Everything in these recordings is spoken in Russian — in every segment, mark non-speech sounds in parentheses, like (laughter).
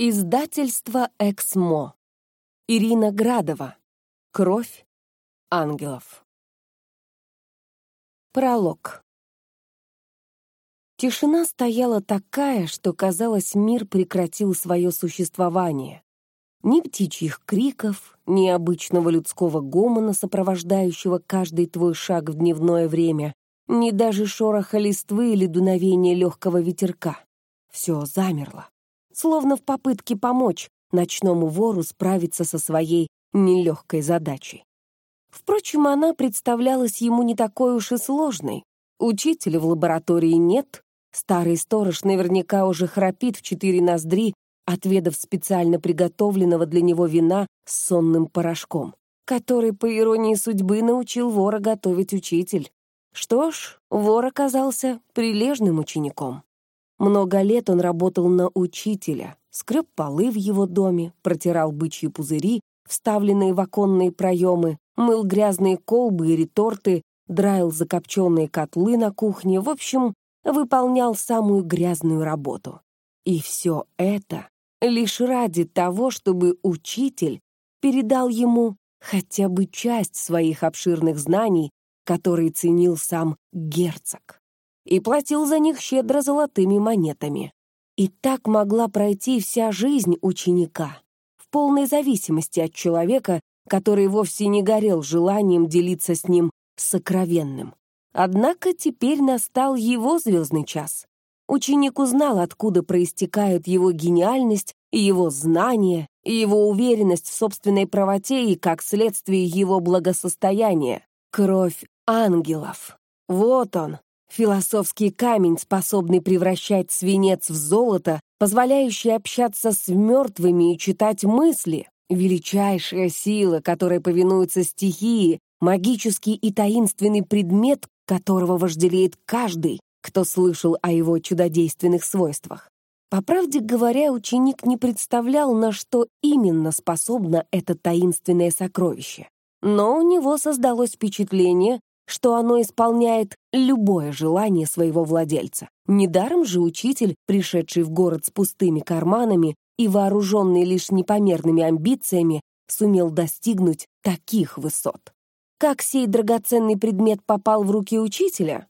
Издательство «Эксмо». Ирина Градова. Кровь ангелов. Пролог. Тишина стояла такая, что, казалось, мир прекратил свое существование. Ни птичьих криков, ни обычного людского гомона, сопровождающего каждый твой шаг в дневное время, ни даже шороха листвы или дуновения легкого ветерка. Все замерло словно в попытке помочь ночному вору справиться со своей нелегкой задачей. Впрочем, она представлялась ему не такой уж и сложной. Учителя в лаборатории нет, старый сторож наверняка уже храпит в четыре ноздри, отведав специально приготовленного для него вина с сонным порошком, который, по иронии судьбы, научил вора готовить учитель. Что ж, вор оказался прилежным учеником. Много лет он работал на учителя, скреб полы в его доме, протирал бычьи пузыри, вставленные в оконные проемы, мыл грязные колбы и реторты, драил закопченные котлы на кухне, в общем, выполнял самую грязную работу. И все это лишь ради того, чтобы учитель передал ему хотя бы часть своих обширных знаний, которые ценил сам герцог и платил за них щедро золотыми монетами. И так могла пройти вся жизнь ученика, в полной зависимости от человека, который вовсе не горел желанием делиться с ним сокровенным. Однако теперь настал его звездный час. Ученик узнал, откуда проистекают его гениальность, его знания, его уверенность в собственной правоте и, как следствие, его благосостояние. Кровь ангелов. Вот он, Философский камень, способный превращать свинец в золото, позволяющий общаться с мертвыми и читать мысли. Величайшая сила, которой повинуется стихии, магический и таинственный предмет, которого вожделеет каждый, кто слышал о его чудодейственных свойствах. По правде говоря, ученик не представлял, на что именно способно это таинственное сокровище. Но у него создалось впечатление, что оно исполняет любое желание своего владельца. Недаром же учитель, пришедший в город с пустыми карманами и вооруженный лишь непомерными амбициями, сумел достигнуть таких высот. Как сей драгоценный предмет попал в руки учителя?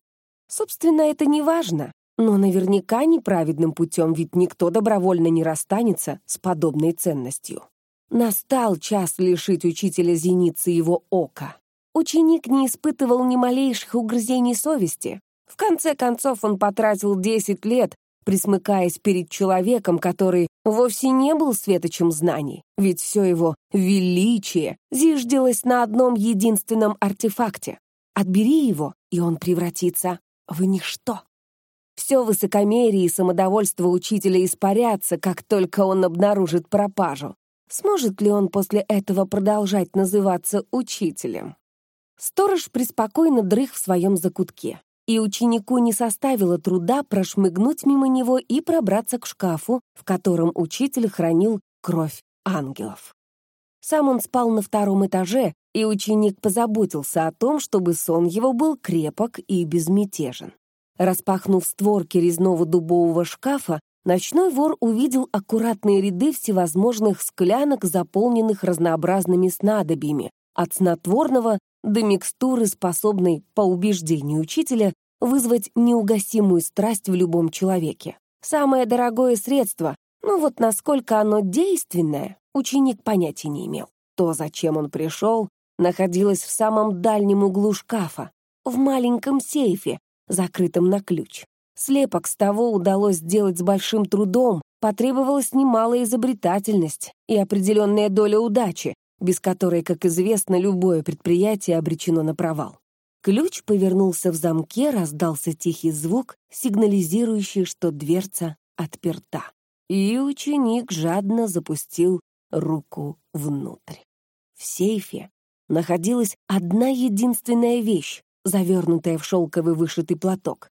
Собственно, это не важно, но наверняка неправедным путем, ведь никто добровольно не расстанется с подобной ценностью. Настал час лишить учителя зеницы его ока. Ученик не испытывал ни малейших угрызений совести. В конце концов, он потратил 10 лет, присмыкаясь перед человеком, который вовсе не был светочем знаний, ведь все его величие зиждилось на одном единственном артефакте. Отбери его, и он превратится в ничто. Все высокомерие и самодовольство учителя испарятся, как только он обнаружит пропажу. Сможет ли он после этого продолжать называться учителем? Сторож преспокойно дрых в своем закутке, и ученику не составило труда прошмыгнуть мимо него и пробраться к шкафу, в котором учитель хранил кровь ангелов. Сам он спал на втором этаже, и ученик позаботился о том, чтобы сон его был крепок и безмятежен. Распахнув створки резного дубового шкафа, ночной вор увидел аккуратные ряды всевозможных склянок, заполненных разнообразными снадобьями, от снотворного до микстуры, способной, по убеждению учителя, вызвать неугасимую страсть в любом человеке. Самое дорогое средство, но вот насколько оно действенное, ученик понятия не имел. То, зачем он пришел, находилось в самом дальнем углу шкафа, в маленьком сейфе, закрытом на ключ. Слепок с того удалось сделать с большим трудом, потребовалась немалая изобретательность и определенная доля удачи, без которой, как известно, любое предприятие обречено на провал. Ключ повернулся в замке, раздался тихий звук, сигнализирующий, что дверца отперта. И ученик жадно запустил руку внутрь. В сейфе находилась одна единственная вещь, завернутая в шелковый вышитый платок.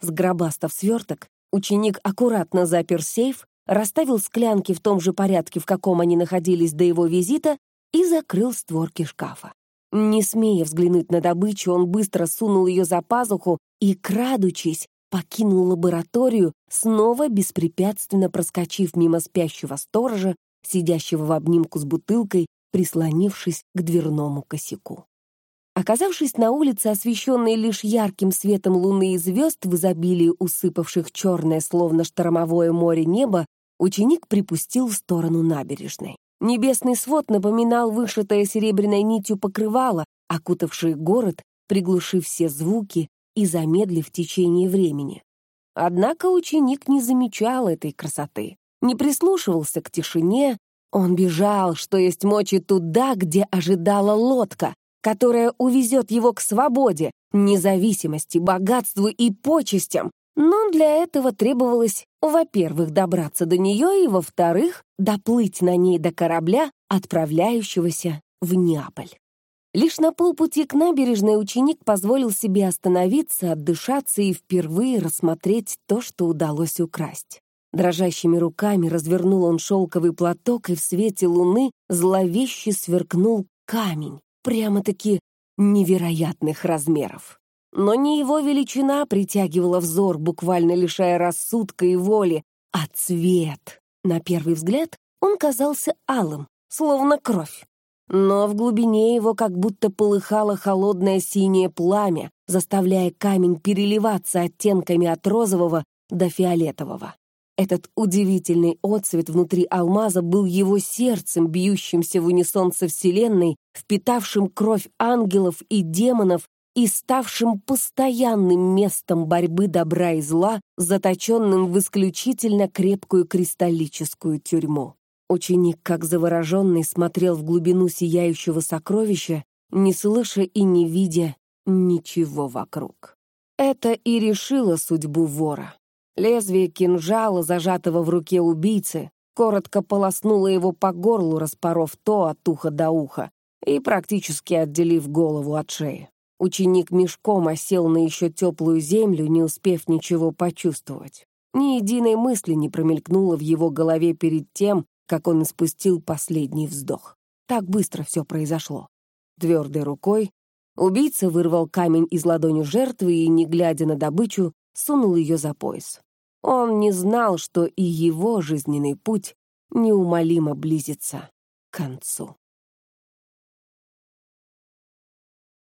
Сгробастав сверток, ученик аккуратно запер сейф расставил склянки в том же порядке, в каком они находились до его визита, и закрыл створки шкафа. Не смея взглянуть на добычу, он быстро сунул ее за пазуху и, крадучись, покинул лабораторию, снова беспрепятственно проскочив мимо спящего сторожа, сидящего в обнимку с бутылкой, прислонившись к дверному косяку. Оказавшись на улице, освещенной лишь ярким светом луны и звезд в изобилии усыпавших черное, словно штормовое море небо, ученик припустил в сторону набережной. Небесный свод напоминал вышитое серебряной нитью покрывало, окутавшее город, приглушив все звуки и замедлив течение времени. Однако ученик не замечал этой красоты, не прислушивался к тишине, он бежал, что есть мочи, туда, где ожидала лодка, которая увезет его к свободе, независимости, богатству и почестям. Но для этого требовалось, во-первых, добраться до нее и, во-вторых, доплыть на ней до корабля, отправляющегося в Неаполь. Лишь на полпути к набережной ученик позволил себе остановиться, отдышаться и впервые рассмотреть то, что удалось украсть. Дрожащими руками развернул он шелковый платок, и в свете луны зловеще сверкнул камень, прямо-таки невероятных размеров. Но не его величина притягивала взор, буквально лишая рассудка и воли, а цвет. На первый взгляд он казался алым, словно кровь. Но в глубине его как будто полыхало холодное синее пламя, заставляя камень переливаться оттенками от розового до фиолетового. Этот удивительный отцвет внутри алмаза был его сердцем, бьющимся в унисон со Вселенной, впитавшим кровь ангелов и демонов и ставшим постоянным местом борьбы добра и зла, заточенным в исключительно крепкую кристаллическую тюрьму. Ученик, как завороженный, смотрел в глубину сияющего сокровища, не слыша и не видя ничего вокруг. Это и решило судьбу вора. Лезвие кинжала, зажатого в руке убийцы, коротко полоснуло его по горлу, распоров то от уха до уха и практически отделив голову от шеи. Ученик мешком осел на еще теплую землю, не успев ничего почувствовать. Ни единой мысли не промелькнуло в его голове перед тем, как он испустил последний вздох. Так быстро все произошло. Твердой рукой убийца вырвал камень из ладони жертвы и, не глядя на добычу, сунул ее за пояс. Он не знал, что и его жизненный путь неумолимо близится к концу.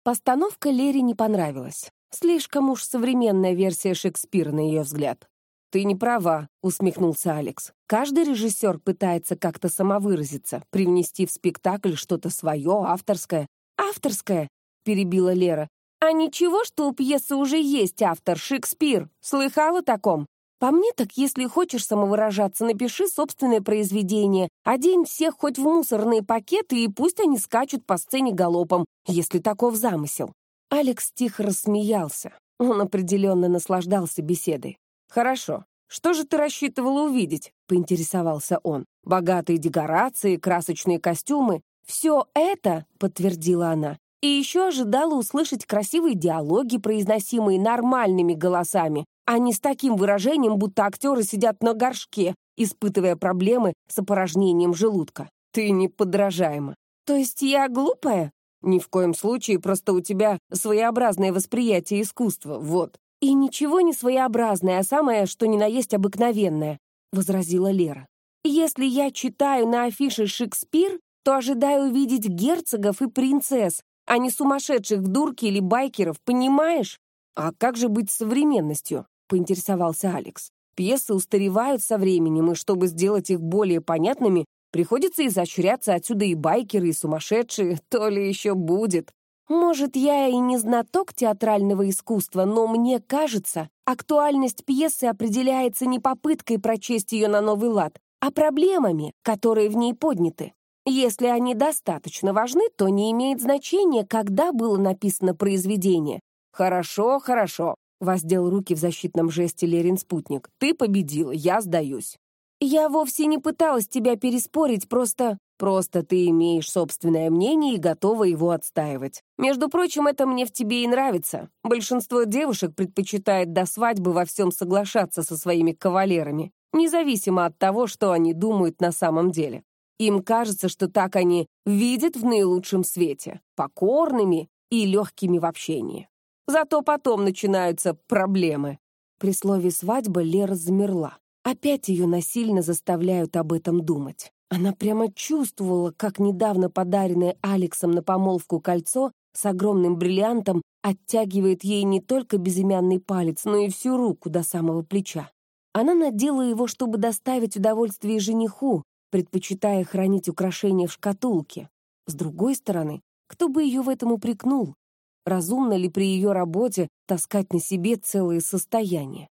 Постановка Лере не понравилась. Слишком уж современная версия Шекспира, на ее взгляд. «Ты не права», — усмехнулся Алекс. «Каждый режиссер пытается как-то самовыразиться, привнести в спектакль что-то свое, авторское». «Авторское?» — перебила Лера. А ничего, что у пьесы уже есть автор, Шекспир. Слыхала о таком? По мне, так если хочешь самовыражаться, напиши собственное произведение, одень всех хоть в мусорные пакеты, и пусть они скачут по сцене галопом, если таков замысел. Алекс тихо рассмеялся. Он определенно наслаждался беседой. «Хорошо. Что же ты рассчитывала увидеть?» — поинтересовался он. «Богатые декорации, красочные костюмы. Все это, — подтвердила она, и еще ожидала услышать красивые диалоги, произносимые нормальными голосами, а не с таким выражением, будто актеры сидят на горшке, испытывая проблемы с опорожнением желудка. Ты неподражаема. То есть я глупая? Ни в коем случае, просто у тебя своеобразное восприятие искусства, вот. И ничего не своеобразное, а самое, что ни на есть обыкновенное, — возразила Лера. Если я читаю на афише Шекспир, то ожидаю увидеть герцогов и принцесс, а не сумасшедших дурки или байкеров, понимаешь? А как же быть с современностью? Поинтересовался Алекс. Пьесы устаревают со временем, и чтобы сделать их более понятными, приходится изощряться отсюда и байкеры, и сумасшедшие, (laughs) то ли еще будет. Может, я и не знаток театрального искусства, но мне кажется, актуальность пьесы определяется не попыткой прочесть ее на новый лад, а проблемами, которые в ней подняты. Если они достаточно важны, то не имеет значения, когда было написано произведение. «Хорошо, хорошо», — воздел руки в защитном жесте Лерин спутник. «Ты победила, я сдаюсь». «Я вовсе не пыталась тебя переспорить, просто...» «Просто ты имеешь собственное мнение и готова его отстаивать. Между прочим, это мне в тебе и нравится. Большинство девушек предпочитает до свадьбы во всем соглашаться со своими кавалерами, независимо от того, что они думают на самом деле. Им кажется, что так они видят в наилучшем свете, покорными и легкими в общении. Зато потом начинаются проблемы. При слове «свадьба» Лера замерла. Опять ее насильно заставляют об этом думать. Она прямо чувствовала, как недавно подаренное Алексом на помолвку кольцо с огромным бриллиантом оттягивает ей не только безымянный палец, но и всю руку до самого плеча. Она надела его, чтобы доставить удовольствие жениху, предпочитая хранить украшения в шкатулке. С другой стороны, кто бы ее в этом упрекнул? Разумно ли при ее работе таскать на себе целое состояние?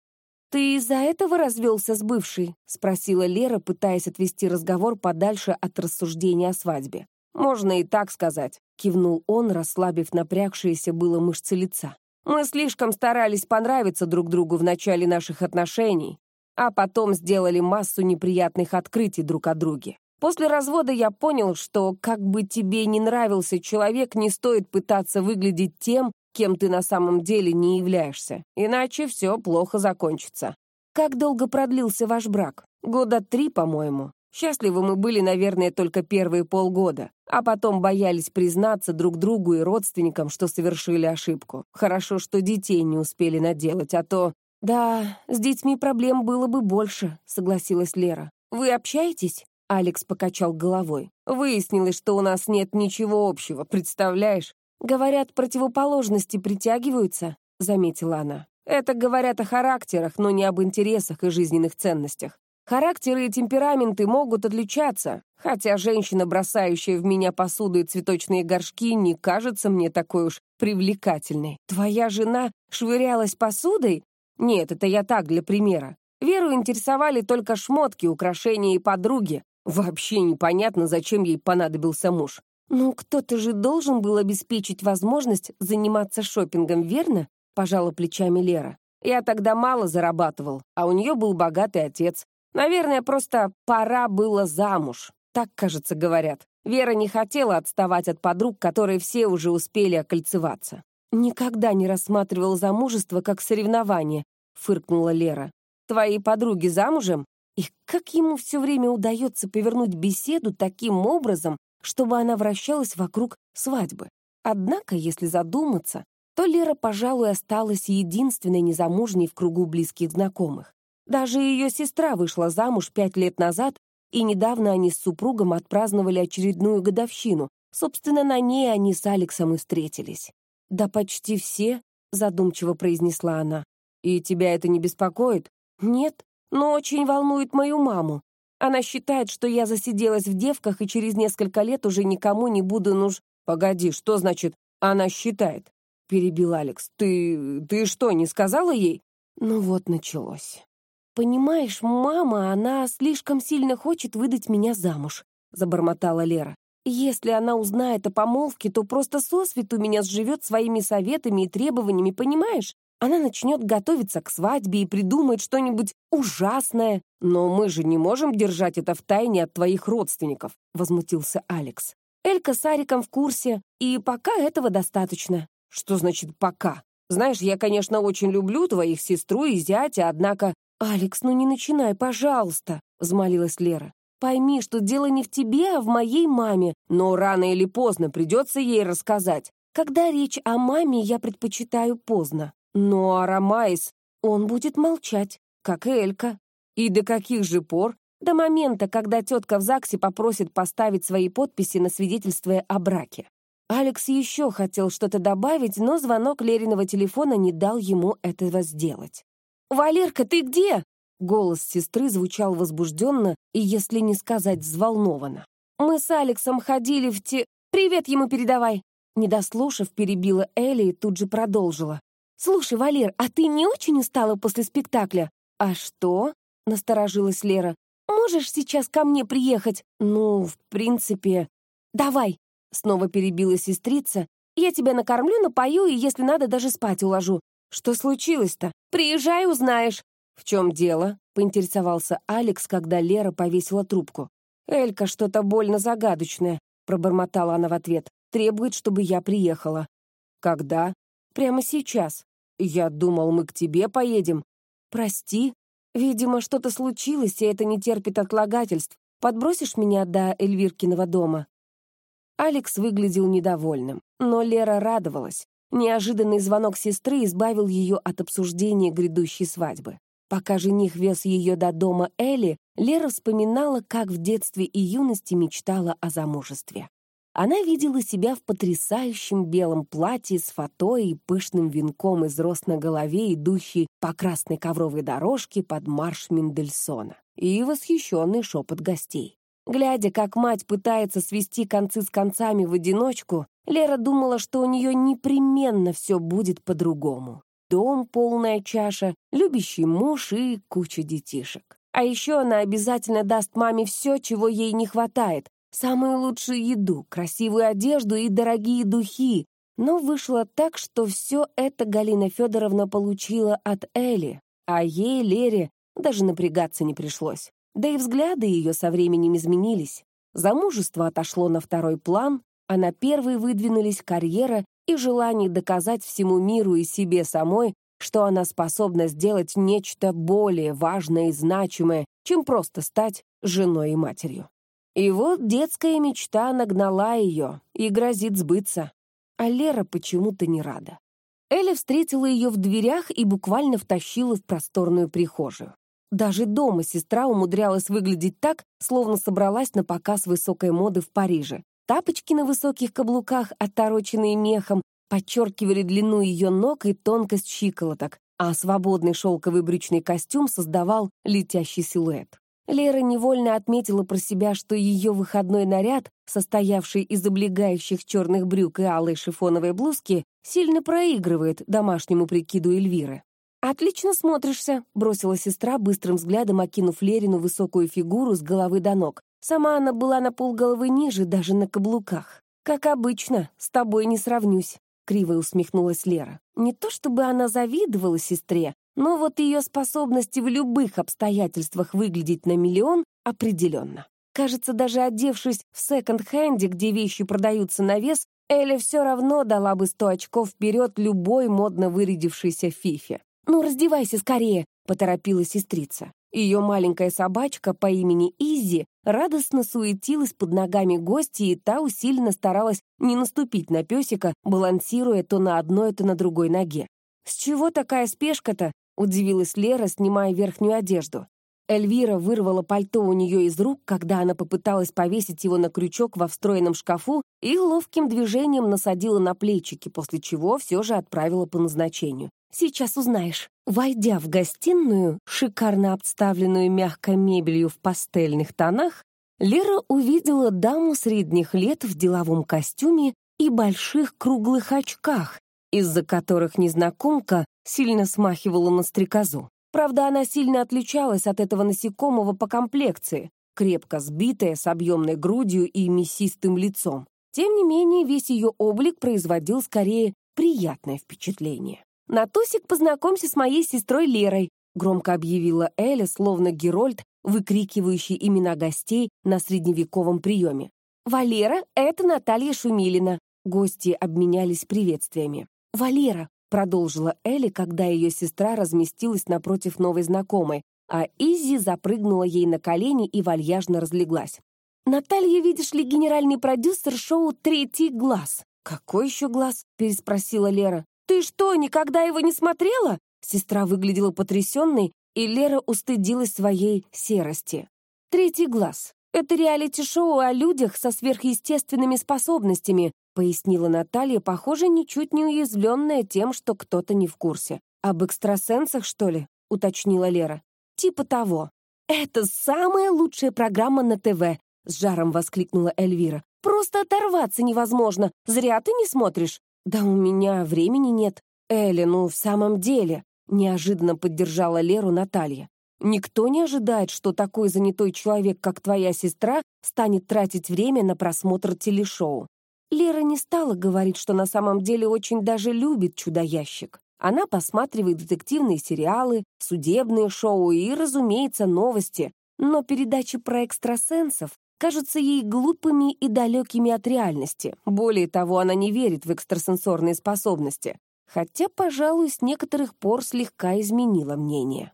«Ты из-за этого развелся с бывшей?» — спросила Лера, пытаясь отвести разговор подальше от рассуждения о свадьбе. «Можно и так сказать», — кивнул он, расслабив напрягшиеся было мышцы лица. «Мы слишком старались понравиться друг другу в начале наших отношений, а потом сделали массу неприятных открытий друг о друге. После развода я понял, что, как бы тебе не нравился человек, не стоит пытаться выглядеть тем, кем ты на самом деле не являешься, иначе все плохо закончится. Как долго продлился ваш брак? Года три, по-моему. Счастливы мы были, наверное, только первые полгода, а потом боялись признаться друг другу и родственникам, что совершили ошибку. Хорошо, что детей не успели наделать, а то... «Да, с детьми проблем было бы больше», — согласилась Лера. «Вы общаетесь?» — Алекс покачал головой. «Выяснилось, что у нас нет ничего общего, представляешь? Говорят, противоположности притягиваются», — заметила она. «Это говорят о характерах, но не об интересах и жизненных ценностях. Характеры и темпераменты могут отличаться, хотя женщина, бросающая в меня посуду и цветочные горшки, не кажется мне такой уж привлекательной. Твоя жена швырялась посудой? Нет, это я так, для примера. Веру интересовали только шмотки, украшения и подруги. Вообще непонятно, зачем ей понадобился муж. «Ну, кто-то же должен был обеспечить возможность заниматься шопингом, верно?» — пожала плечами Лера. «Я тогда мало зарабатывал, а у нее был богатый отец. Наверное, просто пора было замуж. Так, кажется, говорят. Вера не хотела отставать от подруг, которые все уже успели окольцеваться. «Никогда не рассматривала замужество как соревнование», — фыркнула Лера. «Твои подруги замужем? И как ему все время удается повернуть беседу таким образом, чтобы она вращалась вокруг свадьбы? Однако, если задуматься, то Лера, пожалуй, осталась единственной незамужней в кругу близких знакомых. Даже ее сестра вышла замуж пять лет назад, и недавно они с супругом отпраздновали очередную годовщину. Собственно, на ней они с Алексом и встретились. «Да почти все», — задумчиво произнесла она. «И тебя это не беспокоит?» «Нет, но очень волнует мою маму. Она считает, что я засиделась в девках и через несколько лет уже никому не буду нуж...» «Погоди, что значит «она считает»?» — перебил Алекс. «Ты... ты что, не сказала ей?» Ну вот началось. «Понимаешь, мама, она слишком сильно хочет выдать меня замуж», — забормотала Лера. «Если она узнает о помолвке, то просто сосвету меня сживет своими советами и требованиями, понимаешь? Она начнет готовиться к свадьбе и придумает что-нибудь ужасное. Но мы же не можем держать это в тайне от твоих родственников», — возмутился Алекс. «Элька с Ариком в курсе, и пока этого достаточно». «Что значит «пока»?» Знаешь, я, конечно, очень люблю твоих сестру и зятя, однако «Алекс, ну не начинай, пожалуйста», — взмолилась Лера. «Пойми, что дело не в тебе, а в моей маме, но рано или поздно придется ей рассказать. Когда речь о маме, я предпочитаю поздно. Но Арамайс, он будет молчать, как и Элька. И до каких же пор? До момента, когда тетка в ЗАГСе попросит поставить свои подписи на свидетельство о браке. Алекс еще хотел что-то добавить, но звонок Лериного телефона не дал ему этого сделать. «Валерка, ты где?» Голос сестры звучал возбужденно и, если не сказать, взволнованно. «Мы с Алексом ходили в те... Привет ему передавай!» Недослушав, перебила Элли и тут же продолжила. «Слушай, Валер, а ты не очень устала после спектакля?» «А что?» — насторожилась Лера. «Можешь сейчас ко мне приехать?» «Ну, в принципе...» «Давай!» — снова перебила сестрица. «Я тебя накормлю, напою и, если надо, даже спать уложу. «Что случилось-то? Приезжай, узнаешь». «В чем дело?» — поинтересовался Алекс, когда Лера повесила трубку. «Элька что-то больно загадочное», — пробормотала она в ответ. «Требует, чтобы я приехала». «Когда?» «Прямо сейчас». «Я думал, мы к тебе поедем». «Прости. Видимо, что-то случилось, и это не терпит отлагательств. Подбросишь меня до Эльвиркиного дома?» Алекс выглядел недовольным, но Лера радовалась. Неожиданный звонок сестры избавил ее от обсуждения грядущей свадьбы. Пока жених вез ее до дома Элли, Лера вспоминала, как в детстве и юности мечтала о замужестве. Она видела себя в потрясающем белом платье с фатой и пышным венком из роз на голове, идущей по красной ковровой дорожке под марш Мендельсона, и восхищенный шепот гостей. Глядя, как мать пытается свести концы с концами в одиночку, Лера думала, что у нее непременно все будет по-другому дом, полная чаша, любящий муж и куча детишек. А еще она обязательно даст маме все, чего ей не хватает. Самую лучшую еду, красивую одежду и дорогие духи. Но вышло так, что все это Галина Федоровна получила от Эли, а ей, Лере, даже напрягаться не пришлось. Да и взгляды ее со временем изменились. Замужество отошло на второй план, а на первый выдвинулись карьера и желание доказать всему миру и себе самой, что она способна сделать нечто более важное и значимое, чем просто стать женой и матерью. И вот детская мечта нагнала ее и грозит сбыться. А Лера почему-то не рада. Эля встретила ее в дверях и буквально втащила в просторную прихожую. Даже дома сестра умудрялась выглядеть так, словно собралась на показ высокой моды в Париже. Тапочки на высоких каблуках, отороченные мехом, подчеркивали длину ее ног и тонкость щиколоток, а свободный шелковый брючный костюм создавал летящий силуэт. Лера невольно отметила про себя, что ее выходной наряд, состоявший из облегающих черных брюк и алой шифоновой блузки, сильно проигрывает домашнему прикиду Эльвиры. «Отлично смотришься», — бросила сестра, быстрым взглядом окинув Лерину высокую фигуру с головы до ног. Сама она была на полголовы ниже, даже на каблуках. «Как обычно, с тобой не сравнюсь», — криво усмехнулась Лера. Не то чтобы она завидовала сестре, но вот ее способности в любых обстоятельствах выглядеть на миллион определенно. Кажется, даже одевшись в секонд-хенде, где вещи продаются на вес, Эля все равно дала бы сто очков вперед любой модно вырядившейся фифе. «Ну, раздевайся скорее», — поторопила сестрица. Ее маленькая собачка по имени Изи радостно суетилась под ногами гостя, и та усиленно старалась не наступить на песика, балансируя то на одной, то на другой ноге. «С чего такая спешка-то?» — удивилась Лера, снимая верхнюю одежду. Эльвира вырвала пальто у нее из рук, когда она попыталась повесить его на крючок во встроенном шкафу и ловким движением насадила на плечики, после чего все же отправила по назначению. «Сейчас узнаешь». Войдя в гостиную, шикарно обставленную мягкой мебелью в пастельных тонах, Лера увидела даму средних лет в деловом костюме и больших круглых очках, из-за которых незнакомка сильно смахивала на стрекозу. Правда, она сильно отличалась от этого насекомого по комплекции, крепко сбитая, с объемной грудью и мясистым лицом. Тем не менее, весь ее облик производил скорее приятное впечатление. «На тусик познакомься с моей сестрой Лерой», громко объявила Эля, словно Герольд, выкрикивающий имена гостей на средневековом приеме. «Валера — это Наталья Шумилина». Гости обменялись приветствиями. «Валера», — продолжила Элли, когда ее сестра разместилась напротив новой знакомой, а Изи запрыгнула ей на колени и вальяжно разлеглась. «Наталья, видишь ли, генеральный продюсер шоу «Третий глаз». «Какой еще глаз?» — переспросила Лера. «Ты что, никогда его не смотрела?» Сестра выглядела потрясенной, и Лера устыдилась своей серости. «Третий глаз. Это реалити-шоу о людях со сверхъестественными способностями», пояснила Наталья, похоже, ничуть не уязвленная тем, что кто-то не в курсе. «Об экстрасенсах, что ли?» — уточнила Лера. «Типа того». «Это самая лучшая программа на ТВ», — с жаром воскликнула Эльвира. «Просто оторваться невозможно. Зря ты не смотришь». «Да у меня времени нет». «Элли, ну в самом деле», — неожиданно поддержала Леру Наталья. «Никто не ожидает, что такой занятой человек, как твоя сестра, станет тратить время на просмотр телешоу». Лера не стала говорить, что на самом деле очень даже любит чудо-ящик. Она посматривает детективные сериалы, судебные шоу и, разумеется, новости. Но передачи про экстрасенсов кажутся ей глупыми и далекими от реальности. Более того, она не верит в экстрасенсорные способности. Хотя, пожалуй, с некоторых пор слегка изменила мнение.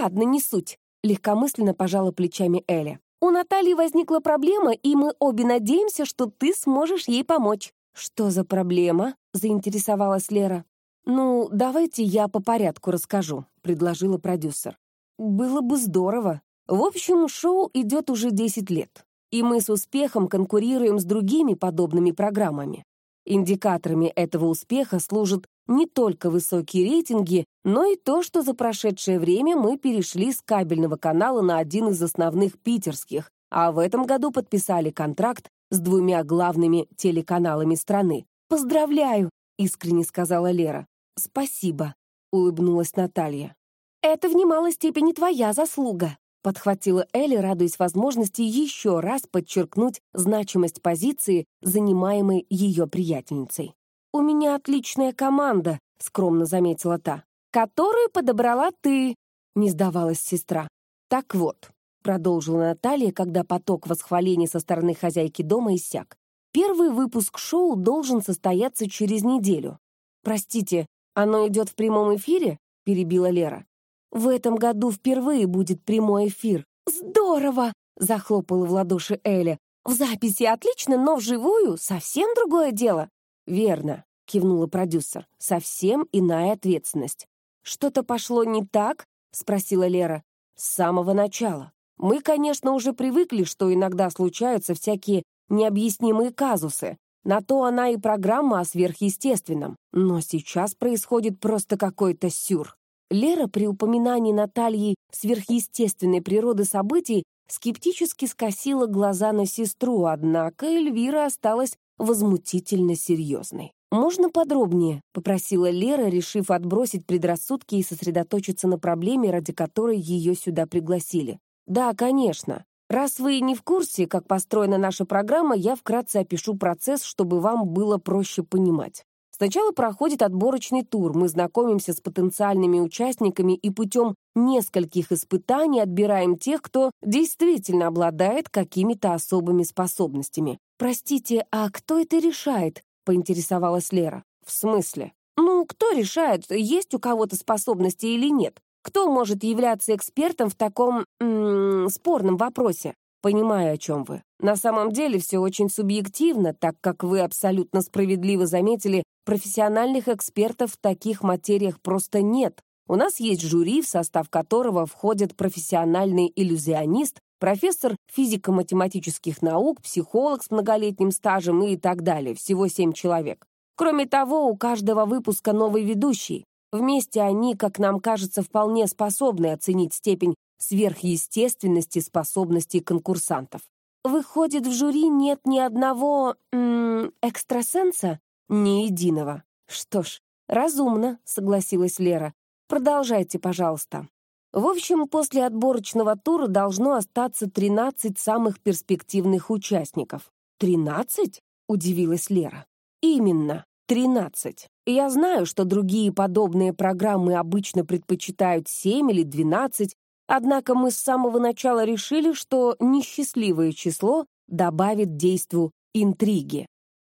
«Ладно, не суть», — легкомысленно пожала плечами Эля. «У Натальи возникла проблема, и мы обе надеемся, что ты сможешь ей помочь. «Что за проблема?» — заинтересовалась Лера. «Ну, давайте я по порядку расскажу», — предложила продюсер. «Было бы здорово. В общем, шоу идет уже 10 лет, и мы с успехом конкурируем с другими подобными программами. Индикаторами этого успеха служат не только высокие рейтинги, но и то, что за прошедшее время мы перешли с кабельного канала на один из основных питерских, а в этом году подписали контракт с двумя главными телеканалами страны. «Поздравляю!» — искренне сказала Лера. «Спасибо», — улыбнулась Наталья. «Это в немалой степени твоя заслуга», — подхватила Элли, радуясь возможности еще раз подчеркнуть значимость позиции, занимаемой ее приятельницей. «У меня отличная команда», — скромно заметила та. «Которую подобрала ты», — не сдавалась сестра. «Так вот», — продолжила Наталья, когда поток восхвалений со стороны хозяйки дома иссяк. «Первый выпуск шоу должен состояться через неделю. Простите, оно идет в прямом эфире?» — перебила Лера. «В этом году впервые будет прямой эфир». «Здорово!» — захлопала в ладоши Эля. «В записи отлично, но вживую совсем другое дело». «Верно», — кивнула продюсер. «Совсем иная ответственность». «Что-то пошло не так?» — спросила Лера. «С самого начала. Мы, конечно, уже привыкли, что иногда случаются всякие необъяснимые казусы. На то она и программа о сверхъестественном. Но сейчас происходит просто какой-то сюр». Лера при упоминании Натальи сверхъестественной природы событий скептически скосила глаза на сестру, однако Эльвира осталась возмутительно серьезной. «Можно подробнее?» — попросила Лера, решив отбросить предрассудки и сосредоточиться на проблеме, ради которой ее сюда пригласили. «Да, конечно. Раз вы не в курсе, как построена наша программа, я вкратце опишу процесс, чтобы вам было проще понимать. Сначала проходит отборочный тур, мы знакомимся с потенциальными участниками и путем нескольких испытаний отбираем тех, кто действительно обладает какими-то особыми способностями. «Простите, а кто это решает?» — поинтересовалась Лера. «В смысле?» «Ну, кто решает, есть у кого-то способности или нет? Кто может являться экспертом в таком м -м, спорном вопросе?» Понимаю, о чем вы. На самом деле все очень субъективно, так как вы абсолютно справедливо заметили, профессиональных экспертов в таких материях просто нет. У нас есть жюри, в состав которого входят профессиональный иллюзионист, профессор физико-математических наук, психолог с многолетним стажем и так далее, всего семь человек. Кроме того, у каждого выпуска новый ведущий. Вместе они, как нам кажется, вполне способны оценить степень сверхъестественности способностей конкурсантов. Выходит, в жюри нет ни одного м -м, экстрасенса? Ни единого. Что ж, разумно, согласилась Лера. Продолжайте, пожалуйста. В общем, после отборочного тура должно остаться 13 самых перспективных участников. «Тринадцать?» — удивилась Лера. «Именно, тринадцать. Я знаю, что другие подобные программы обычно предпочитают семь или двенадцать, однако мы с самого начала решили, что несчастливое число добавит действу интриги.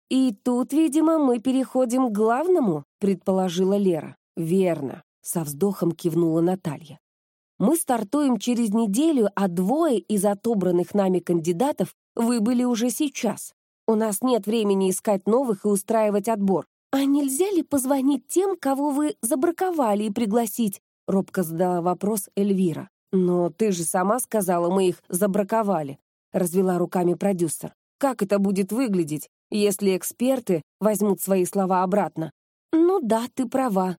И тут, видимо, мы переходим к главному, предположила Лера. Верно, со вздохом кивнула Наталья. Мы стартуем через неделю, а двое из отобранных нами кандидатов выбыли уже сейчас. У нас нет времени искать новых и устраивать отбор. А нельзя ли позвонить тем, кого вы забраковали и пригласить? Робко задала вопрос Эльвира. Но ты же сама сказала, мы их забраковали. Развела руками продюсер. Как это будет выглядеть, если эксперты возьмут свои слова обратно? Ну да, ты права,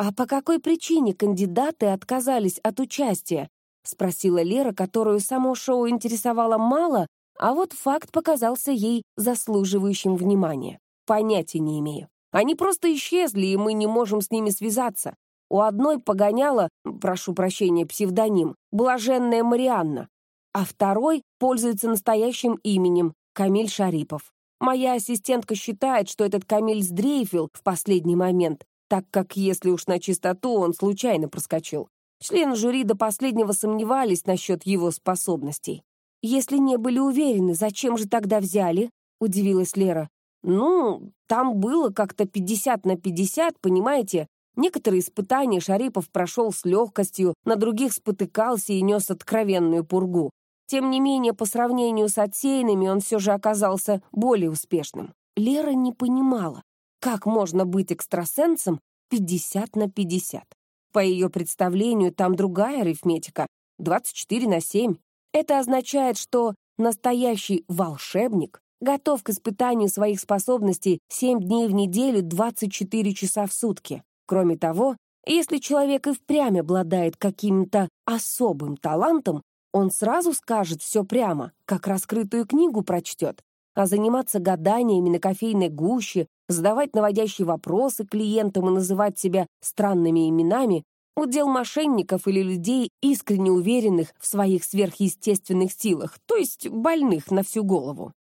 «А по какой причине кандидаты отказались от участия?» — спросила Лера, которую само шоу интересовало мало, а вот факт показался ей заслуживающим внимания. «Понятия не имею. Они просто исчезли, и мы не можем с ними связаться. У одной погоняла, прошу прощения, псевдоним, блаженная Марианна, а второй пользуется настоящим именем Камиль Шарипов. Моя ассистентка считает, что этот Камиль сдрейфил в последний момент, так как, если уж на чистоту, он случайно проскочил. Члены жюри до последнего сомневались насчет его способностей. «Если не были уверены, зачем же тогда взяли?» — удивилась Лера. «Ну, там было как-то 50 на 50, понимаете? Некоторые испытания Шарипов прошел с легкостью, на других спотыкался и нес откровенную пургу. Тем не менее, по сравнению с отсеянными, он все же оказался более успешным. Лера не понимала, как можно быть экстрасенсом 50 на 50. По ее представлению, там другая арифметика — 24 на 7. Это означает, что настоящий волшебник готов к испытанию своих способностей 7 дней в неделю, 24 часа в сутки. Кроме того, если человек и впрямь обладает каким-то особым талантом, он сразу скажет все прямо, как раскрытую книгу прочтет, а заниматься гаданиями на кофейной гуще, задавать наводящие вопросы клиентам и называть себя странными именами удел мошенников или людей, искренне уверенных в своих сверхъестественных силах, то есть больных на всю голову.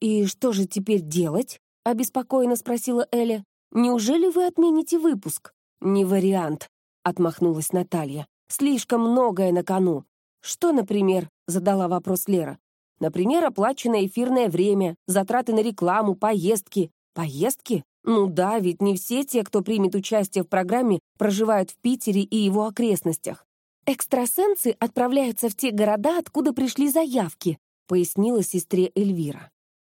«И что же теперь делать?» — обеспокоенно спросила Эля. «Неужели вы отмените выпуск?» «Не вариант», — отмахнулась Наталья. «Слишком многое на кону. Что, например?» — задала вопрос Лера. «Например, оплаченное эфирное время, затраты на рекламу, поездки». «Поездки? Ну да, ведь не все те, кто примет участие в программе, проживают в Питере и его окрестностях. Экстрасенсы отправляются в те города, откуда пришли заявки», — пояснила сестре Эльвира.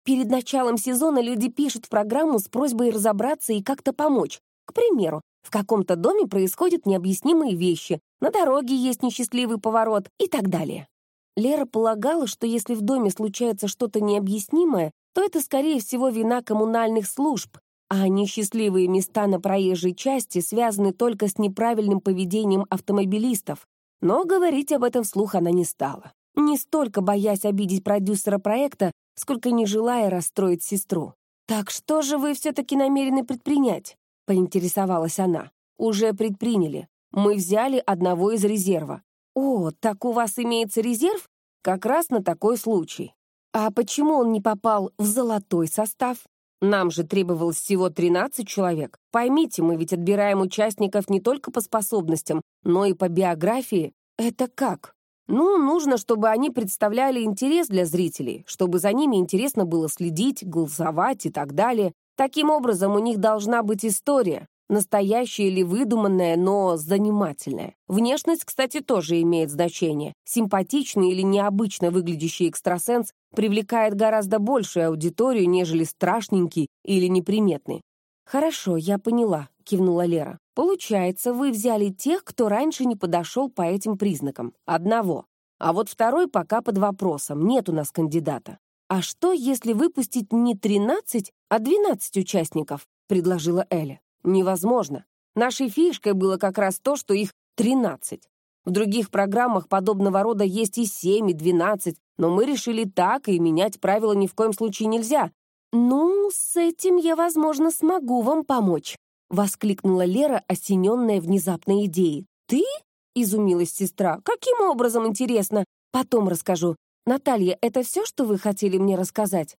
Перед началом сезона люди пишут в программу с просьбой разобраться и как-то помочь. К примеру, в каком-то доме происходят необъяснимые вещи, на дороге есть несчастливый поворот и так далее. Лера полагала, что если в доме случается что-то необъяснимое, то это, скорее всего, вина коммунальных служб, а несчастливые места на проезжей части связаны только с неправильным поведением автомобилистов. Но говорить об этом вслух она не стала. Не столько боясь обидеть продюсера проекта, сколько не желая расстроить сестру. «Так что же вы все-таки намерены предпринять?» — поинтересовалась она. «Уже предприняли. Мы взяли одного из резерва». «О, так у вас имеется резерв?» «Как раз на такой случай». «А почему он не попал в золотой состав?» «Нам же требовалось всего 13 человек. Поймите, мы ведь отбираем участников не только по способностям, но и по биографии. Это как?» «Ну, нужно, чтобы они представляли интерес для зрителей, чтобы за ними интересно было следить, голосовать и так далее. Таким образом, у них должна быть история, настоящая или выдуманная, но занимательная. Внешность, кстати, тоже имеет значение. Симпатичный или необычно выглядящий экстрасенс привлекает гораздо большую аудиторию, нежели страшненький или неприметный. «Хорошо, я поняла», — кивнула Лера. «Получается, вы взяли тех, кто раньше не подошел по этим признакам. Одного. А вот второй пока под вопросом, нет у нас кандидата. «А что, если выпустить не 13, а 12 участников?» — предложила Эля. «Невозможно. Нашей фишкой было как раз то, что их 13. В других программах подобного рода есть и 7, и 12, но мы решили так, и менять правила ни в коем случае нельзя. «Ну, с этим я, возможно, смогу вам помочь», — воскликнула Лера, осененная внезапной идеей. «Ты?» — изумилась сестра. «Каким образом, интересно? Потом расскажу. «Наталья, это все, что вы хотели мне рассказать?»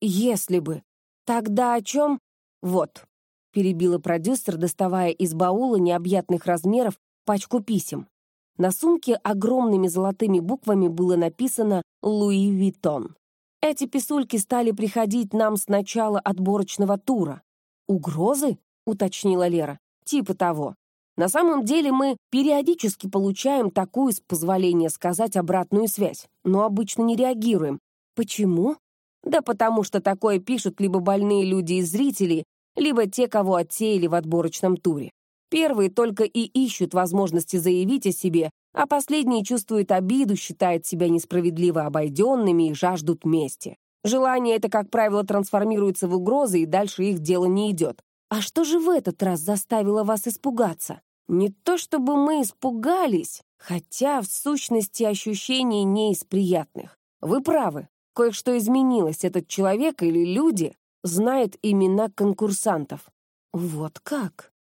«Если бы». «Тогда о чем?» «Вот», — перебила продюсер, доставая из баула необъятных размеров пачку писем. На сумке огромными золотыми буквами было написано «Луи Виттон». Эти писульки стали приходить нам с начала отборочного тура. «Угрозы?» — уточнила Лера. «Типа того. На самом деле мы периодически получаем такую, с позволения сказать, обратную связь, но обычно не реагируем. Почему? Да потому что такое пишут либо больные люди из зрителей, либо те, кого отсеяли в отборочном туре. Первые только и ищут возможности заявить о себе, а последние чувствуют обиду, считают себя несправедливо обойденными и жаждут мести. Желание это, как правило, трансформируется в угрозы, и дальше их дело не идет. А что же в этот раз заставило вас испугаться? Не то чтобы мы испугались, хотя в сущности ощущения не из приятных. Вы правы, кое-что изменилось. Этот человек или люди знает имена конкурсантов. Вот как?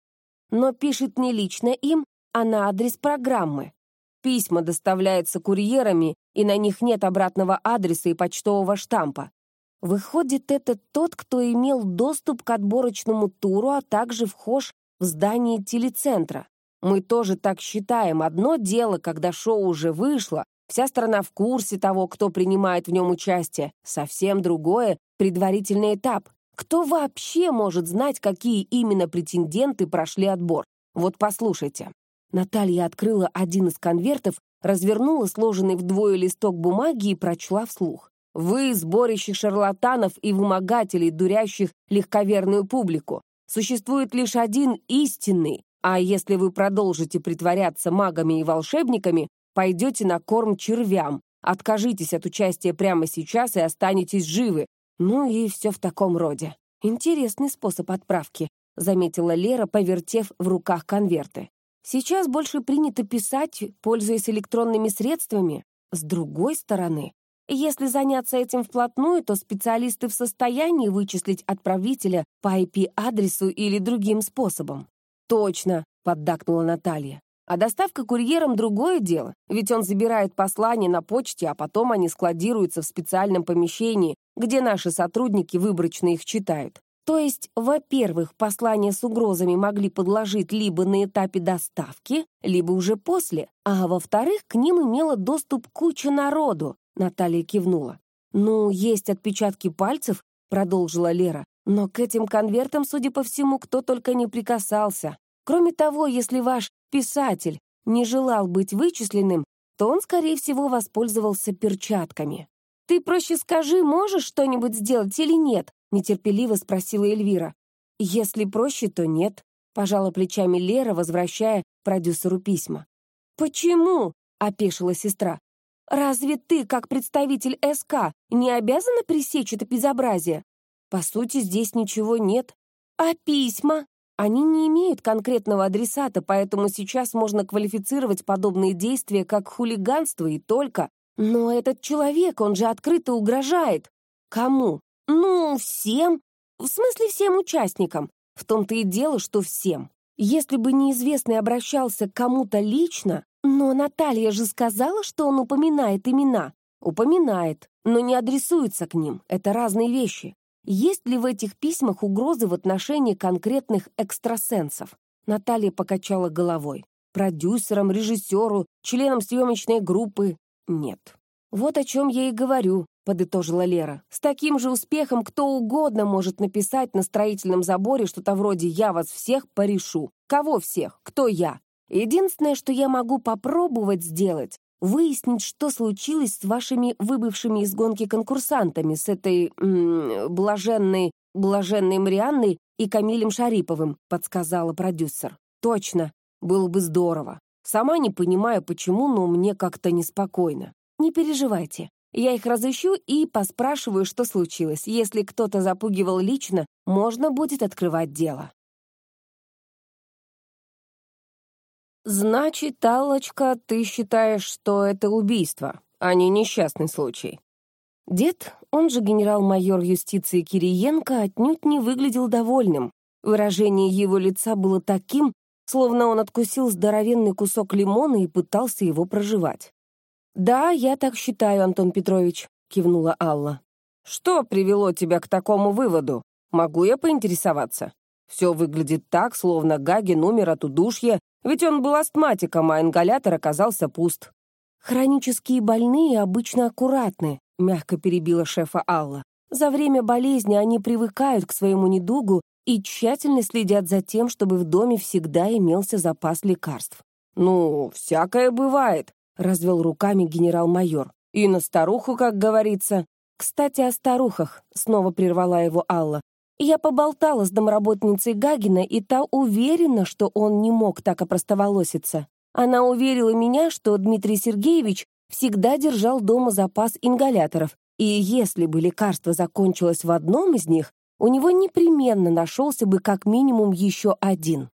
Но пишет не лично им, а на адрес программы. Письма доставляются курьерами, и на них нет обратного адреса и почтового штампа. Выходит, это тот, кто имел доступ к отборочному туру, а также вхож в здание телецентра. Мы тоже так считаем. Одно дело, когда шоу уже вышло, вся страна в курсе того, кто принимает в нем участие. Совсем другое — предварительный этап. Кто вообще может знать, какие именно претенденты прошли отбор? Вот послушайте. Наталья открыла один из конвертов, развернула сложенный вдвое листок бумаги и прочла вслух. Вы — сборище шарлатанов и вымогателей, дурящих легковерную публику. Существует лишь один истинный, а если вы продолжите притворяться магами и волшебниками, пойдете на корм червям, откажитесь от участия прямо сейчас и останетесь живы. Ну и все в таком роде. Интересный способ отправки, заметила Лера, повертев в руках конверты. Сейчас больше принято писать, пользуясь электронными средствами. С другой стороны, если заняться этим вплотную, то специалисты в состоянии вычислить отправителя по IP-адресу или другим способом. «Точно», — поддакнула Наталья. «А доставка курьером — другое дело, ведь он забирает послания на почте, а потом они складируются в специальном помещении, где наши сотрудники выборочно их читают. То есть, во-первых, послания с угрозами могли подложить либо на этапе доставки, либо уже после, а во-вторых, к ним имела доступ куча народу, Наталья кивнула. «Ну, есть отпечатки пальцев», — продолжила Лера, «но к этим конвертам, судя по всему, кто только не прикасался. Кроме того, если ваш писатель не желал быть вычисленным, то он, скорее всего, воспользовался перчатками. «Ты проще скажи, можешь что-нибудь сделать или нет?» — нетерпеливо спросила Эльвира. «Если проще, то нет», — пожала плечами Лера, возвращая продюсеру письма. «Почему?» — опешила сестра. Разве ты, как представитель СК, не обязана пресечь это безобразие? По сути, здесь ничего нет. А письма? Они не имеют конкретного адресата, поэтому сейчас можно квалифицировать подобные действия как хулиганство и только. Но этот человек, он же открыто угрожает. Кому? Ну, всем. В смысле, всем участникам. В том-то и дело, что всем. Если бы неизвестный обращался к кому-то лично, «Но Наталья же сказала, что он упоминает имена». «Упоминает, но не адресуется к ним. Это разные вещи. Есть ли в этих письмах угрозы в отношении конкретных экстрасенсов?» Наталья покачала головой. «Продюсерам, режиссеру, членам съемочной группы? Нет». «Вот о чем я и говорю», — подытожила Лера. «С таким же успехом кто угодно может написать на строительном заборе что-то вроде «Я вас всех порешу». Кого всех? Кто я? Единственное, что я могу попробовать сделать, выяснить, что случилось с вашими выбывшими из гонки конкурсантами, с этой м блаженной, блаженной Марианной и Камилем Шариповым, подсказала продюсер. Точно, было бы здорово. Сама не понимаю, почему, но мне как-то неспокойно. Не переживайте. Я их разыщу и поспрашиваю, что случилось. Если кто-то запугивал лично, можно будет открывать дело. «Значит, Аллочка, ты считаешь, что это убийство, а не несчастный случай?» Дед, он же генерал-майор юстиции Кириенко, отнюдь не выглядел довольным. Выражение его лица было таким, словно он откусил здоровенный кусок лимона и пытался его проживать. «Да, я так считаю, Антон Петрович», — кивнула Алла. «Что привело тебя к такому выводу? Могу я поинтересоваться?» Все выглядит так, словно Гагин умер от удушья ведь он был астматиком, а ингалятор оказался пуст. «Хронические больные обычно аккуратны», — мягко перебила шефа Алла. «За время болезни они привыкают к своему недугу и тщательно следят за тем, чтобы в доме всегда имелся запас лекарств». «Ну, всякое бывает», — развел руками генерал-майор. «И на старуху, как говорится». «Кстати, о старухах», — снова прервала его Алла. Я поболтала с домработницей Гагина, и та уверена, что он не мог так опростоволоситься. Она уверила меня, что Дмитрий Сергеевич всегда держал дома запас ингаляторов, и если бы лекарство закончилось в одном из них, у него непременно нашелся бы как минимум еще один.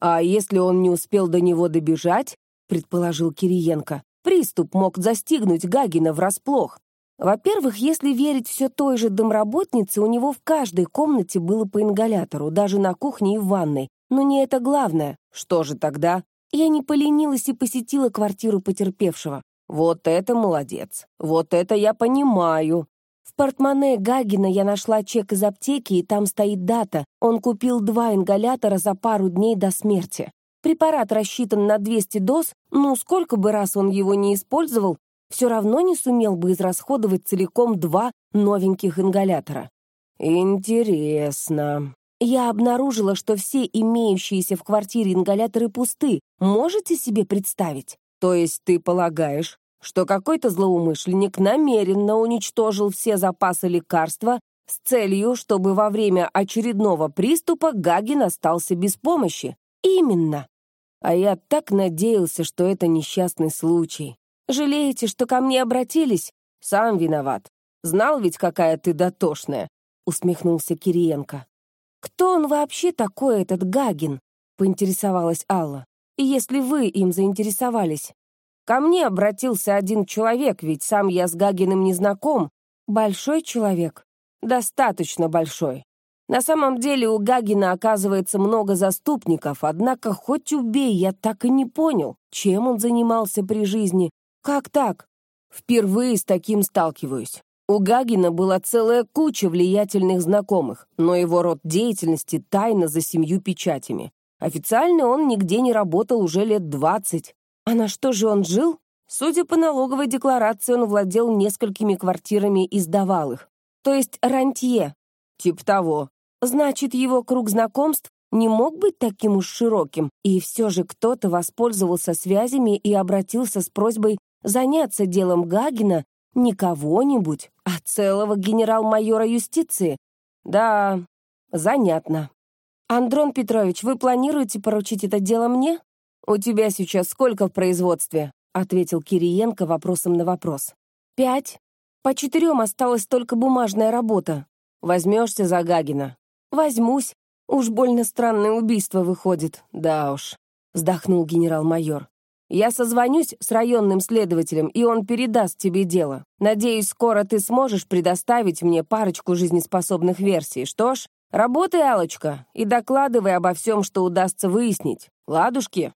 «А если он не успел до него добежать?» — предположил Кириенко. «Приступ мог застигнуть Гагина врасплох. Во-первых, если верить все той же домработнице, у него в каждой комнате было по ингалятору, даже на кухне и в ванной. Но не это главное. Что же тогда? Я не поленилась и посетила квартиру потерпевшего. Вот это молодец. Вот это я понимаю. В портмоне Гагина я нашла чек из аптеки, и там стоит дата. Он купил два ингалятора за пару дней до смерти. Препарат рассчитан на 200 доз, ну, сколько бы раз он его не использовал, все равно не сумел бы израсходовать целиком два новеньких ингалятора. Интересно. Я обнаружила, что все имеющиеся в квартире ингаляторы пусты. Можете себе представить? То есть ты полагаешь, что какой-то злоумышленник намеренно уничтожил все запасы лекарства с целью, чтобы во время очередного приступа Гагин остался без помощи. Именно. А я так надеялся, что это несчастный случай. Жалеете, что ко мне обратились? Сам виноват. Знал ведь, какая ты дотошная, усмехнулся Кириенко. Кто он вообще такой, этот Гагин? поинтересовалась Алла. И если вы им заинтересовались? Ко мне обратился один человек, ведь сам я с Гагиным не знаком. Большой человек? Достаточно большой. На самом деле у Гагина оказывается много заступников, однако хоть убей, я так и не понял, чем он занимался при жизни. Как так? Впервые с таким сталкиваюсь. У Гагина была целая куча влиятельных знакомых, но его род деятельности тайно за семью печатями. Официально он нигде не работал уже лет двадцать. А на что же он жил? Судя по налоговой декларации, он владел несколькими квартирами и сдавал их. То есть рантье. Тип того. Значит, его круг знакомств не мог быть таким уж широким, и все же кто-то воспользовался связями и обратился с просьбой заняться делом Гагина не кого-нибудь, а целого генерал-майора юстиции. Да, занятно. «Андрон Петрович, вы планируете поручить это дело мне?» «У тебя сейчас сколько в производстве?» — ответил Кириенко вопросом на вопрос. «Пять. По четырем осталась только бумажная работа. Возьмешься за Гагина?» «Возьмусь. Уж больно странное убийство выходит. Да уж», — вздохнул генерал-майор. «Я созвонюсь с районным следователем, и он передаст тебе дело. Надеюсь, скоро ты сможешь предоставить мне парочку жизнеспособных версий. Что ж, работай, алочка и докладывай обо всем, что удастся выяснить. Ладушки?»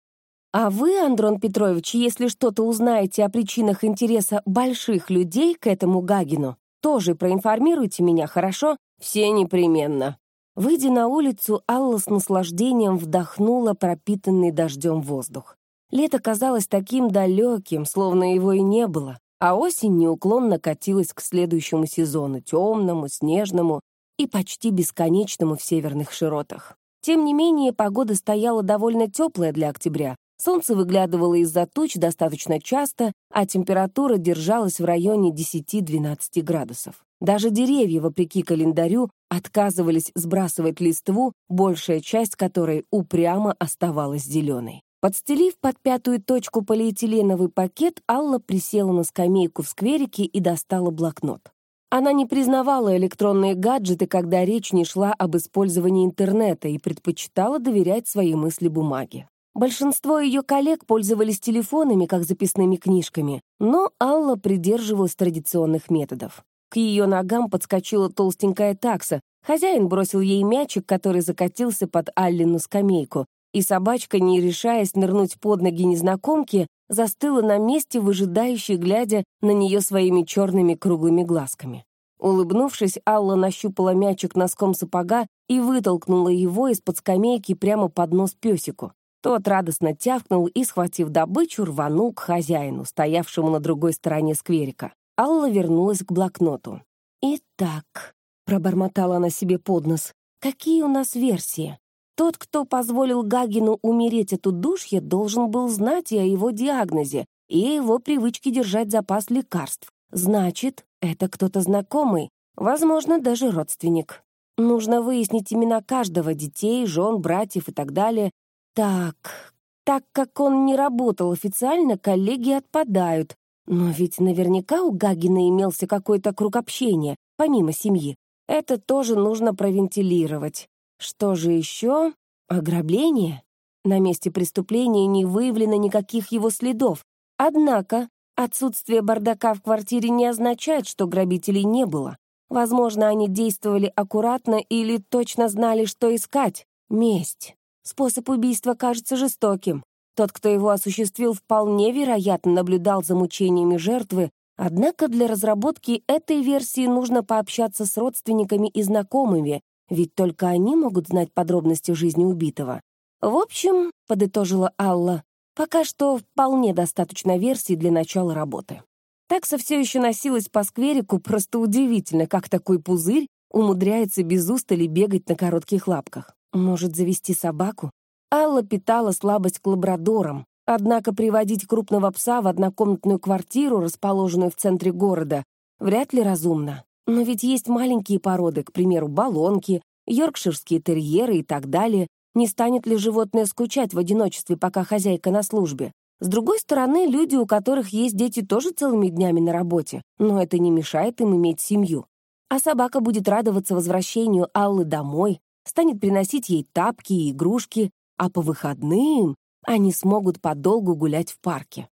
А вы, Андрон Петрович, если что-то узнаете о причинах интереса больших людей к этому Гагину, тоже проинформируйте меня, хорошо? Все непременно. Выйдя на улицу, Алла с наслаждением вдохнула пропитанный дождем воздух. Лето казалось таким далеким, словно его и не было, а осень неуклонно катилась к следующему сезону, темному, снежному и почти бесконечному в северных широтах. Тем не менее, погода стояла довольно теплая для октября. Солнце выглядывало из-за туч достаточно часто, а температура держалась в районе 10-12 градусов. Даже деревья, вопреки календарю, отказывались сбрасывать листву, большая часть которой упрямо оставалась зеленой. Подстелив под пятую точку полиэтиленовый пакет, Алла присела на скамейку в скверике и достала блокнот. Она не признавала электронные гаджеты, когда речь не шла об использовании интернета и предпочитала доверять свои мысли бумаге. Большинство ее коллег пользовались телефонами, как записными книжками, но Алла придерживалась традиционных методов. К ее ногам подскочила толстенькая такса. Хозяин бросил ей мячик, который закатился под Аллину скамейку, и собачка, не решаясь нырнуть под ноги незнакомки, застыла на месте, выжидающе глядя на нее своими черными круглыми глазками. Улыбнувшись, Алла нащупала мячик носком сапога и вытолкнула его из-под скамейки прямо под нос песику. Тот радостно тявкнул и, схватив добычу, рванул к хозяину, стоявшему на другой стороне скверика. Алла вернулась к блокноту. «Итак», — пробормотала она себе под нос, — «какие у нас версии? Тот, кто позволил Гагину умереть от удушья, должен был знать и о его диагнозе, и о его привычке держать запас лекарств. Значит, это кто-то знакомый, возможно, даже родственник. Нужно выяснить имена каждого, детей, жен, братьев и так далее. Так, так как он не работал официально, коллеги отпадают, но ведь наверняка у Гагина имелся какой-то круг общения, помимо семьи. Это тоже нужно провентилировать. Что же еще? Ограбление? На месте преступления не выявлено никаких его следов. Однако отсутствие бардака в квартире не означает, что грабителей не было. Возможно, они действовали аккуратно или точно знали, что искать. Месть. Способ убийства кажется жестоким. Тот, кто его осуществил, вполне вероятно наблюдал за мучениями жертвы, однако для разработки этой версии нужно пообщаться с родственниками и знакомыми, ведь только они могут знать подробности жизни убитого. В общем, подытожила Алла, пока что вполне достаточно версий для начала работы. Такса все еще носилась по скверику, просто удивительно, как такой пузырь умудряется без устали бегать на коротких лапках. Может, завести собаку? Алла питала слабость к лабрадорам. Однако приводить крупного пса в однокомнатную квартиру, расположенную в центре города, вряд ли разумно. Но ведь есть маленькие породы, к примеру, баллонки, йоркширские терьеры и так далее. Не станет ли животное скучать в одиночестве, пока хозяйка на службе? С другой стороны, люди, у которых есть дети, тоже целыми днями на работе, но это не мешает им иметь семью. А собака будет радоваться возвращению Аллы домой, станет приносить ей тапки и игрушки, а по выходным они смогут подолгу гулять в парке.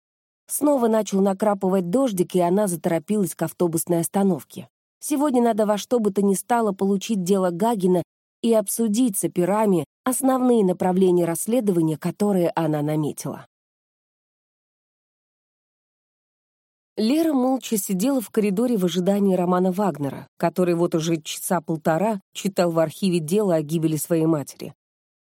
Снова начал накрапывать дождик, и она заторопилась к автобусной остановке. Сегодня надо во что бы то ни стало получить дело Гагина и обсудить с операми основные направления расследования, которые она наметила. Лера молча сидела в коридоре в ожидании романа Вагнера, который вот уже часа полтора читал в архиве дело о гибели своей матери.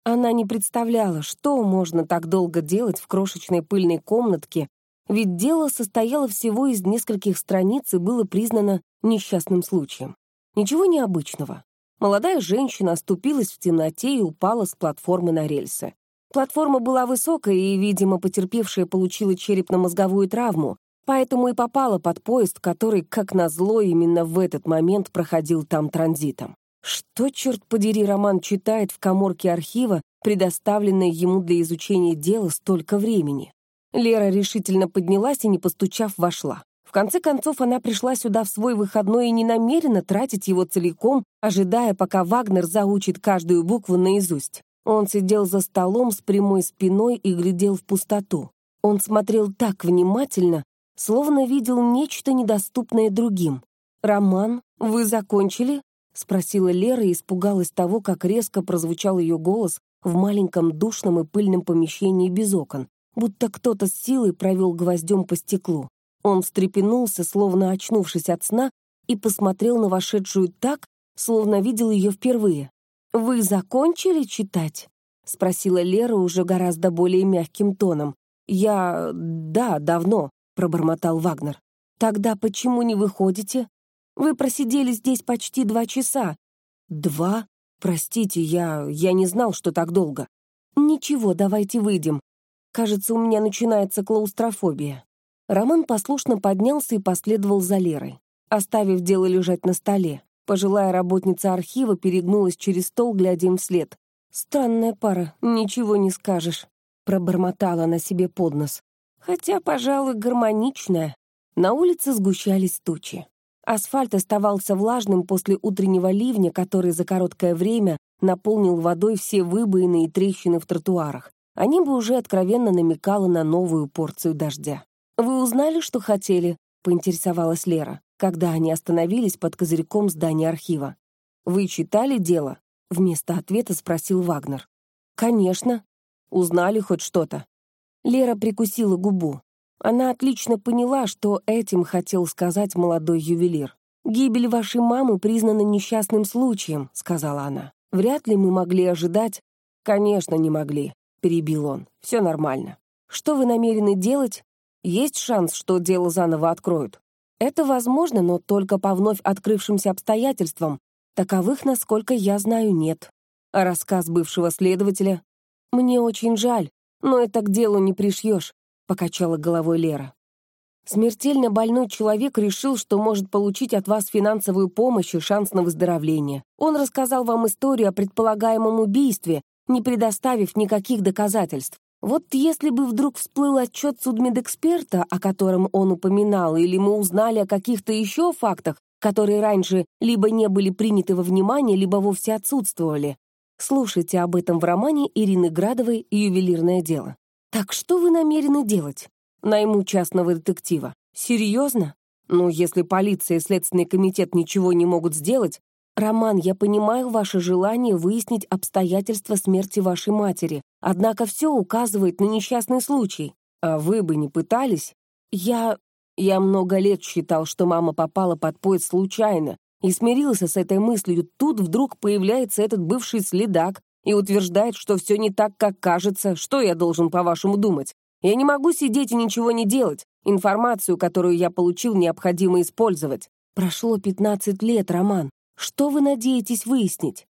Она не представляла, что можно так долго делать в крошечной пыльной комнатке, ведь дело состояло всего из нескольких страниц и было признано несчастным случаем. Ничего необычного. Молодая женщина оступилась в темноте и упала с платформы на рельсы. Платформа была высокая, и, видимо, потерпевшая получила черепно-мозговую травму, поэтому и попала под поезд, который, как назло, именно в этот момент проходил там транзитом. Что, черт подери, Роман читает в коморке архива, предоставленной ему для изучения дела столько времени? Лера решительно поднялась и, не постучав, вошла. В конце концов, она пришла сюда в свой выходной и не намерена тратить его целиком, ожидая, пока Вагнер заучит каждую букву наизусть. Он сидел за столом с прямой спиной и глядел в пустоту. Он смотрел так внимательно, словно видел нечто недоступное другим. «Роман, вы закончили?» — спросила Лера и испугалась того, как резко прозвучал ее голос в маленьком душном и пыльном помещении без окон, будто кто-то с силой провел гвоздем по стеклу. Он встрепенулся, словно очнувшись от сна, и посмотрел на вошедшую так, словно видел ее впервые. «Вы закончили читать?» — спросила Лера уже гораздо более мягким тоном. «Я... да, давно», — пробормотал Вагнер. «Тогда почему не выходите?» Вы просидели здесь почти два часа». «Два? Простите, я... я не знал, что так долго». «Ничего, давайте выйдем. Кажется, у меня начинается клаустрофобия». Роман послушно поднялся и последовал за Лерой, оставив дело лежать на столе. Пожилая работница архива перегнулась через стол, глядя им вслед. «Странная пара, ничего не скажешь», — пробормотала на себе под нос. «Хотя, пожалуй, гармоничная». На улице сгущались тучи. Асфальт оставался влажным после утреннего ливня, который за короткое время наполнил водой все выбоины и трещины в тротуарах, а небо уже откровенно намекало на новую порцию дождя. «Вы узнали, что хотели?» — поинтересовалась Лера, когда они остановились под козырьком здания архива. «Вы читали дело?» — вместо ответа спросил Вагнер. «Конечно. Узнали хоть что-то?» Лера прикусила губу. Она отлично поняла, что этим хотел сказать молодой ювелир. «Гибель вашей мамы признана несчастным случаем», — сказала она. «Вряд ли мы могли ожидать...» «Конечно, не могли», — перебил он. «Все нормально. Что вы намерены делать? Есть шанс, что дело заново откроют. Это возможно, но только по вновь открывшимся обстоятельствам. Таковых, насколько я знаю, нет. А рассказ бывшего следователя? Мне очень жаль, но это к делу не пришьешь. — покачала головой Лера. «Смертельно больной человек решил, что может получить от вас финансовую помощь и шанс на выздоровление. Он рассказал вам историю о предполагаемом убийстве, не предоставив никаких доказательств. Вот если бы вдруг всплыл отчет судмедэксперта, о котором он упоминал, или мы узнали о каких-то еще фактах, которые раньше либо не были приняты во внимание, либо вовсе отсутствовали. Слушайте об этом в романе Ирины Градовой «Ювелирное дело». «Так что вы намерены делать? Найму частного детектива. Серьезно? Ну, если полиция и Следственный комитет ничего не могут сделать... Роман, я понимаю ваше желание выяснить обстоятельства смерти вашей матери, однако все указывает на несчастный случай. А вы бы не пытались? Я... Я много лет считал, что мама попала под поезд случайно, и смирился с этой мыслью. Тут вдруг появляется этот бывший следак, и утверждает, что все не так, как кажется, что я должен, по-вашему, думать? Я не могу сидеть и ничего не делать. Информацию, которую я получил, необходимо использовать. Прошло 15 лет, Роман. Что вы надеетесь выяснить?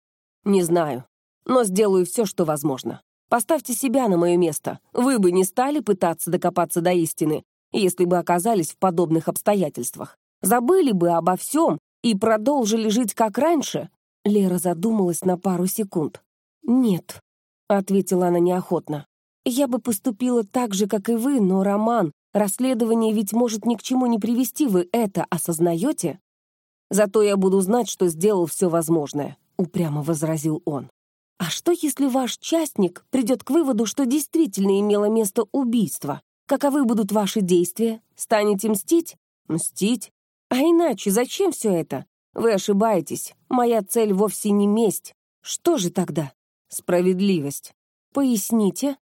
Не знаю, но сделаю все, что возможно. Поставьте себя на мое место. Вы бы не стали пытаться докопаться до истины, если бы оказались в подобных обстоятельствах. Забыли бы обо всем и продолжили жить как раньше?» Лера задумалась на пару секунд. «Нет», — ответила она неохотно. «Я бы поступила так же, как и вы, но, Роман, расследование ведь может ни к чему не привести, вы это осознаете?» «Зато я буду знать, что сделал все возможное», — упрямо возразил он. А что, если ваш частник придет к выводу, что действительно имело место убийство? Каковы будут ваши действия? Станете мстить? Мстить? А иначе зачем все это? Вы ошибаетесь. Моя цель вовсе не месть. Что же тогда? Справедливость. Поясните.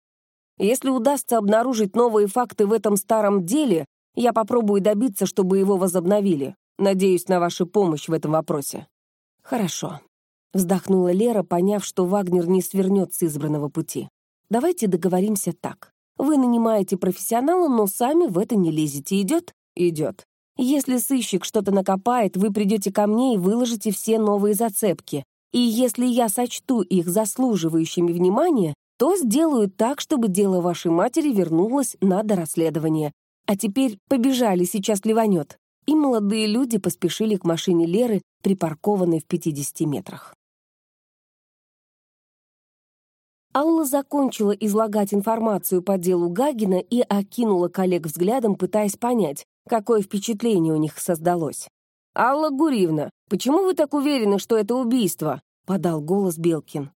Если удастся обнаружить новые факты в этом старом деле, я попробую добиться, чтобы его возобновили. Надеюсь на вашу помощь в этом вопросе. Хорошо. Вздохнула Лера, поняв, что Вагнер не свернет с избранного пути. «Давайте договоримся так. Вы нанимаете профессионала, но сами в это не лезете. Идет? Идет. Если сыщик что-то накопает, вы придете ко мне и выложите все новые зацепки. И если я сочту их заслуживающими внимания, то сделаю так, чтобы дело вашей матери вернулось на дорасследование. А теперь побежали, сейчас ливанет». И молодые люди поспешили к машине Леры, припаркованной в 50 метрах. Алла закончила излагать информацию по делу Гагина и окинула коллег взглядом, пытаясь понять, какое впечатление у них создалось. «Алла Гуривна, почему вы так уверены, что это убийство?» — подал голос Белкин.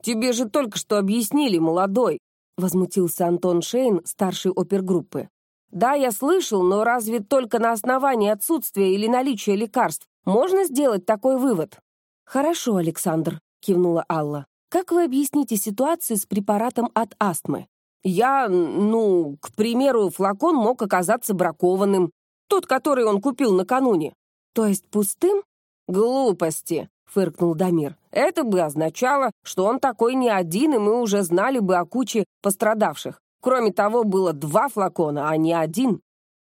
«Тебе же только что объяснили, молодой!» — возмутился Антон Шейн, старший опергруппы. «Да, я слышал, но разве только на основании отсутствия или наличия лекарств можно сделать такой вывод?» «Хорошо, Александр», — кивнула Алла. Как вы объясните ситуацию с препаратом от астмы? Я, ну, к примеру, флакон мог оказаться бракованным. Тот, который он купил накануне. То есть пустым? Глупости, фыркнул Дамир. Это бы означало, что он такой не один, и мы уже знали бы о куче пострадавших. Кроме того, было два флакона, а не один.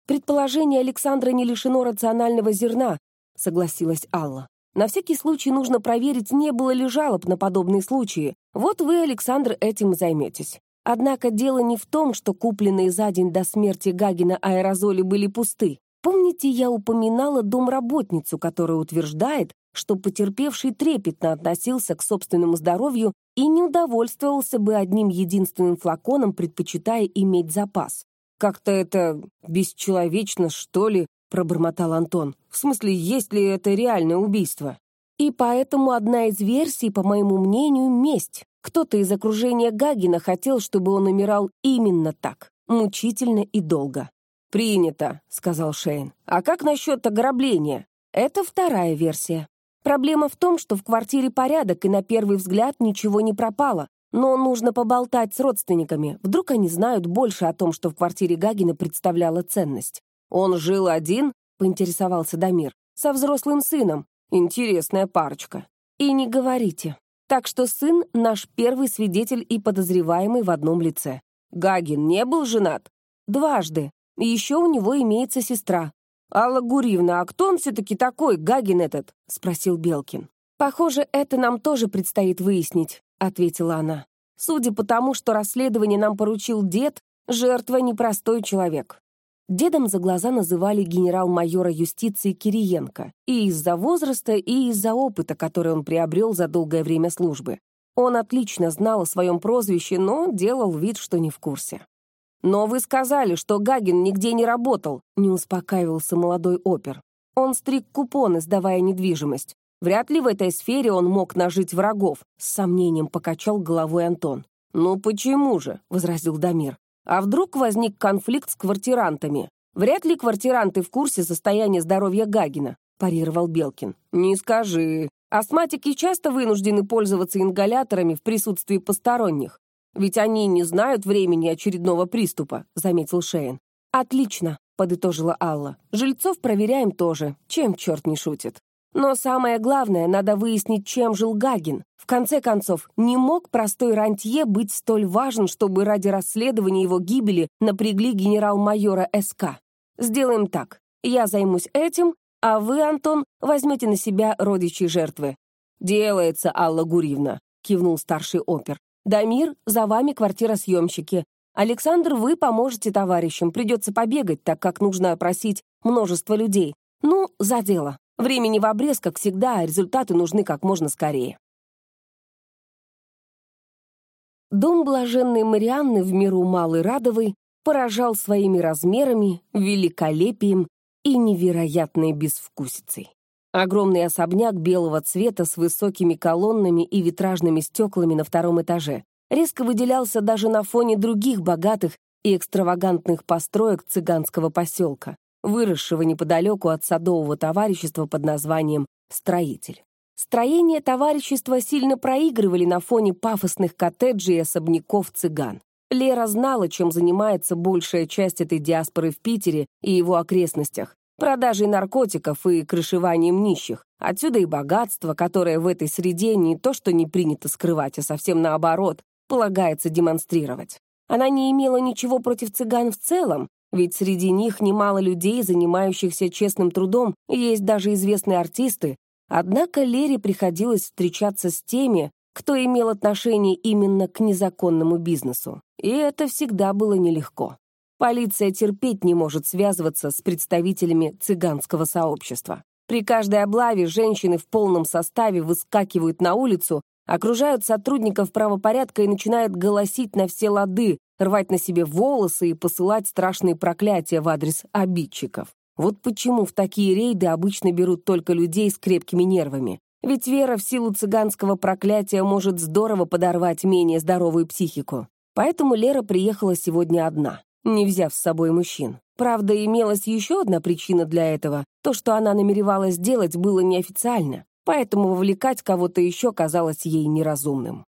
Предположение Александра не лишено рационального зерна, согласилась Алла. На всякий случай нужно проверить, не было ли жалоб на подобные случаи. Вот вы, Александр, этим займетесь. Однако дело не в том, что купленные за день до смерти Гагина аэрозоли были пусты. Помните, я упоминала домработницу, которая утверждает, что потерпевший трепетно относился к собственному здоровью и не удовольствовался бы одним единственным флаконом, предпочитая иметь запас. Как-то это бесчеловечно, что ли, — пробормотал Антон. «В смысле, есть ли это реальное убийство?» «И поэтому одна из версий, по моему мнению, — месть. Кто-то из окружения Гагина хотел, чтобы он умирал именно так, мучительно и долго». «Принято», — сказал Шейн. «А как насчет ограбления?» «Это вторая версия. Проблема в том, что в квартире порядок, и на первый взгляд ничего не пропало. Но нужно поболтать с родственниками. Вдруг они знают больше о том, что в квартире Гагина представляла ценность. «Он жил один?» — поинтересовался Дамир. «Со взрослым сыном. Интересная парочка». «И не говорите. Так что сын — наш первый свидетель и подозреваемый в одном лице. Гагин не был женат?» «Дважды. Еще у него имеется сестра». «Алла Гуривна, а кто он все-таки такой, Гагин этот?» — спросил Белкин. «Похоже, это нам тоже предстоит выяснить», — ответила она. «Судя по тому, что расследование нам поручил дед, жертва — непростой человек. Дедом за глаза называли генерал-майора юстиции Кириенко и из-за возраста, и из-за опыта, который он приобрел за долгое время службы. Он отлично знал о своем прозвище, но делал вид, что не в курсе. «Но вы сказали, что Гагин нигде не работал», — не успокаивался молодой опер. Он стриг купоны, сдавая недвижимость. Вряд ли в этой сфере он мог нажить врагов, с сомнением покачал головой Антон. «Ну почему же?» — возразил Дамир. А вдруг возник конфликт с квартирантами? Вряд ли квартиранты в курсе состояния здоровья Гагина, парировал Белкин. Не скажи. Астматики часто вынуждены пользоваться ингаляторами в присутствии посторонних. Ведь они не знают времени очередного приступа, заметил Шейн. Отлично, подытожила Алла. Жильцов проверяем тоже, чем черт не шутит. Но самое главное, надо выяснить, чем жил Гагин. В конце концов, не мог простой рантье быть столь важен, чтобы ради расследования его гибели напрягли генерал-майора СК. Сделаем так. Я займусь этим, а вы, Антон, возьмете на себя родичей жертвы. «Делается, Алла Гуривна», — кивнул старший опер. Дамир, за вами квартиросъемщики. Александр, вы поможете товарищам. Придется побегать, так как нужно опросить множество людей. Ну, за дело. Времени в обрез, как всегда, а результаты нужны как можно скорее. Дом блаженной Марианны в миру Малой Радовой поражал своими размерами, великолепием и невероятной безвкусицей. Огромный особняк белого цвета с высокими колоннами и витражными стеклами на втором этаже резко выделялся даже на фоне других богатых и экстравагантных построек цыганского поселка, выросшего неподалеку от садового товарищества под названием «Строитель». Строения товарищества сильно проигрывали на фоне пафосных коттеджей и особняков цыган. Лера знала, чем занимается большая часть этой диаспоры в Питере и его окрестностях. Продажей наркотиков и крышеванием нищих. Отсюда и богатство, которое в этой среде не то что не принято скрывать, а совсем наоборот, полагается демонстрировать. Она не имела ничего против цыган в целом, ведь среди них немало людей, занимающихся честным трудом, есть даже известные артисты, Однако Лере приходилось встречаться с теми, кто имел отношение именно к незаконному бизнесу. И это всегда было нелегко. Полиция терпеть не может связываться с представителями цыганского сообщества. При каждой облаве женщины в полном составе выскакивают на улицу, окружают сотрудников правопорядка и начинают голосить на все лады, рвать на себе волосы и посылать страшные проклятия в адрес обидчиков. Вот почему в такие рейды обычно берут только людей с крепкими нервами. Ведь вера в силу цыганского проклятия может здорово подорвать менее здоровую психику. Поэтому Лера приехала сегодня одна, не взяв с собой мужчин. Правда, имелась еще одна причина для этого. То, что она намеревалась сделать, было неофициально, поэтому вовлекать кого-то еще казалось ей неразумным.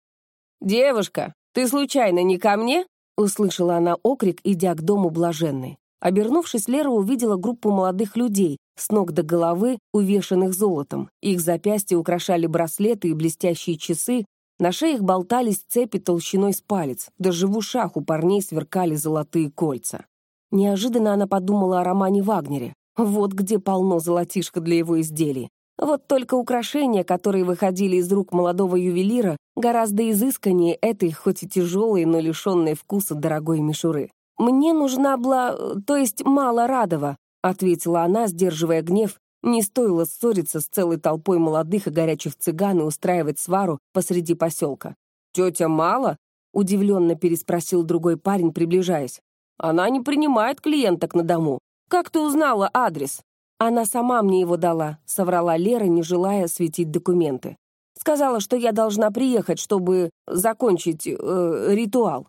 «Девушка, ты случайно не ко мне?» — услышала она окрик, идя к дому блаженной. Обернувшись, Лера увидела группу молодых людей, с ног до головы, увешанных золотом. Их запястья украшали браслеты и блестящие часы, на шеях болтались цепи толщиной с палец, даже в ушах у парней сверкали золотые кольца. Неожиданно она подумала о романе Вагнере. Вот где полно золотишка для его изделий. Вот только украшения, которые выходили из рук молодого ювелира, гораздо изысканнее этой, хоть и тяжелой, но лишенной вкуса дорогой мишуры. «Мне нужна была... то есть мало Радова», — ответила она, сдерживая гнев. Не стоило ссориться с целой толпой молодых и горячих цыган и устраивать свару посреди поселка. «Тетя Мало?» — удивленно переспросил другой парень, приближаясь. «Она не принимает клиенток на дому. Как ты узнала адрес?» «Она сама мне его дала», — соврала Лера, не желая светить документы. «Сказала, что я должна приехать, чтобы закончить э, ритуал».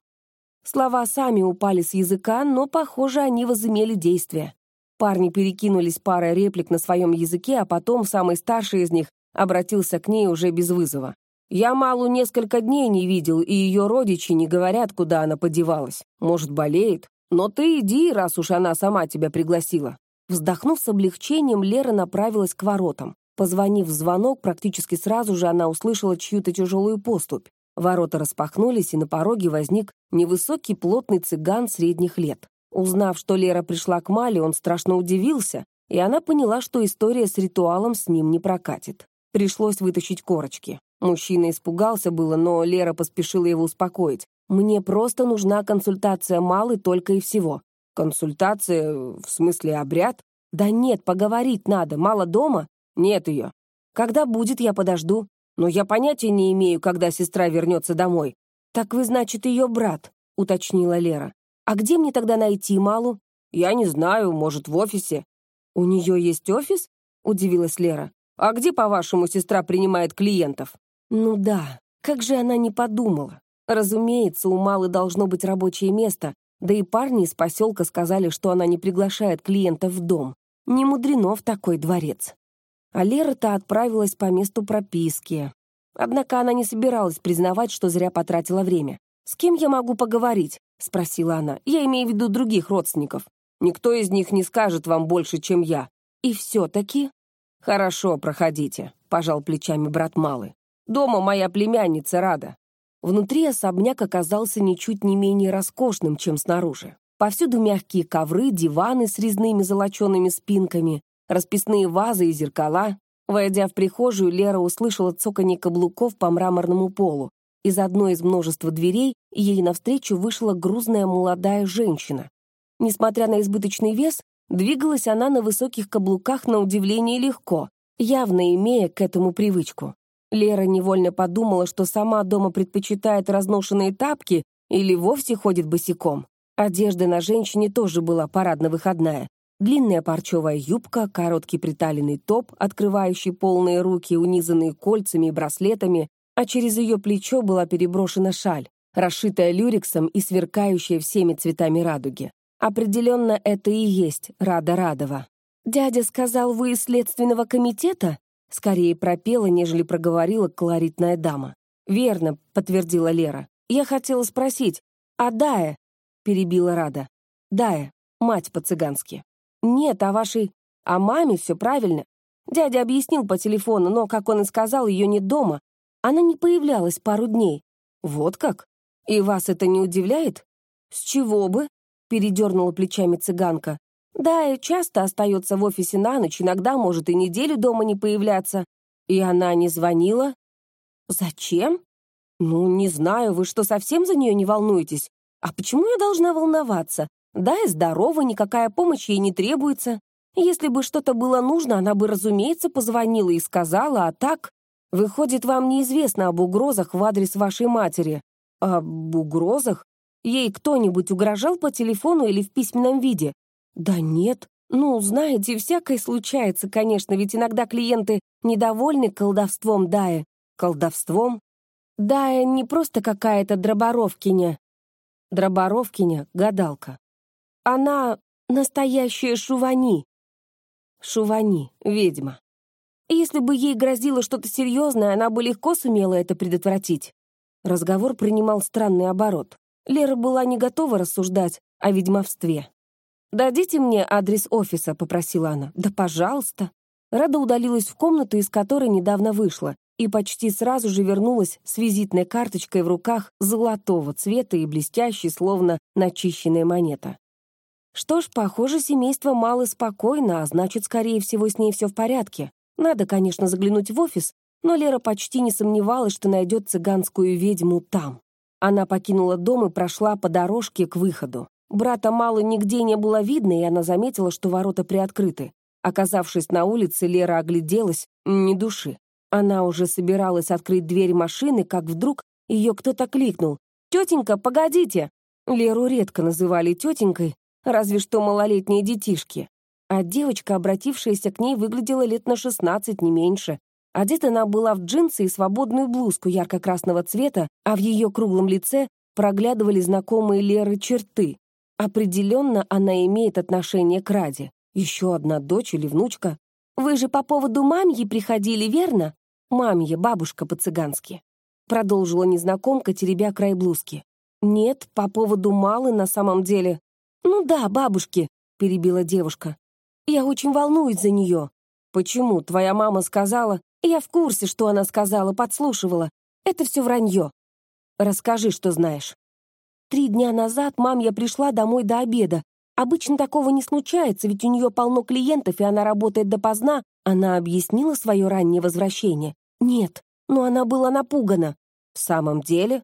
Слова сами упали с языка, но, похоже, они возымели действие. Парни перекинулись парой реплик на своем языке, а потом самый старший из них обратился к ней уже без вызова. «Я Малу несколько дней не видел, и ее родичи не говорят, куда она подевалась. Может, болеет? Но ты иди, раз уж она сама тебя пригласила». Вздохнув с облегчением, Лера направилась к воротам. Позвонив в звонок, практически сразу же она услышала чью-то тяжелую поступь. Ворота распахнулись, и на пороге возник невысокий плотный цыган средних лет. Узнав, что Лера пришла к Мале, он страшно удивился, и она поняла, что история с ритуалом с ним не прокатит. Пришлось вытащить корочки. Мужчина испугался было, но Лера поспешила его успокоить. «Мне просто нужна консультация Малы только и всего». «Консультация? В смысле обряд?» «Да нет, поговорить надо. Мало дома?» «Нет ее». «Когда будет, я подожду». Но я понятия не имею, когда сестра вернется домой. Так вы, значит, ее брат, уточнила Лера. А где мне тогда найти Малу? Я не знаю, может, в офисе. У нее есть офис? Удивилась Лера. А где, по-вашему, сестра принимает клиентов? Ну да, как же она не подумала. Разумеется, у Малы должно быть рабочее место, да и парни из поселка сказали, что она не приглашает клиентов в дом. Не мудрено в такой дворец. А Лера-то отправилась по месту прописки. Однако она не собиралась признавать, что зря потратила время. «С кем я могу поговорить?» — спросила она. «Я имею в виду других родственников. Никто из них не скажет вам больше, чем я. И все-таки...» «Хорошо, проходите», — пожал плечами брат Малы. «Дома моя племянница рада». Внутри особняк оказался ничуть не менее роскошным, чем снаружи. Повсюду мягкие ковры, диваны с резными золочеными спинками, расписные вазы и зеркала. Войдя в прихожую, Лера услышала цоканье каблуков по мраморному полу. Из одной из множества дверей ей навстречу вышла грузная молодая женщина. Несмотря на избыточный вес, двигалась она на высоких каблуках на удивление легко, явно имея к этому привычку. Лера невольно подумала, что сама дома предпочитает разношенные тапки или вовсе ходит босиком. Одежда на женщине тоже была парадно-выходная. Длинная парчевая юбка, короткий приталенный топ, открывающий полные руки, унизанные кольцами и браслетами, а через ее плечо была переброшена шаль, расшитая люрексом и сверкающая всеми цветами радуги. Определенно, это и есть Рада Радова. «Дядя сказал, вы из следственного комитета?» Скорее пропела, нежели проговорила колоритная дама. «Верно», — подтвердила Лера. «Я хотела спросить, а Дая?» — перебила Рада. «Дая, мать по-цыгански». «Нет, а вашей... А маме все правильно. Дядя объяснил по телефону, но, как он и сказал, ее нет дома. Она не появлялась пару дней. Вот как? И вас это не удивляет? С чего бы? Передернула плечами цыганка. Да, и часто остается в офисе на ночь, иногда может и неделю дома не появляться. И она не звонила? Зачем? Ну, не знаю, вы что, совсем за нее не волнуетесь? А почему я должна волноваться? Да, и здорова, никакая помощь ей не требуется. Если бы что-то было нужно, она бы, разумеется, позвонила и сказала, а так... Выходит, вам неизвестно об угрозах в адрес вашей матери. Об угрозах? Ей кто-нибудь угрожал по телефону или в письменном виде? Да нет. Ну, знаете, всякое случается, конечно, ведь иногда клиенты недовольны колдовством Дая. Колдовством? Дая не просто какая-то дроборовкиня. Дроборовкиня — гадалка. Она настоящая Шувани. Шувани, ведьма. Если бы ей грозило что-то серьезное, она бы легко сумела это предотвратить. Разговор принимал странный оборот. Лера была не готова рассуждать о ведьмовстве. «Дадите мне адрес офиса», — попросила она. «Да, пожалуйста». Рада удалилась в комнату, из которой недавно вышла, и почти сразу же вернулась с визитной карточкой в руках золотого цвета и блестящей, словно начищенная монета. Что ж, похоже, семейство мало спокойно, а значит, скорее всего, с ней все в порядке. Надо, конечно, заглянуть в офис, но Лера почти не сомневалась, что найдет цыганскую ведьму там. Она покинула дом и прошла по дорожке к выходу. Брата мало нигде не было видно, и она заметила, что ворота приоткрыты. Оказавшись на улице, Лера огляделась, ни души. Она уже собиралась открыть дверь машины, как вдруг ее кто-то кликнул. «Тетенька, погодите!» Леру редко называли тетенькой, разве что малолетние детишки. А девочка, обратившаяся к ней, выглядела лет на 16, не меньше. Одета она была в джинсы и свободную блузку ярко-красного цвета, а в ее круглом лице проглядывали знакомые Леры черты. Определенно она имеет отношение к Раде. Еще одна дочь или внучка. «Вы же по поводу мамьи приходили, верно?» «Мамья, бабушка по-цыгански», — продолжила незнакомка, теребя край блузки. «Нет, по поводу Малы на самом деле. «Ну да, бабушки», — перебила девушка. «Я очень волнуюсь за нее». «Почему? Твоя мама сказала...» «Я в курсе, что она сказала, подслушивала. Это все вранье». «Расскажи, что знаешь». Три дня назад мам я пришла домой до обеда. Обычно такого не случается, ведь у нее полно клиентов, и она работает допоздна. Она объяснила свое раннее возвращение? Нет, но она была напугана. В самом деле?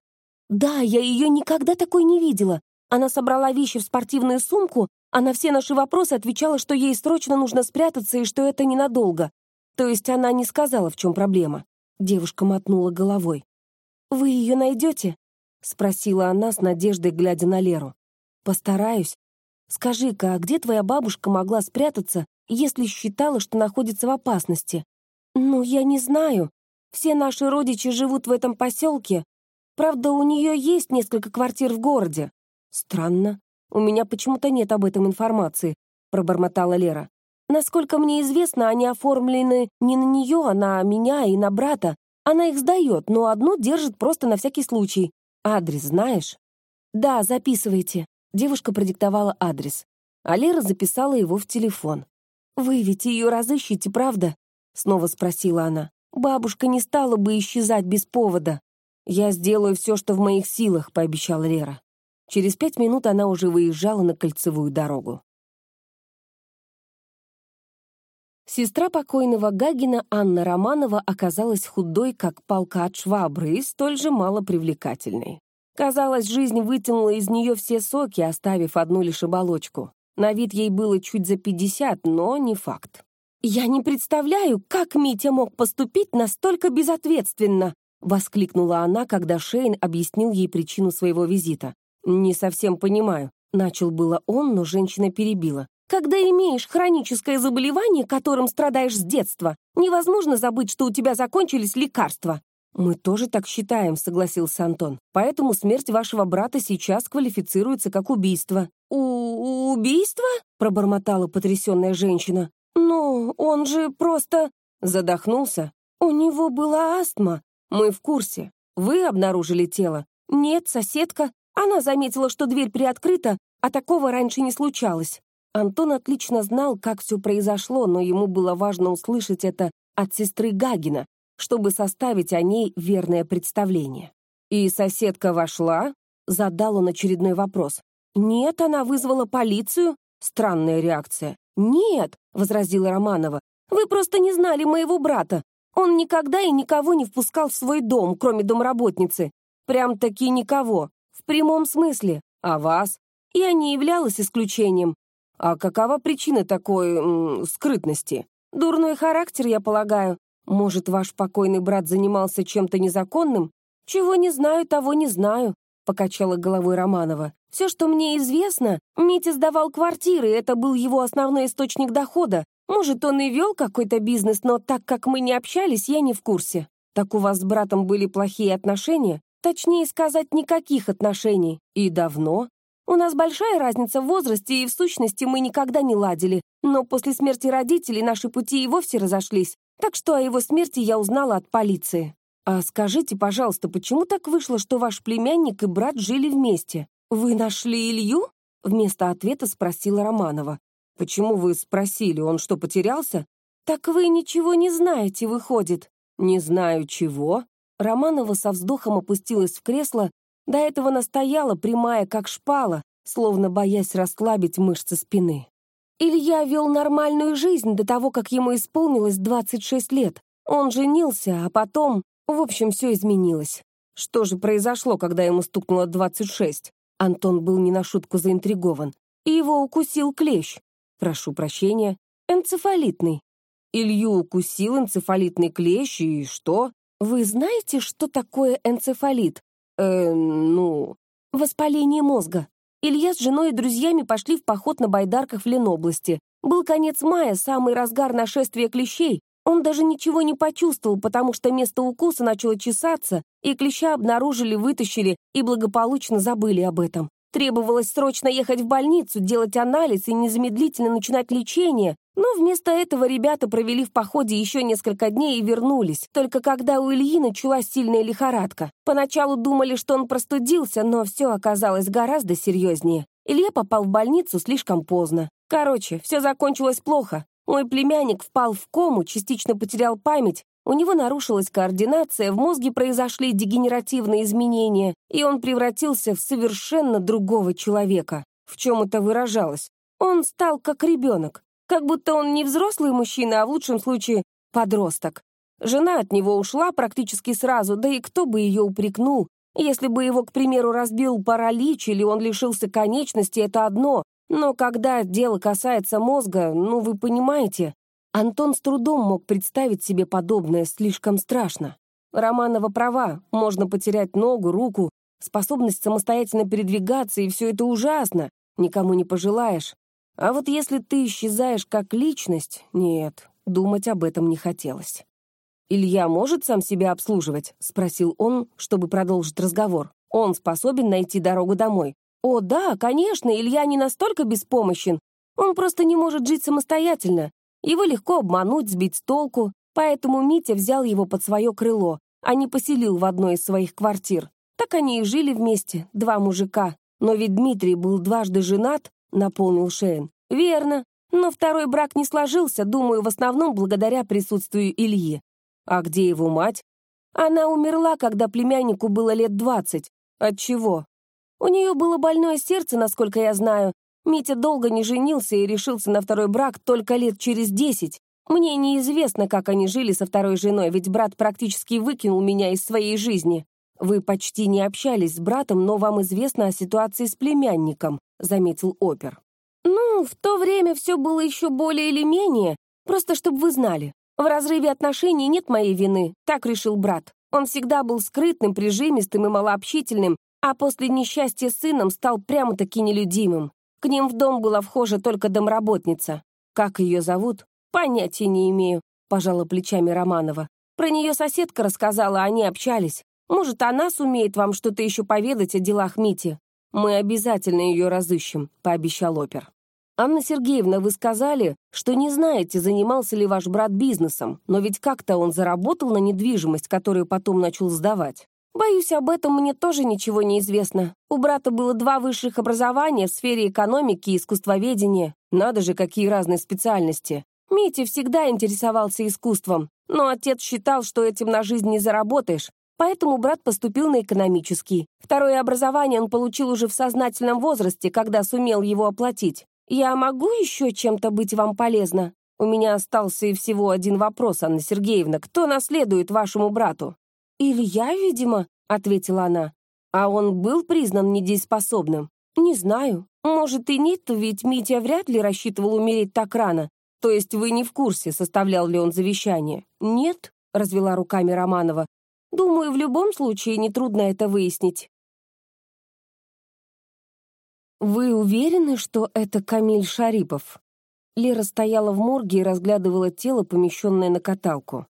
Да, я ее никогда такой не видела. Она собрала вещи в спортивную сумку, а на все наши вопросы отвечала, что ей срочно нужно спрятаться и что это ненадолго. То есть она не сказала, в чем проблема. Девушка мотнула головой. «Вы ее найдете?» — спросила она с надеждой, глядя на Леру. «Постараюсь. Скажи-ка, а где твоя бабушка могла спрятаться, если считала, что находится в опасности?» «Ну, я не знаю. Все наши родичи живут в этом поселке. Правда, у нее есть несколько квартир в городе. «Странно. У меня почему-то нет об этом информации», — пробормотала Лера. «Насколько мне известно, они оформлены не на нее, а на меня и на брата. Она их сдает, но одну держит просто на всякий случай. Адрес знаешь?» «Да, записывайте». Девушка продиктовала адрес, а Лера записала его в телефон. «Вы ведь ее разыщете, правда?» — снова спросила она. «Бабушка не стала бы исчезать без повода». «Я сделаю все, что в моих силах», — пообещала Лера. Через пять минут она уже выезжала на кольцевую дорогу. Сестра покойного Гагина Анна Романова оказалась худой, как палка от швабры, и столь же малопривлекательной. Казалось, жизнь вытянула из нее все соки, оставив одну лишь оболочку. На вид ей было чуть за пятьдесят, но не факт. «Я не представляю, как Митя мог поступить настолько безответственно!» — воскликнула она, когда Шейн объяснил ей причину своего визита. «Не совсем понимаю», — начал было он, но женщина перебила. «Когда имеешь хроническое заболевание, которым страдаешь с детства, невозможно забыть, что у тебя закончились лекарства. «Мы тоже так считаем», — согласился Антон. «Поэтому смерть вашего брата сейчас квалифицируется как убийство». «У убийство?» — пробормотала потрясенная женщина. «Ну, он же просто...» Задохнулся. «У него была астма. Мы в курсе. Вы обнаружили тело?» «Нет, соседка. Она заметила, что дверь приоткрыта, а такого раньше не случалось». Антон отлично знал, как все произошло, но ему было важно услышать это от сестры Гагина, чтобы составить о ней верное представление. «И соседка вошла?» — задал он очередной вопрос. «Нет, она вызвала полицию». Странная реакция. «Нет», — возразила Романова, — «вы просто не знали моего брата. Он никогда и никого не впускал в свой дом, кроме домработницы. Прям-таки никого. В прямом смысле. А вас? Я не являлась исключением. А какова причина такой м, скрытности? Дурной характер, я полагаю. Может, ваш покойный брат занимался чем-то незаконным? Чего не знаю, того не знаю, покачала головой Романова. Все, что мне известно, Митя сдавал квартиры, это был его основной источник дохода. Может, он и вел какой-то бизнес, но так как мы не общались, я не в курсе. Так у вас с братом были плохие отношения? Точнее сказать, никаких отношений. И давно? У нас большая разница в возрасте, и в сущности мы никогда не ладили. Но после смерти родителей наши пути и вовсе разошлись. Так что о его смерти я узнала от полиции. А скажите, пожалуйста, почему так вышло, что ваш племянник и брат жили вместе? Вы нашли Илью? Вместо ответа спросила Романова. Почему вы спросили, он что, потерялся? Так вы ничего не знаете, выходит. Не знаю чего. Романова со вздохом опустилась в кресло, до этого настояла, прямая как шпала, словно боясь расслабить мышцы спины. Илья вел нормальную жизнь до того, как ему исполнилось 26 лет. Он женился, а потом... В общем, все изменилось. Что же произошло, когда ему стукнуло 26? Антон был не на шутку заинтригован. И его укусил клещ. Прошу прощения. Энцефалитный. Илью укусил энцефалитный клещ, и что? Вы знаете, что такое энцефалит? Э, ну... Воспаление мозга. Илья с женой и друзьями пошли в поход на байдарках в Ленобласти. Был конец мая, самый разгар нашествия клещей. Он даже ничего не почувствовал, потому что место укуса начало чесаться, и клеща обнаружили, вытащили и благополучно забыли об этом. Требовалось срочно ехать в больницу, делать анализ и незамедлительно начинать лечение, но вместо этого ребята провели в походе еще несколько дней и вернулись, только когда у Ильи началась сильная лихорадка. Поначалу думали, что он простудился, но все оказалось гораздо серьезнее. Илья попал в больницу слишком поздно. Короче, все закончилось плохо. Мой племянник впал в кому, частично потерял память, у него нарушилась координация, в мозге произошли дегенеративные изменения, и он превратился в совершенно другого человека. В чем это выражалось? Он стал как ребенок. Как будто он не взрослый мужчина, а в лучшем случае подросток. Жена от него ушла практически сразу, да и кто бы ее упрекнул. Если бы его, к примеру, разбил паралич или он лишился конечности, это одно. Но когда дело касается мозга, ну, вы понимаете, Антон с трудом мог представить себе подобное, слишком страшно. Романова права, можно потерять ногу, руку, способность самостоятельно передвигаться, и все это ужасно, никому не пожелаешь. А вот если ты исчезаешь как личность, нет, думать об этом не хотелось. «Илья может сам себя обслуживать?» — спросил он, чтобы продолжить разговор. «Он способен найти дорогу домой?» «О, да, конечно, Илья не настолько беспомощен. Он просто не может жить самостоятельно. Его легко обмануть, сбить с толку, поэтому Митя взял его под свое крыло, а не поселил в одной из своих квартир. Так они и жили вместе, два мужика. Но ведь Дмитрий был дважды женат, наполнил Шейн. Верно, но второй брак не сложился, думаю, в основном благодаря присутствию Ильи. А где его мать? Она умерла, когда племяннику было лет двадцать. От чего? У нее было больное сердце, насколько я знаю, Митя долго не женился и решился на второй брак только лет через десять. Мне неизвестно, как они жили со второй женой, ведь брат практически выкинул меня из своей жизни. Вы почти не общались с братом, но вам известно о ситуации с племянником», — заметил опер. «Ну, в то время все было еще более или менее, просто чтобы вы знали. В разрыве отношений нет моей вины, так решил брат. Он всегда был скрытным, прижимистым и малообщительным, а после несчастья с сыном стал прямо-таки нелюдимым. К ним в дом была вхожа только домработница. Как ее зовут? Понятия не имею, пожала плечами Романова. Про нее соседка рассказала, они общались. Может, она сумеет вам что-то еще поведать о делах Мити? Мы обязательно ее разыщем, пообещал опер. «Анна Сергеевна, вы сказали, что не знаете, занимался ли ваш брат бизнесом, но ведь как-то он заработал на недвижимость, которую потом начал сдавать. Боюсь, об этом мне тоже ничего не известно. У брата было два высших образования в сфере экономики и искусствоведения. Надо же, какие разные специальности. Митя всегда интересовался искусством, но отец считал, что этим на жизнь не заработаешь, поэтому брат поступил на экономический. Второе образование он получил уже в сознательном возрасте, когда сумел его оплатить. «Я могу еще чем-то быть вам полезна? У меня остался и всего один вопрос, Анна Сергеевна. Кто наследует вашему брату?» «Илья, видимо», — ответила она. «А он был признан недееспособным?» «Не знаю. Может, и нет, ведь Митя вряд ли рассчитывал умереть так рано. То есть вы не в курсе, составлял ли он завещание?» «Нет», — развела руками Романова. «Думаю, в любом случае нетрудно это выяснить». «Вы уверены, что это Камиль Шарипов?» Лера стояла в морге и разглядывала тело, помещенное на каталку.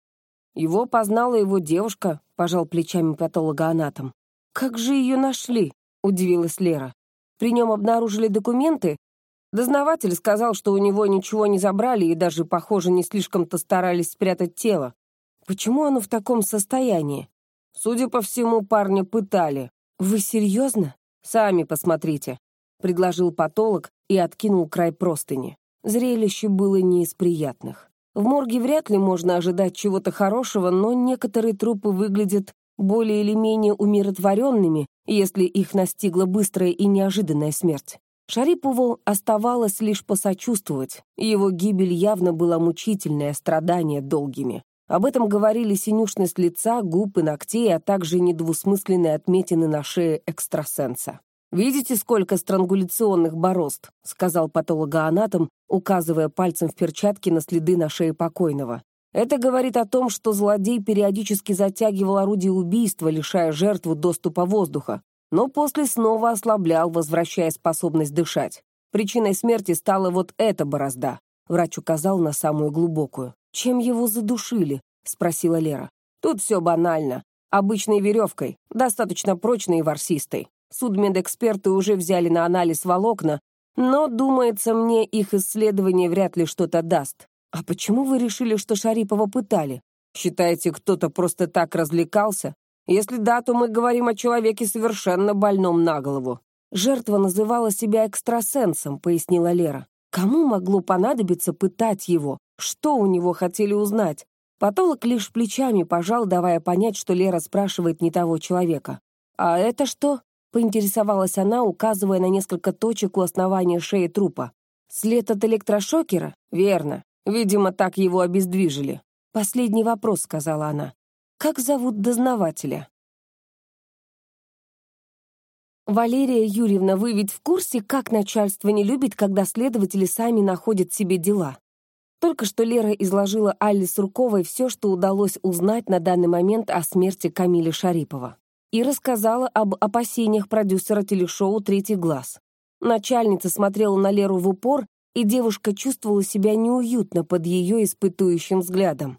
«Его познала его девушка», — пожал плечами патологоанатом. «Как же ее нашли?» — удивилась Лера. «При нем обнаружили документы?» Дознаватель сказал, что у него ничего не забрали и даже, похоже, не слишком-то старались спрятать тело. Почему оно в таком состоянии? Судя по всему, парня пытали. Вы серьезно? Сами посмотрите. Предложил патолог и откинул край простыни. Зрелище было не из приятных. В морге вряд ли можно ожидать чего-то хорошего, но некоторые трупы выглядят более или менее умиротворенными, если их настигла быстрая и неожиданная смерть. Шарипову оставалось лишь посочувствовать. Его гибель явно была мучительная, страдания долгими. Об этом говорили синюшность лица, губ и ногтей, а также недвусмысленные отметины на шее экстрасенса. «Видите, сколько странгуляционных борозд?» — сказал патологоанатом, указывая пальцем в перчатке на следы на шее покойного. Это говорит о том, что злодей периодически затягивал орудие убийства, лишая жертву доступа воздуха, но после снова ослаблял, возвращая способность дышать. Причиной смерти стала вот эта борозда. Врач указал на самую глубокую. «Чем его задушили?» — спросила Лера. «Тут все банально. Обычной веревкой, достаточно прочной и ворсистой. Судмедэксперты уже взяли на анализ волокна, но, думается мне, их исследование вряд ли что-то даст. А почему вы решили, что Шарипова пытали? Считаете, кто-то просто так развлекался? Если да, то мы говорим о человеке совершенно больном на голову. Жертва называла себя экстрасенсом, пояснила Лера. Кому могло понадобиться пытать его? Что у него хотели узнать? Патолог лишь плечами пожал, давая понять, что Лера спрашивает не того человека. «А это что?» — поинтересовалась она, указывая на несколько точек у основания шеи трупа. «След от электрошокера? Верно. Видимо, так его обездвижили». «Последний вопрос», — сказала она. «Как зовут дознавателя?» «Валерия Юрьевна, вы ведь в курсе, как начальство не любит, когда следователи сами находят себе дела?» Только что Лера изложила Алле Сурковой все, что удалось узнать на данный момент о смерти Камиля Шарипова и рассказала об опасениях продюсера телешоу «Третий глаз». Начальница смотрела на Леру в упор, и девушка чувствовала себя неуютно под ее испытующим взглядом.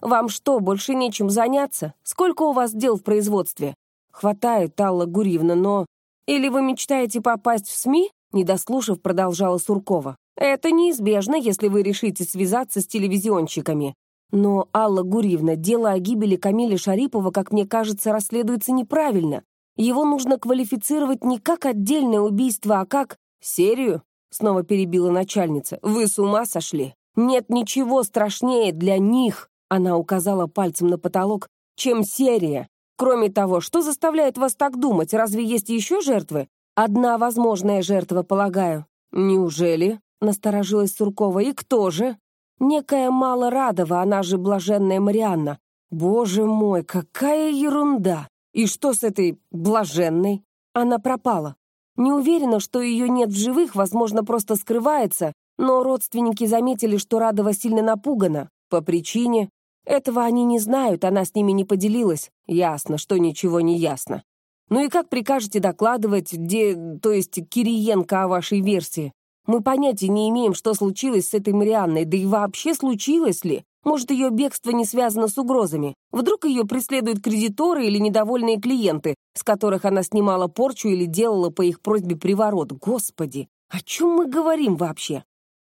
«Вам что, больше нечем заняться? Сколько у вас дел в производстве?» «Хватает, Алла Гурьевна, но...» «Или вы мечтаете попасть в СМИ?» Недослушав, продолжала Суркова. «Это неизбежно, если вы решите связаться с телевизионщиками. Но, Алла Гурьевна, дело о гибели Камиля Шарипова, как мне кажется, расследуется неправильно. Его нужно квалифицировать не как отдельное убийство, а как... «Серию?» — снова перебила начальница. «Вы с ума сошли? Нет ничего страшнее для них!» Она указала пальцем на потолок. «Чем серия? Кроме того, что заставляет вас так думать? Разве есть еще жертвы? Одна возможная жертва, полагаю». «Неужели?» — насторожилась Суркова. «И кто же?» Некая Мала Радова, она же блаженная Марианна. Боже мой, какая ерунда! И что с этой блаженной? Она пропала. Не уверена, что ее нет в живых, возможно, просто скрывается, но родственники заметили, что Радова сильно напугана. По причине... Этого они не знают, она с ними не поделилась. Ясно, что ничего не ясно. Ну и как прикажете докладывать, где, то есть Кириенко о вашей версии? Мы понятия не имеем, что случилось с этой Марианной, да и вообще случилось ли. Может, ее бегство не связано с угрозами. Вдруг ее преследуют кредиторы или недовольные клиенты, с которых она снимала порчу или делала по их просьбе приворот. Господи, о чем мы говорим вообще?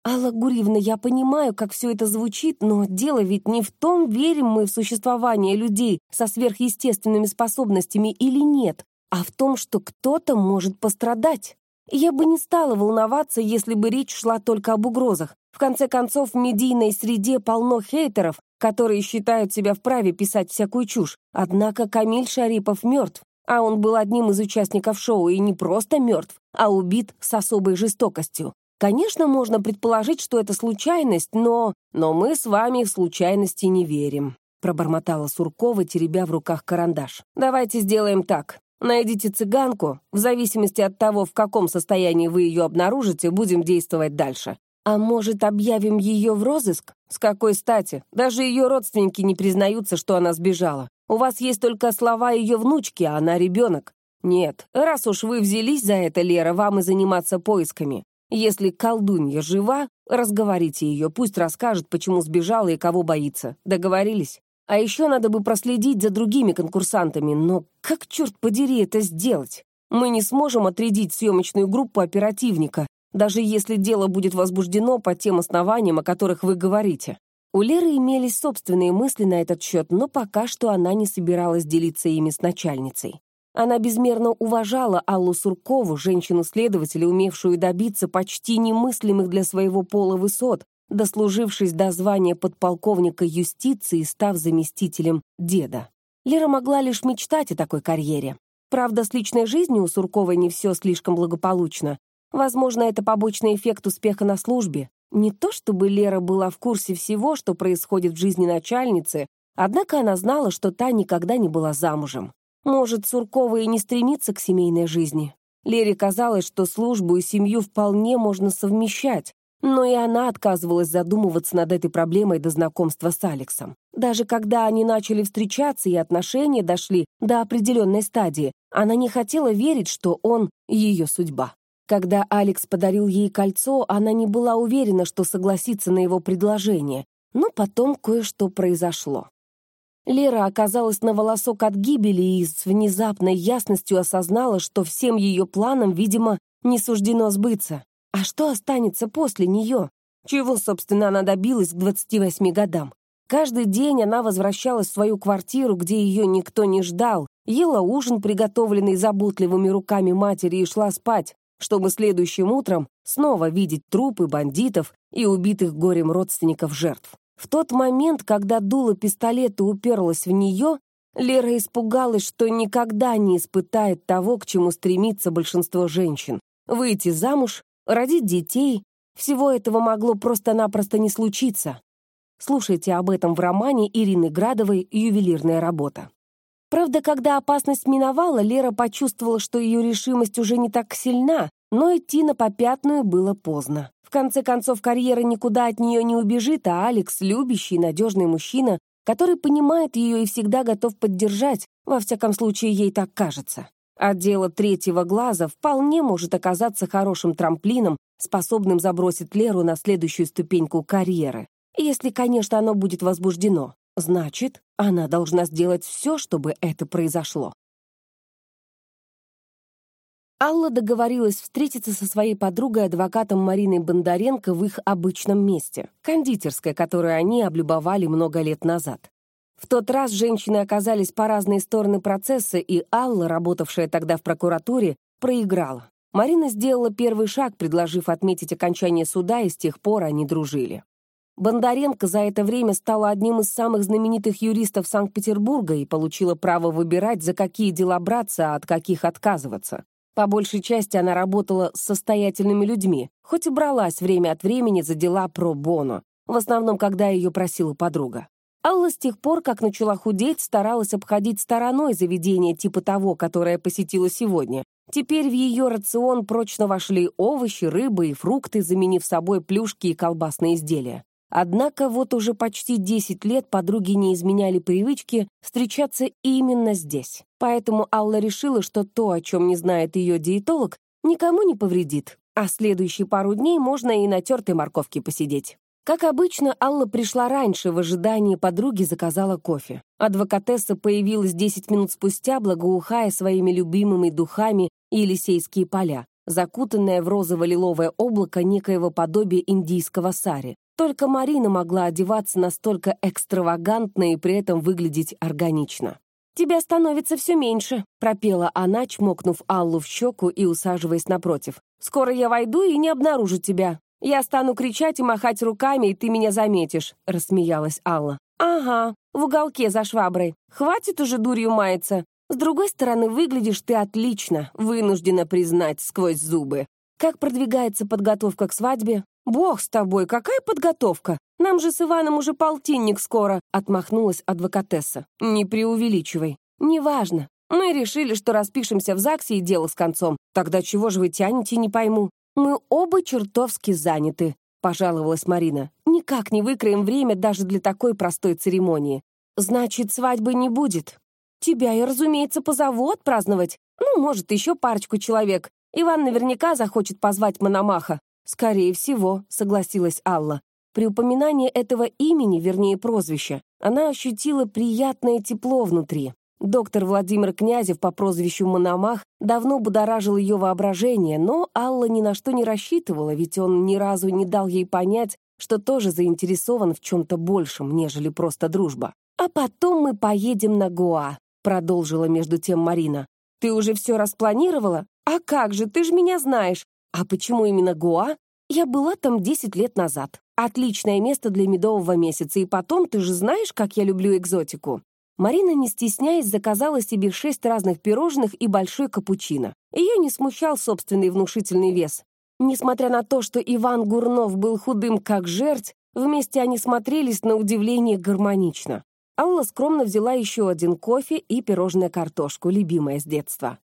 Алла Гуривна, я понимаю, как все это звучит, но дело ведь не в том, верим мы в существование людей со сверхъестественными способностями или нет, а в том, что кто-то может пострадать. Я бы не стала волноваться, если бы речь шла только об угрозах. В конце концов, в медийной среде полно хейтеров, которые считают себя вправе писать всякую чушь. Однако Камиль Шарипов мертв, а он был одним из участников шоу и не просто мертв, а убит с особой жестокостью. Конечно, можно предположить, что это случайность, но... Но мы с вами в случайности не верим», — пробормотала Суркова, теребя в руках карандаш. «Давайте сделаем так. Найдите цыганку. В зависимости от того, в каком состоянии вы ее обнаружите, будем действовать дальше. А может, объявим ее в розыск? С какой стати? Даже ее родственники не признаются, что она сбежала. У вас есть только слова ее внучки, а она ребенок. Нет, раз уж вы взялись за это, Лера, вам и заниматься поисками. Если колдунья жива, разговорите ее, пусть расскажет, почему сбежала и кого боится. Договорились? А еще надо бы проследить за другими конкурсантами, но как, черт подери, это сделать? Мы не сможем отрядить съемочную группу оперативника, даже если дело будет возбуждено по тем основаниям, о которых вы говорите. У Леры имелись собственные мысли на этот счет, но пока что она не собиралась делиться ими с начальницей. Она безмерно уважала Аллу Суркову, женщину-следователя, умевшую добиться почти немыслимых для своего пола высот, дослужившись до звания подполковника юстиции, став заместителем деда. Лера могла лишь мечтать о такой карьере. Правда, с личной жизнью у Сурковой не все слишком благополучно. Возможно, это побочный эффект успеха на службе. Не то чтобы Лера была в курсе всего, что происходит в жизни начальницы, однако она знала, что та никогда не была замужем. Может, Суркова и не стремится к семейной жизни. Лере казалось, что службу и семью вполне можно совмещать, но и она отказывалась задумываться над этой проблемой до знакомства с Алексом. Даже когда они начали встречаться и отношения дошли до определенной стадии, она не хотела верить, что он — ее судьба. Когда Алекс подарил ей кольцо, она не была уверена, что согласится на его предложение, но потом кое-что произошло. Лера оказалась на волосок от гибели и с внезапной ясностью осознала, что всем ее планам, видимо, не суждено сбыться. А что останется после нее? Чего, собственно, она добилась к 28 годам? Каждый день она возвращалась в свою квартиру, где ее никто не ждал, ела ужин, приготовленный заботливыми руками матери, и шла спать, чтобы следующим утром снова видеть трупы бандитов и убитых горем родственников жертв. В тот момент, когда дуло пистолета уперлось в нее, Лера испугалась, что никогда не испытает того, к чему стремится большинство женщин — выйти замуж родить детей. Всего этого могло просто-напросто не случиться. Слушайте об этом в романе Ирины Градовой «Ювелирная работа». Правда, когда опасность миновала, Лера почувствовала, что ее решимость уже не так сильна, но идти на попятную было поздно. В конце концов, карьера никуда от нее не убежит, а Алекс — любящий, надежный мужчина, который понимает ее и всегда готов поддержать, во всяком случае, ей так кажется. А дело третьего глаза вполне может оказаться хорошим трамплином, способным забросить Леру на следующую ступеньку карьеры. Если, конечно, оно будет возбуждено. Значит, она должна сделать все, чтобы это произошло. Алла договорилась встретиться со своей подругой-адвокатом Мариной Бондаренко в их обычном месте, кондитерской, которую они облюбовали много лет назад. В тот раз женщины оказались по разные стороны процесса, и Алла, работавшая тогда в прокуратуре, проиграла. Марина сделала первый шаг, предложив отметить окончание суда, и с тех пор они дружили. Бондаренко за это время стала одним из самых знаменитых юристов Санкт-Петербурга и получила право выбирать, за какие дела браться, а от каких отказываться. По большей части она работала с состоятельными людьми, хоть и бралась время от времени за дела про боно. в основном, когда ее просила подруга. Алла с тех пор, как начала худеть, старалась обходить стороной заведение типа того, которое посетила сегодня. Теперь в ее рацион прочно вошли овощи, рыба и фрукты, заменив собой плюшки и колбасные изделия. Однако вот уже почти 10 лет подруги не изменяли привычки встречаться именно здесь. Поэтому Алла решила, что то, о чем не знает ее диетолог, никому не повредит, а следующие пару дней можно и на тертой морковке посидеть. Как обычно, Алла пришла раньше, в ожидании подруги заказала кофе. Адвокатесса появилась 10 минут спустя, благоухая своими любимыми духами и Елисейские поля, закутанная в розово-лиловое облако некоего подобия индийского сари. Только Марина могла одеваться настолько экстравагантно и при этом выглядеть органично. «Тебя становится все меньше», — пропела она, чмокнув Аллу в щеку и усаживаясь напротив. «Скоро я войду и не обнаружу тебя. «Я стану кричать и махать руками, и ты меня заметишь», — рассмеялась Алла. «Ага, в уголке за шваброй. Хватит уже дурью маяться. С другой стороны, выглядишь ты отлично, вынуждена признать сквозь зубы. Как продвигается подготовка к свадьбе? Бог с тобой, какая подготовка? Нам же с Иваном уже полтинник скоро», — отмахнулась адвокатесса. «Не преувеличивай. Неважно. Мы решили, что распишемся в ЗАГСе и дело с концом. Тогда чего же вы тянете, не пойму. «Мы оба чертовски заняты», — пожаловалась Марина. «Никак не выкроем время даже для такой простой церемонии. Значит, свадьбы не будет. Тебя я, разумеется, позову отпраздновать. Ну, может, еще парочку человек. Иван наверняка захочет позвать Мономаха». «Скорее всего», — согласилась Алла. При упоминании этого имени, вернее, прозвища, она ощутила приятное тепло внутри. Доктор Владимир Князев по прозвищу Мономах давно будоражил ее воображение, но Алла ни на что не рассчитывала, ведь он ни разу не дал ей понять, что тоже заинтересован в чем-то большем, нежели просто дружба. «А потом мы поедем на Гоа», — продолжила между тем Марина. «Ты уже все распланировала? А как же, ты же меня знаешь. А почему именно Гоа? Я была там 10 лет назад. Отличное место для медового месяца, и потом, ты же знаешь, как я люблю экзотику. Марина, не стесняясь, заказала себе шесть разных пирожных и большой капучино. Ее не смущал собственный внушительный вес. Несмотря на то, что Иван Гурнов был худым как жерть, вместе они смотрелись на удивление гармонично. Алла скромно взяла еще один кофе и пирожное картошку, любимое с детства.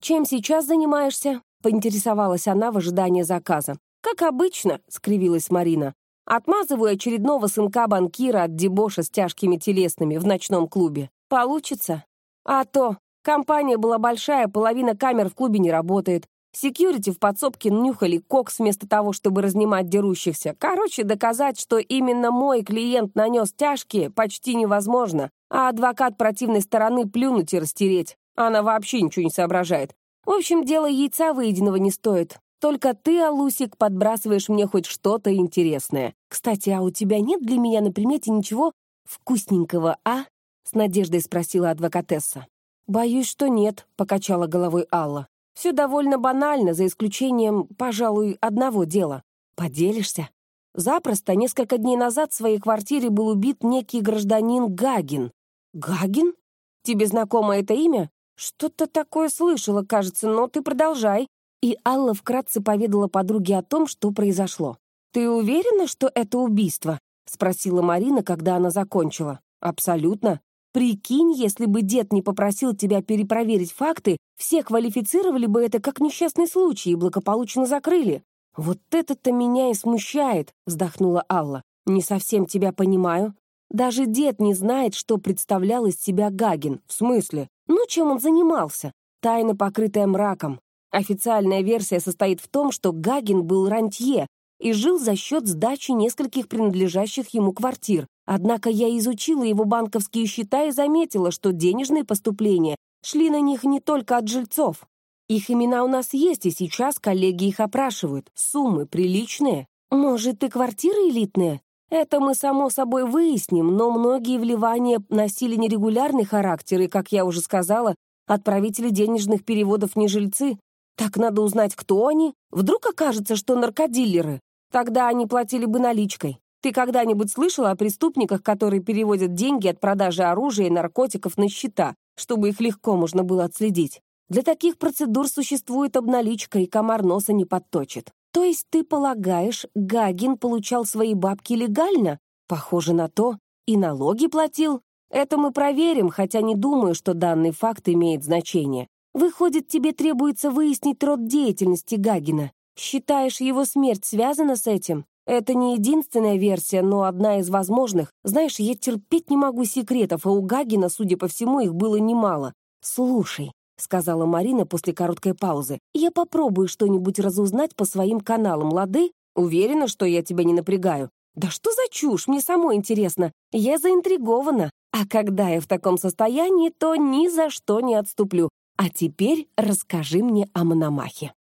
«Чем сейчас занимаешься?» — поинтересовалась она в ожидании заказа. «Как обычно», — скривилась Марина. Отмазываю очередного сынка банкира от дебоша с тяжкими телесными в ночном клубе. Получится? А то. Компания была большая, половина камер в клубе не работает. Секьюрити в подсобке нюхали кокс вместо того, чтобы разнимать дерущихся. Короче, доказать, что именно мой клиент нанес тяжкие, почти невозможно. А адвокат противной стороны плюнуть и растереть. Она вообще ничего не соображает. В общем, дело яйца выеденного не стоит. Только ты, Алусик, подбрасываешь мне хоть что-то интересное. Кстати, а у тебя нет для меня на примете ничего вкусненького, а?» — с надеждой спросила адвокатесса. «Боюсь, что нет», — покачала головой Алла. «Все довольно банально, за исключением, пожалуй, одного дела. Поделишься?» Запросто несколько дней назад в своей квартире был убит некий гражданин Гагин. «Гагин? Тебе знакомо это имя?» «Что-то такое слышала, кажется, но ты продолжай», и Алла вкратце поведала подруге о том, что произошло. «Ты уверена, что это убийство?» — спросила Марина, когда она закончила. «Абсолютно. Прикинь, если бы дед не попросил тебя перепроверить факты, все квалифицировали бы это как несчастный случай и благополучно закрыли. Вот это-то меня и смущает», — вздохнула Алла. «Не совсем тебя понимаю. Даже дед не знает, что представлял из себя Гагин. В смысле? Ну, чем он занимался? Тайна, покрытая мраком. Официальная версия состоит в том, что Гагин был рантье и жил за счет сдачи нескольких принадлежащих ему квартир. Однако я изучила его банковские счета и заметила, что денежные поступления шли на них не только от жильцов. Их имена у нас есть, и сейчас коллеги их опрашивают. Суммы приличные. Может, и квартиры элитные? Это мы, само собой, выясним, но многие вливания носили нерегулярный характер, и, как я уже сказала, отправители денежных переводов не жильцы. Так надо узнать, кто они. Вдруг окажется, что наркодиллеры. Тогда они платили бы наличкой. Ты когда-нибудь слышала о преступниках, которые переводят деньги от продажи оружия и наркотиков на счета, чтобы их легко можно было отследить? Для таких процедур существует обналичка, и комар носа не подточит. То есть ты полагаешь, Гагин получал свои бабки легально? Похоже на то. И налоги платил? Это мы проверим, хотя не думаю, что данный факт имеет значение. Выходит, тебе требуется выяснить род деятельности Гагина. Считаешь, его смерть связана с этим? Это не единственная версия, но одна из возможных. Знаешь, я терпеть не могу секретов, а у Гагина, судя по всему, их было немало. Слушай, — сказала Марина после короткой паузы. «Я попробую что-нибудь разузнать по своим каналам, лады? Уверена, что я тебя не напрягаю. Да что за чушь, мне самой интересно. Я заинтригована. А когда я в таком состоянии, то ни за что не отступлю. А теперь расскажи мне о Мономахе».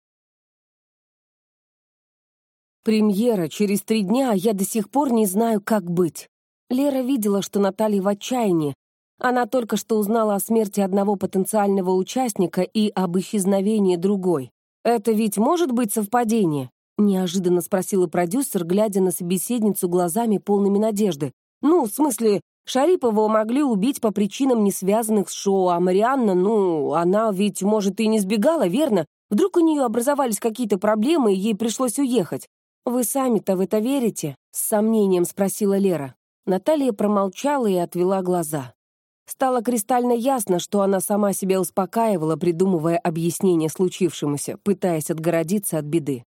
Премьера через три дня, я до сих пор не знаю, как быть. Лера видела, что Наталья в отчаянии, она только что узнала о смерти одного потенциального участника и об исчезновении другой. «Это ведь может быть совпадение?» — неожиданно спросила продюсер, глядя на собеседницу глазами полными надежды. «Ну, в смысле, Шарипова могли убить по причинам, не связанных с шоу, а Марианна, ну, она ведь, может, и не сбегала, верно? Вдруг у нее образовались какие-то проблемы, и ей пришлось уехать. Вы сами-то в это верите?» — с сомнением спросила Лера. Наталья промолчала и отвела глаза. Стало кристально ясно, что она сама себя успокаивала, придумывая объяснение случившемуся, пытаясь отгородиться от беды.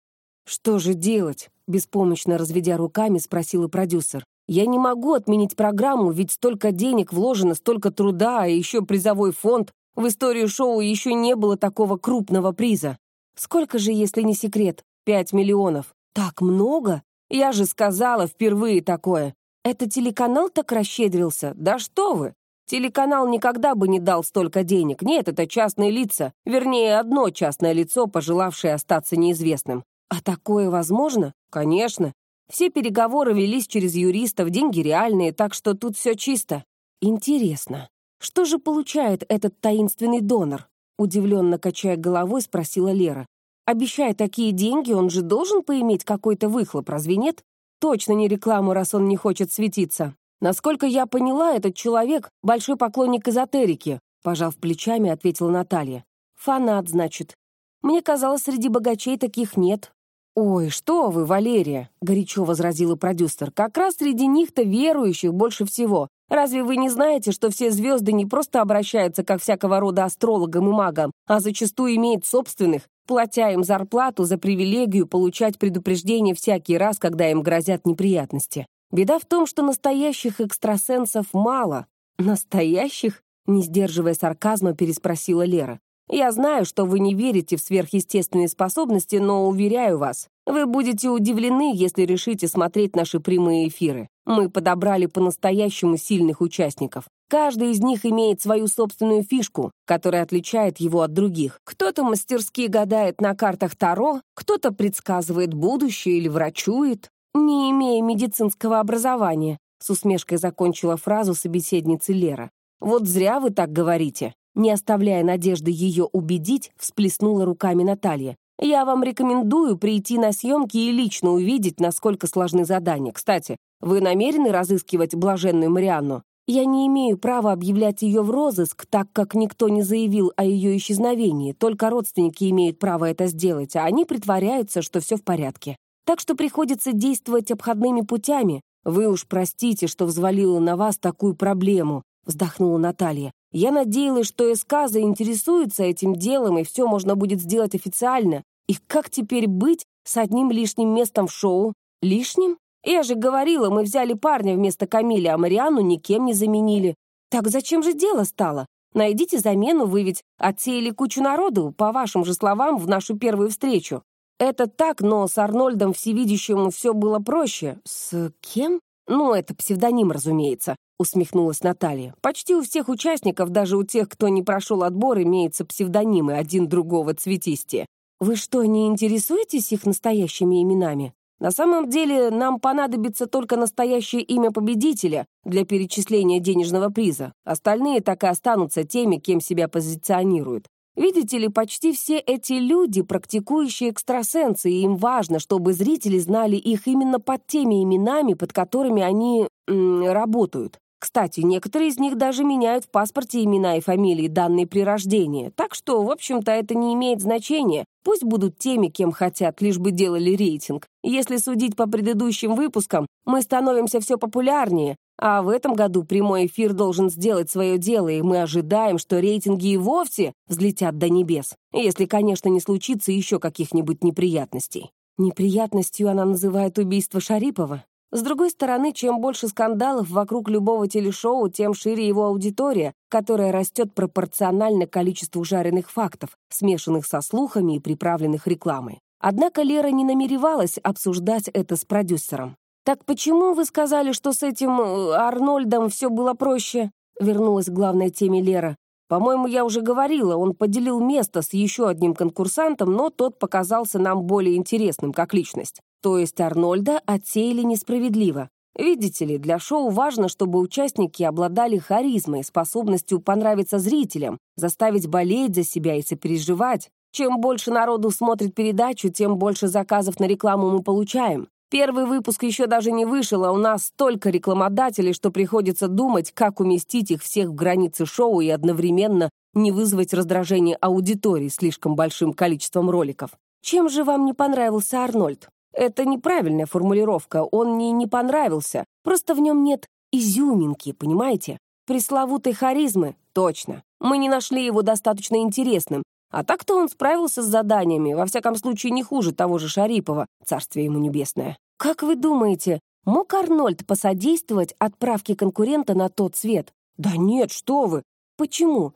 «Что же делать?» — беспомощно разведя руками, спросила продюсер. «Я не могу отменить программу, ведь столько денег вложено, столько труда, а еще призовой фонд. В историю шоу еще не было такого крупного приза. Сколько же, если не секрет? Пять миллионов. Так много? Я же сказала, впервые такое. Это телеканал так расщедрился? Да что вы! Телеканал никогда бы не дал столько денег. Нет, это частные лица. Вернее, одно частное лицо, пожелавшее остаться неизвестным. А такое возможно? Конечно. Все переговоры велись через юристов, деньги реальные, так что тут все чисто. Интересно, что же получает этот таинственный донор? Удивленно качая головой, спросила Лера. Обещая такие деньги, он же должен поиметь какой-то выхлоп, разве нет? Точно не рекламу, раз он не хочет светиться. «Насколько я поняла, этот человек — большой поклонник эзотерики», пожав плечами, ответила Наталья. «Фанат, значит. Мне казалось, среди богачей таких нет». «Ой, что вы, Валерия!» — горячо возразила продюсер. «Как раз среди них-то верующих больше всего. Разве вы не знаете, что все звезды не просто обращаются как всякого рода астрологам и магам, а зачастую имеют собственных, платя им зарплату за привилегию получать предупреждения всякий раз, когда им грозят неприятности? Беда в том, что настоящих экстрасенсов мало. Настоящих? Не сдерживая сарказма, переспросила Лера. Я знаю, что вы не верите в сверхъестественные способности, но уверяю вас, вы будете удивлены, если решите смотреть наши прямые эфиры. Мы подобрали по-настоящему сильных участников. Каждый из них имеет свою собственную фишку, которая отличает его от других. Кто-то мастерски гадает на картах Таро, кто-то предсказывает будущее или врачует, не имея медицинского образования», с усмешкой закончила фразу собеседницы Лера. «Вот зря вы так говорите». Не оставляя надежды ее убедить, всплеснула руками Наталья. «Я вам рекомендую прийти на съемки и лично увидеть, насколько сложны задания. Кстати, вы намерены разыскивать блаженную Марианну? Я не имею права объявлять ее в розыск, так как никто не заявил о ее исчезновении, только родственники имеют право это сделать, а они притворяются, что все в порядке. Так что приходится действовать обходными путями. Вы уж простите, что взвалила на вас такую проблему», — вздохнула Наталья. «Я надеялась, что СК заинтересуется этим делом, и все можно будет сделать официально. И как теперь быть с одним лишним местом в шоу? Лишним? Я же говорила, мы взяли парня вместо Камиля, а Марианну никем не заменили. Так зачем же дело стало? Найдите замену, вы ведь отсеяли кучу народу, по вашим же словам, в нашу первую встречу. Это так, но с Арнольдом Всевидящим все было проще. С кем? Ну, это псевдоним, разумеется, усмехнулась Наталья. Почти у всех участников, даже у тех, кто не прошел отбор, имеются псевдонимы один другого цветистее. Вы что, не интересуетесь их настоящими именами? На самом деле, нам понадобится только настоящее имя победителя для перечисления денежного приза. Остальные так и останутся теми, кем себя позиционируют. Видите ли, почти все эти люди — практикующие экстрасенсы, и им важно, чтобы зрители знали их именно под теми именами, под которыми они м, работают. Кстати, некоторые из них даже меняют в паспорте имена и фамилии, данные при рождении. Так что, в общем-то, это не имеет значения. Пусть будут теми, кем хотят, лишь бы делали рейтинг. Если судить по предыдущим выпускам, мы становимся все популярнее, а в этом году прямой эфир должен сделать свое дело, и мы ожидаем, что рейтинги и вовсе взлетят до небес. Если, конечно, не случится еще каких-нибудь неприятностей. Неприятностью она называет убийство Шарипова. С другой стороны, чем больше скандалов вокруг любого телешоу, тем шире его аудитория, которая растет пропорционально количеству жареных фактов, смешанных со слухами и приправленных рекламой. Однако Лера не намеревалась обсуждать это с продюсером. «Так почему вы сказали, что с этим э, Арнольдом все было проще?» Вернулась к главной теме Лера. «По-моему, я уже говорила, он поделил место с еще одним конкурсантом, но тот показался нам более интересным как личность. То есть Арнольда отсеяли несправедливо. Видите ли, для шоу важно, чтобы участники обладали харизмой, способностью понравиться зрителям, заставить болеть за себя и сопереживать. Чем больше народу смотрит передачу, тем больше заказов на рекламу мы получаем. Первый выпуск еще даже не вышел, а у нас столько рекламодателей, что приходится думать, как уместить их всех в границы шоу и одновременно не вызвать раздражение аудитории слишком большим количеством роликов. Чем же вам не понравился Арнольд? Это неправильная формулировка, он мне не понравился. Просто в нем нет изюминки, понимаете? Пресловутой харизмы, точно. Мы не нашли его достаточно интересным. А так-то он справился с заданиями, во всяком случае не хуже того же Шарипова, царствие ему небесное. Как вы думаете, мог Арнольд посодействовать отправке конкурента на тот свет? Да нет, что вы. Почему?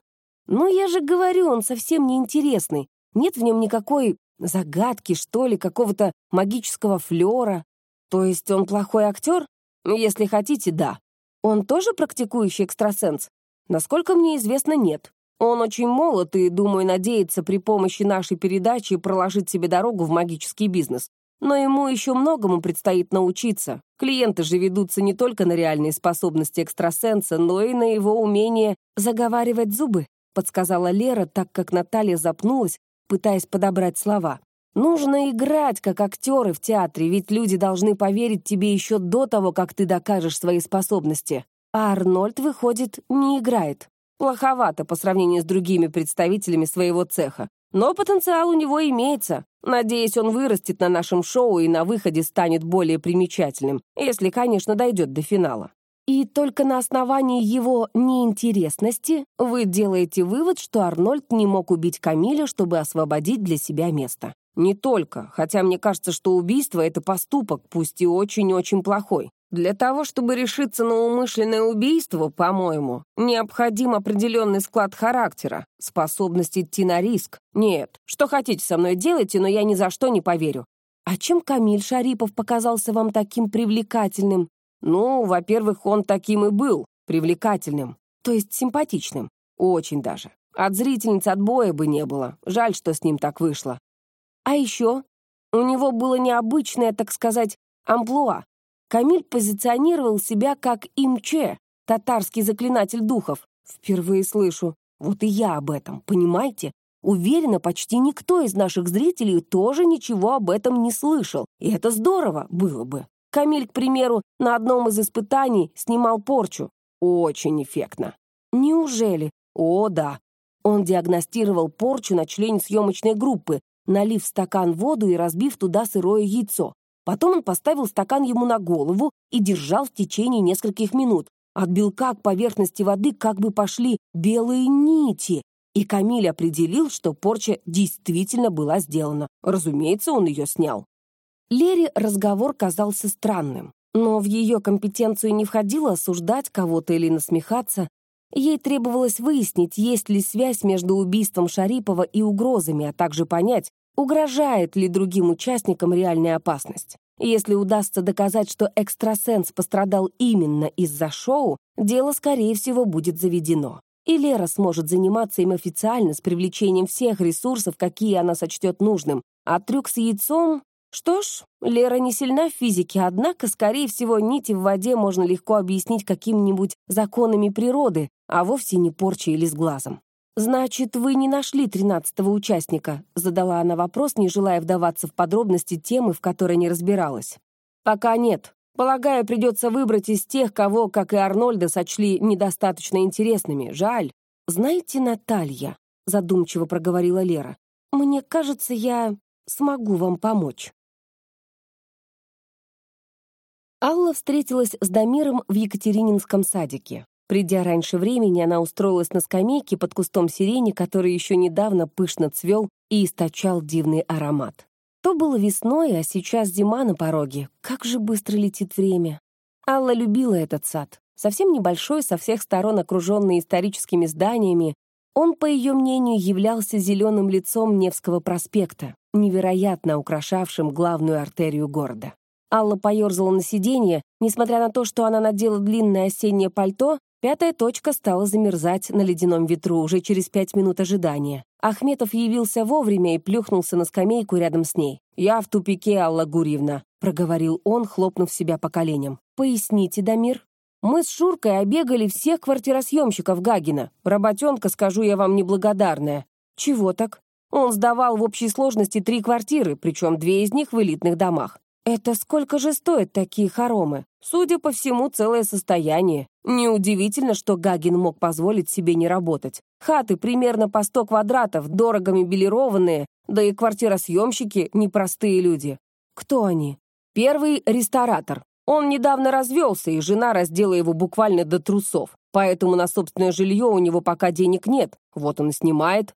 Ну, я же говорю, он совсем неинтересный. Нет в нем никакой Загадки, что ли, какого-то магического флера. То есть он плохой актер? Если хотите, да. Он тоже практикующий экстрасенс? Насколько мне известно, нет. Он очень молод и, думаю, надеется при помощи нашей передачи проложить себе дорогу в магический бизнес. Но ему еще многому предстоит научиться. Клиенты же ведутся не только на реальные способности экстрасенса, но и на его умение заговаривать зубы, подсказала Лера, так как Наталья запнулась, пытаясь подобрать слова. «Нужно играть, как актеры в театре, ведь люди должны поверить тебе еще до того, как ты докажешь свои способности. А Арнольд, выходит, не играет. Плоховато по сравнению с другими представителями своего цеха. Но потенциал у него имеется. Надеюсь, он вырастет на нашем шоу и на выходе станет более примечательным, если, конечно, дойдет до финала. И только на основании его неинтересности вы делаете вывод, что Арнольд не мог убить Камиля, чтобы освободить для себя место. Не только, хотя мне кажется, что убийство — это поступок, пусть и очень-очень плохой. Для того, чтобы решиться на умышленное убийство, по-моему, необходим определенный склад характера, способность идти на риск. Нет, что хотите со мной делайте, но я ни за что не поверю. А чем Камиль Шарипов показался вам таким привлекательным? Ну, во-первых, он таким и был, привлекательным, то есть симпатичным. Очень даже. От зрительниц отбоя бы не было. Жаль, что с ним так вышло. А еще у него было необычное, так сказать, амплуа. Камиль позиционировал себя как имче, татарский заклинатель духов. Впервые слышу. Вот и я об этом, понимаете? Уверена, почти никто из наших зрителей тоже ничего об этом не слышал. И это здорово было бы. Камиль, к примеру, на одном из испытаний снимал порчу. Очень эффектно. Неужели? О, да. Он диагностировал порчу на члене съемочной группы, налив в стакан воду и разбив туда сырое яйцо. Потом он поставил стакан ему на голову и держал в течение нескольких минут. От белка к поверхности воды как бы пошли белые нити. И Камиль определил, что порча действительно была сделана. Разумеется, он ее снял. Лере разговор казался странным, но в ее компетенцию не входило осуждать кого-то или насмехаться. Ей требовалось выяснить, есть ли связь между убийством Шарипова и угрозами, а также понять, угрожает ли другим участникам реальная опасность. Если удастся доказать, что экстрасенс пострадал именно из-за шоу, дело, скорее всего, будет заведено. И Лера сможет заниматься им официально с привлечением всех ресурсов, какие она сочтет нужным. А трюк с яйцом что ж, Лера не сильна в физике, однако, скорее всего, нити в воде можно легко объяснить какими-нибудь законами природы, а вовсе не порчей или с глазом. «Значит, вы не нашли тринадцатого участника?» — задала она вопрос, не желая вдаваться в подробности темы, в которой не разбиралась. «Пока нет. Полагаю, придется выбрать из тех, кого, как и Арнольда, сочли недостаточно интересными. Жаль. Знаете, Наталья, задумчиво проговорила Лера, мне кажется, я смогу вам помочь. Алла встретилась с Дамиром в Екатерининском садике. Придя раньше времени, она устроилась на скамейке под кустом сирени, который еще недавно пышно цвел и источал дивный аромат. То было весной, а сейчас зима на пороге. Как же быстро летит время. Алла любила этот сад. Совсем небольшой, со всех сторон окруженный историческими зданиями, он, по ее мнению, являлся зеленым лицом Невского проспекта, невероятно украшавшим главную артерию города. Алла поерзала на сиденье, несмотря на то, что она надела длинное осеннее пальто, Пятая точка стала замерзать на ледяном ветру уже через пять минут ожидания. Ахметов явился вовремя и плюхнулся на скамейку рядом с ней. «Я в тупике, Алла Гурьевна», — проговорил он, хлопнув себя по коленям. «Поясните, Дамир». «Мы с Шуркой обегали всех квартиросъемщиков Гагина. Работенка, скажу я вам, неблагодарная». «Чего так?» Он сдавал в общей сложности три квартиры, причем две из них в элитных домах. Это сколько же стоят такие хоромы? Судя по всему, целое состояние. Неудивительно, что Гагин мог позволить себе не работать. Хаты примерно по 100 квадратов, дорого мебелированные, да и квартиросъемщики — непростые люди. Кто они? Первый — ресторатор. Он недавно развелся, и жена раздела его буквально до трусов. Поэтому на собственное жилье у него пока денег нет. Вот он и снимает.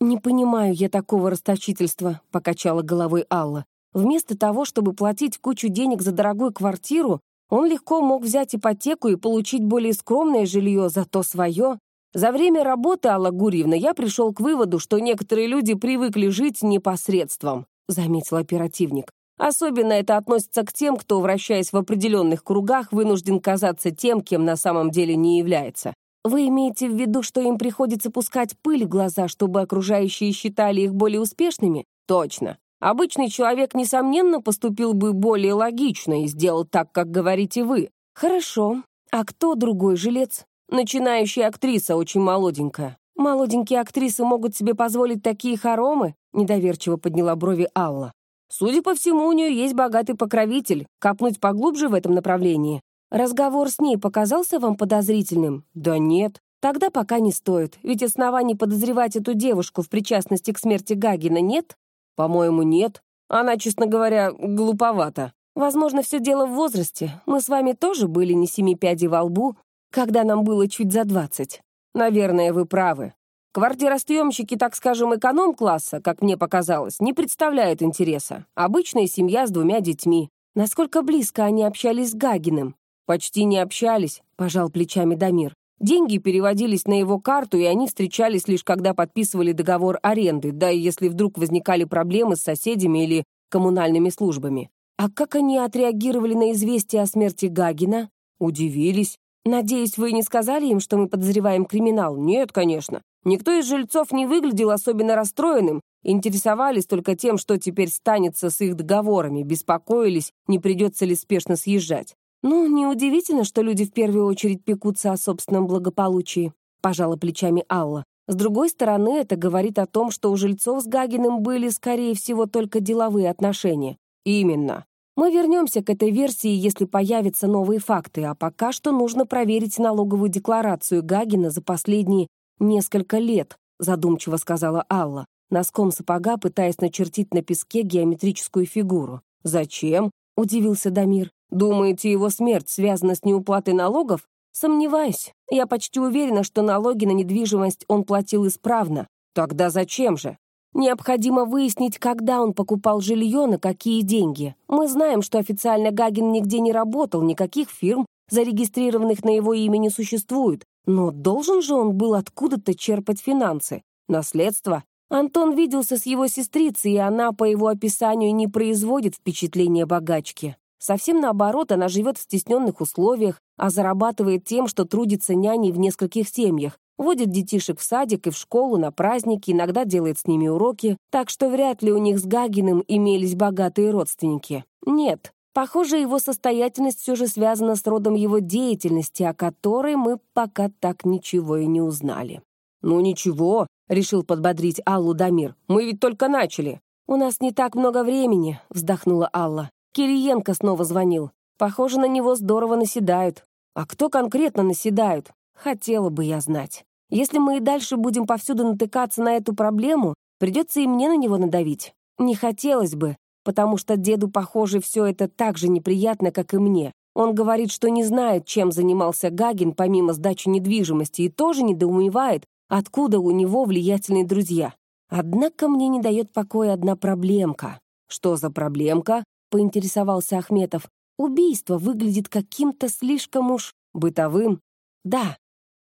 «Не понимаю я такого расточительства», — покачала головой Алла. Вместо того, чтобы платить кучу денег за дорогую квартиру, он легко мог взять ипотеку и получить более скромное жилье, зато свое. За время работы, Алла Гурьевна, я пришел к выводу, что некоторые люди привыкли жить непосредством, заметил оперативник. Особенно это относится к тем, кто, вращаясь в определенных кругах, вынужден казаться тем, кем на самом деле не является. Вы имеете в виду, что им приходится пускать пыль в глаза, чтобы окружающие считали их более успешными? Точно. Обычный человек, несомненно, поступил бы более логично и сделал так, как говорите вы. Хорошо. А кто другой жилец? Начинающая актриса, очень молоденькая. Молоденькие актрисы могут себе позволить такие хоромы? Недоверчиво подняла брови Алла. Судя по всему, у нее есть богатый покровитель. Копнуть поглубже в этом направлении. Разговор с ней показался вам подозрительным? Да нет. Тогда пока не стоит, ведь оснований подозревать эту девушку в причастности к смерти Гагина нет. «По-моему, нет. Она, честно говоря, глуповата. Возможно, все дело в возрасте. Мы с вами тоже были не семи пядей во лбу, когда нам было чуть за двадцать. Наверное, вы правы. Квартиростъемщики, так скажем, эконом-класса, как мне показалось, не представляют интереса. Обычная семья с двумя детьми. Насколько близко они общались с Гагиным? Почти не общались, пожал плечами Дамир. Деньги переводились на его карту, и они встречались лишь когда подписывали договор аренды, да и если вдруг возникали проблемы с соседями или коммунальными службами. А как они отреагировали на известие о смерти Гагина? Удивились. Надеюсь, вы не сказали им, что мы подозреваем криминал? Нет, конечно. Никто из жильцов не выглядел особенно расстроенным, интересовались только тем, что теперь станется с их договорами, беспокоились, не придется ли спешно съезжать. «Ну, неудивительно, что люди в первую очередь пекутся о собственном благополучии», — пожала плечами Алла. «С другой стороны, это говорит о том, что у жильцов с Гагиным были, скорее всего, только деловые отношения». «Именно. Мы вернемся к этой версии, если появятся новые факты, а пока что нужно проверить налоговую декларацию Гагина за последние несколько лет», — задумчиво сказала Алла, носком сапога пытаясь начертить на песке геометрическую фигуру. «Зачем?» — удивился Дамир. Думаете, его смерть связана с неуплатой налогов? Сомневаюсь. Я почти уверена, что налоги на недвижимость он платил исправно. Тогда зачем же? Необходимо выяснить, когда он покупал жилье, на какие деньги. Мы знаем, что официально Гагин нигде не работал, никаких фирм, зарегистрированных на его имя, не существует. Но должен же он был откуда-то черпать финансы. Наследство. Антон виделся с его сестрицей, и она, по его описанию, не производит впечатления богачки. Совсем наоборот, она живет в стесненных условиях, а зарабатывает тем, что трудится няней в нескольких семьях, водит детишек в садик и в школу на праздники, иногда делает с ними уроки, так что вряд ли у них с Гагиным имелись богатые родственники. Нет, похоже, его состоятельность все же связана с родом его деятельности, о которой мы пока так ничего и не узнали. «Ну ничего», — решил подбодрить Аллу Дамир, — «мы ведь только начали». «У нас не так много времени», — вздохнула Алла. Кириенко снова звонил. Похоже, на него здорово наседают. А кто конкретно наседают? Хотела бы я знать. Если мы и дальше будем повсюду натыкаться на эту проблему, придется и мне на него надавить. Не хотелось бы, потому что деду, похоже, все это так же неприятно, как и мне. Он говорит, что не знает, чем занимался Гагин помимо сдачи недвижимости, и тоже недоумевает, откуда у него влиятельные друзья. Однако мне не дает покоя одна проблемка. «Что за проблемка?» — поинтересовался Ахметов. «Убийство выглядит каким-то слишком уж бытовым». «Да,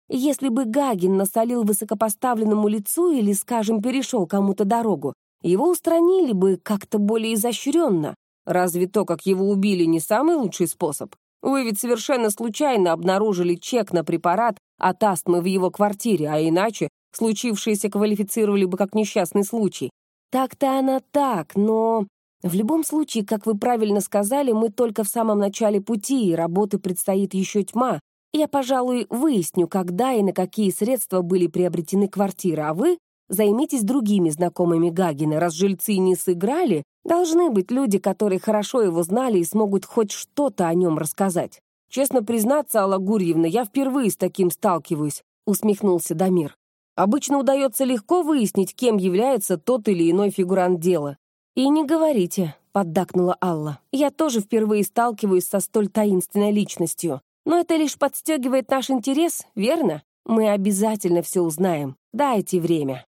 если бы Гагин насолил высокопоставленному лицу или, скажем, перешел кому-то дорогу, его устранили бы как-то более изощренно. Разве то, как его убили, не самый лучший способ? Вы ведь совершенно случайно обнаружили чек на препарат от астмы в его квартире, а иначе случившееся квалифицировали бы как несчастный случай. Так-то она так, но... В любом случае, как вы правильно сказали, мы только в самом начале пути, и работы предстоит еще тьма. Я, пожалуй, выясню, когда и на какие средства были приобретены квартиры, а вы займитесь другими знакомыми Гагина. Раз жильцы не сыграли, должны быть люди, которые хорошо его знали и смогут хоть что-то о нем рассказать. Честно признаться, Алла Гурьевна, я впервые с таким сталкиваюсь, усмехнулся Дамир. Обычно удается легко выяснить, кем является тот или иной фигурант дела. «И не говорите», — поддакнула Алла. «Я тоже впервые сталкиваюсь со столь таинственной личностью. Но это лишь подстегивает наш интерес, верно? Мы обязательно все узнаем. Дайте время».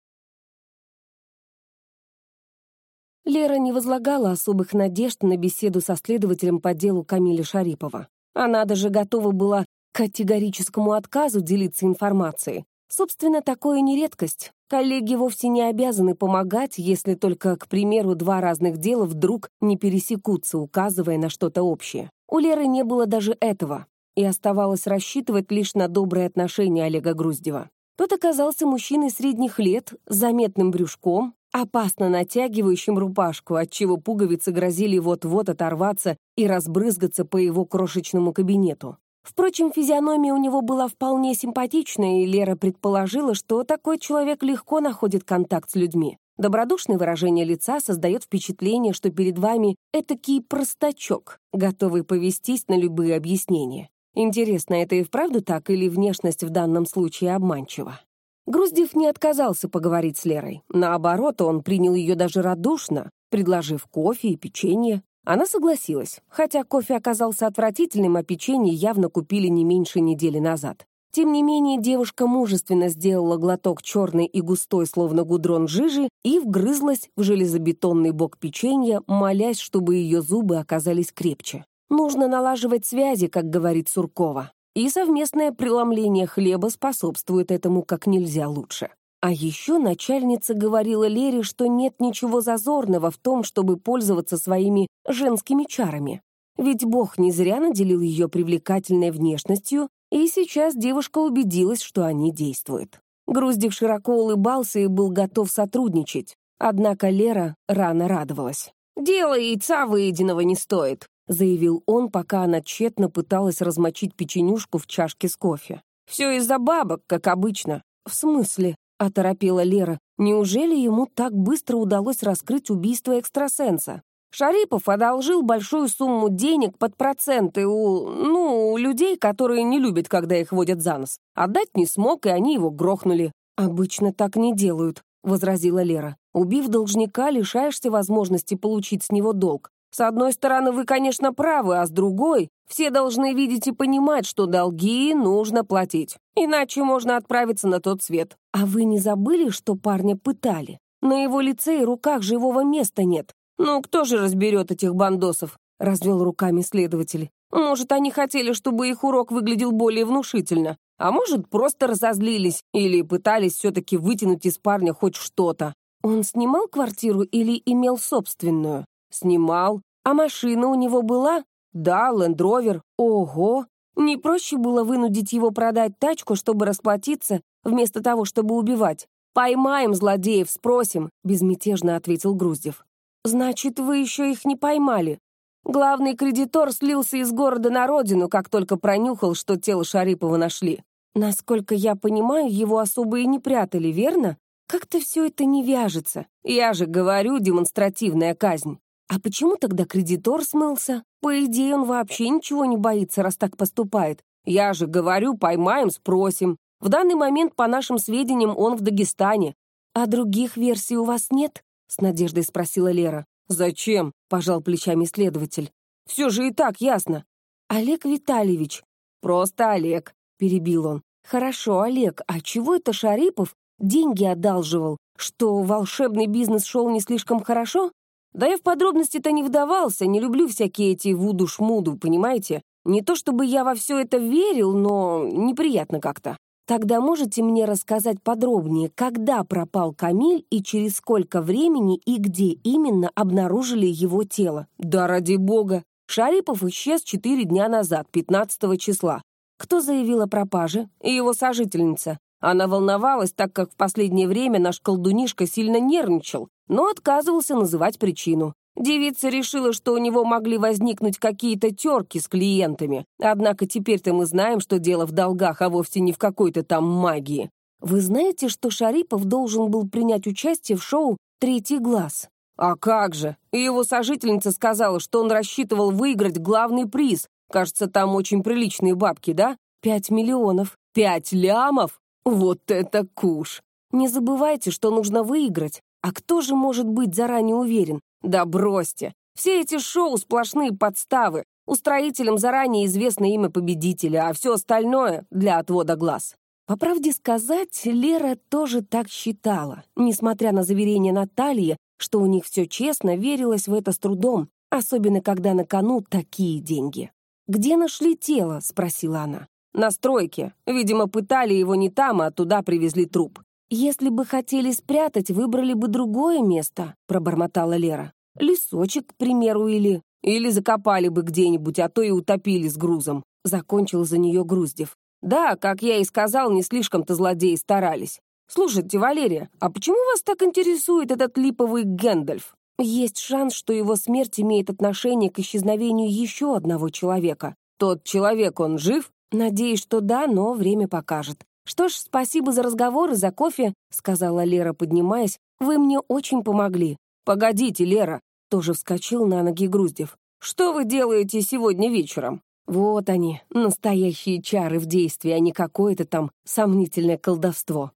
Лера не возлагала особых надежд на беседу со следователем по делу Камиля Шарипова. Она даже готова была к категорическому отказу делиться информацией. Собственно, такое не редкость. Коллеги вовсе не обязаны помогать, если только, к примеру, два разных дела вдруг не пересекутся, указывая на что-то общее. У Леры не было даже этого, и оставалось рассчитывать лишь на добрые отношения Олега Груздева. Тот оказался мужчиной средних лет, с заметным брюшком, опасно натягивающим рубашку, отчего пуговицы грозили вот-вот оторваться и разбрызгаться по его крошечному кабинету. Впрочем, физиономия у него была вполне симпатичная, и Лера предположила, что такой человек легко находит контакт с людьми. Добродушное выражение лица создает впечатление, что перед вами этакий простачок, готовый повестись на любые объяснения. Интересно, это и вправду так, или внешность в данном случае обманчива? Груздев не отказался поговорить с Лерой. Наоборот, он принял ее даже радушно, предложив кофе и печенье. Она согласилась, хотя кофе оказался отвратительным, а печенье явно купили не меньше недели назад. Тем не менее, девушка мужественно сделала глоток черной и густой, словно гудрон жижи, и вгрызлась в железобетонный бок печенья, молясь, чтобы ее зубы оказались крепче. Нужно налаживать связи, как говорит Суркова и совместное преломление хлеба способствует этому как нельзя лучше. А еще начальница говорила Лере, что нет ничего зазорного в том, чтобы пользоваться своими женскими чарами. Ведь Бог не зря наделил ее привлекательной внешностью, и сейчас девушка убедилась, что они действуют. Груздев широко улыбался и был готов сотрудничать. Однако Лера рано радовалась. «Дело яйца выеденного не стоит», заявил он, пока она тщетно пыталась размочить печенюшку в чашке с кофе. «Все из-за бабок, как обычно». «В смысле?» — оторопела Лера. «Неужели ему так быстро удалось раскрыть убийство экстрасенса?» Шарипов одолжил большую сумму денег под проценты у, ну, людей, которые не любят, когда их водят за нос. Отдать не смог, и они его грохнули. «Обычно так не делают», — возразила Лера. «Убив должника, лишаешься возможности получить с него долг. С одной стороны, вы, конечно, правы, а с другой, все должны видеть и понимать, что долги нужно платить. Иначе можно отправиться на тот свет. А вы не забыли, что парня пытали? На его лице и руках живого места нет. Ну, кто же разберет этих бандосов? Развел руками следователь. Может, они хотели, чтобы их урок выглядел более внушительно. А может, просто разозлились или пытались все-таки вытянуть из парня хоть что-то. Он снимал квартиру или имел собственную? Снимал. А машина у него была? Да, лендровер. Ого! Не проще было вынудить его продать тачку, чтобы расплатиться, вместо того, чтобы убивать? «Поймаем злодеев, спросим», — безмятежно ответил Груздев. «Значит, вы еще их не поймали?» Главный кредитор слился из города на родину, как только пронюхал, что тело Шарипова нашли. Насколько я понимаю, его особо и не прятали, верно? Как-то все это не вяжется. Я же говорю, демонстративная казнь. А почему тогда кредитор смылся? По идее, он вообще ничего не боится, раз так поступает. Я же говорю, поймаем, спросим. В данный момент, по нашим сведениям, он в Дагестане. А других версий у вас нет? С надеждой спросила Лера. Зачем? Пожал плечами следователь. Все же и так ясно. Олег Витальевич. Просто Олег, перебил он. Хорошо, Олег, а чего это Шарипов деньги одалживал? Что, волшебный бизнес шел не слишком хорошо? Да я в подробности-то не вдавался, не люблю всякие эти вуду-шмуду, понимаете? Не то чтобы я во все это верил, но неприятно как-то. Тогда можете мне рассказать подробнее, когда пропал Камиль и через сколько времени и где именно обнаружили его тело? Да ради бога! Шарипов исчез четыре дня назад, 15 числа. Кто заявил о пропаже? Его сожительница. Она волновалась, так как в последнее время наш колдунишка сильно нервничал, но отказывался называть причину. Девица решила, что у него могли возникнуть какие-то терки с клиентами. Однако теперь-то мы знаем, что дело в долгах, а вовсе не в какой-то там магии. Вы знаете, что Шарипов должен был принять участие в шоу «Третий глаз»? А как же? Его сожительница сказала, что он рассчитывал выиграть главный приз. Кажется, там очень приличные бабки, да? Пять миллионов. Пять лямов? Вот это куш! Не забывайте, что нужно выиграть. А кто же может быть заранее уверен? Да бросьте. Все эти шоу — сплошные подставы. Устроителям заранее известно имя победителя, а все остальное — для отвода глаз. По правде сказать, Лера тоже так считала. Несмотря на заверение Натальи, что у них все честно, верилась в это с трудом, особенно когда на кону такие деньги. «Где нашли тело?» — спросила она. «На стройке. Видимо, пытали его не там, а туда привезли труп. «Если бы хотели спрятать, выбрали бы другое место», — пробормотала Лера. «Лесочек, к примеру, или...» «Или закопали бы где-нибудь, а то и утопили с грузом», — закончил за нее Груздев. «Да, как я и сказал, не слишком-то злодеи старались. Слушайте, Валерия, а почему вас так интересует этот липовый Гэндальф? Есть шанс, что его смерть имеет отношение к исчезновению еще одного человека. Тот человек, он жив? Надеюсь, что да, но время покажет. «Что ж, спасибо за разговор и за кофе», — сказала Лера, поднимаясь. «Вы мне очень помогли». «Погодите, Лера», — тоже вскочил на ноги Груздев. «Что вы делаете сегодня вечером?» Вот они, настоящие чары в действии, а не какое-то там сомнительное колдовство.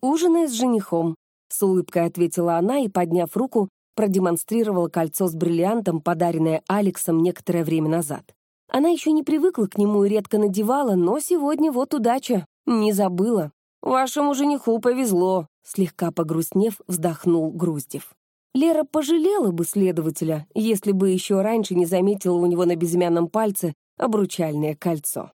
«Ужинай с женихом», — с улыбкой ответила она и, подняв руку, продемонстрировала кольцо с бриллиантом, подаренное Алексом некоторое время назад. Она еще не привыкла к нему и редко надевала, но сегодня вот удача, «Не забыла. Вашему жениху повезло», — слегка погрустнев, вздохнул Груздев. Лера пожалела бы следователя, если бы еще раньше не заметила у него на безымянном пальце обручальное кольцо.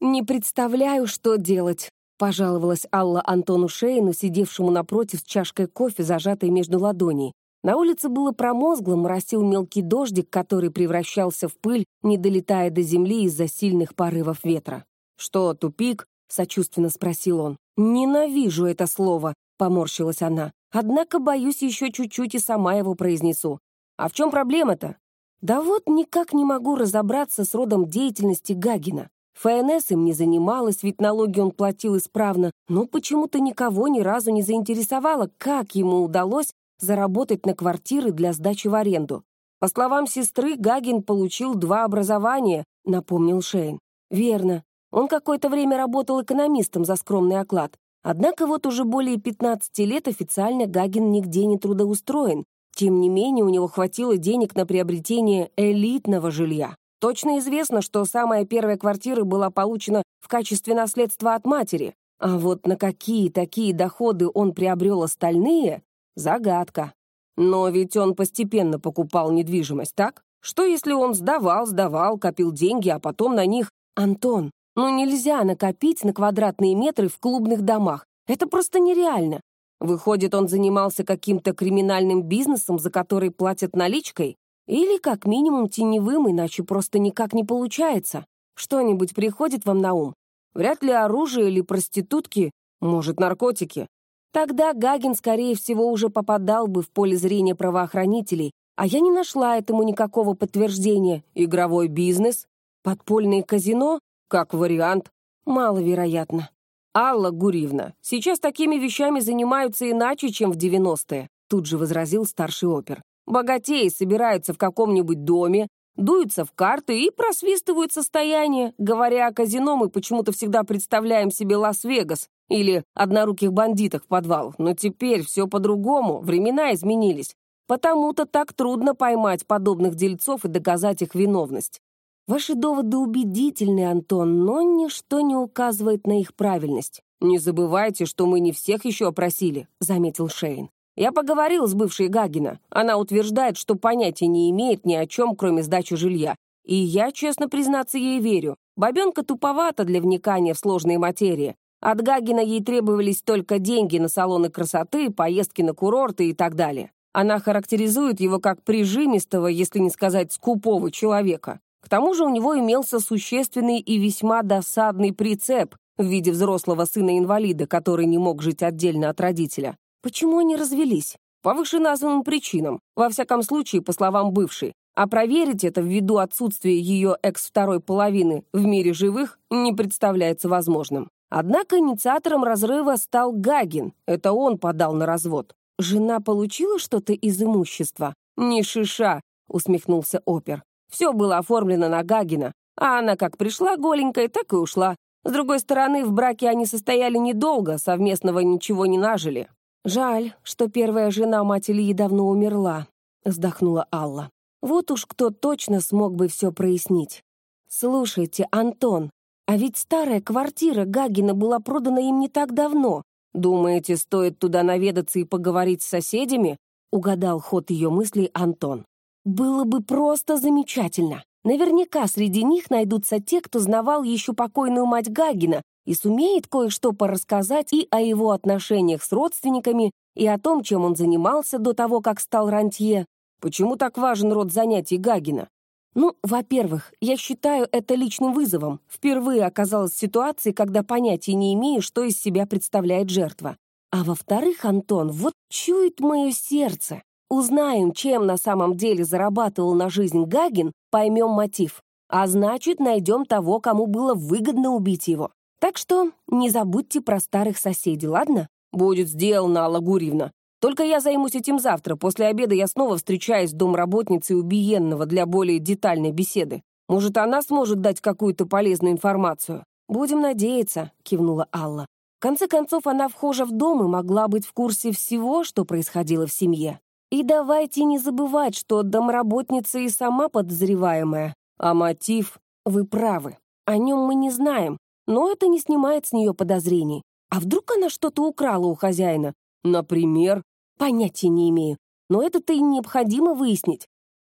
«Не представляю, что делать», — пожаловалась Алла Антону Шейну, сидевшему напротив с чашкой кофе, зажатой между ладоней. На улице было промозгло, моросил мелкий дождик, который превращался в пыль, не долетая до земли из-за сильных порывов ветра. «Что, тупик?» — сочувственно спросил он. «Ненавижу это слово», — поморщилась она. «Однако, боюсь, еще чуть-чуть и сама его произнесу. А в чем проблема-то?» «Да вот никак не могу разобраться с родом деятельности Гагина. ФНС им не занималась, ведь налоги он платил исправно, но почему-то никого ни разу не заинтересовало, как ему удалось заработать на квартиры для сдачи в аренду. По словам сестры, Гагин получил два образования, напомнил Шейн. Верно. Он какое-то время работал экономистом за скромный оклад. Однако вот уже более 15 лет официально Гагин нигде не трудоустроен. Тем не менее, у него хватило денег на приобретение элитного жилья. Точно известно, что самая первая квартира была получена в качестве наследства от матери. А вот на какие такие доходы он приобрел остальные, Загадка. Но ведь он постепенно покупал недвижимость, так? Что если он сдавал, сдавал, копил деньги, а потом на них... Антон, ну нельзя накопить на квадратные метры в клубных домах. Это просто нереально. Выходит, он занимался каким-то криминальным бизнесом, за который платят наличкой? Или как минимум теневым, иначе просто никак не получается. Что-нибудь приходит вам на ум? Вряд ли оружие или проститутки, может, наркотики. Тогда Гагин, скорее всего, уже попадал бы в поле зрения правоохранителей, а я не нашла этому никакого подтверждения. Игровой бизнес? Подпольное казино? Как вариант? Маловероятно. Алла Гуривна, сейчас такими вещами занимаются иначе, чем в 90-е. тут же возразил старший опер. «Богатеи собираются в каком-нибудь доме, дуются в карты и просвистывают состояние. Говоря о казино, мы почему-то всегда представляем себе Лас-Вегас или одноруких бандитах в подвалах. Но теперь все по-другому, времена изменились. Потому-то так трудно поймать подобных дельцов и доказать их виновность. Ваши доводы убедительны, Антон, но ничто не указывает на их правильность. «Не забывайте, что мы не всех еще опросили», — заметил Шейн. «Я поговорил с бывшей Гагина. Она утверждает, что понятия не имеет ни о чем, кроме сдачи жилья. И я, честно признаться, ей верю. Бабенка туповата для вникания в сложные материи. От Гагина ей требовались только деньги на салоны красоты, поездки на курорты и так далее. Она характеризует его как прижимистого, если не сказать скупого человека. К тому же у него имелся существенный и весьма досадный прицеп в виде взрослого сына-инвалида, который не мог жить отдельно от родителя. Почему они развелись? По вышеназванным причинам, во всяком случае, по словам бывшей. А проверить это ввиду отсутствия ее экс-второй половины в мире живых не представляется возможным. Однако инициатором разрыва стал Гагин. Это он подал на развод. «Жена получила что-то из имущества?» «Не шиша», — усмехнулся опер. Все было оформлено на Гагина, а она как пришла голенькой, так и ушла. С другой стороны, в браке они состояли недолго, совместного ничего не нажили. «Жаль, что первая жена мать Ильи давно умерла», — вздохнула Алла. «Вот уж кто точно смог бы все прояснить. Слушайте, Антон, а ведь старая квартира Гагина была продана им не так давно. Думаете, стоит туда наведаться и поговорить с соседями?» — угадал ход ее мыслей Антон. Было бы просто замечательно. Наверняка среди них найдутся те, кто знавал еще покойную мать Гагина и сумеет кое-что порассказать и о его отношениях с родственниками, и о том, чем он занимался до того, как стал рантье. Почему так важен род занятий Гагина? Ну, во-первых, я считаю это личным вызовом. Впервые оказалась в ситуации, когда понятия не имею, что из себя представляет жертва. А во-вторых, Антон, вот чует мое сердце. Узнаем, чем на самом деле зарабатывал на жизнь Гагин, поймем мотив. А значит, найдем того, кому было выгодно убить его. Так что не забудьте про старых соседей, ладно? Будет сделано, Алла Гурьевна. Только я займусь этим завтра. После обеда я снова встречаюсь с домработницей убиенного для более детальной беседы. Может, она сможет дать какую-то полезную информацию? Будем надеяться, кивнула Алла. В конце концов, она вхожа в дом и могла быть в курсе всего, что происходило в семье. И давайте не забывать, что домработница и сама подозреваемая. А мотив, вы правы, о нем мы не знаем, но это не снимает с нее подозрений. А вдруг она что-то украла у хозяина? Например? Понятия не имею. Но это-то и необходимо выяснить.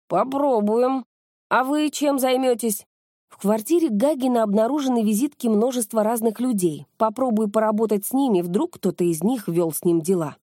Попробуем. А вы чем займетесь? В квартире Гагина обнаружены визитки множества разных людей. Попробуй поработать с ними, вдруг кто-то из них вел с ним дела.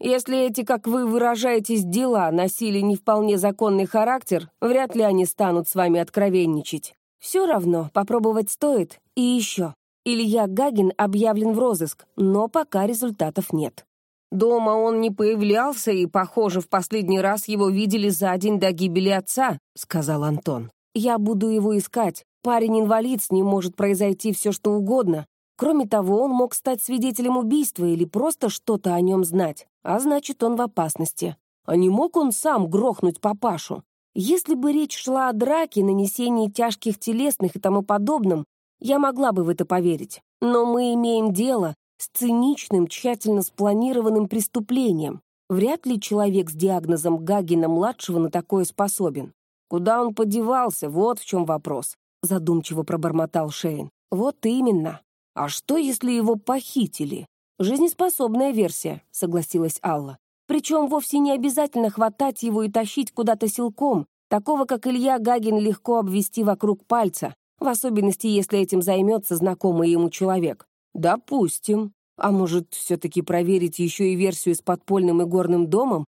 Если эти, как вы выражаетесь, дела носили не вполне законный характер, вряд ли они станут с вами откровенничать. Все равно, попробовать стоит. И еще. Илья Гагин объявлен в розыск, но пока результатов нет. Дома он не появлялся, и, похоже, в последний раз его видели за день до гибели отца, сказал Антон. Я буду его искать. Парень инвалид, с ним может произойти все, что угодно. Кроме того, он мог стать свидетелем убийства или просто что-то о нем знать, а значит, он в опасности. А не мог он сам грохнуть папашу? Если бы речь шла о драке, нанесении тяжких телесных и тому подобном, я могла бы в это поверить. Но мы имеем дело с циничным, тщательно спланированным преступлением. Вряд ли человек с диагнозом Гагина-младшего на такое способен. Куда он подевался, вот в чем вопрос, задумчиво пробормотал Шейн. Вот именно. «А что, если его похитили?» «Жизнеспособная версия», — согласилась Алла. «Причем вовсе не обязательно хватать его и тащить куда-то силком. Такого, как Илья Гагин, легко обвести вокруг пальца, в особенности, если этим займется знакомый ему человек. Допустим. А может, все-таки проверить еще и версию с подпольным и горным домом?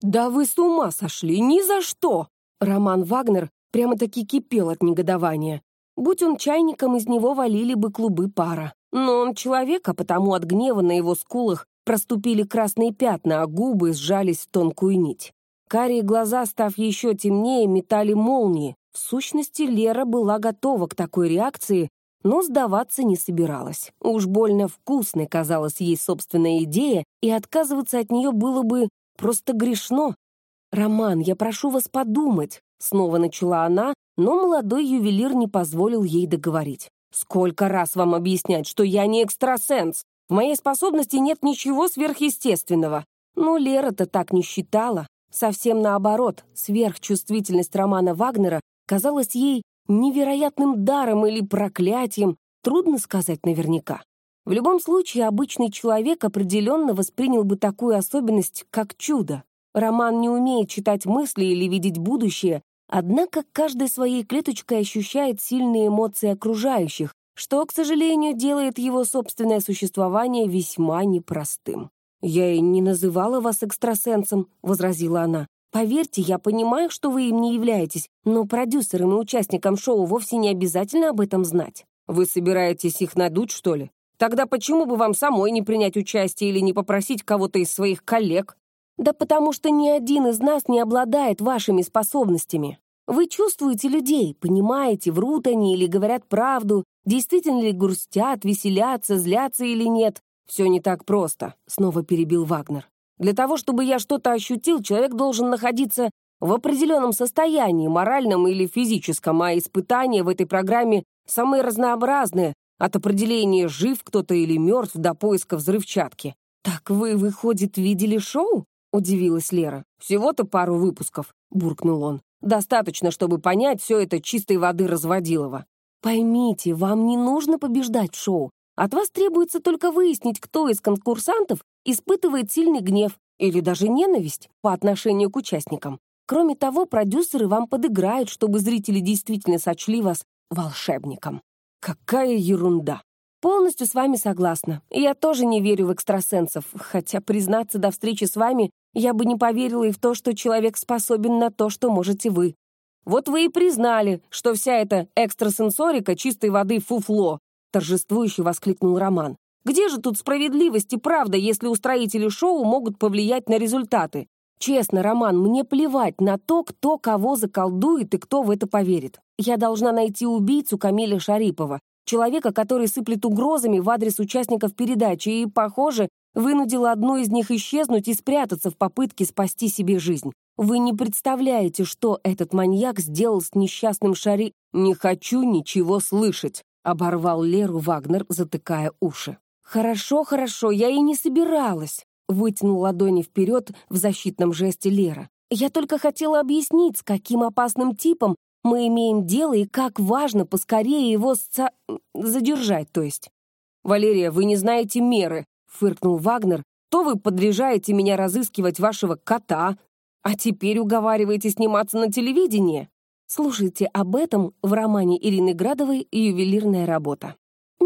«Да вы с ума сошли! Ни за что!» Роман Вагнер прямо-таки кипел от негодования. Будь он чайником, из него валили бы клубы пара. Но он человек, а потому от гнева на его скулах проступили красные пятна, а губы сжались в тонкую нить. Карие глаза, став еще темнее, метали молнии. В сущности, Лера была готова к такой реакции, но сдаваться не собиралась. Уж больно вкусной казалась ей собственная идея, и отказываться от нее было бы просто грешно. «Роман, я прошу вас подумать», — снова начала она, но молодой ювелир не позволил ей договорить. «Сколько раз вам объяснять, что я не экстрасенс? В моей способности нет ничего сверхъестественного». Ну, Лера-то так не считала. Совсем наоборот, сверхчувствительность романа Вагнера казалась ей невероятным даром или проклятием, трудно сказать наверняка. В любом случае, обычный человек определенно воспринял бы такую особенность как чудо. Роман не умеет читать мысли или видеть будущее, однако каждой своей клеточкой ощущает сильные эмоции окружающих, что, к сожалению, делает его собственное существование весьма непростым. «Я и не называла вас экстрасенсом», — возразила она. «Поверьте, я понимаю, что вы им не являетесь, но продюсерам и участникам шоу вовсе не обязательно об этом знать. Вы собираетесь их надуть, что ли? Тогда почему бы вам самой не принять участие или не попросить кого-то из своих коллег? Да потому что ни один из нас не обладает вашими способностями. Вы чувствуете людей, понимаете, врут они или говорят правду, действительно ли грустят, веселятся, злятся или нет. Все не так просто, снова перебил Вагнер. Для того, чтобы я что-то ощутил, человек должен находиться в определенном состоянии, моральном или физическом, а испытания в этой программе самые разнообразные, от определения, жив кто-то или мертв, до поиска взрывчатки. «Так вы, выходит, видели шоу?» — удивилась Лера. «Всего-то пару выпусков», — буркнул он. «Достаточно, чтобы понять все это чистой воды разводилово». «Поймите, вам не нужно побеждать в шоу. От вас требуется только выяснить, кто из конкурсантов испытывает сильный гнев или даже ненависть по отношению к участникам. Кроме того, продюсеры вам подыграют, чтобы зрители действительно сочли вас волшебником. Какая ерунда! Полностью с вами согласна. Я тоже не верю в экстрасенсов, хотя, признаться, до встречи с вами я бы не поверила и в то, что человек способен на то, что можете вы. Вот вы и признали, что вся эта экстрасенсорика чистой воды фуфло, торжествующе воскликнул Роман. Где же тут справедливость и правда, если устроители шоу могут повлиять на результаты? Честно, Роман, мне плевать на то, кто кого заколдует и кто в это поверит. Я должна найти убийцу Камиля Шарипова, человека, который сыплет угрозами в адрес участников передачи и, похоже, вынудил одну из них исчезнуть и спрятаться в попытке спасти себе жизнь. Вы не представляете, что этот маньяк сделал с несчастным Шари... «Не хочу ничего слышать», — оборвал Леру Вагнер, затыкая уши. «Хорошо, хорошо, я и не собиралась», — вытянул ладони вперед в защитном жесте Лера. «Я только хотела объяснить, с каким опасным типом мы имеем дело и как важно поскорее его сца... задержать, то есть. «Валерия, вы не знаете меры», — фыркнул Вагнер. «То вы подряжаете меня разыскивать вашего кота, а теперь уговариваете сниматься на телевидении». Слушайте об этом в романе Ирины Градовой «Ювелирная работа».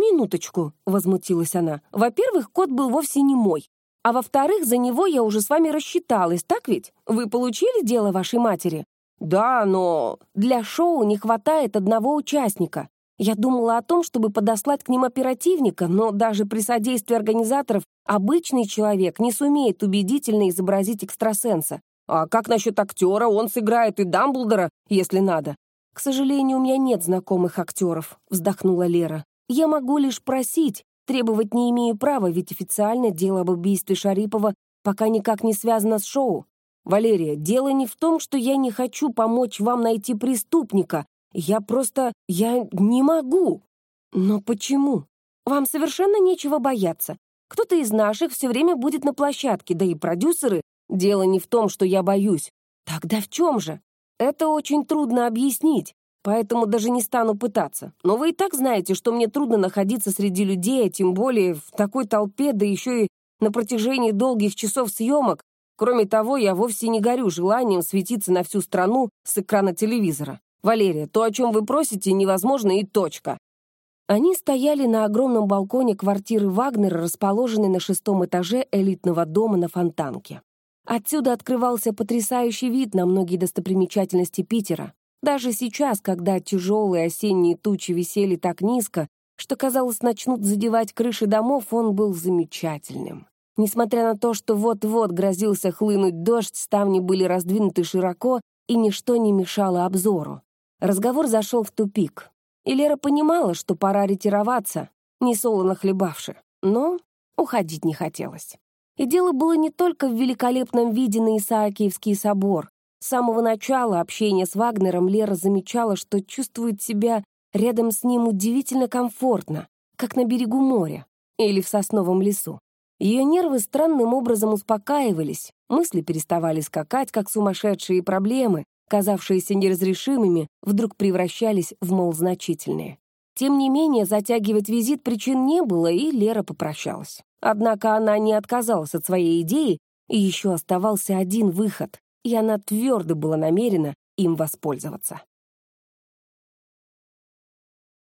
«Минуточку», — возмутилась она. «Во-первых, кот был вовсе не мой. А во-вторых, за него я уже с вами рассчиталась, так ведь? Вы получили дело вашей матери? «Да, но для шоу не хватает одного участника. Я думала о том, чтобы подослать к ним оперативника, но даже при содействии организаторов обычный человек не сумеет убедительно изобразить экстрасенса. А как насчет актера? Он сыграет и Дамблдора, если надо. «К сожалению, у меня нет знакомых актеров», — вздохнула Лера. «Я могу лишь просить, требовать не имею права, ведь официально дело об убийстве Шарипова пока никак не связано с шоу. «Валерия, дело не в том, что я не хочу помочь вам найти преступника. Я просто... я не могу». «Но почему? Вам совершенно нечего бояться. Кто-то из наших все время будет на площадке, да и продюсеры. Дело не в том, что я боюсь. Тогда в чем же? Это очень трудно объяснить, поэтому даже не стану пытаться. Но вы и так знаете, что мне трудно находиться среди людей, а тем более в такой толпе, да еще и на протяжении долгих часов съемок, Кроме того, я вовсе не горю желанием светиться на всю страну с экрана телевизора. Валерия, то, о чем вы просите, невозможно и точка. Они стояли на огромном балконе квартиры Вагнера, расположенной на шестом этаже элитного дома на Фонтанке. Отсюда открывался потрясающий вид на многие достопримечательности Питера. Даже сейчас, когда тяжелые осенние тучи висели так низко, что, казалось, начнут задевать крыши домов, он был замечательным. Несмотря на то, что вот-вот грозился хлынуть дождь, ставни были раздвинуты широко, и ничто не мешало обзору. Разговор зашел в тупик. и Лера понимала, что пора ретироваться, несолоно хлебавши, но уходить не хотелось. И дело было не только в великолепном виде на Исаакиевский собор. С самого начала общения с Вагнером Лера замечала, что чувствует себя рядом с ним удивительно комфортно, как на берегу моря или в сосновом лесу. Ее нервы странным образом успокаивались, мысли переставали скакать, как сумасшедшие проблемы, казавшиеся неразрешимыми, вдруг превращались в малозначительные. Тем не менее, затягивать визит причин не было, и Лера попрощалась. Однако она не отказалась от своей идеи, и еще оставался один выход, и она твердо была намерена им воспользоваться.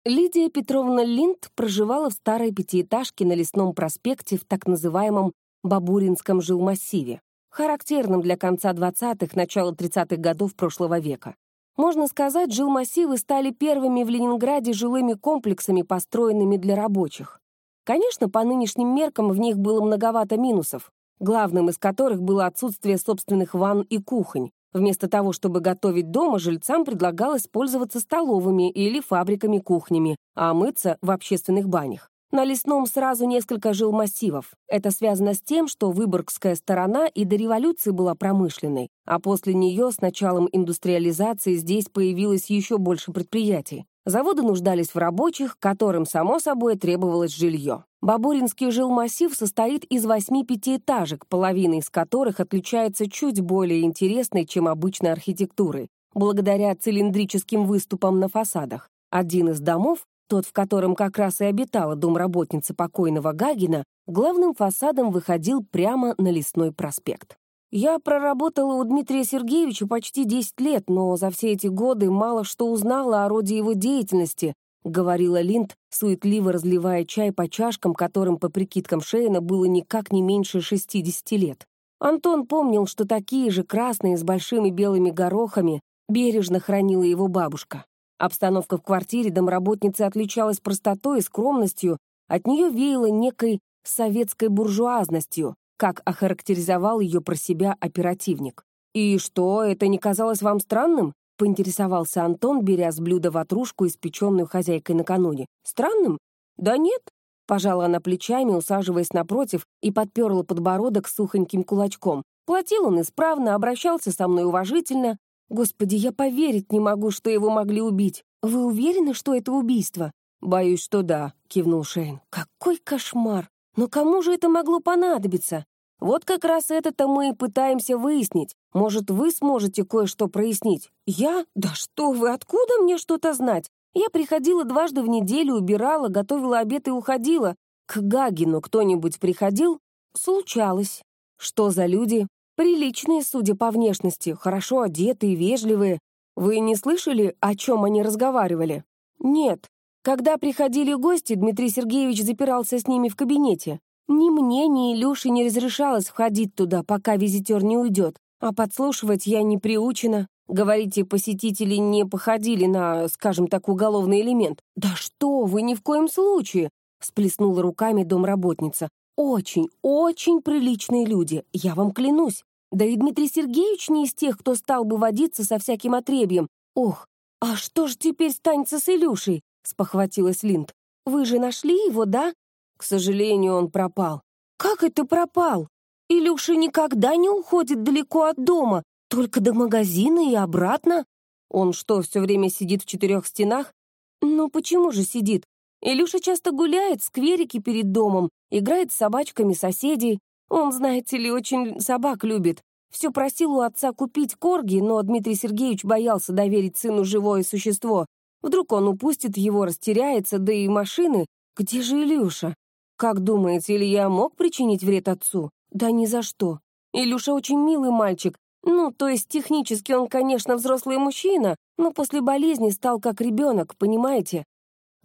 Лидия Петровна Линд проживала в старой пятиэтажке на Лесном проспекте в так называемом Бабуринском жилмассиве, характерном для конца 20-х, начала 30-х годов прошлого века. Можно сказать, жилмассивы стали первыми в Ленинграде жилыми комплексами, построенными для рабочих. Конечно, по нынешним меркам в них было многовато минусов, главным из которых было отсутствие собственных ванн и кухонь. Вместо того, чтобы готовить дома, жильцам предлагалось пользоваться столовыми или фабриками-кухнями, а мыться в общественных банях. На Лесном сразу несколько жил массивов. Это связано с тем, что Выборгская сторона и до революции была промышленной, а после нее с началом индустриализации здесь появилось еще больше предприятий. Заводы нуждались в рабочих, которым, само собой, требовалось жилье. Бабуринский жилмассив состоит из восьми пятиэтажек, половина из которых отличается чуть более интересной, чем обычной архитектурой, благодаря цилиндрическим выступам на фасадах. Один из домов тот, в котором как раз и обитала домработница покойного Гагина, главным фасадом выходил прямо на Лесной проспект. Я проработала у Дмитрия Сергеевича почти 10 лет, но за все эти годы мало что узнала о роде его деятельности, говорила Линд, суетливо разливая чай по чашкам, которым, по прикидкам Шейна, было никак не меньше 60 лет. Антон помнил, что такие же красные с большими белыми горохами бережно хранила его бабушка. Обстановка в квартире домработницы отличалась простотой и скромностью, от нее веяло некой советской буржуазностью, как охарактеризовал ее про себя оперативник. «И что, это не казалось вам странным?» — поинтересовался Антон, беря с блюда ватрушку, испеченную хозяйкой накануне. «Странным? Да нет». Пожала она плечами, усаживаясь напротив, и подперла подбородок сухоньким кулачком. Платил он исправно, обращался со мной уважительно, Господи, я поверить не могу, что его могли убить. Вы уверены, что это убийство? Боюсь, что да, кивнул Шейн. Какой кошмар! Но кому же это могло понадобиться? Вот как раз это-то мы и пытаемся выяснить. Может, вы сможете кое-что прояснить? Я? Да что вы, откуда мне что-то знать? Я приходила дважды в неделю, убирала, готовила обед и уходила. К Гагину кто-нибудь приходил? Случалось. Что за люди? Приличные, судя по внешности, хорошо одетые, вежливые. Вы не слышали, о чем они разговаривали? Нет. Когда приходили гости, Дмитрий Сергеевич запирался с ними в кабинете. Ни мне, ни Илюше не разрешалось входить туда, пока визитер не уйдет. А подслушивать я не приучена. Говорите, посетители не походили на, скажем так, уголовный элемент. «Да что вы, ни в коем случае!» — сплеснула руками домработница. «Очень, очень приличные люди, я вам клянусь. Да и Дмитрий Сергеевич не из тех, кто стал бы водиться со всяким отребьем. Ох, а что ж теперь станется с Илюшей? Спохватилась Линд. Вы же нашли его, да? К сожалению, он пропал. Как это пропал? Илюша никогда не уходит далеко от дома, только до магазина и обратно. Он что, все время сидит в четырех стенах? Ну почему же сидит? Илюша часто гуляет в скверике перед домом, играет с собачками соседей, он, знаете ли, очень собак любит. Все просил у отца купить корги, но Дмитрий Сергеевич боялся доверить сыну живое существо. Вдруг он упустит его, растеряется, да и машины. Где же Илюша? Как думаете, Илья мог причинить вред отцу? Да ни за что. Илюша очень милый мальчик. Ну, то есть технически он, конечно, взрослый мужчина, но после болезни стал как ребенок, понимаете?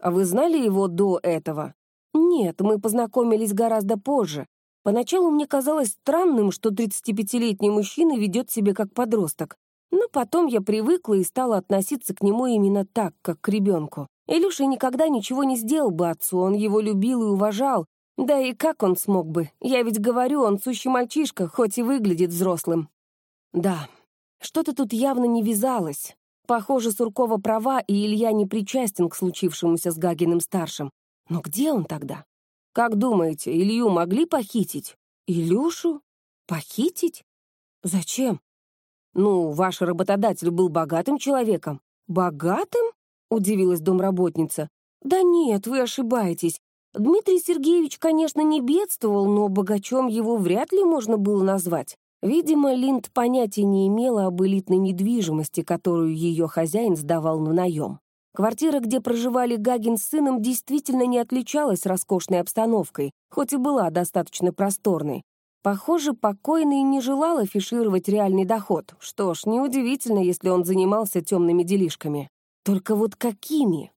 А вы знали его до этого? Нет, мы познакомились гораздо позже. Поначалу мне казалось странным, что 35-летний мужчина ведет себя как подросток. Но потом я привыкла и стала относиться к нему именно так, как к ребенку. Илюша никогда ничего не сделал бы отцу, он его любил и уважал. Да и как он смог бы? Я ведь говорю, он сущий мальчишка, хоть и выглядит взрослым. Да, что-то тут явно не вязалось. Похоже, Суркова права, и Илья не причастен к случившемуся с Гагиным-старшим. Но где он тогда? Как думаете, Илью могли похитить? Илюшу? Похитить? Зачем? Ну, ваш работодатель был богатым человеком. Богатым? Удивилась домработница. Да нет, вы ошибаетесь. Дмитрий Сергеевич, конечно, не бедствовал, но богачом его вряд ли можно было назвать. Видимо, Линд понятия не имела об элитной недвижимости, которую ее хозяин сдавал на наем. Квартира, где проживали Гагин с сыном, действительно не отличалась роскошной обстановкой, хоть и была достаточно просторной. Похоже, покойный не желал афишировать реальный доход. Что ж, неудивительно, если он занимался темными делишками. Только вот какими?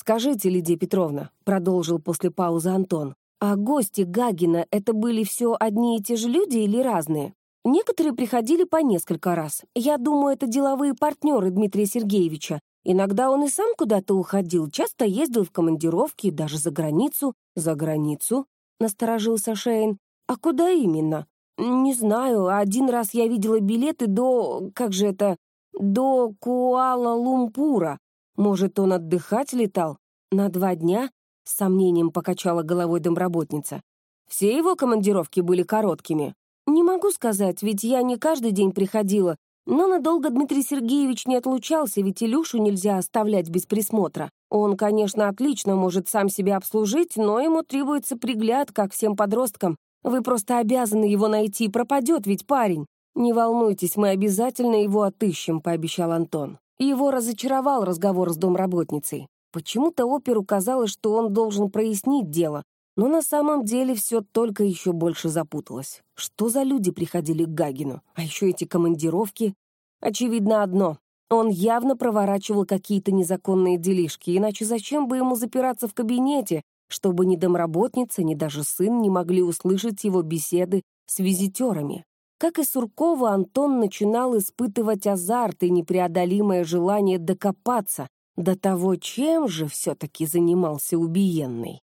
«Скажите, Лидия Петровна», — продолжил после паузы Антон, «а гости Гагина — это были все одни и те же люди или разные?» Некоторые приходили по несколько раз. Я думаю, это деловые партнеры Дмитрия Сергеевича. Иногда он и сам куда-то уходил, часто ездил в командировки, даже за границу. За границу? Насторожился Шейн. А куда именно? Не знаю, один раз я видела билеты до... как же это... до Куала-Лумпура. Может, он отдыхать летал? На два дня? С сомнением покачала головой домработница. Все его командировки были короткими. «Не могу сказать, ведь я не каждый день приходила, но надолго Дмитрий Сергеевич не отлучался, ведь Илюшу нельзя оставлять без присмотра. Он, конечно, отлично может сам себя обслужить, но ему требуется пригляд, как всем подросткам. Вы просто обязаны его найти, пропадет ведь парень. Не волнуйтесь, мы обязательно его отыщем», — пообещал Антон. Его разочаровал разговор с домработницей. Почему-то оперу казалось, что он должен прояснить дело, но на самом деле все только еще больше запуталось. Что за люди приходили к Гагину? А еще эти командировки? Очевидно одно. Он явно проворачивал какие-то незаконные делишки, иначе зачем бы ему запираться в кабинете, чтобы ни домработница, ни даже сын не могли услышать его беседы с визитерами? Как и Суркова, Антон начинал испытывать азарт и непреодолимое желание докопаться до того, чем же все-таки занимался убиенный.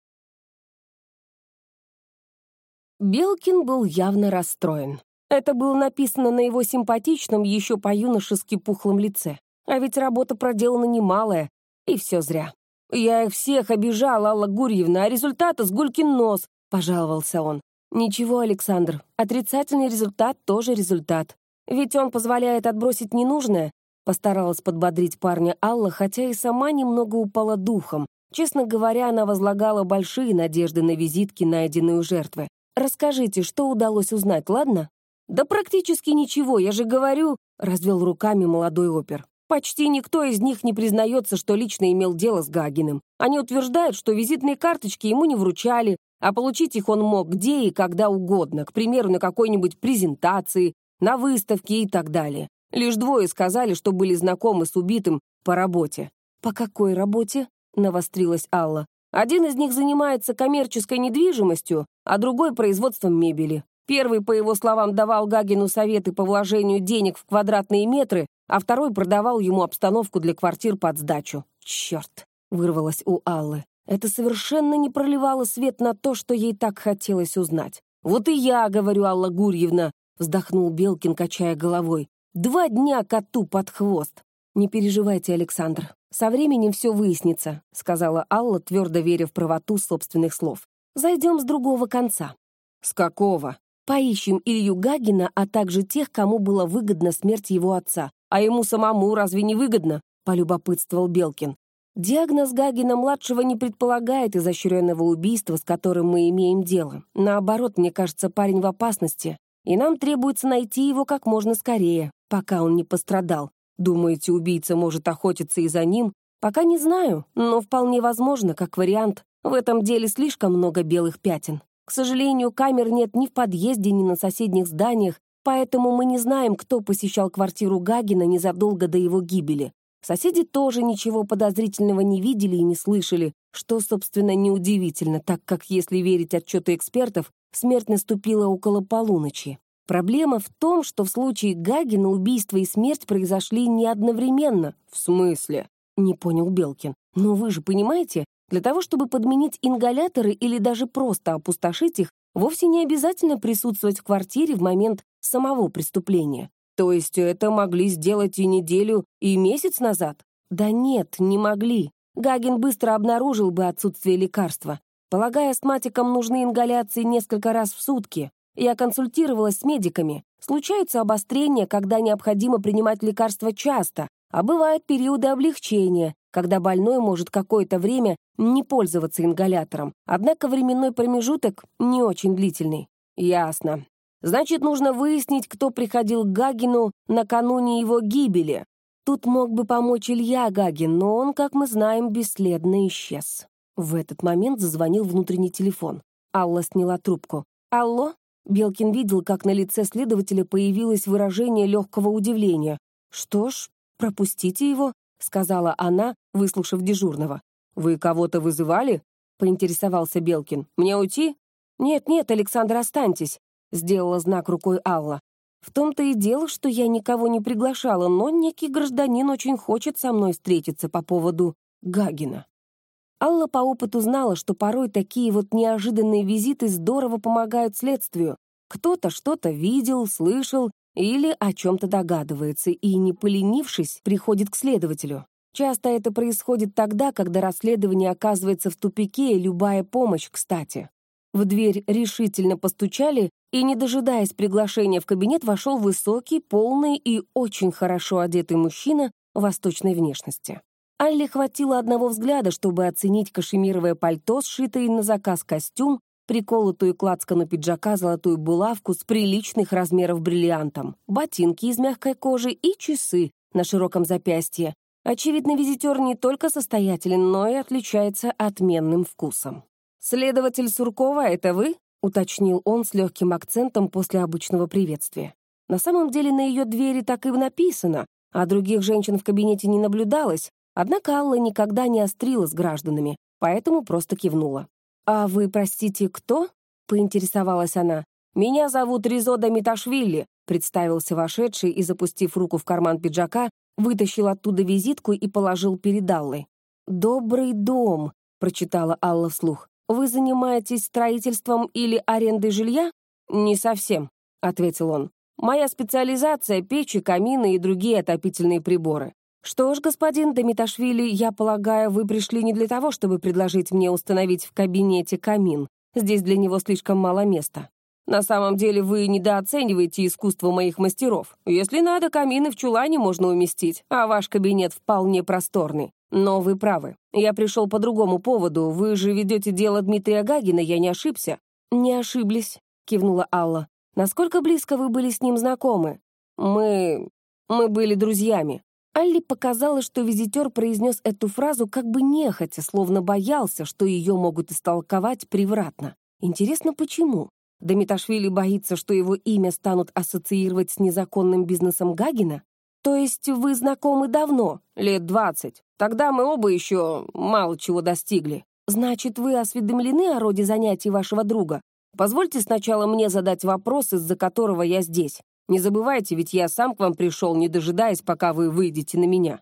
Белкин был явно расстроен. Это было написано на его симпатичном, еще по-юношески пухлом лице. А ведь работа проделана немалая, и все зря. «Я их всех обижал, Алла Гурьевна, а результата с нос», — пожаловался он. «Ничего, Александр, отрицательный результат тоже результат. Ведь он позволяет отбросить ненужное», — постаралась подбодрить парня Алла, хотя и сама немного упала духом. Честно говоря, она возлагала большие надежды на визитки, найденные у жертвы. Расскажите, что удалось узнать, ладно?» «Да практически ничего, я же говорю», — развел руками молодой опер. «Почти никто из них не признается, что лично имел дело с Гагиным. Они утверждают, что визитные карточки ему не вручали, а получить их он мог где и когда угодно, к примеру, на какой-нибудь презентации, на выставке и так далее. Лишь двое сказали, что были знакомы с убитым по работе». «По какой работе?» — навострилась Алла. Один из них занимается коммерческой недвижимостью, а другой — производством мебели. Первый, по его словам, давал Гагину советы по вложению денег в квадратные метры, а второй продавал ему обстановку для квартир под сдачу. «Черт!» — вырвалось у Аллы. Это совершенно не проливало свет на то, что ей так хотелось узнать. «Вот и я, — говорю, Алла Гурьевна, — вздохнул Белкин, качая головой. «Два дня коту под хвост!» «Не переживайте, Александр. Со временем все выяснится», — сказала Алла, твердо веря в правоту собственных слов. «Зайдем с другого конца». «С какого?» «Поищем Илью Гагина, а также тех, кому была выгодна смерть его отца. А ему самому разве не выгодно?» — полюбопытствовал Белкин. Диагноз Гагина-младшего не предполагает изощренного убийства, с которым мы имеем дело. Наоборот, мне кажется, парень в опасности, и нам требуется найти его как можно скорее, пока он не пострадал. Думаете, убийца может охотиться и за ним? Пока не знаю, но вполне возможно, как вариант. В этом деле слишком много белых пятен. К сожалению, камер нет ни в подъезде, ни на соседних зданиях, поэтому мы не знаем, кто посещал квартиру Гагина незадолго до его гибели. Соседи тоже ничего подозрительного не видели и не слышали, что, собственно, неудивительно, так как, если верить отчету экспертов, смерть наступила около полуночи. Проблема в том, что в случае Гагина убийство и смерть произошли не одновременно. В смысле? Не понял Белкин. Но вы же понимаете, для того, чтобы подменить ингаляторы или даже просто опустошить их, вовсе не обязательно присутствовать в квартире в момент самого преступления. То есть это могли сделать и неделю, и месяц назад? Да нет, не могли. Гагин быстро обнаружил бы отсутствие лекарства. Полагая, астматикам нужны ингаляции несколько раз в сутки. Я консультировалась с медиками. Случаются обострения, когда необходимо принимать лекарства часто, а бывают периоды облегчения, когда больной может какое-то время не пользоваться ингалятором. Однако временной промежуток не очень длительный. Ясно. Значит, нужно выяснить, кто приходил к Гагину накануне его гибели. Тут мог бы помочь Илья Гагин, но он, как мы знаем, бесследно исчез. В этот момент зазвонил внутренний телефон. Алла сняла трубку. «Алло?» Белкин видел, как на лице следователя появилось выражение легкого удивления. «Что ж, пропустите его», — сказала она, выслушав дежурного. «Вы кого-то вызывали?» — поинтересовался Белкин. «Мне уйти?» «Нет-нет, Александр, останьтесь», — сделала знак рукой Алла. «В том-то и дело, что я никого не приглашала, но некий гражданин очень хочет со мной встретиться по поводу Гагина». Алла по опыту знала, что порой такие вот неожиданные визиты здорово помогают следствию. Кто-то что-то видел, слышал или о чем-то догадывается и, не поленившись, приходит к следователю. Часто это происходит тогда, когда расследование оказывается в тупике, и любая помощь, кстати. В дверь решительно постучали, и, не дожидаясь приглашения в кабинет, вошел высокий, полный и очень хорошо одетый мужчина восточной внешности. Алле хватило одного взгляда, чтобы оценить кашемировое пальто, сшитое на заказ костюм, приколотую к лацкану пиджака золотую булавку с приличных размеров бриллиантом, ботинки из мягкой кожи и часы на широком запястье. Очевидно, визитер не только состоятелен, но и отличается отменным вкусом. «Следователь Суркова, это вы?» — уточнил он с легким акцентом после обычного приветствия. На самом деле на ее двери так и написано, а других женщин в кабинете не наблюдалось, однако Алла никогда не острила с гражданами, поэтому просто кивнула. «А вы, простите, кто?» — поинтересовалась она. «Меня зовут Ризода Миташвили», — представился вошедший и, запустив руку в карман пиджака, вытащил оттуда визитку и положил перед Аллой. «Добрый дом», — прочитала Алла вслух. «Вы занимаетесь строительством или арендой жилья?» «Не совсем», — ответил он. «Моя специализация — печи, камины и другие отопительные приборы. «Что ж, господин Дамиташвили, я полагаю, вы пришли не для того, чтобы предложить мне установить в кабинете камин. Здесь для него слишком мало места. На самом деле вы недооцениваете искусство моих мастеров. Если надо, камины в чулане можно уместить, а ваш кабинет вполне просторный. Но вы правы. Я пришел по другому поводу. Вы же ведете дело Дмитрия Гагина, я не ошибся». «Не ошиблись», — кивнула Алла. «Насколько близко вы были с ним знакомы?» «Мы... мы были друзьями», Алли показалось, что визитер произнес эту фразу как бы нехотя, словно боялся, что ее могут истолковать превратно. Интересно, почему? Дамиташвили боится, что его имя станут ассоциировать с незаконным бизнесом Гагина? То есть вы знакомы давно, лет двадцать. Тогда мы оба еще мало чего достигли. Значит, вы осведомлены о роде занятий вашего друга? Позвольте сначала мне задать вопрос, из-за которого я здесь. Не забывайте, ведь я сам к вам пришел, не дожидаясь, пока вы выйдете на меня».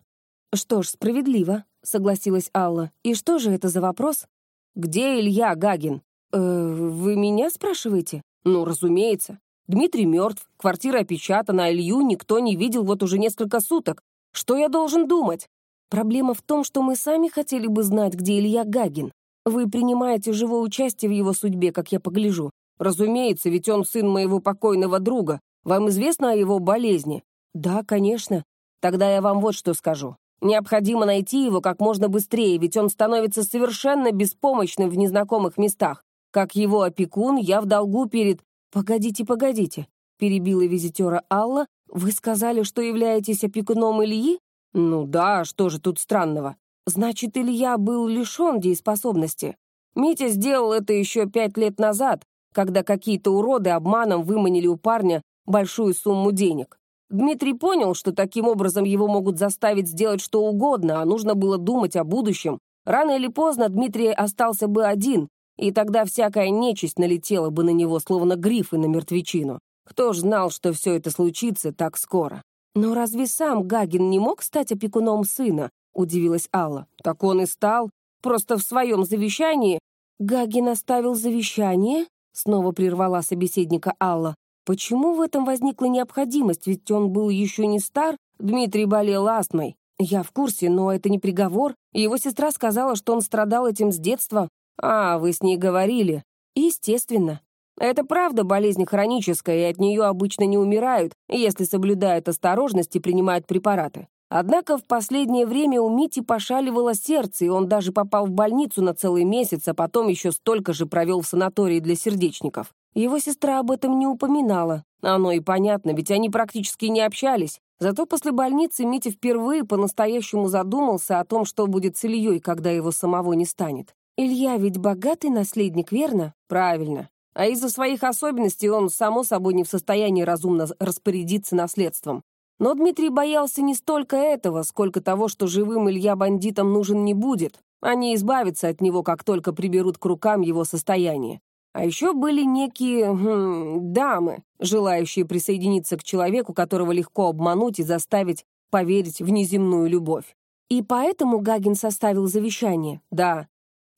«Что ж, справедливо», — согласилась Алла. «И что же это за вопрос?» «Где Илья Гагин?» «Э, «Вы меня спрашиваете?» «Ну, разумеется. Дмитрий мертв, квартира опечатана, а Илью никто не видел вот уже несколько суток. Что я должен думать?» «Проблема в том, что мы сами хотели бы знать, где Илья Гагин. Вы принимаете живое участие в его судьбе, как я погляжу. Разумеется, ведь он сын моего покойного друга. Вам известно о его болезни? Да, конечно. Тогда я вам вот что скажу. Необходимо найти его как можно быстрее, ведь он становится совершенно беспомощным в незнакомых местах. Как его опекун, я в долгу перед... Погодите, погодите, перебила визитера Алла. Вы сказали, что являетесь опекуном Ильи? Ну да, что же тут странного? Значит, Илья был лишен дееспособности. Митя сделал это еще пять лет назад, когда какие-то уроды обманом выманили у парня большую сумму денег. Дмитрий понял, что таким образом его могут заставить сделать что угодно, а нужно было думать о будущем. Рано или поздно Дмитрий остался бы один, и тогда всякая нечисть налетела бы на него, словно грифы на мертвечину. Кто ж знал, что все это случится так скоро? «Но разве сам Гагин не мог стать опекуном сына?» — удивилась Алла. «Так он и стал. Просто в своем завещании...» «Гагин оставил завещание?» — снова прервала собеседника Алла. Почему в этом возникла необходимость, ведь он был еще не стар? Дмитрий болел астмой. Я в курсе, но это не приговор. Его сестра сказала, что он страдал этим с детства. А, вы с ней говорили. Естественно. Это правда болезнь хроническая, и от нее обычно не умирают, если соблюдают осторожность и принимают препараты. Однако в последнее время у Мити пошаливало сердце, и он даже попал в больницу на целый месяц, а потом еще столько же провел в санатории для сердечников. Его сестра об этом не упоминала. Оно и понятно, ведь они практически не общались. Зато после больницы Митя впервые по-настоящему задумался о том, что будет с Ильей, когда его самого не станет. Илья ведь богатый наследник, верно? Правильно. А из-за своих особенностей он, само собой, не в состоянии разумно распорядиться наследством. Но Дмитрий боялся не столько этого, сколько того, что живым Илья бандитам нужен не будет. Они избавятся от него, как только приберут к рукам его состояние. А еще были некие хм, дамы, желающие присоединиться к человеку, которого легко обмануть и заставить поверить в неземную любовь. И поэтому Гагин составил завещание? Да.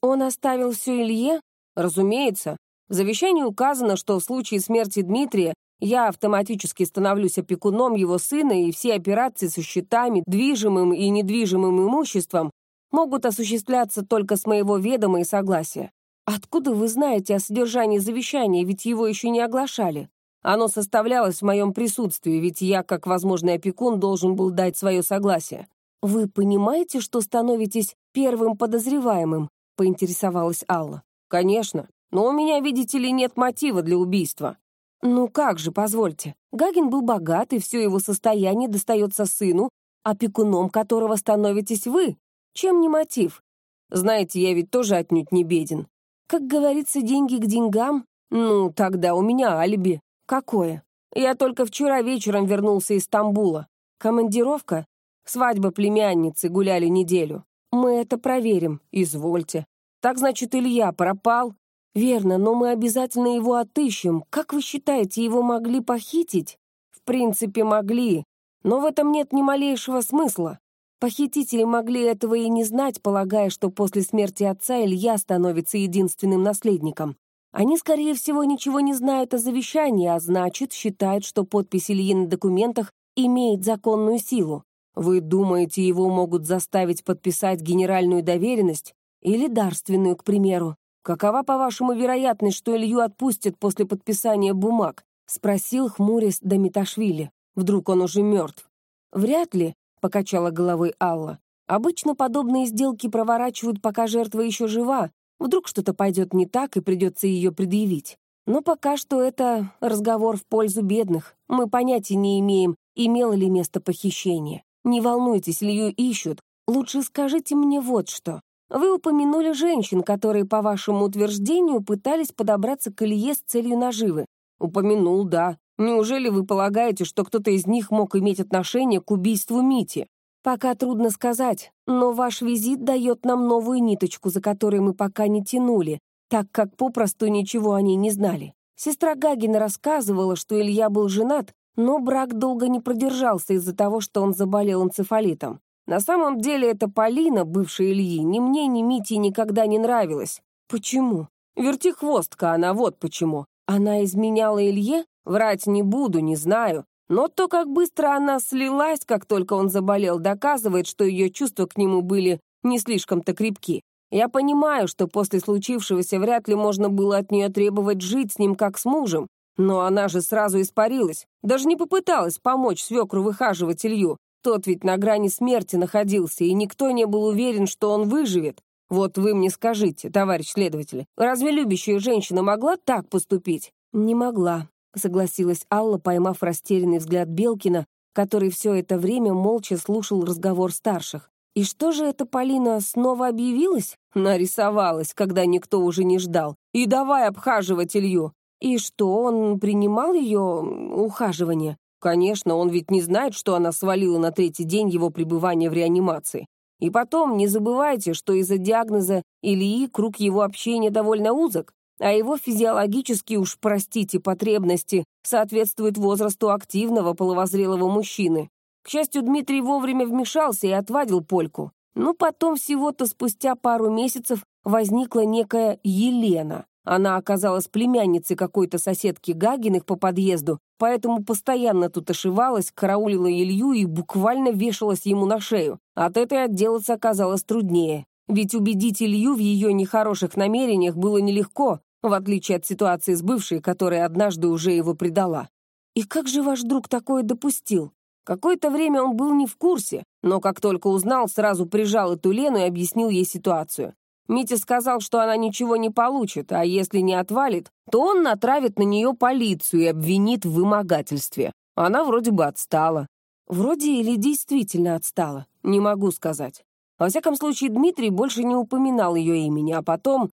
Он оставил все Илье? Разумеется. В завещании указано, что в случае смерти Дмитрия я автоматически становлюсь опекуном его сына, и все операции со счетами, движимым и недвижимым имуществом могут осуществляться только с моего ведома и согласия. «Откуда вы знаете о содержании завещания, ведь его еще не оглашали? Оно составлялось в моем присутствии, ведь я, как возможный опекун, должен был дать свое согласие». «Вы понимаете, что становитесь первым подозреваемым?» — поинтересовалась Алла. «Конечно. Но у меня, видите ли, нет мотива для убийства». «Ну как же, позвольте. Гагин был богат, и все его состояние достается сыну, опекуном которого становитесь вы. Чем не мотив? Знаете, я ведь тоже отнюдь не беден. Как говорится, деньги к деньгам? Ну, тогда у меня алиби. Какое? Я только вчера вечером вернулся из Стамбула. Командировка? Свадьба племянницы, гуляли неделю. Мы это проверим, извольте. Так значит, Илья пропал? Верно, но мы обязательно его отыщем. Как вы считаете, его могли похитить? В принципе, могли. Но в этом нет ни малейшего смысла. Похитители могли этого и не знать, полагая, что после смерти отца Илья становится единственным наследником. Они, скорее всего, ничего не знают о завещании, а значит, считают, что подпись Ильи на документах имеет законную силу. Вы думаете, его могут заставить подписать генеральную доверенность или дарственную, к примеру? Какова, по-вашему, вероятность, что Илью отпустят после подписания бумаг? Спросил хмурясь Дамиташвили. Вдруг он уже мертв? Вряд ли, покачала головой Алла. Обычно подобные сделки проворачивают, пока жертва еще жива. Вдруг что-то пойдет не так, и придется ее предъявить. Но пока что это разговор в пользу бедных. Мы понятия не имеем, имело ли место похищение. Не волнуйтесь, Лью ищут. Лучше скажите мне вот что. Вы упомянули женщин, которые, по вашему утверждению, пытались подобраться к Илье с целью наживы. Упомянул, да. Неужели вы полагаете, что кто-то из них мог иметь отношение к убийству Мити? Пока трудно сказать, но ваш визит дает нам новую ниточку, за которой мы пока не тянули, так как попросту ничего о ней не знали. Сестра Гагина рассказывала, что Илья был женат, но брак долго не продержался из-за того, что он заболел энцефалитом. На самом деле эта Полина, бывшая Ильи, ни мне, ни Мите никогда не нравилась. Почему? Вертихвостка она, вот почему. Она изменяла Илье? Врать не буду, не знаю. Но то, как быстро она слилась, как только он заболел, доказывает, что ее чувства к нему были не слишком-то крепки. Я понимаю, что после случившегося вряд ли можно было от нее требовать жить с ним как с мужем, но она же сразу испарилась, даже не попыталась помочь свекру выхаживать Илью. Тот ведь на грани смерти находился, и никто не был уверен, что он выживет. Вот вы мне скажите, товарищ следователь, разве любящая женщина могла так поступить? Не могла, согласилась Алла, поймав растерянный взгляд Белкина, который все это время молча слушал разговор старших. И что же эта Полина снова объявилась? Нарисовалась, когда никто уже не ждал. И давай обхаживать Илью. И что, он принимал ее ухаживание? Конечно, он ведь не знает, что она свалила на третий день его пребывания в реанимации. И потом, не забывайте, что из-за диагноза Ильи круг его общения довольно узок а его физиологические, уж простите, потребности соответствуют возрасту активного половозрелого мужчины. К счастью, Дмитрий вовремя вмешался и отвадил Польку. Но потом всего-то спустя пару месяцев возникла некая Елена. Она оказалась племянницей какой-то соседки Гагиных по подъезду, поэтому постоянно тут ошивалась, караулила Илью и буквально вешалась ему на шею. От этой отделаться оказалось труднее. Ведь убедить Илью в ее нехороших намерениях было нелегко, в отличие от ситуации с бывшей, которая однажды уже его предала. И как же ваш друг такое допустил? Какое-то время он был не в курсе, но как только узнал, сразу прижал эту Лену и объяснил ей ситуацию. Митя сказал, что она ничего не получит, а если не отвалит, то он натравит на нее полицию и обвинит в вымогательстве. Она вроде бы отстала. Вроде или действительно отстала, не могу сказать. Во всяком случае, Дмитрий больше не упоминал ее имени, а потом...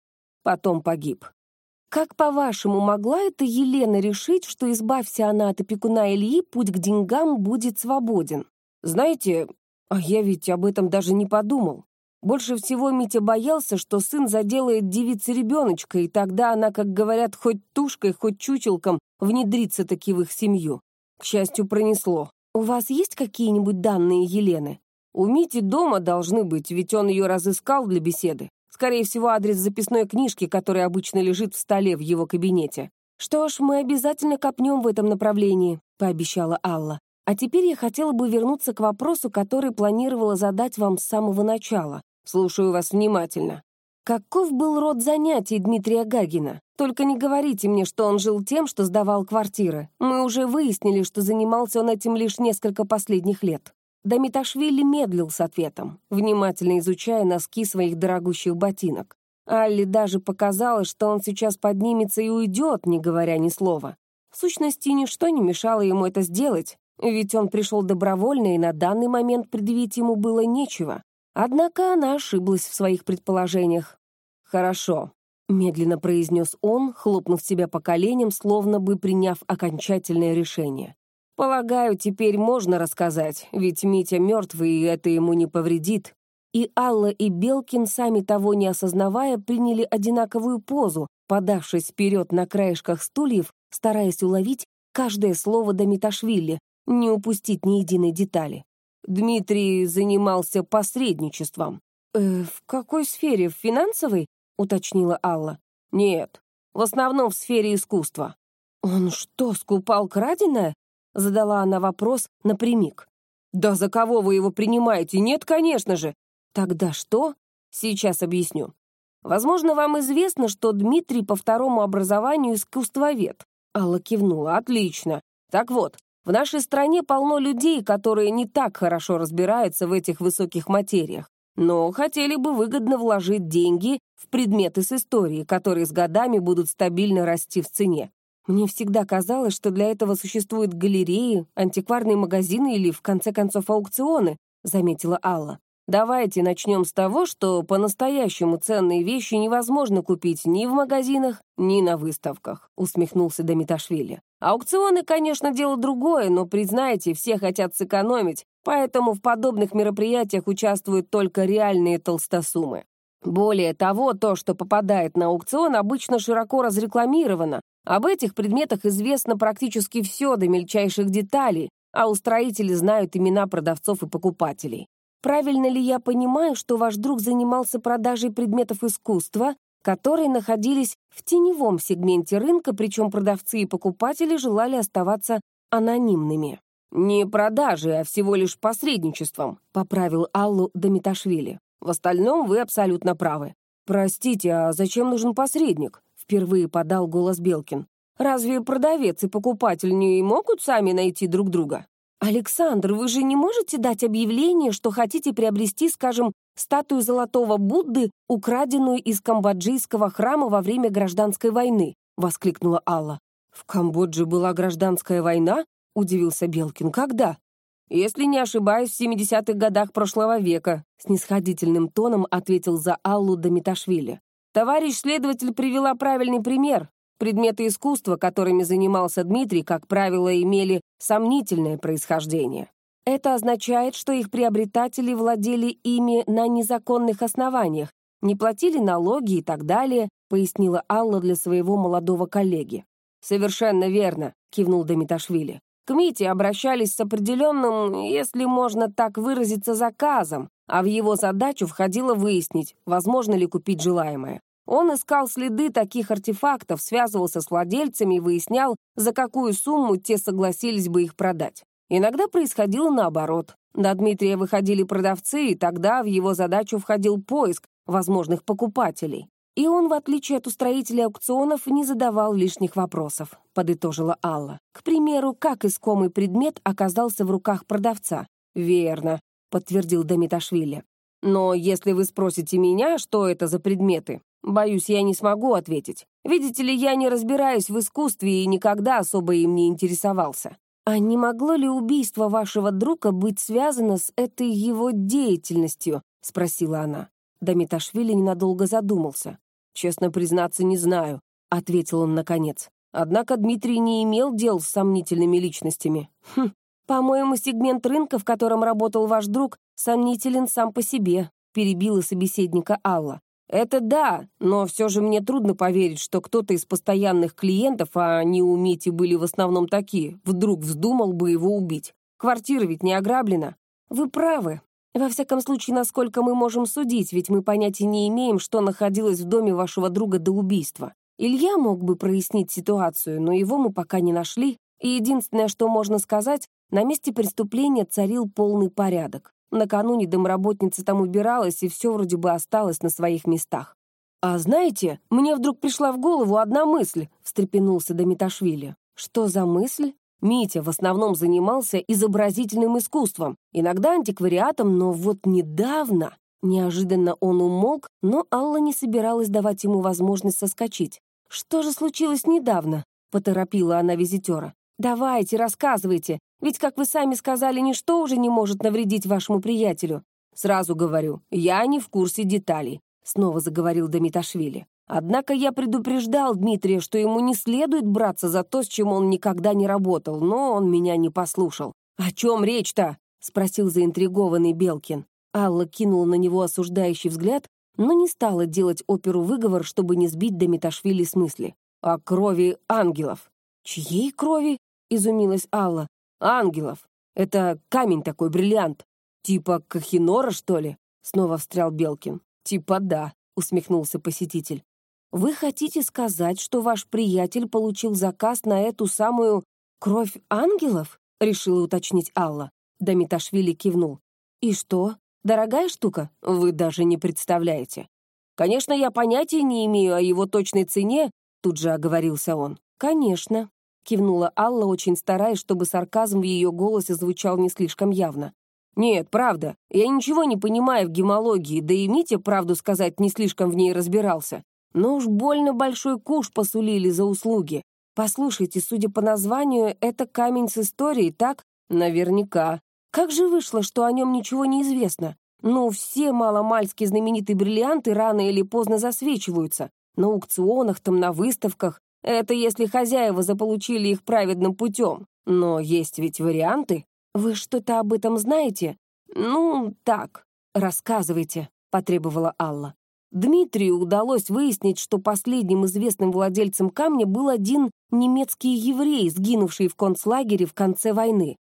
потом погиб. Как, по-вашему, могла эта Елена решить, что, избавься она от опекуна Ильи, путь к деньгам будет свободен? Знаете, а я ведь об этом даже не подумал. Больше всего Митя боялся, что сын заделает девице ребеночка, и тогда она, как говорят, хоть тушкой, хоть чучелком, внедрится таки в их семью. К счастью, пронесло. «У вас есть какие-нибудь данные Елены?» «У Мити дома должны быть, ведь он ее разыскал для беседы. Скорее всего, адрес записной книжки, которая обычно лежит в столе в его кабинете. «Что ж, мы обязательно копнем в этом направлении», — пообещала Алла. «А теперь я хотела бы вернуться к вопросу, который планировала задать вам с самого начала. Слушаю вас внимательно. Каков был род занятий Дмитрия Гагина? Только не говорите мне, что он жил тем, что сдавал квартиры. Мы уже выяснили, что занимался он этим лишь несколько последних лет. Дамиташвили медлил с ответом, внимательно изучая носки своих дорогущих ботинок. Алли даже показалось, что он сейчас поднимется и уйдет, не говоря ни слова. В сущности, ничто не мешало ему это сделать, ведь он пришел добровольно, и на данный момент предъявить ему было нечего. Однако она ошиблась в своих предположениях. «Хорошо», — медленно произнес он, хлопнув себя по коленям, словно бы приняв окончательное решение. «Полагаю, теперь можно рассказать, ведь Митя мертвый, и это ему не повредит». И Алла и Белкин, сами того не осознавая, приняли одинаковую позу, подавшись вперед на краешках стульев, стараясь уловить каждое слово Дамиташвили, не упустить ни единой детали. Дмитрий занимался посредничеством. «Э, «В какой сфере? В финансовой?» — уточнила Алла. «Нет, в основном в сфере искусства». «Он что, скупал краденое?» — задала она вопрос напрямик. «Да за кого вы его принимаете? Нет, конечно же». «Тогда что?» «Сейчас объясню. Возможно, вам известно, что Дмитрий по второму образованию искусствовед». Алла кивнула. «Отлично. Так вот, в нашей стране полно людей, которые не так хорошо разбираются в этих высоких материях, но хотели бы выгодно вложить деньги в предметы с историей, которые с годами будут стабильно расти в цене. Мне всегда казалось, что для этого существуют галереи, антикварные магазины или, в конце концов, аукционы, заметила Алла. Давайте начнем с того, что по-настоящему ценные вещи невозможно купить ни в магазинах, ни на выставках, усмехнулся Дамиташвили. Аукционы, конечно, дело другое, но, признайте, все хотят сэкономить, поэтому в подобных мероприятиях участвуют только реальные толстосумы. Более того, то, что попадает на аукцион, обычно широко разрекламировано. Об этих предметах известно практически все до мельчайших деталей, а устроители знают имена продавцов и покупателей. Правильно ли я понимаю, что ваш друг занимался продажей предметов искусства, которые находились в теневом сегменте рынка, причем продавцы и покупатели желали оставаться анонимными. «Не продажей, а всего лишь посредничеством», — поправил Аллу Дамиташвили. «В остальном вы абсолютно правы». «Простите, а зачем нужен посредник?» — впервые подал голос Белкин. «Разве продавец и покупатель не могут сами найти друг друга?» «Александр, вы же не можете дать объявление, что хотите приобрести, скажем, статую золотого Будды, украденную из камбоджийского храма во время гражданской войны», — воскликнула Алла. «В Камбодже была гражданская война?» — удивился Белкин. «Когда?» «Если не ошибаюсь, в 70-х годах прошлого века», — снисходительным тоном ответил за Аллу Дамиташвили. «Товарищ следователь привела правильный пример. Предметы искусства, которыми занимался Дмитрий, как правило, имели сомнительное происхождение. Это означает, что их приобретатели владели ими на незаконных основаниях, не платили налоги и так далее, пояснила Алла для своего молодого коллеги. «Совершенно верно», — кивнул Дамиташвили. «К Мите обращались с определенным, если можно так выразиться, заказом, а в его задачу входило выяснить, возможно ли купить желаемое. Он искал следы таких артефактов, связывался с владельцами и выяснял, за какую сумму те согласились бы их продать. Иногда происходило наоборот. На Дмитрия выходили продавцы, и тогда в его задачу входил поиск возможных покупателей. И он, в отличие от устроителей аукционов, не задавал лишних вопросов, подытожила Алла. К примеру, как искомый предмет оказался в руках продавца? Верно, подтвердил Дамиташвили. Но если вы спросите меня, что это за предметы, боюсь, я не смогу ответить. Видите ли, я не разбираюсь в искусстве и никогда особо им не интересовался. А не могло ли убийство вашего друга быть связано с этой его деятельностью? спросила она. Дамиташвили ненадолго задумался. «Честно признаться, не знаю», — ответил он наконец. Однако Дмитрий не имел дел с сомнительными личностями. «Хм, по-моему, сегмент рынка, в котором работал ваш друг, сомнителен сам по себе», — перебила собеседника Алла. «Это да, но все же мне трудно поверить, что кто-то из постоянных клиентов, а они у Мити были в основном такие, вдруг вздумал бы его убить. Квартира ведь не ограблена». «Вы правы. Во всяком случае, насколько мы можем судить, ведь мы понятия не имеем, что находилось в доме вашего друга до убийства. Илья мог бы прояснить ситуацию, но его мы пока не нашли, и единственное, что можно сказать, на месте преступления царил полный порядок. Накануне домработница там убиралась, и все вроде бы осталось на своих местах. «А знаете, мне вдруг пришла в голову одна мысль», — встрепенулся Дамиташвили. «Что за мысль?» Митя в основном занимался изобразительным искусством, иногда антиквариатом, но вот недавно... Неожиданно он умолк, но Алла не собиралась давать ему возможность соскочить. «Что же случилось недавно?» — поторопила она визитера. «Давайте, рассказывайте, ведь, как вы сами сказали, ничто уже не может навредить вашему приятелю». «Сразу говорю, я не в курсе деталей», — снова заговорил Дамиташвили. Однако я предупреждал Дмитрия, что ему не следует браться за то, с чем он никогда не работал, но он меня не послушал. «О чем речь-то?» — спросил заинтригованный Белкин. Алла кинула на него осуждающий взгляд, но не стала делать оперу выговор, чтобы не сбить Дамиташвили с мысли. «О крови ангелов». «Чьей крови?» — изумилась Алла. «Ангелов. Это камень такой, бриллиант. Типа Кахинора, что ли?» — снова встрял Белкин. «Типа да», — усмехнулся посетитель. Вы хотите сказать, что ваш приятель получил заказ на эту самую кровь ангелов? Решила уточнить Алла. Дамиташвили кивнул. И что? Дорогая штука? Вы даже не представляете. Конечно, я понятия не имею о его точной цене, тут же оговорился он. Конечно, кивнула Алла, очень стараясь, чтобы сарказм в ее голосе звучал не слишком явно. «Нет, правда, я ничего не понимаю в гемологии, да и Митя, правду сказать, не слишком в ней разбирался. Но уж больно большой куш посулили за услуги. Послушайте, судя по названию, это камень с историей, так? Наверняка. Как же вышло, что о нем ничего не известно? Ну, все маломальски знаменитые бриллианты рано или поздно засвечиваются. На аукционах, там, на выставках. Это если хозяева заполучили их праведным путем. Но есть ведь варианты. Вы что-то об этом знаете? Ну, так. Рассказывайте, потребовала Алла. Дмитрию удалось выяснить, что последним известным владельцем камня был один немецкий еврей, сгинувший в концлагере в конце войны.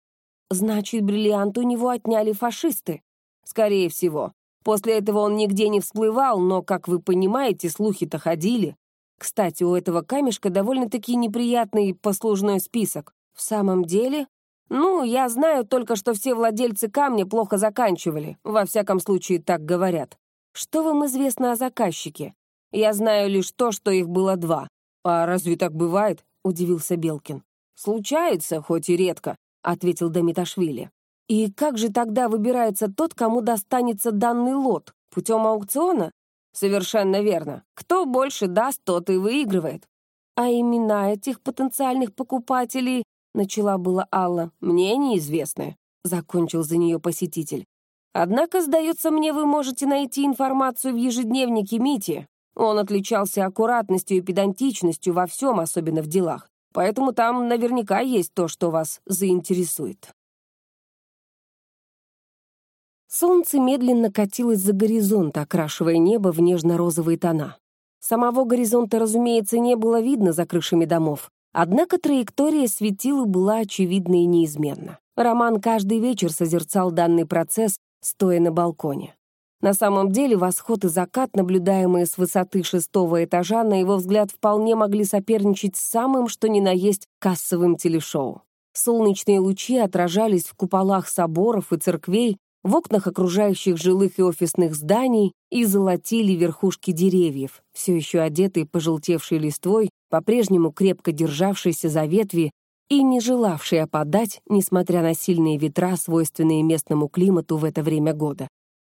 Значит, бриллиант у него отняли фашисты? Скорее всего. После этого он нигде не всплывал, но, как вы понимаете, слухи-то ходили. Кстати, у этого камешка довольно-таки неприятный послужной список. В самом деле? Ну, я знаю только, что все владельцы камня плохо заканчивали. Во всяком случае, так говорят. Что вам известно о заказчике? Я знаю лишь то, что их было два. А разве так бывает? Удивился Белкин. Случается, хоть и редко, ответил Дамиташвили. И как же тогда выбирается тот, кому достанется данный лот? Путем аукциона? Совершенно верно. Кто больше даст, тот и выигрывает. А имена этих потенциальных покупателей, начала была Алла, мне неизвестны, закончил за нее посетитель. Однако, сдается мне, вы можете найти информацию в ежедневнике Мити. Он отличался аккуратностью и педантичностью во всем, особенно в делах. Поэтому там наверняка есть то, что вас заинтересует. Солнце медленно катилось за горизонт, окрашивая небо в нежно-розовые тона. Самого горизонта, разумеется, не было видно за крышами домов. Однако траектория светила была очевидна и неизменна. Роман каждый вечер созерцал данный процесс, стоя на балконе. На самом деле восход и закат, наблюдаемые с высоты шестого этажа, на его взгляд вполне могли соперничать с самым, что ни на есть, кассовым телешоу. Солнечные лучи отражались в куполах соборов и церквей, в окнах окружающих жилых и офисных зданий и золотили верхушки деревьев, все еще одетые пожелтевшей листвой, по-прежнему крепко державшиеся за ветви и не желавшие опадать, несмотря на сильные ветра, свойственные местному климату в это время года.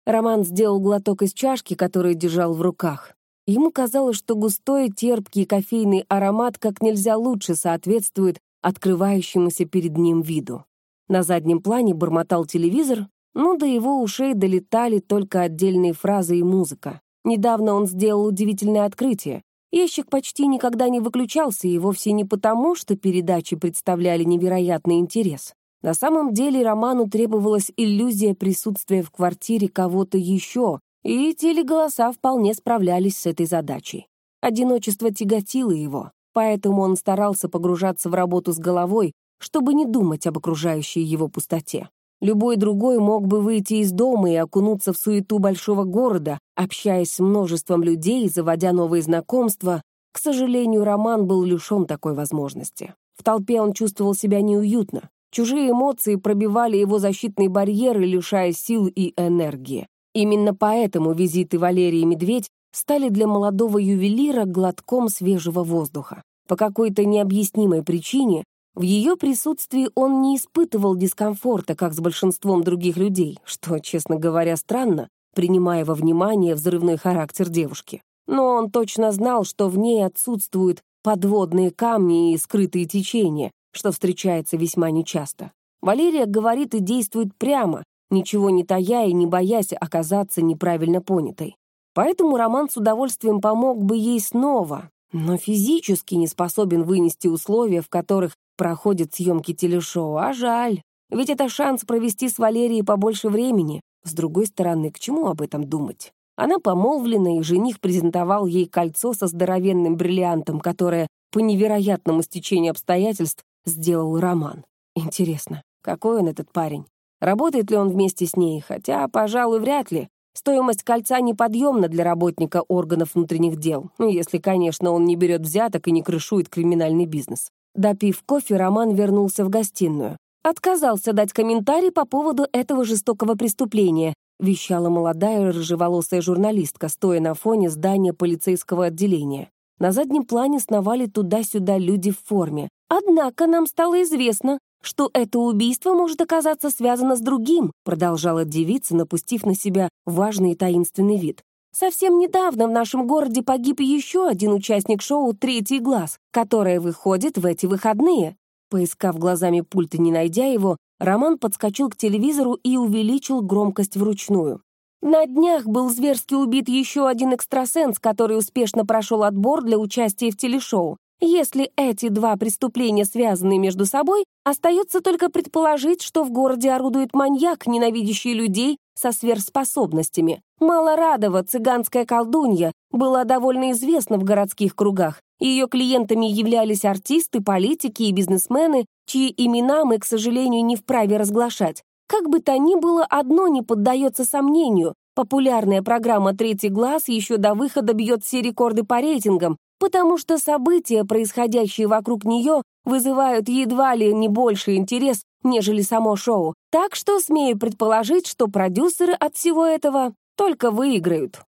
Роман сделал глоток из чашки, которую держал в руках. Ему казалось, что густой, терпкий кофейный аромат как нельзя лучше соответствует открывающемуся перед ним виду. На заднем плане бормотал телевизор, но до его ушей долетали только отдельные фразы и музыка. Недавно он сделал удивительное открытие. Ящик почти никогда не выключался, и вовсе не потому, что передачи представляли невероятный интерес. На самом деле Роману требовалась иллюзия присутствия в квартире кого-то еще, и телеголоса вполне справлялись с этой задачей. Одиночество тяготило его, поэтому он старался погружаться в работу с головой, чтобы не думать об окружающей его пустоте. Любой другой мог бы выйти из дома и окунуться в суету большого города, общаясь с множеством людей, заводя новые знакомства. К сожалению, Роман был лишен такой возможности. В толпе он чувствовал себя неуютно. Чужие эмоции пробивали его защитные барьеры, лишая сил и энергии. Именно поэтому визиты Валерии Медведь стали для молодого ювелира глотком свежего воздуха. По какой-то необъяснимой причине в ее присутствии он не испытывал дискомфорта, как с большинством других людей, что, честно говоря, странно, принимая во внимание взрывной характер девушки. Но он точно знал, что в ней отсутствуют подводные камни и скрытые течения, что встречается весьма нечасто. Валерия говорит и действует прямо, ничего не тая и не боясь оказаться неправильно понятой. Поэтому Роман с удовольствием помог бы ей снова, но физически не способен вынести условия, в которых проходят съемки телешоу, а жаль. Ведь это шанс провести с Валерией побольше времени. С другой стороны, к чему об этом думать? Она помолвлена, и жених презентовал ей кольцо со здоровенным бриллиантом, которое, по невероятному стечению обстоятельств, сделал Роман. Интересно, какой он этот парень? Работает ли он вместе с ней? Хотя, пожалуй, вряд ли. Стоимость кольца неподъемна для работника органов внутренних дел, ну, если, конечно, он не берет взяток и не крышует криминальный бизнес. Допив кофе, Роман вернулся в гостиную. «Отказался дать комментарий по поводу этого жестокого преступления», вещала молодая рыжеволосая журналистка, стоя на фоне здания полицейского отделения. На заднем плане сновали туда-сюда люди в форме. «Однако нам стало известно, что это убийство может оказаться связано с другим», продолжала девица, напустив на себя важный и таинственный вид. Совсем недавно в нашем городе погиб еще один участник шоу «Третий глаз», которое выходит в эти выходные. Поискав глазами пульт и не найдя его, Роман подскочил к телевизору и увеличил громкость вручную. На днях был зверски убит еще один экстрасенс, который успешно прошел отбор для участия в телешоу. Если эти два преступления связаны между собой, остается только предположить, что в городе орудует маньяк, ненавидящий людей со сверхспособностями. Малорадова, цыганская колдунья, была довольно известна в городских кругах. Ее клиентами являлись артисты, политики и бизнесмены, чьи имена мы, к сожалению, не вправе разглашать. Как бы то ни было, одно не поддается сомнению. Популярная программа «Третий глаз» еще до выхода бьет все рекорды по рейтингам, потому что события, происходящие вокруг нее, вызывают едва ли не больше интерес, нежели само шоу. Так что смею предположить, что продюсеры от всего этого только выиграют.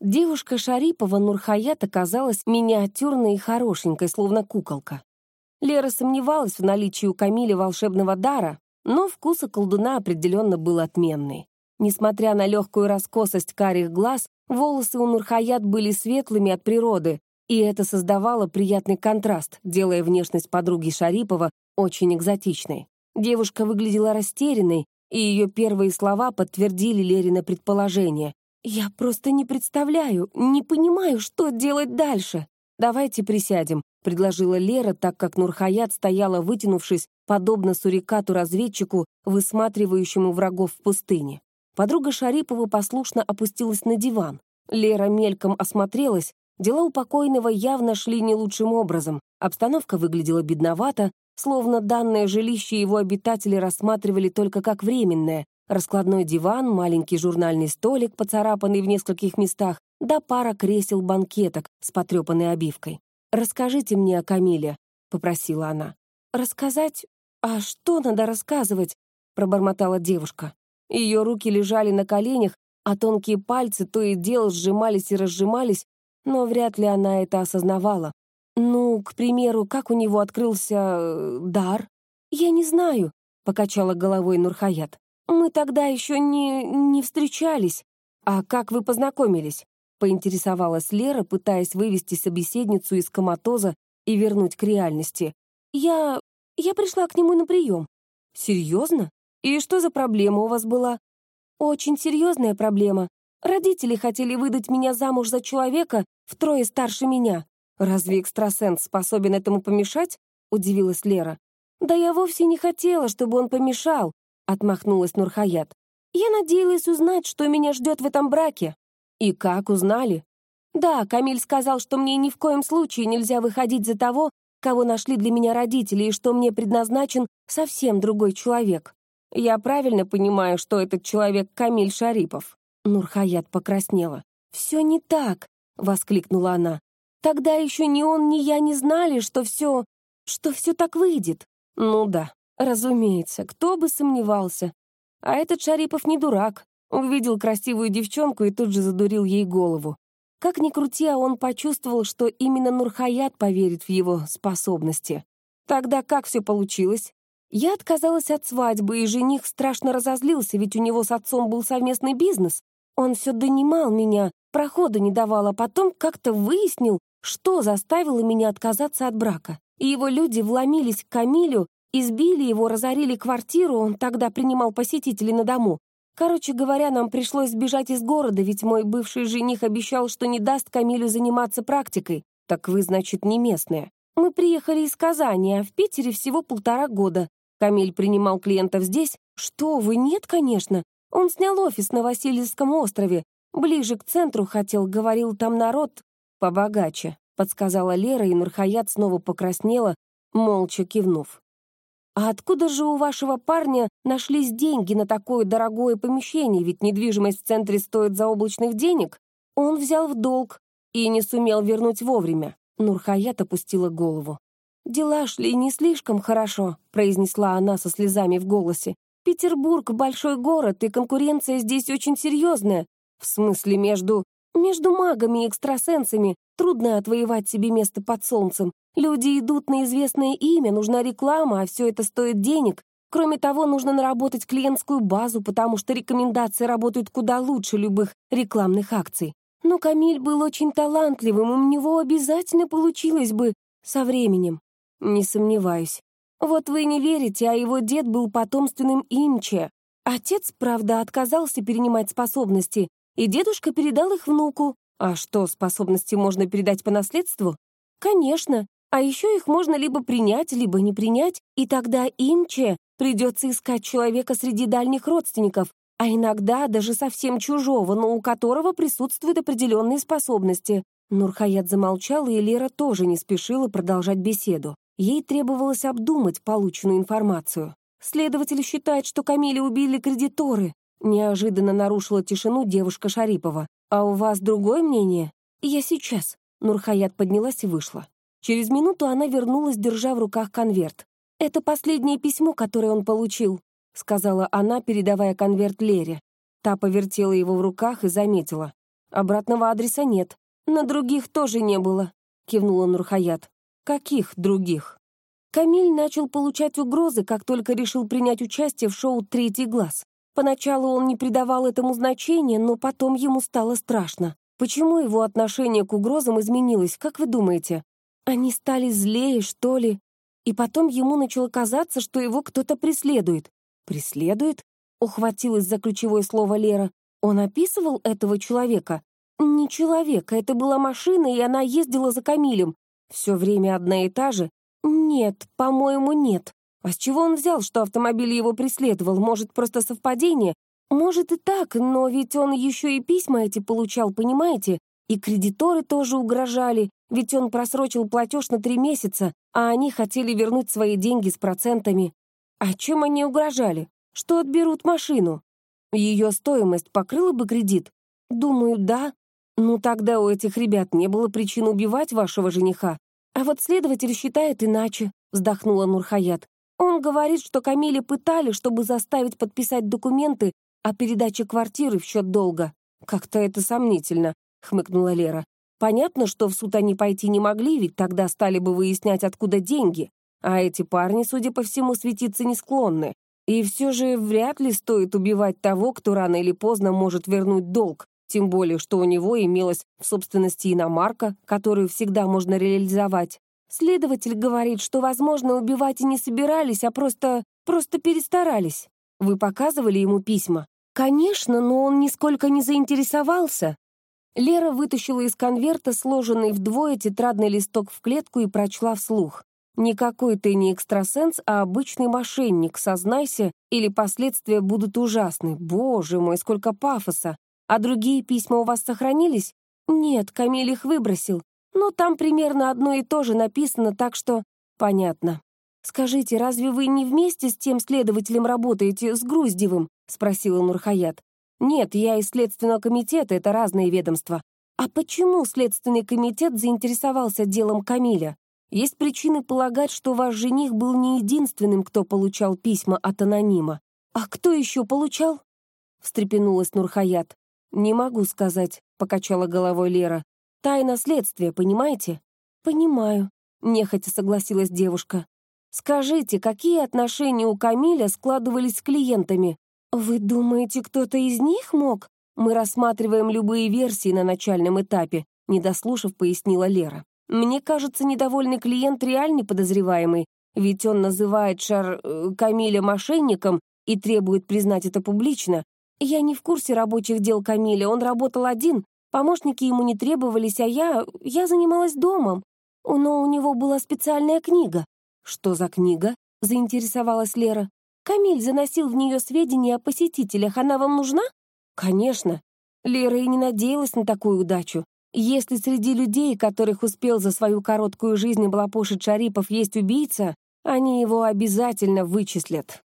Девушка Шарипова Нурхаят оказалась миниатюрной и хорошенькой, словно куколка. Лера сомневалась в наличии у Камиля волшебного дара, но вкус у колдуна определенно был отменный. Несмотря на легкую раскосость карих глаз, волосы у Нурхаят были светлыми от природы, и это создавало приятный контраст, делая внешность подруги Шарипова очень экзотичной. Девушка выглядела растерянной, и ее первые слова подтвердили Лерина предположение. «Я просто не представляю, не понимаю, что делать дальше. Давайте присядем, — предложила Лера, так как Нурхаят стояла, вытянувшись, подобно сурикату-разведчику, высматривающему врагов в пустыне. Подруга Шарипова послушно опустилась на диван. Лера мельком осмотрелась, дела у покойного явно шли не лучшим образом, обстановка выглядела бедновато, словно данное жилище его обитатели рассматривали только как временное, Раскладной диван, маленький журнальный столик, поцарапанный в нескольких местах, да пара кресел-банкеток с потрепанной обивкой. «Расскажите мне о Камиле», — попросила она. «Рассказать? А что надо рассказывать?» — пробормотала девушка. Ее руки лежали на коленях, а тонкие пальцы то и дело сжимались и разжимались, но вряд ли она это осознавала. Ну, к примеру, как у него открылся... Э, дар? Я не знаю, — покачала головой Нурхаят. Мы тогда еще не... не встречались. А как вы познакомились? Поинтересовалась Лера, пытаясь вывести собеседницу из коматоза и вернуть к реальности. Я... я пришла к нему на прием. Серьезно? И что за проблема у вас была? Очень серьезная проблема. Родители хотели выдать меня замуж за человека втрое старше меня. «Разве экстрасенс способен этому помешать?» — удивилась Лера. «Да я вовсе не хотела, чтобы он помешал», — отмахнулась Нурхаят. «Я надеялась узнать, что меня ждет в этом браке». «И как узнали?» «Да, Камиль сказал, что мне ни в коем случае нельзя выходить за того, кого нашли для меня родители, и что мне предназначен совсем другой человек. Я правильно понимаю, что этот человек Камиль Шарипов?» Нурхаят покраснела. «Все не так», — воскликнула она. Тогда еще ни он, ни я не знали, что все... что все так выйдет. Ну да, разумеется, кто бы сомневался. А этот Шарипов не дурак. Увидел красивую девчонку и тут же задурил ей голову. Как ни крути, а он почувствовал, что именно Нурхаят поверит в его способности. Тогда как все получилось? Я отказалась от свадьбы, и жених страшно разозлился, ведь у него с отцом был совместный бизнес. Он все донимал меня, прохода не давал, а потом как-то выяснил, что заставило меня отказаться от брака? И его люди вломились к Камилю, избили его, разорили квартиру, он тогда принимал посетителей на дому. Короче говоря, нам пришлось сбежать из города, ведь мой бывший жених обещал, что не даст Камилю заниматься практикой. Так вы, значит, не местные. Мы приехали из Казани, а в Питере всего полтора года. Камиль принимал клиентов здесь? Что вы, нет, конечно. Он снял офис на Васильевском острове. Ближе к центру хотел, говорил, там народ «Побогаче», — подсказала Лера, и Нурхаят снова покраснела, молча кивнув. «А откуда же у вашего парня нашлись деньги на такое дорогое помещение, ведь недвижимость в центре стоит заоблачных денег? Он взял в долг и не сумел вернуть вовремя». Нурхаят опустила голову. «Дела шли не слишком хорошо», — произнесла она со слезами в голосе. «Петербург — большой город, и конкуренция здесь очень серьезная. В смысле, между между магами и экстрасенсами трудно отвоевать себе место под солнцем. Люди идут на известное имя, нужна реклама, а все это стоит денег. Кроме того, нужно наработать клиентскую базу, потому что рекомендации работают куда лучше любых рекламных акций. Но Камиль был очень талантливым, и у него обязательно получилось бы со временем. Не сомневаюсь. Вот вы не верите, а его дед был потомственным имче. Отец, правда, отказался перенимать способности, и дедушка передал их внуку. А что, способности можно передать по наследству? Конечно. А еще их можно либо принять, либо не принять, и тогда имче придется искать человека среди дальних родственников, а иногда даже совсем чужого, но у которого присутствуют определенные способности. Нурхаят замолчала, и Лера тоже не спешила продолжать беседу. Ей требовалось обдумать полученную информацию. Следователь считает, что Камиля убили кредиторы, Неожиданно нарушила тишину девушка Шарипова. «А у вас другое мнение?» «Я сейчас». Нурхаят поднялась и вышла. Через минуту она вернулась, держа в руках конверт. «Это последнее письмо, которое он получил», — сказала она, передавая конверт Лере. Та повертела его в руках и заметила. «Обратного адреса нет. На других тоже не было», — кивнула Нурхаят. «Каких других?» Камиль начал получать угрозы, как только решил принять участие в шоу «Третий глаз». Поначалу он не придавал этому значения, но потом ему стало страшно. Почему его отношение к угрозам изменилось, как вы думаете? Они стали злее, что ли? И потом ему начало казаться, что его кто-то преследует. «Преследует?» — ухватилась за ключевое слово Лера. «Он описывал этого человека?» «Не человека, это была машина, и она ездила за Камилем. Все время одна и та же?» «Нет, по-моему, нет. А с чего он взял, что автомобиль его преследовал? Может, просто совпадение? Может и так, но ведь он еще и письма эти получал, понимаете? И кредиторы тоже угрожали, ведь он просрочил платеж на три месяца, а они хотели вернуть свои деньги с процентами. А чем они угрожали? Что отберут машину? Ее стоимость покрыла бы кредит? Думаю, да. Ну, тогда у этих ребят не было причин убивать вашего жениха. А вот следователь считает иначе, вздохнула Нурхаят. Он говорит, что Камиле пытали, чтобы заставить подписать документы о передаче квартиры в счет долга. Как-то это сомнительно, хмыкнула Лера. Понятно, что в суд они пойти не могли, ведь тогда стали бы выяснять, откуда деньги. А эти парни, судя по всему, светиться не склонны. И все же вряд ли стоит убивать того, кто рано или поздно может вернуть долг, тем более, что у него имелась в собственности иномарка, которую всегда можно реализовать. Следователь говорит, что, возможно, убивать и не собирались, а просто... просто перестарались. Вы показывали ему письма? Конечно, но он нисколько не заинтересовался. Лера вытащила из конверта сложенный вдвое тетрадный листок в клетку и прочла вслух. Никакой ты не экстрасенс, а обычный мошенник, сознайся, или последствия будут ужасны. Боже мой, сколько пафоса. А другие письма у вас сохранились? Нет, Камиль их выбросил. Но там примерно одно и то же написано, так что... Понятно. «Скажите, разве вы не вместе с тем следователем работаете, с Груздевым?» — спросила Нурхаят. «Нет, я из Следственного комитета, это разные ведомства». «А почему Следственный комитет заинтересовался делом Камиля?» Есть причины полагать, что ваш жених был не единственным, кто получал письма от анонима. А кто еще получал? Встрепенулась Нурхаят. Не могу сказать, покачала головой Лера. Тайна следствия, понимаете? Понимаю, нехотя согласилась девушка. Скажите, какие отношения у Камиля складывались с клиентами? Вы думаете, кто-то из них мог? Мы рассматриваем любые версии на начальном этапе, не дослушав, пояснила Лера. Мне кажется, недовольный клиент реальный подозреваемый, ведь он называет Шар э, Камиля мошенником и требует признать это публично. Я не в курсе рабочих дел Камиля, он работал один, помощники ему не требовались, а я... я занималась домом. Но у него была специальная книга. «Что за книга?» — заинтересовалась Лера. «Камиль заносил в нее сведения о посетителях. Она вам нужна?» «Конечно». Лера и не надеялась на такую удачу. Если среди людей, которых успел за свою короткую жизнь облапошить Шарипов, есть убийца, они его обязательно вычислят.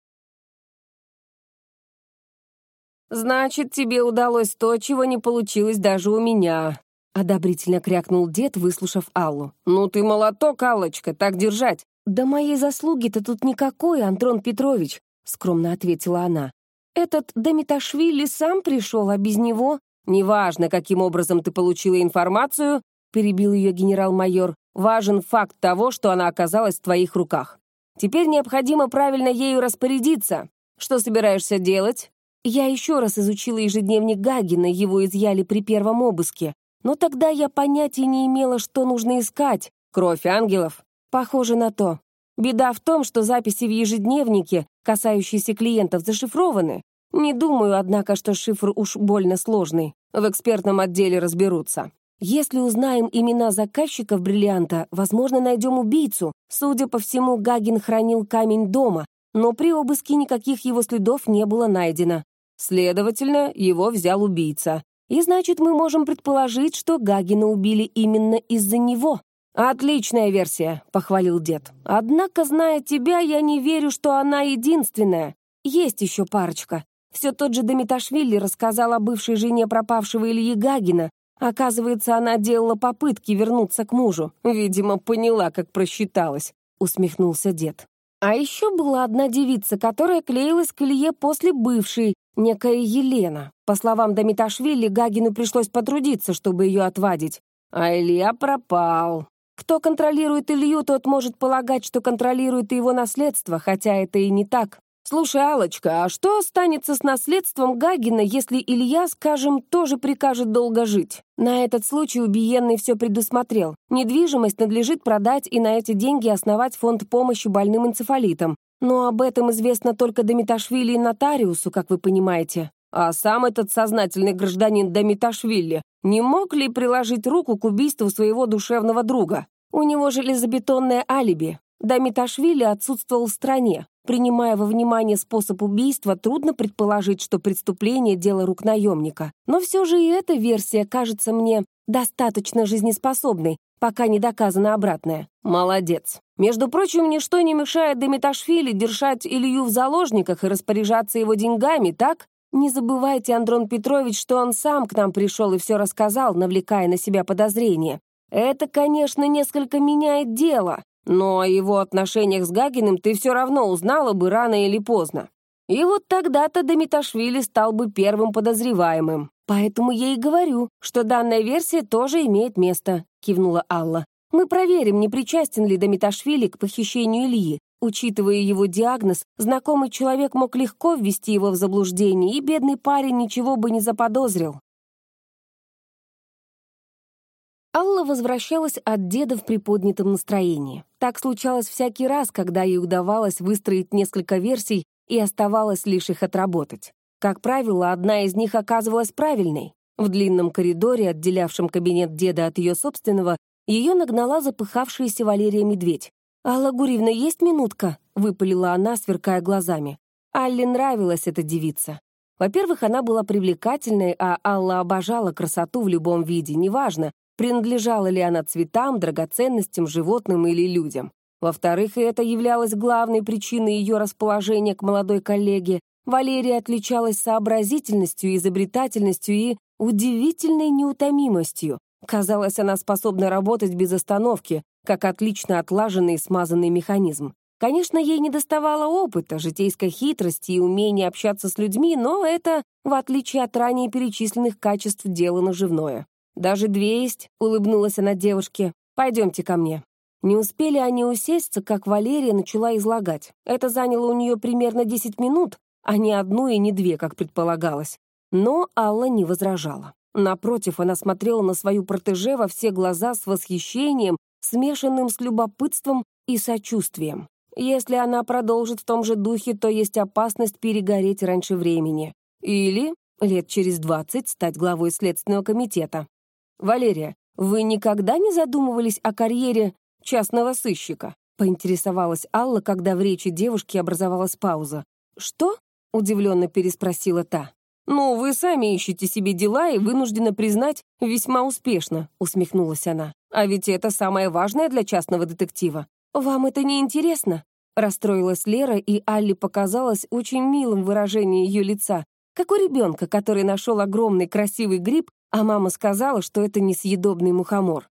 «Значит, тебе удалось то, чего не получилось даже у меня», — одобрительно крякнул дед, выслушав Аллу. «Ну ты молоток, Аллочка, так держать!» «Да моей заслуги-то тут никакой, Антрон Петрович», — скромно ответила она. «Этот Дамиташвили сам пришел, а без него «Неважно, каким образом ты получила информацию», — перебил ее генерал-майор, «важен факт того, что она оказалась в твоих руках. Теперь необходимо правильно ею распорядиться. Что собираешься делать?» Я еще раз изучила ежедневник Гагина, его изъяли при первом обыске. Но тогда я понятия не имела, что нужно искать. Кровь ангелов? Похоже на то. Беда в том, что записи в ежедневнике, касающиеся клиентов, зашифрованы. Не думаю, однако, что шифр уж больно сложный. В экспертном отделе разберутся. Если узнаем имена заказчиков бриллианта, возможно, найдем убийцу. Судя по всему, Гагин хранил камень дома, но при обыске никаких его следов не было найдено. Следовательно, его взял убийца. И значит, мы можем предположить, что Гагина убили именно из-за него. «Отличная версия», — похвалил дед. «Однако, зная тебя, я не верю, что она единственная. Есть еще парочка. Все тот же Домиташвили рассказал о бывшей жене пропавшего Ильи Гагина. Оказывается, она делала попытки вернуться к мужу. Видимо, поняла, как просчиталась, — усмехнулся дед. А еще была одна девица, которая клеилась к Илье после бывшей, некая Елена. По словам Домиташвили, Гагину пришлось потрудиться, чтобы ее отвадить. А Илья пропал. Кто контролирует Илью, тот может полагать, что контролирует его наследство, хотя это и не так. «Слушай, алочка а что останется с наследством Гагина, если Илья, скажем, тоже прикажет долго жить?» На этот случай убиенный все предусмотрел. Недвижимость надлежит продать и на эти деньги основать фонд помощи больным энцефалитом. Но об этом известно только Домиташвили и нотариусу, как вы понимаете. А сам этот сознательный гражданин Домиташвили не мог ли приложить руку к убийству своего душевного друга? У него железобетонное алиби. Дамиташвили отсутствовал в стране. Принимая во внимание способ убийства, трудно предположить, что преступление — дело рук наемника. Но все же и эта версия кажется мне достаточно жизнеспособной, пока не доказано обратное. Молодец. Между прочим, ничто не мешает Демиташвили держать Илью в заложниках и распоряжаться его деньгами, так? Не забывайте, Андрон Петрович, что он сам к нам пришел и все рассказал, навлекая на себя подозрения. Это, конечно, несколько меняет дело, но о его отношениях с Гагиным ты все равно узнала бы рано или поздно. И вот тогда-то Домиташвили стал бы первым подозреваемым. Поэтому я и говорю, что данная версия тоже имеет место», — кивнула Алла. «Мы проверим, не причастен ли Домиташвили к похищению Ильи. Учитывая его диагноз, знакомый человек мог легко ввести его в заблуждение, и бедный парень ничего бы не заподозрил. Алла возвращалась от деда в приподнятом настроении. Так случалось всякий раз, когда ей удавалось выстроить несколько версий и оставалось лишь их отработать. Как правило, одна из них оказывалась правильной. В длинном коридоре, отделявшем кабинет деда от ее собственного, ее нагнала запыхавшаяся Валерия Медведь. «Алла Гурьевна, есть минутка?» — выпалила она, сверкая глазами. Алле нравилась эта девица. Во-первых, она была привлекательной, а Алла обожала красоту в любом виде, неважно, принадлежала ли она цветам, драгоценностям, животным или людям. Во-вторых, и это являлось главной причиной ее расположения к молодой коллеге, Валерия отличалась сообразительностью, изобретательностью и удивительной неутомимостью. Казалось, она способна работать без остановки, как отлично отлаженный и смазанный механизм. Конечно, ей не доставало опыта, житейской хитрости и умения общаться с людьми, но это, в отличие от ранее перечисленных качеств, дело наживное. «Даже две есть», — улыбнулась она девушке. «Пойдемте ко мне». Не успели они усесться, как Валерия начала излагать. Это заняло у нее примерно 10 минут, а не одну и не две, как предполагалось. Но Алла не возражала. Напротив, она смотрела на свою протеже во все глаза с восхищением смешанным с любопытством и сочувствием. Если она продолжит в том же духе, то есть опасность перегореть раньше времени. Или лет через двадцать стать главой Следственного комитета. «Валерия, вы никогда не задумывались о карьере частного сыщика?» поинтересовалась Алла, когда в речи девушки образовалась пауза. «Что?» — удивленно переспросила та. «Ну, вы сами ищете себе дела и вынуждены признать весьма успешно», — усмехнулась она. «А ведь это самое важное для частного детектива. Вам это не интересно?» Расстроилась Лера, и Алле показалось очень милым выражение ее лица, как у ребенка, который нашел огромный красивый гриб, а мама сказала, что это несъедобный мухомор.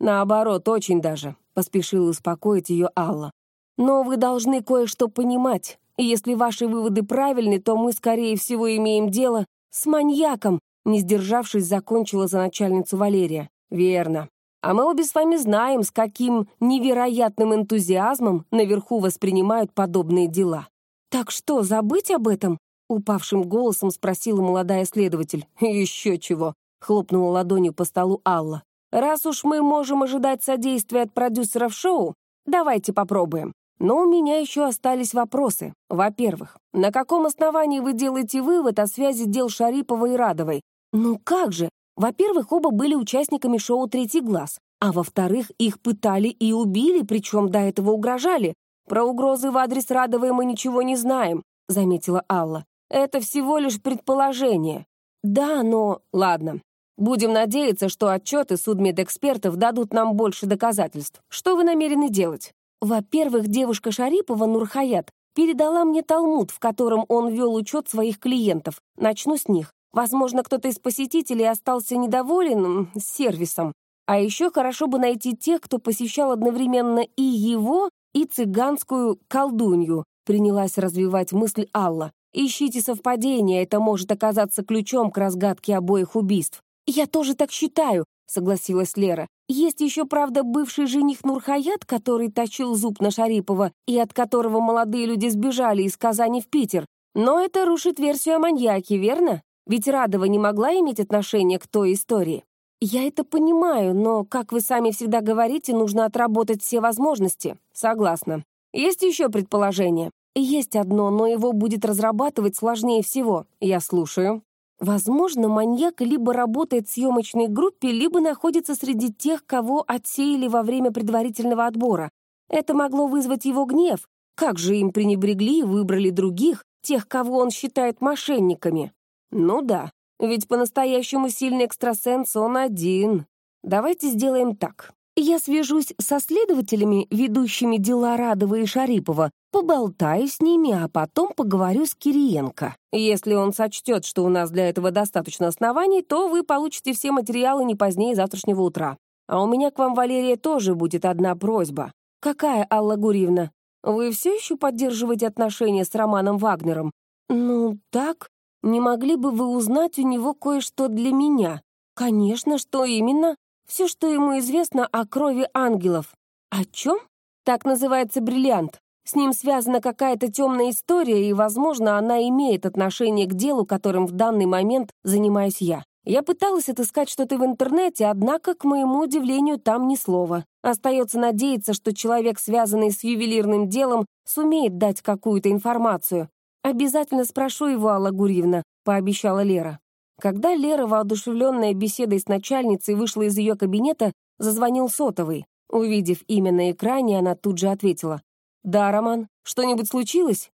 «Наоборот, очень даже», — поспешила успокоить ее Алла. «Но вы должны кое-что понимать. И если ваши выводы правильны, то мы, скорее всего, имеем дело с маньяком», не сдержавшись, закончила за начальницу Валерия. «Верно. А мы обе с вами знаем, с каким невероятным энтузиазмом наверху воспринимают подобные дела. Так что, забыть об этом?» Упавшим голосом спросила молодая следователь. «Еще чего», — хлопнула ладонью по столу Алла. «Раз уж мы можем ожидать содействия от продюсеров шоу, давайте попробуем. Но у меня еще остались вопросы. Во-первых, на каком основании вы делаете вывод о связи дел Шарипова и Радовой? Ну как же? Во-первых, оба были участниками шоу «Третий глаз». А во-вторых, их пытали и убили, причем до этого угрожали. Про угрозы в адрес Радовой мы ничего не знаем, заметила Алла. Это всего лишь предположение. Да, но... Ладно. Будем надеяться, что отчеты судмедэкспертов дадут нам больше доказательств. Что вы намерены делать? Во-первых, девушка Шарипова, Нурхаят, передала мне талмуд, в котором он вел учет своих клиентов. Начну с них. Возможно, кто-то из посетителей остался недоволен сервисом. А еще хорошо бы найти тех, кто посещал одновременно и его, и цыганскую колдунью, принялась развивать мысль Алла. Ищите совпадения, это может оказаться ключом к разгадке обоих убийств. Я тоже так считаю, — согласилась Лера. «Есть еще, правда, бывший жених Нурхаят, который точил зуб на Шарипова и от которого молодые люди сбежали из Казани в Питер. Но это рушит версию о маньяке, верно? Ведь Радова не могла иметь отношение к той истории». «Я это понимаю, но, как вы сами всегда говорите, нужно отработать все возможности». «Согласна. Есть еще предположение?» «Есть одно, но его будет разрабатывать сложнее всего. Я слушаю». Возможно, маньяк либо работает в съемочной группе, либо находится среди тех, кого отсеяли во время предварительного отбора. Это могло вызвать его гнев. Как же им пренебрегли и выбрали других, тех, кого он считает мошенниками? Ну да, ведь по-настоящему сильный экстрасенс он один. Давайте сделаем так. Я свяжусь со следователями, ведущими дела Радова и Шарипова, Поболтаю с ними, а потом поговорю с Кириенко. Если он сочтет, что у нас для этого достаточно оснований, то вы получите все материалы не позднее завтрашнего утра. А у меня к вам, Валерия, тоже будет одна просьба. Какая, Алла Гурьевна? Вы все еще поддерживаете отношения с Романом Вагнером? Ну, так. Не могли бы вы узнать у него кое-что для меня? Конечно, что именно? Все, что ему известно о крови ангелов. О чем? Так называется бриллиант. С ним связана какая-то темная история, и, возможно, она имеет отношение к делу, которым в данный момент занимаюсь я. Я пыталась отыскать что-то в интернете, однако, к моему удивлению, там ни слова. Остается надеяться, что человек, связанный с ювелирным делом, сумеет дать какую-то информацию. «Обязательно спрошу его, Алла Гурьевна», — пообещала Лера. Когда Лера, воодушевленная беседой с начальницей, вышла из ее кабинета, зазвонил сотовый. Увидев имя на экране, она тут же ответила. «Да, Роман, что-нибудь случилось?»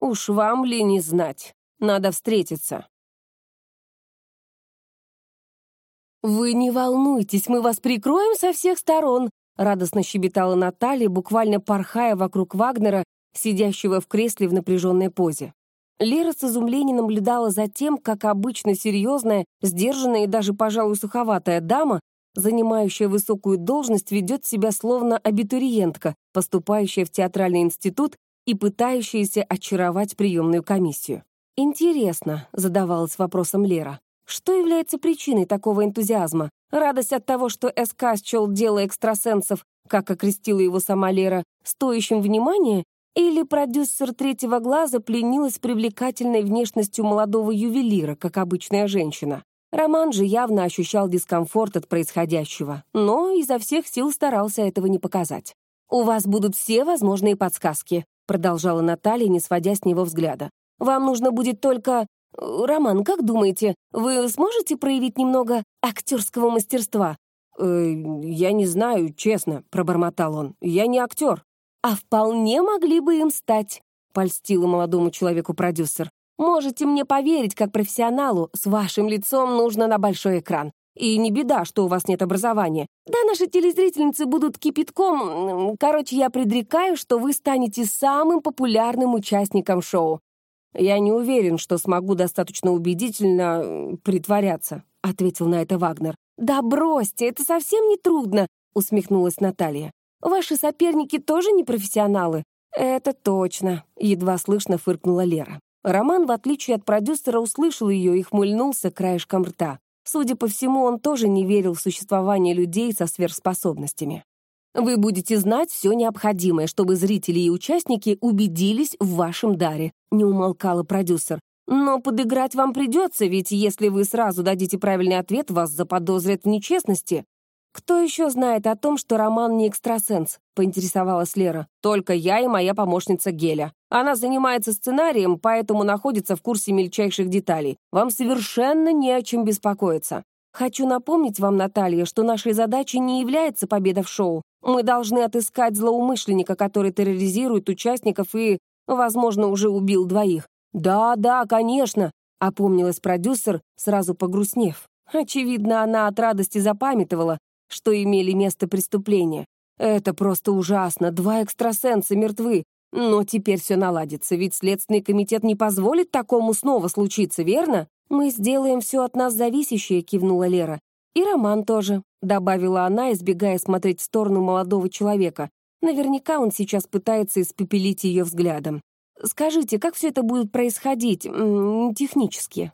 «Уж вам ли не знать. Надо встретиться». «Вы не волнуйтесь, мы вас прикроем со всех сторон», радостно щебетала Наталья, буквально порхая вокруг Вагнера, сидящего в кресле в напряженной позе. Лера с изумлением наблюдала за тем, как обычно серьезная, сдержанная и даже, пожалуй, суховатая дама занимающая высокую должность, ведет себя словно абитуриентка, поступающая в театральный институт и пытающаяся очаровать приемную комиссию. «Интересно», — задавалась вопросом Лера, «что является причиной такого энтузиазма? Радость от того, что СК счел дело экстрасенсов, как окрестила его сама Лера, стоящим внимания, или продюсер «Третьего глаза» пленилась привлекательной внешностью молодого ювелира, как обычная женщина? Роман же явно ощущал дискомфорт от происходящего, но изо всех сил старался этого не показать. «У вас будут все возможные подсказки», — продолжала Наталья, не сводя с него взгляда. «Вам нужно будет только... Роман, как думаете, вы сможете проявить немного актерского мастерства?» «Э, «Я не знаю, честно», — пробормотал он. «Я не актер». «А вполне могли бы им стать», — польстила молодому человеку продюсер. Можете мне поверить, как профессионалу, с вашим лицом нужно на большой экран. И не беда, что у вас нет образования. Да, наши телезрительницы будут кипятком. Короче, я предрекаю, что вы станете самым популярным участником шоу. Я не уверен, что смогу достаточно убедительно притворяться, ответил на это Вагнер. Да бросьте, это совсем не трудно, усмехнулась Наталья. Ваши соперники тоже не профессионалы. Это точно, едва слышно фыркнула Лера. Роман, в отличие от продюсера, услышал ее и хмыльнулся краешком рта. Судя по всему, он тоже не верил в существование людей со сверхспособностями. Вы будете знать все необходимое, чтобы зрители и участники убедились в вашем даре», — не умолкала продюсер. «Но подыграть вам придется, ведь если вы сразу дадите правильный ответ, вас заподозрят в нечестности. «Кто еще знает о том, что Роман не экстрасенс?» — поинтересовалась Лера. «Только я и моя помощница Геля. Она занимается сценарием, поэтому находится в курсе мельчайших деталей. Вам совершенно не о чем беспокоиться. Хочу напомнить вам, Наталья, что нашей задачей не является победа в шоу. Мы должны отыскать злоумышленника, который терроризирует участников и, возможно, уже убил двоих. «Да, да, конечно», — опомнилась продюсер, сразу погрустнев. Очевидно, она от радости запамятовала, что имели место преступления. Это просто ужасно, два экстрасенса мертвы. Но теперь все наладится, ведь Следственный комитет не позволит такому снова случиться, верно? Мы сделаем все от нас зависящее, кивнула Лера. И Роман тоже, добавила она, избегая смотреть в сторону молодого человека. Наверняка он сейчас пытается испепелить ее взглядом. Скажите, как все это будет происходить технически?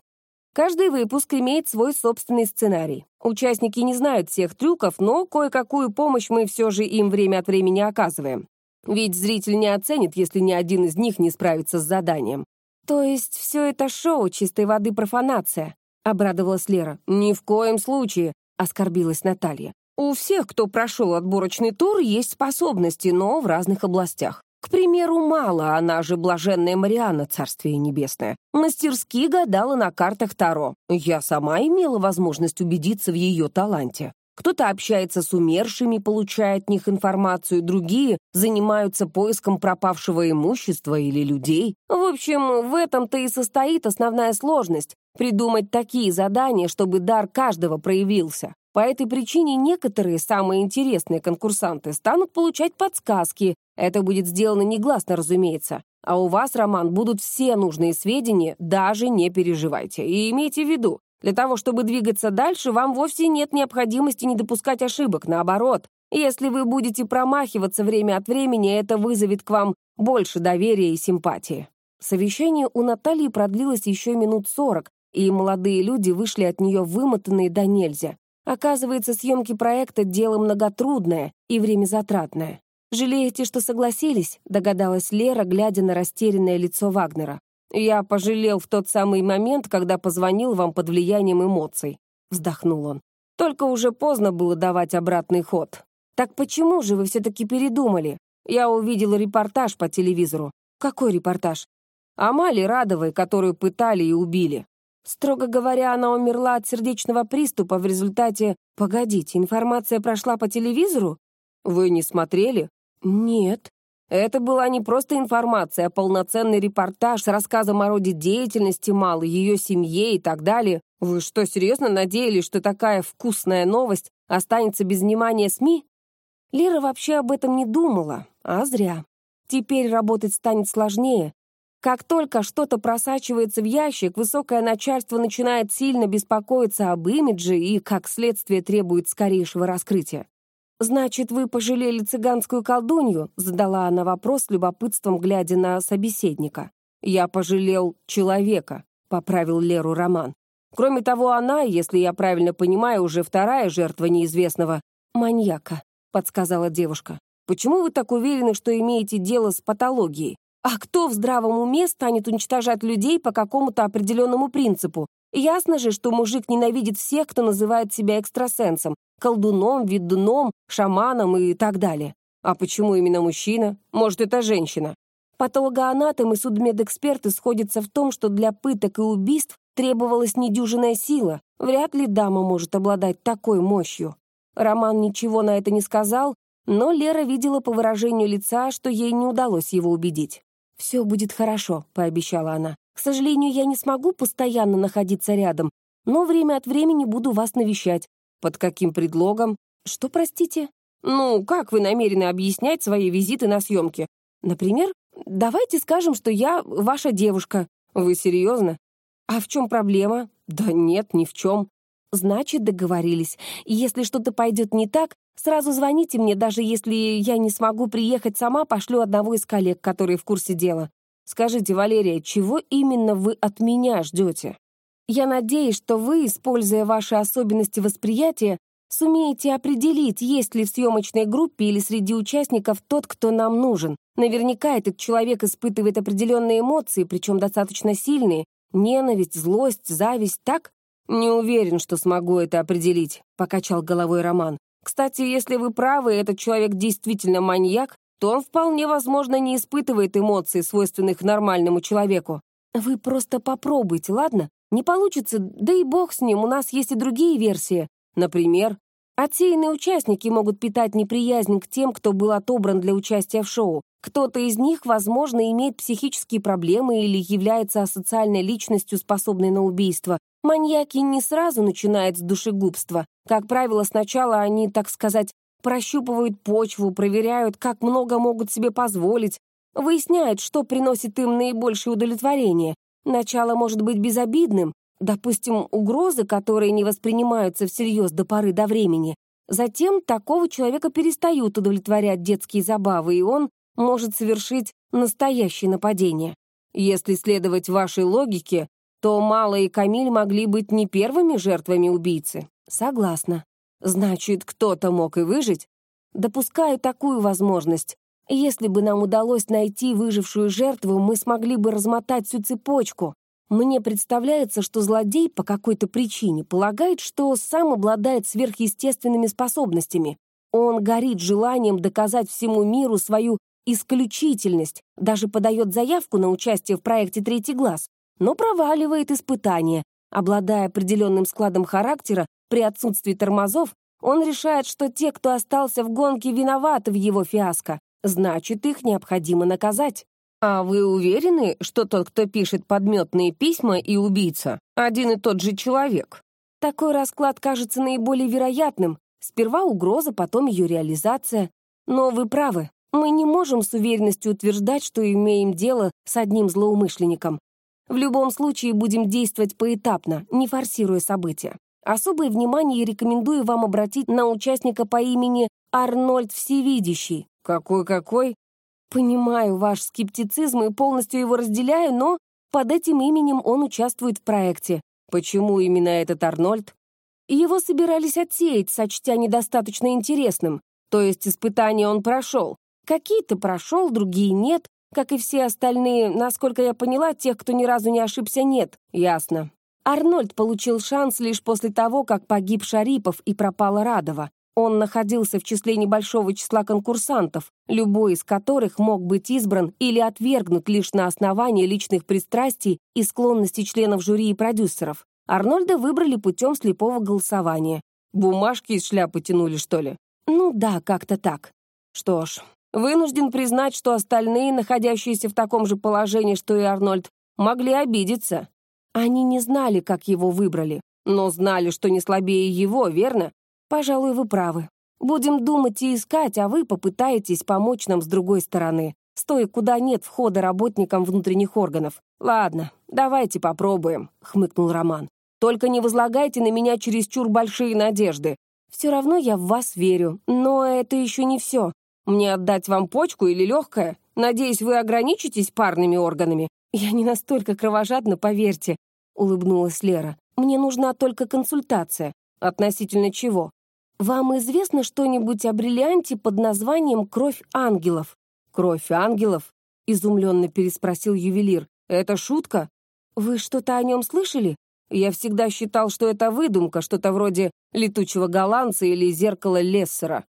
Каждый выпуск имеет свой собственный сценарий. Участники не знают всех трюков, но кое-какую помощь мы все же им время от времени оказываем. Ведь зритель не оценит, если ни один из них не справится с заданием. То есть все это шоу чистой воды профанация, обрадовалась Лера. Ни в коем случае, оскорбилась Наталья. У всех, кто прошел отборочный тур, есть способности, но в разных областях. К примеру, мало, она же блаженная Марианна, царствие небесное, мастерски гадала на картах Таро. Я сама имела возможность убедиться в ее таланте. Кто-то общается с умершими, получая от них информацию, другие занимаются поиском пропавшего имущества или людей. В общем, в этом-то и состоит основная сложность — придумать такие задания, чтобы дар каждого проявился. По этой причине некоторые самые интересные конкурсанты станут получать подсказки, Это будет сделано негласно, разумеется. А у вас, Роман, будут все нужные сведения, даже не переживайте. И имейте в виду, для того, чтобы двигаться дальше, вам вовсе нет необходимости не допускать ошибок. Наоборот, если вы будете промахиваться время от времени, это вызовет к вам больше доверия и симпатии. Совещание у Натальи продлилось еще минут сорок, и молодые люди вышли от нее вымотанные до нельзя. Оказывается, съемки проекта — дело многотрудное и времязатратное. «Жалеете, что согласились?» — догадалась Лера, глядя на растерянное лицо Вагнера. «Я пожалел в тот самый момент, когда позвонил вам под влиянием эмоций», — вздохнул он. «Только уже поздно было давать обратный ход. Так почему же вы все-таки передумали? Я увидел репортаж по телевизору». «Какой репортаж?» «О Мале Радовой, которую пытали и убили». Строго говоря, она умерла от сердечного приступа в результате... Погодите, информация прошла по телевизору? Вы не смотрели? Нет. Это была не просто информация, а полноценный репортаж с рассказом о роде деятельности Малы, ее семье и так далее. Вы что, серьезно надеялись, что такая вкусная новость останется без внимания СМИ? Лера вообще об этом не думала, а зря. Теперь работать станет сложнее. Как только что-то просачивается в ящик, высокое начальство начинает сильно беспокоиться об имидже и, как следствие, требует скорейшего раскрытия. «Значит, вы пожалели цыганскую колдунью?» — задала она вопрос любопытством, глядя на собеседника. «Я пожалел человека», — поправил Леру Роман. «Кроме того, она, если я правильно понимаю, уже вторая жертва неизвестного маньяка», — подсказала девушка. «Почему вы так уверены, что имеете дело с патологией? А кто в здравом уме станет уничтожать людей по какому-то определенному принципу? Ясно же, что мужик ненавидит всех, кто называет себя экстрасенсом, колдуном, ведуном, шаманом и так далее. А почему именно мужчина? Может, это женщина? Патологоанатом и судмедэксперты сходятся в том, что для пыток и убийств требовалась недюжинная сила. Вряд ли дама может обладать такой мощью. Роман ничего на это не сказал, но Лера видела по выражению лица, что ей не удалось его убедить. «Все будет хорошо», — пообещала она. «К сожалению, я не смогу постоянно находиться рядом, но время от времени буду вас навещать. Под каким предлогом? Что, простите? Ну, как вы намерены объяснять свои визиты на съемки? Например, давайте скажем, что я ваша девушка. Вы серьезно? А в чем проблема? Да нет, ни в чем. Значит, договорились. Если что-то пойдет не так, сразу звоните мне, даже если я не смогу приехать сама, пошлю одного из коллег, которые в курсе дела. Скажите, Валерия, чего именно вы от меня ждете? Я надеюсь, что вы, используя ваши особенности восприятия, сумеете определить, есть ли в съемочной группе или среди участников тот, кто нам нужен. Наверняка этот человек испытывает определенные эмоции, причем достаточно сильные. Ненависть, злость, зависть, так? Не уверен, что смогу это определить, покачал головой Роман. Кстати, если вы правы, этот человек действительно маньяк, то он вполне возможно не испытывает эмоций, свойственных нормальному человеку. Вы просто попробуйте, ладно? Не получится, да и бог с ним, у нас есть и другие версии. Например, отсеянные участники могут питать неприязнь к тем, кто был отобран для участия в шоу. Кто-то из них, возможно, имеет психические проблемы или является асоциальной личностью, способной на убийство. Маньяки не сразу начинают с душегубства. Как правило, сначала они, так сказать, прощупывают почву, проверяют, как много могут себе позволить, выясняют, что приносит им наибольшее удовлетворение, Начало может быть безобидным, допустим, угрозы, которые не воспринимаются всерьез до поры до времени. Затем такого человека перестают удовлетворять детские забавы, и он может совершить настоящее нападение. Если следовать вашей логике, то Мала и Камиль могли быть не первыми жертвами убийцы. Согласна. Значит, кто-то мог и выжить? Допускаю такую возможность, если бы нам удалось найти выжившую жертву, мы смогли бы размотать всю цепочку. Мне представляется, что злодей по какой-то причине полагает, что сам обладает сверхъестественными способностями. Он горит желанием доказать всему миру свою исключительность, даже подает заявку на участие в проекте «Третий глаз», но проваливает испытания. Обладая определенным складом характера, при отсутствии тормозов, он решает, что те, кто остался в гонке, виноваты в его фиаско. Значит, их необходимо наказать. А вы уверены, что тот, кто пишет подметные письма и убийца, один и тот же человек? Такой расклад кажется наиболее вероятным. Сперва угроза, потом ее реализация. Но вы правы, Мы не можем с уверенностью утверждать, что имеем дело с одним злоумышленником. В любом случае будем действовать поэтапно, не форсируя события. Особое внимание рекомендую вам обратить на участника по имени Арнольд Всевидящий. Какой-какой? Понимаю ваш скептицизм и полностью его разделяю, но под этим именем он участвует в проекте. Почему именно этот Арнольд? Его собирались отсеять, сочтя недостаточно интересным. То есть испытания он прошел. Какие-то прошел, другие нет. Как и все остальные, насколько я поняла, тех, кто ни разу не ошибся, нет. Ясно. Арнольд получил шанс лишь после того, как погиб Шарипов и пропала Радова. Он находился в числе небольшого числа конкурсантов, любой из которых мог быть избран или отвергнут лишь на основании личных пристрастий и склонностей членов жюри и продюсеров. Арнольда выбрали путем слепого голосования. Бумажки из шляпы тянули, что ли? Ну да, как-то так. Что ж, Вынужден признать, что остальные, находящиеся в таком же положении, что и Арнольд, могли обидеться. Они не знали, как его выбрали, но знали, что не слабее его, верно? Пожалуй, вы правы. Будем думать и искать, а вы попытаетесь помочь нам с другой стороны, стоя куда нет входа работникам внутренних органов. Ладно, давайте попробуем, хмыкнул Роман. Только не возлагайте на меня чересчур большие надежды. Все равно я в вас верю, но это еще не все. Мне отдать вам почку или легкое? Надеюсь, вы ограничитесь парными органами? Я не настолько кровожадна, поверьте», — улыбнулась Лера. «Мне нужна только консультация. Относительно чего? Вам известно что-нибудь о бриллианте под названием «Кровь ангелов»?» «Кровь ангелов?» — изумленно переспросил ювелир. «Это шутка? Вы что-то о нем слышали? Я всегда считал, что это выдумка, что-то вроде летучего голландца или зеркала Лессера».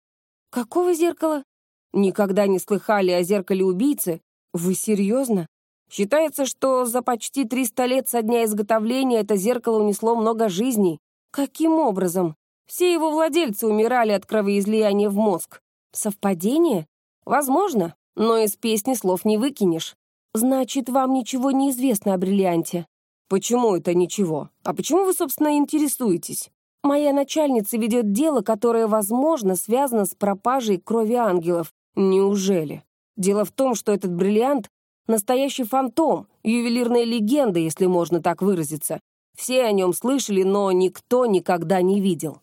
«Какого зеркала?» Никогда не слыхали о зеркале убийцы? Вы серьезно? Считается, что за почти 300 лет со дня изготовления это зеркало унесло много жизней. Каким образом? Все его владельцы умирали от кровоизлияния в мозг. Совпадение? Возможно, но из песни слов не выкинешь. Значит, вам ничего не известно о бриллианте. Почему это ничего? А почему вы, собственно, интересуетесь? Моя начальница ведет дело, которое, возможно, связано с пропажей крови ангелов. Неужели? Дело в том, что этот бриллиант — настоящий фантом, ювелирная легенда, если можно так выразиться. Все о нем слышали, но никто никогда не видел.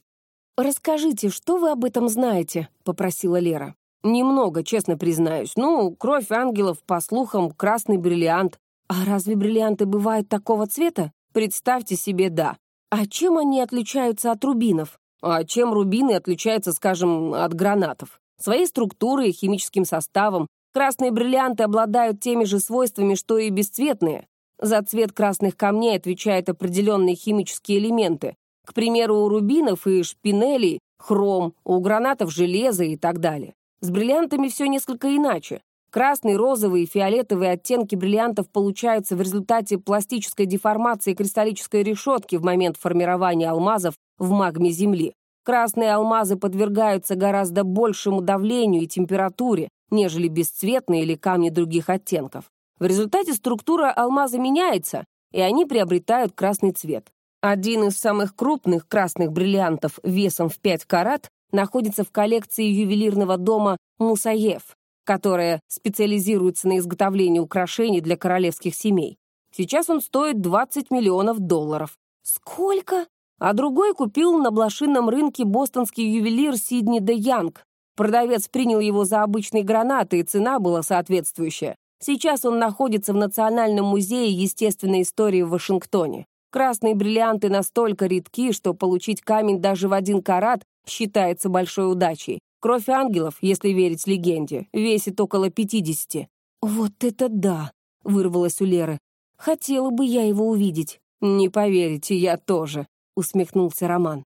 «Расскажите, что вы об этом знаете?» — попросила Лера. «Немного, честно признаюсь. Ну, кровь ангелов, по слухам, красный бриллиант. А разве бриллианты бывают такого цвета? Представьте себе, да. А чем они отличаются от рубинов? А чем рубины отличаются, скажем, от гранатов? Своей структурой и химическим составом красные бриллианты обладают теми же свойствами, что и бесцветные. За цвет красных камней отвечают определенные химические элементы. К примеру, у рубинов и шпинелей — хром, у гранатов — железо и так далее. С бриллиантами все несколько иначе. Красный, розовый и фиолетовые оттенки бриллиантов получаются в результате пластической деформации кристаллической решетки в момент формирования алмазов в магме Земли. Красные алмазы подвергаются гораздо большему давлению и температуре, нежели бесцветные или камни других оттенков. В результате структура алмаза меняется, и они приобретают красный цвет. Один из самых крупных красных бриллиантов весом в 5 карат находится в коллекции ювелирного дома Мусаев, которая специализируется на изготовлении украшений для королевских семей. Сейчас он стоит 20 миллионов долларов. Сколько? А другой купил на блошином рынке бостонский ювелир Сидни де Янг. Продавец принял его за обычные гранаты, и цена была соответствующая. Сейчас он находится в Национальном музее естественной истории в Вашингтоне. Красные бриллианты настолько редки, что получить камень даже в один карат считается большой удачей. Кровь ангелов, если верить легенде, весит около 50. «Вот это да!» — вырвалось у Леры. «Хотела бы я его увидеть». «Не поверите, я тоже», усмехнулся Роман.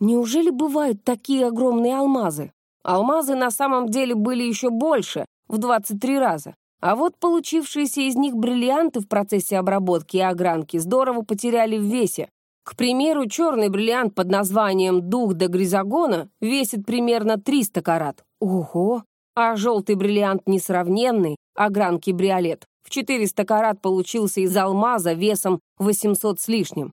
Неужели бывают такие огромные алмазы? Алмазы на самом деле были еще больше, в 23 раза. А вот получившиеся из них бриллианты в процессе обработки и огранки здорово потеряли в весе. К примеру, черный бриллиант под названием «Дух до Гризагона» весит примерно 300 карат. Ого! А желтый бриллиант несравненный, огранки бриолет, в 400 карат получился из алмаза весом 800 с лишним.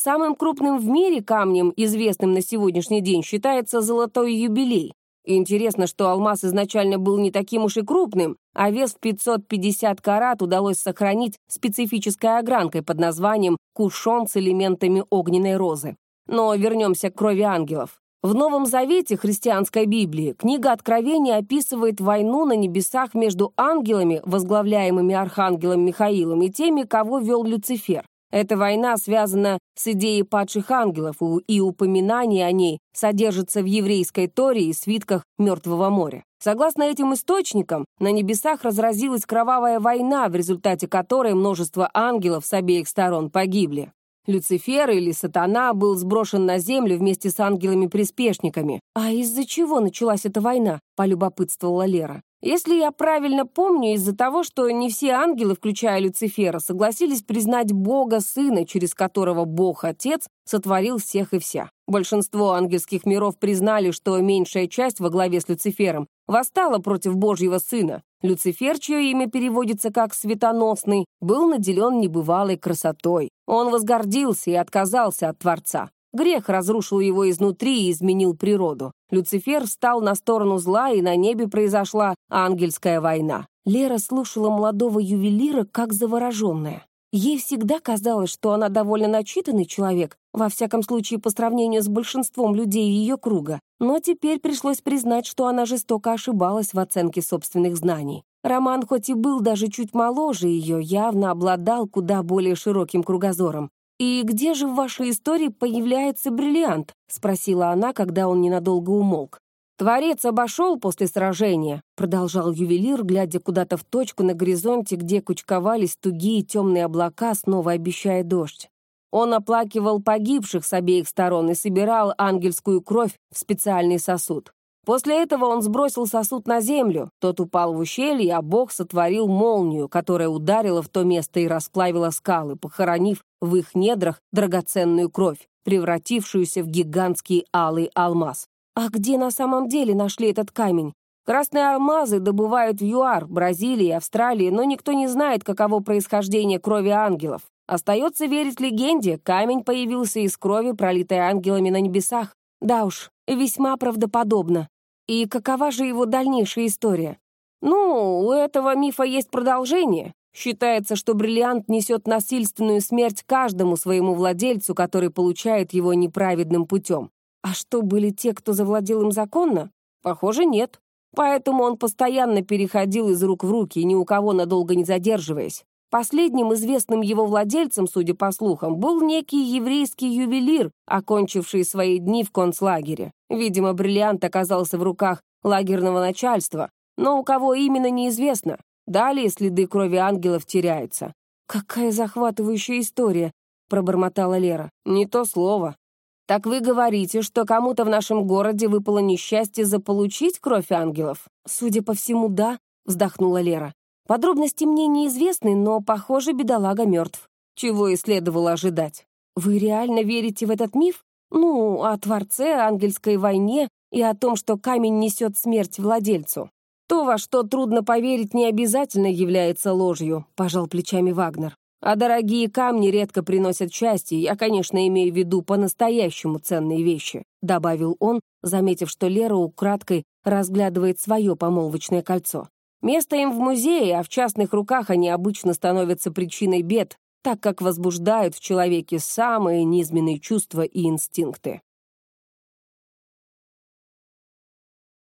Самым крупным в мире камнем, известным на сегодняшний день, считается золотой юбилей. Интересно, что алмаз изначально был не таким уж и крупным, а вес в 550 карат удалось сохранить специфической огранкой под названием «кушон с элементами огненной розы». Но вернемся к крови ангелов. В Новом Завете христианской Библии книга Откровения описывает войну на небесах между ангелами, возглавляемыми архангелом Михаилом, и теми, кого вел Люцифер. Эта война связана с идеей падших ангелов, и упоминание о ней содержится в еврейской Торе и свитках Мертвого моря. Согласно этим источникам, на небесах разразилась кровавая война, в результате которой множество ангелов с обеих сторон погибли. Люцифер или Сатана был сброшен на землю вместе с ангелами-приспешниками. «А из-за чего началась эта война?» — полюбопытствовала Лера. «Если я правильно помню, из-за того, что не все ангелы, включая Люцифера, согласились признать Бога Сына, через которого Бог-Отец сотворил всех и вся. Большинство ангельских миров признали, что меньшая часть во главе с Люцифером восстала против Божьего Сына. Люцифер, чье имя переводится как «светоносный», был наделен небывалой красотой. Он возгордился и отказался от Творца. Грех разрушил его изнутри и изменил природу. Люцифер встал на сторону зла, и на небе произошла ангельская война. Лера слушала молодого ювелира как завороженная. Ей всегда казалось, что она довольно начитанный человек, во всяком случае по сравнению с большинством людей ее круга, но теперь пришлось признать, что она жестоко ошибалась в оценке собственных знаний. Роман хоть и был даже чуть моложе ее, явно обладал куда более широким кругозором. «И где же в вашей истории появляется бриллиант?» — спросила она, когда он ненадолго умолк. «Творец обошел после сражения», — продолжал ювелир, глядя куда-то в точку на горизонте, где кучковались тугие темные облака, снова обещая дождь. Он оплакивал погибших с обеих сторон и собирал ангельскую кровь в специальный сосуд. После этого он сбросил сосуд на землю, тот упал в ущелье, а Бог сотворил молнию, которая ударила в то место и расплавила скалы, похоронив в их недрах драгоценную кровь, превратившуюся в гигантский алый алмаз. А где на самом деле нашли этот камень? Красные алмазы добывают в ЮАР, Бразилии, Австралии, но никто не знает, каково происхождение крови ангелов. Остается верить легенде, камень появился из крови, пролитой ангелами на небесах. Да уж, весьма правдоподобно. И какова же его дальнейшая история? Ну, у этого мифа есть продолжение. Считается, что бриллиант несет насильственную смерть каждому своему владельцу, который получает его неправедным путем. А что, были те, кто завладел им законно? Похоже, нет. Поэтому он постоянно переходил из рук в руки, ни у кого надолго не задерживаясь. Последним известным его владельцем, судя по слухам, был некий еврейский ювелир, окончивший свои дни в концлагере. Видимо, бриллиант оказался в руках лагерного начальства, но у кого именно неизвестно. Далее следы крови ангелов теряются. «Какая захватывающая история!» — пробормотала Лера. «Не то слово. «Так вы говорите, что кому-то в нашем городе выпало несчастье заполучить кровь ангелов?» «Судя по всему, да», — вздохнула Лера. «Подробности мне неизвестны, но, похоже, бедолага мертв. Чего и следовало ожидать. Вы реально верите в этот миф? Ну, о Творце, ангельской войне и о том, что камень несет смерть владельцу. То, во что трудно поверить, не обязательно является ложью», — пожал плечами Вагнер. А дорогие камни редко приносят счастье, я, конечно, имею в виду по-настоящему ценные вещи», добавил он, заметив, что Лера украдкой разглядывает свое помолвочное кольцо. «Место им в музее, а в частных руках они обычно становятся причиной бед, так как возбуждают в человеке самые низменные чувства и инстинкты».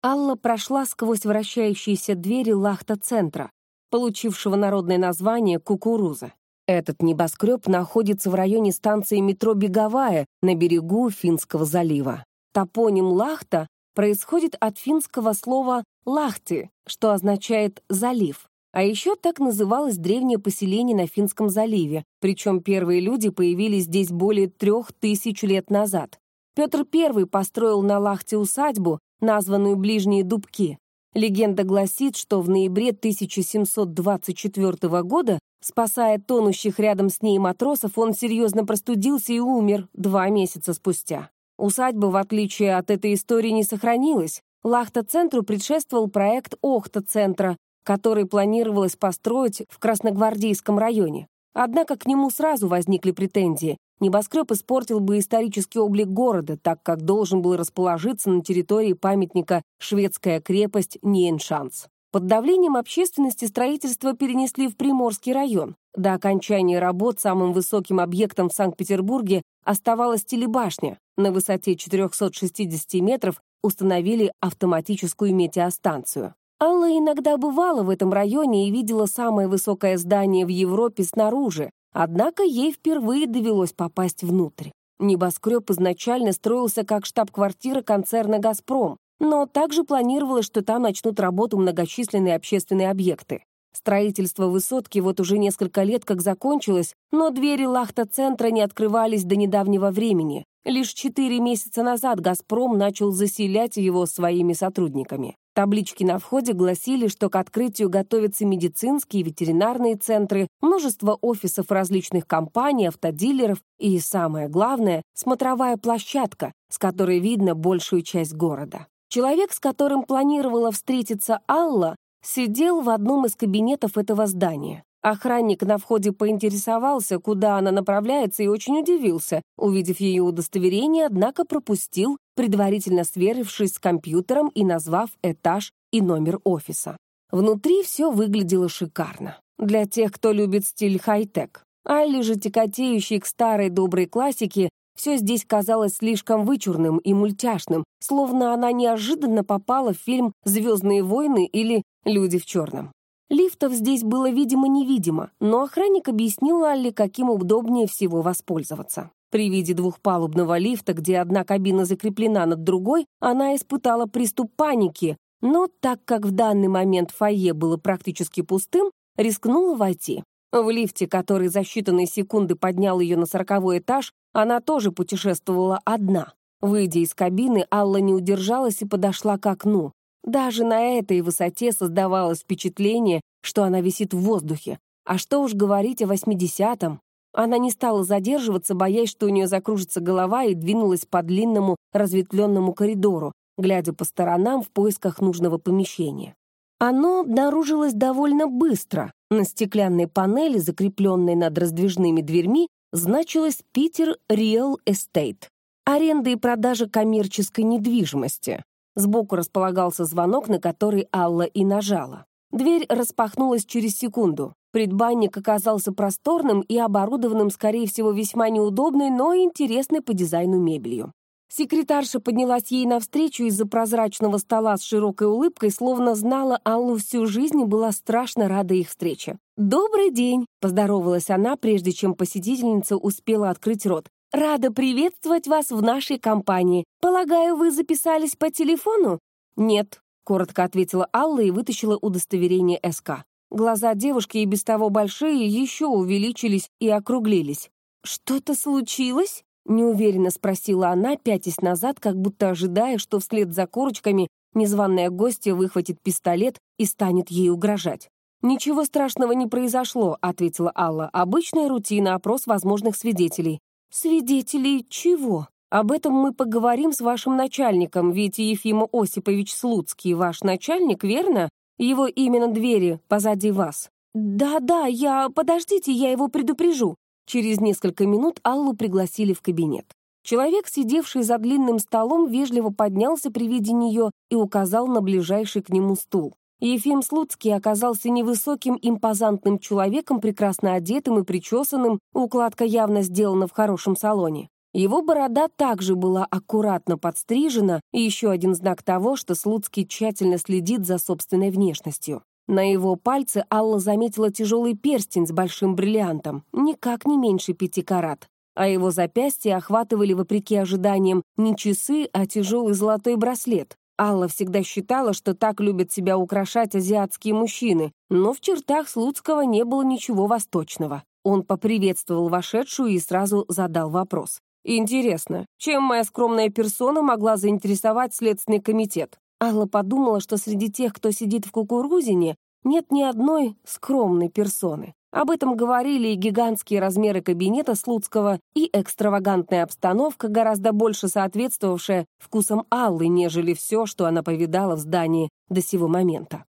Алла прошла сквозь вращающиеся двери лахта-центра, получившего народное название «Кукуруза». Этот небоскреб находится в районе станции метро «Беговая» на берегу Финского залива. Топоним Лахта происходит от финского слова «лахти», что означает «залив». А еще так называлось древнее поселение на Финском заливе, причем первые люди появились здесь более трех тысяч лет назад. Петр I построил на Лахте усадьбу, названную Ближние Дубки. Легенда гласит, что в ноябре 1724 года Спасая тонущих рядом с ней матросов, он серьезно простудился и умер два месяца спустя. Усадьба, в отличие от этой истории, не сохранилась. Лахта-центру предшествовал проект Охта-центра, который планировалось построить в Красногвардейском районе. Однако к нему сразу возникли претензии. Небоскреб испортил бы исторический облик города, так как должен был расположиться на территории памятника «Шведская крепость Ниеншанс». Под давлением общественности строительство перенесли в Приморский район. До окончания работ самым высоким объектом в Санкт-Петербурге оставалась телебашня. На высоте 460 метров установили автоматическую метеостанцию. Алла иногда бывала в этом районе и видела самое высокое здание в Европе снаружи, однако ей впервые довелось попасть внутрь. Небоскреб изначально строился как штаб-квартира концерна «Газпром», но также планировалось, что там начнут работу многочисленные общественные объекты. Строительство высотки вот уже несколько лет как закончилось, но двери лахта-центра не открывались до недавнего времени. Лишь четыре месяца назад «Газпром» начал заселять его своими сотрудниками. Таблички на входе гласили, что к открытию готовятся медицинские и ветеринарные центры, множество офисов различных компаний, автодилеров и, самое главное, смотровая площадка, с которой видно большую часть города. Человек, с которым планировала встретиться Алла, сидел в одном из кабинетов этого здания. Охранник на входе поинтересовался, куда она направляется, и очень удивился, увидев ее удостоверение, однако пропустил, предварительно сверившись с компьютером и назвав этаж и номер офиса. Внутри все выглядело шикарно. Для тех, кто любит стиль хай-тек. Алли же, текотеющей к старой доброй классике, все здесь казалось слишком вычурным и мультяшным, словно она неожиданно попала в фильм «Звездные войны» или «Люди в черном». Лифтов здесь было видимо-невидимо, но охранник объяснил Алле, каким удобнее всего воспользоваться. При виде двухпалубного лифта, где одна кабина закреплена над другой, она испытала приступ паники, но так как в данный момент фойе было практически пустым, рискнула войти. В лифте, который за считанные секунды поднял ее на сороковой этаж, она тоже путешествовала одна. Выйдя из кабины, Алла не удержалась и подошла к окну. Даже на этой высоте создавалось впечатление, что она висит в воздухе. А что уж говорить о восьмидесятом. Она не стала задерживаться, боясь, что у нее закружится голова, и двинулась по длинному разветвленному коридору, глядя по сторонам в поисках нужного помещения. Оно обнаружилось довольно быстро. На стеклянной панели, закрепленной над раздвижными дверьми, значилось «Питер Real Estate» — аренда и продажа коммерческой недвижимости. Сбоку располагался звонок, на который Алла и нажала. Дверь распахнулась через секунду. Предбанник оказался просторным и оборудованным, скорее всего, весьма неудобной, но интересной по дизайну мебелью. Секретарша поднялась ей навстречу из-за прозрачного стола с широкой улыбкой, словно знала Аллу всю жизнь и была страшно рада их встрече. «Добрый день!» — поздоровалась она, прежде чем посетительница успела открыть рот. «Рада приветствовать вас в нашей компании. Полагаю, вы записались по телефону?» «Нет», — коротко ответила Алла и вытащила удостоверение СК. Глаза девушки и без того большие еще увеличились и округлились. «Что-то случилось?» — неуверенно спросила она, пятясь назад, как будто ожидая, что вслед за корочками незваная гостья выхватит пистолет и станет ей угрожать. «Ничего страшного не произошло», — ответила Алла. «Обычная рутина, опрос возможных свидетелей». «Свидетелей чего?» «Об этом мы поговорим с вашим начальником, ведь Ефима Осипович Слуцкий ваш начальник, верно? Его имя на двери позади вас». «Да-да, я... Подождите, я его предупрежу». Через несколько минут Аллу пригласили в кабинет. Человек, сидевший за длинным столом, вежливо поднялся при виде нее и указал на ближайший к нему стул. Ефим Слуцкий оказался невысоким, импозантным человеком, прекрасно одетым и причесанным, укладка явно сделана в хорошем салоне. Его борода также была аккуратно подстрижена, и еще один знак того, что Слуцкий тщательно следит за собственной внешностью. На его пальце Алла заметила тяжелый перстень с большим бриллиантом, никак не меньше пяти карат. А его запястье охватывали, вопреки ожиданиям, не часы, а тяжелый золотой браслет. Алла всегда считала, что так любят себя украшать азиатские мужчины, но в чертах Слуцкого не было ничего восточного. Он поприветствовал вошедшую и сразу задал вопрос. «Интересно, чем моя скромная персона могла заинтересовать Следственный комитет?» Алла подумала, что среди тех, кто сидит в кукурузине, нет ни одной скромной персоны. Об этом говорили и гигантские размеры кабинета Слуцкого, и экстравагантная обстановка, гораздо больше соответствовавшая вкусам Аллы, нежели все, что она повидала в здании до сего момента.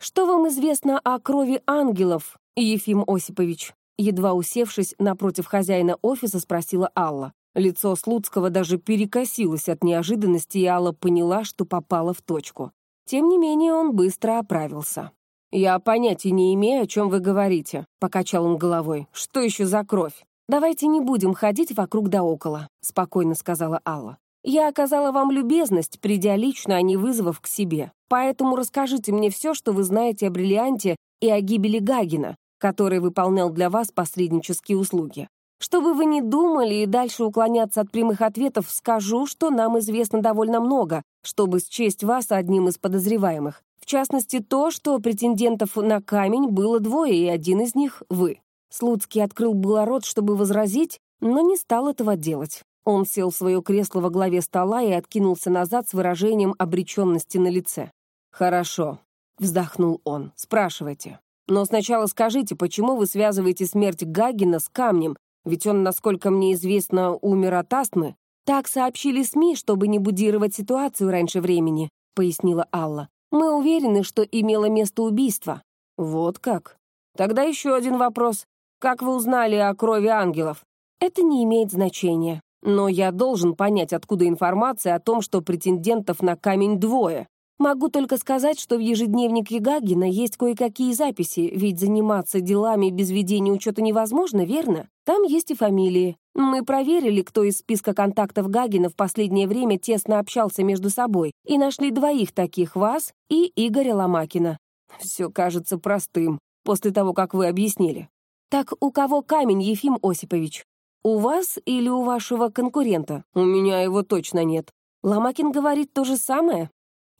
«Что вам известно о крови ангелов, Ефим Осипович?» Едва усевшись напротив хозяина офиса, спросила Алла. Лицо Слуцкого даже перекосилось от неожиданности, и Алла поняла, что попала в точку. Тем не менее, он быстро оправился. «Я понятия не имею, о чем вы говорите», — покачал он головой. «Что еще за кровь?» «Давайте не будем ходить вокруг да около», — спокойно сказала Алла. «Я оказала вам любезность, придя лично, а не вызвав к себе. Поэтому расскажите мне все, что вы знаете о бриллианте и о гибели Гагина, который выполнял для вас посреднические услуги. Чтобы вы не думали и дальше уклоняться от прямых ответов, скажу, что нам известно довольно много, чтобы счесть вас одним из подозреваемых. В частности, то, что претендентов на камень было двое, и один из них — вы. Слуцкий открыл было рот, чтобы возразить, но не стал этого делать. Он сел в свое кресло во главе стола и откинулся назад с выражением обреченности на лице. «Хорошо», — вздохнул он, — «спрашивайте. Но сначала скажите, почему вы связываете смерть Гагина с камнем, ведь он, насколько мне известно, умер от астмы. Так сообщили СМИ, чтобы не будировать ситуацию раньше времени, пояснила Алла. Мы уверены, что имело место убийство. Вот как? Тогда еще один вопрос. Как вы узнали о крови ангелов? Это не имеет значения. Но я должен понять, откуда информация о том, что претендентов на камень двое. Могу только сказать, что в ежедневнике Гагина есть кое-какие записи, ведь заниматься делами без ведения учета невозможно, верно? Там есть и фамилии. Мы проверили, кто из списка контактов Гагина в последнее время тесно общался между собой, и нашли двоих таких, вас и Игоря Ломакина. Все кажется простым, после того, как вы объяснили. Так у кого камень, Ефим Осипович? У вас или у вашего конкурента? У меня его точно нет. Ломакин говорит то же самое?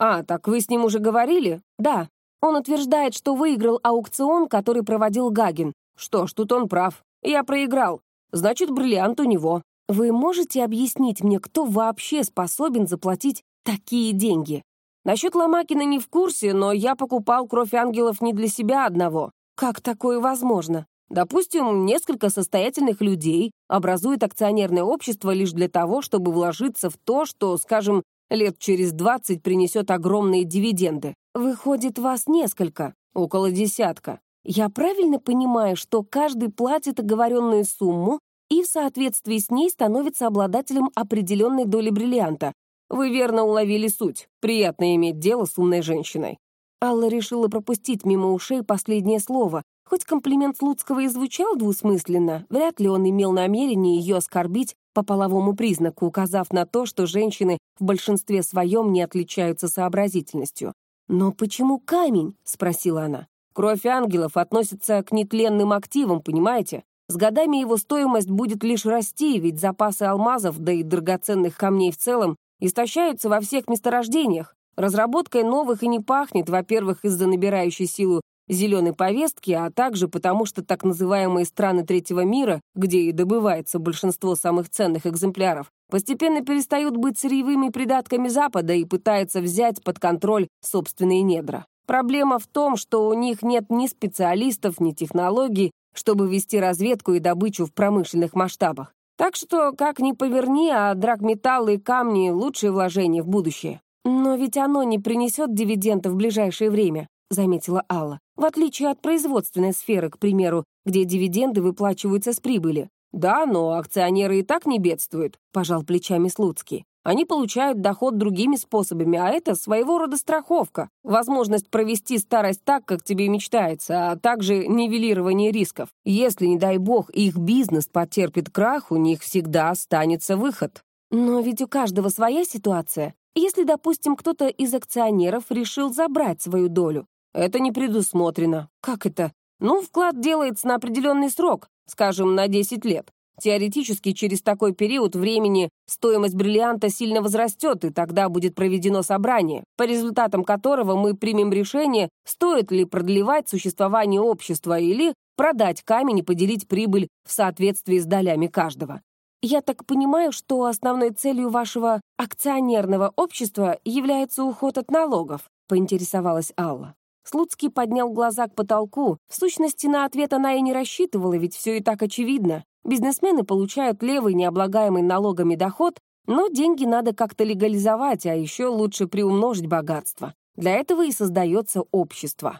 «А, так вы с ним уже говорили?» «Да. Он утверждает, что выиграл аукцион, который проводил Гагин. Что ж, тут он прав. Я проиграл. Значит, бриллиант у него. Вы можете объяснить мне, кто вообще способен заплатить такие деньги? Насчет Ломакина не в курсе, но я покупал кровь ангелов не для себя одного. Как такое возможно? Допустим, несколько состоятельных людей образуют акционерное общество лишь для того, чтобы вложиться в то, что, скажем, лет через двадцать принесет огромные дивиденды. Выходит, вас несколько, около десятка. Я правильно понимаю, что каждый платит оговоренную сумму и в соответствии с ней становится обладателем определенной доли бриллианта. Вы верно уловили суть. Приятно иметь дело с умной женщиной. Алла решила пропустить мимо ушей последнее слово. Хоть комплимент Слуцкого и звучал двусмысленно, вряд ли он имел намерение ее оскорбить по половому признаку, указав на то, что женщины в большинстве своем не отличаются сообразительностью. «Но почему камень?» — спросила она. «Кровь ангелов относится к нетленным активам, понимаете? С годами его стоимость будет лишь расти, ведь запасы алмазов, да и драгоценных камней в целом, истощаются во всех месторождениях. Разработкой новых и не пахнет, во-первых, из-за набирающей силу зеленой повестки, а также потому, что так называемые страны третьего мира, где и добывается большинство самых ценных экземпляров, постепенно перестают быть сырьевыми придатками Запада и пытаются взять под контроль собственные недра. Проблема в том, что у них нет ни специалистов, ни технологий, чтобы вести разведку и добычу в промышленных масштабах. Так что, как ни поверни, а драгметаллы и камни — лучшее вложение в будущее. Но ведь оно не принесет дивидендов в ближайшее время заметила Алла. «В отличие от производственной сферы, к примеру, где дивиденды выплачиваются с прибыли». «Да, но акционеры и так не бедствуют», — пожал плечами Слуцкий. «Они получают доход другими способами, а это своего рода страховка, возможность провести старость так, как тебе мечтается, а также нивелирование рисков. Если, не дай бог, их бизнес потерпит крах, у них всегда останется выход». «Но ведь у каждого своя ситуация. Если, допустим, кто-то из акционеров решил забрать свою долю, это не предусмотрено. Как это? Ну, вклад делается на определенный срок, скажем, на 10 лет. Теоретически, через такой период времени стоимость бриллианта сильно возрастет, и тогда будет проведено собрание, по результатам которого мы примем решение, стоит ли продлевать существование общества или продать камень и поделить прибыль в соответствии с долями каждого. Я так понимаю, что основной целью вашего акционерного общества является уход от налогов, поинтересовалась Алла. Слуцкий поднял глаза к потолку. В сущности, на ответ она и не рассчитывала, ведь все и так очевидно. Бизнесмены получают левый необлагаемый налогами доход, но деньги надо как-то легализовать, а еще лучше приумножить богатство. Для этого и создается общество.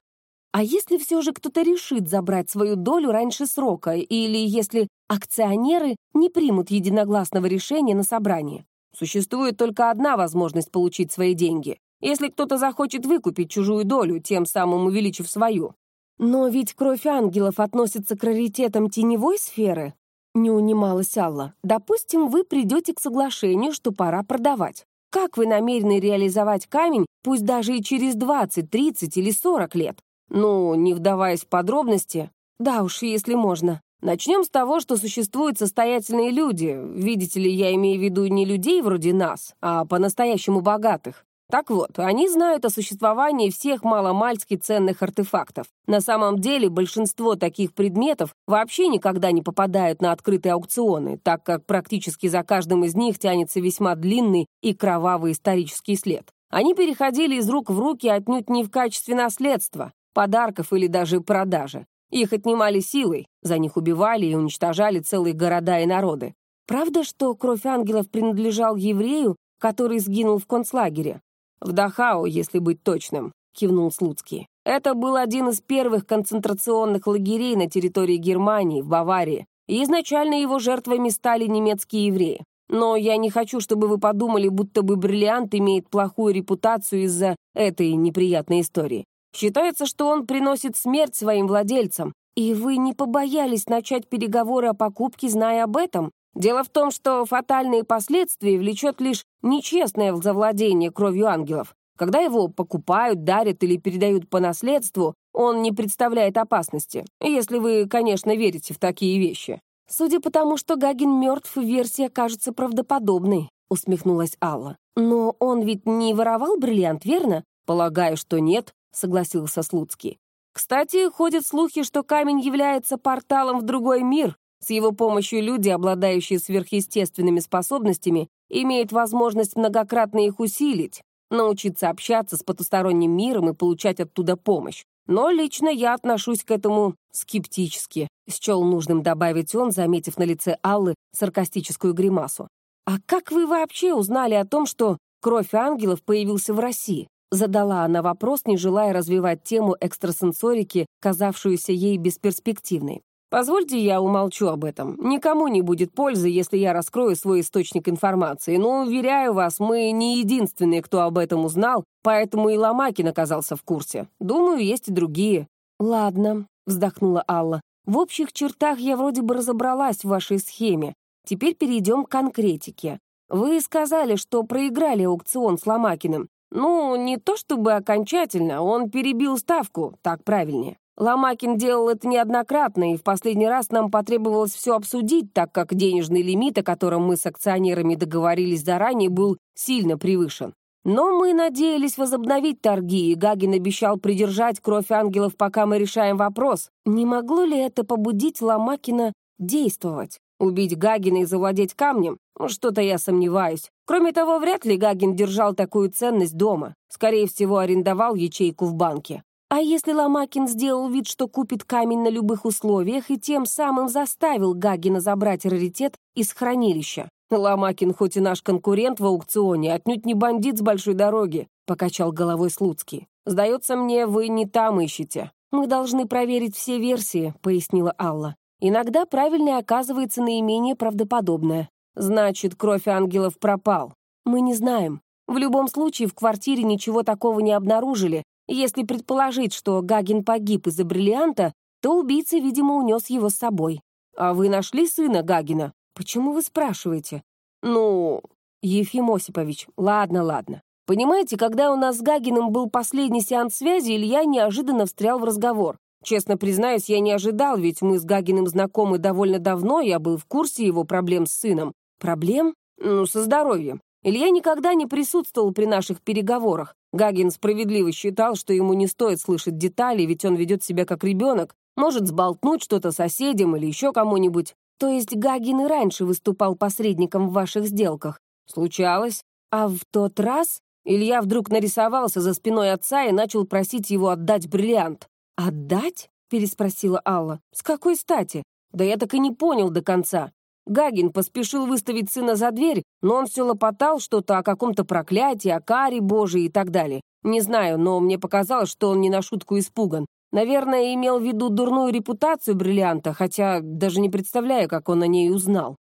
А если все же кто-то решит забрать свою долю раньше срока, или если акционеры не примут единогласного решения на собрании? Существует только одна возможность получить свои деньги. Если кто-то захочет выкупить чужую долю, тем самым увеличив свою. Но ведь кровь ангелов относится к раритетам теневой сферы, не унималась Алла. Допустим, вы придете к соглашению, что пора продавать. Как вы намерены реализовать камень, пусть даже и через 20, 30 или 40 лет? Ну, не вдаваясь в подробности. Да уж, если можно. Начнем с того, что существуют состоятельные люди. Видите ли, я имею в виду не людей вроде нас, а по-настоящему богатых. Так вот, они знают о существовании всех маломальски ценных артефактов. На самом деле, большинство таких предметов вообще никогда не попадают на открытые аукционы, так как практически за каждым из них тянется весьма длинный и кровавый исторический след. Они переходили из рук в руки отнюдь не в качестве наследства, подарков или даже продажи. Их отнимали силой, за них убивали и уничтожали целые города и народы. Правда, что кровь ангелов принадлежал еврею, который сгинул в концлагере? «В Дахау, если быть точным», — кивнул Слуцкий. «Это был один из первых концентрационных лагерей на территории Германии, в Баварии, и изначально его жертвами стали немецкие евреи. Но я не хочу, чтобы вы подумали, будто бы бриллиант имеет плохую репутацию из-за этой неприятной истории. Считается, что он приносит смерть своим владельцам. И вы не побоялись начать переговоры о покупке, зная об этом? Дело в том, что фатальные последствия влечет лишь нечестное завладение кровью ангелов. Когда его покупают, дарят или передают по наследству, он не представляет опасности, если вы, конечно, верите в такие вещи. Судя по тому, что Гагин мертв, версия кажется правдоподобной, усмехнулась Алла. Но он ведь не воровал бриллиант, верно? Полагаю, что нет, согласился Слуцкий. Кстати, ходят слухи, что камень является порталом в другой мир, с его помощью люди, обладающие сверхъестественными способностями, имеют возможность многократно их усилить, научиться общаться с потусторонним миром и получать оттуда помощь. Но лично я отношусь к этому скептически, счел нужным добавить он, заметив на лице Аллы саркастическую гримасу. «А как вы вообще узнали о том, что кровь ангелов появился в России?» Задала она вопрос, не желая развивать тему экстрасенсорики, казавшуюся ей бесперспективной. Позвольте я умолчу об этом. Никому не будет пользы, если я раскрою свой источник информации. Но, уверяю вас, мы не единственные, кто об этом узнал, поэтому и Ломакин оказался в курсе. Думаю, есть и другие». «Ладно», — вздохнула Алла. «В общих чертах я вроде бы разобралась в вашей схеме. Теперь перейдем к конкретике. Вы сказали, что проиграли аукцион с Ломакиным. Ну, не то чтобы окончательно, он перебил ставку, так правильнее. Ломакин делал это неоднократно, и в последний раз нам потребовалось все обсудить, так как денежный лимит, о котором мы с акционерами договорились заранее, был сильно превышен. Но мы надеялись возобновить торги, и Гагин обещал придержать кровь ангелов, пока мы решаем вопрос. Не могло ли это побудить Ломакина действовать? Убить Гагина и завладеть камнем? Ну, что-то я сомневаюсь. Кроме того, вряд ли Гагин держал такую ценность дома. Скорее всего, арендовал ячейку в банке. А если Ломакин сделал вид, что купит камень на любых условиях и тем самым заставил Гагина забрать раритет из хранилища? Ломакин хоть и наш конкурент в аукционе, отнюдь не бандит с большой дороги, покачал головой Слуцкий. Сдается мне, вы не там ищете. Мы должны проверить все версии, пояснила Алла. Иногда правильное оказывается наименее правдоподобное. Значит, кровь ангелов пропал. Мы не знаем. В любом случае, в квартире ничего такого не обнаружили, если предположить, что Гагин погиб из-за бриллианта, то убийца, видимо, унес его с собой. А вы нашли сына Гагина? Почему вы спрашиваете? Ну, Ефим Осипович, ладно, ладно. Понимаете, когда у нас с Гагиным был последний сеанс связи, Илья неожиданно встрял в разговор. Честно признаюсь, я не ожидал, ведь мы с Гагиным знакомы довольно давно, я был в курсе его проблем с сыном. Проблем? Ну, со здоровьем. Илья никогда не присутствовал при наших переговорах. Гагин справедливо считал, что ему не стоит слышать детали, ведь он ведет себя как ребенок, может сболтнуть что-то соседям или еще кому-нибудь. То есть Гагин и раньше выступал посредником в ваших сделках? Случалось. А в тот раз Илья вдруг нарисовался за спиной отца и начал просить его отдать бриллиант. «Отдать?» — переспросила Алла. «С какой стати?» «Да я так и не понял до конца. Гагин поспешил выставить сына за дверь, но он все лопотал что-то о каком-то проклятии, о каре божьей и так далее. Не знаю, но мне показалось, что он не на шутку испуган. Наверное, имел в виду дурную репутацию бриллианта, хотя даже не представляю, как он о ней узнал.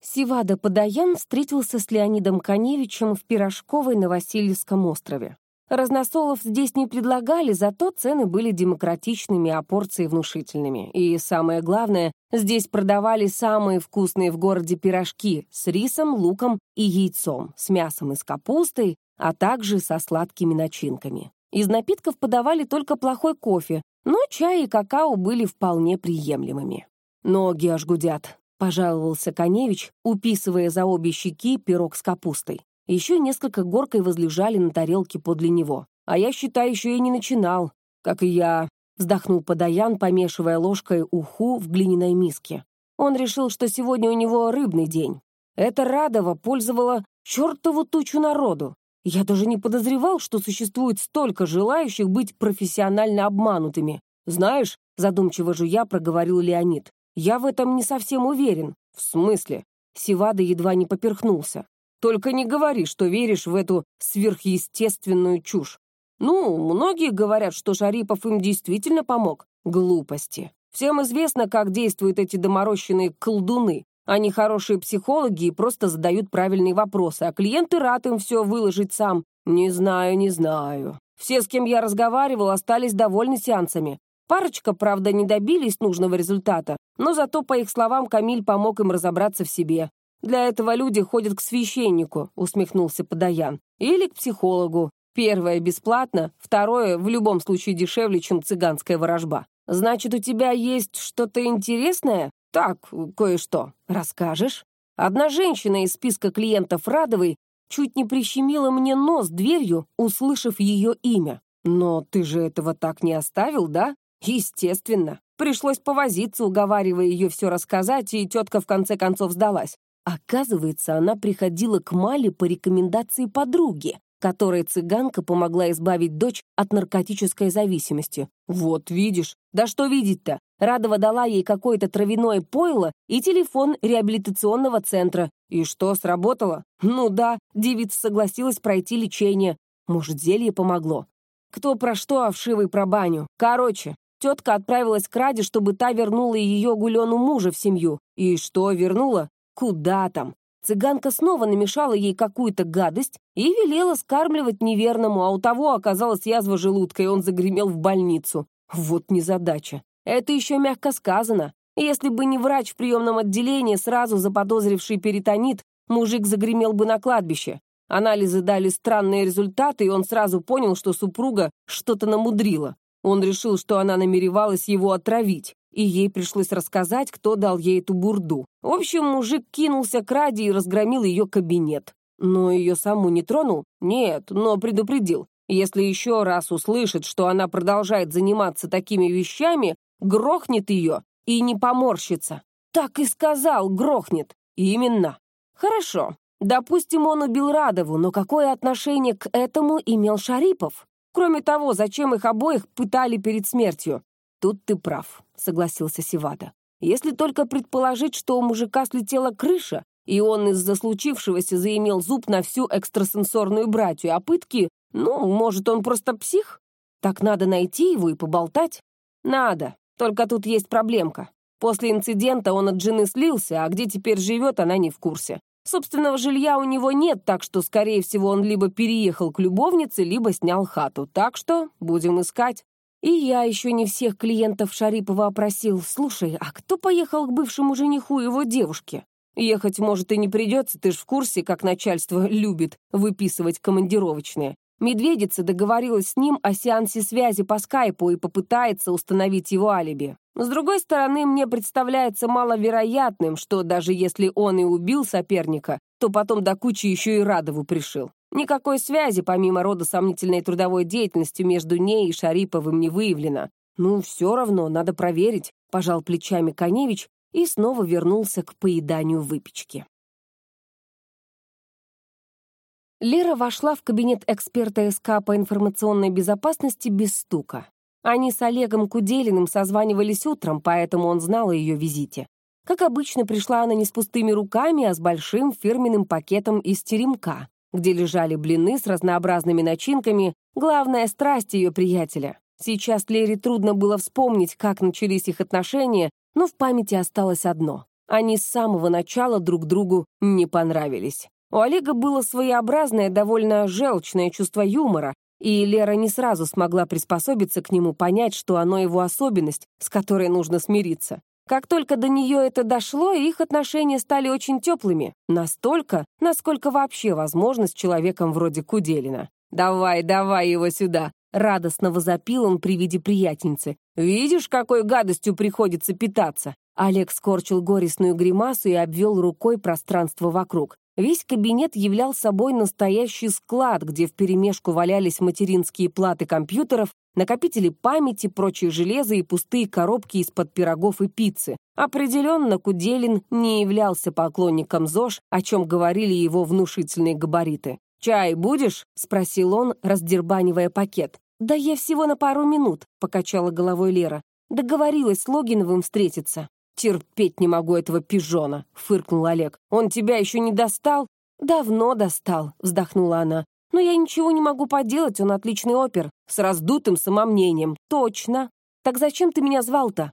Сивада Подаян встретился с Леонидом Коневичем в Пирожковой на Васильевском острове. Разносолов здесь не предлагали, зато цены были демократичными, а порции внушительными. И самое главное, здесь продавали самые вкусные в городе пирожки с рисом, луком и яйцом, с мясом и с капустой, а также со сладкими начинками. Из напитков подавали только плохой кофе, но чай и какао были вполне приемлемыми. «Ноги аж гудят», — пожаловался Коневич, уписывая за обе щеки пирог с капустой. Еще несколько горкой возлежали на тарелке подле него. А я, считаю, еще и не начинал. Как и я, вздохнул Подаян, помешивая ложкой уху в глиняной миске. Он решил, что сегодня у него рыбный день. Это Радово пользовало чертову тучу народу. Я даже не подозревал, что существует столько желающих быть профессионально обманутыми. Знаешь, задумчиво жуя проговорил Леонид, я в этом не совсем уверен. В смысле? Сивада едва не поперхнулся. Только не говори, что веришь в эту сверхъестественную чушь. Ну, многие говорят, что Шарипов им действительно помог. Глупости. Всем известно, как действуют эти доморощенные колдуны. Они хорошие психологи и просто задают правильные вопросы, а клиенты рад им все выложить сам. Не знаю, не знаю. Все, с кем я разговаривал, остались довольны сеансами. Парочка, правда, не добились нужного результата, но зато, по их словам, Камиль помог им разобраться в себе. «Для этого люди ходят к священнику», — усмехнулся Подаян. «Или к психологу. Первое бесплатно, второе в любом случае дешевле, чем цыганская ворожба. Значит, у тебя есть что-то интересное? Так, кое-что. Расскажешь?» Одна женщина из списка клиентов Радовой чуть не прищемила мне нос дверью, услышав ее имя. «Но ты же этого так не оставил, да?» «Естественно. Пришлось повозиться, уговаривая ее все рассказать, и тетка в конце концов сдалась. Оказывается, она приходила к Мале по рекомендации подруги, которой цыганка помогла избавить дочь от наркотической зависимости. Вот видишь. Да что видеть-то? Радова дала ей какое-то травяное пойло и телефон реабилитационного центра. И что, сработало? Ну да, девица согласилась пройти лечение. Может, зелье помогло. Кто про что, а вшивый про баню. Короче, тетка отправилась к Раде, чтобы та вернула ее гулену мужа в семью. И что, вернула? Куда там? Цыганка снова намешала ей какую-то гадость и велела скармливать неверному, а у того оказалась язва желудка, и он загремел в больницу. Вот незадача. Это еще мягко сказано. Если бы не врач в приемном отделении, сразу заподозривший перитонит, мужик загремел бы на кладбище. Анализы дали странные результаты, и он сразу понял, что супруга что-то намудрила. Он решил, что она намеревалась его отравить и ей пришлось рассказать, кто дал ей эту бурду. В общем, мужик кинулся к Раде и разгромил ее кабинет. Но ее саму не тронул? Нет, но предупредил. Если еще раз услышит, что она продолжает заниматься такими вещами, грохнет ее и не поморщится. Так и сказал, грохнет. Именно. Хорошо. Допустим, он убил Радову, но какое отношение к этому имел Шарипов? Кроме того, зачем их обоих пытали перед смертью? «Тут ты прав», — согласился Сивада. «Если только предположить, что у мужика слетела крыша, и он из-за случившегося заимел зуб на всю экстрасенсорную братью, а пытки, ну, может, он просто псих? Так надо найти его и поболтать? Надо, только тут есть проблемка. После инцидента он от жены слился, а где теперь живет, она не в курсе. Собственного жилья у него нет, так что, скорее всего, он либо переехал к любовнице, либо снял хату. Так что будем искать. И я еще не всех клиентов Шарипова опросил. Слушай, а кто поехал к бывшему жениху его девушки? Ехать, может, и не придется, ты ж в курсе, как начальство любит выписывать командировочные. Медведица договорилась с ним о сеансе связи по скайпу и попытается установить его алиби. С другой стороны, мне представляется маловероятным, что даже если он и убил соперника, то потом до кучи еще и Радову пришил. Никакой связи, помимо рода сомнительной трудовой деятельности, между ней и Шариповым не выявлено. Ну, все равно, надо проверить, пожал плечами Коневич и снова вернулся к поеданию выпечки. Лера вошла в кабинет эксперта СК по информационной безопасности без стука. Они с Олегом Куделиным созванивались утром, поэтому он знал о ее визите. Как обычно, пришла она не с пустыми руками, а с большим фирменным пакетом из теремка где лежали блины с разнообразными начинками, Главная страсть ее приятеля. Сейчас Лере трудно было вспомнить, как начались их отношения, но в памяти осталось одно. Они с самого начала друг другу не понравились. У Олега было своеобразное, довольно желчное чувство юмора, и Лера не сразу смогла приспособиться к нему, понять, что оно его особенность, с которой нужно смириться. Как только до нее это дошло, их отношения стали очень теплыми. Настолько, насколько вообще возможно с человеком вроде Куделина. «Давай, давай его сюда!» Радостно возопил он при виде приятельницы. «Видишь, какой гадостью приходится питаться?» Олег скорчил горестную гримасу и обвел рукой пространство вокруг. Весь кабинет являл собой настоящий склад, где вперемешку валялись материнские платы компьютеров, накопители памяти, прочие железо и пустые коробки из-под пирогов и пиццы. Определенно, Куделин не являлся поклонником ЗОЖ, о чем говорили его внушительные габариты. «Чай будешь?» — спросил он, раздербанивая пакет. «Да я всего на пару минут», — покачала головой Лера. «Договорилась с Логиновым встретиться». «Терпеть не могу этого пижона», — фыркнул Олег. «Он тебя еще не достал?» «Давно достал», — вздохнула она. «Но я ничего не могу поделать, он отличный опер, с раздутым самомнением. Точно. Так зачем ты меня звал-то?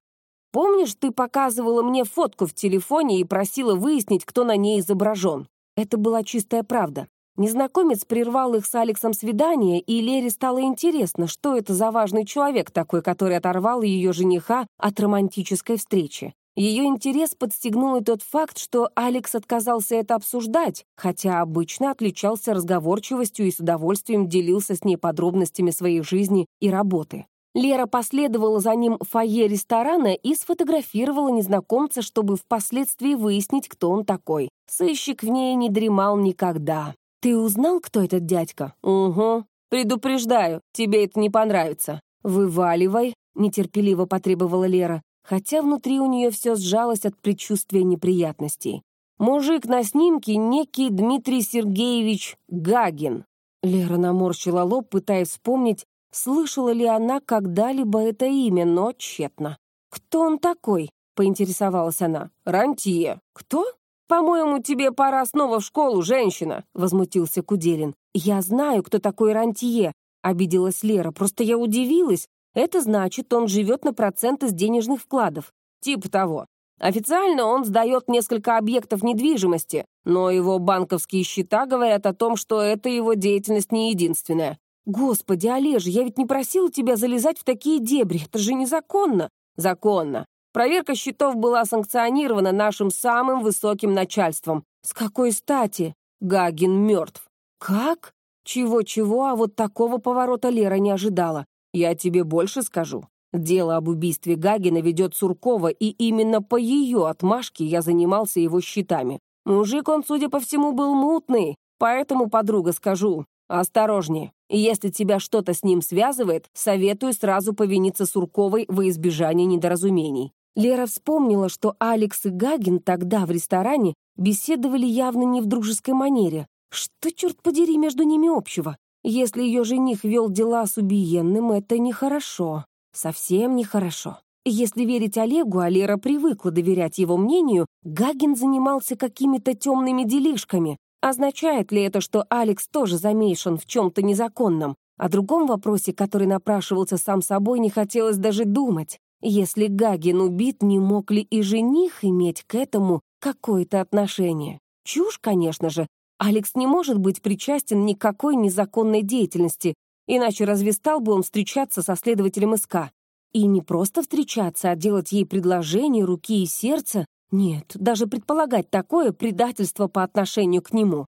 Помнишь, ты показывала мне фотку в телефоне и просила выяснить, кто на ней изображен? Это была чистая правда. Незнакомец прервал их с Алексом свидание, и Лере стало интересно, что это за важный человек такой, который оторвал ее жениха от романтической встречи. Ее интерес подстегнул и тот факт, что Алекс отказался это обсуждать, хотя обычно отличался разговорчивостью и с удовольствием делился с ней подробностями своей жизни и работы. Лера последовала за ним в фойе ресторана и сфотографировала незнакомца, чтобы впоследствии выяснить, кто он такой. Сыщик в ней не дремал никогда. «Ты узнал, кто этот дядька?» «Угу. Предупреждаю, тебе это не понравится». «Вываливай», — нетерпеливо потребовала Лера, хотя внутри у нее все сжалось от предчувствия неприятностей. «Мужик на снимке некий Дмитрий Сергеевич Гагин». Лера наморщила лоб, пытаясь вспомнить, слышала ли она когда-либо это имя, но тщетно. «Кто он такой?» — поинтересовалась она. «Рантье». «Кто?» «По-моему, тебе пора снова в школу, женщина», — возмутился Куделин. «Я знаю, кто такой рантье», — обиделась Лера. «Просто я удивилась. Это значит, он живет на проценты с денежных вкладов. Типа того. Официально он сдает несколько объектов недвижимости, но его банковские счета говорят о том, что эта его деятельность не единственная. «Господи, Олеж, я ведь не просила тебя залезать в такие дебри, это же незаконно». «Законно. Проверка счетов была санкционирована нашим самым высоким начальством. С какой стати? Гагин мертв. Как? Чего-чего, а вот такого поворота Лера не ожидала. Я тебе больше скажу. Дело об убийстве Гагина ведет Суркова, и именно по ее отмашке я занимался его счетами. Мужик он, судя по всему, был мутный, поэтому, подруга, скажу, осторожнее. Если тебя что-то с ним связывает, советую сразу повиниться Сурковой во избежание недоразумений. Лера вспомнила, что Алекс и Гагин тогда в ресторане беседовали явно не в дружеской манере. Что, черт подери, между ними общего? Если ее жених вел дела с убиенным, это нехорошо. Совсем нехорошо. Если верить Олегу, а Лера привыкла доверять его мнению, Гагин занимался какими-то темными делишками. Означает ли это, что Алекс тоже замешан в чем-то незаконном? О другом вопросе, который напрашивался сам собой, не хотелось даже думать. Если Гагин убит, не мог ли и жених иметь к этому какое-то отношение? Чушь, конечно же. Алекс не может быть причастен ни к какой незаконной деятельности, иначе разве стал бы он встречаться со следователем СК? И не просто встречаться, а делать ей предложение руки и сердца? Нет, даже предполагать такое предательство по отношению к нему.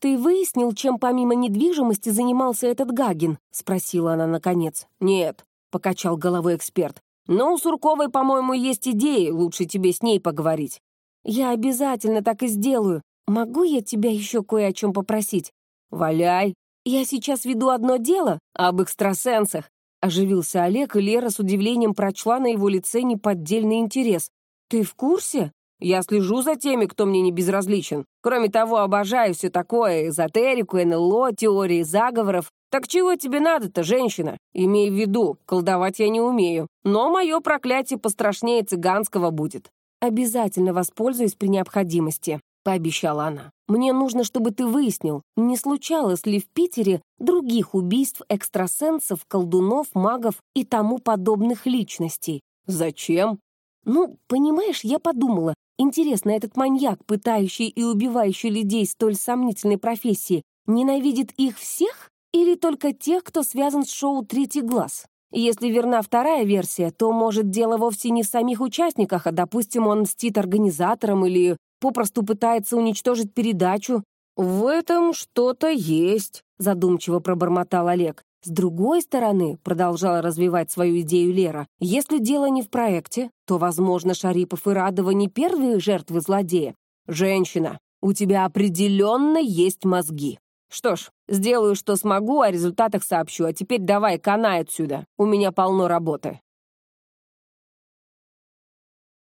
«Ты выяснил, чем помимо недвижимости занимался этот Гагин?» — спросила она наконец. «Нет», — покачал головой эксперт. Но у Сурковой, по-моему, есть идеи, лучше тебе с ней поговорить. Я обязательно так и сделаю. Могу я тебя еще кое о чем попросить? Валяй. Я сейчас веду одно дело об экстрасенсах. Оживился Олег, и Лера с удивлением прочла на его лице неподдельный интерес. «Ты в курсе?» «Я слежу за теми, кто мне не безразличен. Кроме того, обожаю все такое, эзотерику, НЛО, теории заговоров. «Так чего тебе надо-то, женщина? Имей в виду, колдовать я не умею. Но мое проклятие пострашнее цыганского будет». «Обязательно воспользуюсь при необходимости», — пообещала она. «Мне нужно, чтобы ты выяснил, не случалось ли в Питере других убийств экстрасенсов, колдунов, магов и тому подобных личностей». «Зачем?» «Ну, понимаешь, я подумала, интересно, этот маньяк, пытающий и убивающий людей столь сомнительной профессии, ненавидит их всех или только тех, кто связан с шоу «Третий глаз»? Если верна вторая версия, то, может, дело вовсе не в самих участниках, а, допустим, он мстит организаторам или попросту пытается уничтожить передачу. «В этом что-то есть», — задумчиво пробормотал Олег. С другой стороны, продолжала развивать свою идею Лера, если дело не в проекте, то, возможно, Шарипов и Радова не первые жертвы злодея. «Женщина, у тебя определенно есть мозги. Что ж, сделаю, что смогу, о результатах сообщу, а теперь давай канай отсюда, у меня полно работы».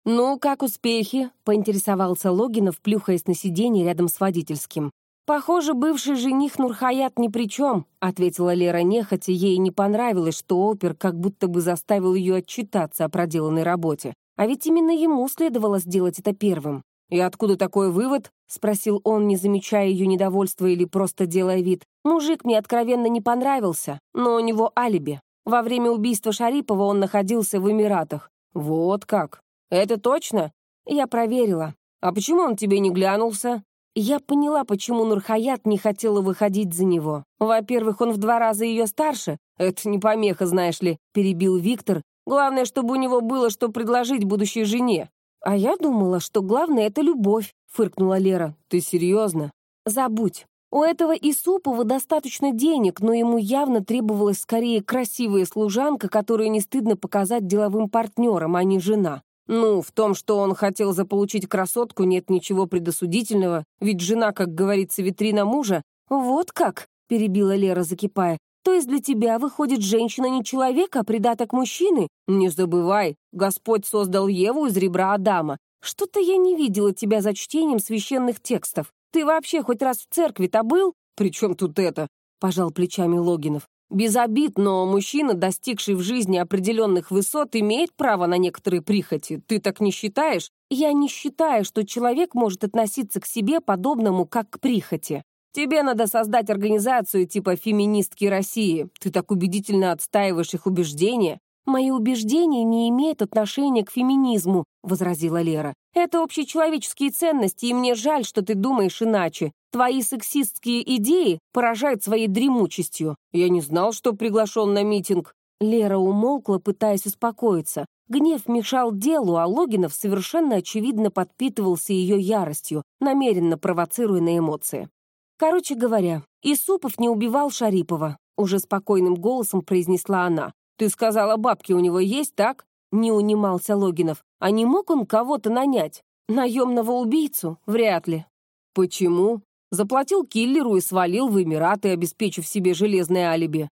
«Ну, как успехи?» — поинтересовался Логинов, плюхаясь на сиденье рядом с водительским. «Похоже, бывший жених Нурхаят ни при чем», — ответила Лера нехотя. Ей не понравилось, что опер как будто бы заставил ее отчитаться о проделанной работе. А ведь именно ему следовало сделать это первым. «И откуда такой вывод?» — спросил он, не замечая ее недовольства или просто делая вид. «Мужик мне откровенно не понравился, но у него алиби. Во время убийства Шарипова он находился в Эмиратах». «Вот как? Это точно?» «Я проверила». «А почему он тебе не глянулся?» Я поняла, почему Нурхаят не хотела выходить за него. Во-первых, он в два раза ее старше. Это не помеха, знаешь ли, перебил Виктор. Главное, чтобы у него было что предложить будущей жене. А я думала, что главное — это любовь, фыркнула Лера. Ты серьезно? Забудь. У этого Исупова достаточно денег, но ему явно требовалась скорее красивая служанка, которую не стыдно показать деловым партнерам, а не жена. Ну, в том, что он хотел заполучить красотку, нет ничего предосудительного, ведь жена, как говорится, витрина мужа. Вот как, перебила Лера, закипая. То есть для тебя выходит женщина не человек, а придаток мужчины? Не забывай, Господь создал Еву из ребра Адама. Что-то я не видела тебя за чтением священных текстов. Ты вообще хоть раз в церкви-то был? При чем тут это? Пожал плечами Логинов. Без обид, но мужчина, достигший в жизни определенных высот, имеет право на некоторые прихоти. Ты так не считаешь? Я не считаю, что человек может относиться к себе подобному, как к прихоти. Тебе надо создать организацию типа «Феминистки России». Ты так убедительно отстаиваешь их убеждения. «Мои убеждения не имеют отношения к феминизму», — возразила Лера. «Это общечеловеческие ценности, и мне жаль, что ты думаешь иначе. Твои сексистские идеи поражают своей дремучестью». «Я не знал, что приглашен на митинг». Лера умолкла, пытаясь успокоиться. Гнев мешал делу, а Логинов совершенно очевидно подпитывался ее яростью, намеренно провоцируя на эмоции. «Короче говоря, Исупов не убивал Шарипова», — уже спокойным голосом произнесла она. «Ты сказала, бабки у него есть, так?» Не унимался Логинов. «А не мог он кого-то нанять? Наемного убийцу? Вряд ли». «Почему?» Заплатил киллеру и свалил в Эмираты, обеспечив себе железное алиби.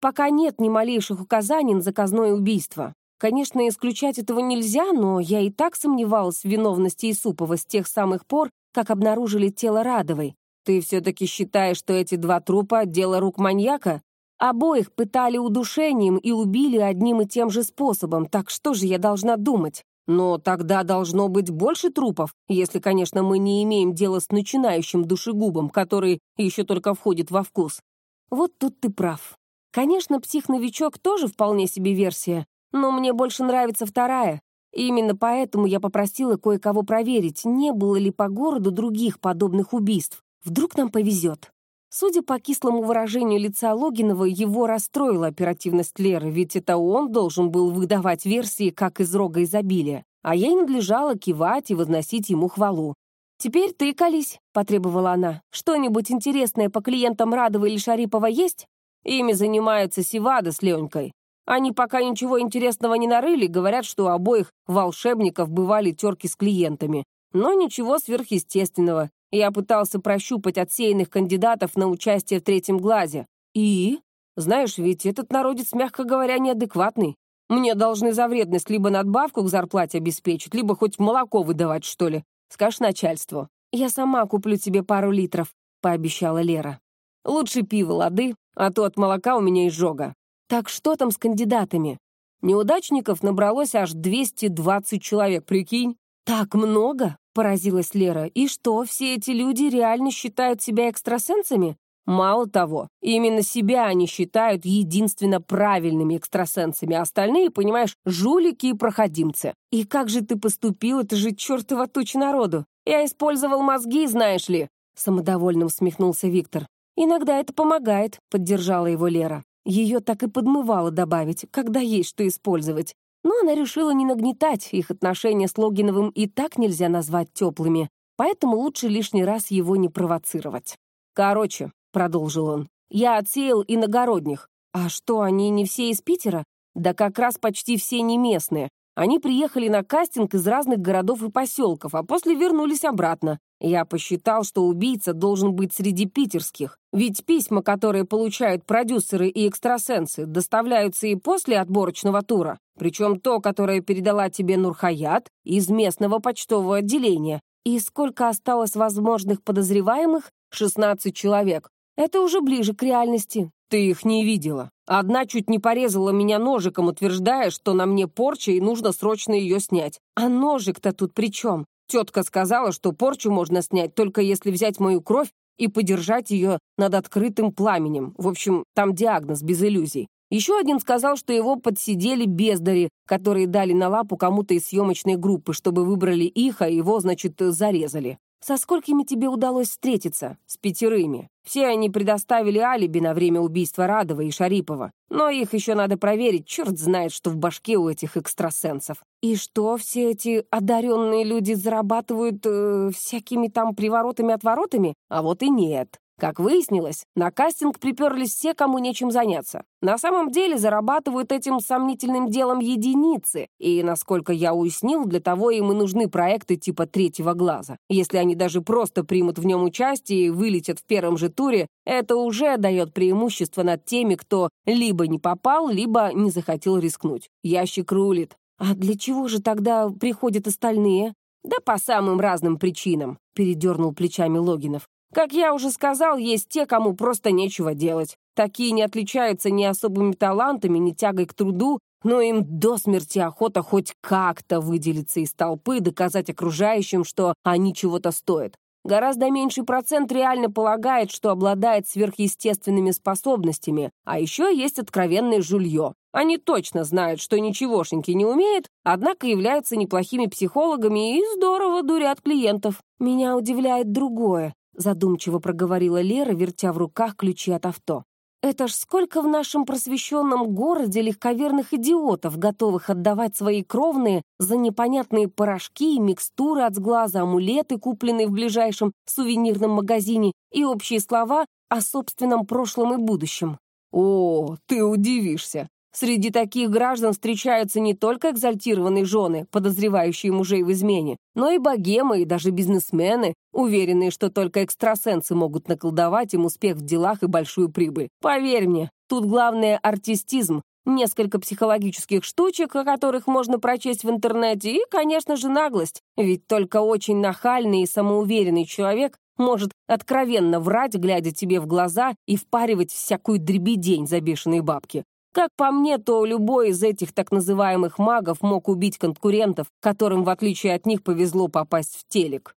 Пока нет ни малейших указаний на заказное убийство. Конечно, исключать этого нельзя, но я и так сомневалась в виновности Исупова с тех самых пор, как обнаружили тело Радовой. Ты все-таки считаешь, что эти два трупа — дело рук маньяка? Обоих пытали удушением и убили одним и тем же способом, так что же я должна думать? Но тогда должно быть больше трупов, если, конечно, мы не имеем дела с начинающим душегубом, который еще только входит во вкус. Вот тут ты прав. Конечно, психновичок тоже вполне себе версия, но мне больше нравится вторая. Именно поэтому я попросила кое-кого проверить, не было ли по городу других подобных убийств. Вдруг нам повезет. Судя по кислому выражению лица Логинова, его расстроила оперативность Леры, ведь это он должен был выдавать версии как из рога изобилия, а ей надлежало кивать и возносить ему хвалу. «Теперь ты колись», — потребовала она. «Что-нибудь интересное по клиентам Радова или Шарипова есть?» «Ими занимаются Сивада с Ленькой. Они пока ничего интересного не нарыли, говорят, что у обоих волшебников бывали терки с клиентами. Но ничего сверхъестественного. Я пытался прощупать отсеянных кандидатов на участие в третьем глазе. И? Знаешь, ведь этот народец, мягко говоря, неадекватный. Мне должны за вредность либо надбавку к зарплате обеспечить, либо хоть молоко выдавать, что ли. Скажешь начальству. «Я сама куплю тебе пару литров», — пообещала Лера. «Лучше пиво, лады, а то от молока у меня изжога». «Так что там с кандидатами?» Неудачников набралось аж 220 человек, прикинь. «Так много?» — поразилась Лера. «И что, все эти люди реально считают себя экстрасенсами?» Мало того, именно себя они считают единственно правильными экстрасенсами, а остальные, понимаешь, жулики и проходимцы. И как же ты поступил, это же чертова туча народу. Я использовал мозги, знаешь ли, самодовольно усмехнулся Виктор. «Иногда это помогает», — поддержала его Лера. Ее так и подмывало добавить, когда есть что использовать. Но она решила не нагнетать, их отношения с Логиновым и так нельзя назвать теплыми, поэтому лучше лишний раз его не провоцировать. «Короче», — продолжил он, — «я отсеял иногородних. А что, они не все из Питера? Да как раз почти все не местные. Они приехали на кастинг из разных городов и поселков, а после вернулись обратно. Я посчитал, что убийца должен быть среди питерских. Ведь письма, которые получают продюсеры и экстрасенсы, доставляются и после отборочного тура. Причем то, которое передала тебе Нурхаят, из местного почтового отделения. И сколько осталось возможных подозреваемых? 16 человек. Это уже ближе к реальности. Ты их не видела. Одна чуть не порезала меня ножиком, утверждая, что на мне порча и нужно срочно ее снять. А ножик-то тут при чем? Тетка сказала, что порчу можно снять, только если взять мою кровь и подержать ее над открытым пламенем. В общем, там диагноз без иллюзий. Еще один сказал, что его подсидели бездари, которые дали на лапу кому-то из съемочной группы, чтобы выбрали их, а его, значит, зарезали. «Со сколькими тебе удалось встретиться?» «С пятерыми. Все они предоставили алиби на время убийства Радова и Шарипова. Но их еще надо проверить, черт знает, что в башке у этих экстрасенсов». «И что, все эти одаренные люди зарабатывают э, всякими там приворотами-отворотами? А вот и нет. Как выяснилось, на кастинг приперлись все, кому нечем заняться. На самом деле зарабатывают этим сомнительным делом единицы, и, насколько я уяснил, для того им и нужны проекты типа «Третьего глаза». Если они даже просто примут в нем участие и вылетят в первом же туре, это уже дает преимущество над теми, кто либо не попал, либо не захотел рискнуть. Ящик рулит. А для чего же тогда приходят остальные? Да по самым разным причинам, передернул плечами Логинов. Как я уже сказал, есть те, кому просто нечего делать. Такие не отличаются ни особыми талантами, ни тягой к труду, но им до смерти охота хоть как-то выделиться из толпы, доказать окружающим, что они чего-то стоят. Гораздо меньший процент реально полагает, что обладает сверхъестественными способностями, а еще есть откровенное жулье. Они точно знают, что ничегошеньки не умеют, однако являются неплохими психологами и здорово дурят клиентов. Меня удивляет другое задумчиво проговорила Лера, вертя в руках ключи от авто. Это ж сколько в нашем просвещенном городе легковерных идиотов, готовых отдавать свои кровные за непонятные порошки и микстуры от сглаза, амулеты, купленные в ближайшем сувенирном магазине, и общие слова о собственном прошлом и будущем. «О, ты удивишься!» Среди таких граждан встречаются не только экзальтированные жены, подозревающие мужей в измене, но и богемы и даже бизнесмены, уверенные, что только экстрасенсы могут наколдовать им успех в делах и большую прибыль. Поверь мне, тут главное артистизм, несколько психологических штучек, о которых можно прочесть в интернете, и, конечно же, наглость. Ведь только очень нахальный и самоуверенный человек может откровенно врать, глядя тебе в глаза, и впаривать всякую дребедень за бешеные бабки. Как по мне, то любой из этих так называемых магов мог убить конкурентов, которым, в отличие от них, повезло попасть в телек.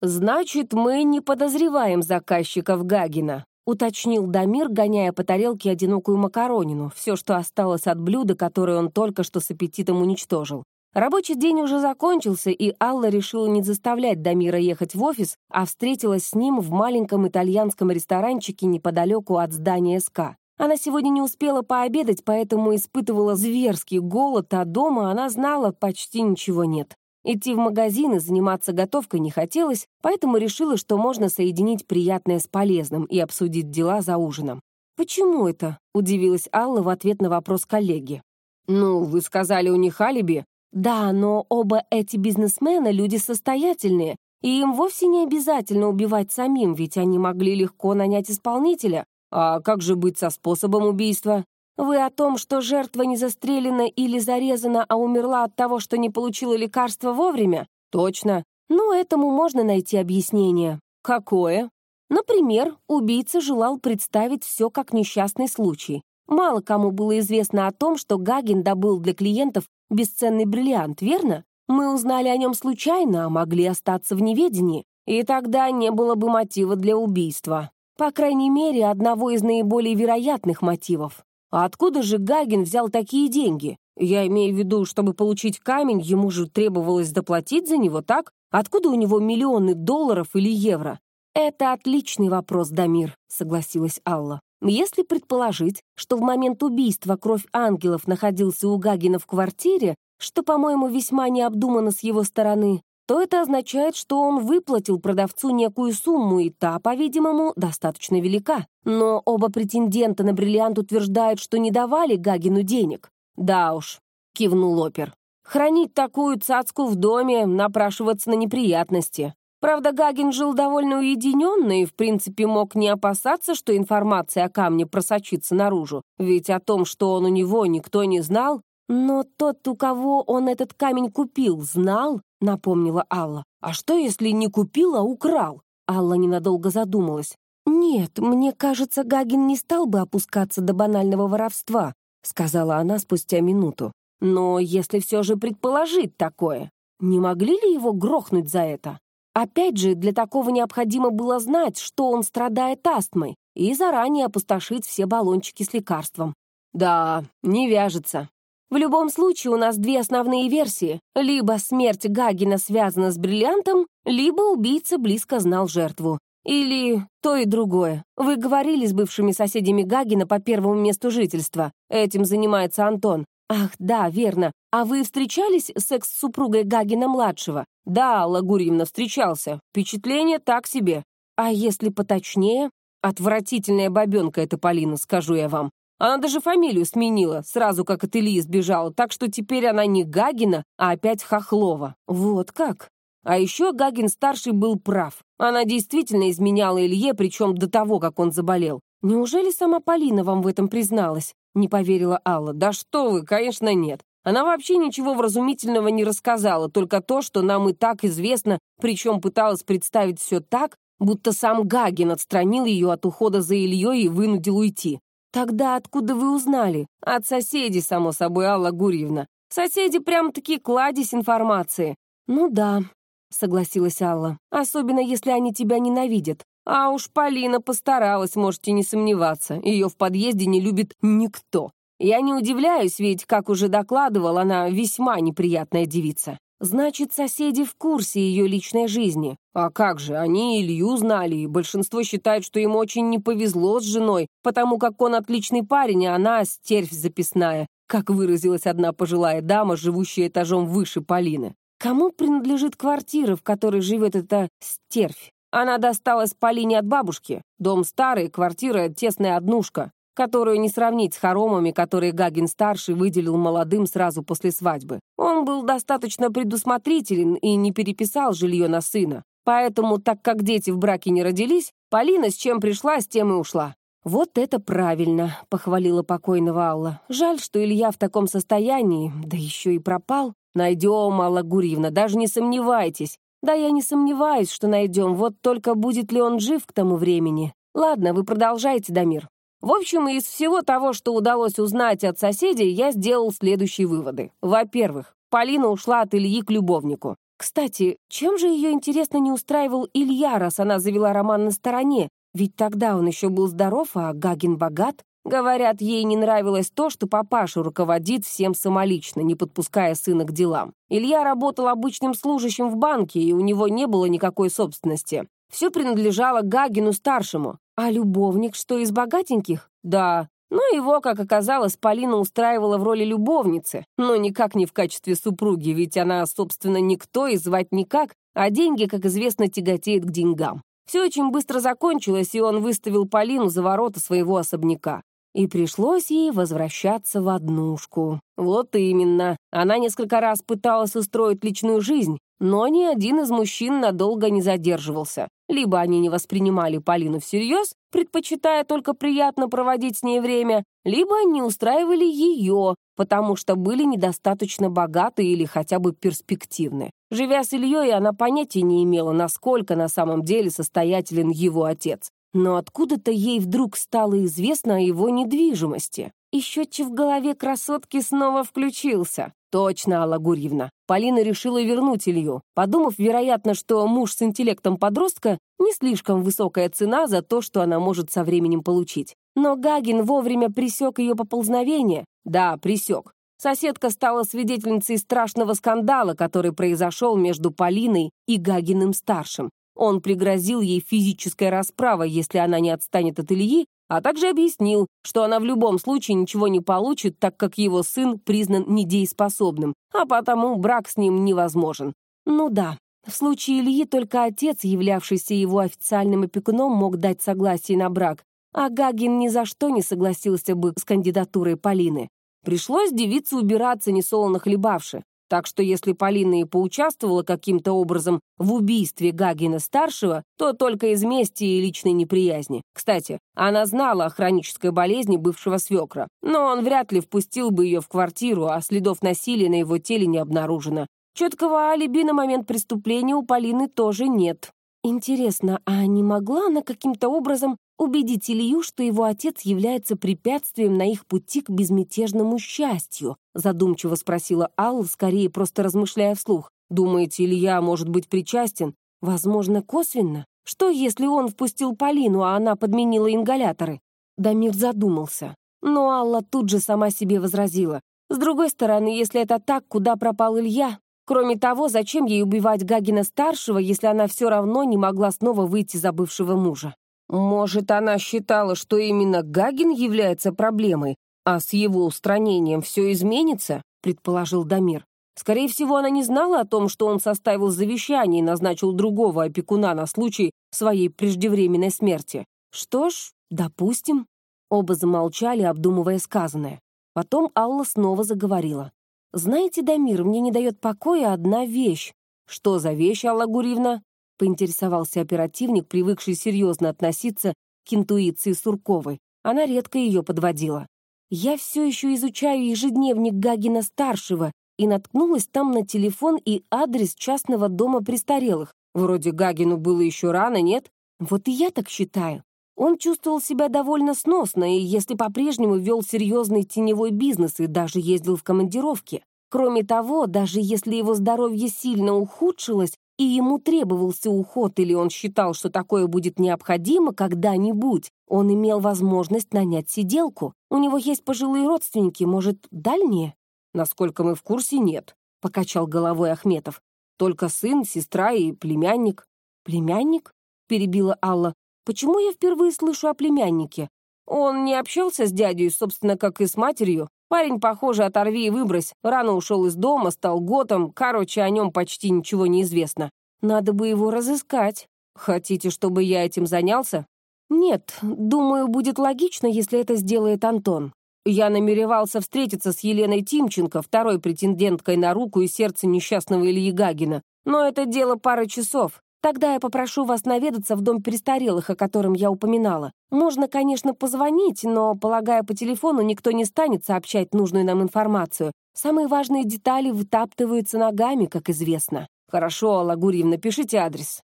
«Значит, мы не подозреваем заказчиков Гагина», уточнил Дамир, гоняя по тарелке одинокую макаронину, все, что осталось от блюда, которое он только что с аппетитом уничтожил. Рабочий день уже закончился, и Алла решила не заставлять Дамира ехать в офис, а встретилась с ним в маленьком итальянском ресторанчике неподалеку от здания СК. Она сегодня не успела пообедать, поэтому испытывала зверский голод, а дома она знала, почти ничего нет. Идти в магазин и заниматься готовкой не хотелось, поэтому решила, что можно соединить приятное с полезным и обсудить дела за ужином. «Почему это?» — удивилась Алла в ответ на вопрос коллеги. «Ну, вы сказали, у них алиби. Да, но оба эти бизнесмена — люди состоятельные, и им вовсе не обязательно убивать самим, ведь они могли легко нанять исполнителя. А как же быть со способом убийства? Вы о том, что жертва не застрелена или зарезана, а умерла от того, что не получила лекарства вовремя? Точно. Ну, этому можно найти объяснение. Какое? Например, убийца желал представить все как несчастный случай. Мало кому было известно о том, что Гагин добыл для клиентов бесценный бриллиант, верно? Мы узнали о нем случайно, а могли остаться в неведении, и тогда не было бы мотива для убийства. По крайней мере, одного из наиболее вероятных мотивов. А откуда же Гагин взял такие деньги? Я имею в виду, чтобы получить камень, ему же требовалось доплатить за него, так? Откуда у него миллионы долларов или евро? Это отличный вопрос, Дамир, согласилась Алла. Если предположить, что в момент убийства кровь ангелов находился у Гагина в квартире, что, по-моему, весьма необдуманно с его стороны, то это означает, что он выплатил продавцу некую сумму, и та, по-видимому, достаточно велика. Но оба претендента на бриллиант утверждают, что не давали Гагину денег. «Да уж», — кивнул опер. «Хранить такую цацку в доме, напрашиваться на неприятности. Правда, Гагин жил довольно уединенно и, в принципе, мог не опасаться, что информация о камне просочится наружу, ведь о том, что он у него, никто не знал, «Но тот, у кого он этот камень купил, знал?» — напомнила Алла. «А что, если не купил, а украл?» Алла ненадолго задумалась. «Нет, мне кажется, Гагин не стал бы опускаться до банального воровства», — сказала она спустя минуту. «Но если все же предположить такое, не могли ли его грохнуть за это? Опять же, для такого необходимо было знать, что он страдает астмой, и заранее опустошить все баллончики с лекарством. «Да, не вяжется», в любом случае у нас две основные версии. Либо смерть Гагина связана с бриллиантом, либо убийца близко знал жертву. Или то и другое. Вы говорили с бывшими соседями Гагина по первому месту жительства. Этим занимается Антон. Ах, да, верно. А вы встречались с экс-супругой Гагина-младшего? Да, Алла встречался. Впечатление так себе. А если поточнее? Отвратительная бабенка эта Полина, скажу я вам. Она даже фамилию сменила, сразу как от Ильи сбежала, так что теперь она не Гагина, а опять Хохлова. Вот как. А еще Гагин-старший был прав. Она действительно изменяла Илье, причем до того, как он заболел. «Неужели сама Полина вам в этом призналась?» — не поверила Алла. «Да что вы, конечно, нет. Она вообще ничего вразумительного не рассказала, только то, что нам и так известно, причем пыталась представить все так, будто сам Гагин отстранил ее от ухода за Ильей и вынудил уйти. «Тогда откуда вы узнали?» «От соседей, само собой, Алла Гурьевна. Соседи прям-таки кладезь информации». «Ну да», — согласилась Алла. «Особенно, если они тебя ненавидят. А уж Полина постаралась, можете не сомневаться. Ее в подъезде не любит никто. Я не удивляюсь, ведь, как уже докладывал, она весьма неприятная девица. Значит, соседи в курсе ее личной жизни. А как же, они Илью знали, и большинство считает, что им очень не повезло с женой, потому как он отличный парень, а она стервь записная, как выразилась одна пожилая дама, живущая этажом выше Полины. Кому принадлежит квартира, в которой живет эта стервь? Она досталась Полине от бабушки. Дом старый, квартира тесная однушка которую не сравнить с хоромами, которые Гагин-старший выделил молодым сразу после свадьбы. Он был достаточно предусмотрителен и не переписал жилье на сына. Поэтому, так как дети в браке не родились, Полина с чем пришла, с тем и ушла. «Вот это правильно», — похвалила покойного Алла. «Жаль, что Илья в таком состоянии, да еще и пропал. Найдем, Алла Гурьевна, даже не сомневайтесь. Да я не сомневаюсь, что найдем, вот только будет ли он жив к тому времени. Ладно, вы продолжайте, Дамир. В общем, из всего того, что удалось узнать от соседей, я сделал следующие выводы. Во-первых, Полина ушла от Ильи к любовнику. Кстати, чем же ее, интересно, не устраивал Илья, раз она завела роман на стороне? Ведь тогда он еще был здоров, а Гагин богат. Говорят, ей не нравилось то, что папаша руководит всем самолично, не подпуская сына к делам. Илья работал обычным служащим в банке, и у него не было никакой собственности. Все принадлежало Гагину-старшему. А любовник что, из богатеньких? Да. Но его, как оказалось, Полина устраивала в роли любовницы, но никак не в качестве супруги, ведь она, собственно, никто и звать никак, а деньги, как известно, тяготеют к деньгам. Все очень быстро закончилось, и он выставил Полину за ворота своего особняка. И пришлось ей возвращаться в однушку. Вот именно. Она несколько раз пыталась устроить личную жизнь, но ни один из мужчин надолго не задерживался. Либо они не воспринимали Полину всерьез, предпочитая только приятно проводить с ней время, либо не устраивали ее, потому что были недостаточно богаты или хотя бы перспективны. Живя с Ильей, она понятия не имела, насколько на самом деле состоятелен его отец. Но откуда-то ей вдруг стало известно о его недвижимости. И счетчик в голове красотки снова включился. Точно, Алла Гурьевна. Полина решила вернуть Илью, подумав, вероятно, что муж с интеллектом подростка не слишком высокая цена за то, что она может со временем получить. Но Гагин вовремя присек ее поползновение. Да, присек. Соседка стала свидетельницей страшного скандала, который произошел между Полиной и Гагиным-старшим. Он пригрозил ей физической расправой, если она не отстанет от Ильи, а также объяснил, что она в любом случае ничего не получит, так как его сын признан недееспособным, а потому брак с ним невозможен. Ну да, в случае Ильи только отец, являвшийся его официальным опекуном, мог дать согласие на брак, а Гагин ни за что не согласился бы с кандидатурой Полины. Пришлось девице убираться, несолоно хлебавши. Так что если Полина и поучаствовала каким-то образом в убийстве Гагина-старшего, то только из мести и личной неприязни. Кстати, она знала о хронической болезни бывшего свекра, но он вряд ли впустил бы ее в квартиру, а следов насилия на его теле не обнаружено. Четкого алиби на момент преступления у Полины тоже нет. Интересно, а не могла она каким-то образом убедить Илью, что его отец является препятствием на их пути к безмятежному счастью? Задумчиво спросила Алла, скорее просто размышляя вслух. Думаете, Илья может быть причастен? Возможно, косвенно. Что, если он впустил Полину, а она подменила ингаляторы? Дамир задумался. Но Алла тут же сама себе возразила. С другой стороны, если это так, куда пропал Илья? Кроме того, зачем ей убивать Гагина-старшего, если она все равно не могла снова выйти за бывшего мужа? Может, она считала, что именно Гагин является проблемой, а с его устранением все изменится, предположил Дамир. Скорее всего, она не знала о том, что он составил завещание и назначил другого опекуна на случай своей преждевременной смерти. Что ж, допустим. Оба замолчали, обдумывая сказанное. Потом Алла снова заговорила. «Знаете, Дамир, мне не дает покоя одна вещь». «Что за вещь, Алла Гурьевна?» — поинтересовался оперативник, привыкший серьезно относиться к интуиции Сурковой. Она редко ее подводила. «Я все еще изучаю ежедневник Гагина-старшего и наткнулась там на телефон и адрес частного дома престарелых. Вроде Гагину было еще рано, нет? Вот и я так считаю. Он чувствовал себя довольно сносно, и если по-прежнему вел серьезный теневой бизнес и даже ездил в командировки. Кроме того, даже если его здоровье сильно ухудшилось, и ему требовался уход, или он считал, что такое будет необходимо когда-нибудь, он имел возможность нанять сиделку. У него есть пожилые родственники, может, дальние? Насколько мы в курсе, нет, — покачал головой Ахметов. Только сын, сестра и племянник. Племянник? — перебила Алла. Почему я впервые слышу о племяннике? Он не общался с дядей, собственно, как и с матерью. Парень, похоже, оторви и выбрось. Рано ушел из дома, стал готом. Короче, о нем почти ничего не известно. Надо бы его разыскать. Хотите, чтобы я этим занялся? Нет, думаю, будет логично, если это сделает Антон. Я намеревался встретиться с Еленой Тимченко, второй претенденткой на руку и сердце несчастного Ильи Гагина. Но это дело пары часов. Тогда я попрошу вас наведаться в дом престарелых, о котором я упоминала. Можно, конечно, позвонить, но, полагая по телефону, никто не станет сообщать нужную нам информацию. Самые важные детали вытаптываются ногами, как известно. Хорошо, Алла Гурьевна, пишите адрес.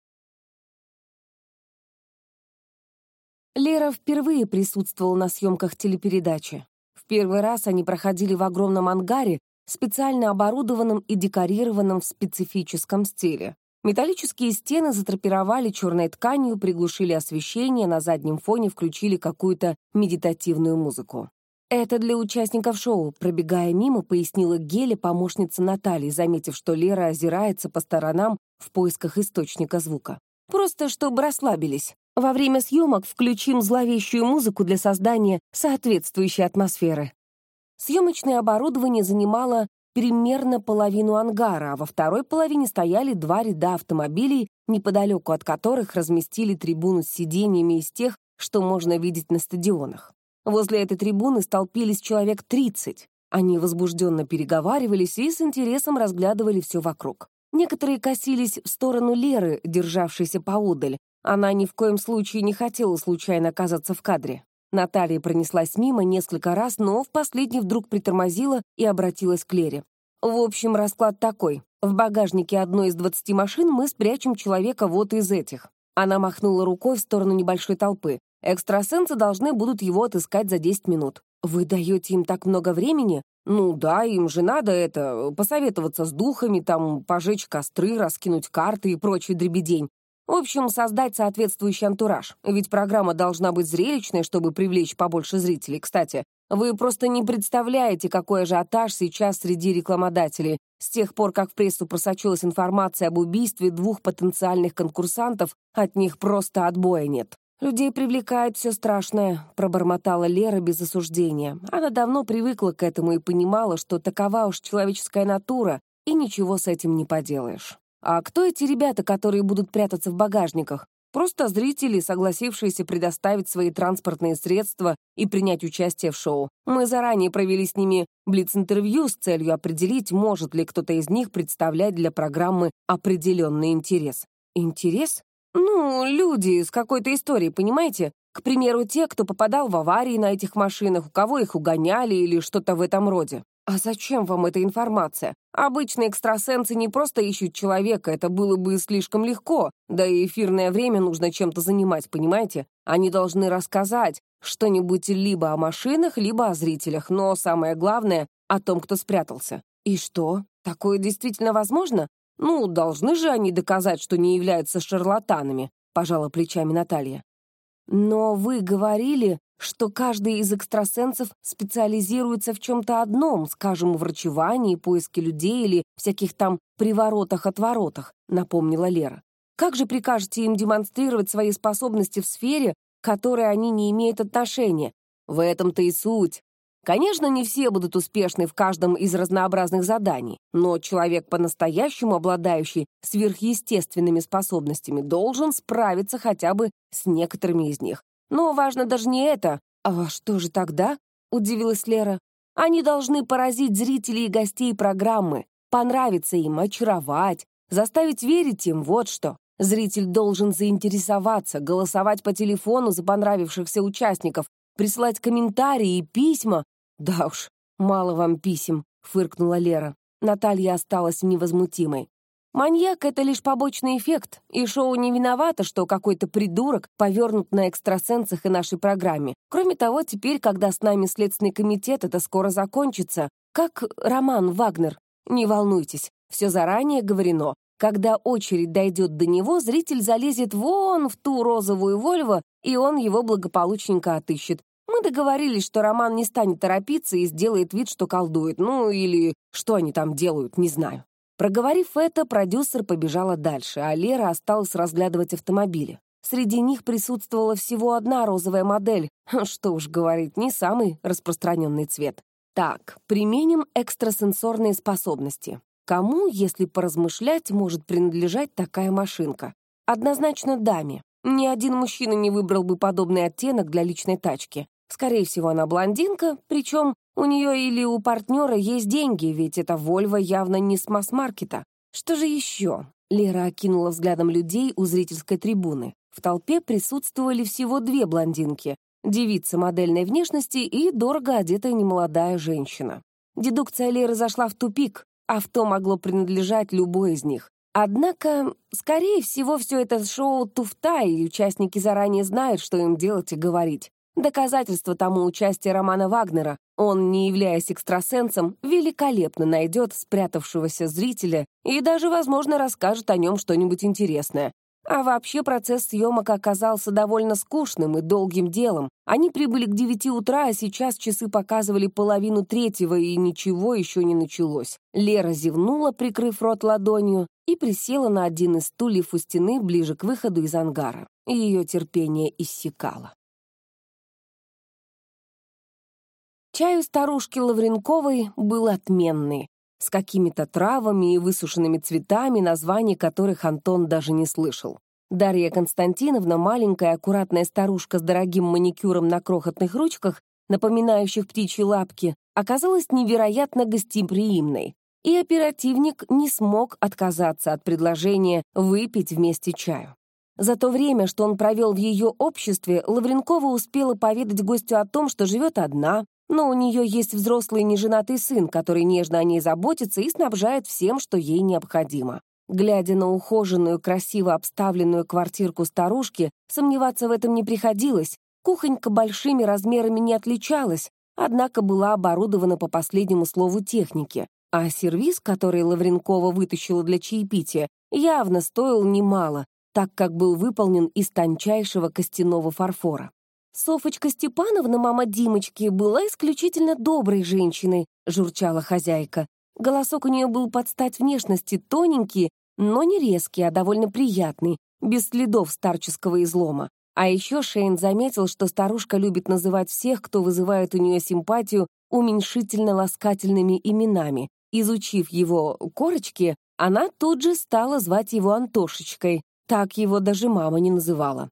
Лера впервые присутствовала на съемках телепередачи. В первый раз они проходили в огромном ангаре, специально оборудованном и декорированном в специфическом стиле. Металлические стены затрапировали черной тканью, приглушили освещение, на заднем фоне включили какую-то медитативную музыку. «Это для участников шоу», пробегая мимо, пояснила Геля помощница Натальи, заметив, что Лера озирается по сторонам в поисках источника звука. «Просто чтобы расслабились. Во время съемок включим зловещую музыку для создания соответствующей атмосферы». Съемочное оборудование занимало примерно половину ангара, а во второй половине стояли два ряда автомобилей, неподалеку от которых разместили трибуну с сиденьями из тех, что можно видеть на стадионах. Возле этой трибуны столпились человек 30. Они возбужденно переговаривались и с интересом разглядывали все вокруг. Некоторые косились в сторону Леры, державшейся поодаль. Она ни в коем случае не хотела случайно оказаться в кадре. Наталья пронеслась мимо несколько раз, но в последний вдруг притормозила и обратилась к Лере. «В общем, расклад такой. В багажнике одной из двадцати машин мы спрячем человека вот из этих». Она махнула рукой в сторону небольшой толпы. Экстрасенсы должны будут его отыскать за 10 минут. Вы даете им так много времени? Ну да, им же надо это, посоветоваться с духами, там, пожечь костры, раскинуть карты и прочий дребедень. В общем, создать соответствующий антураж. Ведь программа должна быть зрелищной, чтобы привлечь побольше зрителей. Кстати, вы просто не представляете, какой ажиотаж сейчас среди рекламодателей. С тех пор, как в прессу просочилась информация об убийстве двух потенциальных конкурсантов, от них просто отбоя нет. «Людей привлекает все страшное», — пробормотала Лера без осуждения. Она давно привыкла к этому и понимала, что такова уж человеческая натура, и ничего с этим не поделаешь. А кто эти ребята, которые будут прятаться в багажниках? Просто зрители, согласившиеся предоставить свои транспортные средства и принять участие в шоу. Мы заранее провели с ними блиц-интервью с целью определить, может ли кто-то из них представлять для программы определенный интерес. Интерес? Ну, люди с какой-то историей, понимаете? К примеру, те, кто попадал в аварии на этих машинах, у кого их угоняли или что-то в этом роде. «А зачем вам эта информация? Обычные экстрасенсы не просто ищут человека, это было бы слишком легко, да и эфирное время нужно чем-то занимать, понимаете? Они должны рассказать что-нибудь либо о машинах, либо о зрителях, но самое главное — о том, кто спрятался. И что? Такое действительно возможно? Ну, должны же они доказать, что не являются шарлатанами», — пожала плечами Наталья. «Но вы говорили, что каждый из экстрасенсов специализируется в чем-то одном, скажем, врачевании, поиске людей или всяких там приворотах-отворотах», — напомнила Лера. «Как же прикажете им демонстрировать свои способности в сфере, к которой они не имеют отношения? В этом-то и суть. Конечно, не все будут успешны в каждом из разнообразных заданий, но человек, по-настоящему обладающий сверхъестественными способностями, должен справиться хотя бы с некоторыми из них. Но важно даже не это. «А что же тогда?» — удивилась Лера. «Они должны поразить зрителей и гостей программы, понравиться им, очаровать, заставить верить им, вот что. Зритель должен заинтересоваться, голосовать по телефону за понравившихся участников, присылать комментарии и письма, «Да уж, мало вам писем», — фыркнула Лера. Наталья осталась невозмутимой. «Маньяк — это лишь побочный эффект, и шоу не виновато, что какой-то придурок повернут на экстрасенсах и нашей программе. Кроме того, теперь, когда с нами Следственный комитет, это скоро закончится. Как Роман Вагнер. Не волнуйтесь, все заранее говорено. Когда очередь дойдет до него, зритель залезет вон в ту розовую Вольво, и он его благополучненько отыщет. Мы договорились, что Роман не станет торопиться и сделает вид, что колдует. Ну, или что они там делают, не знаю. Проговорив это, продюсер побежала дальше, а Лера осталась разглядывать автомобили. Среди них присутствовала всего одна розовая модель. (laughs) Что уж говорить, не самый распространенный цвет. Так, применим экстрасенсорные способности. Кому, если поразмышлять, может принадлежать такая машинка? Однозначно даме. Ни один мужчина не выбрал бы подобный оттенок для личной тачки. Скорее всего, она блондинка, причем у нее или у партнера есть деньги, ведь эта Вольва явно не с масс-маркета. Что же еще? Лера окинула взглядом людей у зрительской трибуны. В толпе присутствовали всего две блондинки — девица модельной внешности и дорого одетая немолодая женщина. Дедукция Леры зашла в тупик, авто могло принадлежать любой из них. Однако, скорее всего, все это шоу туфта, и участники заранее знают, что им делать и говорить. Доказательство тому участия Романа Вагнера. Он, не являясь экстрасенсом, великолепно найдет спрятавшегося зрителя и даже, возможно, расскажет о нем что-нибудь интересное. А вообще процесс съемок оказался довольно скучным и долгим делом. Они прибыли к девяти утра, а сейчас часы показывали половину третьего, и ничего еще не началось. Лера зевнула, прикрыв рот ладонью, и присела на один из стульев у стены ближе к выходу из ангара. Ее терпение иссякало. Чай у старушки Лавренковой был отменный, с какими-то травами и высушенными цветами, названий которых Антон даже не слышал. Дарья Константиновна, маленькая аккуратная старушка с дорогим маникюром на крохотных ручках, напоминающих птичьи лапки, оказалась невероятно гостеприимной. И оперативник не смог отказаться от предложения выпить вместе чаю. За то время, что он провел в ее обществе, Лавренкова успела поведать гостю о том, что живет одна, но у нее есть взрослый неженатый сын, который нежно о ней заботится и снабжает всем, что ей необходимо. Глядя на ухоженную, красиво обставленную квартирку старушки, сомневаться в этом не приходилось. Кухонька большими размерами не отличалась, однако была оборудована по последнему слову техники, а сервиз, который Лавренкова вытащила для чаепития, явно стоил немало, так как был выполнен из тончайшего костяного фарфора. «Софочка Степановна, мама Димочки, была исключительно доброй женщиной», — журчала хозяйка. Голосок у нее был под стать внешности тоненький, но не резкий, а довольно приятный, без следов старческого излома. А еще Шейн заметил, что старушка любит называть всех, кто вызывает у нее симпатию, уменьшительно-ласкательными именами. Изучив его корочки, она тут же стала звать его Антошечкой. Так его даже мама не называла.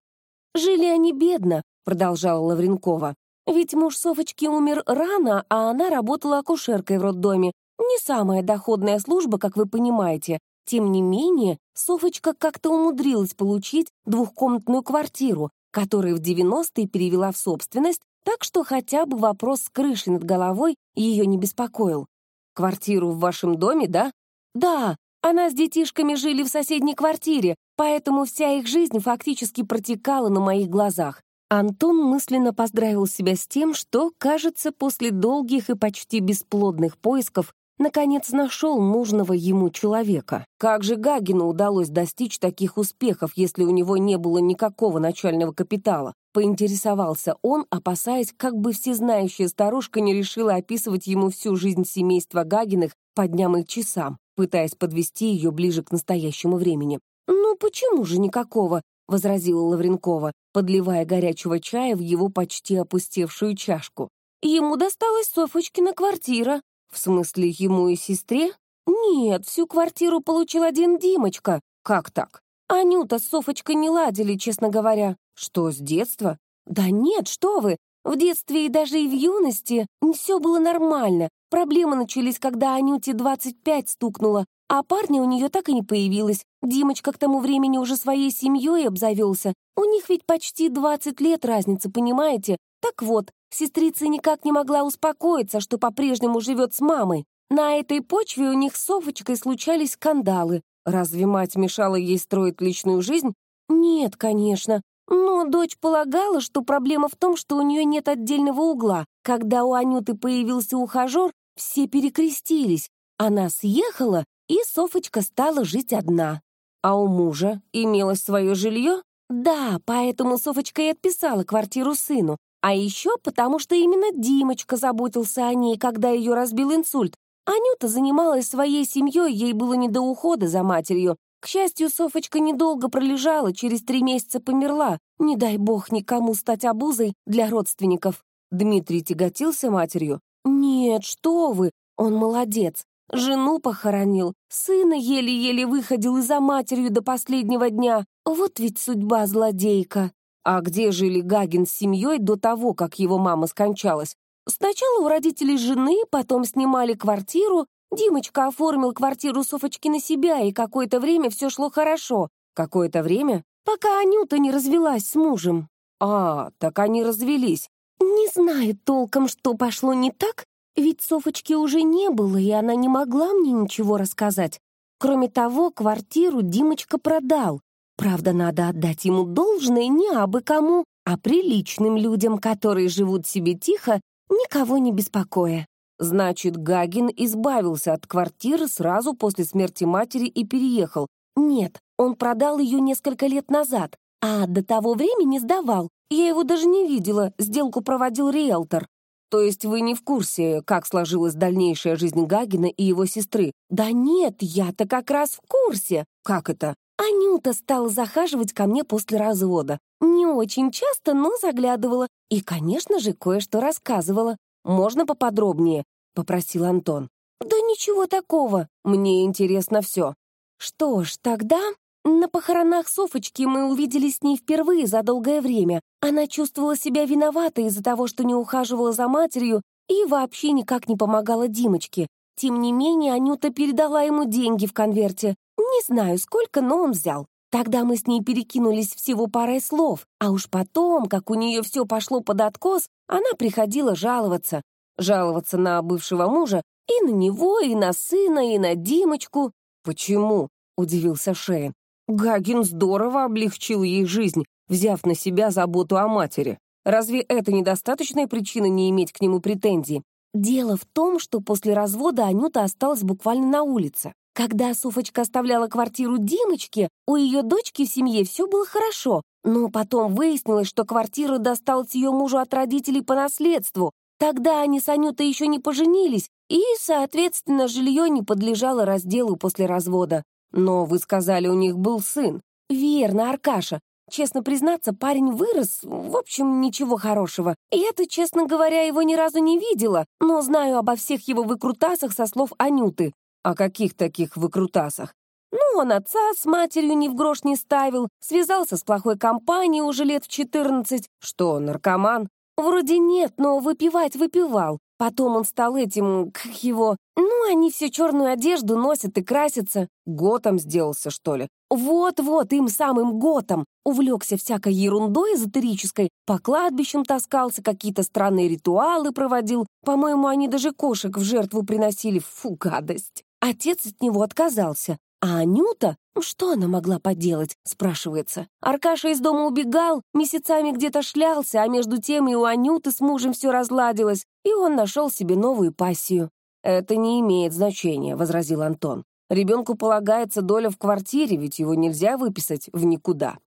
«Жили они бедно», — продолжала Лавренкова. «Ведь муж Софочки умер рано, а она работала акушеркой в роддоме. Не самая доходная служба, как вы понимаете. Тем не менее, Софочка как-то умудрилась получить двухкомнатную квартиру, которую в 90-е перевела в собственность, так что хотя бы вопрос с крышей над головой ее не беспокоил. «Квартиру в вашем доме, да?» «Да, она с детишками жили в соседней квартире, поэтому вся их жизнь фактически протекала на моих глазах. Антон мысленно поздравил себя с тем, что, кажется, после долгих и почти бесплодных поисков наконец нашел нужного ему человека. Как же Гагину удалось достичь таких успехов, если у него не было никакого начального капитала? Поинтересовался он, опасаясь, как бы всезнающая старушка не решила описывать ему всю жизнь семейства Гагиных по дням и часам, пытаясь подвести ее ближе к настоящему времени. «Ну почему же никакого?» — возразила Лавренкова, подливая горячего чая в его почти опустевшую чашку. «Ему досталась Софочкина квартира, «В смысле, ему и сестре?» «Нет, всю квартиру получил один Димочка». «Как так?» «Анюта с Софочкой не ладили, честно говоря». «Что, с детства?» «Да нет, что вы! В детстве и даже и в юности все было нормально. Проблемы начались, когда Анюте 25 стукнуло, а парня у нее так и не появилось. Димочка к тому времени уже своей семьей обзавелся. У них ведь почти 20 лет разница, понимаете? Так вот, Сестрица никак не могла успокоиться, что по-прежнему живет с мамой. На этой почве у них с Софочкой случались скандалы. Разве мать мешала ей строить личную жизнь? Нет, конечно. Но дочь полагала, что проблема в том, что у нее нет отдельного угла. Когда у Анюты появился ухажер, все перекрестились. Она съехала, и Софочка стала жить одна. А у мужа имелось свое жилье? Да, поэтому Софочка и отписала квартиру сыну. А еще потому, что именно Димочка заботился о ней, когда ее разбил инсульт. Анюта занималась своей семьей, ей было не до ухода за матерью. К счастью, Софочка недолго пролежала, через три месяца померла. Не дай бог никому стать обузой для родственников. Дмитрий тяготился матерью? Нет, что вы, он молодец. Жену похоронил, сына еле-еле выходил и за матерью до последнего дня. Вот ведь судьба злодейка. А где жили Гагин с семьей до того, как его мама скончалась? Сначала у родителей жены, потом снимали квартиру. Димочка оформил квартиру Софочки на себя, и какое-то время все шло хорошо. Какое-то время? Пока Анюта не развелась с мужем. А, так они развелись. Не знаю толком, что пошло не так, ведь Софочки уже не было, и она не могла мне ничего рассказать. Кроме того, квартиру Димочка продал. Правда, надо отдать ему должное не абы кому, а приличным людям, которые живут себе тихо, никого не беспокоя. Значит, Гагин избавился от квартиры сразу после смерти матери и переехал. Нет, он продал ее несколько лет назад, а до того времени сдавал. Я его даже не видела, сделку проводил риэлтор. То есть вы не в курсе, как сложилась дальнейшая жизнь Гагина и его сестры? Да нет, я-то как раз в курсе. Как это? Анюта стала захаживать ко мне после развода. Не очень часто, но заглядывала. И, конечно же, кое-что рассказывала. «Можно поподробнее?» — попросил Антон. «Да ничего такого. Мне интересно все». Что ж, тогда на похоронах Софочки мы увиделись с ней впервые за долгое время. Она чувствовала себя виноватой из-за того, что не ухаживала за матерью и вообще никак не помогала Димочке. Тем не менее, Анюта передала ему деньги в конверте. Не знаю, сколько, но он взял. Тогда мы с ней перекинулись всего парой слов, а уж потом, как у нее все пошло под откос, она приходила жаловаться. Жаловаться на бывшего мужа и на него, и на сына, и на Димочку. «Почему?» — удивился Шейн. «Гагин здорово облегчил ей жизнь, взяв на себя заботу о матери. Разве это недостаточная причина не иметь к нему претензий? Дело в том, что после развода Анюта осталась буквально на улице. Когда Софочка оставляла квартиру Димочке, у ее дочки в семье все было хорошо, но потом выяснилось, что квартира досталась ее мужу от родителей по наследству. Тогда они с Анютой еще не поженились, и, соответственно, жилье не подлежало разделу после развода. Но вы сказали, у них был сын. Верно, Аркаша. Честно признаться, парень вырос, в общем, ничего хорошего. Я-то, честно говоря, его ни разу не видела, но знаю обо всех его выкрутасах со слов Анюты. О каких таких выкрутасах? Ну, он отца с матерью ни в грош не ставил, связался с плохой компанией уже лет в четырнадцать. Что, наркоман? Вроде нет, но выпивать выпивал. Потом он стал этим, как его... Ну, они все черную одежду носят и красятся. Готом сделался, что ли? Вот-вот, им самым готом. Увлекся всякой ерундой эзотерической, по кладбищам таскался, какие-то странные ритуалы проводил. По-моему, они даже кошек в жертву приносили. Фу, гадость. Отец от него отказался. А Анюта? Что она могла поделать, спрашивается. Аркаша из дома убегал, месяцами где-то шлялся, а между тем и у Анюты с мужем все разладилось, и он нашел себе новую пассию. «Это не имеет значения», — возразил Антон. «Ребенку полагается доля в квартире, ведь его нельзя выписать в никуда».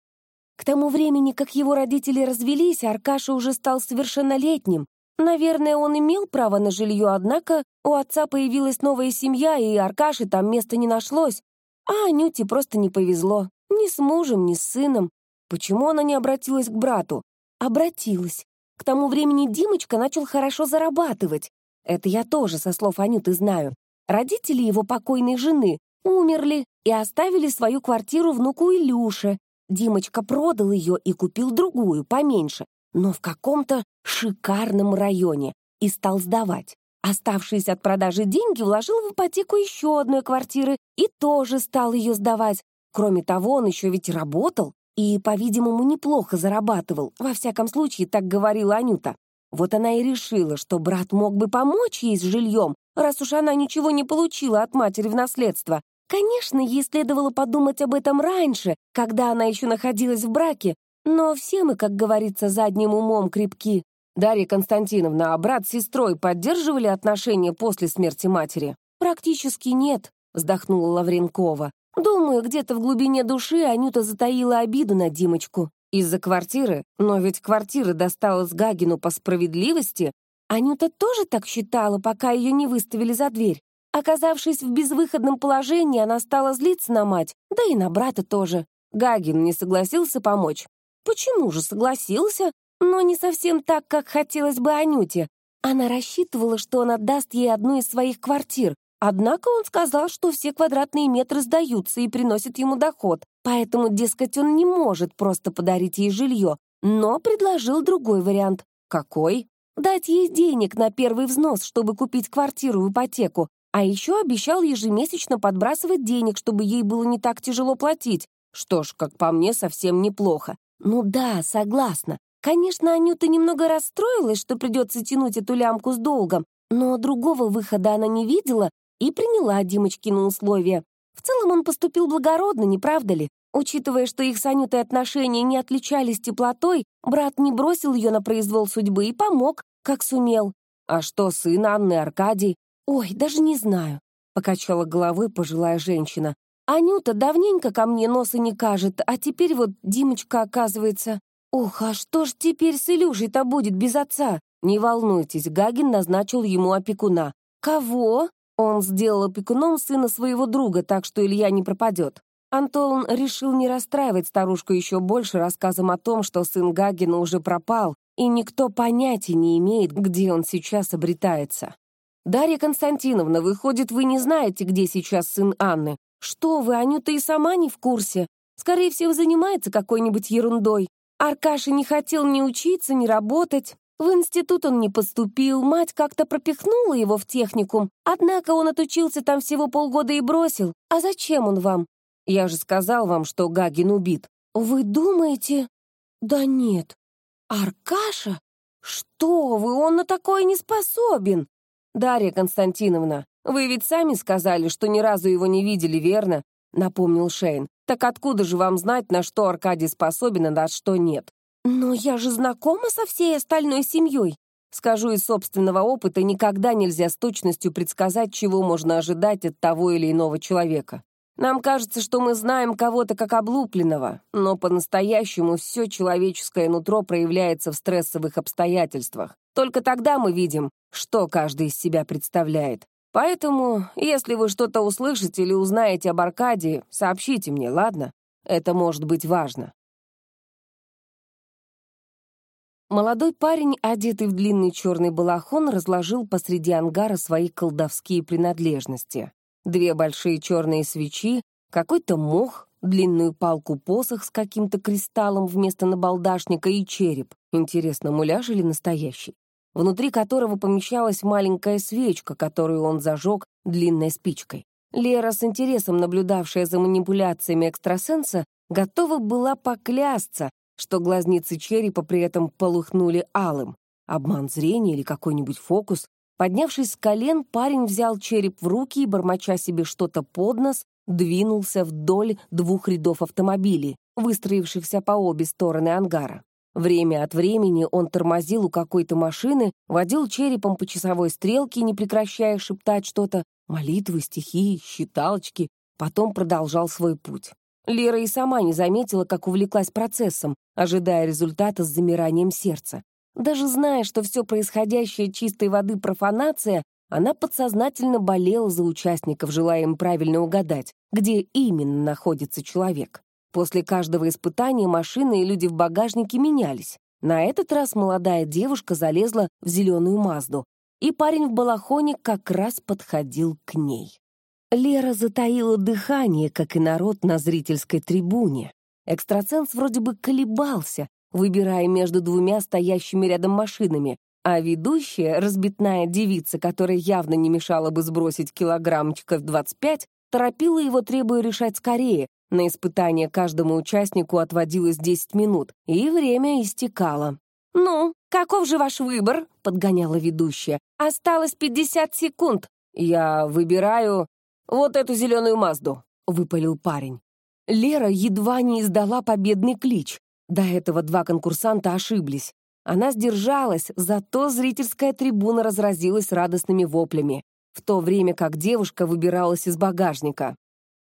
К тому времени, как его родители развелись, Аркаша уже стал совершеннолетним, Наверное, он имел право на жилье, однако у отца появилась новая семья, и Аркаше там места не нашлось. А Анюте просто не повезло. Ни с мужем, ни с сыном. Почему она не обратилась к брату? Обратилась. К тому времени Димочка начал хорошо зарабатывать. Это я тоже со слов Анюты знаю. Родители его покойной жены умерли и оставили свою квартиру внуку Илюше. Димочка продал ее и купил другую, поменьше, но в каком-то шикарном районе и стал сдавать. Оставшиеся от продажи деньги вложил в ипотеку еще одной квартиры и тоже стал ее сдавать. Кроме того, он еще ведь работал и, по-видимому, неплохо зарабатывал. Во всяком случае, так говорила Анюта. Вот она и решила, что брат мог бы помочь ей с жильем, раз уж она ничего не получила от матери в наследство. Конечно, ей следовало подумать об этом раньше, когда она еще находилась в браке, но все мы, как говорится, задним умом крепки. Дарья Константиновна, а брат с сестрой поддерживали отношения после смерти матери? Практически нет, вздохнула Лавренкова. Думаю, где-то в глубине души Анюта затаила обиду на Димочку. Из-за квартиры? Но ведь квартира досталась Гагину по справедливости. Анюта тоже так считала, пока ее не выставили за дверь. Оказавшись в безвыходном положении, она стала злиться на мать, да и на брата тоже. Гагин не согласился помочь. Почему же согласился? Но не совсем так, как хотелось бы Анюте. Она рассчитывала, что он отдаст ей одну из своих квартир. Однако он сказал, что все квадратные метры сдаются и приносят ему доход. Поэтому, дескать, он не может просто подарить ей жилье. Но предложил другой вариант. Какой? Дать ей денег на первый взнос, чтобы купить квартиру в ипотеку. А еще обещал ежемесячно подбрасывать денег, чтобы ей было не так тяжело платить. Что ж, как по мне, совсем неплохо. Ну да, согласна. Конечно, Анюта немного расстроилась, что придется тянуть эту лямку с долгом, но другого выхода она не видела и приняла Димочкины условия. В целом он поступил благородно, не правда ли? Учитывая, что их с Анютой отношения не отличались теплотой, брат не бросил ее на произвол судьбы и помог, как сумел. А что сын Анны Аркадий? Ой, даже не знаю, — покачала головой пожилая женщина. Анюта давненько ко мне носа не кажет, а теперь вот Димочка оказывается. Ох, а что ж теперь с Илюшей-то будет без отца? Не волнуйтесь, Гагин назначил ему опекуна. Кого? Он сделал опекуном сына своего друга, так что Илья не пропадет. Антон решил не расстраивать старушку еще больше рассказом о том, что сын Гагина уже пропал, и никто понятия не имеет, где он сейчас обретается. «Дарья Константиновна, выходит, вы не знаете, где сейчас сын Анны?» «Что вы, Анюта и сама не в курсе. Скорее всего, занимается какой-нибудь ерундой. Аркаша не хотел ни учиться, ни работать. В институт он не поступил, мать как-то пропихнула его в техникум. Однако он отучился там всего полгода и бросил. А зачем он вам? Я же сказал вам, что Гагин убит. Вы думаете? Да нет. Аркаша? Что вы, он на такое не способен. Дарья Константиновна, «Вы ведь сами сказали, что ни разу его не видели, верно?» — напомнил Шейн. «Так откуда же вам знать, на что Аркадий способен, а на что нет?» «Но я же знакома со всей остальной семьей!» Скажу из собственного опыта, никогда нельзя с точностью предсказать, чего можно ожидать от того или иного человека. Нам кажется, что мы знаем кого-то как облупленного, но по-настоящему все человеческое нутро проявляется в стрессовых обстоятельствах. Только тогда мы видим, что каждый из себя представляет. Поэтому, если вы что-то услышите или узнаете об Аркадии, сообщите мне, ладно? Это может быть важно. Молодой парень, одетый в длинный черный балахон, разложил посреди ангара свои колдовские принадлежности. Две большие черные свечи, какой-то мох, длинную палку-посох с каким-то кристаллом вместо набалдашника и череп. Интересно, муляж или настоящий? Внутри которого помещалась маленькая свечка, которую он зажег длинной спичкой. Лера, с интересом наблюдавшая за манипуляциями экстрасенса, готова была поклясться, что глазницы черепа при этом полыхнули алым. Обман зрения или какой-нибудь фокус. Поднявшись с колен, парень взял череп в руки и, бормоча себе что-то под нос, двинулся вдоль двух рядов автомобилей, выстроившихся по обе стороны ангара. Время от времени он тормозил у какой-то машины, водил черепом по часовой стрелке, не прекращая шептать что-то, молитвы, стихи, считалочки, потом продолжал свой путь. Лера и сама не заметила, как увлеклась процессом, ожидая результата с замиранием сердца. Даже зная, что все происходящее чистой воды профанация, она подсознательно болела за участников, желая им правильно угадать, где именно находится человек. После каждого испытания машины и люди в багажнике менялись. На этот раз молодая девушка залезла в зеленую Мазду, и парень в балахоне как раз подходил к ней. Лера затаила дыхание, как и народ на зрительской трибуне. Экстрасенс вроде бы колебался, выбирая между двумя стоящими рядом машинами, а ведущая, разбитная девица, которая явно не мешала бы сбросить килограммчиков 25, торопила его, требуя решать скорее. На испытание каждому участнику отводилось 10 минут, и время истекало. «Ну, каков же ваш выбор?» — подгоняла ведущая. «Осталось 50 секунд. Я выбираю «Вот эту зеленую Мазду», — выпалил парень. Лера едва не издала победный клич. До этого два конкурсанта ошиблись. Она сдержалась, зато зрительская трибуна разразилась радостными воплями, в то время как девушка выбиралась из багажника.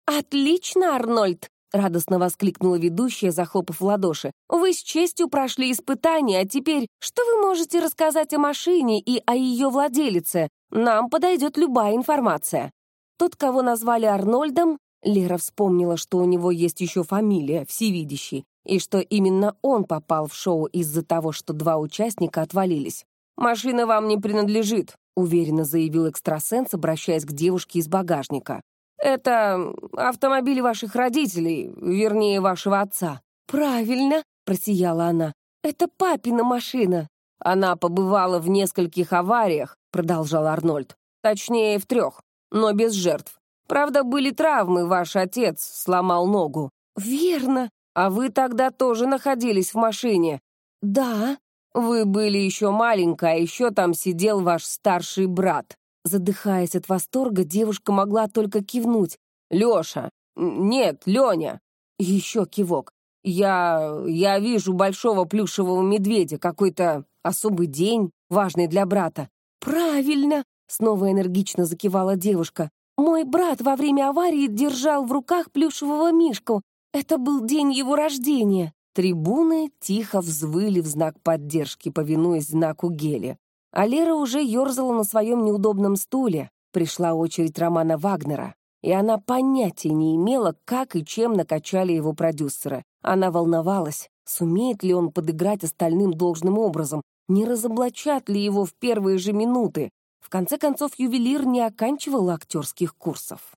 «Отлично, Арнольд!» — радостно воскликнула ведущая, захлопав в ладоши. «Вы с честью прошли испытание, а теперь что вы можете рассказать о машине и о ее владелице? Нам подойдет любая информация». Тот, кого назвали Арнольдом, Лера вспомнила, что у него есть еще фамилия, Всевидящий, и что именно он попал в шоу из-за того, что два участника отвалились. «Машина вам не принадлежит», — уверенно заявил экстрасенс, обращаясь к девушке из багажника. «Это автомобиль ваших родителей, вернее, вашего отца». «Правильно», — просияла она. «Это папина машина». «Она побывала в нескольких авариях», — продолжал Арнольд. «Точнее, в трех но без жертв. Правда, были травмы, ваш отец сломал ногу». «Верно. А вы тогда тоже находились в машине?» «Да». «Вы были еще маленькая, а еще там сидел ваш старший брат». Задыхаясь от восторга, девушка могла только кивнуть. «Леша! Нет, Леня!» Еще кивок. «Я... я вижу большого плюшевого медведя, какой-то особый день, важный для брата». «Правильно!» Снова энергично закивала девушка. «Мой брат во время аварии держал в руках плюшевого мишку. Это был день его рождения». Трибуны тихо взвыли в знак поддержки, повинуясь знаку Гели. А Лера уже ерзала на своем неудобном стуле. Пришла очередь Романа Вагнера. И она понятия не имела, как и чем накачали его продюсеры. Она волновалась, сумеет ли он подыграть остальным должным образом, не разоблачат ли его в первые же минуты. В конце концов, ювелир не оканчивал актерских курсов.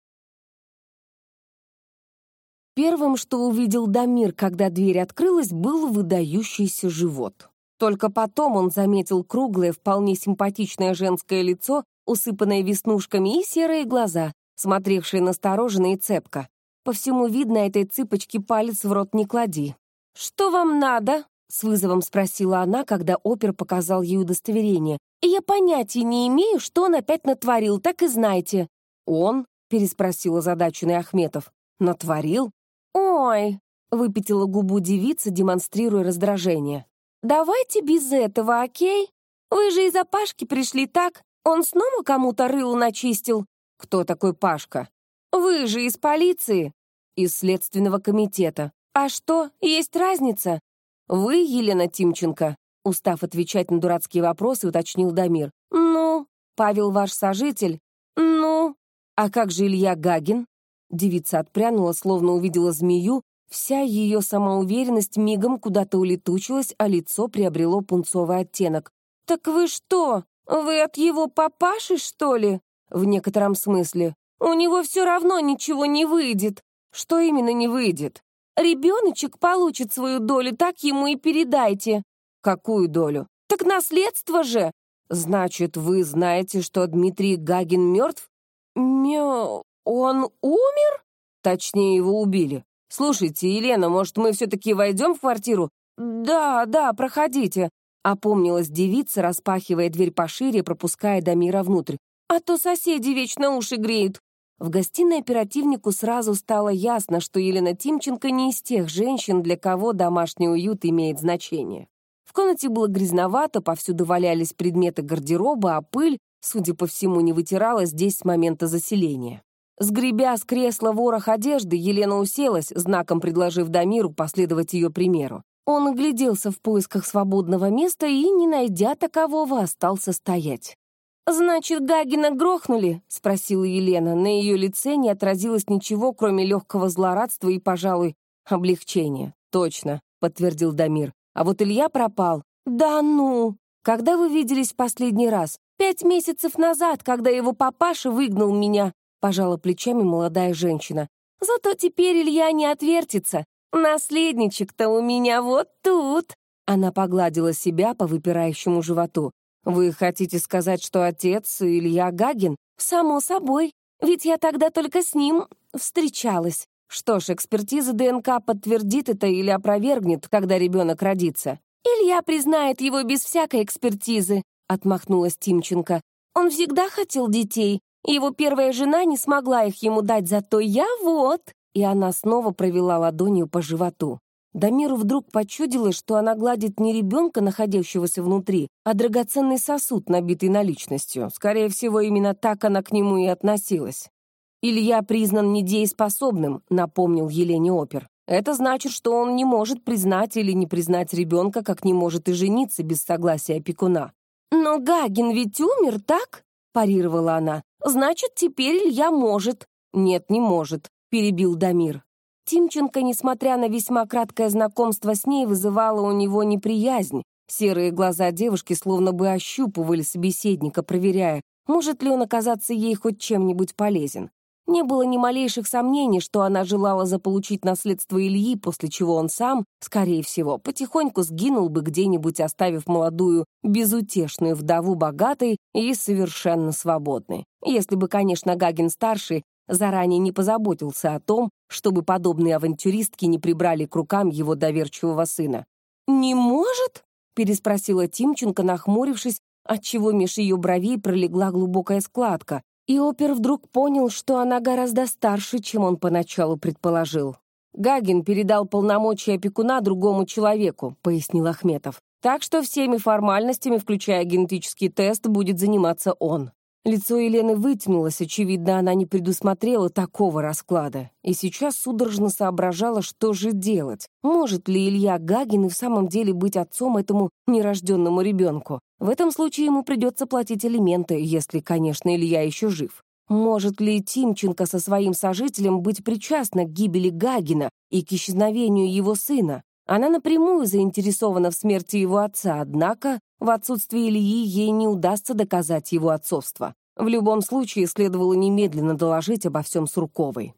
Первым, что увидел Дамир, когда дверь открылась, был выдающийся живот. Только потом он заметил круглое, вполне симпатичное женское лицо, усыпанное веснушками, и серые глаза, смотревшие настороженно и цепко. По всему видно, этой цыпочке палец в рот не клади. «Что вам надо?» — с вызовом спросила она, когда опер показал ей удостоверение, и я понятия не имею, что он опять натворил, так и знайте». «Он?» — переспросил озадаченный Ахметов. «Натворил?» «Ой!» — выпятила губу девица, демонстрируя раздражение. Давайте без этого, окей? Вы же из-за Пашки пришли, так? Он снова кому-то рыло начистил?» «Кто такой Пашка?» «Вы же из полиции!» «Из следственного комитета». «А что, есть разница?» «Вы, Елена Тимченко?» Устав отвечать на дурацкие вопросы, уточнил Дамир. «Ну?» «Павел ваш сожитель?» «Ну?» «А как же Илья Гагин?» Девица отпрянула, словно увидела змею, вся ее самоуверенность мигом куда-то улетучилась, а лицо приобрело пунцовый оттенок. «Так вы что, вы от его папаши, что ли?» «В некотором смысле. У него все равно ничего не выйдет». «Что именно не выйдет?» «Ребеночек получит свою долю, так ему и передайте». «Какую долю?» «Так наследство же!» «Значит, вы знаете, что Дмитрий Гагин мертв?» «Мё... он умер?» Точнее, его убили. «Слушайте, Елена, может, мы все-таки войдем в квартиру?» «Да, да, проходите», — опомнилась девица, распахивая дверь пошире, пропуская Дамира внутрь. «А то соседи вечно уши греют». В гостиной оперативнику сразу стало ясно, что Елена Тимченко не из тех женщин, для кого домашний уют имеет значение. В комнате было грязновато, повсюду валялись предметы гардероба, а пыль, судя по всему, не вытиралась здесь с момента заселения. Сгребя с кресла ворох одежды, Елена уселась, знаком предложив Дамиру последовать ее примеру. Он огляделся в поисках свободного места и, не найдя такового, остался стоять. «Значит, Гагина грохнули?» — спросила Елена. На ее лице не отразилось ничего, кроме легкого злорадства и, пожалуй, облегчения. «Точно», — подтвердил Дамир. «А вот Илья пропал». «Да ну!» «Когда вы виделись в последний раз?» «Пять месяцев назад, когда его папаша выгнал меня», пожала плечами молодая женщина. «Зато теперь Илья не отвертится. Наследничек-то у меня вот тут!» Она погладила себя по выпирающему животу. «Вы хотите сказать, что отец Илья Гагин?» «Само собой, ведь я тогда только с ним встречалась». Что ж, экспертиза ДНК подтвердит это или опровергнет, когда ребенок родится. «Илья признает его без всякой экспертизы», — отмахнулась Тимченко. «Он всегда хотел детей, его первая жена не смогла их ему дать, зато я вот!» И она снова провела ладонью по животу. Дамиру вдруг почудилось, что она гладит не ребенка, находящегося внутри, а драгоценный сосуд, набитый наличностью. Скорее всего, именно так она к нему и относилась. «Илья признан недееспособным», — напомнил Елене Опер. «Это значит, что он не может признать или не признать ребенка, как не может и жениться без согласия опекуна». «Но Гагин ведь умер, так?» — парировала она. «Значит, теперь Илья может». «Нет, не может», — перебил Дамир. Тимченко, несмотря на весьма краткое знакомство с ней, вызывала у него неприязнь. Серые глаза девушки словно бы ощупывали собеседника, проверяя, может ли он оказаться ей хоть чем-нибудь полезен. Не было ни малейших сомнений, что она желала заполучить наследство Ильи, после чего он сам, скорее всего, потихоньку сгинул бы где-нибудь, оставив молодую, безутешную вдову богатой и совершенно свободной. Если бы, конечно, Гагин-старший заранее не позаботился о том, чтобы подобные авантюристки не прибрали к рукам его доверчивого сына. «Не может?» — переспросила Тимченко, нахмурившись, отчего меж ее бровей пролегла глубокая складка, и опер вдруг понял, что она гораздо старше, чем он поначалу предположил. «Гагин передал полномочия опекуна другому человеку», — пояснил Ахметов. «Так что всеми формальностями, включая генетический тест, будет заниматься он». Лицо Елены вытянулось, очевидно, она не предусмотрела такого расклада. И сейчас судорожно соображала, что же делать. Может ли Илья Гагин и в самом деле быть отцом этому нерожденному ребенку? В этом случае ему придется платить алименты, если, конечно, Илья еще жив. Может ли Тимченко со своим сожителем быть причастна к гибели Гагина и к исчезновению его сына? Она напрямую заинтересована в смерти его отца, однако в отсутствие Ильи ей не удастся доказать его отцовство. В любом случае, следовало немедленно доложить обо всем Сурковой.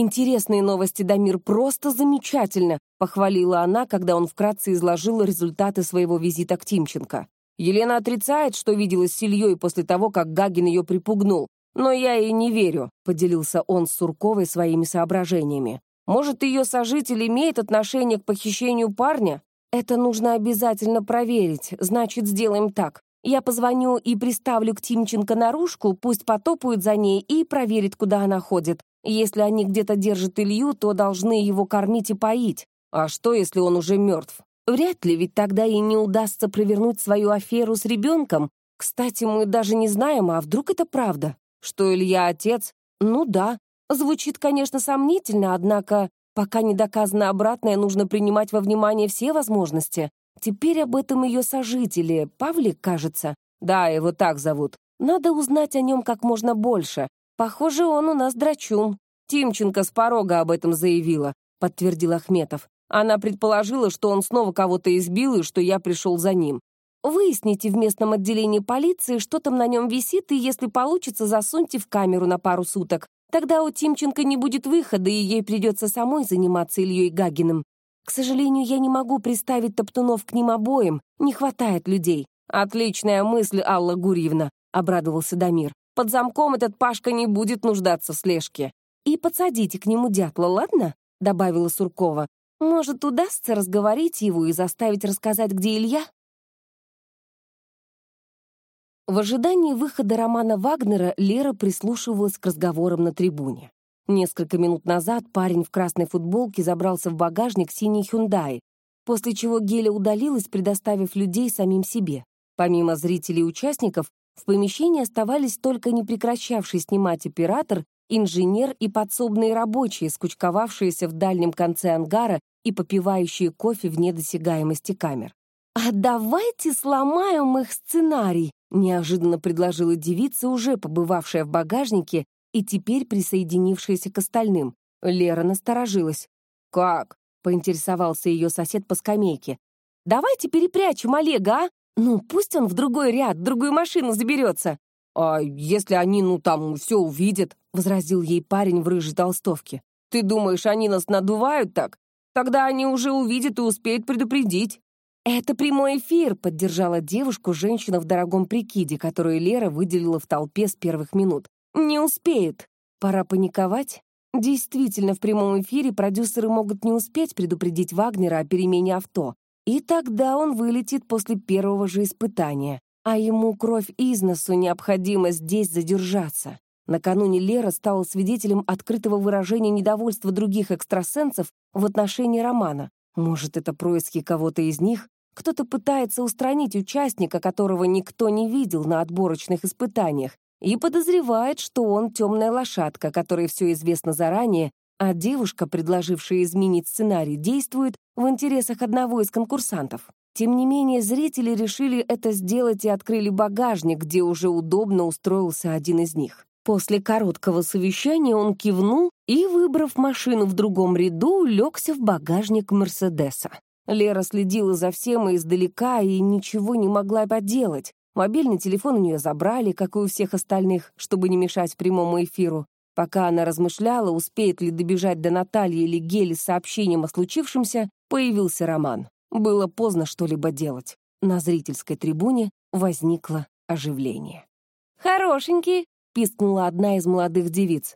«Интересные новости, Дамир, просто замечательно!» — похвалила она, когда он вкратце изложил результаты своего визита к Тимченко. Елена отрицает, что виделась с Ильей после того, как Гагин ее припугнул. «Но я ей не верю», — поделился он с Сурковой своими соображениями. «Может, ее сожитель имеет отношение к похищению парня? «Это нужно обязательно проверить, значит, сделаем так. Я позвоню и приставлю к Тимченко наружку, пусть потопают за ней и проверит, куда она ходит. Если они где-то держат Илью, то должны его кормить и поить. А что, если он уже мертв? Вряд ли, ведь тогда ей не удастся провернуть свою аферу с ребенком. Кстати, мы даже не знаем, а вдруг это правда? Что Илья отец? Ну да. Звучит, конечно, сомнительно, однако, пока не доказано обратное, нужно принимать во внимание все возможности. Теперь об этом ее сожители, Павлик, кажется. Да, его так зовут. Надо узнать о нем как можно больше. Похоже, он у нас драчун. Тимченко с порога об этом заявила, подтвердил Ахметов. Она предположила, что он снова кого-то избил и что я пришел за ним. Выясните в местном отделении полиции, что там на нем висит, и если получится, засуньте в камеру на пару суток. Тогда у Тимченко не будет выхода, и ей придется самой заниматься Ильей Гагиным. К сожалению, я не могу приставить Топтунов к ним обоим. Не хватает людей. Отличная мысль, Алла Гурьевна, — обрадовался Дамир. Под замком этот Пашка не будет нуждаться в слежке. И подсадите к нему дятла, ладно? — добавила Суркова. Может, удастся разговорить его и заставить рассказать, где Илья? В ожидании выхода романа Вагнера Лера прислушивалась к разговорам на трибуне. Несколько минут назад парень в красной футболке забрался в багажник синий Hyundai, после чего Геля удалилась, предоставив людей самим себе. Помимо зрителей и участников, в помещении оставались только не прекращавший снимать оператор инженер и подсобные рабочие, скучковавшиеся в дальнем конце ангара и попивающие кофе вне досягаемости камер. «А давайте сломаем их сценарий», — неожиданно предложила девица, уже побывавшая в багажнике и теперь присоединившаяся к остальным. Лера насторожилась. «Как?» — поинтересовался ее сосед по скамейке. «Давайте перепрячем Олега, а? Ну, пусть он в другой ряд, другую машину заберется». «А если они, ну, там, все увидят?» — возразил ей парень в рыжей толстовке. «Ты думаешь, они нас надувают так? Тогда они уже увидят и успеют предупредить». «Это прямой эфир», — поддержала девушку женщина в дорогом прикиде, которую Лера выделила в толпе с первых минут. «Не успеют. Пора паниковать?» Действительно, в прямом эфире продюсеры могут не успеть предупредить Вагнера о перемене авто. И тогда он вылетит после первого же испытания. А ему кровь из носу необходимо здесь задержаться. Накануне Лера стала свидетелем открытого выражения недовольства других экстрасенсов в отношении романа. Может, это происки кого-то из них? Кто-то пытается устранить участника, которого никто не видел на отборочных испытаниях, и подозревает, что он темная лошадка, которой все известно заранее, а девушка, предложившая изменить сценарий, действует в интересах одного из конкурсантов. Тем не менее, зрители решили это сделать и открыли багажник, где уже удобно устроился один из них. После короткого совещания он кивнул и, выбрав машину в другом ряду, легся в багажник Мерседеса. Лера следила за всем издалека, и ничего не могла поделать. Мобильный телефон у нее забрали, как и у всех остальных, чтобы не мешать прямому эфиру. Пока она размышляла, успеет ли добежать до Натальи или Гели с сообщением о случившемся, появился Роман. Было поздно что-либо делать. На зрительской трибуне возникло оживление. «Хорошенький!» пискнула одна из молодых девиц.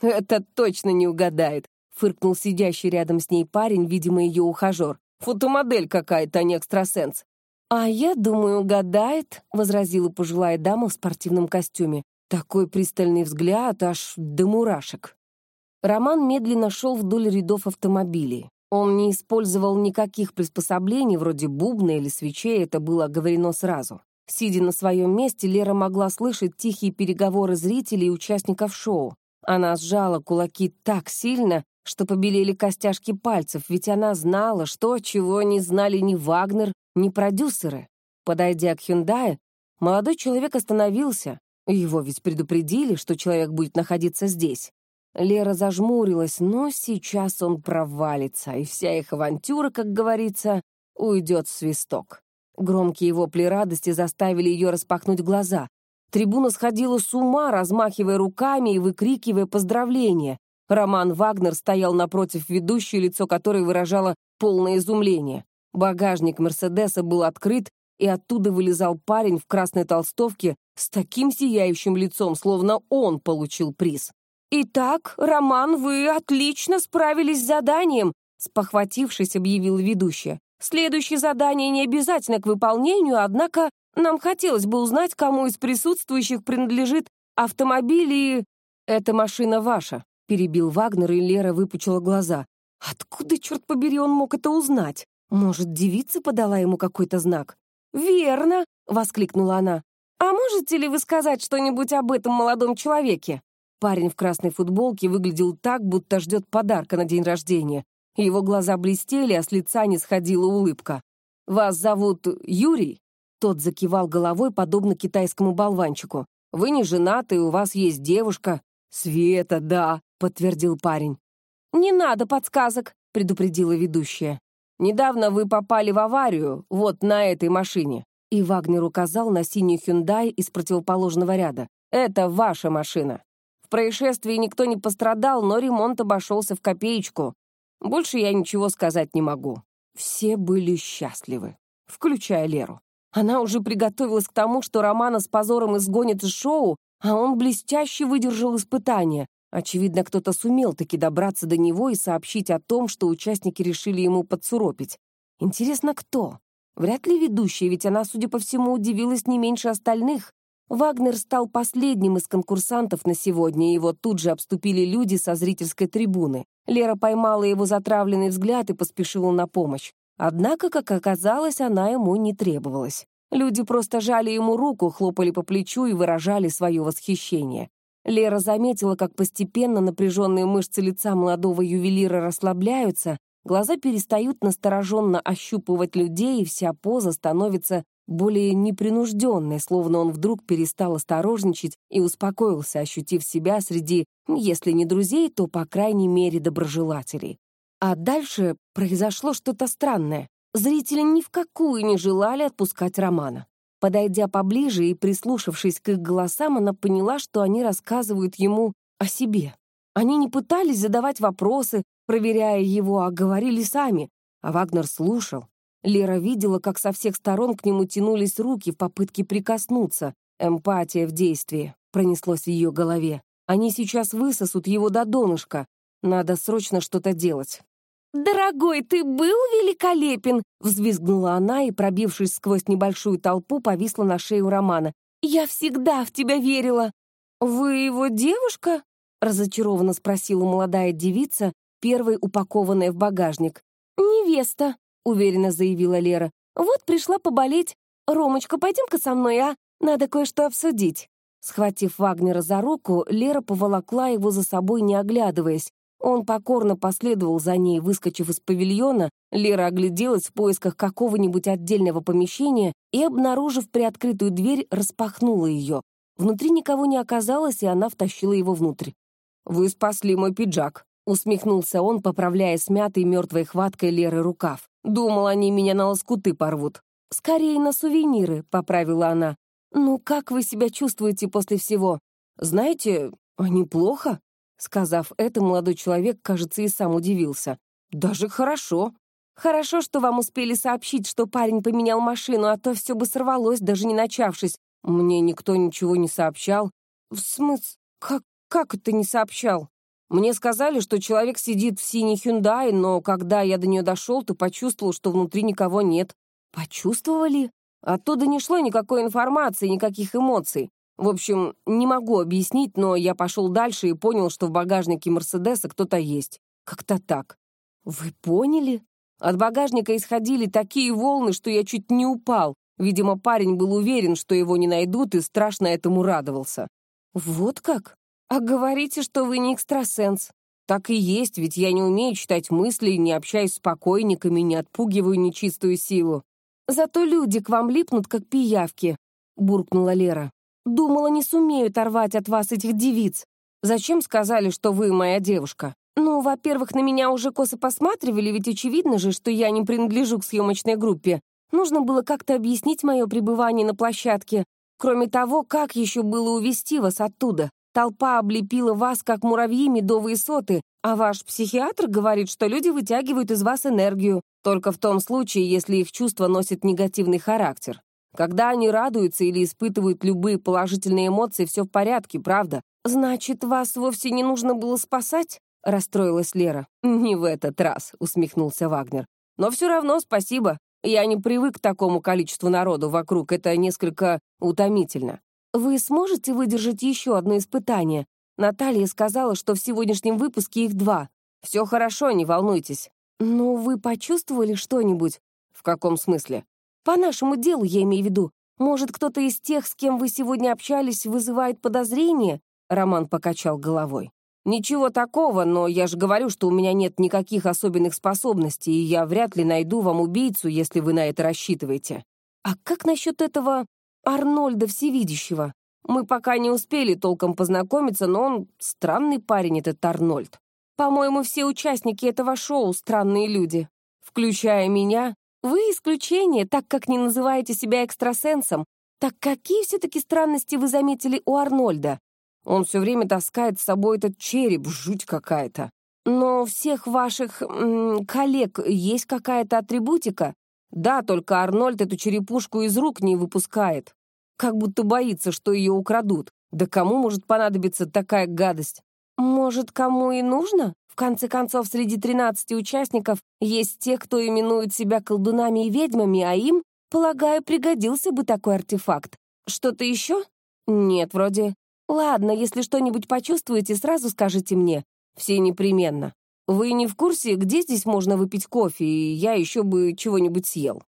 «Это точно не угадает», — фыркнул сидящий рядом с ней парень, видимо, ее ухажер. «Фотомодель какая-то, а не экстрасенс». «А я думаю, угадает», — возразила пожилая дама в спортивном костюме. Такой пристальный взгляд, аж до мурашек. Роман медленно шел вдоль рядов автомобилей. Он не использовал никаких приспособлений, вроде бубна или свечей, это было оговорено сразу. Сидя на своем месте, Лера могла слышать тихие переговоры зрителей и участников шоу. Она сжала кулаки так сильно, что побелели костяшки пальцев, ведь она знала, что, чего не знали ни Вагнер, ни продюсеры. Подойдя к Hyundai, молодой человек остановился. Его ведь предупредили, что человек будет находиться здесь. Лера зажмурилась, но сейчас он провалится, и вся их авантюра, как говорится, уйдет в свисток. Громкие вопли радости заставили ее распахнуть глаза. Трибуна сходила с ума, размахивая руками и выкрикивая поздравления. Роман Вагнер стоял напротив ведущей, лицо которой выражало полное изумление. Багажник Мерседеса был открыт, и оттуда вылезал парень в красной толстовке с таким сияющим лицом, словно он получил приз. «Итак, Роман, вы отлично справились с заданием», спохватившись, объявил ведущая. Следующее задание не обязательно к выполнению, однако нам хотелось бы узнать, кому из присутствующих принадлежит автомобиль и... «Эта машина ваша», — перебил Вагнер, и Лера выпучила глаза. Откуда, черт побери, он мог это узнать? Может, девица подала ему какой-то знак? «Верно!» — воскликнула она. «А можете ли вы сказать что-нибудь об этом молодом человеке?» Парень в красной футболке выглядел так, будто ждет подарка на день рождения. Его глаза блестели, а с лица не сходила улыбка. «Вас зовут Юрий?» Тот закивал головой, подобно китайскому болванчику. «Вы не женаты, у вас есть девушка». «Света, да», — подтвердил парень. «Не надо подсказок», — предупредила ведущая. «Недавно вы попали в аварию, вот на этой машине». И Вагнер указал на синюю Hyundai из противоположного ряда. «Это ваша машина. В происшествии никто не пострадал, но ремонт обошелся в копеечку. Больше я ничего сказать не могу». Все были счастливы, включая Леру. Она уже приготовилась к тому, что Романа с позором изгонит из шоу, а он блестяще выдержал испытание. Очевидно, кто-то сумел таки добраться до него и сообщить о том, что участники решили ему подсуропить. Интересно, кто? Вряд ли ведущая, ведь она, судя по всему, удивилась не меньше остальных. Вагнер стал последним из конкурсантов на сегодня, и его тут же обступили люди со зрительской трибуны. Лера поймала его затравленный взгляд и поспешила на помощь. Однако, как оказалось, она ему не требовалась. Люди просто жали ему руку, хлопали по плечу и выражали свое восхищение. Лера заметила, как постепенно напряженные мышцы лица молодого ювелира расслабляются, глаза перестают настороженно ощупывать людей, и вся поза становится более непринужденной, словно он вдруг перестал осторожничать и успокоился, ощутив себя среди, если не друзей, то, по крайней мере, доброжелателей. А дальше произошло что-то странное. Зрители ни в какую не желали отпускать Романа. Подойдя поближе и прислушавшись к их голосам, она поняла, что они рассказывают ему о себе. Они не пытались задавать вопросы, проверяя его, а говорили сами. А Вагнер слушал. Лера видела, как со всех сторон к нему тянулись руки в попытке прикоснуться. Эмпатия в действии пронеслось в ее голове. Они сейчас высосут его до донышка. Надо срочно что-то делать. «Дорогой, ты был великолепен!» — взвизгнула она и, пробившись сквозь небольшую толпу, повисла на шею Романа. «Я всегда в тебя верила!» «Вы его девушка?» — разочарованно спросила молодая девица, первой упакованная в багажник. «Невеста», — уверенно заявила Лера. «Вот пришла поболеть. Ромочка, пойдем-ка со мной, а? Надо кое-что обсудить». Схватив Вагнера за руку, Лера поволокла его за собой, не оглядываясь. Он покорно последовал за ней, выскочив из павильона, Лера огляделась в поисках какого-нибудь отдельного помещения и, обнаружив приоткрытую дверь, распахнула ее. Внутри никого не оказалось, и она втащила его внутрь. «Вы спасли мой пиджак», — усмехнулся он, поправляя смятый мертвой хваткой Леры рукав. «Думал, они меня на лоскуты порвут». «Скорее на сувениры», — поправила она. «Ну, как вы себя чувствуете после всего?» «Знаете, неплохо», Сказав это, молодой человек, кажется, и сам удивился. «Даже хорошо. Хорошо, что вам успели сообщить, что парень поменял машину, а то все бы сорвалось, даже не начавшись. Мне никто ничего не сообщал». «В смысле? Как, как это не сообщал?» Мне сказали, что человек сидит в синей Hyundai, но когда я до нее дошел, то почувствовал, что внутри никого нет. Почувствовали? Оттуда не шло никакой информации, никаких эмоций. В общем, не могу объяснить, но я пошел дальше и понял, что в багажнике Мерседеса кто-то есть. Как-то так. Вы поняли? От багажника исходили такие волны, что я чуть не упал. Видимо, парень был уверен, что его не найдут, и страшно этому радовался. Вот как? А говорите, что вы не экстрасенс. Так и есть, ведь я не умею читать мысли, не общаюсь с покойниками, не отпугиваю нечистую силу. Зато люди к вам липнут, как пиявки, буркнула Лера. Думала, не сумею оторвать от вас этих девиц. Зачем сказали, что вы моя девушка? Ну, во-первых, на меня уже косо посматривали, ведь очевидно же, что я не принадлежу к съемочной группе. Нужно было как-то объяснить мое пребывание на площадке. Кроме того, как еще было увести вас оттуда? Толпа облепила вас, как муравьи, медовые соты, а ваш психиатр говорит, что люди вытягивают из вас энергию, только в том случае, если их чувства носят негативный характер. Когда они радуются или испытывают любые положительные эмоции, все в порядке, правда? Значит, вас вовсе не нужно было спасать? Расстроилась Лера. «Не в этот раз», — усмехнулся Вагнер. «Но все равно спасибо. Я не привык к такому количеству народу вокруг. Это несколько утомительно». «Вы сможете выдержать еще одно испытание?» Наталья сказала, что в сегодняшнем выпуске их два. «Все хорошо, не волнуйтесь. «Ну, вы почувствовали что-нибудь?» «В каком смысле?» «По нашему делу, я имею в виду. Может, кто-то из тех, с кем вы сегодня общались, вызывает подозрение?» Роман покачал головой. «Ничего такого, но я же говорю, что у меня нет никаких особенных способностей, и я вряд ли найду вам убийцу, если вы на это рассчитываете». «А как насчет этого Арнольда Всевидящего?» Мы пока не успели толком познакомиться, но он странный парень, этот Арнольд. По-моему, все участники этого шоу — странные люди. Включая меня. Вы исключение, так как не называете себя экстрасенсом. Так какие все-таки странности вы заметили у Арнольда? Он все время таскает с собой этот череп, жуть какая-то. Но у всех ваших коллег есть какая-то атрибутика? Да, только Арнольд эту черепушку из рук не выпускает. Как будто боится, что ее украдут. Да кому может понадобиться такая гадость? Может, кому и нужно? В конце концов, среди 13 участников есть те, кто именует себя колдунами и ведьмами, а им, полагаю, пригодился бы такой артефакт. Что-то еще? Нет, вроде. Ладно, если что-нибудь почувствуете, сразу скажите мне. Все непременно. Вы не в курсе, где здесь можно выпить кофе, и я еще бы чего-нибудь съел?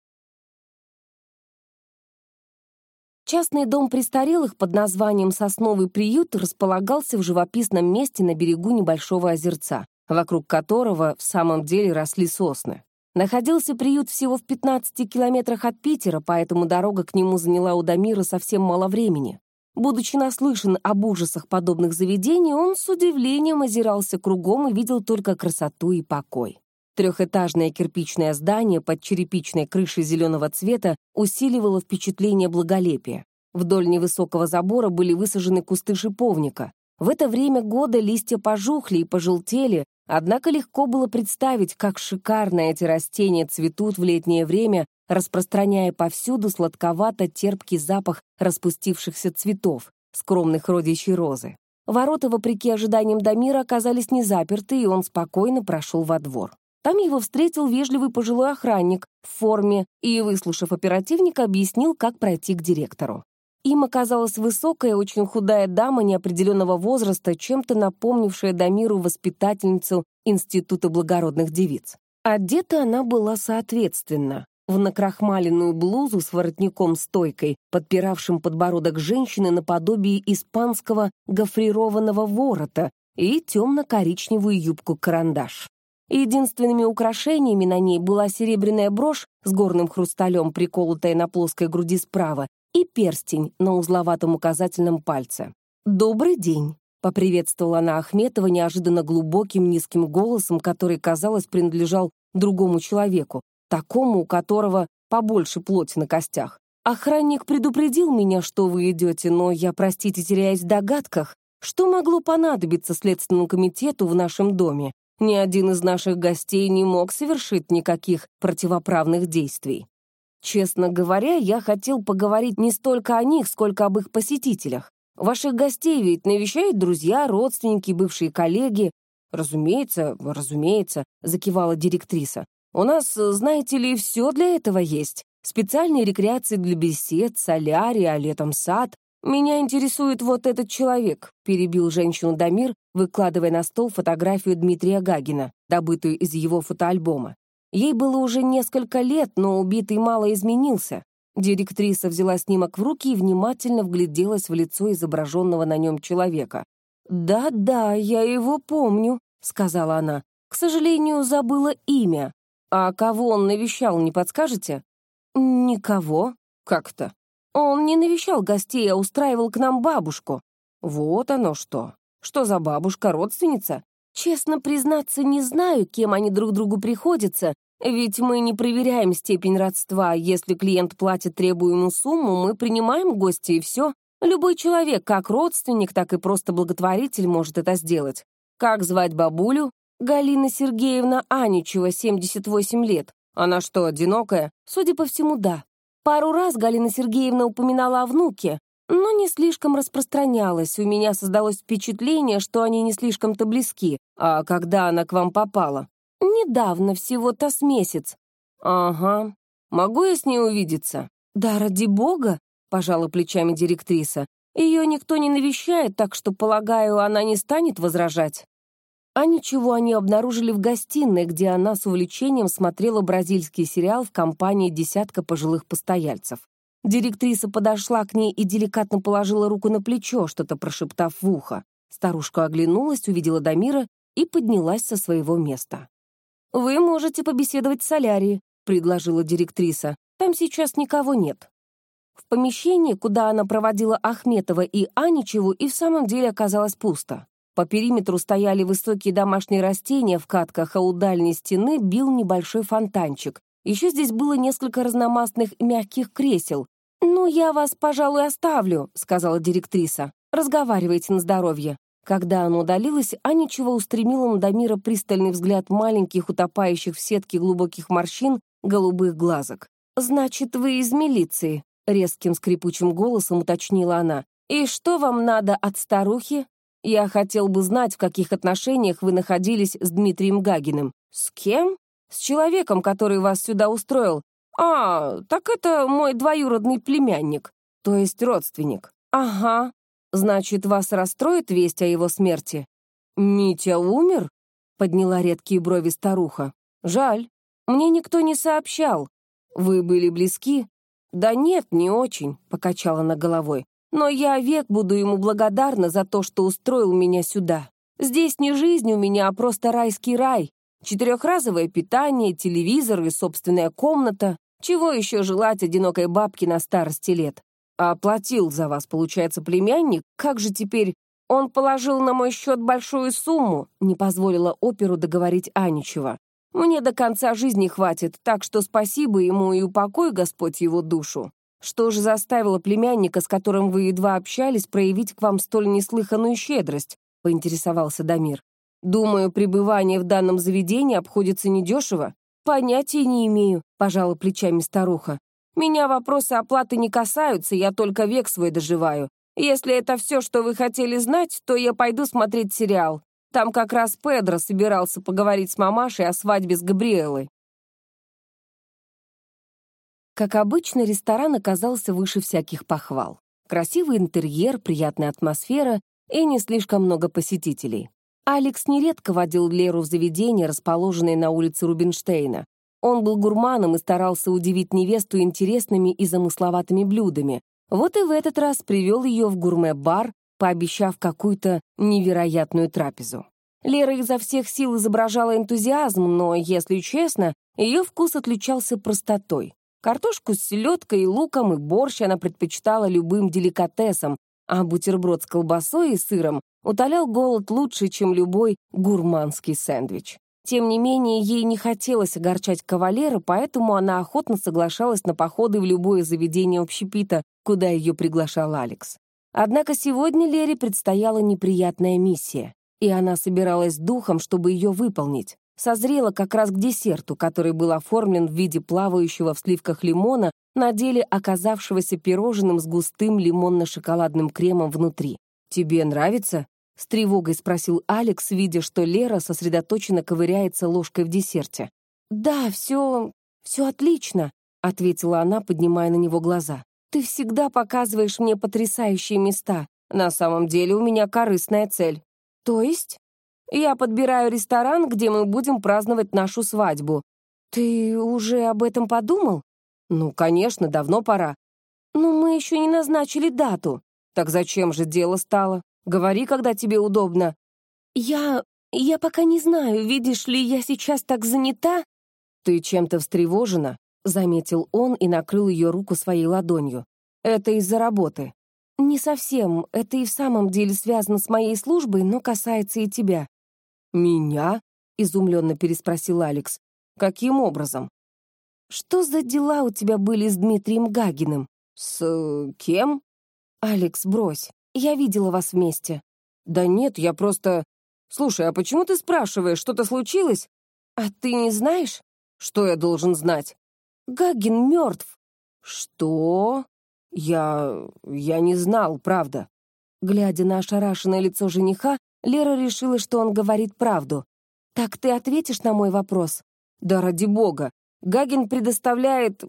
Частный дом престарелых под названием «Сосновый приют» располагался в живописном месте на берегу небольшого озерца, вокруг которого в самом деле росли сосны. Находился приют всего в 15 километрах от Питера, поэтому дорога к нему заняла у Дамира совсем мало времени. Будучи наслышан об ужасах подобных заведений, он с удивлением озирался кругом и видел только красоту и покой. Трехэтажное кирпичное здание под черепичной крышей зеленого цвета усиливало впечатление благолепия. Вдоль невысокого забора были высажены кусты шиповника. В это время года листья пожухли и пожелтели, однако легко было представить, как шикарно эти растения цветут в летнее время, распространяя повсюду сладковато-терпкий запах распустившихся цветов, скромных родичей розы. Ворота, вопреки ожиданиям Дамира, оказались не заперты, и он спокойно прошел во двор. Там его встретил вежливый пожилой охранник в форме и, выслушав оперативника, объяснил, как пройти к директору. Им оказалась высокая, очень худая дама неопределенного возраста, чем-то напомнившая Дамиру воспитательницу Института благородных девиц. Одета она была соответственно. В накрахмаленную блузу с воротником-стойкой, подпиравшим подбородок женщины наподобие испанского гофрированного ворота и темно-коричневую юбку-карандаш. Единственными украшениями на ней была серебряная брошь с горным хрусталем, приколотая на плоской груди справа, и перстень на узловатом указательном пальце. «Добрый день», — поприветствовала она Ахметова неожиданно глубоким низким голосом, который, казалось, принадлежал другому человеку, такому, у которого побольше плоти на костях. «Охранник предупредил меня, что вы идете, но я, простите, теряюсь в догадках, что могло понадобиться Следственному комитету в нашем доме. Ни один из наших гостей не мог совершить никаких противоправных действий. Честно говоря, я хотел поговорить не столько о них, сколько об их посетителях. Ваших гостей ведь навещают друзья, родственники, бывшие коллеги. Разумеется, разумеется, закивала директриса. У нас, знаете ли, все для этого есть. Специальные рекреации для бесед, солярий, а летом сад. «Меня интересует вот этот человек», — перебил женщину Дамир, выкладывая на стол фотографию Дмитрия Гагина, добытую из его фотоальбома. Ей было уже несколько лет, но убитый мало изменился. Директриса взяла снимок в руки и внимательно вгляделась в лицо изображенного на нем человека. «Да-да, я его помню», — сказала она. «К сожалению, забыла имя. А кого он навещал, не подскажете?» «Никого. Как-то. Он не навещал гостей, а устраивал к нам бабушку. Вот оно что. Что за бабушка, родственница? Честно признаться, не знаю, кем они друг другу приходятся, ведь мы не проверяем степень родства. Если клиент платит требуемую сумму, мы принимаем гостя и все. Любой человек, как родственник, так и просто благотворитель, может это сделать. Как звать бабулю? Галина Сергеевна Аничева, 78 лет. Она что, одинокая? Судя по всему, да. Пару раз Галина Сергеевна упоминала о внуке, но не слишком распространялась. У меня создалось впечатление, что они не слишком-то близки. А когда она к вам попала? Недавно, всего-то с месяц. Ага. Могу я с ней увидеться? Да, ради бога, пожала плечами директриса. Ее никто не навещает, так что, полагаю, она не станет возражать. А ничего они обнаружили в гостиной, где она с увлечением смотрела бразильский сериал в компании десятка пожилых постояльцев. Директриса подошла к ней и деликатно положила руку на плечо, что-то прошептав в ухо. Старушка оглянулась, увидела Дамира и поднялась со своего места. «Вы можете побеседовать с Солярии», — предложила директриса. «Там сейчас никого нет». В помещении, куда она проводила Ахметова и Аничеву, и в самом деле оказалось пусто. По периметру стояли высокие домашние растения в катках, а у дальней стены бил небольшой фонтанчик. Еще здесь было несколько разномастных мягких кресел. «Ну, я вас, пожалуй, оставлю», — сказала директриса. «Разговаривайте на здоровье». Когда она удалилась, Аничева устремила на Дамира пристальный взгляд маленьких, утопающих в сетке глубоких морщин, голубых глазок. «Значит, вы из милиции?» — резким скрипучим голосом уточнила она. «И что вам надо от старухи?» Я хотел бы знать, в каких отношениях вы находились с Дмитрием Гагиным. С кем? С человеком, который вас сюда устроил. А, так это мой двоюродный племянник, то есть родственник. Ага. Значит, вас расстроит весть о его смерти? Митя умер? Подняла редкие брови старуха. Жаль. Мне никто не сообщал. Вы были близки? Да нет, не очень, покачала она головой. Но я век буду ему благодарна за то, что устроил меня сюда. Здесь не жизнь у меня, а просто райский рай. Четырехразовое питание, телевизор и собственная комната. Чего еще желать одинокой бабке на старости лет? А оплатил за вас, получается, племянник? Как же теперь? Он положил на мой счет большую сумму, не позволила оперу договорить Аничева. Мне до конца жизни хватит, так что спасибо ему и упокой Господь его душу. Что же заставило племянника, с которым вы едва общались, проявить к вам столь неслыханную щедрость?» — поинтересовался Дамир. «Думаю, пребывание в данном заведении обходится недешево». «Понятия не имею», — пожала плечами старуха. «Меня вопросы оплаты не касаются, я только век свой доживаю. Если это все, что вы хотели знать, то я пойду смотреть сериал. Там как раз Педро собирался поговорить с мамашей о свадьбе с Габриэлой. Как обычно, ресторан оказался выше всяких похвал. Красивый интерьер, приятная атмосфера и не слишком много посетителей. Алекс нередко водил Леру в заведение, расположенное на улице Рубинштейна. Он был гурманом и старался удивить невесту интересными и замысловатыми блюдами. Вот и в этот раз привел ее в гурме-бар, пообещав какую-то невероятную трапезу. Лера изо всех сил изображала энтузиазм, но, если честно, ее вкус отличался простотой. Картошку с селедкой, и луком и борщ она предпочитала любым деликатесам, а бутерброд с колбасой и сыром утолял голод лучше, чем любой гурманский сэндвич. Тем не менее, ей не хотелось огорчать кавалера, поэтому она охотно соглашалась на походы в любое заведение общепита, куда ее приглашал Алекс. Однако сегодня Лере предстояла неприятная миссия, и она собиралась духом, чтобы ее выполнить созрела как раз к десерту, который был оформлен в виде плавающего в сливках лимона, на деле оказавшегося пирожным с густым лимонно-шоколадным кремом внутри. «Тебе нравится?» — с тревогой спросил Алекс, видя, что Лера сосредоточенно ковыряется ложкой в десерте. «Да, все... все отлично», — ответила она, поднимая на него глаза. «Ты всегда показываешь мне потрясающие места. На самом деле у меня корыстная цель». «То есть?» Я подбираю ресторан, где мы будем праздновать нашу свадьбу. Ты уже об этом подумал? Ну, конечно, давно пора. Но мы еще не назначили дату. Так зачем же дело стало? Говори, когда тебе удобно. Я... я пока не знаю, видишь ли, я сейчас так занята. Ты чем-то встревожена? Заметил он и накрыл ее руку своей ладонью. Это из-за работы. Не совсем. Это и в самом деле связано с моей службой, но касается и тебя. «Меня?» — изумленно переспросил Алекс. «Каким образом?» «Что за дела у тебя были с Дмитрием Гагиным?» «С э, кем?» «Алекс, брось. Я видела вас вместе». «Да нет, я просто...» «Слушай, а почему ты спрашиваешь? Что-то случилось?» «А ты не знаешь?» «Что я должен знать?» «Гагин мертв». «Что?» «Я... я не знал, правда». Глядя на ошарашенное лицо жениха, Лера решила, что он говорит правду. «Так ты ответишь на мой вопрос?» «Да ради бога. Гагин предоставляет...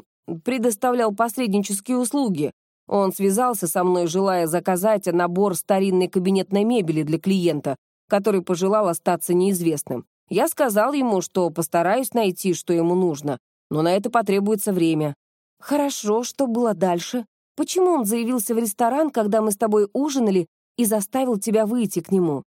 предоставлял посреднические услуги. Он связался со мной, желая заказать набор старинной кабинетной мебели для клиента. который пожелал остаться неизвестным. Я сказал ему, что постараюсь найти, что ему нужно, но на это потребуется время. Хорошо, что было дальше? Почему он заявился в ресторан, когда мы с тобой ужинали, и заставил тебя выйти к нему?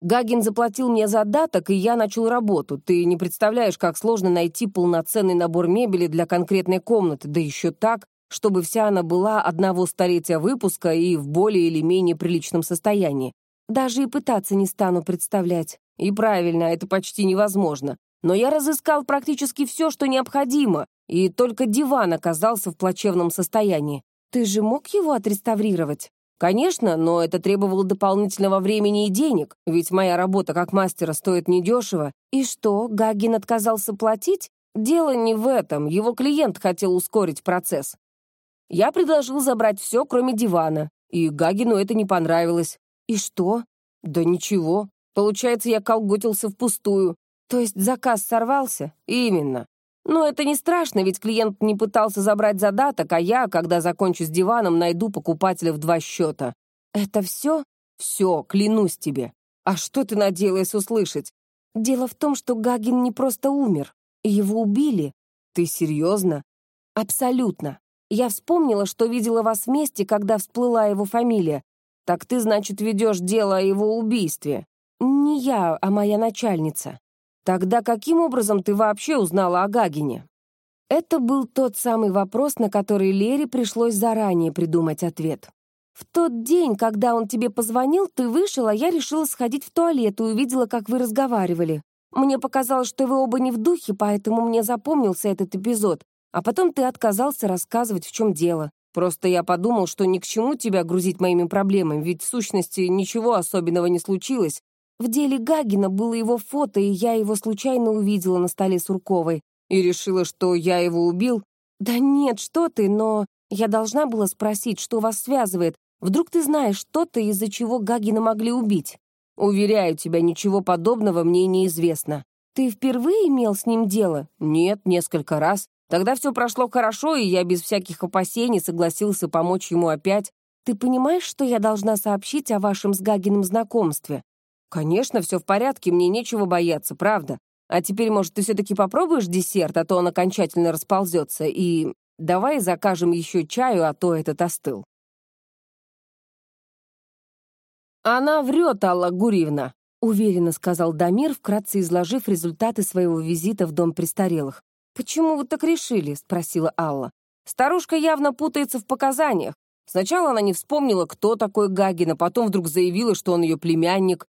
Гагин заплатил мне задаток, и я начал работу. Ты не представляешь, как сложно найти полноценный набор мебели для конкретной комнаты, да еще так, чтобы вся она была одного столетия выпуска и в более или менее приличном состоянии. Даже и пытаться не стану представлять. И правильно, это почти невозможно. Но я разыскал практически все, что необходимо, и только диван оказался в плачевном состоянии. Ты же мог его отреставрировать? Конечно, но это требовало дополнительного времени и денег, ведь моя работа как мастера стоит недешево. И что, Гагин отказался платить? Дело не в этом, его клиент хотел ускорить процесс. Я предложил забрать все, кроме дивана, и Гагину это не понравилось. И что? Да ничего. Получается, я колготился впустую. То есть заказ сорвался? Именно. Но это не страшно, ведь клиент не пытался забрать задаток, а я, когда закончу с диваном, найду покупателя в два счета. Это все? Все, клянусь тебе. А что ты надеялась услышать? Дело в том, что Гагин не просто умер. Его убили. Ты серьезно? Абсолютно. Я вспомнила, что видела вас вместе, когда всплыла его фамилия. Так ты, значит, ведешь дело о его убийстве? Не я, а моя начальница. Тогда каким образом ты вообще узнала о Гагине? Это был тот самый вопрос, на который Лере пришлось заранее придумать ответ. В тот день, когда он тебе позвонил, ты вышел, а я решила сходить в туалет и увидела, как вы разговаривали. Мне показалось, что вы оба не в духе, поэтому мне запомнился этот эпизод. А потом ты отказался рассказывать, в чем дело. Просто я подумал, что ни к чему тебя грузить моими проблемами, ведь в сущности ничего особенного не случилось, в деле Гагина было его фото, и я его случайно увидела на столе Сурковой. И решила, что я его убил? Да нет, что ты, но я должна была спросить, что вас связывает. Вдруг ты знаешь что-то, из-за чего Гагина могли убить? Уверяю тебя, ничего подобного мне неизвестно. Ты впервые имел с ним дело? Нет, несколько раз. Тогда все прошло хорошо, и я без всяких опасений согласился помочь ему опять. Ты понимаешь, что я должна сообщить о вашем с Гагиным знакомстве? «Конечно, все в порядке, мне нечего бояться, правда. А теперь, может, ты все-таки попробуешь десерт, а то он окончательно расползется, и давай закажем еще чаю, а то этот остыл». «Она врет, Алла Гурьевна», — уверенно сказал Дамир, вкратце изложив результаты своего визита в дом престарелых. «Почему вы так решили?» — спросила Алла. «Старушка явно путается в показаниях. Сначала она не вспомнила, кто такой Гагин, а потом вдруг заявила, что он ее племянник.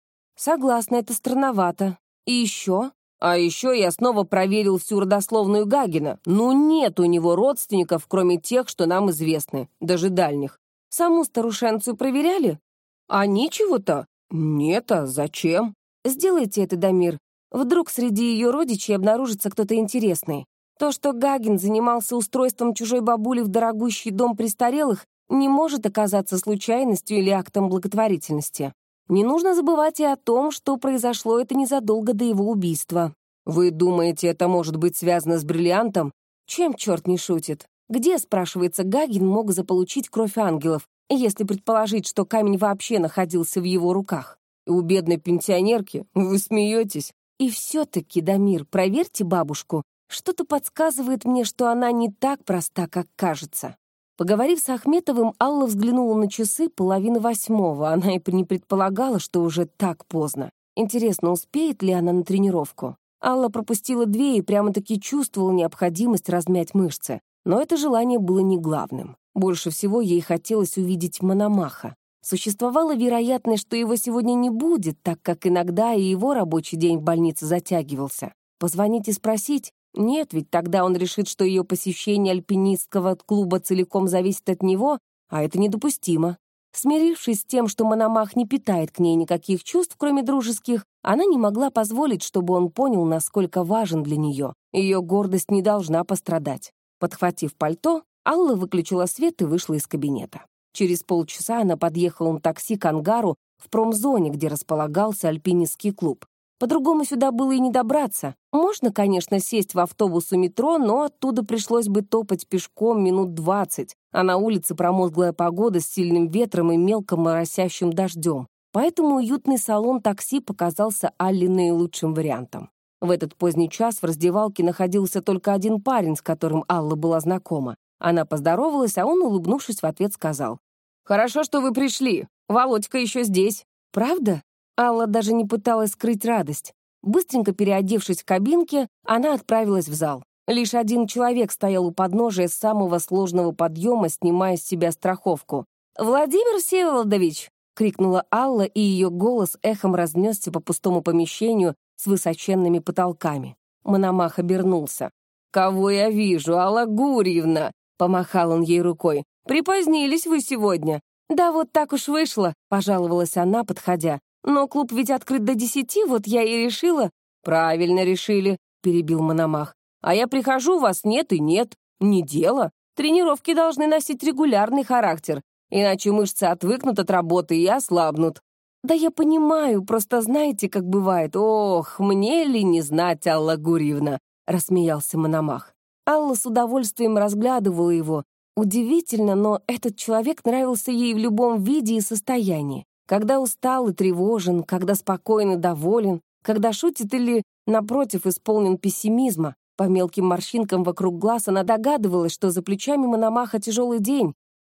Согласна, это странновато. И еще? А еще я снова проверил всю родословную Гагина. Ну, нет у него родственников, кроме тех, что нам известны, даже дальних. Саму старушенцию проверяли? А ничего-то? Нет, а зачем? Сделайте это, Дамир. Вдруг среди ее родичей обнаружится кто-то интересный. То, что Гагин занимался устройством чужой бабули в дорогущий дом престарелых, не может оказаться случайностью или актом благотворительности. Не нужно забывать и о том, что произошло это незадолго до его убийства. Вы думаете, это может быть связано с бриллиантом? Чем черт не шутит? Где, спрашивается, Гагин мог заполучить кровь ангелов, если предположить, что камень вообще находился в его руках? У бедной пенсионерки? Вы смеетесь? И все-таки, Дамир, проверьте бабушку. Что-то подсказывает мне, что она не так проста, как кажется. Поговорив с Ахметовым, Алла взглянула на часы половины восьмого. Она и не предполагала, что уже так поздно. Интересно, успеет ли она на тренировку? Алла пропустила две и прямо-таки чувствовала необходимость размять мышцы. Но это желание было не главным. Больше всего ей хотелось увидеть Мономаха. Существовала вероятность, что его сегодня не будет, так как иногда и его рабочий день в больнице затягивался. Позвонить и спросить нет, ведь тогда он решит, что ее посещение альпинистского клуба целиком зависит от него, а это недопустимо. Смирившись с тем, что Мономах не питает к ней никаких чувств, кроме дружеских, она не могла позволить, чтобы он понял, насколько важен для нее. Ее гордость не должна пострадать. Подхватив пальто, Алла выключила свет и вышла из кабинета. Через полчаса она подъехала на такси к ангару в промзоне, где располагался альпинистский клуб. По-другому сюда было и не добраться. Можно, конечно, сесть в автобус у метро, но оттуда пришлось бы топать пешком минут двадцать, а на улице промозглая погода с сильным ветром и мелко моросящим дождем. Поэтому уютный салон такси показался Алле наилучшим вариантом. В этот поздний час в раздевалке находился только один парень, с которым Алла была знакома. Она поздоровалась, а он, улыбнувшись в ответ, сказал. «Хорошо, что вы пришли. Володька еще здесь». «Правда?» Алла даже не пыталась скрыть радость. Быстренько переодевшись в кабинке, она отправилась в зал. Лишь один человек стоял у подножия самого сложного подъема, снимая с себя страховку. «Владимир Всеволодович!» — крикнула Алла, и ее голос эхом разнесся по пустому помещению с высоченными потолками. Мономах обернулся. «Кого я вижу, Алла Гурьевна?» — помахал он ей рукой. «Припозднились вы сегодня». «Да вот так уж вышло», — пожаловалась она, подходя. «Но клуб ведь открыт до десяти, вот я и решила». «Правильно решили», — перебил Мономах. «А я прихожу, вас нет и нет. Не дело. Тренировки должны носить регулярный характер, иначе мышцы отвыкнут от работы и ослабнут. Да я понимаю, просто знаете, как бывает. Ох, мне ли не знать, Алла Гурьевна, рассмеялся Мономах. Алла с удовольствием разглядывала его. Удивительно, но этот человек нравился ей в любом виде и состоянии. Когда устал и тревожен, когда спокойно доволен, когда шутит или, напротив, исполнен пессимизма. По мелким морщинкам вокруг глаз она догадывалась, что за плечами Мономаха тяжелый день,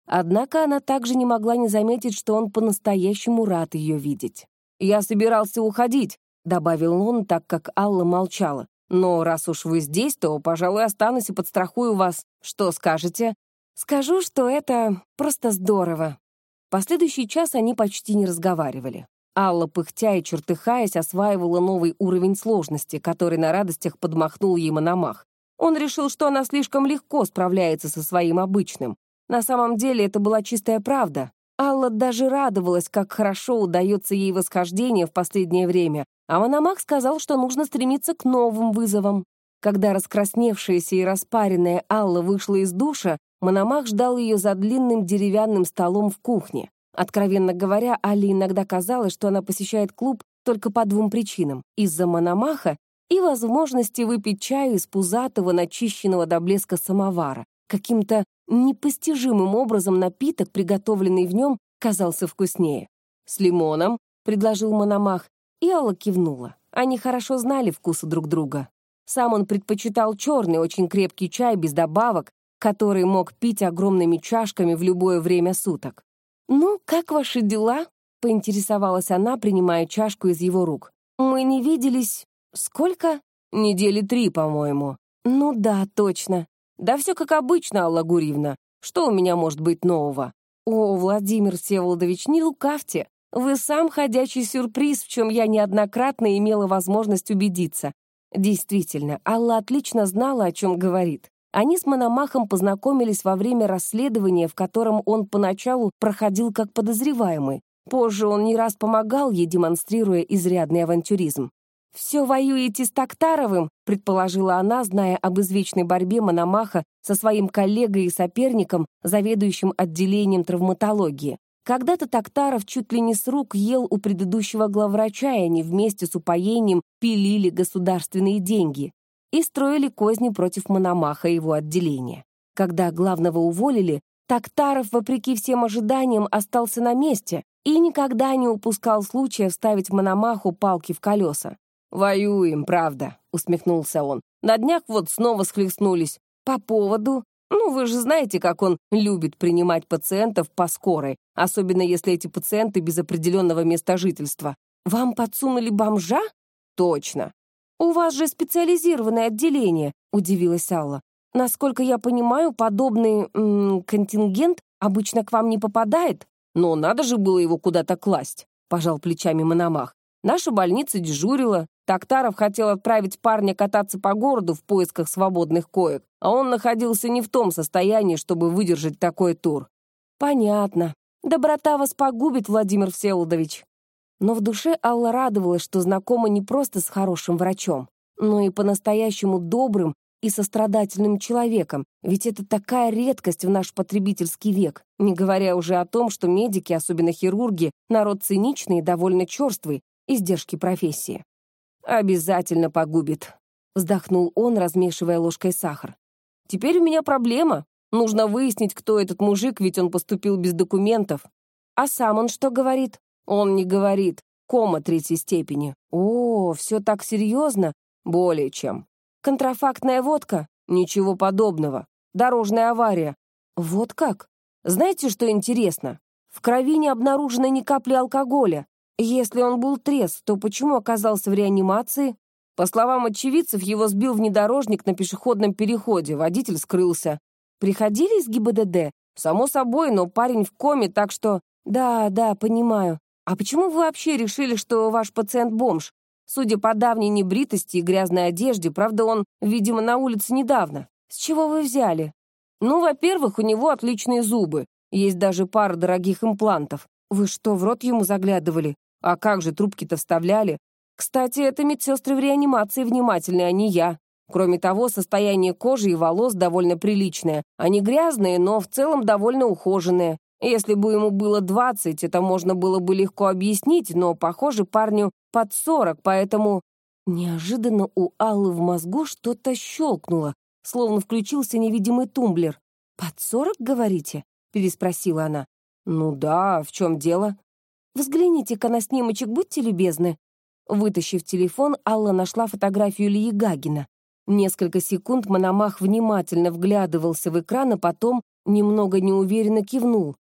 Однако она также не могла не заметить, что он по-настоящему рад ее видеть. «Я собирался уходить», — добавил он, так как Алла молчала. «Но раз уж вы здесь, то, пожалуй, останусь и подстрахую вас. Что скажете?» «Скажу, что это просто здорово». Последующий час они почти не разговаривали. Алла, пыхтя и чертыхаясь, осваивала новый уровень сложности, который на радостях подмахнул ей Мономах. Он решил, что она слишком легко справляется со своим обычным. На самом деле это была чистая правда. Алла даже радовалась, как хорошо удается ей восхождение в последнее время, а Мономах сказал, что нужно стремиться к новым вызовам. Когда раскрасневшаяся и распаренная Алла вышла из душа, Мономах ждал ее за длинным деревянным столом в кухне. Откровенно говоря, Алле иногда казалось, что она посещает клуб только по двум причинам — из-за Мономаха и возможности выпить чаю из пузатого, начищенного до блеска самовара. Каким-то непостижимым образом напиток, приготовленный в нем, казался вкуснее. «С лимоном», — предложил Мономах, и Алла кивнула. Они хорошо знали вкусы друг друга. Сам он предпочитал черный, очень крепкий чай без добавок, который мог пить огромными чашками в любое время суток. «Ну, как ваши дела?» — поинтересовалась она, принимая чашку из его рук. «Мы не виделись... Сколько?» «Недели три, по-моему». «Ну да, точно. «Да все как обычно, Алла Гурьевна. Что у меня может быть нового?» «О, Владимир Всеволодович, не лукавьте. Вы сам ходячий сюрприз, в чем я неоднократно имела возможность убедиться. Действительно, Алла отлично знала, о чем говорит. Они с Мономахом познакомились во время расследования, в котором он поначалу проходил как подозреваемый. Позже он не раз помогал ей, демонстрируя изрядный авантюризм. «Все воюете с Токтаровым?» — предположила она, зная об извечной борьбе Мономаха со своим коллегой и соперником, заведующим отделением травматологии. Когда-то Токтаров чуть ли не с рук ел у предыдущего главврача, и они вместе с упоением пилили государственные деньги и строили козни против Мономаха и его отделения. Когда главного уволили, Токтаров, вопреки всем ожиданиям, остался на месте и никогда не упускал случая вставить Мономаху палки в колеса. «Воюем, правда», — усмехнулся он. «На днях вот снова схлестнулись. По поводу... Ну, вы же знаете, как он любит принимать пациентов по скорой, особенно если эти пациенты без определенного места жительства. Вам подсунули бомжа? Точно. У вас же специализированное отделение, удивилась Алла. Насколько я понимаю, подобный м -м, контингент обычно к вам не попадает. Но надо же было его куда-то класть, пожал плечами Мономах. Наша больница дежурила, Токтаров хотел отправить парня кататься по городу в поисках свободных коек, а он находился не в том состоянии, чтобы выдержать такой тур. «Понятно. Доброта вас погубит, Владимир Всеволодович». Но в душе Алла радовалась, что знакома не просто с хорошим врачом, но и по-настоящему добрым и сострадательным человеком, ведь это такая редкость в наш потребительский век, не говоря уже о том, что медики, особенно хирурги, народ циничный и довольно черствый, издержки профессии. «Обязательно погубит», — вздохнул он, размешивая ложкой сахар. «Теперь у меня проблема. Нужно выяснить, кто этот мужик, ведь он поступил без документов. А сам он что говорит? Он не говорит. Кома третьей степени. О, все так серьезно? Более чем. Контрафактная водка? Ничего подобного. Дорожная авария. Вот как? Знаете, что интересно? В крови не обнаружено ни капли алкоголя. Если он был трезв, то почему оказался в реанимации? По словам очевидцев, его сбил внедорожник на пешеходном переходе, водитель скрылся. Приходили из ГИБДД? Само собой, но парень в коме, так что... Да, да, понимаю. А почему вы вообще решили, что ваш пациент бомж? Судя по давней небритости и грязной одежде, правда, он, видимо, на улице недавно. С чего вы взяли? Ну, во-первых, у него отличные зубы. Есть даже пара дорогих имплантов. Вы что, в рот ему заглядывали? А как же, трубки-то вставляли? Кстати, это медсестры в реанимации внимательные, а не я. Кроме того, состояние кожи и волос довольно приличное. Они грязные, но в целом довольно ухоженные. Если бы ему было 20, это можно было бы легко объяснить, но, похоже, парню под 40, поэтому... Неожиданно у Аллы в мозгу что-то щелкнуло, словно включился невидимый тумблер. «Под 40, говорите?» — переспросила она. «Ну да, в чем дело?» «Взгляните-ка на снимочек, будьте любезны». Вытащив телефон, Алла нашла фотографию Ильи Гагина. Несколько секунд Мономах внимательно вглядывался в экран, а потом немного неуверенно кивнул.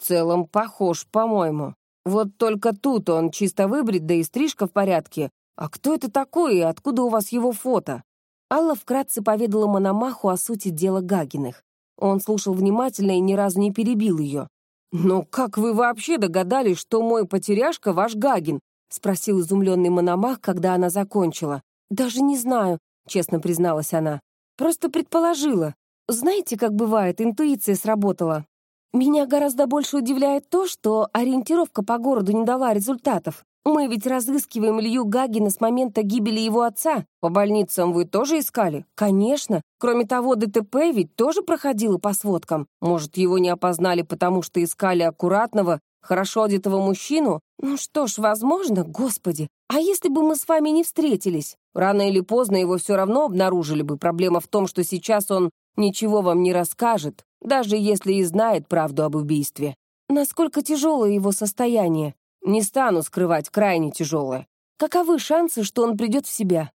«В целом похож, по-моему. Вот только тут он чисто выбрит, да и стрижка в порядке. А кто это такой и откуда у вас его фото?» Алла вкратце поведала Мономаху о сути дела Гагиных. Он слушал внимательно и ни разу не перебил ее. «Но как вы вообще догадались, что мой потеряшка ваш Гагин?» — спросил изумленный Мономах, когда она закончила. «Даже не знаю честно призналась она. «Просто предположила. Знаете, как бывает, интуиция сработала. Меня гораздо больше удивляет то, что ориентировка по городу не дала результатов. Мы ведь разыскиваем Илью Гагина с момента гибели его отца. По больницам вы тоже искали? Конечно. Кроме того, ДТП ведь тоже проходило по сводкам. Может, его не опознали, потому что искали аккуратного, хорошо одетого мужчину? Ну что ж, возможно, господи. А если бы мы с вами не встретились? Рано или поздно его все равно обнаружили бы. Проблема в том, что сейчас он ничего вам не расскажет, даже если и знает правду об убийстве. Насколько тяжелое его состояние? Не стану скрывать, крайне тяжелое. Каковы шансы, что он придет в себя?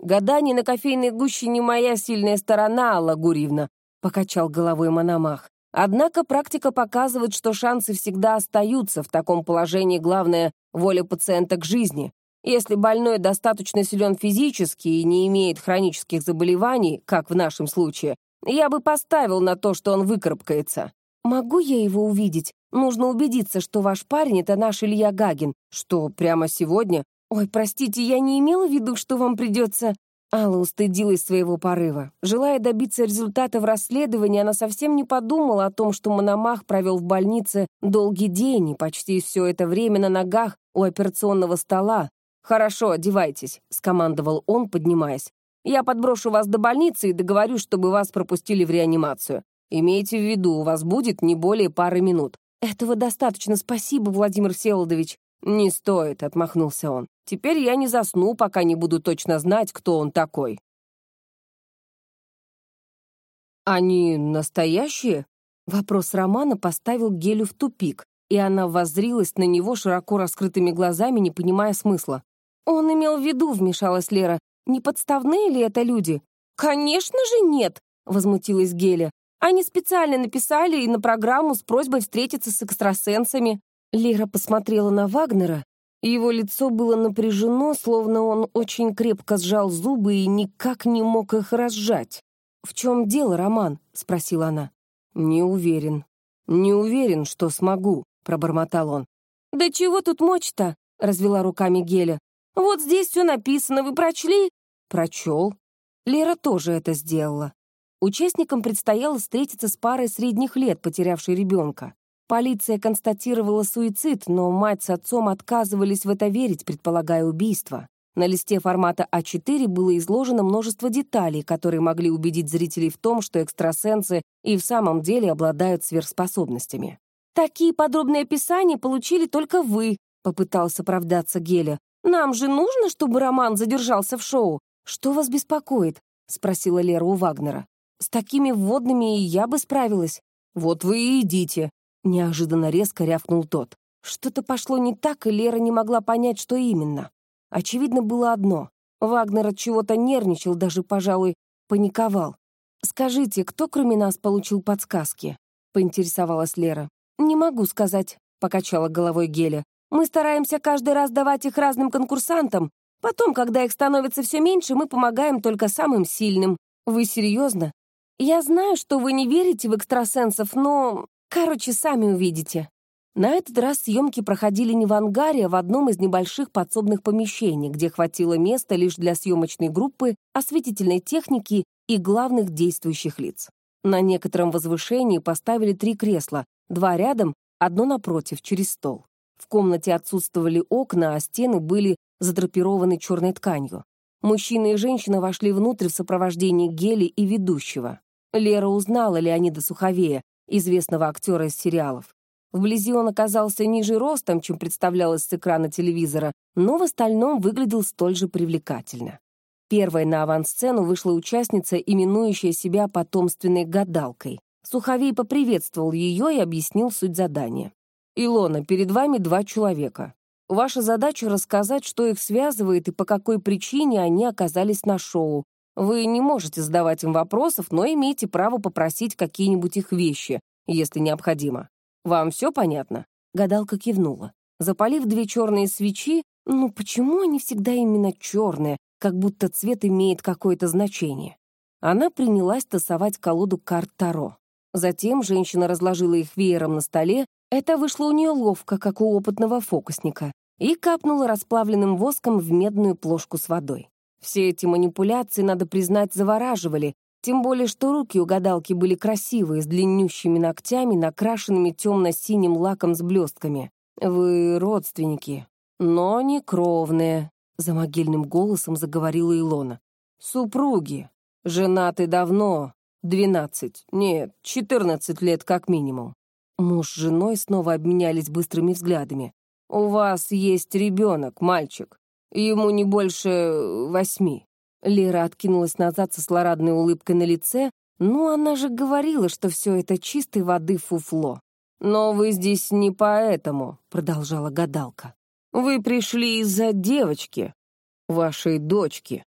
Гадание на кофейной гуще не моя сильная сторона, Алла Гурьевна, покачал головой Мономах. Однако практика показывает, что шансы всегда остаются. В таком положении главное — воля пациента к жизни. Если больной достаточно силен физически и не имеет хронических заболеваний, как в нашем случае, я бы поставил на то, что он выкарабкается. Могу я его увидеть? Нужно убедиться, что ваш парень — это наш Илья Гагин. Что, прямо сегодня? Ой, простите, я не имела в виду, что вам придется... Алла устыдилась своего порыва. Желая добиться результата в расследовании, она совсем не подумала о том, что Мономах провел в больнице долгий день и почти все это время на ногах у операционного стола. «Хорошо, одевайтесь», — скомандовал он, поднимаясь. «Я подброшу вас до больницы и договорюсь, чтобы вас пропустили в реанимацию. Имейте в виду, у вас будет не более пары минут». «Этого достаточно, спасибо, Владимир Всеволодович». «Не стоит», — отмахнулся он. «Теперь я не засну, пока не буду точно знать, кто он такой». «Они настоящие?» Вопрос Романа поставил Гелю в тупик, и она воззрилась на него широко раскрытыми глазами, не понимая смысла. «Он имел в виду», — вмешалась Лера. «Не подставные ли это люди?» «Конечно же нет», — возмутилась Геля. «Они специально написали и на программу с просьбой встретиться с экстрасенсами». Лера посмотрела на Вагнера. Его лицо было напряжено, словно он очень крепко сжал зубы и никак не мог их разжать. «В чем дело, Роман?» — спросила она. «Не уверен. Не уверен, что смогу», — пробормотал он. «Да чего тут мочь-то?» — развела руками Геля. «Вот здесь все написано, вы прочли?» «Прочел». Лера тоже это сделала. Участникам предстояло встретиться с парой средних лет, потерявшей ребенка. Полиция констатировала суицид, но мать с отцом отказывались в это верить, предполагая убийство. На листе формата А4 было изложено множество деталей, которые могли убедить зрителей в том, что экстрасенсы и в самом деле обладают сверхспособностями. «Такие подробные описания получили только вы», — попытался оправдаться Геля. «Нам же нужно, чтобы Роман задержался в шоу. Что вас беспокоит?» — спросила Лера у Вагнера. «С такими вводными и я бы справилась». «Вот вы и идите», — неожиданно резко рявкнул тот. Что-то пошло не так, и Лера не могла понять, что именно. Очевидно было одно. Вагнер от чего-то нервничал, даже, пожалуй, паниковал. «Скажите, кто кроме нас получил подсказки?» — поинтересовалась Лера. «Не могу сказать», — покачала головой Геля. «Мы стараемся каждый раз давать их разным конкурсантам. Потом, когда их становится все меньше, мы помогаем только самым сильным. Вы серьезно? Я знаю, что вы не верите в экстрасенсов, но... Короче, сами увидите». На этот раз съемки проходили не в ангаре, а в одном из небольших подсобных помещений, где хватило места лишь для съемочной группы, осветительной техники и главных действующих лиц. На некотором возвышении поставили три кресла, два рядом, одно напротив, через стол. В комнате отсутствовали окна, а стены были задрапированы черной тканью. Мужчина и женщина вошли внутрь в сопровождении Гели и ведущего. Лера узнала Леонида Суховея, известного актера из сериалов. Вблизи он оказался ниже ростом, чем представлялось с экрана телевизора, но в остальном выглядел столь же привлекательно. Первой на авансцену вышла участница, именующая себя потомственной гадалкой. Суховей поприветствовал ее и объяснил суть задания. «Илона, перед вами два человека. Ваша задача — рассказать, что их связывает и по какой причине они оказались на шоу. Вы не можете задавать им вопросов, но имеете право попросить какие-нибудь их вещи, если необходимо. Вам все понятно?» Гадалка кивнула. Запалив две черные свечи, ну почему они всегда именно черные, как будто цвет имеет какое-то значение? Она принялась тасовать колоду карт Таро. Затем женщина разложила их веером на столе, это вышло у нее ловко, как у опытного фокусника, и капнула расплавленным воском в медную плошку с водой. Все эти манипуляции, надо признать, завораживали, тем более, что руки у гадалки были красивые, с длиннющими ногтями, накрашенными темно-синим лаком с блестками. «Вы родственники, но не кровные», — за могильным голосом заговорила Илона. «Супруги. Женаты давно. Двенадцать, нет, четырнадцать лет как минимум». Муж с женой снова обменялись быстрыми взглядами. «У вас есть ребенок, мальчик. Ему не больше восьми. Лера откинулась назад со злорадной улыбкой на лице, ну она же говорила, что все это чистой воды фуфло. «Но вы здесь не поэтому», — продолжала гадалка. «Вы пришли из-за девочки, вашей дочки».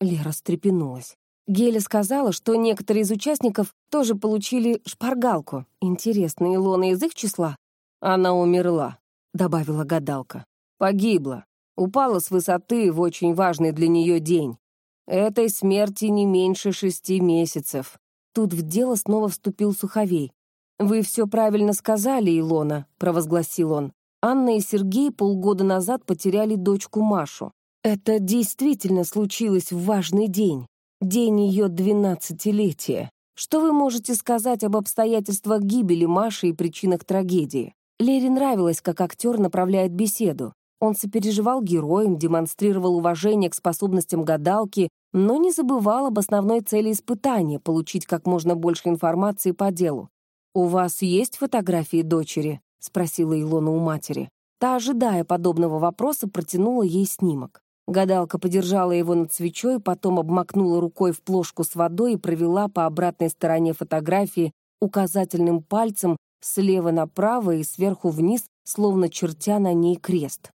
Лера встрепенулась. Геля сказала, что некоторые из участников тоже получили шпаргалку. Интересно, Илона из их числа? Она умерла, добавила гадалка. Погибла. Упала с высоты в очень важный для нее день. Этой смерти не меньше шести месяцев. Тут в дело снова вступил Суховей. «Вы все правильно сказали, Илона», — провозгласил он. «Анна и Сергей полгода назад потеряли дочку Машу. Это действительно случилось в важный день, день ее двенадцатилетия. Что вы можете сказать об обстоятельствах гибели Маши и причинах трагедии?» Лере нравилось, как актер направляет беседу. Он сопереживал героям, демонстрировал уважение к способностям гадалки, но не забывал об основной цели испытания — получить как можно больше информации по делу. «У вас есть фотографии дочери?» — спросила Илона у матери. Та, ожидая подобного вопроса, протянула ей снимок. Гадалка подержала его над свечой, потом обмакнула рукой в плошку с водой и провела по обратной стороне фотографии указательным пальцем слева направо и сверху вниз, словно чертя на ней крест.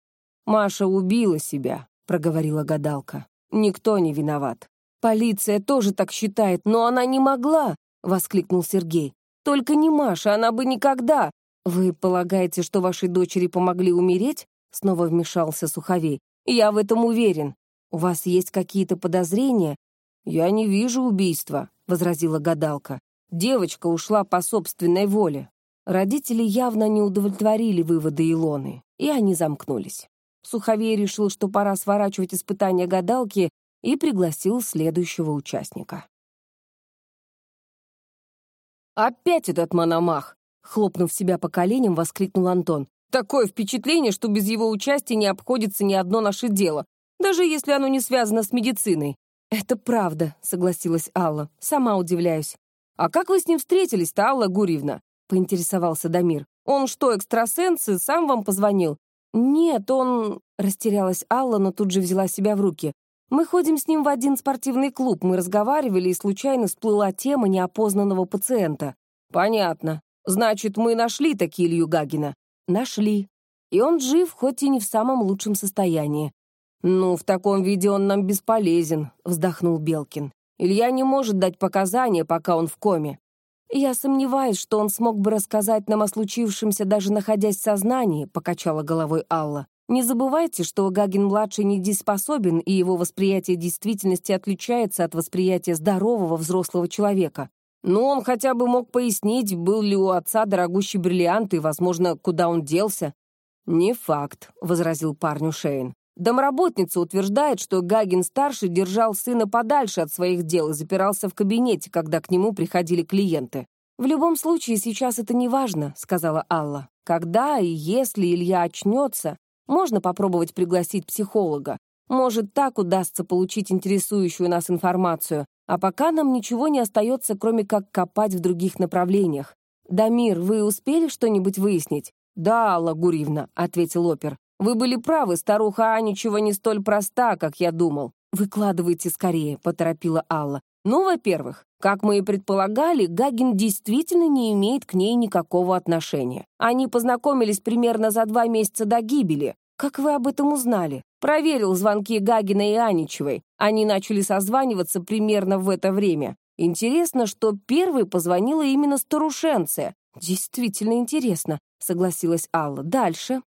«Маша убила себя», — проговорила гадалка. «Никто не виноват. Полиция тоже так считает, но она не могла», — воскликнул Сергей. «Только не Маша, она бы никогда». «Вы полагаете, что вашей дочери помогли умереть?» — снова вмешался Суховей. «Я в этом уверен. У вас есть какие-то подозрения?» «Я не вижу убийства», — возразила гадалка. «Девочка ушла по собственной воле». Родители явно не удовлетворили выводы Илоны, и они замкнулись. Суховей решил, что пора сворачивать испытания гадалки, и пригласил следующего участника. «Опять этот мономах!» — хлопнув себя по коленям, воскликнул Антон. «Такое впечатление, что без его участия не обходится ни одно наше дело, даже если оно не связано с медициной». «Это правда», — согласилась Алла. «Сама удивляюсь». «А как вы с ним встретились-то, Алла Гурьевна?» — поинтересовался Дамир. «Он что, экстрасенс и сам вам позвонил?» «Нет, он...» — растерялась Алла, но тут же взяла себя в руки. «Мы ходим с ним в один спортивный клуб, мы разговаривали, и случайно всплыла тема неопознанного пациента». «Понятно. Значит, мы нашли таки Илью Гагина?» «Нашли. и он жив, хоть и не в самом лучшем состоянии. «Ну, в таком виде он нам бесполезен», — вздохнул Белкин. «Илья не может дать показания, пока он в коме». «Я сомневаюсь, что он смог бы рассказать нам о случившемся, даже находясь в сознании», — покачала головой Алла. «Не забывайте, что Гагин-младший недееспособен, и его восприятие действительности отличается от восприятия здорового взрослого человека. Ну, он хотя бы мог пояснить, был ли у отца дорогущий бриллиант и, возможно, куда он делся. «Не факт», — возразил парню Шейн. Домработница утверждает, что Гагин-старший держал сына подальше от своих дел и запирался в кабинете, когда к нему приходили клиенты. «В любом случае, сейчас это не важно», — сказала Алла. «Когда и если Илья очнется, можно попробовать пригласить психолога. Может, так удастся получить интересующую нас информацию, а пока нам ничего не остается, кроме как копать в других направлениях. Дамир, вы успели что-нибудь выяснить?» «Да, Алла Гурьевна», — ответил опер. Вы были правы, старуха Аничева не столь проста, как я думал. Выкладывайте скорее, поторопила Алла. Ну, во-первых, как мы и предполагали, Гагин действительно не имеет к ней никакого отношения. Они познакомились примерно за два месяца до гибели. Как вы об этом узнали? Проверил звонки Гагина и Аничевой. Они начали созваниваться примерно в это время. Интересно, что первой позвонила именно старушенция. Действительно интересно, согласилась Алла. Дальше.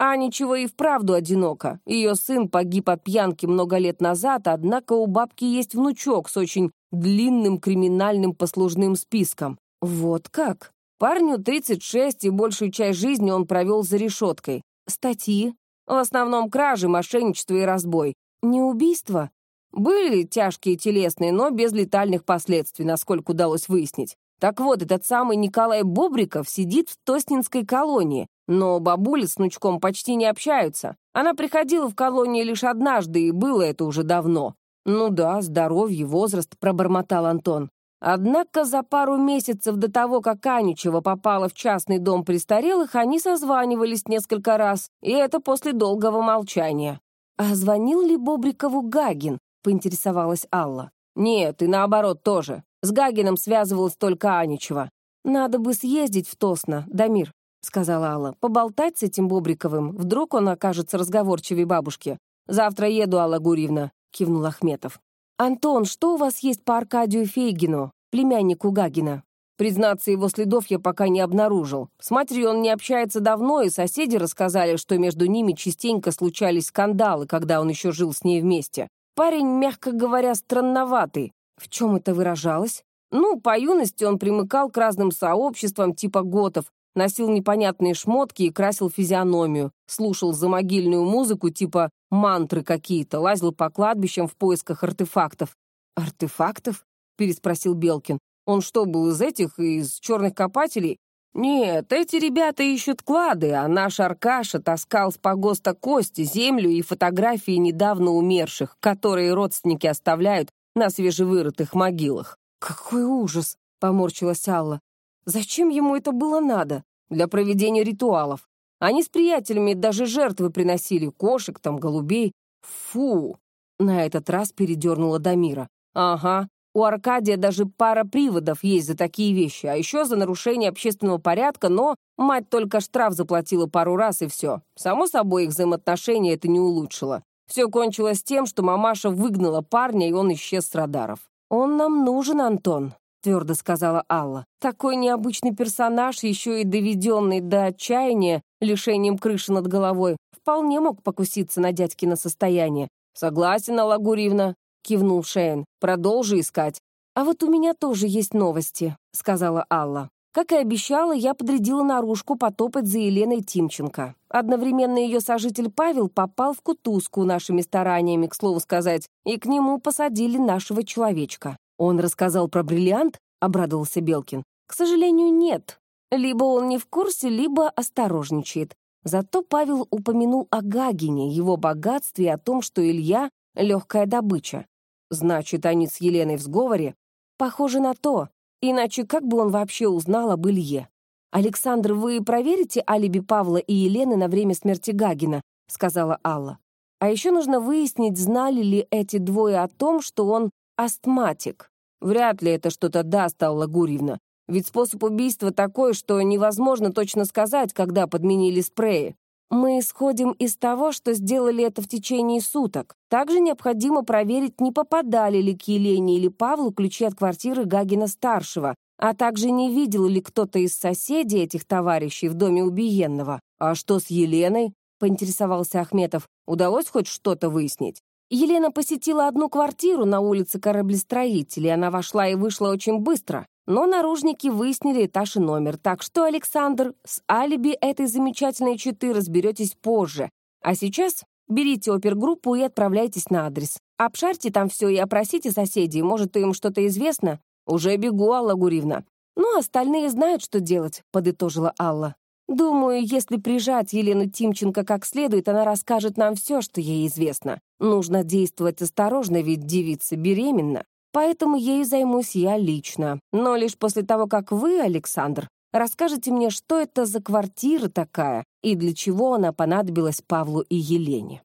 А ничего и вправду одиноко. Ее сын погиб от пьянки много лет назад, однако у бабки есть внучок с очень длинным криминальным послужным списком. Вот как? Парню 36, и большую часть жизни он провел за решеткой. Статьи? В основном кражи, мошенничество и разбой. Не убийство? Были тяжкие телесные, но без летальных последствий, насколько удалось выяснить. Так вот, этот самый Николай Бобриков сидит в Тоснинской колонии, но бабули с внучком почти не общаются. Она приходила в колонию лишь однажды, и было это уже давно. «Ну да, здоровье, возраст», — пробормотал Антон. Однако за пару месяцев до того, как Аничева попала в частный дом престарелых, они созванивались несколько раз, и это после долгого молчания. «А звонил ли Бобрикову Гагин?» — поинтересовалась Алла. «Нет, и наоборот тоже. С Гагином связывалась только Аничева. «Надо бы съездить в Тосно, Дамир», — сказала Алла. «Поболтать с этим Бобриковым. Вдруг он окажется разговорчивей бабушки». «Завтра еду, Алла Гурьевна», — кивнул Ахметов. «Антон, что у вас есть по Аркадию Фейгину, племяннику Гагина?» Признаться, его следов я пока не обнаружил. С матерью он не общается давно, и соседи рассказали, что между ними частенько случались скандалы, когда он еще жил с ней вместе. Парень, мягко говоря, странноватый. В чем это выражалось? Ну, по юности он примыкал к разным сообществам типа готов, носил непонятные шмотки и красил физиономию, слушал замогильную музыку типа мантры какие-то, лазил по кладбищам в поисках артефактов. «Артефактов?» — переспросил Белкин. «Он что, был из этих, из черных копателей?» «Нет, эти ребята ищут клады, а наш Аркаша таскал с погоста кости, землю и фотографии недавно умерших, которые родственники оставляют на свежевырытых могилах. «Какой ужас!» — поморщилась Алла. «Зачем ему это было надо?» «Для проведения ритуалов. Они с приятелями даже жертвы приносили, кошек, там, голубей. Фу!» На этот раз передернула Дамира. «Ага, у Аркадия даже пара приводов есть за такие вещи, а еще за нарушение общественного порядка, но мать только штраф заплатила пару раз, и все. Само собой, их взаимоотношения это не улучшило. Все кончилось тем, что мамаша выгнала парня, и он исчез с радаров. «Он нам нужен, Антон», — твердо сказала Алла. «Такой необычный персонаж, еще и доведенный до отчаяния, лишением крыши над головой, вполне мог покуситься на дядькино состояние». «Согласен, Алла Гурьевна», — кивнул Шейн. «Продолжи искать». «А вот у меня тоже есть новости», — сказала Алла. Как и обещала, я подрядила наружку потопать за Еленой Тимченко. Одновременно ее сожитель Павел попал в кутузку нашими стараниями, к слову сказать, и к нему посадили нашего человечка. Он рассказал про бриллиант, обрадовался Белкин. К сожалению, нет. Либо он не в курсе, либо осторожничает. Зато Павел упомянул о Гагине, его богатстве и о том, что Илья — легкая добыча. Значит, они с Еленой в сговоре? Похоже на то. Иначе как бы он вообще узнал об Илье? «Александр, вы проверите алиби Павла и Елены на время смерти Гагина?» — сказала Алла. «А еще нужно выяснить, знали ли эти двое о том, что он астматик. Вряд ли это что-то даст, Алла Гурьевна. Ведь способ убийства такой, что невозможно точно сказать, когда подменили спреи. Мы исходим из того, что сделали это в течение суток. Также необходимо проверить, не попадали ли к Елене или Павлу ключи от квартиры Гагина-старшего, а также не видел ли кто-то из соседей этих товарищей в доме убиенного. «А что с Еленой?» — поинтересовался Ахметов. «Удалось хоть что-то выяснить?» Елена посетила одну квартиру на улице кораблестроителей. Она вошла и вышла очень быстро. Но наружники выяснили этаж и номер. Так что, Александр, с алиби этой замечательной читы разберетесь позже. А сейчас берите опергруппу и отправляйтесь на адрес. Обшарьте там все и опросите соседей. Может, им что-то известно? Уже бегу, Алла Гуривна. Ну, остальные знают, что делать, подытожила Алла. Думаю, если прижать Елену Тимченко как следует, она расскажет нам все, что ей известно. Нужно действовать осторожно, ведь девица беременна. Поэтому ею займусь я лично. Но лишь после того, как вы, Александр, расскажете мне, что это за квартира такая и для чего она понадобилась Павлу и Елене.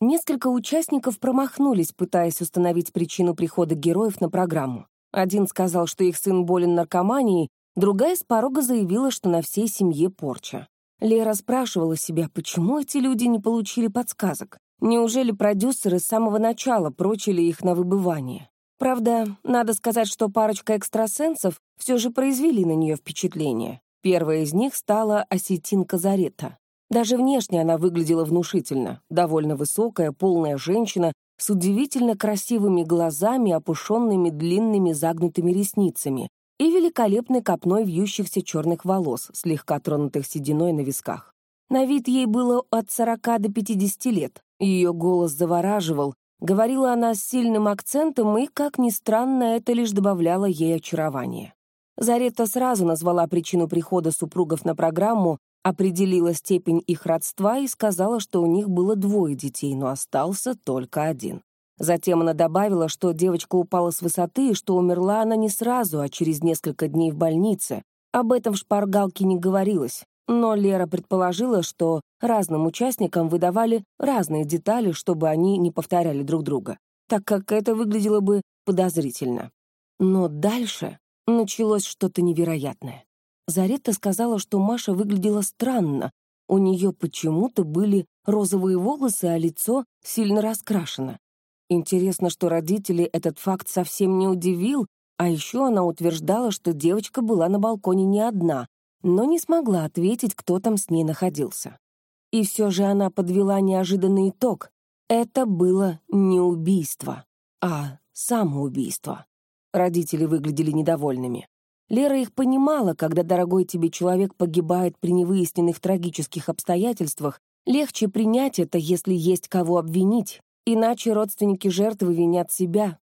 Несколько участников промахнулись, пытаясь установить причину прихода героев на программу. Один сказал, что их сын болен наркоманией, другая с порога заявила, что на всей семье порча. Лера спрашивала себя, почему эти люди не получили подсказок. Неужели продюсеры с самого начала прочили их на выбывание? Правда, надо сказать, что парочка экстрасенсов все же произвели на нее впечатление. Первая из них стала осетинка Зарета. Даже внешне она выглядела внушительно. Довольно высокая, полная женщина с удивительно красивыми глазами, опушенными длинными загнутыми ресницами и великолепной копной вьющихся черных волос, слегка тронутых сединой на висках. На вид ей было от 40 до 50 лет. Ее голос завораживал, говорила она с сильным акцентом, и, как ни странно, это лишь добавляло ей очарования. Зарета сразу назвала причину прихода супругов на программу, определила степень их родства и сказала, что у них было двое детей, но остался только один. Затем она добавила, что девочка упала с высоты и что умерла она не сразу, а через несколько дней в больнице. Об этом в шпаргалке не говорилось. Но Лера предположила, что разным участникам выдавали разные детали, чтобы они не повторяли друг друга, так как это выглядело бы подозрительно. Но дальше началось что-то невероятное. Заретта сказала, что Маша выглядела странно. У нее почему-то были розовые волосы, а лицо сильно раскрашено. Интересно, что родители этот факт совсем не удивил, а еще она утверждала, что девочка была на балконе не одна, но не смогла ответить, кто там с ней находился. И все же она подвела неожиданный итог. Это было не убийство, а самоубийство. Родители выглядели недовольными. Лера их понимала, когда дорогой тебе человек погибает при невыясненных трагических обстоятельствах, легче принять это, если есть кого обвинить, иначе родственники жертвы винят себя.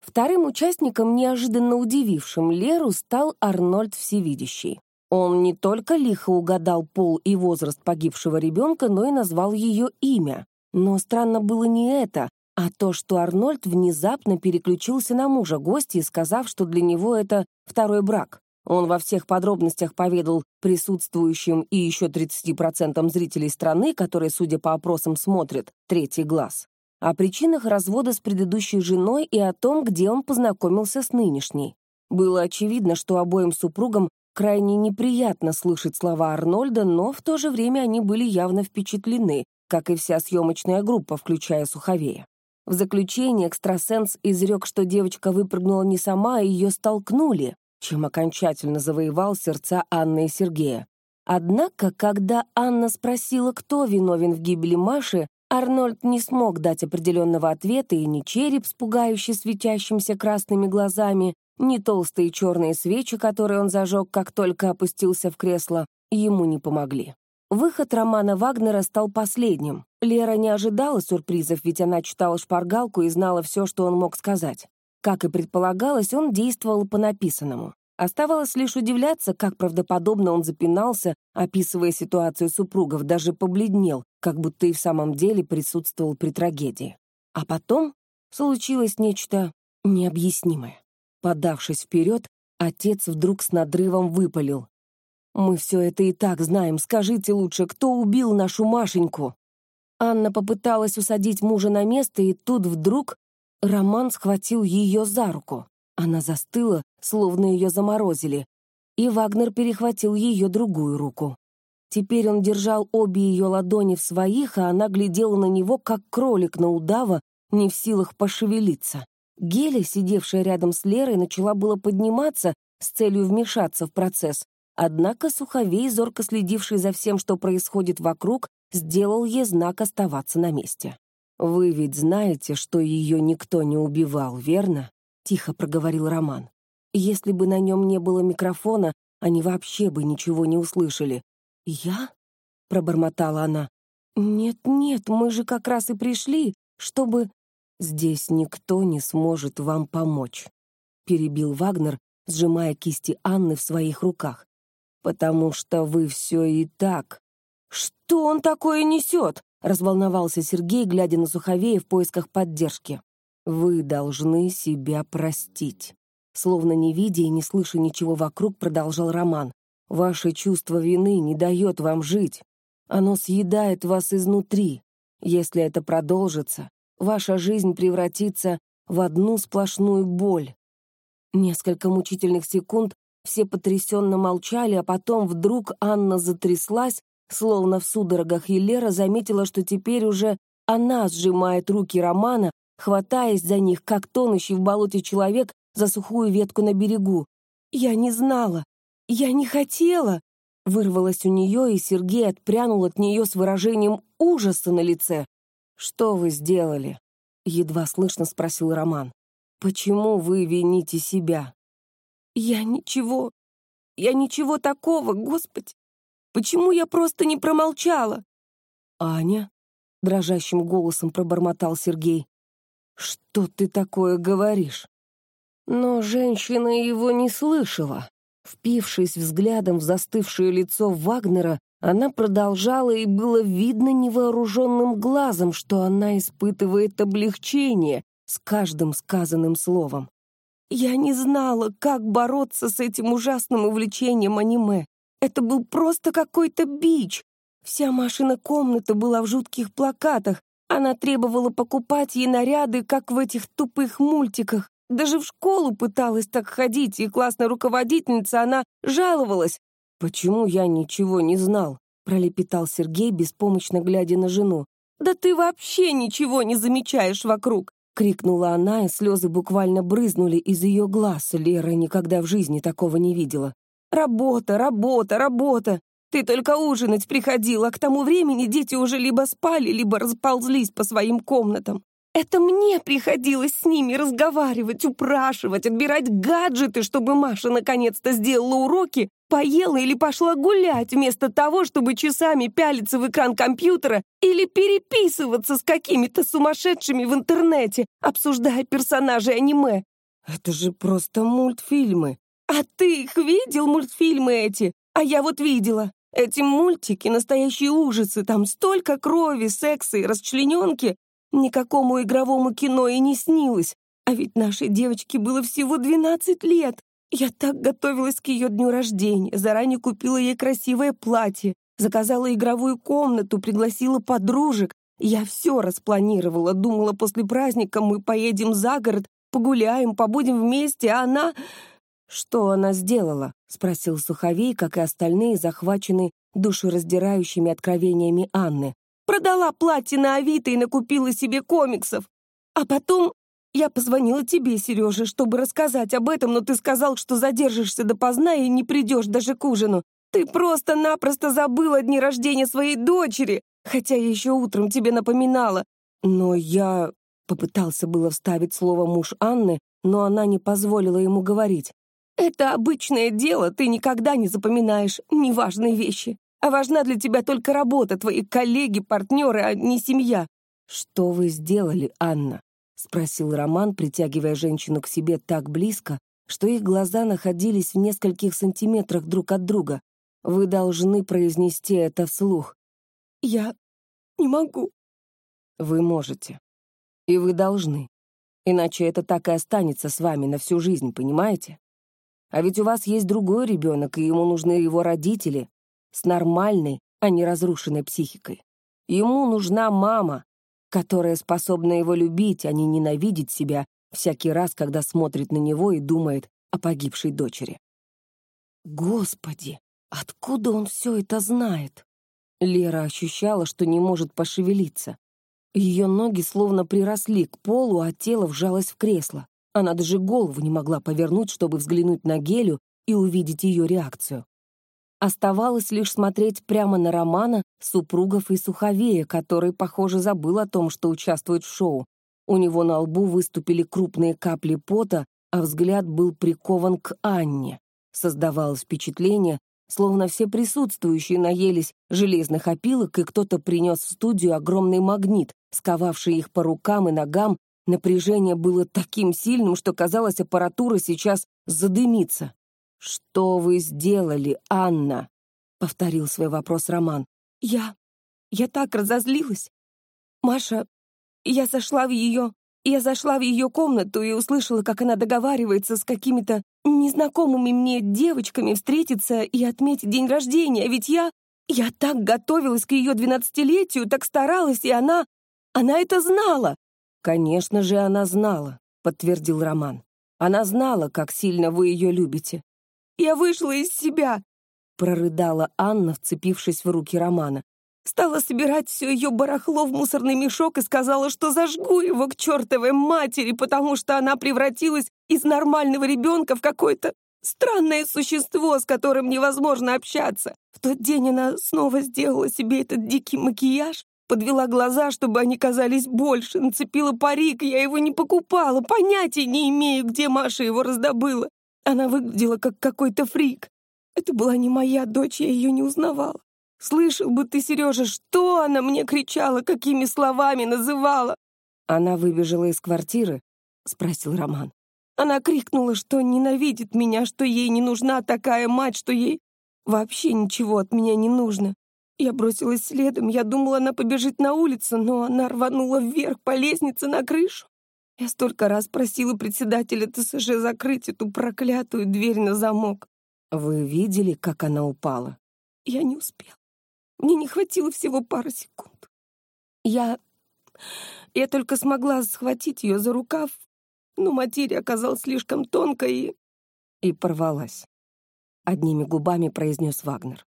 Вторым участником, неожиданно удивившим Леру, стал Арнольд Всевидящий. Он не только лихо угадал пол и возраст погибшего ребенка, но и назвал ее имя. Но странно было не это, а то, что Арнольд внезапно переключился на мужа гостя, сказав, что для него это второй брак. Он во всех подробностях поведал присутствующим и еще 30% зрителей страны, которые, судя по опросам, смотрят «Третий глаз», о причинах развода с предыдущей женой и о том, где он познакомился с нынешней. Было очевидно, что обоим супругам крайне неприятно слышать слова Арнольда, но в то же время они были явно впечатлены, как и вся съемочная группа, включая Суховея. В заключение экстрасенс изрек, что девочка выпрыгнула не сама, а ее столкнули, чем окончательно завоевал сердца Анны и Сергея. Однако, когда Анна спросила, кто виновен в гибели Маши, Арнольд не смог дать определенного ответа, и ни череп с пугающе светящимся красными глазами, ни толстые черные свечи, которые он зажег, как только опустился в кресло, ему не помогли. Выход романа Вагнера стал последним. Лера не ожидала сюрпризов, ведь она читала шпаргалку и знала все, что он мог сказать. Как и предполагалось, он действовал по написанному. Оставалось лишь удивляться, как правдоподобно он запинался, описывая ситуацию супругов, даже побледнел, как будто и в самом деле присутствовал при трагедии. А потом случилось нечто необъяснимое. Подавшись вперед, отец вдруг с надрывом выпалил. «Мы все это и так знаем. Скажите лучше, кто убил нашу Машеньку?» Анна попыталась усадить мужа на место, и тут вдруг Роман схватил ее за руку. Она застыла, словно ее заморозили. и Вагнер перехватил ее другую руку. Теперь он держал обе ее ладони в своих, а она глядела на него, как кролик на удава, не в силах пошевелиться. Геля, сидевшая рядом с Лерой, начала было подниматься с целью вмешаться в процесс, однако Суховей, зорко следивший за всем, что происходит вокруг, сделал ей знак оставаться на месте. «Вы ведь знаете, что ее никто не убивал, верно?» — тихо проговорил Роман. Если бы на нем не было микрофона, они вообще бы ничего не услышали. «Я?» — пробормотала она. «Нет-нет, мы же как раз и пришли, чтобы...» «Здесь никто не сможет вам помочь», — перебил Вагнер, сжимая кисти Анны в своих руках. «Потому что вы все и так...» «Что он такое несет?» — разволновался Сергей, глядя на Суховея в поисках поддержки. «Вы должны себя простить». Словно не видя и не слыша ничего вокруг, продолжал Роман. «Ваше чувство вины не дает вам жить. Оно съедает вас изнутри. Если это продолжится, ваша жизнь превратится в одну сплошную боль. Несколько мучительных секунд все потрясенно молчали, а потом вдруг Анна затряслась, словно в судорогах, и Лера заметила, что теперь уже она сжимает руки Романа, хватаясь за них, как тонущий в болоте человек за сухую ветку на берегу. «Я не знала! Я не хотела!» Вырвалась у нее, и Сергей отпрянул от нее с выражением ужаса на лице. «Что вы сделали?» — едва слышно спросил Роман. «Почему вы вините себя?» «Я ничего... Я ничего такого, Господи! Почему я просто не промолчала?» «Аня?» — дрожащим голосом пробормотал Сергей. «Что ты такое говоришь?» Но женщина его не слышала. Впившись взглядом в застывшее лицо Вагнера, она продолжала, и было видно невооруженным глазом, что она испытывает облегчение с каждым сказанным словом. «Я не знала, как бороться с этим ужасным увлечением аниме. Это был просто какой-то бич. Вся машина комната была в жутких плакатах. Она требовала покупать ей наряды, как в этих тупых мультиках. Даже в школу пыталась так ходить, и классная руководительница, она жаловалась. «Почему я ничего не знал?» — пролепетал Сергей, беспомощно глядя на жену. «Да ты вообще ничего не замечаешь вокруг!» — крикнула она, и слезы буквально брызнули из ее глаз. Лера никогда в жизни такого не видела. «Работа, работа, работа! Ты только ужинать приходила, а к тому времени дети уже либо спали, либо расползлись по своим комнатам. Это мне приходилось с ними разговаривать, упрашивать, отбирать гаджеты, чтобы Маша наконец-то сделала уроки, поела или пошла гулять, вместо того, чтобы часами пялиться в экран компьютера или переписываться с какими-то сумасшедшими в интернете, обсуждая персонажей аниме. Это же просто мультфильмы. А ты их видел, мультфильмы эти? А я вот видела. Эти мультики — настоящие ужасы, там столько крови, секса и расчлененки, Никакому игровому кино и не снилось. А ведь нашей девочке было всего 12 лет. Я так готовилась к ее дню рождения, заранее купила ей красивое платье, заказала игровую комнату, пригласила подружек. Я все распланировала, думала, после праздника мы поедем за город, погуляем, побудем вместе, а она... «Что она сделала?» — спросил Суховей, как и остальные, захваченные душераздирающими откровениями Анны. Продала платье на Авито и накупила себе комиксов. А потом я позвонила тебе, Сережа, чтобы рассказать об этом, но ты сказал, что задержишься допоздна и не придешь даже к ужину. Ты просто-напросто забыла дни рождения своей дочери, хотя я еще утром тебе напоминала. Но я... Попытался было вставить слово муж Анны, но она не позволила ему говорить. «Это обычное дело, ты никогда не запоминаешь неважные вещи а важна для тебя только работа, твои коллеги, партнеры, а не семья». «Что вы сделали, Анна?» — спросил Роман, притягивая женщину к себе так близко, что их глаза находились в нескольких сантиметрах друг от друга. «Вы должны произнести это вслух». «Я не могу». «Вы можете. И вы должны. Иначе это так и останется с вами на всю жизнь, понимаете? А ведь у вас есть другой ребенок, и ему нужны его родители, с нормальной, а не разрушенной психикой. Ему нужна мама, которая способна его любить, а не ненавидеть себя всякий раз, когда смотрит на него и думает о погибшей дочери. Господи, откуда он все это знает? Лера ощущала, что не может пошевелиться. Ее ноги словно приросли к полу, а тело вжалось в кресло. Она даже голову не могла повернуть, чтобы взглянуть на Гелю и увидеть ее реакцию. Оставалось лишь смотреть прямо на Романа, супругов и Суховея, который, похоже, забыл о том, что участвует в шоу. У него на лбу выступили крупные капли пота, а взгляд был прикован к Анне. Создавалось впечатление, словно все присутствующие наелись железных опилок, и кто-то принес в студию огромный магнит, сковавший их по рукам и ногам. Напряжение было таким сильным, что, казалось, аппаратура сейчас задымится. «Что вы сделали, Анна?» — повторил свой вопрос Роман. «Я... я так разозлилась. Маша, я зашла в ее... Я зашла в ее комнату и услышала, как она договаривается с какими-то незнакомыми мне девочками встретиться и отметить день рождения, ведь я... Я так готовилась к ее двенадцатилетию, так старалась, и она... Она это знала. «Конечно же, она знала», — подтвердил Роман. «Она знала, как сильно вы ее любите». «Я вышла из себя», — прорыдала Анна, вцепившись в руки Романа. Стала собирать все ее барахло в мусорный мешок и сказала, что зажгу его к чертовой матери, потому что она превратилась из нормального ребенка в какое-то странное существо, с которым невозможно общаться. В тот день она снова сделала себе этот дикий макияж, подвела глаза, чтобы они казались больше, нацепила парик, я его не покупала, понятия не имею, где Маша его раздобыла. Она выглядела как какой-то фрик. Это была не моя дочь, я ее не узнавала. Слышал бы ты, Сережа, что она мне кричала, какими словами называла. Она выбежала из квартиры? Спросил Роман. Она крикнула, что ненавидит меня, что ей не нужна такая мать, что ей вообще ничего от меня не нужно. Я бросилась следом, я думала, она побежит на улицу, но она рванула вверх по лестнице на крышу. Я столько раз просила председателя ТСЖ закрыть эту проклятую дверь на замок. Вы видели, как она упала? Я не успела. Мне не хватило всего пары секунд. Я... Я только смогла схватить ее за рукав, но материя оказалась слишком тонкой и... И порвалась. Одними губами произнес Вагнер.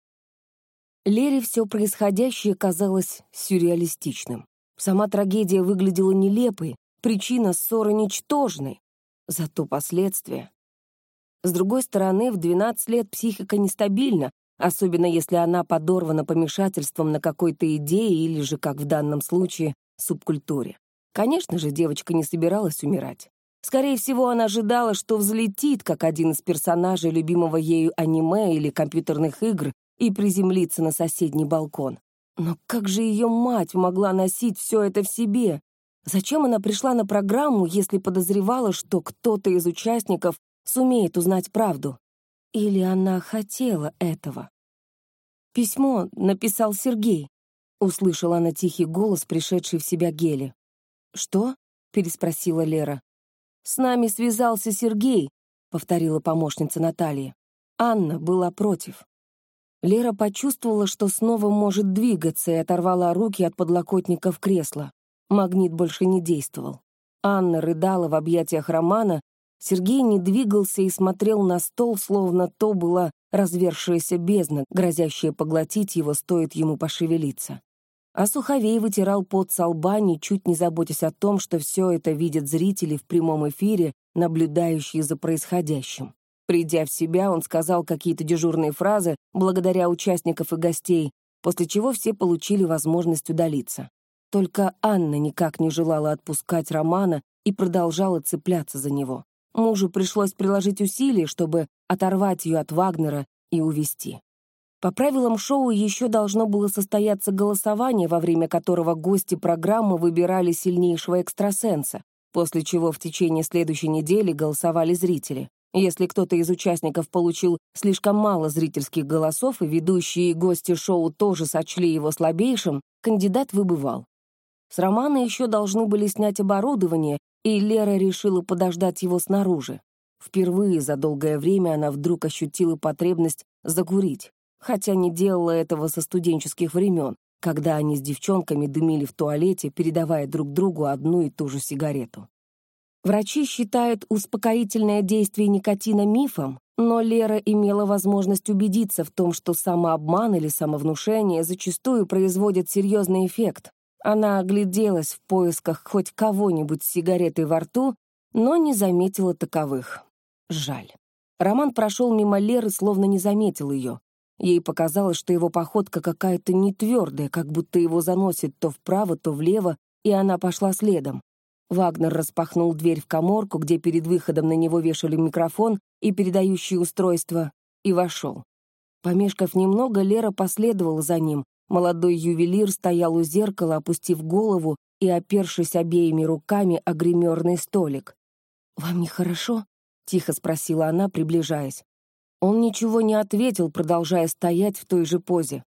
Лере все происходящее казалось сюрреалистичным. Сама трагедия выглядела нелепой, причина ссоры ничтожной. Зато последствия... С другой стороны, в 12 лет психика нестабильна, особенно если она подорвана помешательством на какой-то идее или же, как в данном случае, субкультуре. Конечно же, девочка не собиралась умирать. Скорее всего, она ожидала, что взлетит, как один из персонажей любимого ею аниме или компьютерных игр, и приземлится на соседний балкон. Но как же ее мать могла носить все это в себе? Зачем она пришла на программу, если подозревала, что кто-то из участников сумеет узнать правду? Или она хотела этого? «Письмо написал Сергей», — услышала она тихий голос, пришедший в себя Гели. «Что?» — переспросила Лера. «С нами связался Сергей», — повторила помощница Наталья. Анна была против. Лера почувствовала, что снова может двигаться, и оторвала руки от подлокотников кресла. Магнит больше не действовал. Анна рыдала в объятиях Романа, Сергей не двигался и смотрел на стол, словно то была развершаяся бездна, грозящая поглотить его, стоит ему пошевелиться. А Суховей вытирал пот со лба, ничуть не заботясь о том, что все это видят зрители в прямом эфире, наблюдающие за происходящим. Придя в себя, он сказал какие-то дежурные фразы благодаря участников и гостей, после чего все получили возможность удалиться. Только Анна никак не желала отпускать Романа и продолжала цепляться за него. Мужу пришлось приложить усилия, чтобы оторвать ее от Вагнера и увести. По правилам шоу еще должно было состояться голосование, во время которого гости программы выбирали сильнейшего экстрасенса, после чего в течение следующей недели голосовали зрители. Если кто-то из участников получил слишком мало зрительских голосов, и ведущие и гости шоу тоже сочли его слабейшим, кандидат выбывал. С Романа еще должны были снять оборудование, и Лера решила подождать его снаружи. Впервые за долгое время она вдруг ощутила потребность закурить, хотя не делала этого со студенческих времен, когда они с девчонками дымили в туалете, передавая друг другу одну и ту же сигарету. Врачи считают успокоительное действие никотина мифом, но Лера имела возможность убедиться в том, что самообман или самовнушение зачастую производят серьезный эффект. Она огляделась в поисках хоть кого-нибудь с сигаретой во рту, но не заметила таковых. Жаль. Роман прошел мимо Леры, словно не заметил ее. Ей показалось, что его походка какая-то нетвердая, как будто его заносит то вправо, то влево, и она пошла следом. Вагнер распахнул дверь в коморку, где перед выходом на него вешали микрофон и передающие устройства, и вошел. Помешкав немного, Лера последовала за ним. Молодой ювелир стоял у зеркала, опустив голову и опершись обеими руками о гримерный столик. «Вам нехорошо?» — тихо спросила она, приближаясь. Он ничего не ответил, продолжая стоять в той же позе.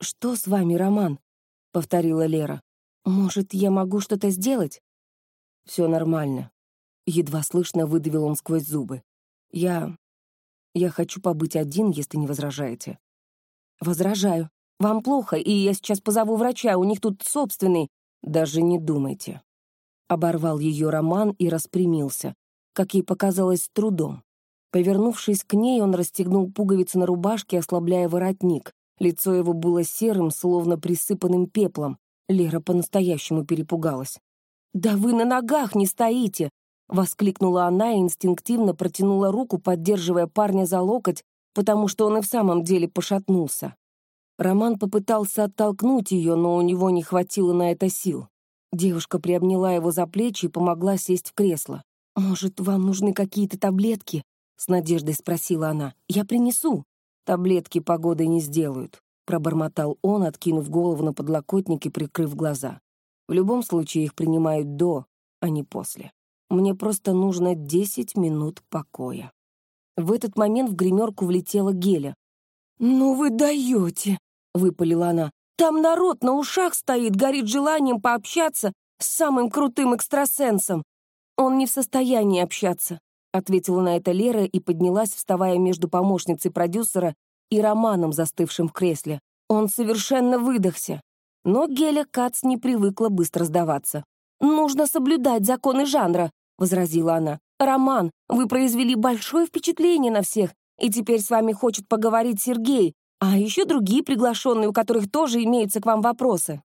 «Что с вами, Роман?» — повторила Лера. «Может, я могу что-то сделать?» «Все нормально», — едва слышно выдавил он сквозь зубы. «Я... я хочу побыть один, если не возражаете». «Возражаю. Вам плохо, и я сейчас позову врача, у них тут собственный...» «Даже не думайте». Оборвал ее роман и распрямился, как ей показалось, с трудом. Повернувшись к ней, он расстегнул пуговицы на рубашке, ослабляя воротник. Лицо его было серым, словно присыпанным пеплом. Лера по-настоящему перепугалась. «Да вы на ногах не стоите!» — воскликнула она и инстинктивно протянула руку, поддерживая парня за локоть, потому что он и в самом деле пошатнулся. Роман попытался оттолкнуть ее, но у него не хватило на это сил. Девушка приобняла его за плечи и помогла сесть в кресло. «Может, вам нужны какие-то таблетки?» — с надеждой спросила она. «Я принесу». «Таблетки погоды не сделают», — пробормотал он, откинув голову на подлокотник и прикрыв глаза. В любом случае их принимают до, а не после. Мне просто нужно 10 минут покоя. В этот момент в гримерку влетела Геля. «Ну вы даете!» — выпалила она. «Там народ на ушах стоит, горит желанием пообщаться с самым крутым экстрасенсом. Он не в состоянии общаться», — ответила на это Лера и поднялась, вставая между помощницей продюсера и Романом, застывшим в кресле. Он совершенно выдохся. Но Геля Кац не привыкла быстро сдаваться. «Нужно соблюдать законы жанра», — возразила она. «Роман, вы произвели большое впечатление на всех, и теперь с вами хочет поговорить Сергей, а еще другие приглашенные, у которых тоже имеются к вам вопросы».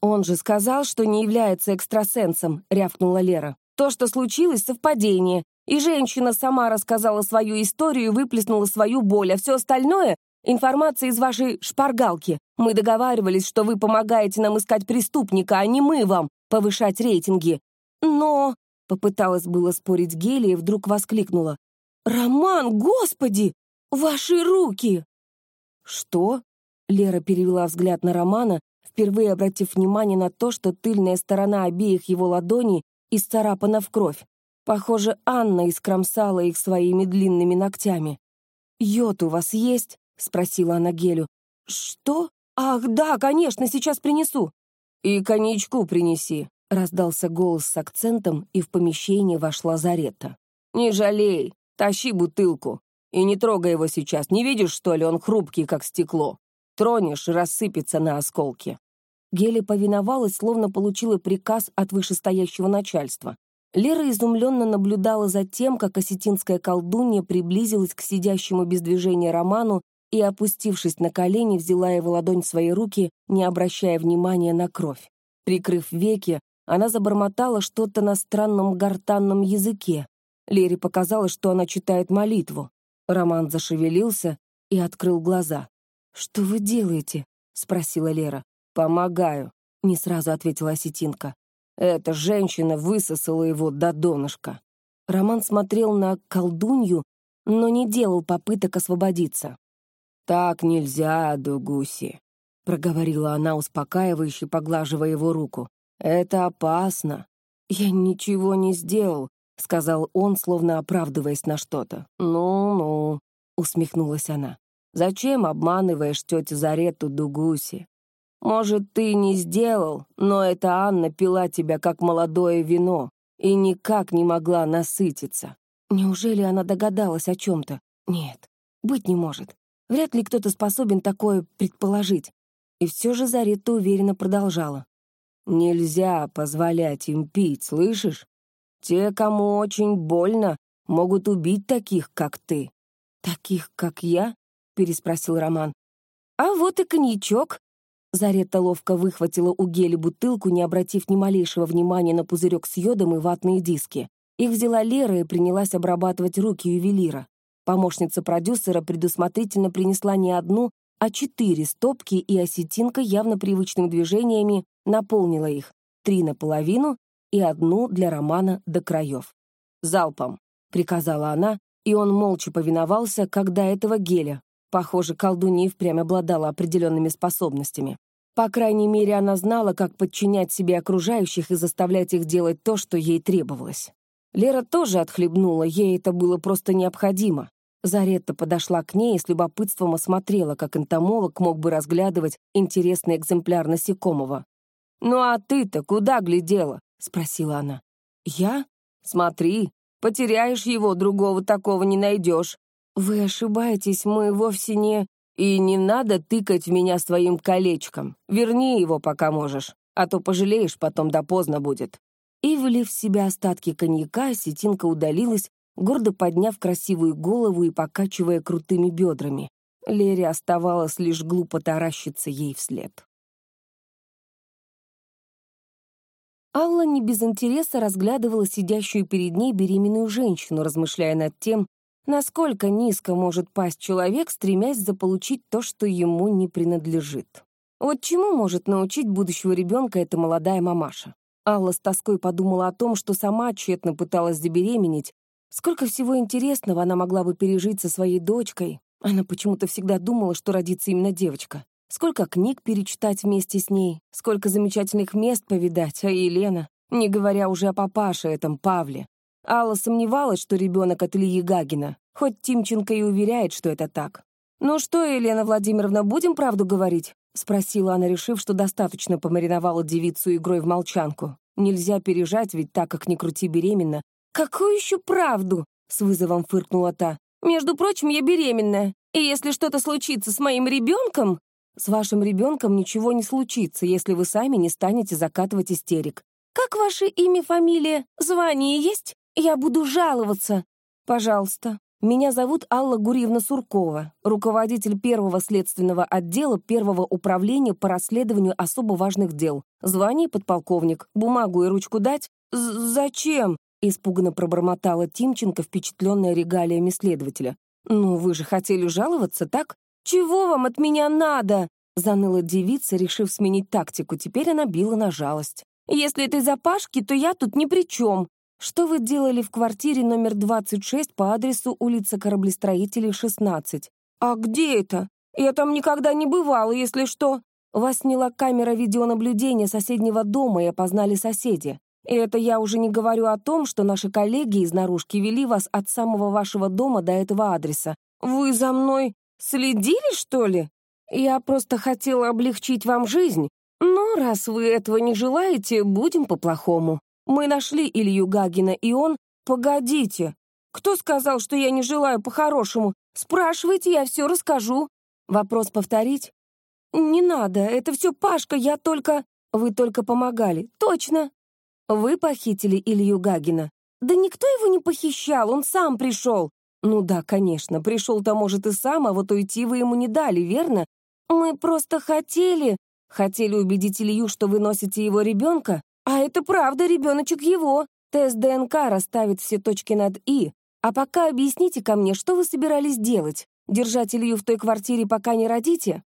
«Он же сказал, что не является экстрасенсом», — рявкнула Лера. «То, что случилось, совпадение. И женщина сама рассказала свою историю и выплеснула свою боль, а все остальное Информация из вашей шпаргалки. Мы договаривались, что вы помогаете нам искать преступника, а не мы вам повышать рейтинги. Но...» — попыталась было спорить Гелия вдруг воскликнула. «Роман, господи! Ваши руки!» «Что?» — Лера перевела взгляд на Романа, впервые обратив внимание на то, что тыльная сторона обеих его ладоней исцарапана в кровь. Похоже, Анна искромсала их своими длинными ногтями. «Йод у вас есть?» — спросила она Гелю. «Что? Ах, да, конечно, сейчас принесу». «И коньячку принеси», — раздался голос с акцентом, и в помещение вошла Зарета. «Не жалей, тащи бутылку. И не трогай его сейчас, не видишь, что ли, он хрупкий, как стекло. Тронешь — рассыпется на осколки». Геля повиновалась, словно получила приказ от вышестоящего начальства. Лера изумленно наблюдала за тем, как осетинская колдунья приблизилась к сидящему без движения Роману и, опустившись на колени, взяла его ладонь в свои руки, не обращая внимания на кровь. Прикрыв веки, она забормотала что-то на странном гортанном языке. Лере показалось, что она читает молитву. Роман зашевелился и открыл глаза. «Что вы делаете?» — спросила Лера. «Помогаю», — не сразу ответила осетинка. «Эта женщина высосала его до донышка». Роман смотрел на колдунью, но не делал попыток освободиться. «Так нельзя, Дугуси», — проговорила она, успокаивающе поглаживая его руку. «Это опасно». «Я ничего не сделал», — сказал он, словно оправдываясь на что-то. «Ну-ну», — усмехнулась она. «Зачем обманываешь тетю Зарету Дугуси? Может, ты не сделал, но эта Анна пила тебя как молодое вино и никак не могла насытиться». Неужели она догадалась о чем-то? Нет, быть не может. Вряд ли кто-то способен такое предположить. И все же Заретта уверенно продолжала. «Нельзя позволять им пить, слышишь? Те, кому очень больно, могут убить таких, как ты». «Таких, как я?» — переспросил Роман. «А вот и коньячок». Зарета ловко выхватила у Гели бутылку, не обратив ни малейшего внимания на пузырек с йодом и ватные диски. Их взяла Лера и принялась обрабатывать руки ювелира. Помощница продюсера предусмотрительно принесла не одну, а четыре стопки, и осетинка явно привычными движениями наполнила их. Три наполовину и одну для Романа до краев. «Залпом», — приказала она, и он молча повиновался, когда этого геля. Похоже, колдунья впрямь обладала определенными способностями. По крайней мере, она знала, как подчинять себе окружающих и заставлять их делать то, что ей требовалось. Лера тоже отхлебнула, ей это было просто необходимо. Заретта подошла к ней и с любопытством осмотрела, как энтомолог мог бы разглядывать интересный экземпляр насекомого. «Ну а ты-то куда глядела?» — спросила она. «Я? Смотри, потеряешь его, другого такого не найдешь. Вы ошибаетесь, мы вовсе не... И не надо тыкать в меня своим колечком. Верни его, пока можешь, а то пожалеешь, потом да поздно будет». И, влив в себя остатки коньяка, сетинка удалилась, гордо подняв красивую голову и покачивая крутыми бедрами. Лере оставалось лишь глупо таращиться ей вслед. Алла не без интереса разглядывала сидящую перед ней беременную женщину, размышляя над тем, насколько низко может пасть человек, стремясь заполучить то, что ему не принадлежит. Вот чему может научить будущего ребенка эта молодая мамаша? Алла с тоской подумала о том, что сама тщетно пыталась забеременеть, Сколько всего интересного она могла бы пережить со своей дочкой. Она почему-то всегда думала, что родится именно девочка. Сколько книг перечитать вместе с ней, сколько замечательных мест повидать, а Елена, не говоря уже о папаше этом Павле. Алла сомневалась, что ребенок от Ильи Гагина, хоть Тимченко и уверяет, что это так. «Ну что, Елена Владимировна, будем правду говорить?» — спросила она, решив, что достаточно помариновала девицу игрой в молчанку. Нельзя пережать, ведь так, как ни крути беременна, «Какую еще правду?» — с вызовом фыркнула та. «Между прочим, я беременная, и если что-то случится с моим ребенком...» «С вашим ребенком ничего не случится, если вы сами не станете закатывать истерик. Как ваше имя, фамилия, звание есть? Я буду жаловаться». «Пожалуйста. Меня зовут Алла Гурьевна Суркова, руководитель первого следственного отдела первого управления по расследованию особо важных дел. Звание подполковник. Бумагу и ручку дать? З «Зачем?» Испуганно пробормотала Тимченко, впечатленная регалиями следователя. «Ну, вы же хотели жаловаться, так? Чего вам от меня надо?» Заныла девица, решив сменить тактику. Теперь она била на жалость. «Если это из-за Пашки, то я тут ни при чем. Что вы делали в квартире номер 26 по адресу улица Кораблестроителей, 16? А где это? Я там никогда не бывала, если что. Вас сняла камера видеонаблюдения соседнего дома и опознали соседи. И это я уже не говорю о том, что наши коллеги из наружки вели вас от самого вашего дома до этого адреса. Вы за мной следили, что ли? Я просто хотела облегчить вам жизнь. Но раз вы этого не желаете, будем по-плохому. Мы нашли Илью Гагина, и он... Погодите. Кто сказал, что я не желаю по-хорошему? Спрашивайте, я все расскажу. Вопрос повторить? Не надо, это все Пашка, я только... Вы только помогали. Точно. «Вы похитили Илью Гагина?» «Да никто его не похищал, он сам пришел». «Ну да, конечно, пришел-то, может, и сам, а вот уйти вы ему не дали, верно? Мы просто хотели...» «Хотели убедить Илью, что вы носите его ребенка? А это правда, ребеночек его. Тест ДНК расставит все точки над «и». А пока объясните ко мне, что вы собирались делать? Держать Илью в той квартире, пока не родите?»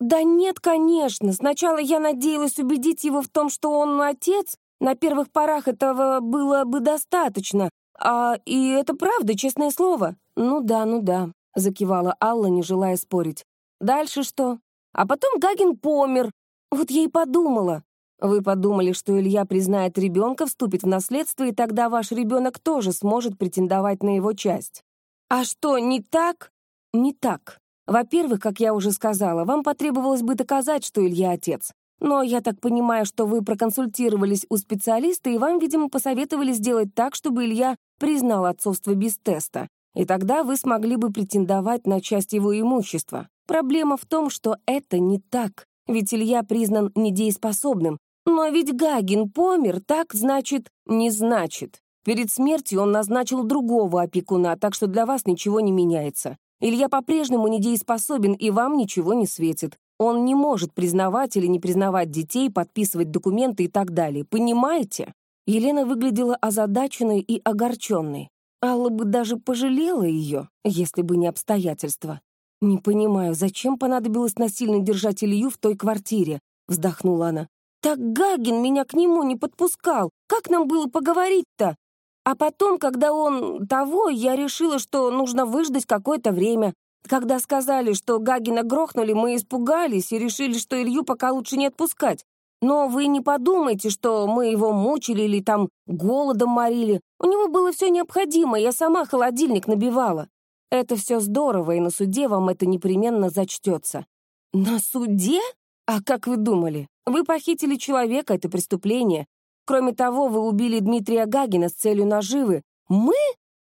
«Да нет, конечно. Сначала я надеялась убедить его в том, что он отец, на первых порах этого было бы достаточно. А и это правда, честное слово. Ну да, ну да, закивала Алла, не желая спорить. Дальше что? А потом Гагин помер. Вот я и подумала. Вы подумали, что Илья признает ребенка, вступит в наследство, и тогда ваш ребенок тоже сможет претендовать на его часть. А что, не так? Не так. Во-первых, как я уже сказала, вам потребовалось бы доказать, что Илья отец. Но я так понимаю, что вы проконсультировались у специалиста, и вам, видимо, посоветовали сделать так, чтобы Илья признал отцовство без теста. И тогда вы смогли бы претендовать на часть его имущества. Проблема в том, что это не так, ведь Илья признан недееспособным. Но ведь Гагин помер, так значит, не значит. Перед смертью он назначил другого опекуна, так что для вас ничего не меняется. Илья по-прежнему недееспособен, и вам ничего не светит. Он не может признавать или не признавать детей, подписывать документы и так далее. Понимаете? Елена выглядела озадаченной и огорченной. Алла бы даже пожалела ее, если бы не обстоятельства. «Не понимаю, зачем понадобилось насильно держать Илью в той квартире?» — вздохнула она. «Так Гагин меня к нему не подпускал. Как нам было поговорить-то? А потом, когда он того, я решила, что нужно выждать какое-то время. Когда сказали, что Гагина грохнули, мы испугались и решили, что Илью пока лучше не отпускать. Но вы не подумайте, что мы его мучили или там голодом морили. У него было все необходимое, я сама холодильник набивала. Это все здорово, и на суде вам это непременно зачтется. На суде? А как вы думали? Вы похитили человека, это преступление. Кроме того, вы убили Дмитрия Гагина с целью наживы. Мы?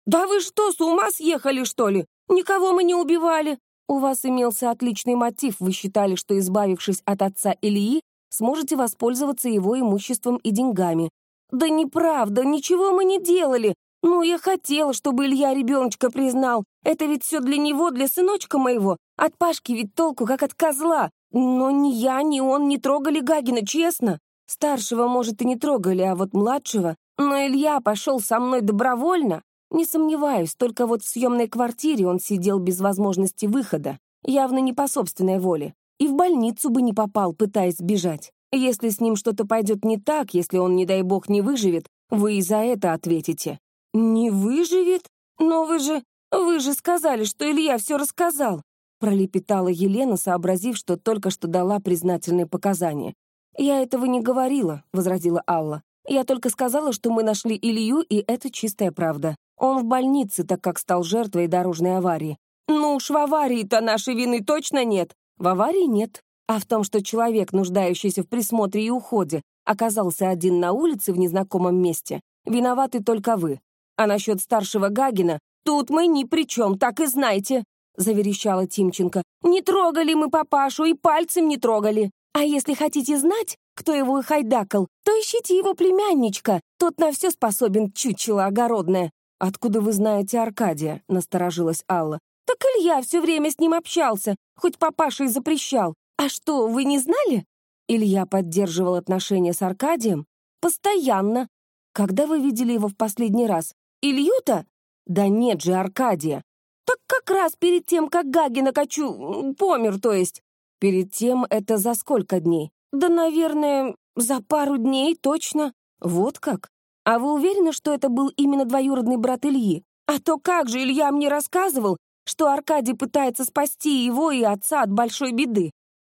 Да вы что, с ума съехали, что ли? Никого мы не убивали. У вас имелся отличный мотив. Вы считали, что, избавившись от отца Ильи, сможете воспользоваться его имуществом и деньгами. Да неправда, ничего мы не делали. Ну, я хотела, чтобы Илья ребеночка признал. Это ведь все для него, для сыночка моего. От Пашки ведь толку, как от козла. Но ни я, ни он не трогали Гагина, честно. Старшего, может, и не трогали, а вот младшего. Но Илья пошел со мной добровольно. Не сомневаюсь, только вот в съемной квартире он сидел без возможности выхода, явно не по собственной воле. И в больницу бы не попал, пытаясь сбежать. Если с ним что-то пойдет не так, если он, не дай бог, не выживет, вы и за это ответите. «Не выживет? Но вы же... Вы же сказали, что Илья все рассказал!» пролепетала Елена, сообразив, что только что дала признательные показания. «Я этого не говорила», — возразила Алла. «Я только сказала, что мы нашли Илью, и это чистая правда. Он в больнице, так как стал жертвой дорожной аварии». «Ну уж в аварии-то нашей вины точно нет». «В аварии нет. А в том, что человек, нуждающийся в присмотре и уходе, оказался один на улице в незнакомом месте, виноваты только вы. А насчет старшего Гагина, тут мы ни при чем, так и знайте», — заверещала Тимченко. «Не трогали мы папашу и пальцем не трогали. А если хотите знать, кто его и хайдакал, то ищите его племянничка. Тот на все способен, чучело огородное. «Откуда вы знаете Аркадия?» — насторожилась Алла. «Так Илья все время с ним общался, хоть папаша и запрещал. А что, вы не знали?» Илья поддерживал отношения с Аркадием? «Постоянно. Когда вы видели его в последний раз? Илью-то? Да нет же, Аркадия. Так как раз перед тем, как Гагина качу... помер, то есть. Перед тем это за сколько дней? Да, наверное, за пару дней точно. Вот как? А вы уверены, что это был именно двоюродный брат Ильи? А то как же Илья мне рассказывал, что Аркадий пытается спасти его и отца от большой беды.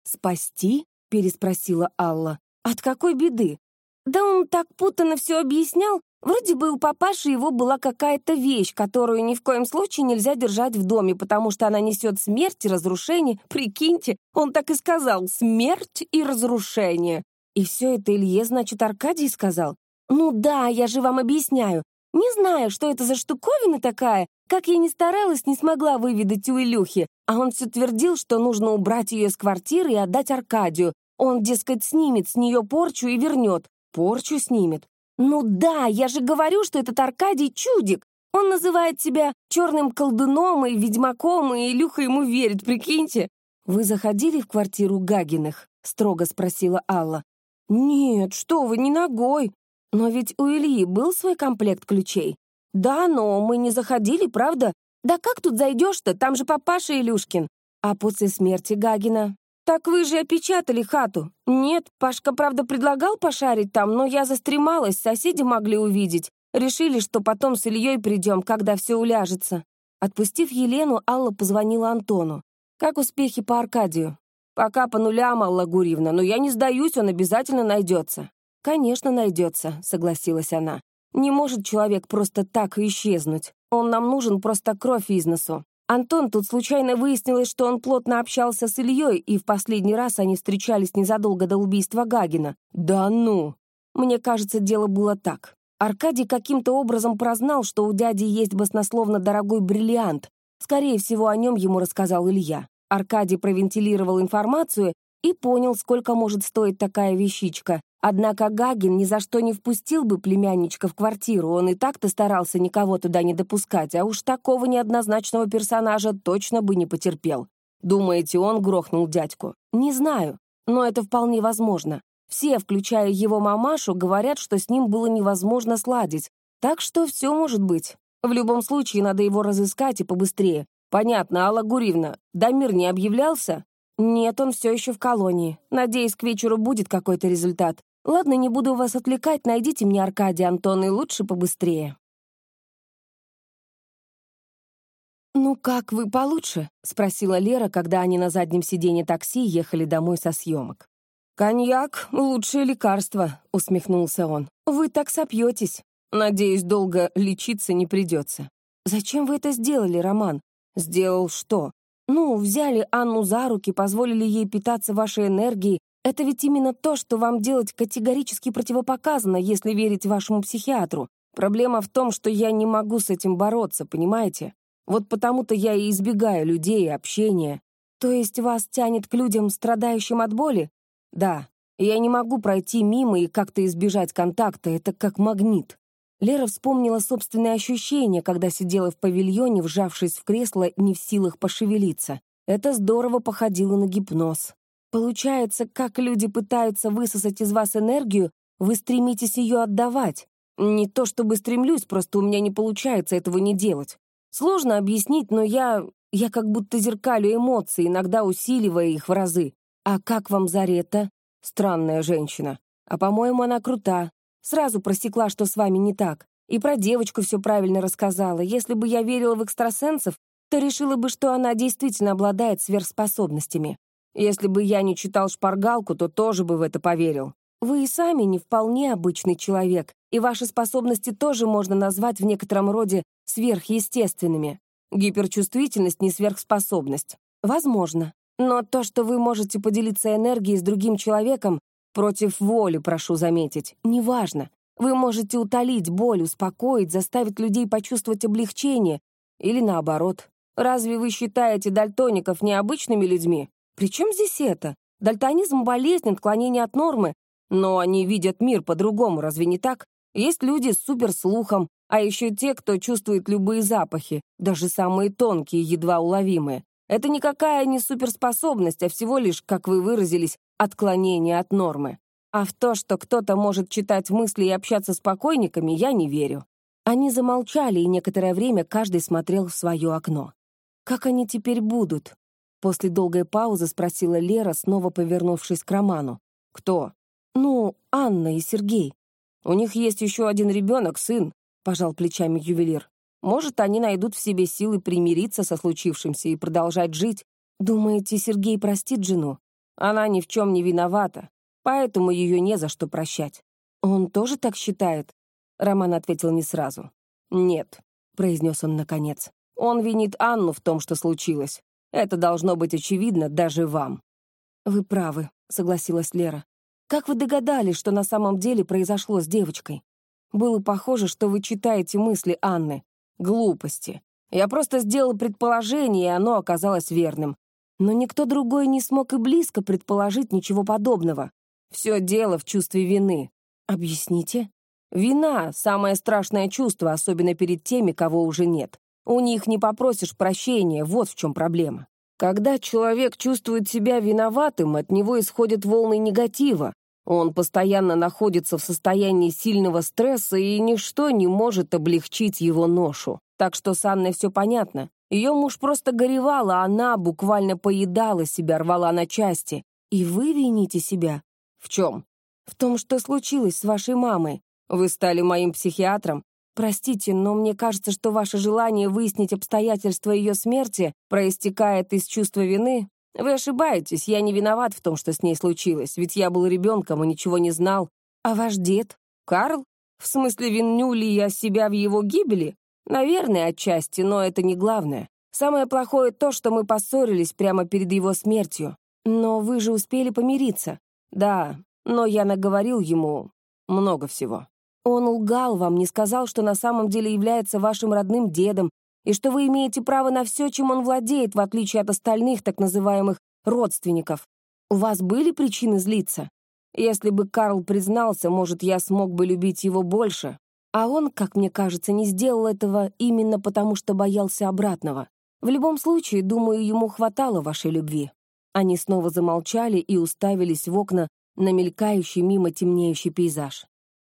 «Спасти?» — переспросила Алла. «От какой беды?» Да он так путанно все объяснял, Вроде бы у папаши его была какая-то вещь, которую ни в коем случае нельзя держать в доме, потому что она несет смерть и разрушение. Прикиньте, он так и сказал «смерть и разрушение». И все это Илье, значит, Аркадий сказал? Ну да, я же вам объясняю. Не знаю, что это за штуковина такая, как я ни старалась, не смогла выведать у Илюхи, а он все твердил, что нужно убрать ее из квартиры и отдать Аркадию. Он, дескать, снимет с нее порчу и вернет. Порчу снимет. «Ну да, я же говорю, что этот Аркадий чудик. Он называет себя черным колдуном и ведьмаком, и Илюха ему верит, прикиньте». «Вы заходили в квартиру Гагиных?» — строго спросила Алла. «Нет, что вы, не ногой. Но ведь у Ильи был свой комплект ключей». «Да, но мы не заходили, правда? Да как тут зайдешь-то? Там же папаша Илюшкин». «А после смерти Гагина «Так вы же опечатали хату». «Нет, Пашка, правда, предлагал пошарить там, но я застремалась, соседи могли увидеть. Решили, что потом с Ильей придем, когда все уляжется». Отпустив Елену, Алла позвонила Антону. «Как успехи по Аркадию?» «Пока по нулям, Алла Гурьевна, но я не сдаюсь, он обязательно найдется». «Конечно, найдется», — согласилась она. «Не может человек просто так исчезнуть. Он нам нужен просто кровь из носу. Антон тут случайно выяснилось, что он плотно общался с Ильей, и в последний раз они встречались незадолго до убийства Гагина. Да ну! Мне кажется, дело было так. Аркадий каким-то образом прознал, что у дяди есть баснословно дорогой бриллиант. Скорее всего, о нем ему рассказал Илья. Аркадий провентилировал информацию и понял, сколько может стоить такая вещичка. Однако Гагин ни за что не впустил бы племянничка в квартиру, он и так-то старался никого туда не допускать, а уж такого неоднозначного персонажа точно бы не потерпел. Думаете, он грохнул дядьку? Не знаю, но это вполне возможно. Все, включая его мамашу, говорят, что с ним было невозможно сладить. Так что все может быть. В любом случае, надо его разыскать и побыстрее. Понятно, Алла Гуривна, Дамир не объявлялся? Нет, он все еще в колонии. Надеюсь, к вечеру будет какой-то результат. Ладно, не буду вас отвлекать, найдите мне Аркадия, Антон, и лучше побыстрее. «Ну как, вы получше?» — спросила Лера, когда они на заднем сиденье такси ехали домой со съемок. «Коньяк — лучшее лекарство», — усмехнулся он. «Вы так сопьетесь. Надеюсь, долго лечиться не придется». «Зачем вы это сделали, Роман?» «Сделал что?» «Ну, взяли Анну за руки, позволили ей питаться вашей энергией. Это ведь именно то, что вам делать категорически противопоказано, если верить вашему психиатру. Проблема в том, что я не могу с этим бороться, понимаете? Вот потому-то я и избегаю людей и общения. То есть вас тянет к людям, страдающим от боли? Да, я не могу пройти мимо и как-то избежать контакта, это как магнит. Лера вспомнила собственные ощущения, когда сидела в павильоне, вжавшись в кресло, не в силах пошевелиться. Это здорово походило на гипноз. Получается, как люди пытаются высосать из вас энергию, вы стремитесь ее отдавать. Не то чтобы стремлюсь, просто у меня не получается этого не делать. Сложно объяснить, но я... я как будто зеркалю эмоции, иногда усиливая их в разы. А как вам Зарета? Странная женщина. А, по-моему, она крута. Сразу просекла, что с вами не так. И про девочку все правильно рассказала. Если бы я верила в экстрасенсов, то решила бы, что она действительно обладает сверхспособностями. Если бы я не читал шпаргалку, то тоже бы в это поверил. Вы и сами не вполне обычный человек, и ваши способности тоже можно назвать в некотором роде сверхъестественными. Гиперчувствительность — не сверхспособность. Возможно. Но то, что вы можете поделиться энергией с другим человеком, против воли, прошу заметить, неважно. Вы можете утолить боль, успокоить, заставить людей почувствовать облегчение. Или наоборот. Разве вы считаете дальтоников необычными людьми? Причем здесь это? Дальтонизм — болезнь, отклонение от нормы. Но они видят мир по-другому, разве не так? Есть люди с суперслухом, а еще те, кто чувствует любые запахи, даже самые тонкие, едва уловимые. Это никакая не суперспособность, а всего лишь, как вы выразились, отклонение от нормы. А в то, что кто-то может читать мысли и общаться с покойниками, я не верю. Они замолчали, и некоторое время каждый смотрел в свое окно. «Как они теперь будут?» После долгой паузы спросила Лера, снова повернувшись к Роману. «Кто?» «Ну, Анна и Сергей. У них есть еще один ребенок, сын», — пожал плечами ювелир. «Может, они найдут в себе силы примириться со случившимся и продолжать жить. Думаете, Сергей простит жену? Она ни в чем не виновата, поэтому ее не за что прощать». «Он тоже так считает?» Роман ответил не сразу. «Нет», — произнес он наконец. «Он винит Анну в том, что случилось. Это должно быть очевидно даже вам». «Вы правы», — согласилась Лера. Как вы догадались, что на самом деле произошло с девочкой? Было похоже, что вы читаете мысли Анны. Глупости. Я просто сделал предположение, и оно оказалось верным. Но никто другой не смог и близко предположить ничего подобного. Все дело в чувстве вины. Объясните? Вина — самое страшное чувство, особенно перед теми, кого уже нет. У них не попросишь прощения, вот в чем проблема. Когда человек чувствует себя виноватым, от него исходят волны негатива. Он постоянно находится в состоянии сильного стресса, и ничто не может облегчить его ношу. Так что с Анной все понятно. Ее муж просто горевал, а она буквально поедала себя, рвала на части. И вы вините себя? В чем? В том, что случилось с вашей мамой. Вы стали моим психиатром, Простите, но мне кажется, что ваше желание выяснить обстоятельства ее смерти проистекает из чувства вины. Вы ошибаетесь, я не виноват в том, что с ней случилось, ведь я был ребенком и ничего не знал. А ваш дед? Карл? В смысле, виню ли я себя в его гибели? Наверное, отчасти, но это не главное. Самое плохое то, что мы поссорились прямо перед его смертью. Но вы же успели помириться. Да, но я наговорил ему много всего. Он лгал вам, не сказал, что на самом деле является вашим родным дедом, и что вы имеете право на все, чем он владеет, в отличие от остальных так называемых родственников. У вас были причины злиться? Если бы Карл признался, может, я смог бы любить его больше. А он, как мне кажется, не сделал этого именно потому, что боялся обратного. В любом случае, думаю, ему хватало вашей любви». Они снова замолчали и уставились в окна на мелькающий мимо темнеющий пейзаж.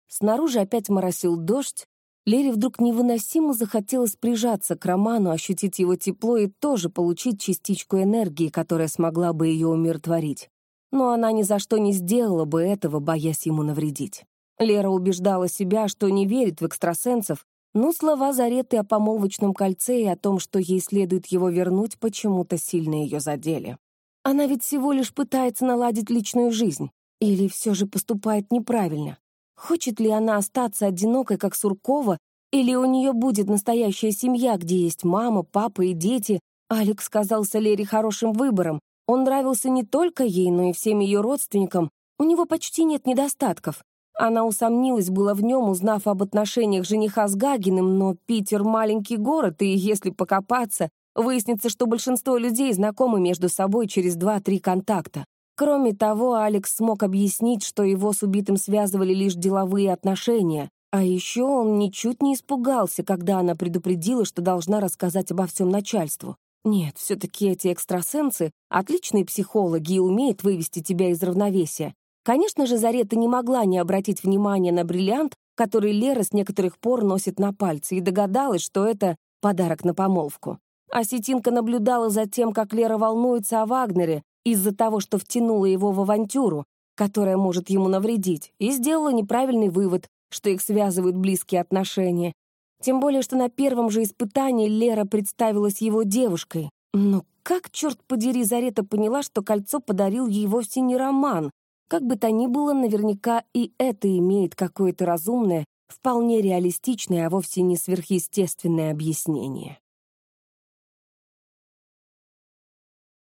Снаружи опять моросил дождь. Лере вдруг невыносимо захотелось прижаться к Роману, ощутить его тепло и тоже получить частичку энергии, которая смогла бы ее умиротворить. Но она ни за что не сделала бы этого, боясь ему навредить. Лера убеждала себя, что не верит в экстрасенсов, но слова Зареты о помолвочном кольце и о том, что ей следует его вернуть, почему-то сильно ее задели. Она ведь всего лишь пытается наладить личную жизнь. Или все же поступает неправильно? Хочет ли она остаться одинокой, как Суркова, или у нее будет настоящая семья, где есть мама, папа и дети? Алекс казался Лере хорошим выбором. Он нравился не только ей, но и всем ее родственникам. У него почти нет недостатков. Она усомнилась было в нем, узнав об отношениях жениха с Гагиным, но Питер — маленький город, и если покопаться, выяснится, что большинство людей знакомы между собой через два-три контакта. Кроме того, Алекс смог объяснить, что его с убитым связывали лишь деловые отношения, а еще он ничуть не испугался, когда она предупредила, что должна рассказать обо всем начальству. Нет, все-таки эти экстрасенсы — отличные психологи и умеют вывести тебя из равновесия. Конечно же, Зарета не могла не обратить внимания на бриллиант, который Лера с некоторых пор носит на пальце, и догадалась, что это подарок на помолвку. Осетинка наблюдала за тем, как Лера волнуется о Вагнере из-за того, что втянула его в авантюру, которая может ему навредить, и сделала неправильный вывод, что их связывают близкие отношения. Тем более, что на первом же испытании Лера представилась его девушкой. Но как, черт подери, Зарета поняла, что кольцо подарил ей вовсе не Роман, как бы то ни было, наверняка и это имеет какое-то разумное, вполне реалистичное, а вовсе не сверхъестественное объяснение.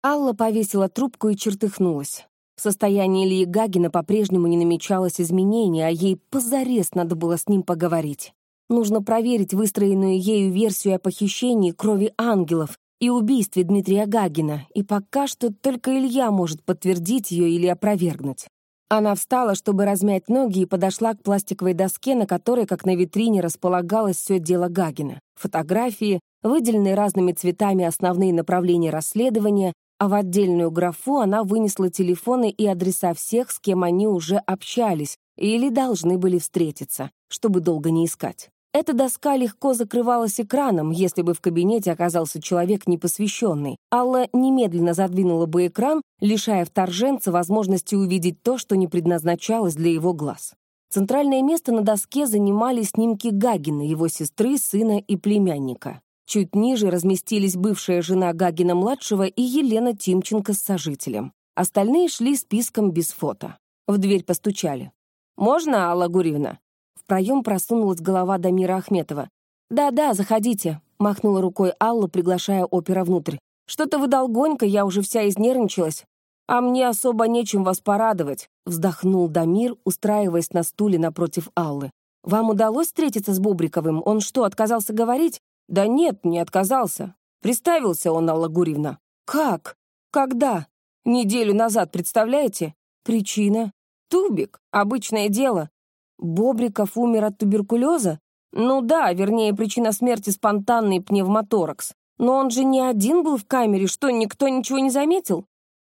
Алла повесила трубку и чертыхнулась. В состоянии Ильи Гагина по-прежнему не намечалось изменения, а ей позарез надо было с ним поговорить. Нужно проверить выстроенную ею версию о похищении крови ангелов и убийстве Дмитрия Гагина, и пока что только Илья может подтвердить ее или опровергнуть. Она встала, чтобы размять ноги, и подошла к пластиковой доске, на которой, как на витрине, располагалось все дело Гагина. Фотографии, выделенные разными цветами основные направления расследования, а в отдельную графу она вынесла телефоны и адреса всех, с кем они уже общались или должны были встретиться, чтобы долго не искать. Эта доска легко закрывалась экраном, если бы в кабинете оказался человек непосвященный. Алла немедленно задвинула бы экран, лишая вторженца возможности увидеть то, что не предназначалось для его глаз. Центральное место на доске занимали снимки Гагина, его сестры, сына и племянника. Чуть ниже разместились бывшая жена Гагина-младшего и Елена Тимченко с сожителем. Остальные шли списком без фото. В дверь постучали. «Можно, Алла Гурьевна?» Проем просунулась голова Дамира Ахметова. «Да-да, заходите», — махнула рукой Алла, приглашая опера внутрь. «Что-то вы долгонько, я уже вся изнервничалась». «А мне особо нечем вас порадовать», — вздохнул Дамир, устраиваясь на стуле напротив Аллы. «Вам удалось встретиться с Бубриковым? Он что, отказался говорить?» «Да нет, не отказался. Представился он, Алла Гурьевна». «Как? Когда?» «Неделю назад, представляете?» «Причина?» «Тубик. Обычное дело. Бобриков умер от туберкулеза? Ну да, вернее, причина смерти спонтанный пневмоторакс. Но он же не один был в камере, что, никто ничего не заметил?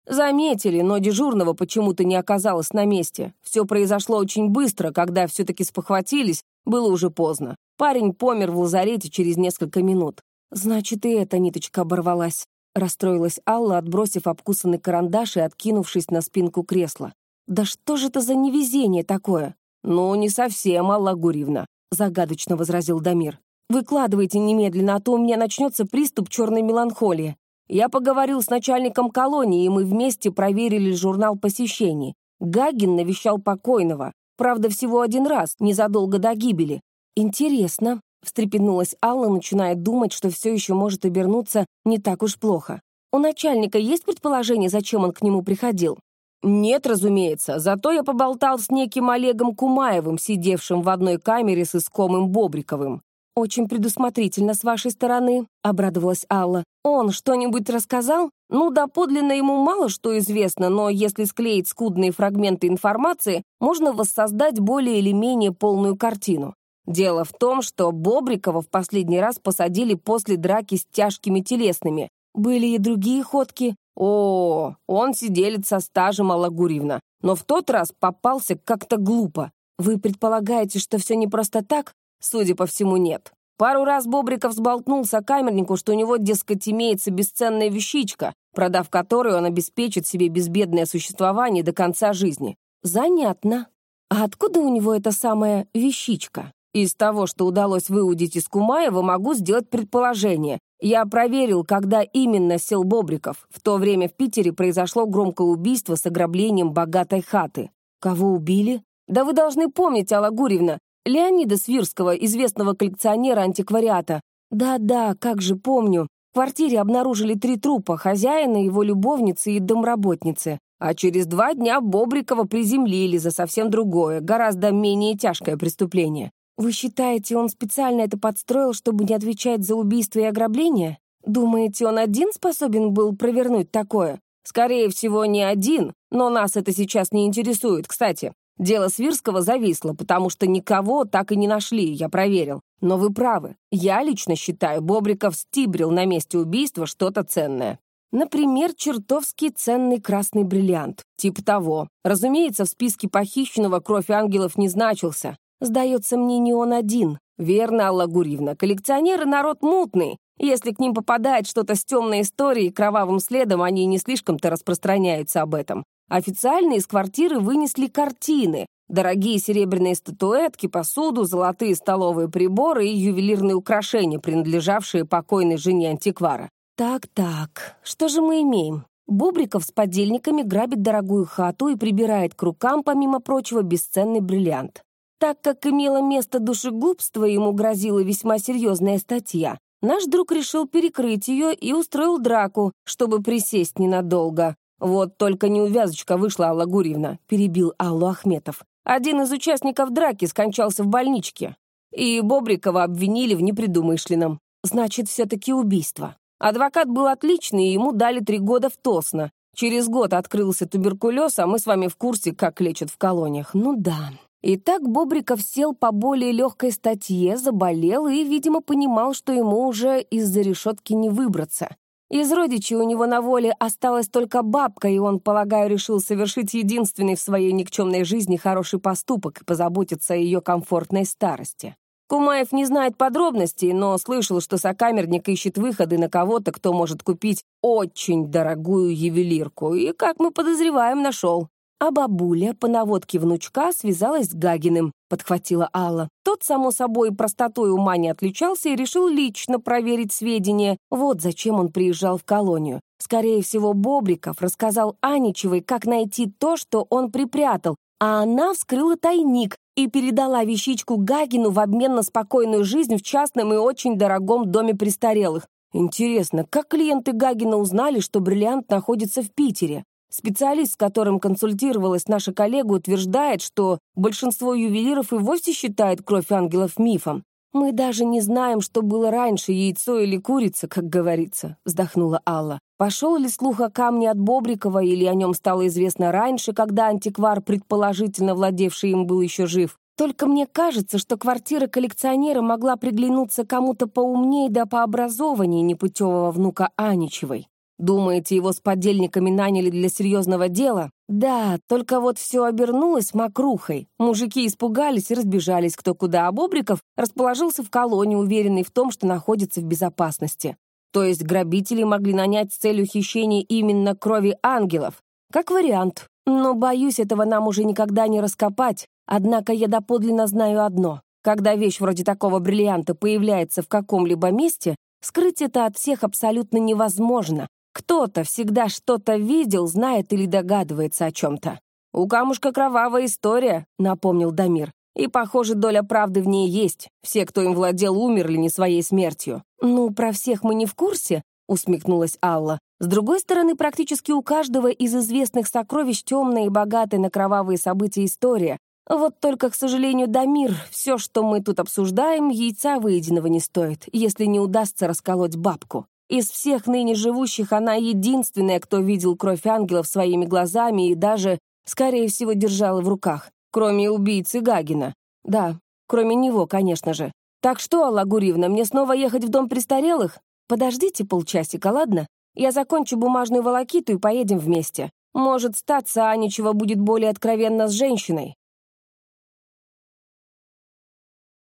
Заметили, но дежурного почему-то не оказалось на месте. Все произошло очень быстро, когда все-таки спохватились, было уже поздно. Парень помер в лазарете через несколько минут. Значит, и эта ниточка оборвалась. Расстроилась Алла, отбросив обкусанный карандаш и откинувшись на спинку кресла. «Да что же это за невезение такое?» «Ну, не совсем, Алла Гурьевна», — загадочно возразил Дамир. «Выкладывайте немедленно, а то у меня начнется приступ черной меланхолии. Я поговорил с начальником колонии, и мы вместе проверили журнал посещений. Гагин навещал покойного. Правда, всего один раз, незадолго до гибели. Интересно», — встрепенулась Алла, начиная думать, что все еще может обернуться не так уж плохо. «У начальника есть предположение, зачем он к нему приходил?» «Нет, разумеется, зато я поболтал с неким Олегом Кумаевым, сидевшим в одной камере с искомым Бобриковым. «Очень предусмотрительно с вашей стороны», — обрадовалась Алла. «Он что-нибудь рассказал? Ну, доподлинно ему мало что известно, но если склеить скудные фрагменты информации, можно воссоздать более или менее полную картину. Дело в том, что Бобрикова в последний раз посадили после драки с тяжкими телесными. Были и другие ходки. О, он сиделит со стажем Алла Гурьевна, но в тот раз попался как-то глупо. Вы предполагаете, что все не просто так? Судя по всему, нет. Пару раз Бобриков сболтнулся камернику, что у него, дескать, имеется бесценная вещичка, продав которую он обеспечит себе безбедное существование до конца жизни. Занятно. А откуда у него эта самая вещичка? Из того, что удалось выудить из Кумаева, могу сделать предположение. Я проверил, когда именно сел Бобриков. В то время в Питере произошло громкое убийство с ограблением богатой хаты. Кого убили? Да вы должны помнить, Алла Гурьевна, Леонида Свирского, известного коллекционера антиквариата. Да-да, как же помню. В квартире обнаружили три трупа — хозяина, его любовницы и домработницы. А через два дня Бобрикова приземлили за совсем другое, гораздо менее тяжкое преступление. Вы считаете, он специально это подстроил, чтобы не отвечать за убийство и ограбление? Думаете, он один способен был провернуть такое? Скорее всего, не один, но нас это сейчас не интересует. Кстати, Дело Свирского зависло, потому что никого так и не нашли, я проверил. Но вы правы. Я лично считаю, Бобриков стибрил на месте убийства что-то ценное. Например, чертовски ценный красный бриллиант. Типа того. Разумеется, в списке похищенного кровь ангелов не значился. Сдается мне не он один. Верно, Алла Гурьевна, коллекционеры народ мутный. Если к ним попадает что-то с темной историей кровавым следом, они не слишком-то распространяются об этом. Официально из квартиры вынесли картины, дорогие серебряные статуэтки, посуду, золотые столовые приборы и ювелирные украшения, принадлежавшие покойной жене антиквара. Так-так, что же мы имеем? Бубриков с подельниками грабит дорогую хату и прибирает к рукам, помимо прочего, бесценный бриллиант. Так как имело место душегубство ему грозила весьма серьезная статья, наш друг решил перекрыть ее и устроил драку, чтобы присесть ненадолго. «Вот только неувязочка вышла, Алла Гурьевна», — перебил Аллу Ахметов. «Один из участников драки скончался в больничке, и Бобрикова обвинили в непредумышленном. Значит, все-таки убийство. Адвокат был отличный, и ему дали три года в Тосно. Через год открылся туберкулез, а мы с вами в курсе, как лечат в колониях. Ну да». Итак, Бобриков сел по более легкой статье, заболел и, видимо, понимал, что ему уже из-за решетки не выбраться. Из родичей у него на воле осталась только бабка, и он, полагаю, решил совершить единственный в своей никчемной жизни хороший поступок и позаботиться о ее комфортной старости. Кумаев не знает подробностей, но слышал, что сокамерник ищет выходы на кого-то, кто может купить очень дорогую ювелирку, и, как мы подозреваем, нашел. А бабуля по наводке внучка связалась с Гагиным, подхватила Алла. Тот, само собой, простотой ума не отличался и решил лично проверить сведения. Вот зачем он приезжал в колонию. Скорее всего, Бобриков рассказал Аничевой, как найти то, что он припрятал, а она вскрыла тайник и передала вещичку Гагину в обмен на спокойную жизнь в частном и очень дорогом доме престарелых. Интересно, как клиенты Гагина узнали, что бриллиант находится в Питере? Специалист, с которым консультировалась наша коллега, утверждает, что большинство ювелиров и вовсе считает кровь ангелов мифом. «Мы даже не знаем, что было раньше, яйцо или курица, как говорится», — вздохнула Алла. Пошел ли слух о камне от Бобрикова или о нем стало известно раньше, когда антиквар, предположительно владевший им, был еще жив? Только мне кажется, что квартира коллекционера могла приглянуться кому-то поумнее да пообразованнее непутевого внука Аничевой. Думаете, его с подельниками наняли для серьезного дела? Да, только вот все обернулось мокрухой. Мужики испугались и разбежались кто куда, а Бобриков расположился в колонии, уверенный в том, что находится в безопасности. То есть грабители могли нанять с целью хищения именно крови ангелов. Как вариант. Но, боюсь, этого нам уже никогда не раскопать. Однако я доподлинно знаю одно. Когда вещь вроде такого бриллианта появляется в каком-либо месте, скрыть это от всех абсолютно невозможно. Кто-то всегда что-то видел, знает или догадывается о чем-то. «У камушка кровавая история», — напомнил Дамир. «И, похоже, доля правды в ней есть. Все, кто им владел, умерли не своей смертью». «Ну, про всех мы не в курсе», — усмехнулась Алла. «С другой стороны, практически у каждого из известных сокровищ темная и богатая на кровавые события история. Вот только, к сожалению, Дамир, все, что мы тут обсуждаем, яйца выеденного не стоит, если не удастся расколоть бабку. Из всех ныне живущих она единственная, кто видел кровь ангелов своими глазами и даже, скорее всего, держала в руках, кроме убийцы Гагина. Да, кроме него, конечно же. Так что, Алла Гуривна, мне снова ехать в дом престарелых? Подождите полчасика, ладно? Я закончу бумажную волокиту и поедем вместе. Может, статься Аничева будет более откровенно с женщиной.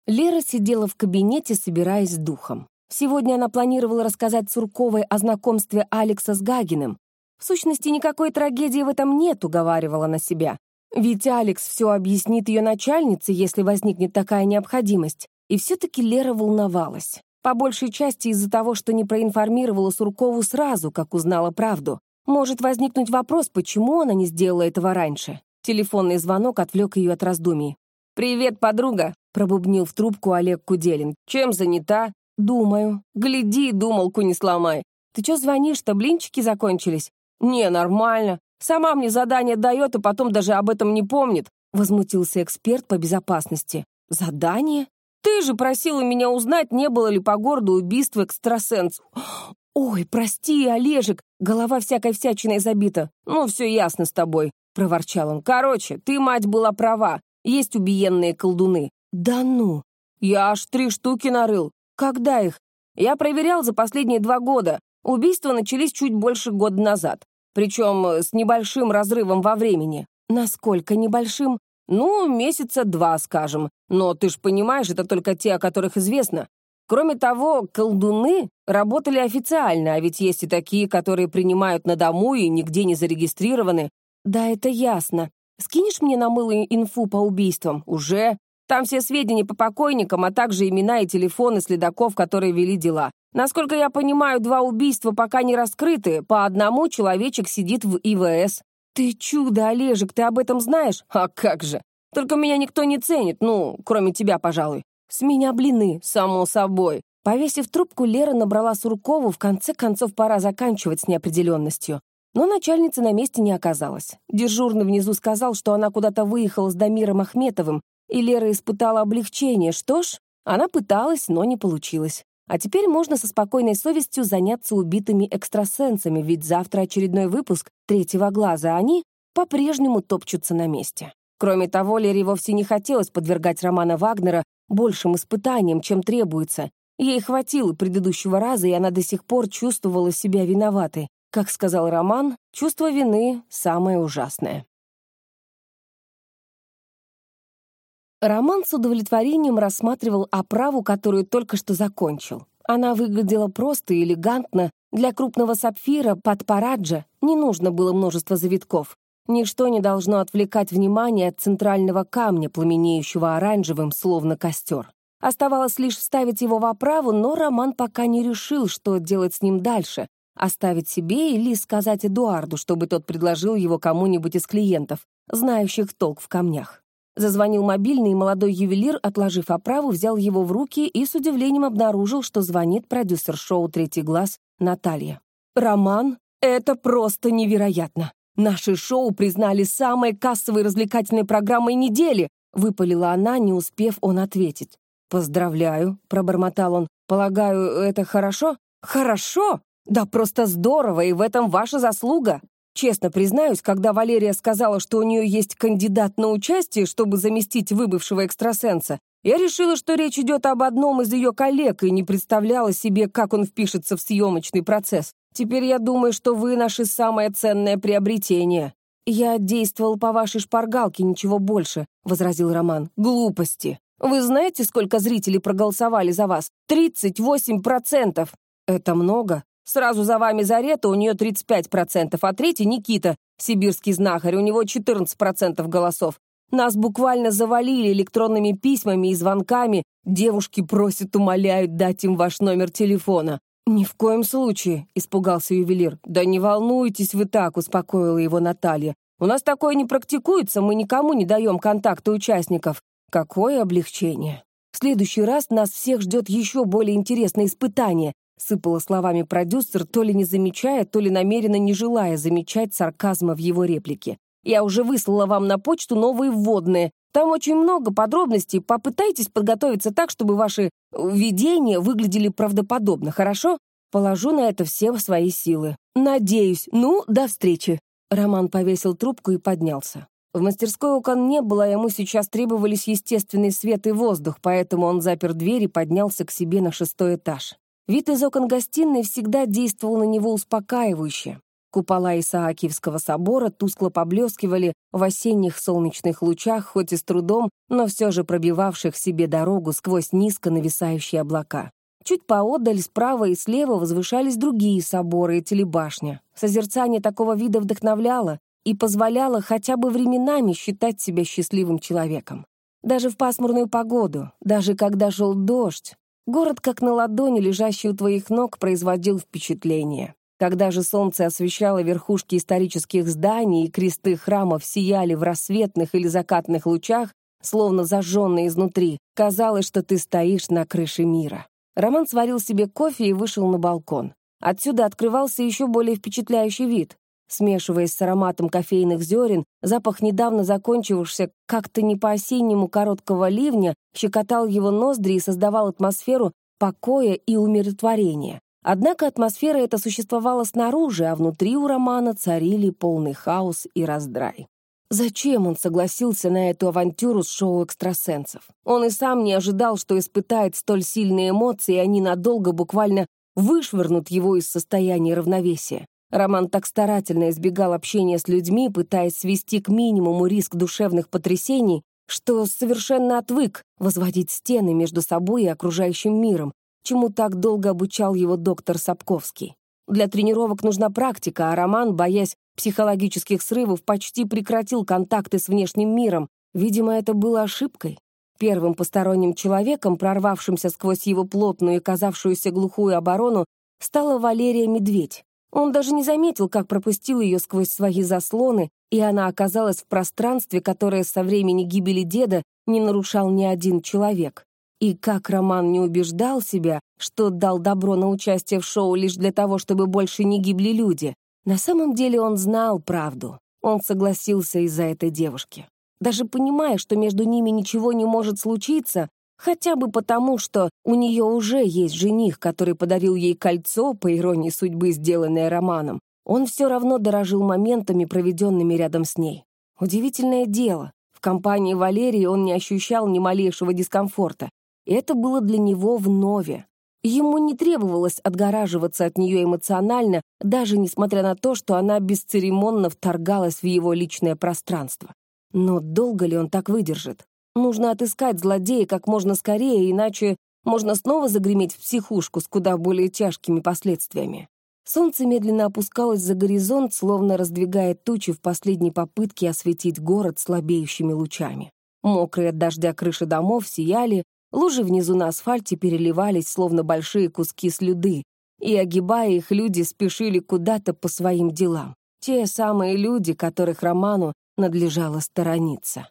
Лера сидела в кабинете, собираясь с духом. Сегодня она планировала рассказать Сурковой о знакомстве Алекса с Гагиным. В сущности, никакой трагедии в этом нет, уговаривала на себя. Ведь Алекс все объяснит ее начальнице, если возникнет такая необходимость. И все-таки Лера волновалась. По большей части из-за того, что не проинформировала Суркову сразу, как узнала правду. Может возникнуть вопрос, почему она не сделала этого раньше. Телефонный звонок отвлек ее от раздумий. «Привет, подруга!» пробубнил в трубку Олег Куделин. «Чем занята?» «Думаю». «Гляди, думалку не сломай». «Ты чё звонишь-то, блинчики закончились?» «Не, нормально. Сама мне задание дает, и потом даже об этом не помнит», возмутился эксперт по безопасности. «Задание? Ты же просила меня узнать, не было ли по городу убийства экстрасенсов. «Ой, прости, Олежек, голова всякой всячиной забита. Ну, все ясно с тобой», — проворчал он. «Короче, ты, мать, была права. Есть убиенные колдуны. «Да ну! Я аж три штуки нарыл. Когда их? Я проверял за последние два года. Убийства начались чуть больше года назад. Причем э, с небольшим разрывом во времени. Насколько небольшим? Ну, месяца два, скажем. Но ты ж понимаешь, это только те, о которых известно. Кроме того, колдуны работали официально, а ведь есть и такие, которые принимают на дому и нигде не зарегистрированы. Да, это ясно. Скинешь мне на мыло инфу по убийствам? Уже. Там все сведения по покойникам, а также имена и телефоны следаков, которые вели дела. Насколько я понимаю, два убийства пока не раскрыты, по одному человечек сидит в ИВС. Ты чудо, Олежек, ты об этом знаешь? А как же. Только меня никто не ценит, ну, кроме тебя, пожалуй. С меня блины, само собой. Повесив трубку, Лера набрала Суркову, в конце концов пора заканчивать с неопределенностью. Но начальница на месте не оказалась. Дежурный внизу сказал, что она куда-то выехала с Дамиром Ахметовым, и Лера испытала облегчение. Что ж, она пыталась, но не получилось. А теперь можно со спокойной совестью заняться убитыми экстрасенсами, ведь завтра очередной выпуск «Третьего глаза», а они по-прежнему топчутся на месте. Кроме того, Лере вовсе не хотелось подвергать Романа Вагнера большим испытаниям, чем требуется. Ей хватило предыдущего раза, и она до сих пор чувствовала себя виноватой. Как сказал Роман, чувство вины — самое ужасное. Роман с удовлетворением рассматривал оправу, которую только что закончил. Она выглядела просто и элегантно. Для крупного сапфира под параджа не нужно было множество завитков. Ничто не должно отвлекать внимание от центрального камня, пламенеющего оранжевым, словно костер. Оставалось лишь вставить его в оправу, но Роман пока не решил, что делать с ним дальше. Оставить себе или сказать Эдуарду, чтобы тот предложил его кому-нибудь из клиентов, знающих толк в камнях. Зазвонил мобильный, молодой ювелир, отложив оправу, взял его в руки и с удивлением обнаружил, что звонит продюсер шоу «Третий глаз» Наталья. «Роман, это просто невероятно! Наше шоу признали самой кассовой развлекательной программой недели!» выпалила она, не успев он ответить. «Поздравляю», — пробормотал он. «Полагаю, это хорошо?» «Хорошо? Да просто здорово, и в этом ваша заслуга!» Честно признаюсь, когда Валерия сказала, что у нее есть кандидат на участие, чтобы заместить выбывшего экстрасенса, я решила, что речь идет об одном из ее коллег и не представляла себе, как он впишется в съемочный процесс. Теперь я думаю, что вы наше самое ценное приобретение. Я действовал по вашей шпаргалке, ничего больше, — возразил Роман. Глупости. Вы знаете, сколько зрителей проголосовали за вас? 38%. Это много? Сразу за вами Зарета, у нее 35%, а третий — Никита, сибирский знахарь, у него 14% голосов. Нас буквально завалили электронными письмами и звонками. Девушки просят, умоляют дать им ваш номер телефона. «Ни в коем случае», — испугался ювелир. «Да не волнуйтесь вы так», — успокоила его Наталья. «У нас такое не практикуется, мы никому не даем контакты участников». Какое облегчение. В следующий раз нас всех ждет еще более интересное испытание. Сыпала словами продюсер, то ли не замечая, то ли намеренно не желая замечать сарказма в его реплике. «Я уже выслала вам на почту новые вводные, Там очень много подробностей. Попытайтесь подготовиться так, чтобы ваши видения выглядели правдоподобно, хорошо? Положу на это все свои силы. Надеюсь. Ну, до встречи». Роман повесил трубку и поднялся. В мастерской окон не было, а ему сейчас требовались естественный свет и воздух, поэтому он запер дверь и поднялся к себе на шестой этаж. Вид из окон гостиной всегда действовал на него успокаивающе. Купола Исаакиевского собора тускло поблескивали в осенних солнечных лучах, хоть и с трудом, но все же пробивавших себе дорогу сквозь низко нависающие облака. Чуть поодаль, справа и слева возвышались другие соборы и телебашня. Созерцание такого вида вдохновляло и позволяло хотя бы временами считать себя счастливым человеком. Даже в пасмурную погоду, даже когда шел дождь, город как на ладони, лежащий у твоих ног, производил впечатление. Когда же солнце освещало верхушки исторических зданий и кресты храмов сияли в рассветных или закатных лучах, словно зажженные изнутри, казалось, что ты стоишь на крыше мира. Роман сварил себе кофе и вышел на балкон. Отсюда открывался еще более впечатляющий вид. Смешиваясь с ароматом кофейных зерен, запах недавно закончившегося как-то не по-осеннему короткого ливня щекотал его ноздри и создавал атмосферу покоя и умиротворения. Однако атмосфера эта существовала снаружи, а внутри у Романа царили полный хаос и раздрай. Зачем он согласился на эту авантюру с шоу экстрасенсов? Он и сам не ожидал, что испытает столь сильные эмоции, и они надолго буквально вышвырнут его из состояния равновесия. Роман так старательно избегал общения с людьми, пытаясь свести к минимуму риск душевных потрясений, что совершенно отвык возводить стены между собой и окружающим миром, чему так долго обучал его доктор Сапковский. Для тренировок нужна практика, а Роман, боясь психологических срывов, почти прекратил контакты с внешним миром. Видимо, это было ошибкой. Первым посторонним человеком, прорвавшимся сквозь его плотную и казавшуюся глухую оборону, стала Валерия Медведь. Он даже не заметил, как пропустил ее сквозь свои заслоны, и она оказалась в пространстве, которое со времени гибели деда не нарушал ни один человек. И как Роман не убеждал себя, что дал добро на участие в шоу лишь для того, чтобы больше не гибли люди, на самом деле он знал правду. Он согласился из-за этой девушки. Даже понимая, что между ними ничего не может случиться, хотя бы потому, что у нее уже есть жених, который подарил ей кольцо, по иронии судьбы, сделанное Романом, он все равно дорожил моментами, проведенными рядом с ней. Удивительное дело. В компании Валерии он не ощущал ни малейшего дискомфорта. Это было для него вновь. Ему не требовалось отгораживаться от нее эмоционально, даже несмотря на то, что она бесцеремонно вторгалась в его личное пространство. Но долго ли он так выдержит? Нужно отыскать злодея как можно скорее, иначе можно снова загреметь в психушку с куда более тяжкими последствиями. Солнце медленно опускалось за горизонт, словно раздвигая тучи в последней попытке осветить город слабеющими лучами. Мокрые от дождя крыши домов сияли, Лужи внизу на асфальте переливались, словно большие куски слюды, и, огибая их, люди спешили куда-то по своим делам. Те самые люди, которых Роману надлежало сторониться.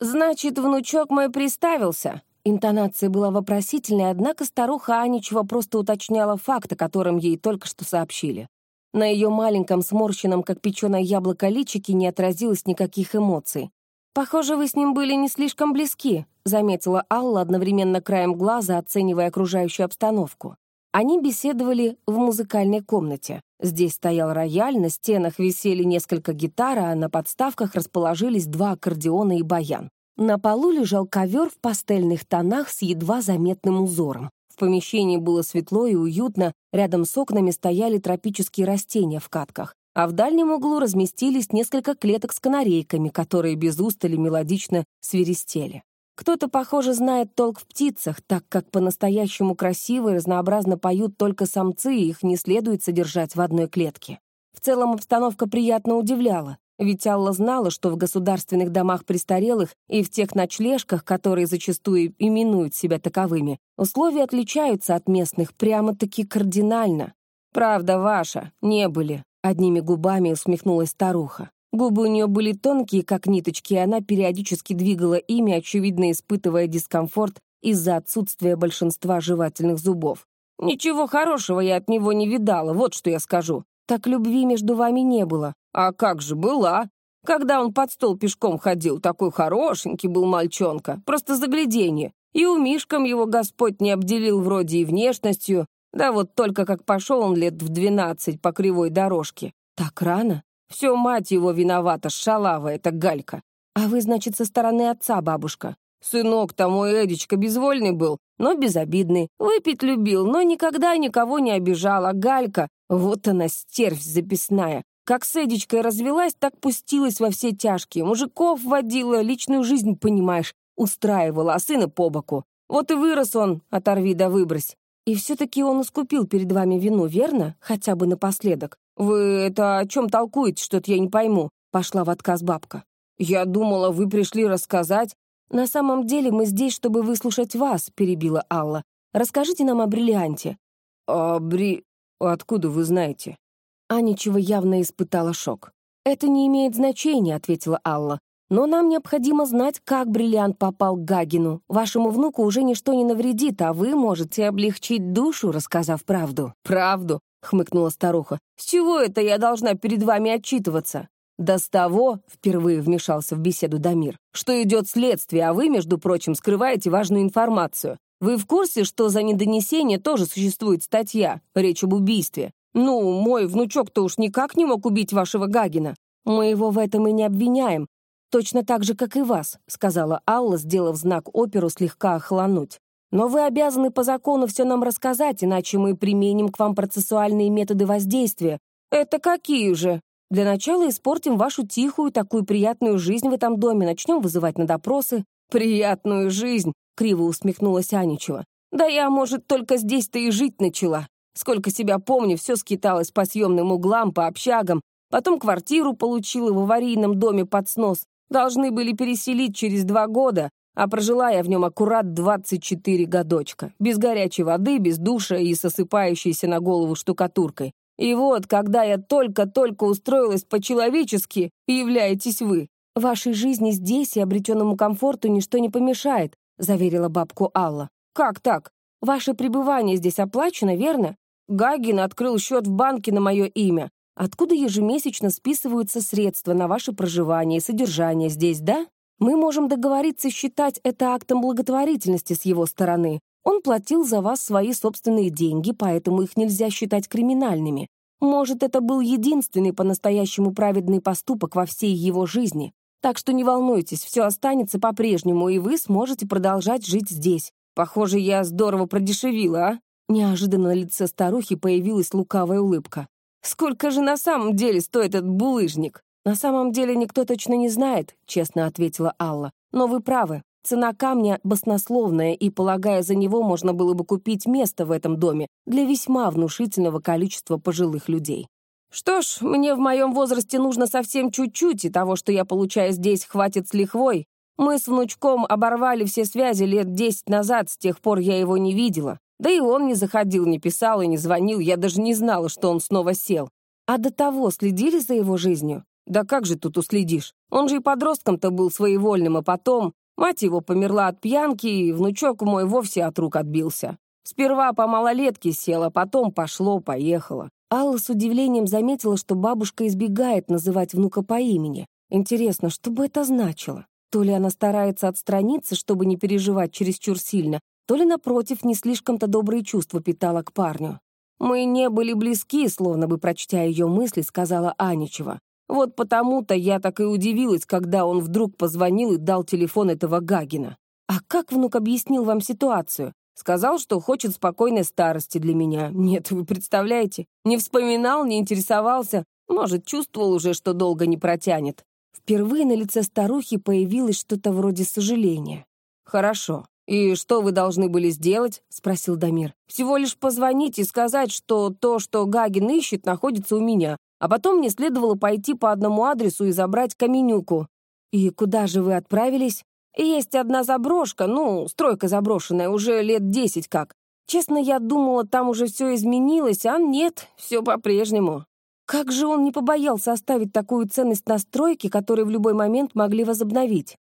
«Значит, внучок мой приставился?» Интонация была вопросительной, однако старуха Аничева просто уточняла факт, о котором ей только что сообщили. На ее маленьком, сморщенном, как печеное яблоко, личике не отразилось никаких эмоций. «Похоже, вы с ним были не слишком близки», заметила Алла, одновременно краем глаза оценивая окружающую обстановку. Они беседовали в музыкальной комнате. Здесь стоял рояль, на стенах висели несколько гитар, а на подставках расположились два аккордеона и баян. На полу лежал ковер в пастельных тонах с едва заметным узором. В помещении было светло и уютно, рядом с окнами стояли тропические растения в катках а в дальнем углу разместились несколько клеток с канарейками, которые без устали мелодично свиристели. Кто-то, похоже, знает толк в птицах, так как по-настоящему красиво и разнообразно поют только самцы, и их не следует содержать в одной клетке. В целом обстановка приятно удивляла, ведь Алла знала, что в государственных домах престарелых и в тех ночлежках, которые зачастую именуют себя таковыми, условия отличаются от местных прямо-таки кардинально. «Правда ваша, не были», Одними губами усмехнулась старуха. Губы у нее были тонкие, как ниточки, и она периодически двигала ими, очевидно испытывая дискомфорт из-за отсутствия большинства жевательных зубов. «Ничего хорошего я от него не видала, вот что я скажу. Так любви между вами не было. А как же была? Когда он под стол пешком ходил, такой хорошенький был мальчонка, просто загляденье. И у Мишкам его Господь не обделил вроде и внешностью, да вот только как пошел он лет в двенадцать по кривой дорожке. Так рано? Все мать его виновата, шалава эта галька. А вы, значит, со стороны отца, бабушка. Сынок-то мой Эдичка безвольный был, но безобидный. Выпить любил, но никогда никого не обижал. А Галька, вот она, стервь записная. Как с Эдичкой развелась, так пустилась во все тяжкие. Мужиков водила, личную жизнь, понимаешь, устраивала, а сына по боку. Вот и вырос он, оторви да выбрось. И все-таки он искупил перед вами вину, верно? Хотя бы напоследок. Вы это о чем толкуете, что-то я не пойму. Пошла в отказ бабка. Я думала, вы пришли рассказать. На самом деле мы здесь, чтобы выслушать вас, перебила Алла. Расскажите нам о бриллианте. А бри... Откуда вы знаете? Аничева явно испытала шок. «Это не имеет значения», — ответила Алла. «Но нам необходимо знать, как бриллиант попал к Гагину. Вашему внуку уже ничто не навредит, а вы можете облегчить душу, рассказав правду». «Правду?» — хмыкнула старуха. «С чего это я должна перед вами отчитываться?» «Да с того», — впервые вмешался в беседу Дамир, «что идет следствие, а вы, между прочим, скрываете важную информацию. Вы в курсе, что за недонесение тоже существует статья, речь об убийстве? «Ну, мой внучок-то уж никак не мог убить вашего Гагина. Мы его в этом и не обвиняем. Точно так же, как и вас», — сказала Алла, сделав знак оперу слегка охлануть. «Но вы обязаны по закону все нам рассказать, иначе мы применим к вам процессуальные методы воздействия». «Это какие же?» «Для начала испортим вашу тихую, такую приятную жизнь в этом доме, начнем вызывать на допросы». «Приятную жизнь», — криво усмехнулась Аничева. «Да я, может, только здесь-то и жить начала». Сколько себя помню, все скиталось по съемным углам, по общагам. Потом квартиру получила в аварийном доме под снос. Должны были переселить через два года, а прожила я в нем аккурат 24 годочка. Без горячей воды, без душа и сосыпающейся на голову штукатуркой. И вот, когда я только-только устроилась по-человечески, являетесь вы. Вашей жизни здесь и обретенному комфорту ничто не помешает, заверила бабку Алла. Как так? Ваше пребывание здесь оплачено, верно? Гагин открыл счет в банке на мое имя. Откуда ежемесячно списываются средства на ваше проживание и содержание здесь, да? Мы можем договориться считать это актом благотворительности с его стороны. Он платил за вас свои собственные деньги, поэтому их нельзя считать криминальными. Может, это был единственный по-настоящему праведный поступок во всей его жизни. Так что не волнуйтесь, все останется по-прежнему, и вы сможете продолжать жить здесь. Похоже, я здорово продешевила, а? Неожиданно на лице старухи появилась лукавая улыбка. «Сколько же на самом деле стоит этот булыжник?» «На самом деле никто точно не знает», — честно ответила Алла. «Но вы правы. Цена камня баснословная, и, полагая, за него можно было бы купить место в этом доме для весьма внушительного количества пожилых людей. Что ж, мне в моем возрасте нужно совсем чуть-чуть, и того, что я получаю здесь, хватит с лихвой. Мы с внучком оборвали все связи лет десять назад, с тех пор я его не видела. Да и он не заходил, не писал и не звонил, я даже не знала, что он снова сел. А до того следили за его жизнью? Да как же тут уследишь? Он же и подростком-то был своевольным, а потом... Мать его померла от пьянки, и внучок мой вовсе от рук отбился. Сперва по малолетке села, потом пошло-поехало. Алла с удивлением заметила, что бабушка избегает называть внука по имени. Интересно, что бы это значило? То ли она старается отстраниться, чтобы не переживать чересчур сильно, то ли, напротив, не слишком-то добрые чувства питала к парню. «Мы не были близки», словно бы прочтя ее мысли, сказала Аничева. «Вот потому-то я так и удивилась, когда он вдруг позвонил и дал телефон этого Гагина. А как внук объяснил вам ситуацию? Сказал, что хочет спокойной старости для меня. Нет, вы представляете? Не вспоминал, не интересовался. Может, чувствовал уже, что долго не протянет. Впервые на лице старухи появилось что-то вроде сожаления. «Хорошо. «И что вы должны были сделать?» — спросил Дамир. «Всего лишь позвонить и сказать, что то, что Гагин ищет, находится у меня. А потом мне следовало пойти по одному адресу и забрать Каменюку». «И куда же вы отправились?» «Есть одна заброшка, ну, стройка заброшенная, уже лет десять как. Честно, я думала, там уже все изменилось, а нет, все по-прежнему». Как же он не побоялся оставить такую ценность на стройке, которую в любой момент могли возобновить?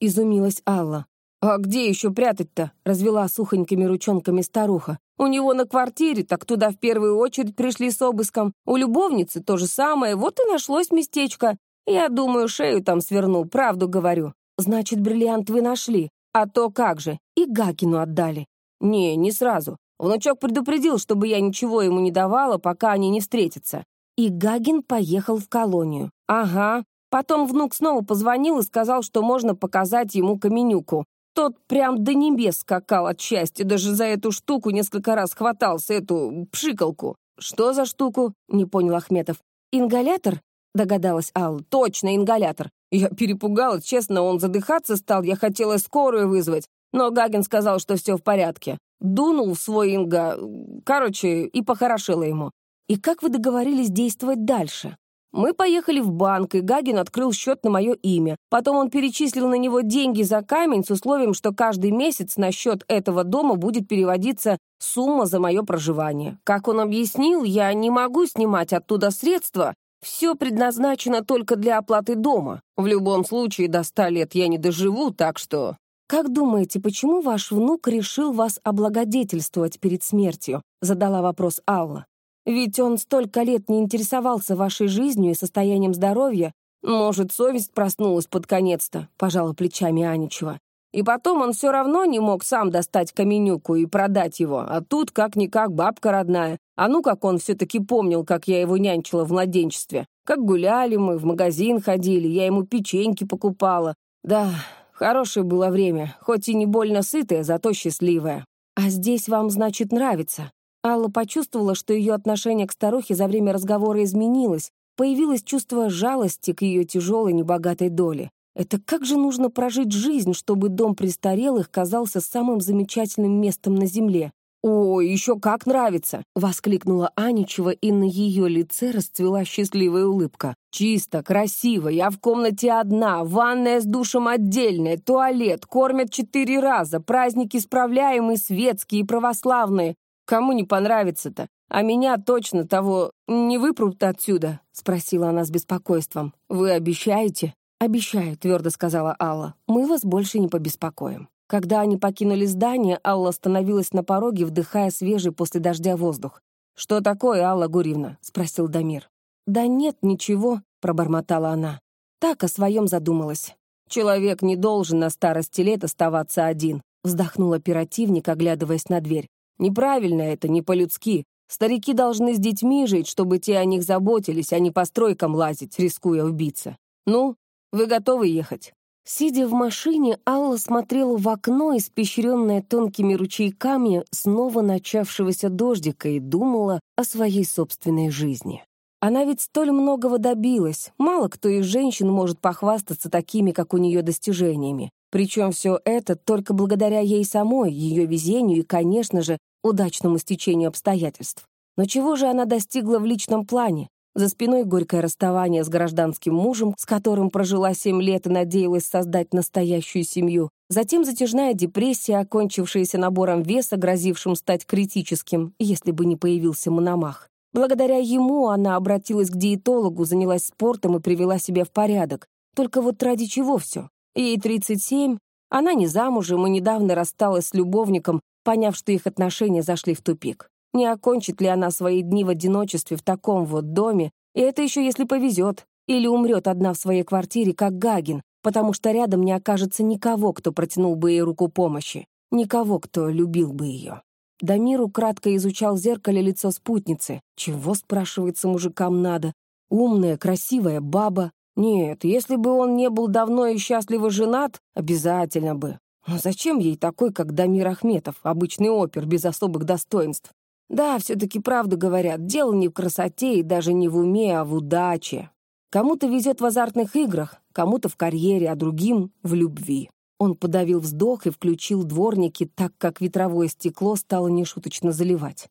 Изумилась Алла. «А где еще прятать-то?» — развела сухонькими ручонками старуха. «У него на квартире, так туда в первую очередь пришли с обыском. У любовницы то же самое, вот и нашлось местечко. Я думаю, шею там сверну, правду говорю. Значит, бриллиант вы нашли. А то как же, и Гакину отдали. Не, не сразу. Внучок предупредил, чтобы я ничего ему не давала, пока они не встретятся. И Гагин поехал в колонию. Ага. Потом внук снова позвонил и сказал, что можно показать ему Каменюку. Тот прям до небес скакал от счастья, даже за эту штуку несколько раз хватался, эту пшикалку. «Что за штуку?» — не понял Ахметов. «Ингалятор?» — догадалась Алла. «Точно, ингалятор. Я перепугалась, честно, он задыхаться стал, я хотела скорую вызвать, но Гагин сказал, что все в порядке. Дунул в свой инга... Короче, и похорошило ему. И как вы договорились действовать дальше? Мы поехали в банк, и Гагин открыл счет на мое имя. Потом он перечислил на него деньги за камень с условием, что каждый месяц на счет этого дома будет переводиться сумма за мое проживание. Как он объяснил, я не могу снимать оттуда средства, все предназначено только для оплаты дома. В любом случае, до ста лет я не доживу, так что...» «Как думаете, почему ваш внук решил вас облагодетельствовать перед смертью?» — задала вопрос Алла. «Ведь он столько лет не интересовался вашей жизнью и состоянием здоровья. Может, совесть проснулась под конец-то», — пожала плечами Аничева. И потом он все равно не мог сам достать каменюку и продать его, а тут как-никак бабка родная. А ну как он все-таки помнил, как я его нянчила в младенчестве. Как гуляли мы, в магазин ходили, я ему печеньки покупала. Да, хорошее было время, хоть и не больно сытое, зато счастливое. А здесь вам, значит, нравится? Алла почувствовала, что ее отношение к старухе за время разговора изменилось. Появилось чувство жалости к ее тяжелой, небогатой доле. Это как же нужно прожить жизнь, чтобы дом престарелых казался самым замечательным местом на земле? «О, еще как нравится!» — воскликнула Аничева, и на ее лице расцвела счастливая улыбка. «Чисто, красиво, я в комнате одна, ванная с душем отдельная, туалет, кормят четыре раза, праздники справляемые, светские и православные. Кому не понравится-то? А меня точно того не выпрут отсюда?» — спросила она с беспокойством. «Вы обещаете?» «Обещаю», — твердо сказала Алла, — «мы вас больше не побеспокоим». Когда они покинули здание, Алла остановилась на пороге, вдыхая свежий после дождя воздух. «Что такое, Алла Гурьевна?» — спросил Дамир. «Да нет, ничего», — пробормотала она. Так о своем задумалась. «Человек не должен на старости лет оставаться один», — вздохнул оперативник, оглядываясь на дверь. «Неправильно это, не по-людски. Старики должны с детьми жить, чтобы те о них заботились, а не по стройкам лазить, рискуя убиться. Ну, вы готовы ехать?» Сидя в машине, Алла смотрела в окно, испещренное тонкими ручейками снова начавшегося дождика, и думала о своей собственной жизни. Она ведь столь многого добилась. Мало кто из женщин может похвастаться такими, как у нее, достижениями. Причем все это только благодаря ей самой, ее везению и, конечно же, удачному стечению обстоятельств. Но чего же она достигла в личном плане? За спиной горькое расставание с гражданским мужем, с которым прожила семь лет и надеялась создать настоящую семью. Затем затяжная депрессия, окончившаяся набором веса, грозившим стать критическим, если бы не появился Мономах. Благодаря ему она обратилась к диетологу, занялась спортом и привела себя в порядок. Только вот ради чего все? Ей 37, она не замужем и недавно рассталась с любовником, поняв, что их отношения зашли в тупик. Не окончит ли она свои дни в одиночестве в таком вот доме, и это еще если повезет, или умрет одна в своей квартире, как Гагин, потому что рядом не окажется никого, кто протянул бы ей руку помощи, никого, кто любил бы ее. Дамир кратко изучал в зеркале лицо спутницы. Чего, спрашивается, мужикам надо? Умная, красивая баба. Нет, если бы он не был давно и счастливо женат, обязательно бы. Но зачем ей такой, как Дамир Ахметов, обычный опер без особых достоинств? Да, все-таки правду говорят, дело не в красоте и даже не в уме, а в удаче. Кому-то везет в азартных играх, кому-то в карьере, а другим — в любви. Он подавил вздох и включил дворники, так как ветровое стекло стало нешуточно заливать.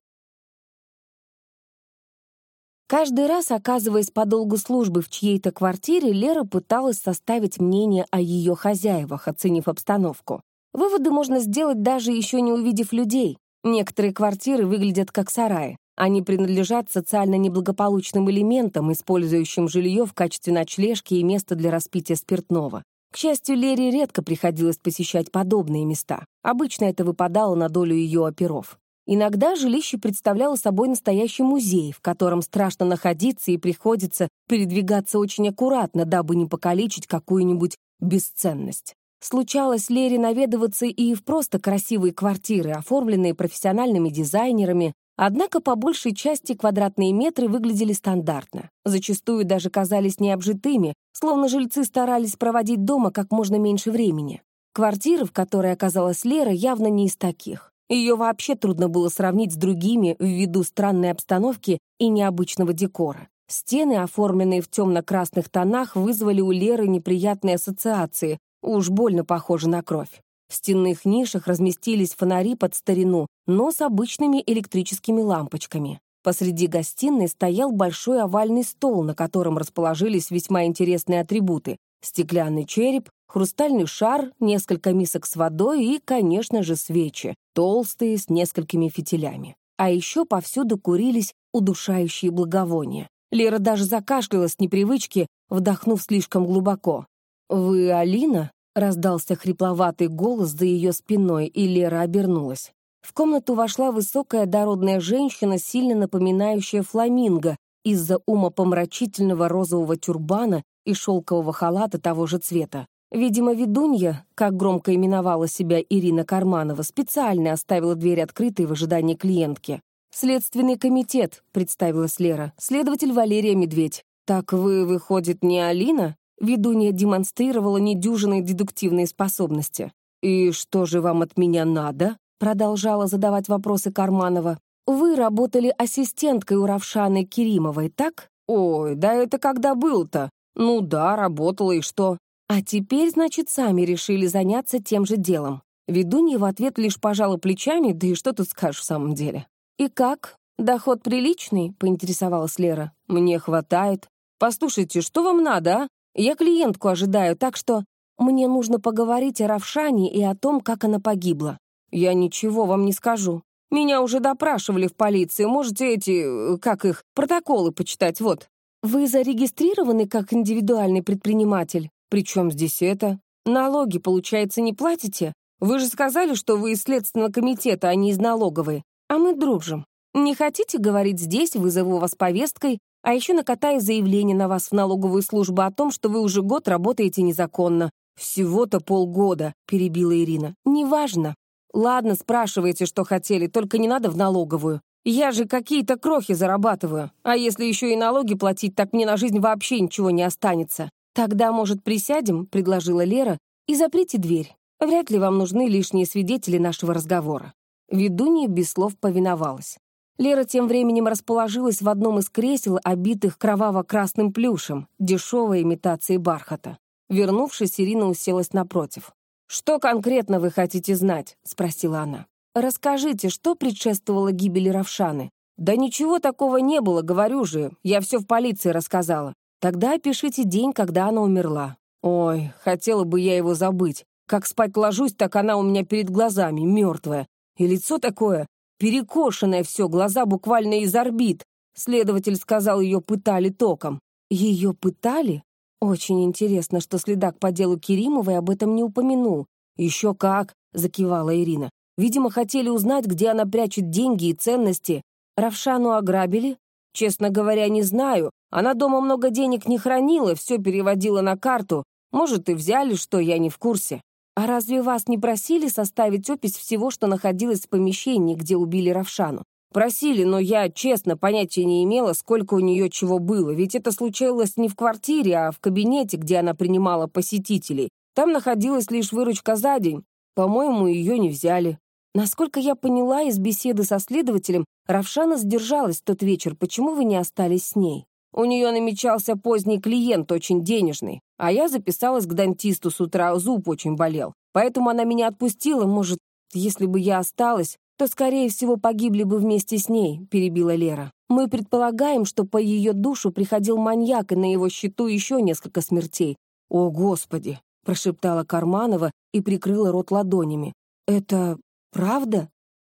Каждый раз, оказываясь по долгу службы в чьей-то квартире, Лера пыталась составить мнение о ее хозяевах, оценив обстановку. Выводы можно сделать, даже еще не увидев людей. Некоторые квартиры выглядят как сараи. Они принадлежат социально неблагополучным элементам, использующим жилье в качестве ночлежки и места для распития спиртного. К счастью, Лере редко приходилось посещать подобные места. Обычно это выпадало на долю ее оперов. Иногда жилище представляло собой настоящий музей, в котором страшно находиться и приходится передвигаться очень аккуратно, дабы не покалечить какую-нибудь бесценность. Случалось Лере наведываться и в просто красивые квартиры, оформленные профессиональными дизайнерами, однако по большей части квадратные метры выглядели стандартно. Зачастую даже казались необжитыми, словно жильцы старались проводить дома как можно меньше времени. Квартира, в которой оказалась Лера, явно не из таких. Ее вообще трудно было сравнить с другими ввиду странной обстановки и необычного декора. Стены, оформленные в темно-красных тонах, вызвали у Леры неприятные ассоциации, уж больно похожи на кровь. В стенных нишах разместились фонари под старину, но с обычными электрическими лампочками. Посреди гостиной стоял большой овальный стол, на котором расположились весьма интересные атрибуты. Стеклянный череп, хрустальный шар, несколько мисок с водой и, конечно же, свечи, толстые, с несколькими фитилями. А еще повсюду курились удушающие благовония. Лера даже закашлялась с непривычки, вдохнув слишком глубоко. «Вы Алина?» — раздался хрипловатый голос за ее спиной, и Лера обернулась. В комнату вошла высокая дородная женщина, сильно напоминающая фламинго из-за умопомрачительного розового тюрбана и шелкового халата того же цвета. Видимо, ведунья, как громко именовала себя Ирина Карманова, специально оставила дверь открытой в ожидании клиентки. «Следственный комитет», — представилась Лера, «следователь Валерия Медведь». «Так вы, выходит, не Алина?» Ведунья демонстрировала недюжинные дедуктивные способности. «И что же вам от меня надо?» — продолжала задавать вопросы Карманова. «Вы работали ассистенткой у Равшаны Керимовой, так?» «Ой, да это когда был-то?» «Ну да, работала, и что?» А теперь, значит, сами решили заняться тем же делом. Ведунья в ответ лишь пожала плечами, да и что тут скажешь в самом деле. «И как? Доход приличный?» — поинтересовалась Лера. «Мне хватает. Послушайте, что вам надо, а? Я клиентку ожидаю, так что мне нужно поговорить о Равшане и о том, как она погибла. Я ничего вам не скажу. Меня уже допрашивали в полиции. Можете эти, как их, протоколы почитать, вот. Вы зарегистрированы как индивидуальный предприниматель? «При здесь это? Налоги, получается, не платите? Вы же сказали, что вы из Следственного комитета, а не из налоговой. А мы дружим. Не хотите говорить здесь, вызову вас повесткой, а еще накатаю заявление на вас в налоговую службу о том, что вы уже год работаете незаконно. Всего-то полгода», — перебила Ирина. «Неважно. Ладно, спрашивайте, что хотели, только не надо в налоговую. Я же какие-то крохи зарабатываю. А если еще и налоги платить, так мне на жизнь вообще ничего не останется. «Тогда, может, присядем?» — предложила Лера. «И заприте дверь. Вряд ли вам нужны лишние свидетели нашего разговора». Ведунья без слов повиновалась. Лера тем временем расположилась в одном из кресел, обитых кроваво-красным плюшем, дешевой имитацией бархата. Вернувшись, Ирина уселась напротив. «Что конкретно вы хотите знать?» — спросила она. «Расскажите, что предшествовало гибели Равшаны?» «Да ничего такого не было, говорю же. Я все в полиции рассказала. Тогда опишите день, когда она умерла. Ой, хотела бы я его забыть. Как спать ложусь, так она у меня перед глазами, мертвая. И лицо такое, перекошенное все, глаза буквально из орбит. Следователь сказал, ее пытали током. Ее пытали? Очень интересно, что следак по делу Керимовой об этом не упомянул. Еще как, закивала Ирина. Видимо, хотели узнать, где она прячет деньги и ценности. Равшану ограбили? Честно говоря, не знаю. Она дома много денег не хранила, все переводила на карту. Может, и взяли, что я не в курсе. А разве вас не просили составить опись всего, что находилось в помещении, где убили Равшану? Просили, но я, честно, понятия не имела, сколько у нее чего было, ведь это случилось не в квартире, а в кабинете, где она принимала посетителей. Там находилась лишь выручка за день. По-моему, ее не взяли. Насколько я поняла из беседы со следователем, Равшана сдержалась тот вечер. Почему вы не остались с ней? У нее намечался поздний клиент, очень денежный. А я записалась к дантисту с утра, зуб очень болел. Поэтому она меня отпустила. Может, если бы я осталась, то, скорее всего, погибли бы вместе с ней», — перебила Лера. «Мы предполагаем, что по ее душу приходил маньяк, и на его счету еще несколько смертей». «О, Господи!» — прошептала Карманова и прикрыла рот ладонями. «Это Правда?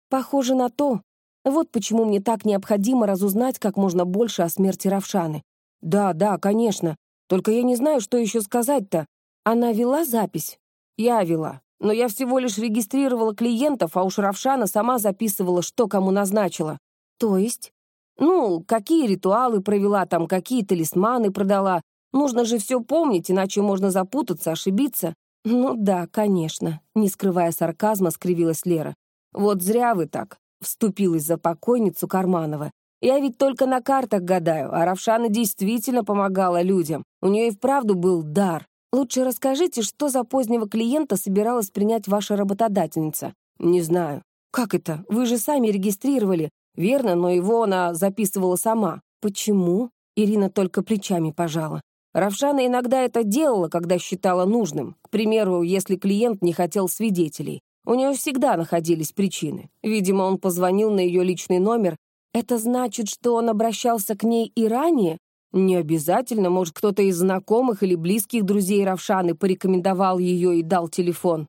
Похоже на то. Вот почему мне так необходимо разузнать как можно больше о смерти Равшаны. Да, да, конечно. Только я не знаю, что еще сказать-то. Она вела запись? Я вела. Но я всего лишь регистрировала клиентов, а уж Равшана сама записывала, что кому назначила. То есть? Ну, какие ритуалы провела там, какие талисманы продала. Нужно же все помнить, иначе можно запутаться, ошибиться. Ну да, конечно, не скрывая сарказма, скривилась Лера. Вот зря вы так, вступилась за покойницу Карманова. Я ведь только на картах гадаю, а Равшана действительно помогала людям. У нее и вправду был дар. Лучше расскажите, что за позднего клиента собиралась принять ваша работодательница. Не знаю. Как это? Вы же сами регистрировали. Верно, но его она записывала сама. Почему? Ирина только плечами пожала. Равшана иногда это делала, когда считала нужным. К примеру, если клиент не хотел свидетелей. У нее всегда находились причины. Видимо, он позвонил на ее личный номер. Это значит, что он обращался к ней и ранее? Не обязательно, может, кто-то из знакомых или близких друзей Равшаны порекомендовал ее и дал телефон.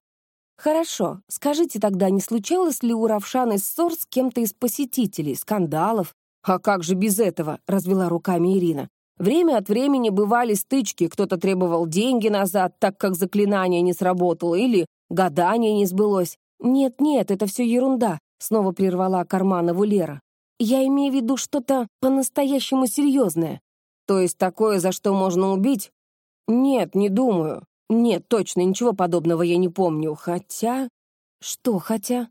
Хорошо, скажите тогда, не случалось ли у Равшаны ссор с кем-то из посетителей, скандалов? А как же без этого, развела руками Ирина. Время от времени бывали стычки, кто-то требовал деньги назад, так как заклинание не сработало, или гадание не сбылось. «Нет-нет, это все ерунда», — снова прервала Карманову Лера. «Я имею в виду что-то по-настоящему серьезное». «То есть такое, за что можно убить?» «Нет, не думаю. Нет, точно, ничего подобного я не помню. Хотя...» «Что хотя?»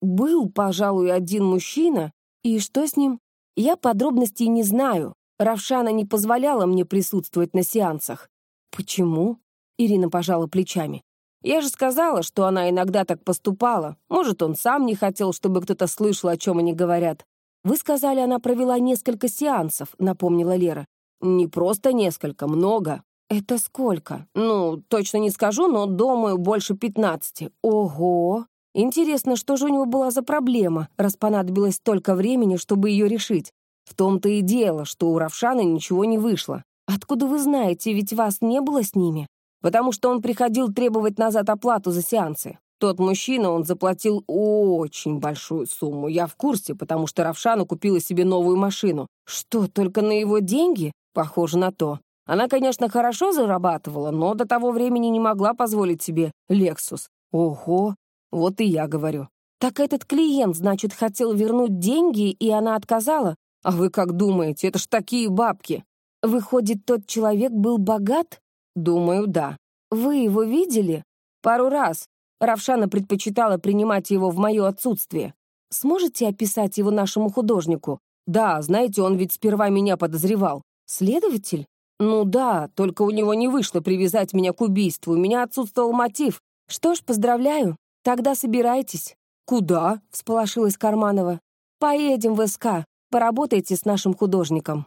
«Был, пожалуй, один мужчина. И что с ним?» «Я подробностей не знаю. Равшана не позволяла мне присутствовать на сеансах. Почему? Ирина пожала плечами. Я же сказала, что она иногда так поступала. Может, он сам не хотел, чтобы кто-то слышал, о чем они говорят. Вы сказали, она провела несколько сеансов, напомнила Лера. Не просто несколько, много. Это сколько? Ну, точно не скажу, но, думаю, больше пятнадцати. Ого! Интересно, что же у него была за проблема, раз понадобилось столько времени, чтобы ее решить? В том-то и дело, что у Равшана ничего не вышло. Откуда вы знаете, ведь вас не было с ними? Потому что он приходил требовать назад оплату за сеансы. Тот мужчина, он заплатил очень большую сумму. Я в курсе, потому что Равшана купила себе новую машину. Что, только на его деньги? Похоже на то. Она, конечно, хорошо зарабатывала, но до того времени не могла позволить себе «Лексус». Ого, вот и я говорю. Так этот клиент, значит, хотел вернуть деньги, и она отказала? А вы как думаете, это ж такие бабки? Выходит, тот человек был богат? Думаю, да. Вы его видели? Пару раз. Равшана предпочитала принимать его в мое отсутствие. Сможете описать его нашему художнику? Да, знаете, он ведь сперва меня подозревал. Следователь? Ну да, только у него не вышло привязать меня к убийству, у меня отсутствовал мотив. Что ж, поздравляю. Тогда собирайтесь. Куда? — всполошилась Карманова. Поедем в СК. Поработайте с нашим художником».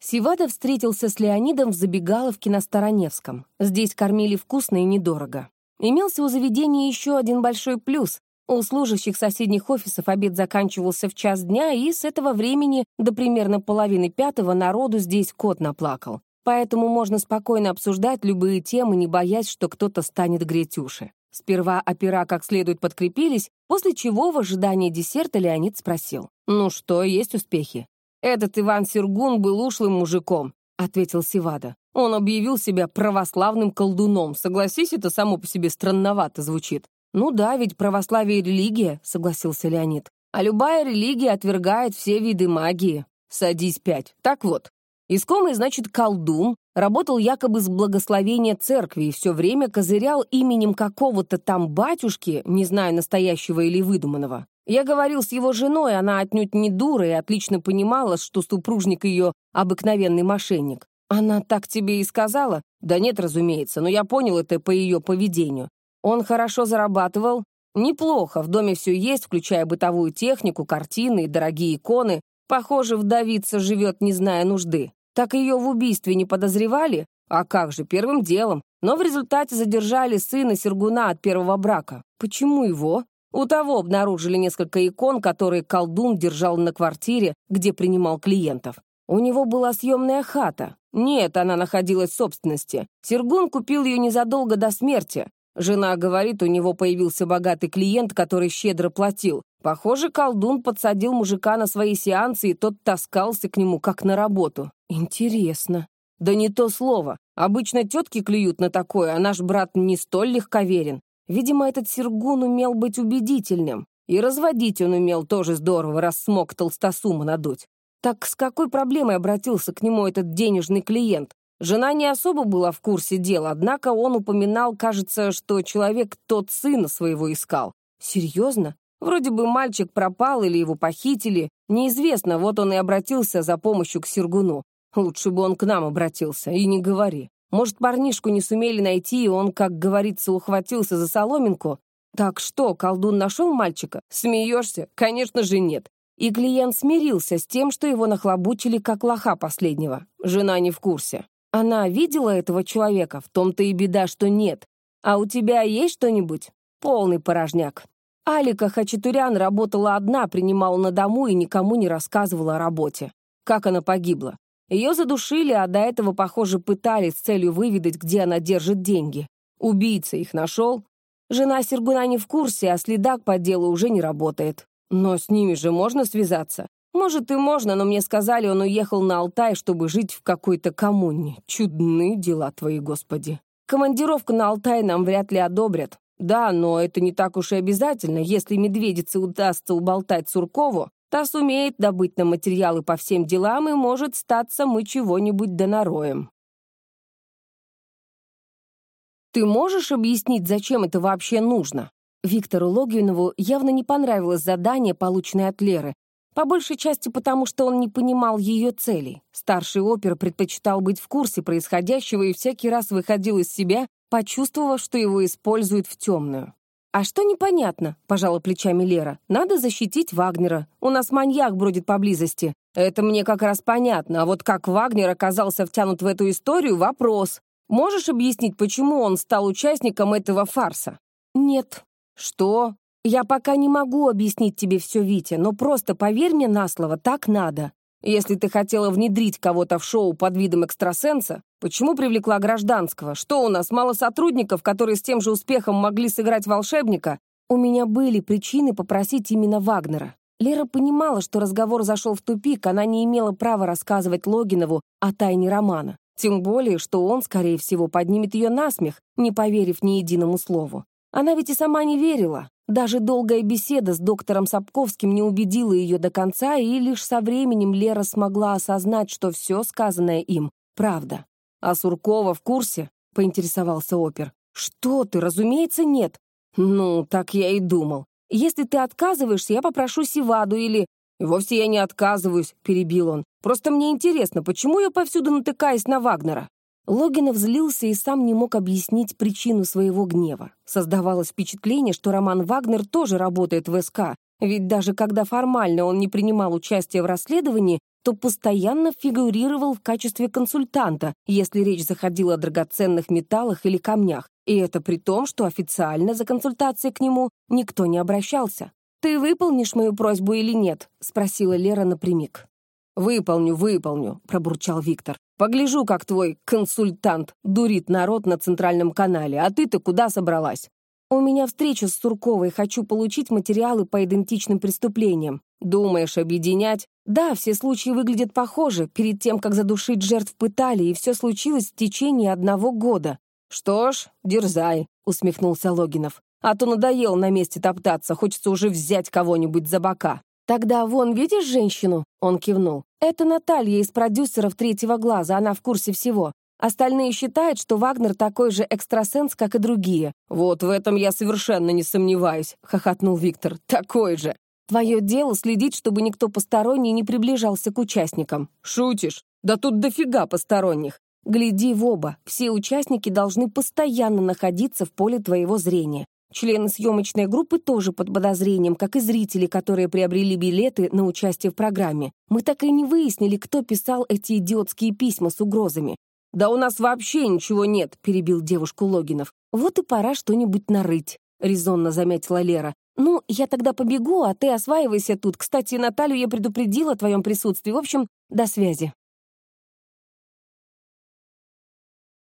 Сивада встретился с Леонидом в забегаловке на Староневском. Здесь кормили вкусно и недорого. Имелся у заведения еще один большой плюс. У служащих соседних офисов обед заканчивался в час дня, и с этого времени до примерно половины пятого народу здесь кот наплакал. Поэтому можно спокойно обсуждать любые темы, не боясь, что кто-то станет греть уши. Сперва опера как следует подкрепились, после чего в ожидании десерта Леонид спросил. «Ну что, есть успехи?» «Этот Иван Сергун был ушлым мужиком», — ответил Сивада. «Он объявил себя православным колдуном. Согласись, это само по себе странновато звучит». «Ну да, ведь православие — религия», — согласился Леонид. «А любая религия отвергает все виды магии. Садись пять. Так вот, Искомый, значит, колдун, работал якобы с благословения церкви и все время козырял именем какого-то там батюшки, не знаю, настоящего или выдуманного. Я говорил с его женой, она отнюдь не дура и отлично понимала, что супружник ее обыкновенный мошенник. Она так тебе и сказала? Да нет, разумеется, но я понял это по ее поведению. Он хорошо зарабатывал? Неплохо, в доме все есть, включая бытовую технику, картины и дорогие иконы. Похоже, вдовица живет, не зная нужды. Так ее в убийстве не подозревали? А как же, первым делом. Но в результате задержали сына Сергуна от первого брака. Почему его? У того обнаружили несколько икон, которые колдун держал на квартире, где принимал клиентов. У него была съемная хата. Нет, она находилась в собственности. Сергун купил ее незадолго до смерти. Жена говорит, у него появился богатый клиент, который щедро платил. Похоже, колдун подсадил мужика на свои сеансы, и тот таскался к нему, как на работу. Интересно. Да не то слово. Обычно тетки клюют на такое, а наш брат не столь легковерен. Видимо, этот Сергун умел быть убедительным. И разводить он умел тоже здорово, раз смог толстосума надуть. Так с какой проблемой обратился к нему этот денежный клиент? Жена не особо была в курсе дела, однако он упоминал, кажется, что человек тот сына своего искал. Серьезно? Вроде бы мальчик пропал или его похитили. Неизвестно, вот он и обратился за помощью к Сергуну. Лучше бы он к нам обратился, и не говори. Может, парнишку не сумели найти, и он, как говорится, ухватился за соломинку? Так что, колдун нашел мальчика? Смеешься? Конечно же нет. И клиент смирился с тем, что его нахлобучили как лоха последнего. Жена не в курсе. Она видела этого человека, в том-то и беда, что нет. А у тебя есть что-нибудь? Полный порожняк. Алика Хачатурян работала одна, принимала на дому и никому не рассказывала о работе. Как она погибла? Ее задушили, а до этого, похоже, пытали с целью выведать, где она держит деньги. Убийца их нашел. Жена Сергуна не в курсе, а следак по делу уже не работает. Но с ними же можно связаться. Может, и можно, но мне сказали, он уехал на Алтай, чтобы жить в какой-то коммуне. Чудные дела твои, господи. Командировку на Алтай нам вряд ли одобрят. Да, но это не так уж и обязательно. Если медведице удастся уболтать Суркову, та сумеет добыть нам материалы по всем делам, и может статься мы чего-нибудь донароем. Ты можешь объяснить, зачем это вообще нужно? Виктору Логвинову явно не понравилось задание, полученное от Леры, по большей части потому, что он не понимал ее целей. Старший опер предпочитал быть в курсе происходящего и всякий раз выходил из себя, почувствовав, что его используют в темную. «А что непонятно?» — пожала плечами Лера. «Надо защитить Вагнера. У нас маньяк бродит поблизости. Это мне как раз понятно, а вот как Вагнер оказался втянут в эту историю — вопрос. Можешь объяснить, почему он стал участником этого фарса?» «Нет». «Что?» «Я пока не могу объяснить тебе все, Витя, но просто поверь мне на слово, так надо. Если ты хотела внедрить кого-то в шоу под видом экстрасенса, почему привлекла гражданского? Что у нас, мало сотрудников, которые с тем же успехом могли сыграть волшебника? У меня были причины попросить именно Вагнера. Лера понимала, что разговор зашел в тупик, она не имела права рассказывать Логинову о тайне романа. Тем более, что он, скорее всего, поднимет ее на смех, не поверив ни единому слову. Она ведь и сама не верила. Даже долгая беседа с доктором Сапковским не убедила ее до конца, и лишь со временем Лера смогла осознать, что все сказанное им — правда. «А Суркова в курсе?» — поинтересовался опер. «Что ты, разумеется, нет». «Ну, так я и думал. Если ты отказываешься, я попрошу Сиваду или...» «Вовсе я не отказываюсь», — перебил он. «Просто мне интересно, почему я повсюду натыкаюсь на Вагнера?» Логинов злился и сам не мог объяснить причину своего гнева. Создавалось впечатление, что Роман Вагнер тоже работает в СК, ведь даже когда формально он не принимал участие в расследовании, то постоянно фигурировал в качестве консультанта, если речь заходила о драгоценных металлах или камнях, и это при том, что официально за консультацией к нему никто не обращался. «Ты выполнишь мою просьбу или нет?» — спросила Лера напрямик. «Выполню, выполню», — пробурчал Виктор. «Погляжу, как твой консультант дурит народ на центральном канале, а ты-то куда собралась?» «У меня встреча с Сурковой, хочу получить материалы по идентичным преступлениям. Думаешь, объединять?» «Да, все случаи выглядят похожи. Перед тем, как задушить жертв, пытали, и все случилось в течение одного года». «Что ж, дерзай», — усмехнулся Логинов. «А то надоело на месте топтаться, хочется уже взять кого-нибудь за бока». «Тогда вон, видишь женщину?» — он кивнул. «Это Наталья из продюсеров «Третьего глаза», она в курсе всего. Остальные считают, что Вагнер такой же экстрасенс, как и другие. «Вот в этом я совершенно не сомневаюсь», — хохотнул Виктор. «Такой же». «Твое дело следить, чтобы никто посторонний не приближался к участникам». «Шутишь? Да тут дофига посторонних». «Гляди в оба. Все участники должны постоянно находиться в поле твоего зрения. Члены съемочной группы тоже под подозрением, как и зрители, которые приобрели билеты на участие в программе. Мы так и не выяснили, кто писал эти идиотские письма с угрозами. «Да у нас вообще ничего нет», — перебил девушку Логинов. «Вот и пора что-нибудь нарыть», — резонно заметила Лера. «Ну, я тогда побегу, а ты осваивайся тут. Кстати, Наталью я предупредила о твоем присутствии. В общем, до связи».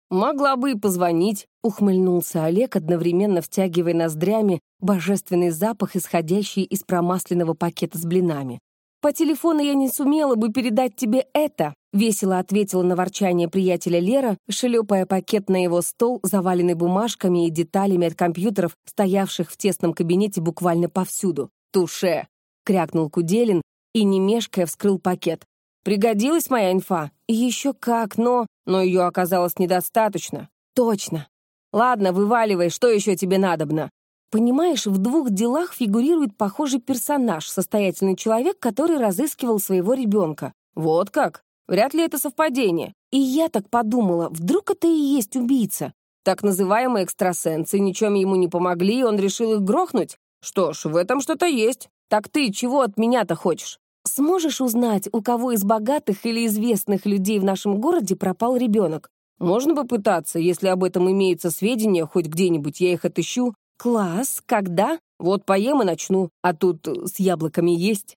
«Могла бы и позвонить», — ухмыльнулся Олег, одновременно втягивая ноздрями божественный запах, исходящий из промасленного пакета с блинами. По телефону я не сумела бы передать тебе это, весело ответила на ворчание приятеля Лера, шлепая пакет на его стол, заваленный бумажками и деталями от компьютеров, стоявших в тесном кабинете буквально повсюду. «Туше!» — крякнул Куделин и, не мешкая, вскрыл пакет. «Пригодилась моя инфа?» «Еще как, но...» «Но ее оказалось недостаточно». «Точно. Ладно, вываливай, что еще тебе надобно?» Понимаешь, в двух делах фигурирует похожий персонаж, состоятельный человек, который разыскивал своего ребенка. Вот как? Вряд ли это совпадение. И я так подумала, вдруг это и есть убийца. Так называемые экстрасенсы ничем ему не помогли, и он решил их грохнуть? Что ж, в этом что-то есть. Так ты чего от меня-то хочешь? Сможешь узнать, у кого из богатых или известных людей в нашем городе пропал ребенок? Можно попытаться, если об этом имеются сведения, хоть где-нибудь я их отыщу. «Класс! Когда?» «Вот поем и начну, а тут с яблоками есть».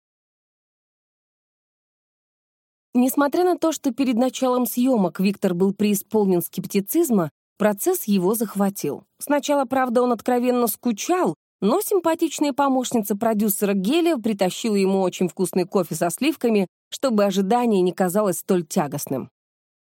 Несмотря на то, что перед началом съемок Виктор был преисполнен скептицизма, процесс его захватил. Сначала, правда, он откровенно скучал, но симпатичная помощница продюсера Гелия притащила ему очень вкусный кофе со сливками, чтобы ожидание не казалось столь тягостным.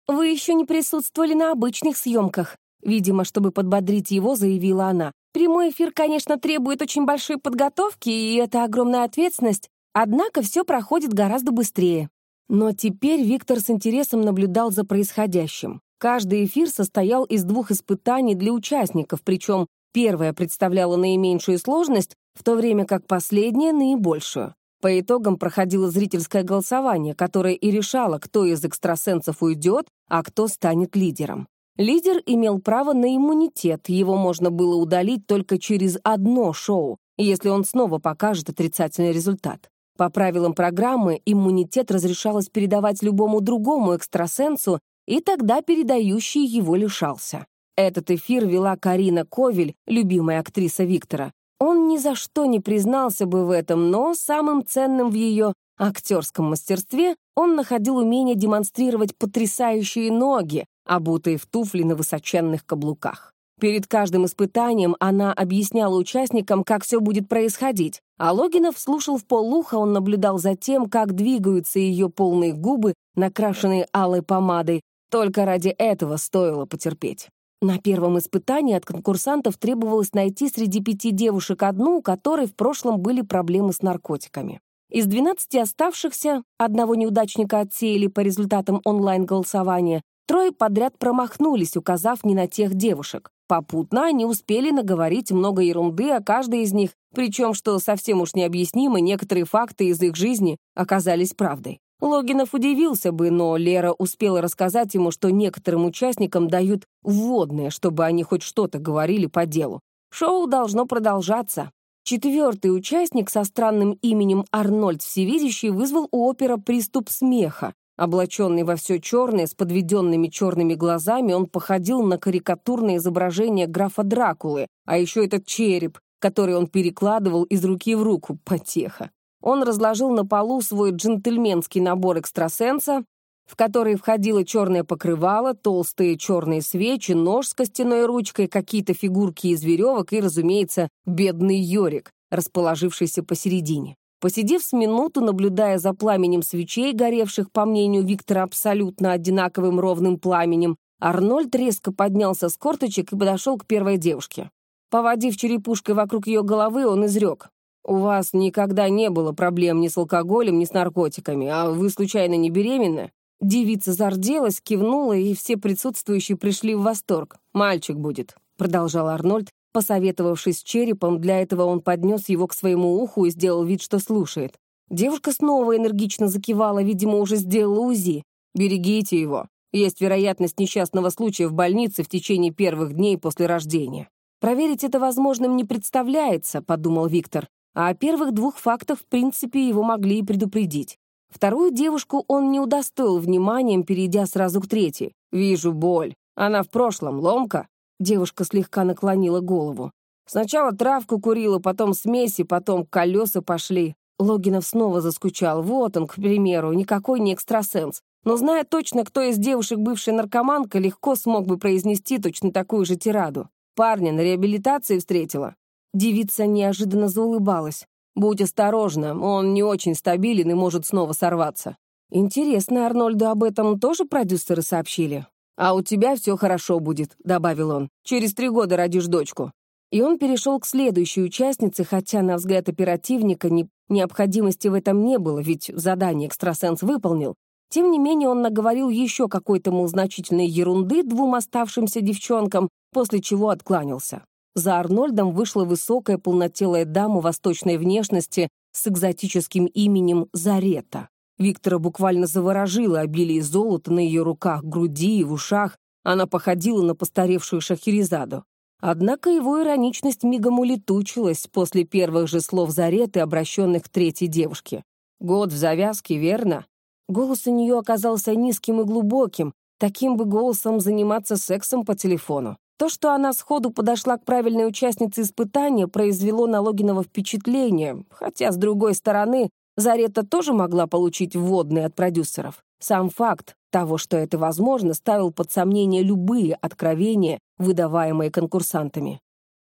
«Вы еще не присутствовали на обычных съемках», видимо, чтобы подбодрить его, заявила она. Прямой эфир, конечно, требует очень большой подготовки, и это огромная ответственность, однако все проходит гораздо быстрее. Но теперь Виктор с интересом наблюдал за происходящим. Каждый эфир состоял из двух испытаний для участников, причем первое представляло наименьшую сложность, в то время как последнее — наибольшую. По итогам проходило зрительское голосование, которое и решало, кто из экстрасенсов уйдет, а кто станет лидером. Лидер имел право на иммунитет, его можно было удалить только через одно шоу, если он снова покажет отрицательный результат. По правилам программы иммунитет разрешалось передавать любому другому экстрасенсу, и тогда передающий его лишался. Этот эфир вела Карина Ковель, любимая актриса Виктора. Он ни за что не признался бы в этом, но самым ценным в ее актерском мастерстве он находил умение демонстрировать потрясающие ноги, обутые в туфли на высоченных каблуках. Перед каждым испытанием она объясняла участникам, как все будет происходить, а Логинов слушал в полуха, он наблюдал за тем, как двигаются ее полные губы, накрашенные алой помадой. Только ради этого стоило потерпеть. На первом испытании от конкурсантов требовалось найти среди пяти девушек одну, у которой в прошлом были проблемы с наркотиками. Из 12 оставшихся одного неудачника отсеяли по результатам онлайн-голосования, Трое подряд промахнулись, указав не на тех девушек. Попутно они успели наговорить много ерунды о каждой из них, причем, что совсем уж необъяснимо, некоторые факты из их жизни оказались правдой. Логинов удивился бы, но Лера успела рассказать ему, что некоторым участникам дают вводные, чтобы они хоть что-то говорили по делу. Шоу должно продолжаться. Четвертый участник со странным именем Арнольд Всевидящий вызвал у опера приступ смеха. Облаченный во все черное, с подведенными черными глазами, он походил на карикатурное изображение графа Дракулы, а еще этот череп, который он перекладывал из руки в руку, потеха. Он разложил на полу свой джентльменский набор экстрасенса, в который входило черное покрывало, толстые черные свечи, нож с костяной ручкой, какие-то фигурки из веревок и, разумеется, бедный Йорик, расположившийся посередине. Посидев с минуту, наблюдая за пламенем свечей, горевших, по мнению Виктора, абсолютно одинаковым ровным пламенем, Арнольд резко поднялся с корточек и подошел к первой девушке. Поводив черепушкой вокруг ее головы, он изрек. «У вас никогда не было проблем ни с алкоголем, ни с наркотиками, а вы, случайно, не беременны?» Девица зарделась, кивнула, и все присутствующие пришли в восторг. «Мальчик будет», — продолжал Арнольд, Посоветовавшись с черепом, для этого он поднес его к своему уху и сделал вид, что слушает. Девушка снова энергично закивала, видимо, уже сделала УЗИ. «Берегите его. Есть вероятность несчастного случая в больнице в течение первых дней после рождения». «Проверить это возможным не представляется», — подумал Виктор. А о первых двух фактах, в принципе, его могли и предупредить. Вторую девушку он не удостоил вниманием, перейдя сразу к третьей. «Вижу боль. Она в прошлом, ломка?» Девушка слегка наклонила голову. Сначала травку курила, потом смеси, потом колеса пошли. Логинов снова заскучал. Вот он, к примеру, никакой не экстрасенс. Но зная точно, кто из девушек бывшая наркоманка, легко смог бы произнести точно такую же тираду. Парня на реабилитации встретила. Девица неожиданно заулыбалась. Будь осторожна, он не очень стабилен и может снова сорваться». «Интересно, Арнольду об этом тоже продюсеры сообщили?» «А у тебя все хорошо будет», — добавил он. «Через три года родишь дочку». И он перешел к следующей участнице, хотя, на взгляд оперативника, не, необходимости в этом не было, ведь задание экстрасенс выполнил. Тем не менее, он наговорил еще какой-то, мол, значительной ерунды двум оставшимся девчонкам, после чего откланялся. За Арнольдом вышла высокая полнотелая дама восточной внешности с экзотическим именем Зарета. Виктора буквально заворожило обилие золота на ее руках, груди и в ушах. Она походила на постаревшую Шахерезаду. Однако его ироничность мигом улетучилась после первых же слов Зареты, обращенных к третьей девушке. «Год в завязке, верно?» Голос у нее оказался низким и глубоким, таким бы голосом заниматься сексом по телефону. То, что она сходу подошла к правильной участнице испытания, произвело на Логинова впечатление, хотя, с другой стороны, Зарета тоже могла получить вводные от продюсеров. Сам факт того, что это возможно, ставил под сомнение любые откровения, выдаваемые конкурсантами.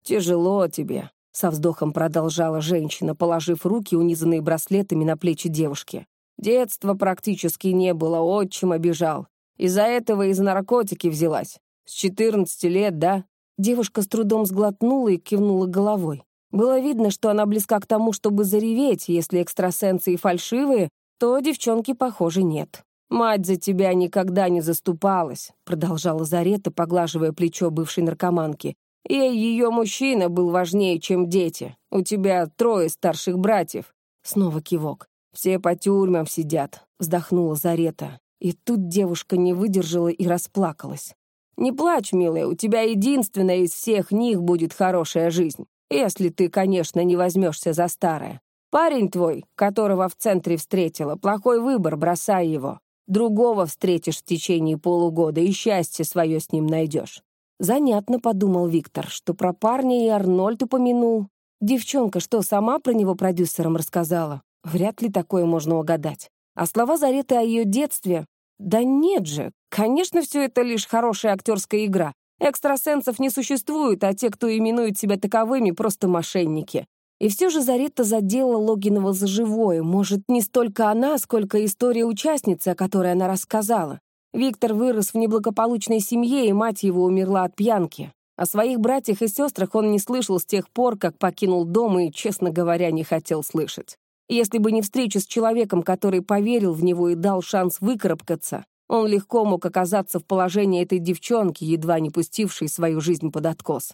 «Тяжело тебе», — со вздохом продолжала женщина, положив руки, унизанные браслетами на плечи девушки. «Детства практически не было, отчим обижал. Из-за этого из наркотики взялась. С 14 лет, да?» Девушка с трудом сглотнула и кивнула головой. Было видно, что она близка к тому, чтобы зареветь. Если экстрасенсы фальшивые, то девчонки, похоже, нет. «Мать за тебя никогда не заступалась», — продолжала Зарета, поглаживая плечо бывшей наркоманки. «Ей ее мужчина был важнее, чем дети. У тебя трое старших братьев». Снова кивок. «Все по тюрьмам сидят», — вздохнула Зарета. И тут девушка не выдержала и расплакалась. «Не плачь, милая, у тебя единственная из всех них будет хорошая жизнь. Если ты, конечно, не возьмешься за старое. Парень твой, которого в центре встретила, плохой выбор, бросай его. Другого встретишь в течение полугода и счастье свое с ним найдешь. Занятно, подумал Виктор, что про парня и Арнольд упомянул. Девчонка что, сама про него продюсерам рассказала? Вряд ли такое можно угадать. А слова Зареты о ее детстве да нет же, конечно, все это лишь хорошая актерская игра. Экстрасенсов не существует, а те, кто именует себя таковыми, просто мошенники. И все же Заретта задела Логинова за живое. Может, не столько она, сколько история участницы, о которой она рассказала. Виктор вырос в неблагополучной семье, и мать его умерла от пьянки. О своих братьях и сестрах он не слышал с тех пор, как покинул дом и, честно говоря, не хотел слышать. Если бы не встреча с человеком, который поверил в него и дал шанс выкарабкаться, он легко мог оказаться в положении этой девчонки, едва не пустившей свою жизнь под откос.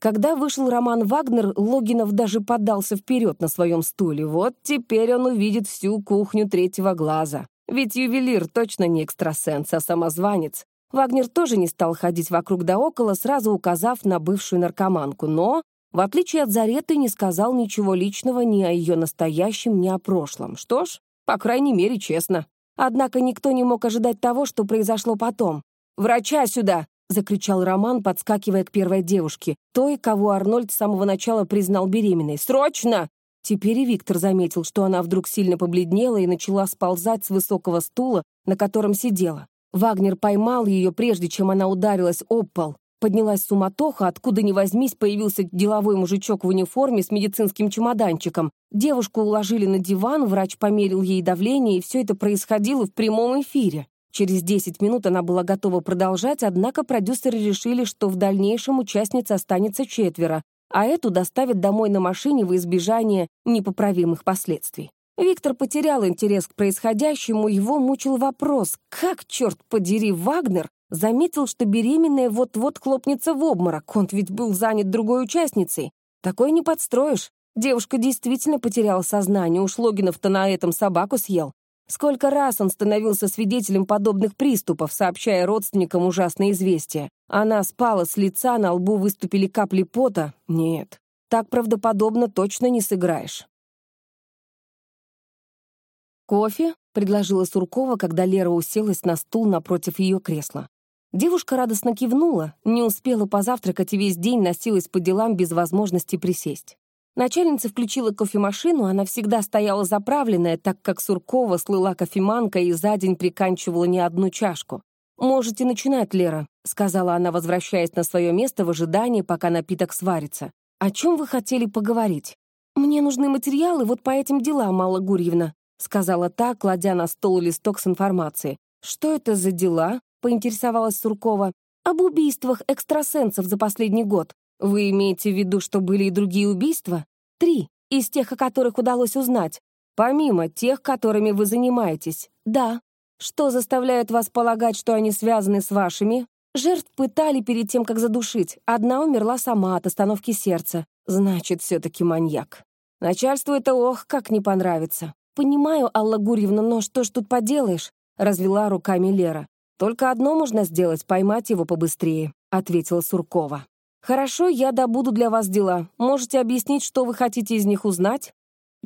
Когда вышел роман «Вагнер», Логинов даже подался вперед на своем стуле. Вот теперь он увидит всю кухню третьего глаза. Ведь ювелир точно не экстрасенс, а самозванец. Вагнер тоже не стал ходить вокруг да около, сразу указав на бывшую наркоманку, но в отличие от Зареты, не сказал ничего личного ни о ее настоящем, ни о прошлом. Что ж, по крайней мере, честно. Однако никто не мог ожидать того, что произошло потом. «Врача сюда!» — закричал Роман, подскакивая к первой девушке, той, кого Арнольд с самого начала признал беременной. «Срочно!» Теперь и Виктор заметил, что она вдруг сильно побледнела и начала сползать с высокого стула, на котором сидела. Вагнер поймал ее, прежде чем она ударилась об пол. Поднялась суматоха, откуда ни возьмись появился деловой мужичок в униформе с медицинским чемоданчиком. Девушку уложили на диван, врач померил ей давление, и все это происходило в прямом эфире. Через 10 минут она была готова продолжать, однако продюсеры решили, что в дальнейшем участница останется четверо, а эту доставят домой на машине в избежание непоправимых последствий. Виктор потерял интерес к происходящему, его мучил вопрос, как, черт подери, Вагнер Заметил, что беременная вот-вот хлопнется в обморок, он ведь был занят другой участницей. Такое не подстроишь. Девушка действительно потеряла сознание, уж Логинов-то на этом собаку съел. Сколько раз он становился свидетелем подобных приступов, сообщая родственникам ужасные известия. Она спала с лица, на лбу выступили капли пота. Нет, так правдоподобно точно не сыграешь. «Кофе?» — предложила Суркова, когда Лера уселась на стул напротив ее кресла. Девушка радостно кивнула, не успела позавтракать и весь день носилась по делам без возможности присесть. Начальница включила кофемашину, она всегда стояла заправленная, так как Суркова слыла кофеманкой и за день приканчивала не одну чашку. «Можете начинать, Лера», — сказала она, возвращаясь на свое место в ожидании, пока напиток сварится. «О чем вы хотели поговорить?» «Мне нужны материалы вот по этим делам, Алла Гурьевна», сказала та, кладя на стол листок с информацией. «Что это за дела?» — поинтересовалась Суркова. «Об убийствах экстрасенсов за последний год. Вы имеете в виду, что были и другие убийства? Три, из тех, о которых удалось узнать. Помимо тех, которыми вы занимаетесь. Да. Что заставляет вас полагать, что они связаны с вашими? Жертв пытали перед тем, как задушить. Одна умерла сама от остановки сердца. Значит, все-таки маньяк. Начальству это ох, как не понравится. Понимаю, Алла Гурьевна, но что ж тут поделаешь? Развела руками Лера. Только одно можно сделать — поймать его побыстрее, ответила Суркова. «Хорошо, я добуду для вас дела. Можете объяснить, что вы хотите из них узнать?»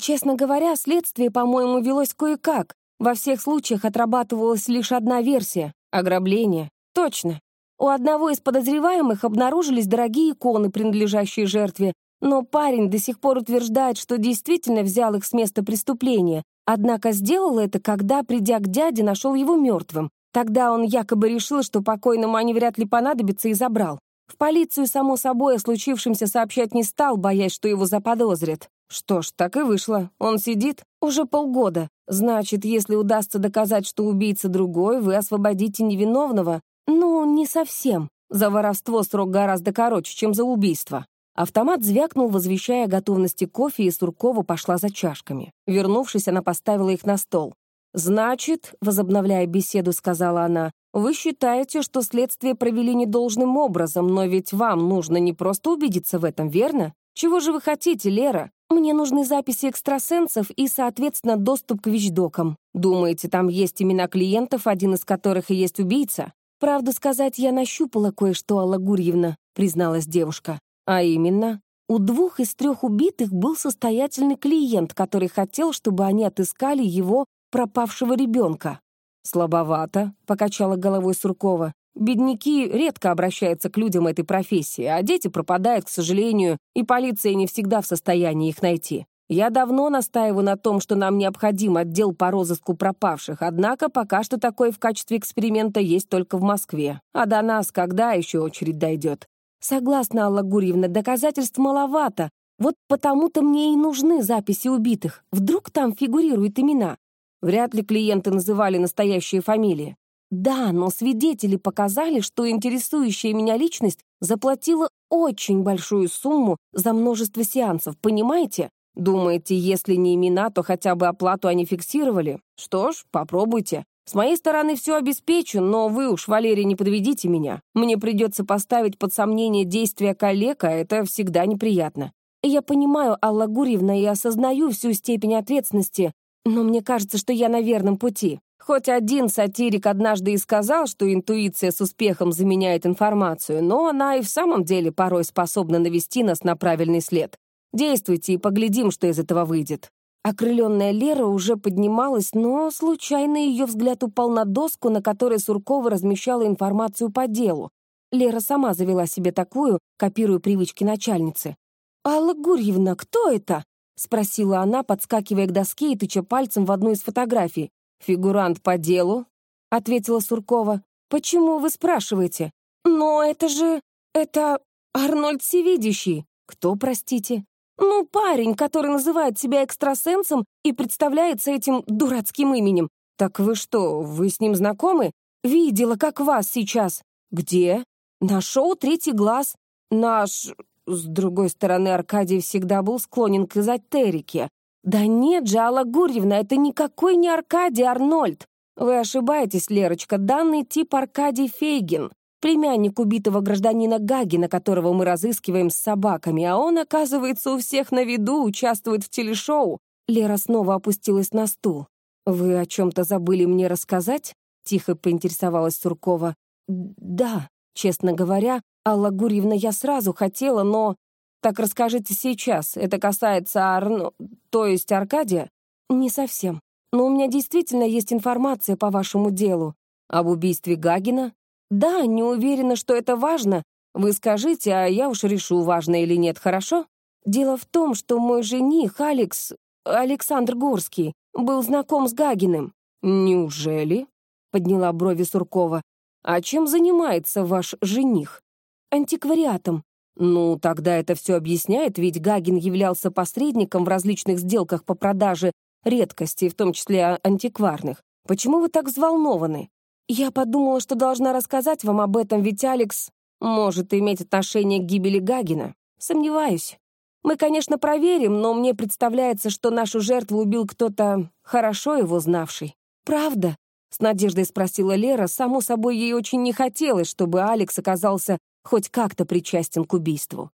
Честно говоря, следствие, по-моему, велось кое-как. Во всех случаях отрабатывалась лишь одна версия — ограбление. Точно. У одного из подозреваемых обнаружились дорогие иконы, принадлежащие жертве, но парень до сих пор утверждает, что действительно взял их с места преступления, однако сделал это, когда, придя к дяде, нашел его мертвым. Тогда он якобы решил, что покойному они вряд ли понадобятся, и забрал. В полицию, само собой, о случившемся сообщать не стал, боясь, что его заподозрят. Что ж, так и вышло. Он сидит уже полгода. Значит, если удастся доказать, что убийца другой, вы освободите невиновного, «Ну, не совсем. За воровство срок гораздо короче, чем за убийство». Автомат звякнул, возвещая о готовности кофе, и Суркова пошла за чашками. Вернувшись, она поставила их на стол. «Значит», — возобновляя беседу, сказала она, «вы считаете, что следствие провели недолжным образом, но ведь вам нужно не просто убедиться в этом, верно? Чего же вы хотите, Лера? Мне нужны записи экстрасенсов и, соответственно, доступ к вещдокам. Думаете, там есть имена клиентов, один из которых и есть убийца? «Правду сказать, я нащупала кое-что, Алла Гурьевна», — призналась девушка. «А именно, у двух из трех убитых был состоятельный клиент, который хотел, чтобы они отыскали его пропавшего ребенка». «Слабовато», — покачала головой Суркова. «Бедняки редко обращаются к людям этой профессии, а дети пропадают, к сожалению, и полиция не всегда в состоянии их найти. Я давно настаиваю на том, что нам необходим отдел по розыску пропавших, однако пока что такой в качестве эксперимента есть только в Москве. А до нас когда еще очередь дойдет? Согласна, Алла Гурьевна, доказательств маловато. Вот потому-то мне и нужны записи убитых. Вдруг там фигурируют имена. Вряд ли клиенты называли настоящие фамилии. Да, но свидетели показали, что интересующая меня личность заплатила очень большую сумму за множество сеансов, понимаете? Думаете, если не имена, то хотя бы оплату они фиксировали? Что ж, попробуйте. С моей стороны все обеспечу, но вы уж, Валерий, не подведите меня. Мне придется поставить под сомнение действия коллег, а это всегда неприятно. Я понимаю, Алла Гурьевна, и осознаю всю степень ответственности, но мне кажется, что я на верном пути. Хоть один сатирик однажды и сказал, что интуиция с успехом заменяет информацию, но она и в самом деле порой способна навести нас на правильный след. Действуйте и поглядим, что из этого выйдет». Окрыленная Лера уже поднималась, но случайно ее взгляд упал на доску, на которой Суркова размещала информацию по делу. Лера сама завела себе такую, копируя привычки начальницы. «Алла Гурьевна, кто это?» — спросила она, подскакивая к доске и тыча пальцем в одну из фотографий. «Фигурант по делу», — ответила Суркова. «Почему вы спрашиваете?» «Но это же... это... Арнольд Всевидящий». «Кто, простите?» Ну, парень, который называет себя экстрасенсом и представляется этим дурацким именем. Так вы что, вы с ним знакомы? Видела, как вас сейчас. Где? На шоу «Третий глаз». Наш... С другой стороны, Аркадий всегда был склонен к эзотерике. Да нет же, Алла Гурьевна, это никакой не Аркадий Арнольд. Вы ошибаетесь, Лерочка, данный тип Аркадий Фейгин племянник убитого гражданина Гагина, которого мы разыскиваем с собаками, а он, оказывается, у всех на виду, участвует в телешоу. Лера снова опустилась на стул. «Вы о чем-то забыли мне рассказать?» — тихо поинтересовалась Суркова. «Да, честно говоря, Алла Гурьевна, я сразу хотела, но...» «Так расскажите сейчас. Это касается Арно... то есть Аркадия?» «Не совсем. Но у меня действительно есть информация по вашему делу. Об убийстве Гагина?» «Да, не уверена, что это важно. Вы скажите, а я уж решу, важно или нет, хорошо? Дело в том, что мой жених, Алекс, Александр Горский, был знаком с Гагиным». «Неужели?» — подняла брови Суркова. «А чем занимается ваш жених?» «Антиквариатом. Ну, тогда это все объясняет, ведь Гагин являлся посредником в различных сделках по продаже редкостей, в том числе антикварных. Почему вы так взволнованы? Я подумала, что должна рассказать вам об этом, ведь Алекс может иметь отношение к гибели Гагина. Сомневаюсь. Мы, конечно, проверим, но мне представляется, что нашу жертву убил кто-то хорошо его знавший. Правда? С надеждой спросила Лера. Само собой, ей очень не хотелось, чтобы Алекс оказался хоть как-то причастен к убийству.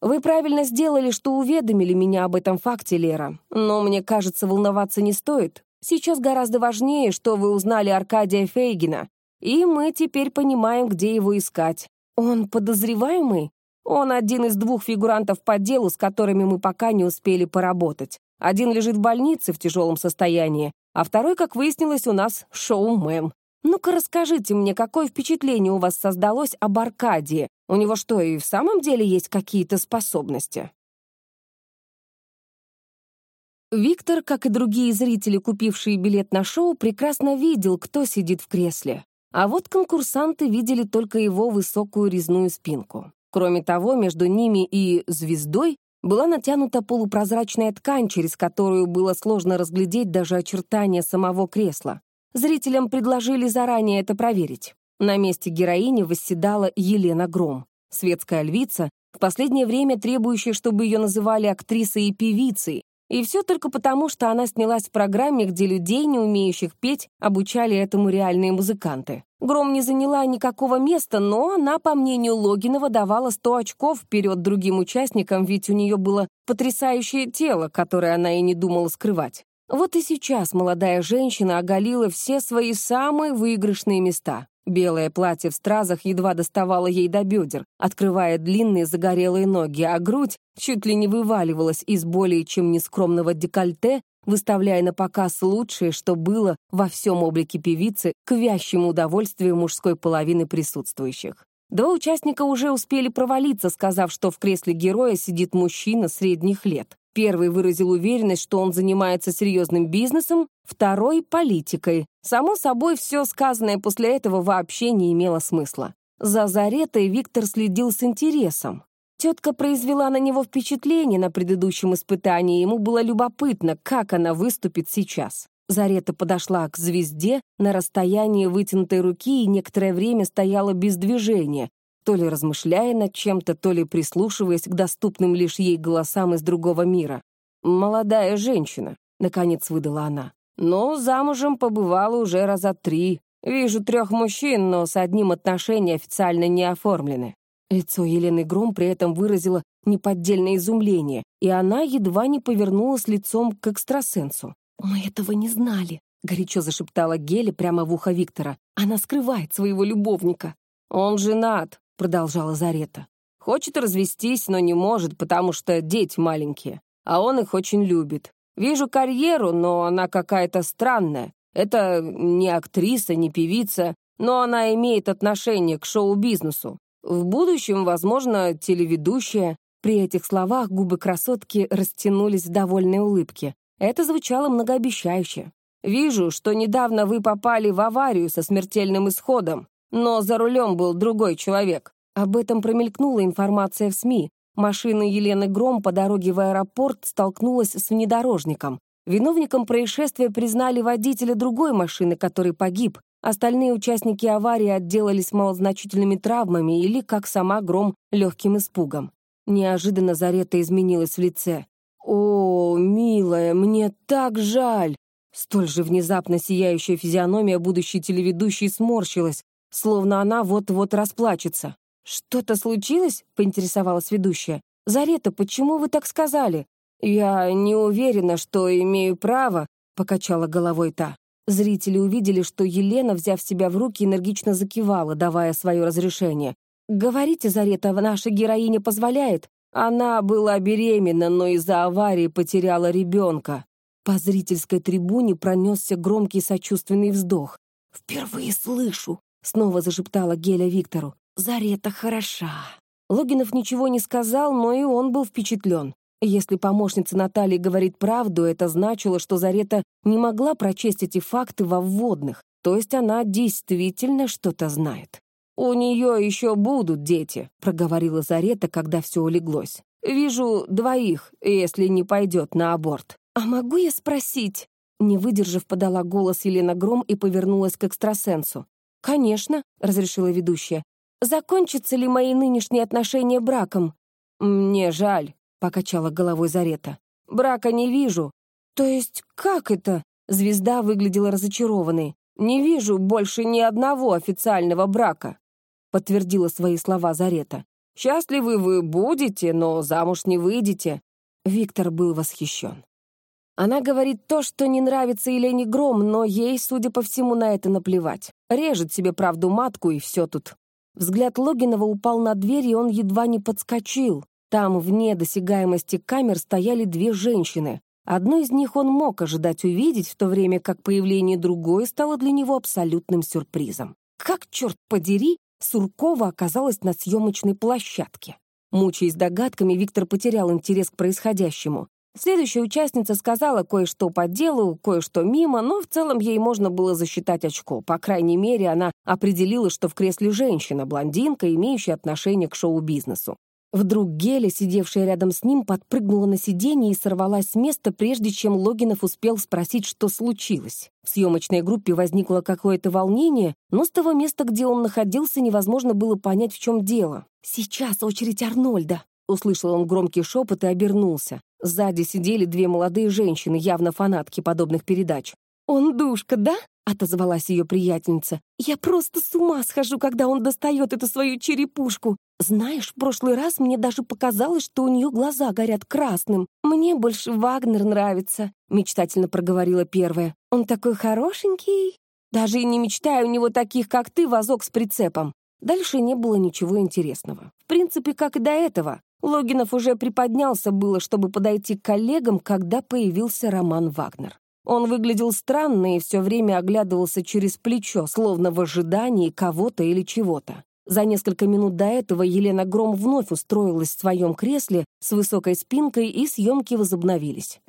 «Вы правильно сделали, что уведомили меня об этом факте, Лера. Но мне кажется, волноваться не стоит. Сейчас гораздо важнее, что вы узнали Аркадия Фейгина, и мы теперь понимаем, где его искать. Он подозреваемый? Он один из двух фигурантов по делу, с которыми мы пока не успели поработать. Один лежит в больнице в тяжелом состоянии, а второй, как выяснилось, у нас шоумен. Ну-ка расскажите мне, какое впечатление у вас создалось об Аркадии? У него что, и в самом деле есть какие-то способности? Виктор, как и другие зрители, купившие билет на шоу, прекрасно видел, кто сидит в кресле. А вот конкурсанты видели только его высокую резную спинку. Кроме того, между ними и «звездой» была натянута полупрозрачная ткань, через которую было сложно разглядеть даже очертания самого кресла. Зрителям предложили заранее это проверить. На месте героини восседала Елена Гром, светская львица, в последнее время требующая, чтобы ее называли актрисой и певицей, и все только потому, что она снялась в программе, где людей, не умеющих петь, обучали этому реальные музыканты. Гром не заняла никакого места, но она, по мнению Логинова, давала 100 очков вперед другим участникам, ведь у нее было потрясающее тело, которое она и не думала скрывать. Вот и сейчас молодая женщина оголила все свои самые выигрышные места. Белое платье в стразах едва доставало ей до бедер, открывая длинные загорелые ноги, а грудь чуть ли не вываливалась из более чем нескромного декольте, выставляя на показ лучшее, что было во всем облике певицы к вящему удовольствию мужской половины присутствующих. Два участника уже успели провалиться, сказав, что в кресле героя сидит мужчина средних лет. Первый выразил уверенность, что он занимается серьезным бизнесом, второй — политикой. Само собой, все сказанное после этого вообще не имело смысла. За Заретой Виктор следил с интересом. Тетка произвела на него впечатление на предыдущем испытании, ему было любопытно, как она выступит сейчас. Зарета подошла к звезде на расстоянии вытянутой руки и некоторое время стояла без движения, то ли размышляя над чем-то, то ли прислушиваясь к доступным лишь ей голосам из другого мира. «Молодая женщина», — наконец выдала она. «Но замужем побывала уже раза три. Вижу трех мужчин, но с одним отношения официально не оформлены». Лицо Елены Гром при этом выразило неподдельное изумление, и она едва не повернулась лицом к экстрасенсу. «Мы этого не знали», — горячо зашептала Геля прямо в ухо Виктора. «Она скрывает своего любовника». «Он женат», — продолжала Зарета. «Хочет развестись, но не может, потому что дети маленькие, а он их очень любит. Вижу карьеру, но она какая-то странная. Это не актриса, не певица, но она имеет отношение к шоу-бизнесу. В будущем, возможно, телеведущая». При этих словах губы красотки растянулись в довольной улыбке. Это звучало многообещающе. «Вижу, что недавно вы попали в аварию со смертельным исходом. Но за рулем был другой человек. Об этом промелькнула информация в СМИ. Машина Елены Гром по дороге в аэропорт столкнулась с внедорожником. Виновником происшествия признали водителя другой машины, который погиб. Остальные участники аварии отделались малозначительными травмами или, как сама Гром, легким испугом. Неожиданно Зарета изменилась в лице. «О, милая, мне так жаль!» Столь же внезапно сияющая физиономия будущей телеведущей сморщилась, словно она вот-вот расплачется. «Что-то случилось?» — поинтересовалась ведущая. «Зарета, почему вы так сказали?» «Я не уверена, что имею право», — покачала головой та. Зрители увидели, что Елена, взяв себя в руки, энергично закивала, давая свое разрешение. «Говорите, Зарета, наша героиня позволяет?» Она была беременна, но из-за аварии потеряла ребенка. По зрительской трибуне пронесся громкий сочувственный вздох. «Впервые слышу», Снова зашептала Геля Виктору. «Зарета хороша». Логинов ничего не сказал, но и он был впечатлен. Если помощница Натальи говорит правду, это значило, что Зарета не могла прочесть эти факты во вводных, то есть она действительно что-то знает. «У нее еще будут дети», — проговорила Зарета, когда все улеглось. «Вижу двоих, если не пойдет на аборт». «А могу я спросить?» Не выдержав, подала голос Елена Гром и повернулась к экстрасенсу. «Конечно», — разрешила ведущая. «Закончатся ли мои нынешние отношения браком?» «Мне жаль», — покачала головой Зарета. «Брака не вижу». «То есть как это?» Звезда выглядела разочарованной. «Не вижу больше ни одного официального брака», — подтвердила свои слова Зарета. «Счастливы вы будете, но замуж не выйдете». Виктор был восхищен. Она говорит то, что не нравится Елене Гром, но ей, судя по всему, на это наплевать. Режет себе правду матку, и все тут. Взгляд Логинова упал на дверь, и он едва не подскочил. Там, вне досягаемости камер, стояли две женщины. Одну из них он мог ожидать увидеть, в то время как появление другой стало для него абсолютным сюрпризом. Как, черт подери, Суркова оказалась на съемочной площадке? Мучаясь догадками, Виктор потерял интерес к происходящему. Следующая участница сказала кое-что по делу, кое-что мимо, но в целом ей можно было засчитать очко. По крайней мере, она определила, что в кресле женщина, блондинка, имеющая отношение к шоу-бизнесу. Вдруг Геля, сидевшая рядом с ним, подпрыгнула на сиденье и сорвалась с места, прежде чем Логинов успел спросить, что случилось. В съемочной группе возникло какое-то волнение, но с того места, где он находился, невозможно было понять, в чем дело. «Сейчас очередь Арнольда!» Услышал он громкий шепот и обернулся. Сзади сидели две молодые женщины, явно фанатки подобных передач. «Он душка, да?» — отозвалась ее приятельница. «Я просто с ума схожу, когда он достает эту свою черепушку. Знаешь, в прошлый раз мне даже показалось, что у нее глаза горят красным. Мне больше Вагнер нравится», — мечтательно проговорила первая. «Он такой хорошенький. Даже и не мечтаю у него таких, как ты, вазок с прицепом». Дальше не было ничего интересного. В принципе, как и до этого. Логинов уже приподнялся было, чтобы подойти к коллегам, когда появился Роман Вагнер. Он выглядел странно и все время оглядывался через плечо, словно в ожидании кого-то или чего-то. За несколько минут до этого Елена Гром вновь устроилась в своем кресле с высокой спинкой, и съемки возобновились.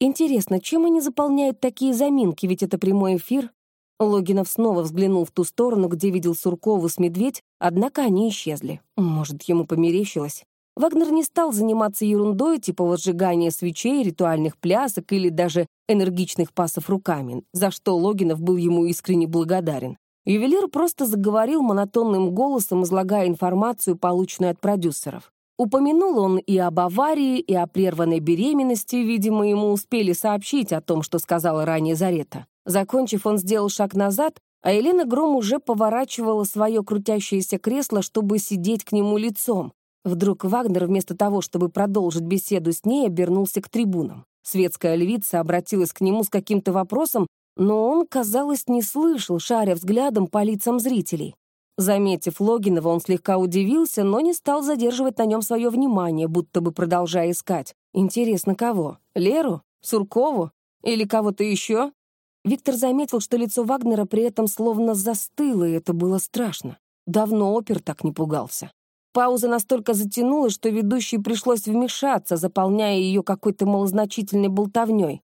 Интересно, чем они заполняют такие заминки, ведь это прямой эфир? Логинов снова взглянул в ту сторону, где видел Суркову с медведь, однако они исчезли. Может, ему померещилось? Вагнер не стал заниматься ерундой типа возжигания свечей, ритуальных плясок или даже энергичных пасов руками, за что Логинов был ему искренне благодарен. Ювелир просто заговорил монотонным голосом, излагая информацию, полученную от продюсеров. Упомянул он и об аварии, и о прерванной беременности, видимо, ему успели сообщить о том, что сказала ранее Зарета. Закончив, он сделал шаг назад, а Елена Гром уже поворачивала свое крутящееся кресло, чтобы сидеть к нему лицом. Вдруг Вагнер, вместо того, чтобы продолжить беседу с ней, обернулся к трибунам. Светская львица обратилась к нему с каким-то вопросом, но он, казалось, не слышал, шаря взглядом по лицам зрителей. Заметив Логинова, он слегка удивился, но не стал задерживать на нем свое внимание, будто бы продолжая искать. Интересно, кого? Леру? Суркову? Или кого-то еще? Виктор заметил, что лицо Вагнера при этом словно застыло, и это было страшно. Давно опер так не пугался. Пауза настолько затянулась, что ведущей пришлось вмешаться, заполняя ее какой-то малозначительной болтовней.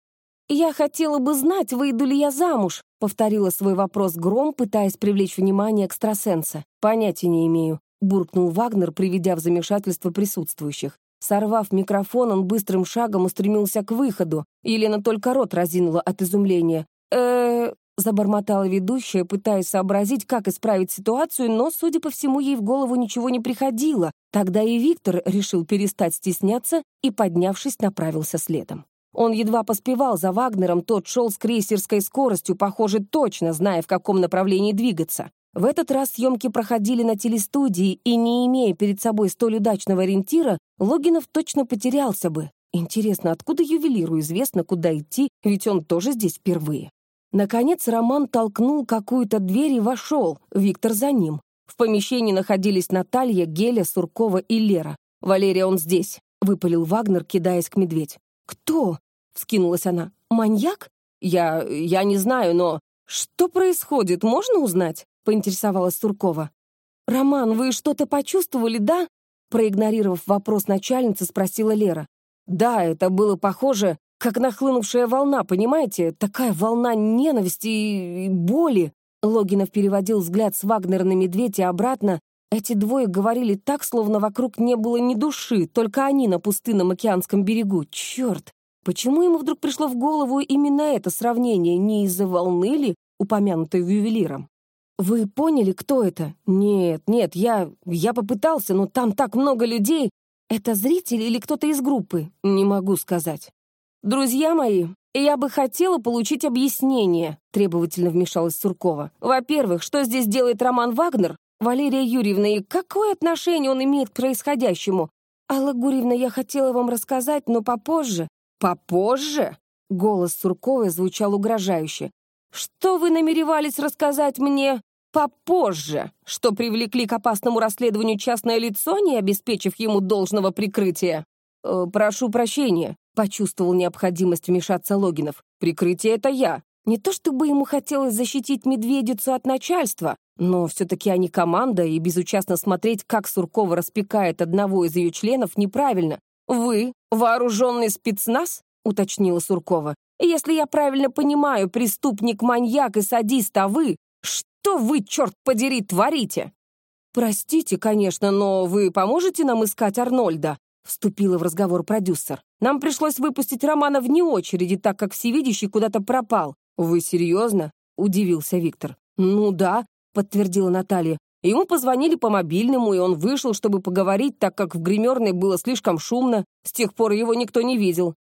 «Я хотела бы знать, выйду ли я замуж», — повторила свой вопрос Гром, пытаясь привлечь внимание экстрасенса. «Понятия не имею», — буркнул Вагнер, приведя в замешательство присутствующих. Сорвав микрофон, он быстрым шагом устремился к выходу. Елена только рот разинула от изумления. э Забормотала ведущая, пытаясь сообразить, как исправить ситуацию, но, судя по всему, ей в голову ничего не приходило. Тогда и Виктор решил перестать стесняться и, поднявшись, направился следом. Он едва поспевал за Вагнером, тот шел с крейсерской скоростью, похоже, точно зная, в каком направлении двигаться. В этот раз съемки проходили на телестудии, и, не имея перед собой столь удачного ориентира, Логинов точно потерялся бы. Интересно, откуда ювелиру известно, куда идти, ведь он тоже здесь впервые. Наконец Роман толкнул какую-то дверь и вошел, Виктор за ним. В помещении находились Наталья, Геля, Суркова и Лера. «Валерия, он здесь», — выпалил Вагнер, кидаясь к медведь. «Кто?» — вскинулась она. «Маньяк?» «Я... я не знаю, но...» «Что происходит, можно узнать?» — поинтересовалась Суркова. «Роман, вы что-то почувствовали, да?» Проигнорировав вопрос начальницы, спросила Лера. «Да, это было похоже как нахлынувшая волна, понимаете? Такая волна ненависти и боли. Логинов переводил взгляд с Вагнера на медведя и обратно. Эти двое говорили так, словно вокруг не было ни души, только они на пустынном океанском берегу. Черт! Почему ему вдруг пришло в голову именно это сравнение, не из-за волны ли, упомянутой ювелиром? «Вы поняли, кто это?» «Нет, нет, я... я попытался, но там так много людей. Это зритель или кто-то из группы?» «Не могу сказать». «Друзья мои, я бы хотела получить объяснение», — требовательно вмешалась Суркова. «Во-первых, что здесь делает Роман Вагнер? Валерия Юрьевна, и какое отношение он имеет к происходящему? Алла Гурьевна, я хотела вам рассказать, но попозже». «Попозже?» — голос Сурковой звучал угрожающе. «Что вы намеревались рассказать мне попозже? Что привлекли к опасному расследованию частное лицо, не обеспечив ему должного прикрытия?» э, «Прошу прощения», — почувствовал необходимость вмешаться Логинов. «Прикрытие — это я. Не то чтобы ему хотелось защитить медведицу от начальства, но все-таки они команда, и безучастно смотреть, как Суркова распекает одного из ее членов, неправильно. Вы — вооруженный спецназ?» — уточнила Суркова. Если я правильно понимаю, преступник-маньяк и садист, а вы... Что вы, черт подери, творите?» «Простите, конечно, но вы поможете нам искать Арнольда?» Вступила в разговор продюсер. «Нам пришлось выпустить Романа вне очереди, так как всевидящий куда-то пропал». «Вы серьезно?» — удивился Виктор. «Ну да», — подтвердила Наталья. Ему позвонили по мобильному, и он вышел, чтобы поговорить, так как в гримерной было слишком шумно. С тех пор его никто не видел.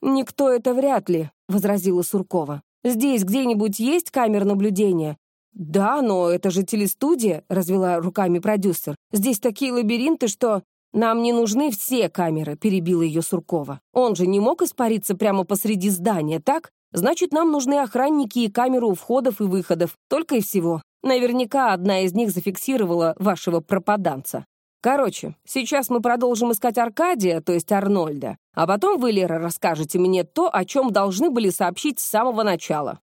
«Никто это вряд ли», — возразила Суркова. «Здесь где-нибудь есть камер наблюдения?» «Да, но это же телестудия», — развела руками продюсер. «Здесь такие лабиринты, что...» «Нам не нужны все камеры», — перебила ее Суркова. «Он же не мог испариться прямо посреди здания, так? Значит, нам нужны охранники и камеры у входов и выходов. Только и всего. Наверняка одна из них зафиксировала вашего пропаданца». Короче, сейчас мы продолжим искать Аркадия, то есть Арнольда, а потом вы, Лера, расскажете мне то, о чем должны были сообщить с самого начала».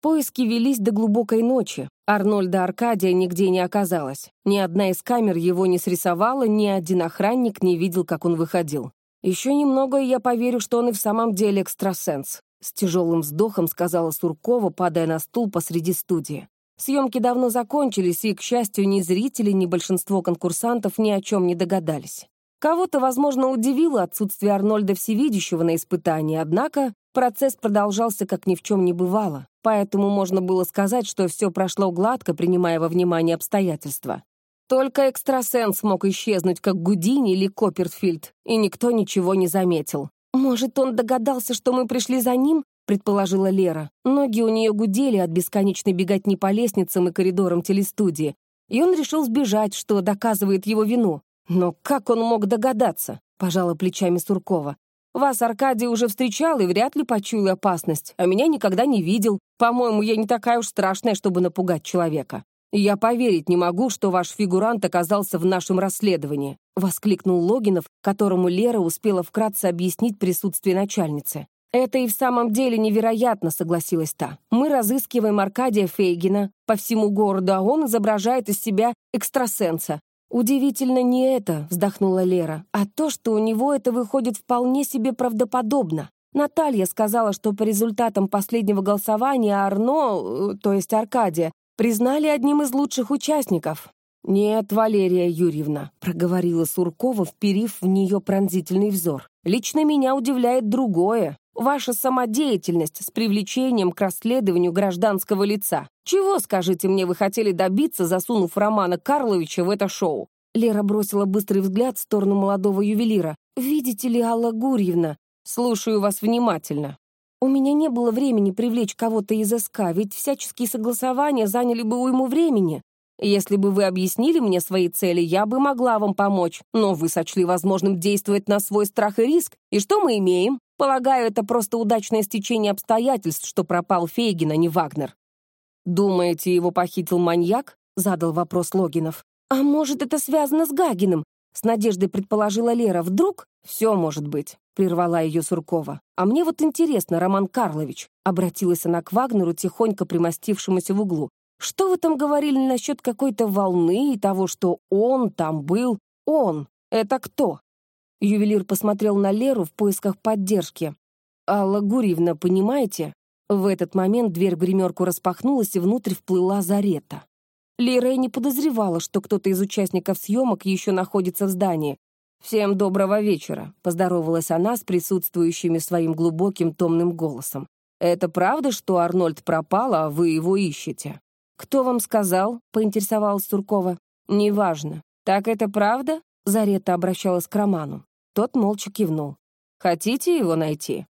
Поиски велись до глубокой ночи. Арнольда Аркадия нигде не оказалось. Ни одна из камер его не срисовала, ни один охранник не видел, как он выходил. «Еще немного, и я поверю, что он и в самом деле экстрасенс», с тяжелым вздохом сказала Суркова, падая на стул посреди студии. Съемки давно закончились, и, к счастью, ни зрители, ни большинство конкурсантов ни о чем не догадались. Кого-то, возможно, удивило отсутствие Арнольда Всевидящего на испытании, однако процесс продолжался как ни в чем не бывало, поэтому можно было сказать, что все прошло гладко, принимая во внимание обстоятельства. Только экстрасенс мог исчезнуть, как Гудини или Копперфильд, и никто ничего не заметил. Может, он догадался, что мы пришли за ним предположила Лера. Ноги у нее гудели от бесконечной беготни по лестницам и коридорам телестудии, и он решил сбежать, что доказывает его вину. Но как он мог догадаться? Пожала плечами Суркова. Вас Аркадий уже встречал и вряд ли почуял опасность, а меня никогда не видел. По-моему, я не такая уж страшная, чтобы напугать человека. «Я поверить не могу, что ваш фигурант оказался в нашем расследовании», — воскликнул Логинов, которому Лера успела вкратце объяснить присутствие начальницы. «Это и в самом деле невероятно», — согласилась та. «Мы разыскиваем Аркадия Фейгина по всему городу, а он изображает из себя экстрасенса. «Удивительно не это», — вздохнула Лера, «а то, что у него это выходит вполне себе правдоподобно. Наталья сказала, что по результатам последнего голосования Арно, э, то есть Аркадия, признали одним из лучших участников. «Нет, Валерия Юрьевна», — проговорила Суркова, вперив в нее пронзительный взор. «Лично меня удивляет другое ваша самодеятельность с привлечением к расследованию гражданского лица. Чего, скажите мне, вы хотели добиться, засунув Романа Карловича в это шоу?» Лера бросила быстрый взгляд в сторону молодого ювелира. «Видите ли, Алла Гурьевна, слушаю вас внимательно. У меня не было времени привлечь кого-то из СК, ведь всяческие согласования заняли бы уйму времени. Если бы вы объяснили мне свои цели, я бы могла вам помочь, но вы сочли возможным действовать на свой страх и риск. И что мы имеем? Полагаю, это просто удачное стечение обстоятельств, что пропал Фейгин, а не Вагнер. «Думаете, его похитил маньяк?» — задал вопрос Логинов. «А может, это связано с Гагиным?» — с надеждой предположила Лера. «Вдруг?» «Все может быть», — прервала ее Суркова. «А мне вот интересно, Роман Карлович», — обратилась она к Вагнеру, тихонько примостившемуся в углу. «Что вы там говорили насчет какой-то волны и того, что он там был? Он! Это кто?» Ювелир посмотрел на Леру в поисках поддержки. «Алла Гурьевна, понимаете? В этот момент дверь в гримерку распахнулась, и внутрь вплыла Зарета. Лира не подозревала, что кто-то из участников съемок еще находится в здании. «Всем доброго вечера», — поздоровалась она с присутствующими своим глубоким томным голосом. «Это правда, что Арнольд пропал, а вы его ищете?» «Кто вам сказал?» — поинтересовалась Суркова. «Неважно. Так это правда?» — Зарета обращалась к Роману. Тот молча кивнул. «Хотите его найти?»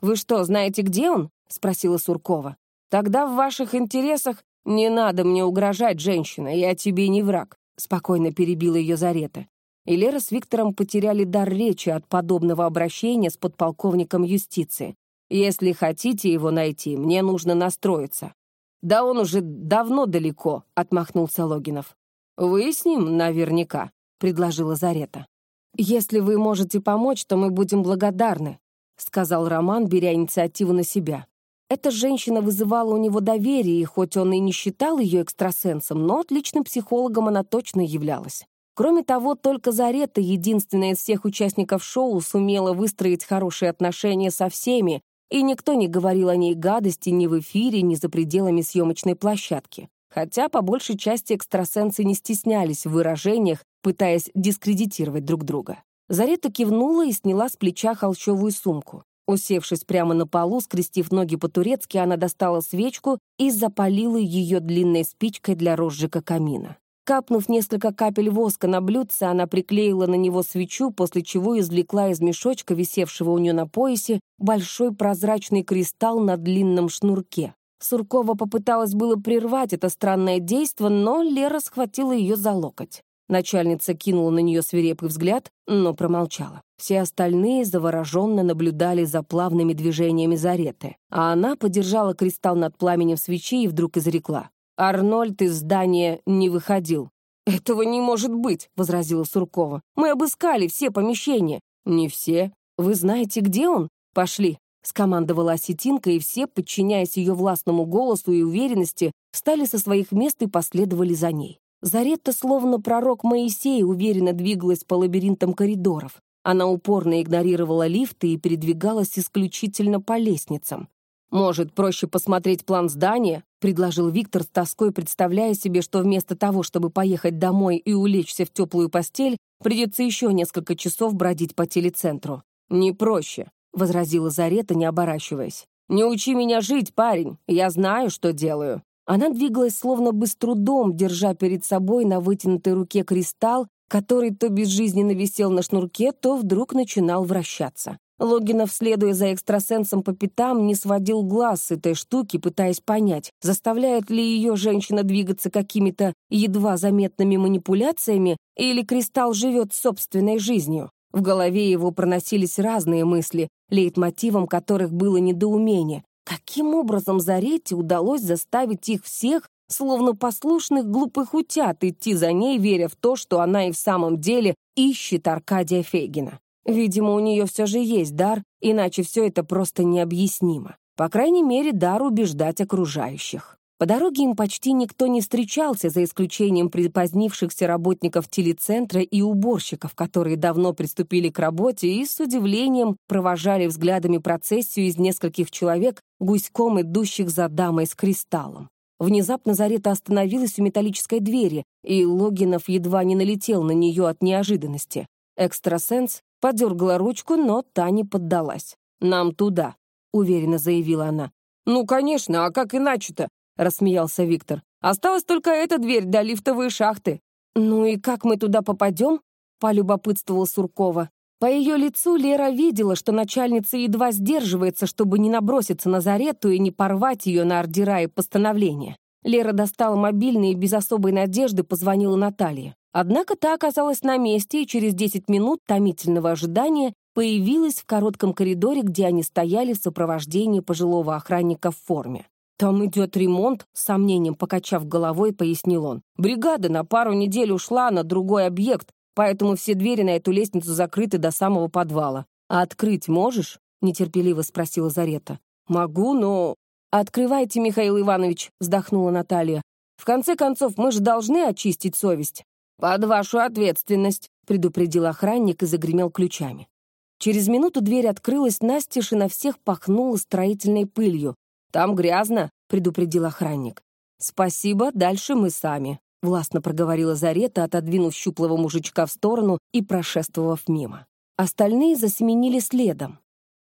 «Вы что, знаете, где он?» — спросила Суркова. «Тогда в ваших интересах не надо мне угрожать, женщина, я тебе не враг», — спокойно перебила ее Зарета. И Лера с Виктором потеряли дар речи от подобного обращения с подполковником юстиции. «Если хотите его найти, мне нужно настроиться». «Да он уже давно далеко», — отмахнулся Логинов. «Вы с ним наверняка», — предложила Зарета. «Если вы можете помочь, то мы будем благодарны», — сказал Роман, беря инициативу на себя. Эта женщина вызывала у него доверие, и хоть он и не считал ее экстрасенсом, но отличным психологом она точно являлась. Кроме того, только Зарета, единственная из всех участников шоу, сумела выстроить хорошие отношения со всеми, и никто не говорил о ней гадости ни в эфире, ни за пределами съемочной площадки. Хотя по большей части экстрасенсы не стеснялись в выражениях, пытаясь дискредитировать друг друга. Зарета кивнула и сняла с плеча холщовую сумку. Усевшись прямо на полу, скрестив ноги по-турецки, она достала свечку и запалила ее длинной спичкой для розжига камина. Капнув несколько капель воска на блюдце, она приклеила на него свечу, после чего извлекла из мешочка, висевшего у нее на поясе, большой прозрачный кристалл на длинном шнурке. Суркова попыталась было прервать это странное действо, но Лера схватила ее за локоть. Начальница кинула на нее свирепый взгляд, но промолчала. Все остальные завороженно наблюдали за плавными движениями Зареты, а она подержала кристалл над пламенем свечи и вдруг изрекла. «Арнольд из здания не выходил». «Этого не может быть», — возразила Суркова. «Мы обыскали все помещения». «Не все. Вы знаете, где он? Пошли». Скомандовала осетинка, и все, подчиняясь ее властному голосу и уверенности, встали со своих мест и последовали за ней. Заретта, словно пророк Моисей, уверенно двигалась по лабиринтам коридоров. Она упорно игнорировала лифты и передвигалась исключительно по лестницам. «Может, проще посмотреть план здания?» — предложил Виктор с тоской, представляя себе, что вместо того, чтобы поехать домой и улечься в теплую постель, придется еще несколько часов бродить по телецентру. «Не проще», — возразила Зарета, не оборачиваясь. «Не учи меня жить, парень, я знаю, что делаю». Она двигалась словно бы с трудом, держа перед собой на вытянутой руке кристалл, который то безжизненно висел на шнурке, то вдруг начинал вращаться. Логинов, следуя за экстрасенсом по пятам, не сводил глаз с этой штуки, пытаясь понять, заставляет ли ее женщина двигаться какими-то едва заметными манипуляциями или кристалл живет собственной жизнью. В голове его проносились разные мысли, лейтмотивом которых было недоумение. Каким образом Зарете удалось заставить их всех, словно послушных глупых утят, идти за ней, веря в то, что она и в самом деле ищет Аркадия Фейгина? Видимо, у нее все же есть дар, иначе все это просто необъяснимо. По крайней мере, дар убеждать окружающих. По дороге им почти никто не встречался, за исключением припозднившихся работников телецентра и уборщиков, которые давно приступили к работе и с удивлением провожали взглядами процессию из нескольких человек, гуськом идущих за дамой с кристаллом. Внезапно Зарета остановилась у металлической двери, и Логинов едва не налетел на нее от неожиданности. Экстрасенс подергала ручку, но та не поддалась. «Нам туда», — уверенно заявила она. «Ну, конечно, а как иначе-то?» — рассмеялся Виктор. «Осталась только эта дверь да лифтовые шахты». «Ну и как мы туда попадем?» — полюбопытствовала Суркова. По ее лицу Лера видела, что начальница едва сдерживается, чтобы не наброситься на Зарету и не порвать ее на ордера и постановления. Лера достала мобильный и без особой надежды позвонила Наталье. Однако та оказалась на месте и через 10 минут томительного ожидания появилась в коротком коридоре, где они стояли в сопровождении пожилого охранника в форме. «Там идет ремонт», — с сомнением покачав головой, пояснил он. «Бригада на пару недель ушла на другой объект, поэтому все двери на эту лестницу закрыты до самого подвала. А открыть можешь?» — нетерпеливо спросила Зарета. «Могу, но...» «Открывайте, Михаил Иванович», — вздохнула Наталья. «В конце концов, мы же должны очистить совесть». «Под вашу ответственность», — предупредил охранник и загремел ключами. Через минуту дверь открылась настежь и на всех пахнула строительной пылью. «Там грязно», — предупредил охранник. «Спасибо, дальше мы сами», — властно проговорила Зарета, отодвинув щуплого мужичка в сторону и прошествовав мимо. Остальные засеменили следом.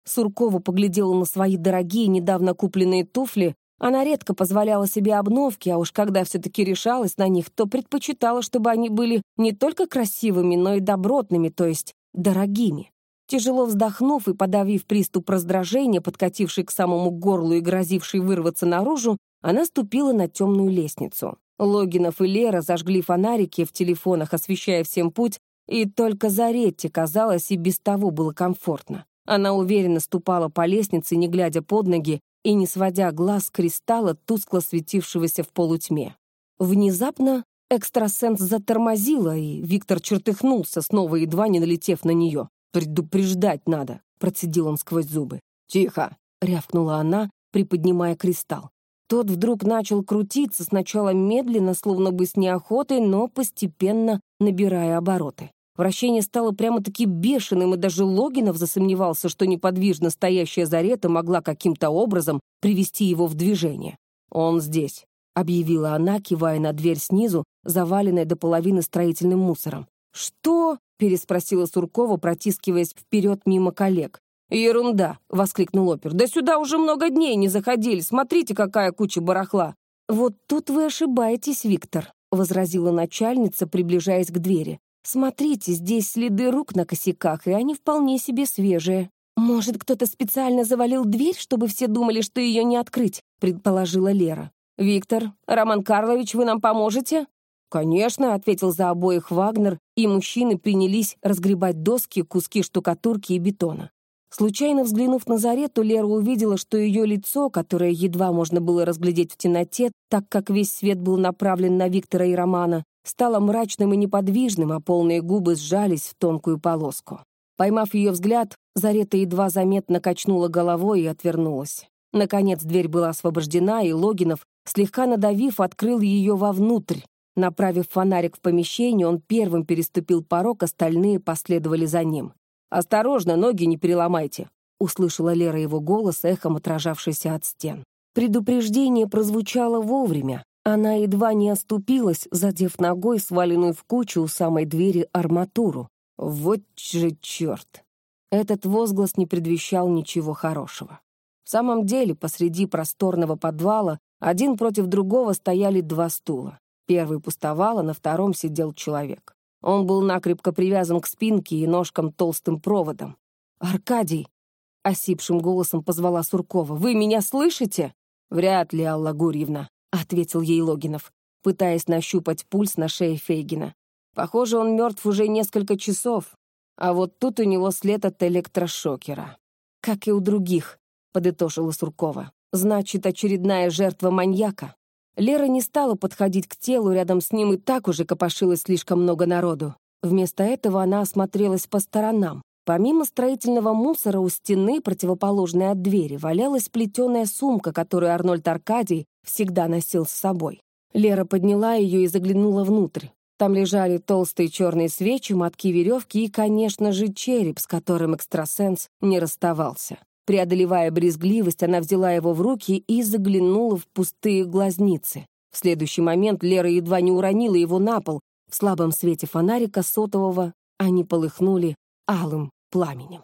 Суркова поглядела на свои дорогие, недавно купленные туфли. Она редко позволяла себе обновки, а уж когда все-таки решалась на них, то предпочитала, чтобы они были не только красивыми, но и добротными, то есть дорогими. Тяжело вздохнув и подавив приступ раздражения, подкативший к самому горлу и грозивший вырваться наружу, она ступила на темную лестницу. Логинов и Лера зажгли фонарики в телефонах, освещая всем путь, и только Заретте, казалось, и без того было комфортно. Она уверенно ступала по лестнице, не глядя под ноги и не сводя глаз с кристалла, тускло светившегося в полутьме. Внезапно экстрасенс затормозила, и Виктор чертыхнулся, снова едва не налетев на нее. «Предупреждать надо», — процедил он сквозь зубы. «Тихо!» — рявкнула она, приподнимая кристалл. Тот вдруг начал крутиться, сначала медленно, словно бы с неохотой, но постепенно набирая обороты. Вращение стало прямо-таки бешеным, и даже Логинов засомневался, что неподвижно стоящая Зарета могла каким-то образом привести его в движение. «Он здесь», — объявила она, кивая на дверь снизу, заваленной до половины строительным мусором. «Что?» — переспросила Суркова, протискиваясь вперед мимо коллег. «Ерунда!» — воскликнул опер. «Да сюда уже много дней не заходили. Смотрите, какая куча барахла!» «Вот тут вы ошибаетесь, Виктор», — возразила начальница, приближаясь к двери. Смотрите, здесь следы рук на косяках, и они вполне себе свежие. Может, кто-то специально завалил дверь, чтобы все думали, что ее не открыть, предположила Лера. «Виктор, Роман Карлович, вы нам поможете?» «Конечно», — ответил за обоих Вагнер, и мужчины принялись разгребать доски, куски штукатурки и бетона. Случайно взглянув на Зарету, Лера увидела, что ее лицо, которое едва можно было разглядеть в темноте, так как весь свет был направлен на Виктора и Романа, стало мрачным и неподвижным, а полные губы сжались в тонкую полоску. Поймав ее взгляд, Зарета едва заметно качнула головой и отвернулась. Наконец дверь была освобождена, и Логинов, слегка надавив, открыл ее вовнутрь. Направив фонарик в помещение, он первым переступил порог, остальные последовали за ним. «Осторожно, ноги не переломайте», — услышала Лера его голос, эхом отражавшийся от стен. Предупреждение прозвучало вовремя, она едва не оступилась, задев ногой сваленную в кучу у самой двери арматуру. Вот же черт! Этот возглас не предвещал ничего хорошего. В самом деле, посреди просторного подвала один против другого стояли два стула. Первый пустовал, а на втором сидел человек. Он был накрепко привязан к спинке и ножкам толстым проводом. «Аркадий!» — осипшим голосом позвала Суркова. «Вы меня слышите?» «Вряд ли, Алла Гурьевна», ответил ей Логинов, пытаясь нащупать пульс на шее Фейгина. Похоже, он мертв уже несколько часов, а вот тут у него след от электрошокера. Как и у других, подытожила Суркова. Значит, очередная жертва маньяка. Лера не стала подходить к телу, рядом с ним и так уже копошилось слишком много народу. Вместо этого она осмотрелась по сторонам. Помимо строительного мусора у стены, противоположной от двери, валялась плетеная сумка, которую Арнольд Аркадий всегда носил с собой. Лера подняла ее и заглянула внутрь. Там лежали толстые черные свечи, мотки веревки и, конечно же, череп, с которым экстрасенс не расставался. Преодолевая брезгливость, она взяла его в руки и заглянула в пустые глазницы. В следующий момент Лера едва не уронила его на пол. В слабом свете фонарика сотового они полыхнули алым пламенем.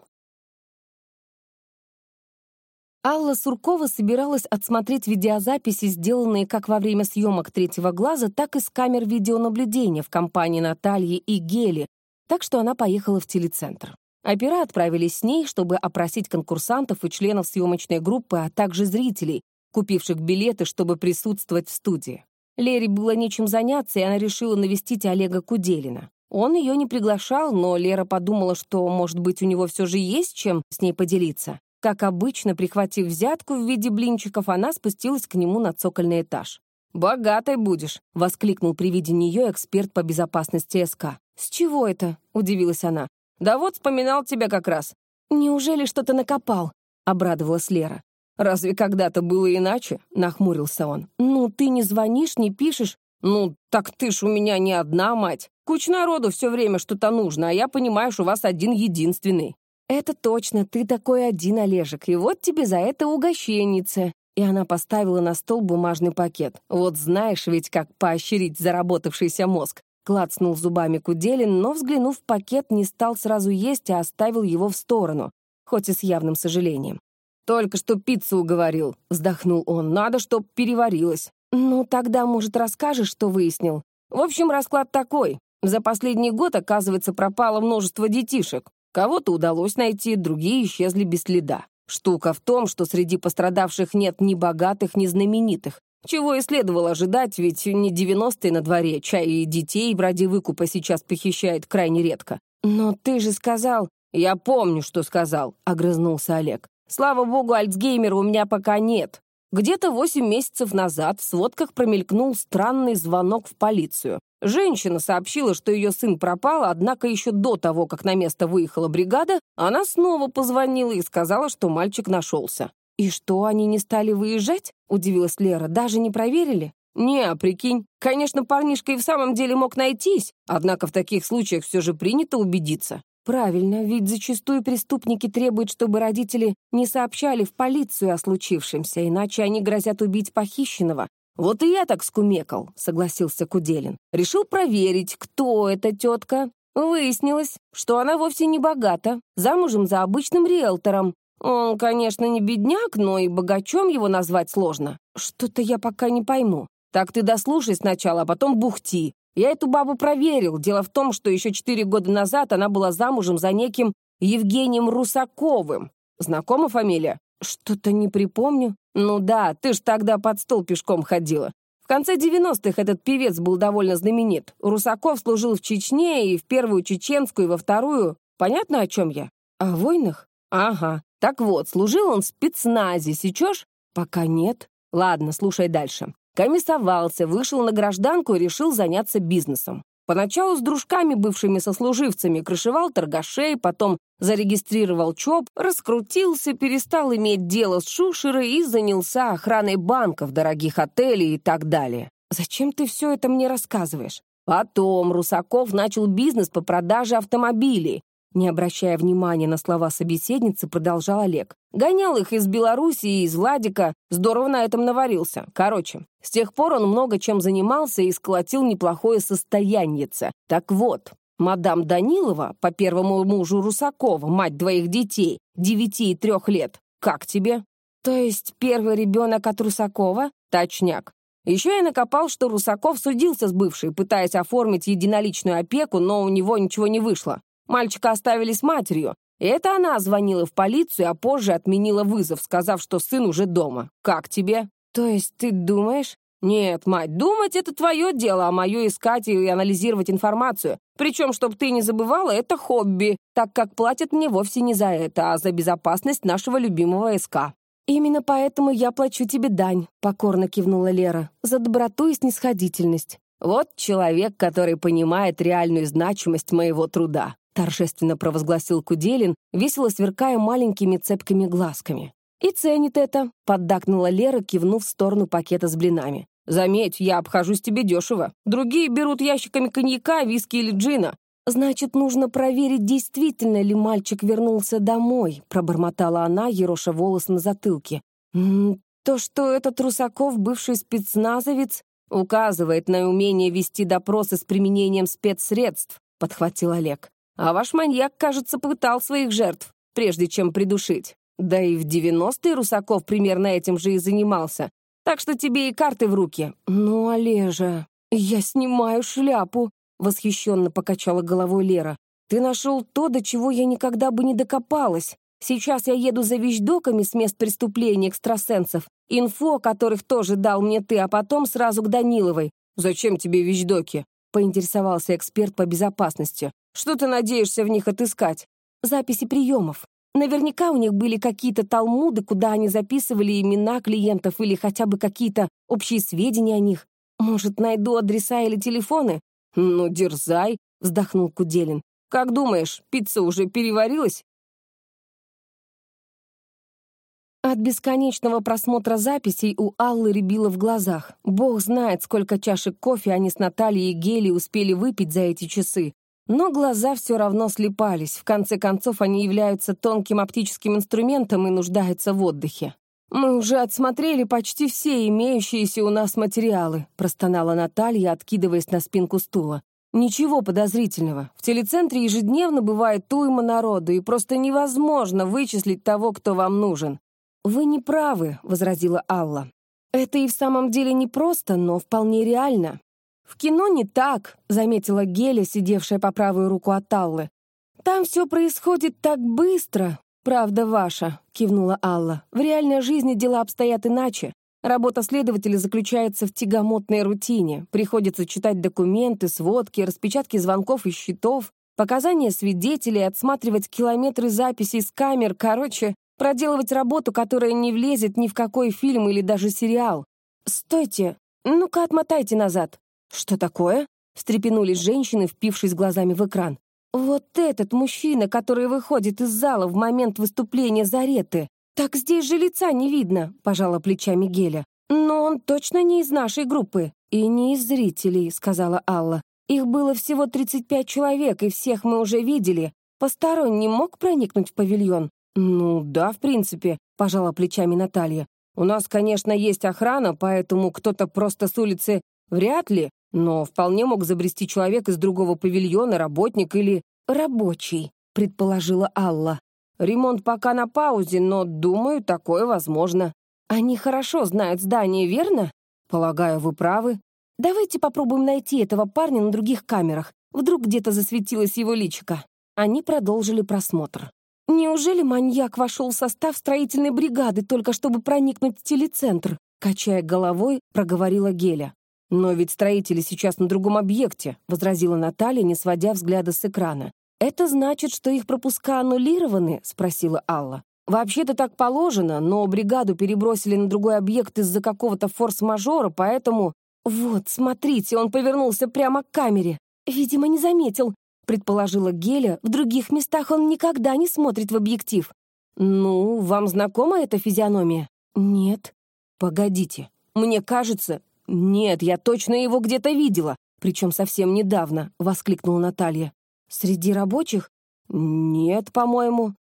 Алла Суркова собиралась отсмотреть видеозаписи, сделанные как во время съемок «Третьего глаза», так и с камер видеонаблюдения в компании Натальи и Гели, так что она поехала в телецентр. Опера отправились с ней, чтобы опросить конкурсантов и членов съемочной группы, а также зрителей, купивших билеты, чтобы присутствовать в студии. Лере было нечем заняться, и она решила навестить Олега Куделина. Он ее не приглашал, но Лера подумала, что, может быть, у него все же есть чем с ней поделиться. Как обычно, прихватив взятку в виде блинчиков, она спустилась к нему на цокольный этаж. «Богатой будешь», — воскликнул при виде нее эксперт по безопасности СК. «С чего это?» — удивилась она. «Да вот вспоминал тебя как раз». «Неужели что-то накопал?» — обрадовалась Лера. «Разве когда-то было иначе?» — нахмурился он. «Ну, ты не звонишь, не пишешь, «Ну, так ты ж у меня не одна мать. Куч народу все время что-то нужно, а я, понимаешь, у вас один единственный». «Это точно, ты такой один, Олежек, и вот тебе за это угощенница». и она поставила на стол бумажный пакет. «Вот знаешь ведь, как поощрить заработавшийся мозг!» Клацнул зубами Куделин, но, взглянув в пакет, не стал сразу есть, а оставил его в сторону, хоть и с явным сожалением. «Только что пиццу уговорил», — вздохнул он. «Надо, чтоб переварилась». «Ну, тогда, может, расскажешь, что выяснил?» «В общем, расклад такой. За последний год, оказывается, пропало множество детишек. Кого-то удалось найти, другие исчезли без следа. Штука в том, что среди пострадавших нет ни богатых, ни знаменитых. Чего и следовало ожидать, ведь не девяностые на дворе, чай и детей ради выкупа сейчас похищает крайне редко. «Но ты же сказал...» «Я помню, что сказал», — огрызнулся Олег. «Слава богу, Альцгеймера у меня пока нет. Где-то восемь месяцев назад в сводках промелькнул странный звонок в полицию. Женщина сообщила, что ее сын пропал, однако еще до того, как на место выехала бригада, она снова позвонила и сказала, что мальчик нашелся. «И что, они не стали выезжать?» — удивилась Лера. «Даже не проверили?» «Не, прикинь. Конечно, парнишка и в самом деле мог найтись, однако в таких случаях все же принято убедиться». «Правильно, ведь зачастую преступники требуют, чтобы родители не сообщали в полицию о случившемся, иначе они грозят убить похищенного, «Вот и я так скумекал», — согласился Куделин. «Решил проверить, кто эта тетка. Выяснилось, что она вовсе не богата, замужем за обычным риэлтором. Он, конечно, не бедняк, но и богачом его назвать сложно. Что-то я пока не пойму. Так ты дослушай сначала, а потом бухти. Я эту бабу проверил. Дело в том, что еще четыре года назад она была замужем за неким Евгением Русаковым. Знакома фамилия? Что-то не припомню. Ну да, ты ж тогда под стол пешком ходила. В конце 90-х этот певец был довольно знаменит. Русаков служил в Чечне и в первую чеченскую, и во вторую. Понятно, о чем я? О войнах? Ага. Так вот, служил он в спецназе, сечешь? Пока нет. Ладно, слушай дальше. Комиссовался, вышел на гражданку и решил заняться бизнесом. Поначалу с дружками, бывшими сослуживцами, крышевал торгашей, потом зарегистрировал ЧОП, раскрутился, перестал иметь дело с шушерой и занялся охраной банков, дорогих отелей и так далее. Зачем ты все это мне рассказываешь? Потом Русаков начал бизнес по продаже автомобилей. Не обращая внимания на слова собеседницы, продолжал Олег. Гонял их из Беларуси и из Владика, здорово на этом наварился. Короче, с тех пор он много чем занимался и сколотил неплохое состояниеце. Так вот, мадам Данилова, по первому мужу Русакова, мать двоих детей, девяти и трех лет, как тебе? То есть первый ребенок от Русакова? Точняк. Еще я накопал, что Русаков судился с бывшей, пытаясь оформить единоличную опеку, но у него ничего не вышло. Мальчика оставили с матерью. И это она звонила в полицию, а позже отменила вызов, сказав, что сын уже дома. Как тебе? То есть ты думаешь? Нет, мать, думать — это твое дело, а мое искать и анализировать информацию. Причем, чтобы ты не забывала, это хобби, так как платят мне вовсе не за это, а за безопасность нашего любимого СК. «Именно поэтому я плачу тебе дань», — покорно кивнула Лера, «за доброту и снисходительность. Вот человек, который понимает реальную значимость моего труда торжественно провозгласил Куделин, весело сверкая маленькими цепкими глазками. «И ценит это», — поддакнула Лера, кивнув в сторону пакета с блинами. «Заметь, я обхожусь тебе дешево. Другие берут ящиками коньяка, виски или джина. «Значит, нужно проверить, действительно ли мальчик вернулся домой», — пробормотала она, ероша волосы на затылке. «М -м, «То, что этот Русаков, бывший спецназовец, указывает на умение вести допросы с применением спецсредств», — подхватил Олег. А ваш маньяк, кажется, пытал своих жертв, прежде чем придушить. Да и в 90-е Русаков примерно этим же и занимался. Так что тебе и карты в руки. Ну, Олежа, я снимаю шляпу, восхищенно покачала головой Лера. Ты нашел то, до чего я никогда бы не докопалась. Сейчас я еду за вещдоками с мест преступления экстрасенсов, инфо, которых тоже дал мне ты, а потом сразу к Даниловой. «Зачем тебе вещдоки?» — поинтересовался эксперт по безопасности. Что ты надеешься в них отыскать? Записи приемов. Наверняка у них были какие-то талмуды, куда они записывали имена клиентов или хотя бы какие-то общие сведения о них. Может, найду адреса или телефоны? Ну, дерзай, вздохнул Куделин. Как думаешь, пицца уже переварилась? От бесконечного просмотра записей у Аллы рябило в глазах. Бог знает, сколько чашек кофе они с Натальей и Гели успели выпить за эти часы. Но глаза все равно слепались. В конце концов, они являются тонким оптическим инструментом и нуждаются в отдыхе. «Мы уже отсмотрели почти все имеющиеся у нас материалы», простонала Наталья, откидываясь на спинку стула. «Ничего подозрительного. В телецентре ежедневно бывает уйма народу, и просто невозможно вычислить того, кто вам нужен». «Вы не правы», — возразила Алла. «Это и в самом деле непросто, но вполне реально. В кино не так», — заметила Геля, сидевшая по правую руку от Аллы. «Там все происходит так быстро, «Правда ваша», — кивнула Алла. «В реальной жизни дела обстоят иначе. Работа следователя заключается в тягомотной рутине. Приходится читать документы, сводки, распечатки звонков и счетов, показания свидетелей, отсматривать километры записей с камер, короче, проделывать работу, которая не влезет ни в какой фильм или даже сериал. «Стойте! Ну-ка, отмотайте назад!» «Что такое?» — встрепенулись женщины, впившись глазами в экран. «Вот этот мужчина, который выходит из зала в момент выступления Зареты. Так здесь же лица не видно», — пожала плечами Геля. «Но он точно не из нашей группы. И не из зрителей», — сказала Алла. «Их было всего 35 человек, и всех мы уже видели. Посторонний мог проникнуть в павильон?» «Ну да, в принципе», — пожала плечами Наталья. «У нас, конечно, есть охрана, поэтому кто-то просто с улицы вряд ли, но вполне мог забрести человек из другого павильона, работник или рабочий, предположила Алла. Ремонт пока на паузе, но, думаю, такое возможно. Они хорошо знают здание, верно? Полагаю, вы правы. Давайте попробуем найти этого парня на других камерах. Вдруг где-то засветилось его личико. Они продолжили просмотр. Неужели маньяк вошел в состав строительной бригады только чтобы проникнуть в телецентр? Качая головой, проговорила Геля. «Но ведь строители сейчас на другом объекте», — возразила Наталья, не сводя взгляда с экрана. «Это значит, что их пропуска аннулированы?» — спросила Алла. «Вообще-то так положено, но бригаду перебросили на другой объект из-за какого-то форс-мажора, поэтому...» «Вот, смотрите, он повернулся прямо к камере. Видимо, не заметил», — предположила Геля. «В других местах он никогда не смотрит в объектив». «Ну, вам знакома эта физиономия?» «Нет». «Погодите, мне кажется, «Нет, я точно его где-то видела, причем совсем недавно», — воскликнула Наталья. «Среди рабочих? Нет, по-моему.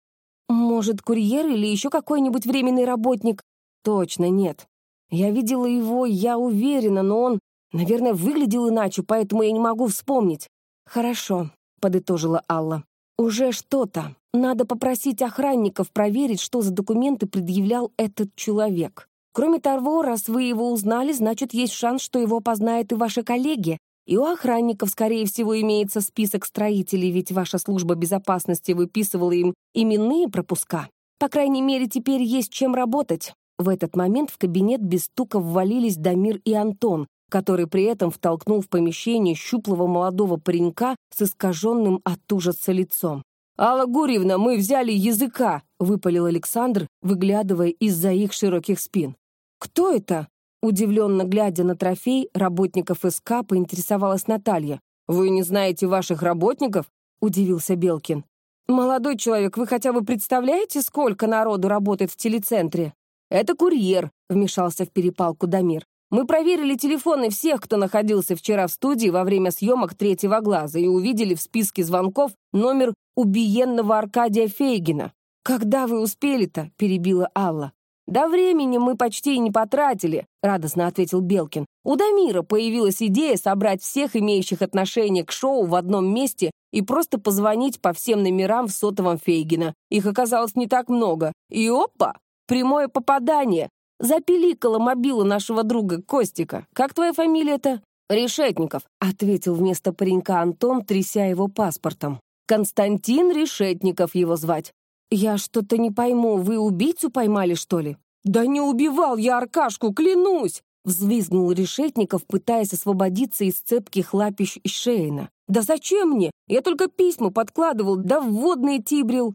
Может, курьер или еще какой-нибудь временный работник? Точно нет. Я видела его, я уверена, но он, наверное, выглядел иначе, поэтому я не могу вспомнить». «Хорошо», — подытожила Алла. «Уже что-то. Надо попросить охранников проверить, что за документы предъявлял этот человек. Кроме того, раз вы его узнали, значит, есть шанс, что его познают и ваши коллеги. И у охранников, скорее всего, имеется список строителей, ведь ваша служба безопасности выписывала им именные пропуска. По крайней мере, теперь есть чем работать. В этот момент в кабинет без стука ввалились Дамир и Антон, который при этом втолкнул в помещение щуплого молодого паренька с искаженным от ужаса лицом. «Алла Гурьевна, мы взяли языка!» — выпалил Александр, выглядывая из-за их широких спин. «Кто это?» Удивленно глядя на трофей, работников СК поинтересовалась Наталья. «Вы не знаете ваших работников?» — удивился Белкин. «Молодой человек, вы хотя бы представляете, сколько народу работает в телецентре?» «Это курьер», — вмешался в перепалку Дамир. «Мы проверили телефоны всех, кто находился вчера в студии во время съемок «Третьего глаза» и увидели в списке звонков номер убиенного Аркадия Фейгина. «Когда вы успели-то?» — перебила Алла. «Да времени мы почти и не потратили», — радостно ответил Белкин. «У Дамира появилась идея собрать всех имеющих отношение к шоу в одном месте и просто позвонить по всем номерам в сотовом Фейгина. Их оказалось не так много. И опа! Прямое попадание. Запиликала мобила нашего друга Костика. Как твоя фамилия-то?» «Решетников», — ответил вместо паренька Антон, тряся его паспортом. «Константин Решетников его звать. «Я что-то не пойму, вы убийцу поймали, что ли?» «Да не убивал я Аркашку, клянусь!» Взвизгнул Решетников, пытаясь освободиться из цепких лапищ Шейна. «Да зачем мне? Я только письма подкладывал, да вводные тибрил».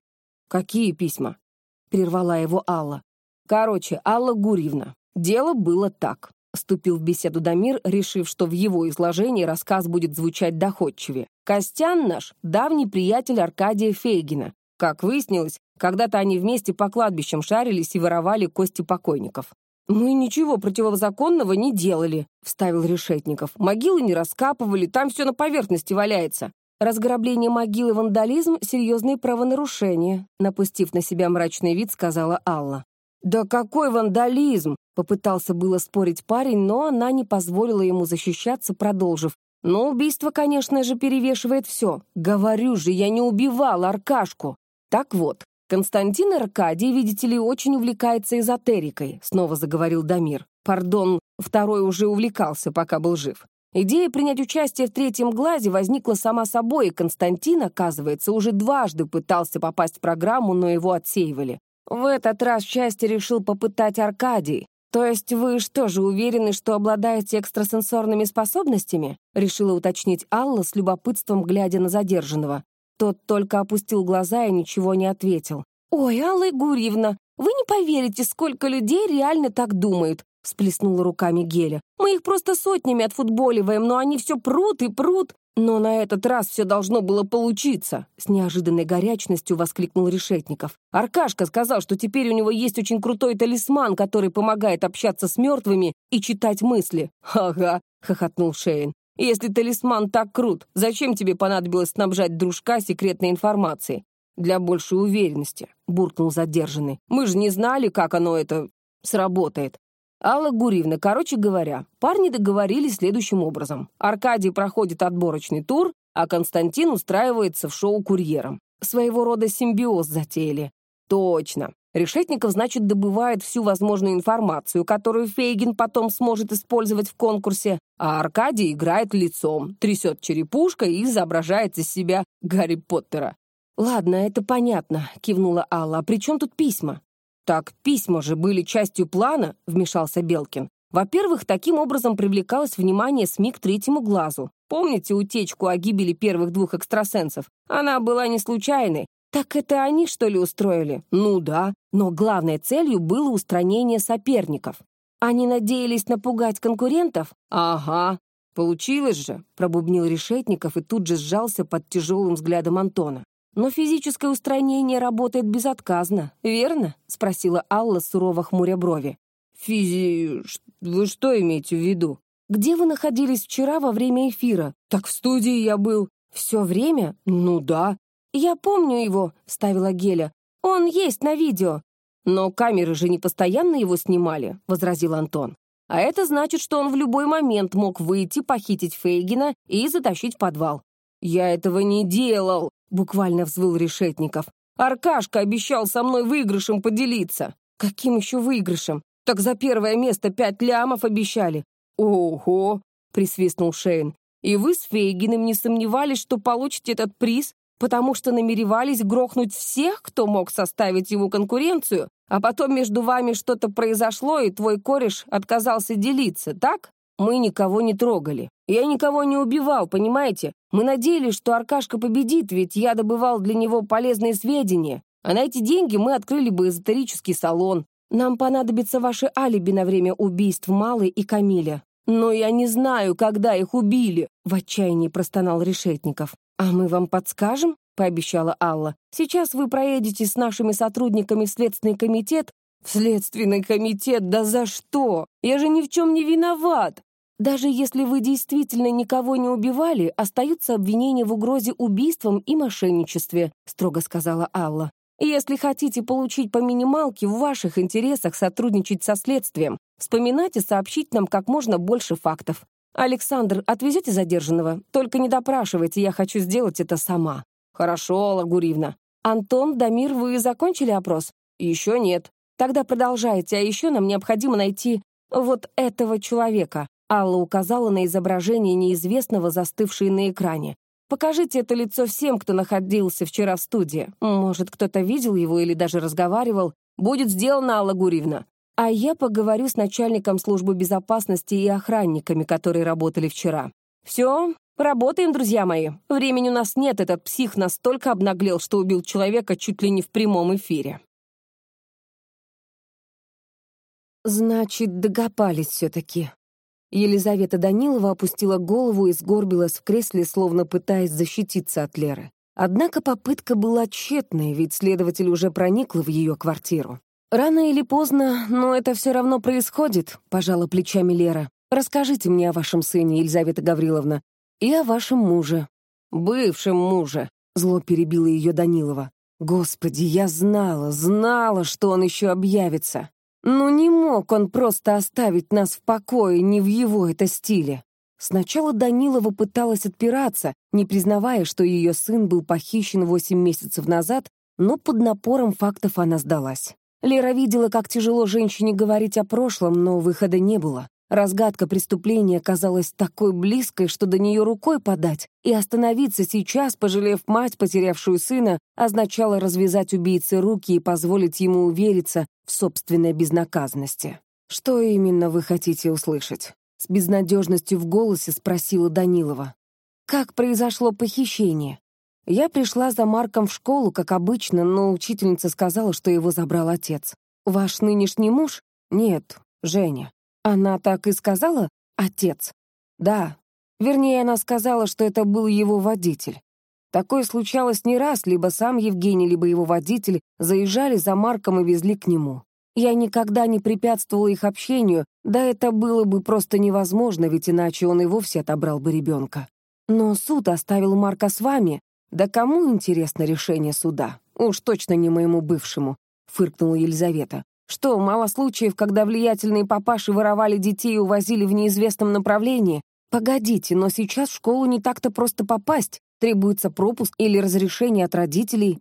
«Какие письма?» — прервала его Алла. «Короче, Алла Гурьевна, дело было так». Вступил в беседу Дамир, решив, что в его изложении рассказ будет звучать доходчивее. «Костян наш — давний приятель Аркадия Фейгина. Как выяснилось, когда-то они вместе по кладбищам шарились и воровали кости покойников. «Мы ничего противозаконного не делали», — вставил Решетников. «Могилы не раскапывали, там все на поверхности валяется». «Разграбление могил и вандализм — серьезные правонарушения», — напустив на себя мрачный вид, сказала Алла. «Да какой вандализм!» — попытался было спорить парень, но она не позволила ему защищаться, продолжив. «Но убийство, конечно же, перевешивает все. Говорю же, я не убивал Аркашку!» «Так вот, Константин Аркадий, видите ли, очень увлекается эзотерикой», — снова заговорил Дамир. Пардон, второй уже увлекался, пока был жив. Идея принять участие в третьем глазе возникла сама собой, и Константин, оказывается, уже дважды пытался попасть в программу, но его отсеивали. В этот раз счастье решил попытать Аркадий. То есть вы что же уверены, что обладаете экстрасенсорными способностями? Решила уточнить Алла с любопытством, глядя на задержанного. Тот только опустил глаза и ничего не ответил. «Ой, Алла Игорьевна, вы не поверите, сколько людей реально так думают. — всплеснула руками Геля. «Мы их просто сотнями отфутболиваем, но они все прут и прут. Но на этот раз все должно было получиться!» С неожиданной горячностью воскликнул Решетников. «Аркашка сказал, что теперь у него есть очень крутой талисман, который помогает общаться с мертвыми и читать мысли». «Ага», — хохотнул Шейн. «Если талисман так крут, зачем тебе понадобилось снабжать дружка секретной информацией?» «Для большей уверенности», — буркнул задержанный. «Мы же не знали, как оно это сработает. Алла Гурьевна, короче говоря, парни договорились следующим образом. Аркадий проходит отборочный тур, а Константин устраивается в шоу курьером. Своего рода симбиоз затеяли. Точно. Решетников, значит, добывает всю возможную информацию, которую Фейгин потом сможет использовать в конкурсе, а Аркадий играет лицом, трясет черепушкой и изображает из себя Гарри Поттера. «Ладно, это понятно», — кивнула Алла. «А при чем тут письма?» «Так письма же были частью плана», — вмешался Белкин. «Во-первых, таким образом привлекалось внимание СМИ к третьему глазу. Помните утечку о гибели первых двух экстрасенсов? Она была не случайной. Так это они, что ли, устроили? Ну да. Но главной целью было устранение соперников. Они надеялись напугать конкурентов? Ага. Получилось же, пробубнил Решетников и тут же сжался под тяжелым взглядом Антона. Но физическое устранение работает безотказно, верно?» — спросила Алла, сурово хмуря брови. «Физи... Вы что имеете в виду?» «Где вы находились вчера во время эфира?» «Так в студии я был». «Все время?» «Ну да». «Я помню его», — вставила Геля. «Он есть на видео». «Но камеры же не постоянно его снимали», — возразил Антон. «А это значит, что он в любой момент мог выйти, похитить Фейгина и затащить в подвал». «Я этого не делал», Буквально взвыл Решетников. «Аркашка обещал со мной выигрышем поделиться». «Каким еще выигрышем? Так за первое место пять лямов обещали». «Ого!» — присвистнул Шейн. «И вы с Фейгиным не сомневались, что получите этот приз, потому что намеревались грохнуть всех, кто мог составить его конкуренцию, а потом между вами что-то произошло, и твой кореш отказался делиться, так?» Мы никого не трогали. Я никого не убивал, понимаете? Мы надеялись, что Аркашка победит, ведь я добывал для него полезные сведения. А на эти деньги мы открыли бы эзотерический салон. Нам понадобится ваше алиби на время убийств Малы и Камиля. Но я не знаю, когда их убили, в отчаянии простонал Решетников. А мы вам подскажем? пообещала Алла. Сейчас вы проедете с нашими сотрудниками в Следственный комитет. В Следственный комитет? Да за что? Я же ни в чем не виноват. Даже если вы действительно никого не убивали, остаются обвинения в угрозе убийством и мошенничестве», строго сказала Алла. «Если хотите получить по минималке, в ваших интересах сотрудничать со следствием, вспоминать и сообщить нам как можно больше фактов. Александр, отвезете задержанного? Только не допрашивайте, я хочу сделать это сама». «Хорошо, Алла Гуривна». «Антон, Дамир, вы закончили опрос?» «Еще нет». «Тогда продолжайте, а еще нам необходимо найти вот этого человека». Алла указала на изображение неизвестного, застывшее на экране. «Покажите это лицо всем, кто находился вчера в студии. Может, кто-то видел его или даже разговаривал. Будет сделано, Алла Гурьевна. А я поговорю с начальником службы безопасности и охранниками, которые работали вчера. Все, работаем, друзья мои. Времени у нас нет, этот псих настолько обнаглел, что убил человека чуть ли не в прямом эфире». «Значит, докопались все-таки», Елизавета Данилова опустила голову и сгорбилась в кресле, словно пытаясь защититься от Леры. Однако попытка была тщетной, ведь следователь уже проникла в ее квартиру. «Рано или поздно, но это все равно происходит», — пожала плечами Лера. «Расскажите мне о вашем сыне, Елизавета Гавриловна, и о вашем муже». «Бывшем муже», — зло перебила ее Данилова. Господи, я знала, знала, что он еще объявится. Но не мог он просто оставить нас в покое, не в его это стиле. Сначала Данилова пыталась отпираться, не признавая, что ее сын был похищен восемь месяцев назад, но под напором фактов она сдалась. Лера видела, как тяжело женщине говорить о прошлом, но выхода не было. Разгадка преступления казалась такой близкой, что до нее рукой подать, и остановиться сейчас, пожалев мать, потерявшую сына, означало развязать убийце руки и позволить ему увериться в собственной безнаказанности. «Что именно вы хотите услышать?» С безнадежностью в голосе спросила Данилова. «Как произошло похищение?» Я пришла за Марком в школу, как обычно, но учительница сказала, что его забрал отец. «Ваш нынешний муж?» «Нет, Женя». Она так и сказала «отец». «Да». Вернее, она сказала, что это был его водитель. Такое случалось не раз, либо сам Евгений, либо его водитель заезжали за Марком и везли к нему. Я никогда не препятствовала их общению, да это было бы просто невозможно, ведь иначе он и вовсе отобрал бы ребенка. Но суд оставил Марка с вами. Да кому интересно решение суда? Уж точно не моему бывшему, фыркнула Елизавета. Что, мало случаев, когда влиятельные папаши воровали детей и увозили в неизвестном направлении? Погодите, но сейчас в школу не так-то просто попасть. Требуется пропуск или разрешение от родителей.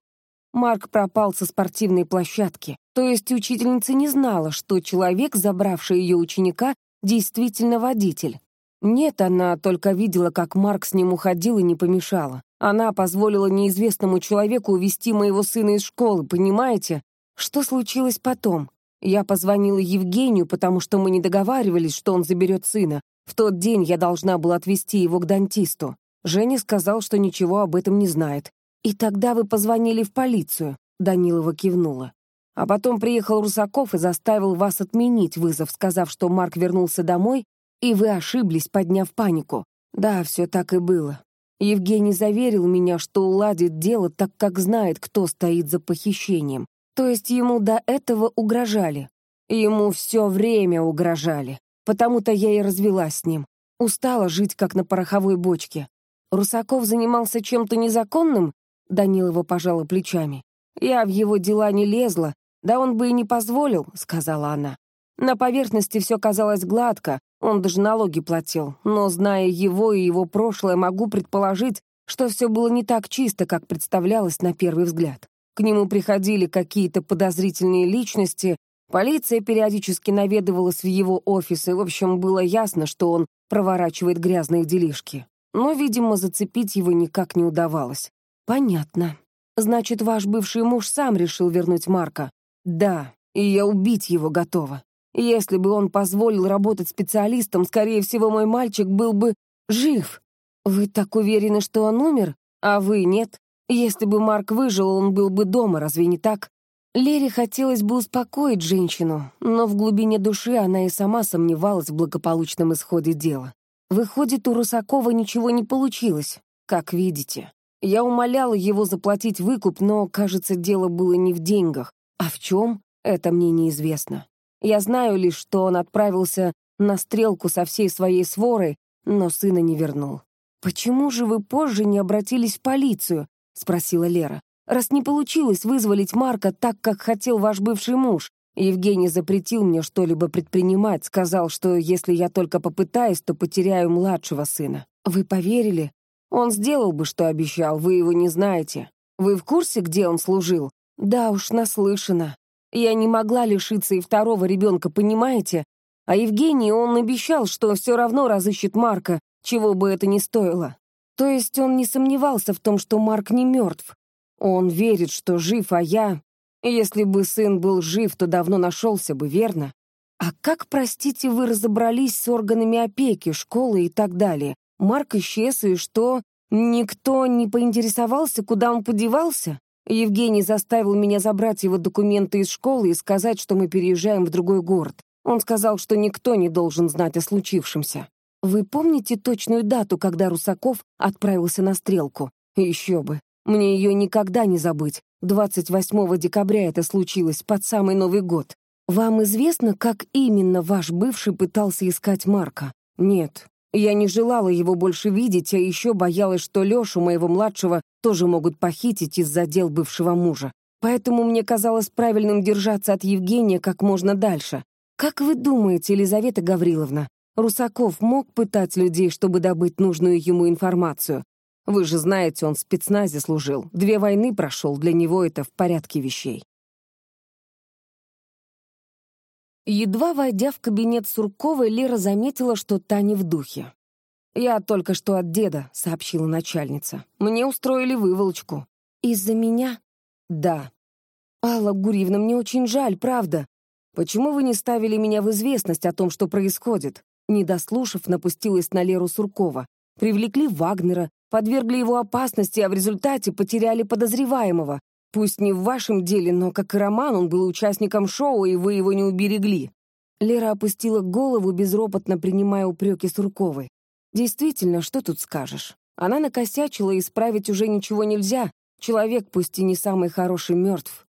Марк пропал со спортивной площадки. То есть учительница не знала, что человек, забравший ее ученика, действительно водитель. Нет, она только видела, как Марк с ним уходил и не помешала. Она позволила неизвестному человеку увести моего сына из школы, понимаете? Что случилось потом? Я позвонила Евгению, потому что мы не договаривались, что он заберет сына. В тот день я должна была отвезти его к дантисту. Женя сказал, что ничего об этом не знает. «И тогда вы позвонили в полицию», — Данилова кивнула. «А потом приехал Русаков и заставил вас отменить вызов, сказав, что Марк вернулся домой, и вы ошиблись, подняв панику. Да, все так и было. Евгений заверил меня, что уладит дело, так как знает, кто стоит за похищением. То есть ему до этого угрожали. Ему все время угрожали. Потому-то я и развелась с ним. Устала жить, как на пороховой бочке. Русаков занимался чем-то незаконным, Данилова пожала плечами. «Я в его дела не лезла, да он бы и не позволил», — сказала она. На поверхности все казалось гладко, он даже налоги платил, но, зная его и его прошлое, могу предположить, что все было не так чисто, как представлялось на первый взгляд. К нему приходили какие-то подозрительные личности, полиция периодически наведывалась в его офис, и, в общем, было ясно, что он проворачивает грязные делишки. Но, видимо, зацепить его никак не удавалось. «Понятно. Значит, ваш бывший муж сам решил вернуть Марка?» «Да, и я убить его готова. Если бы он позволил работать специалистом, скорее всего, мой мальчик был бы жив. Вы так уверены, что он умер? А вы нет? Если бы Марк выжил, он был бы дома, разве не так?» Лере хотелось бы успокоить женщину, но в глубине души она и сама сомневалась в благополучном исходе дела. Выходит, у Русакова ничего не получилось, как видите. Я умоляла его заплатить выкуп, но, кажется, дело было не в деньгах. А в чем, это мне неизвестно. Я знаю лишь, что он отправился на стрелку со всей своей сворой, но сына не вернул. «Почему же вы позже не обратились в полицию?» — спросила Лера. «Раз не получилось вызволить Марка так, как хотел ваш бывший муж, Евгений запретил мне что-либо предпринимать, сказал, что если я только попытаюсь, то потеряю младшего сына. Вы поверили?» Он сделал бы, что обещал, вы его не знаете. Вы в курсе, где он служил? Да уж, наслышана. Я не могла лишиться и второго ребенка, понимаете? А Евгений, он обещал, что все равно разыщет Марка, чего бы это ни стоило. То есть он не сомневался в том, что Марк не мертв. Он верит, что жив, а я... Если бы сын был жив, то давно нашелся бы, верно? А как, простите, вы разобрались с органами опеки, школы и так далее? Марк исчез, и что? Никто не поинтересовался, куда он подевался? Евгений заставил меня забрать его документы из школы и сказать, что мы переезжаем в другой город. Он сказал, что никто не должен знать о случившемся. Вы помните точную дату, когда Русаков отправился на стрелку? Еще бы. Мне ее никогда не забыть. 28 декабря это случилось, под самый Новый год. Вам известно, как именно ваш бывший пытался искать Марка? Нет, Я не желала его больше видеть, а еще боялась, что Лешу, моего младшего, тоже могут похитить из-за дел бывшего мужа. Поэтому мне казалось правильным держаться от Евгения как можно дальше. Как вы думаете, Елизавета Гавриловна, Русаков мог пытать людей, чтобы добыть нужную ему информацию? Вы же знаете, он в спецназе служил. Две войны прошел, для него это в порядке вещей. Едва войдя в кабинет Сурковой, Лера заметила, что та не в духе. «Я только что от деда», — сообщила начальница. «Мне устроили выволочку». «Из-за меня?» «Да». «Алла Гурьевна, мне очень жаль, правда. Почему вы не ставили меня в известность о том, что происходит?» Не дослушав, напустилась на Леру Суркова. «Привлекли Вагнера, подвергли его опасности, а в результате потеряли подозреваемого. Пусть не в вашем деле, но, как и Роман, он был участником шоу, и вы его не уберегли». Лера опустила голову, безропотно принимая упреки Сурковой. «Действительно, что тут скажешь? Она накосячила, и исправить уже ничего нельзя. Человек, пусть и не самый хороший, мертв.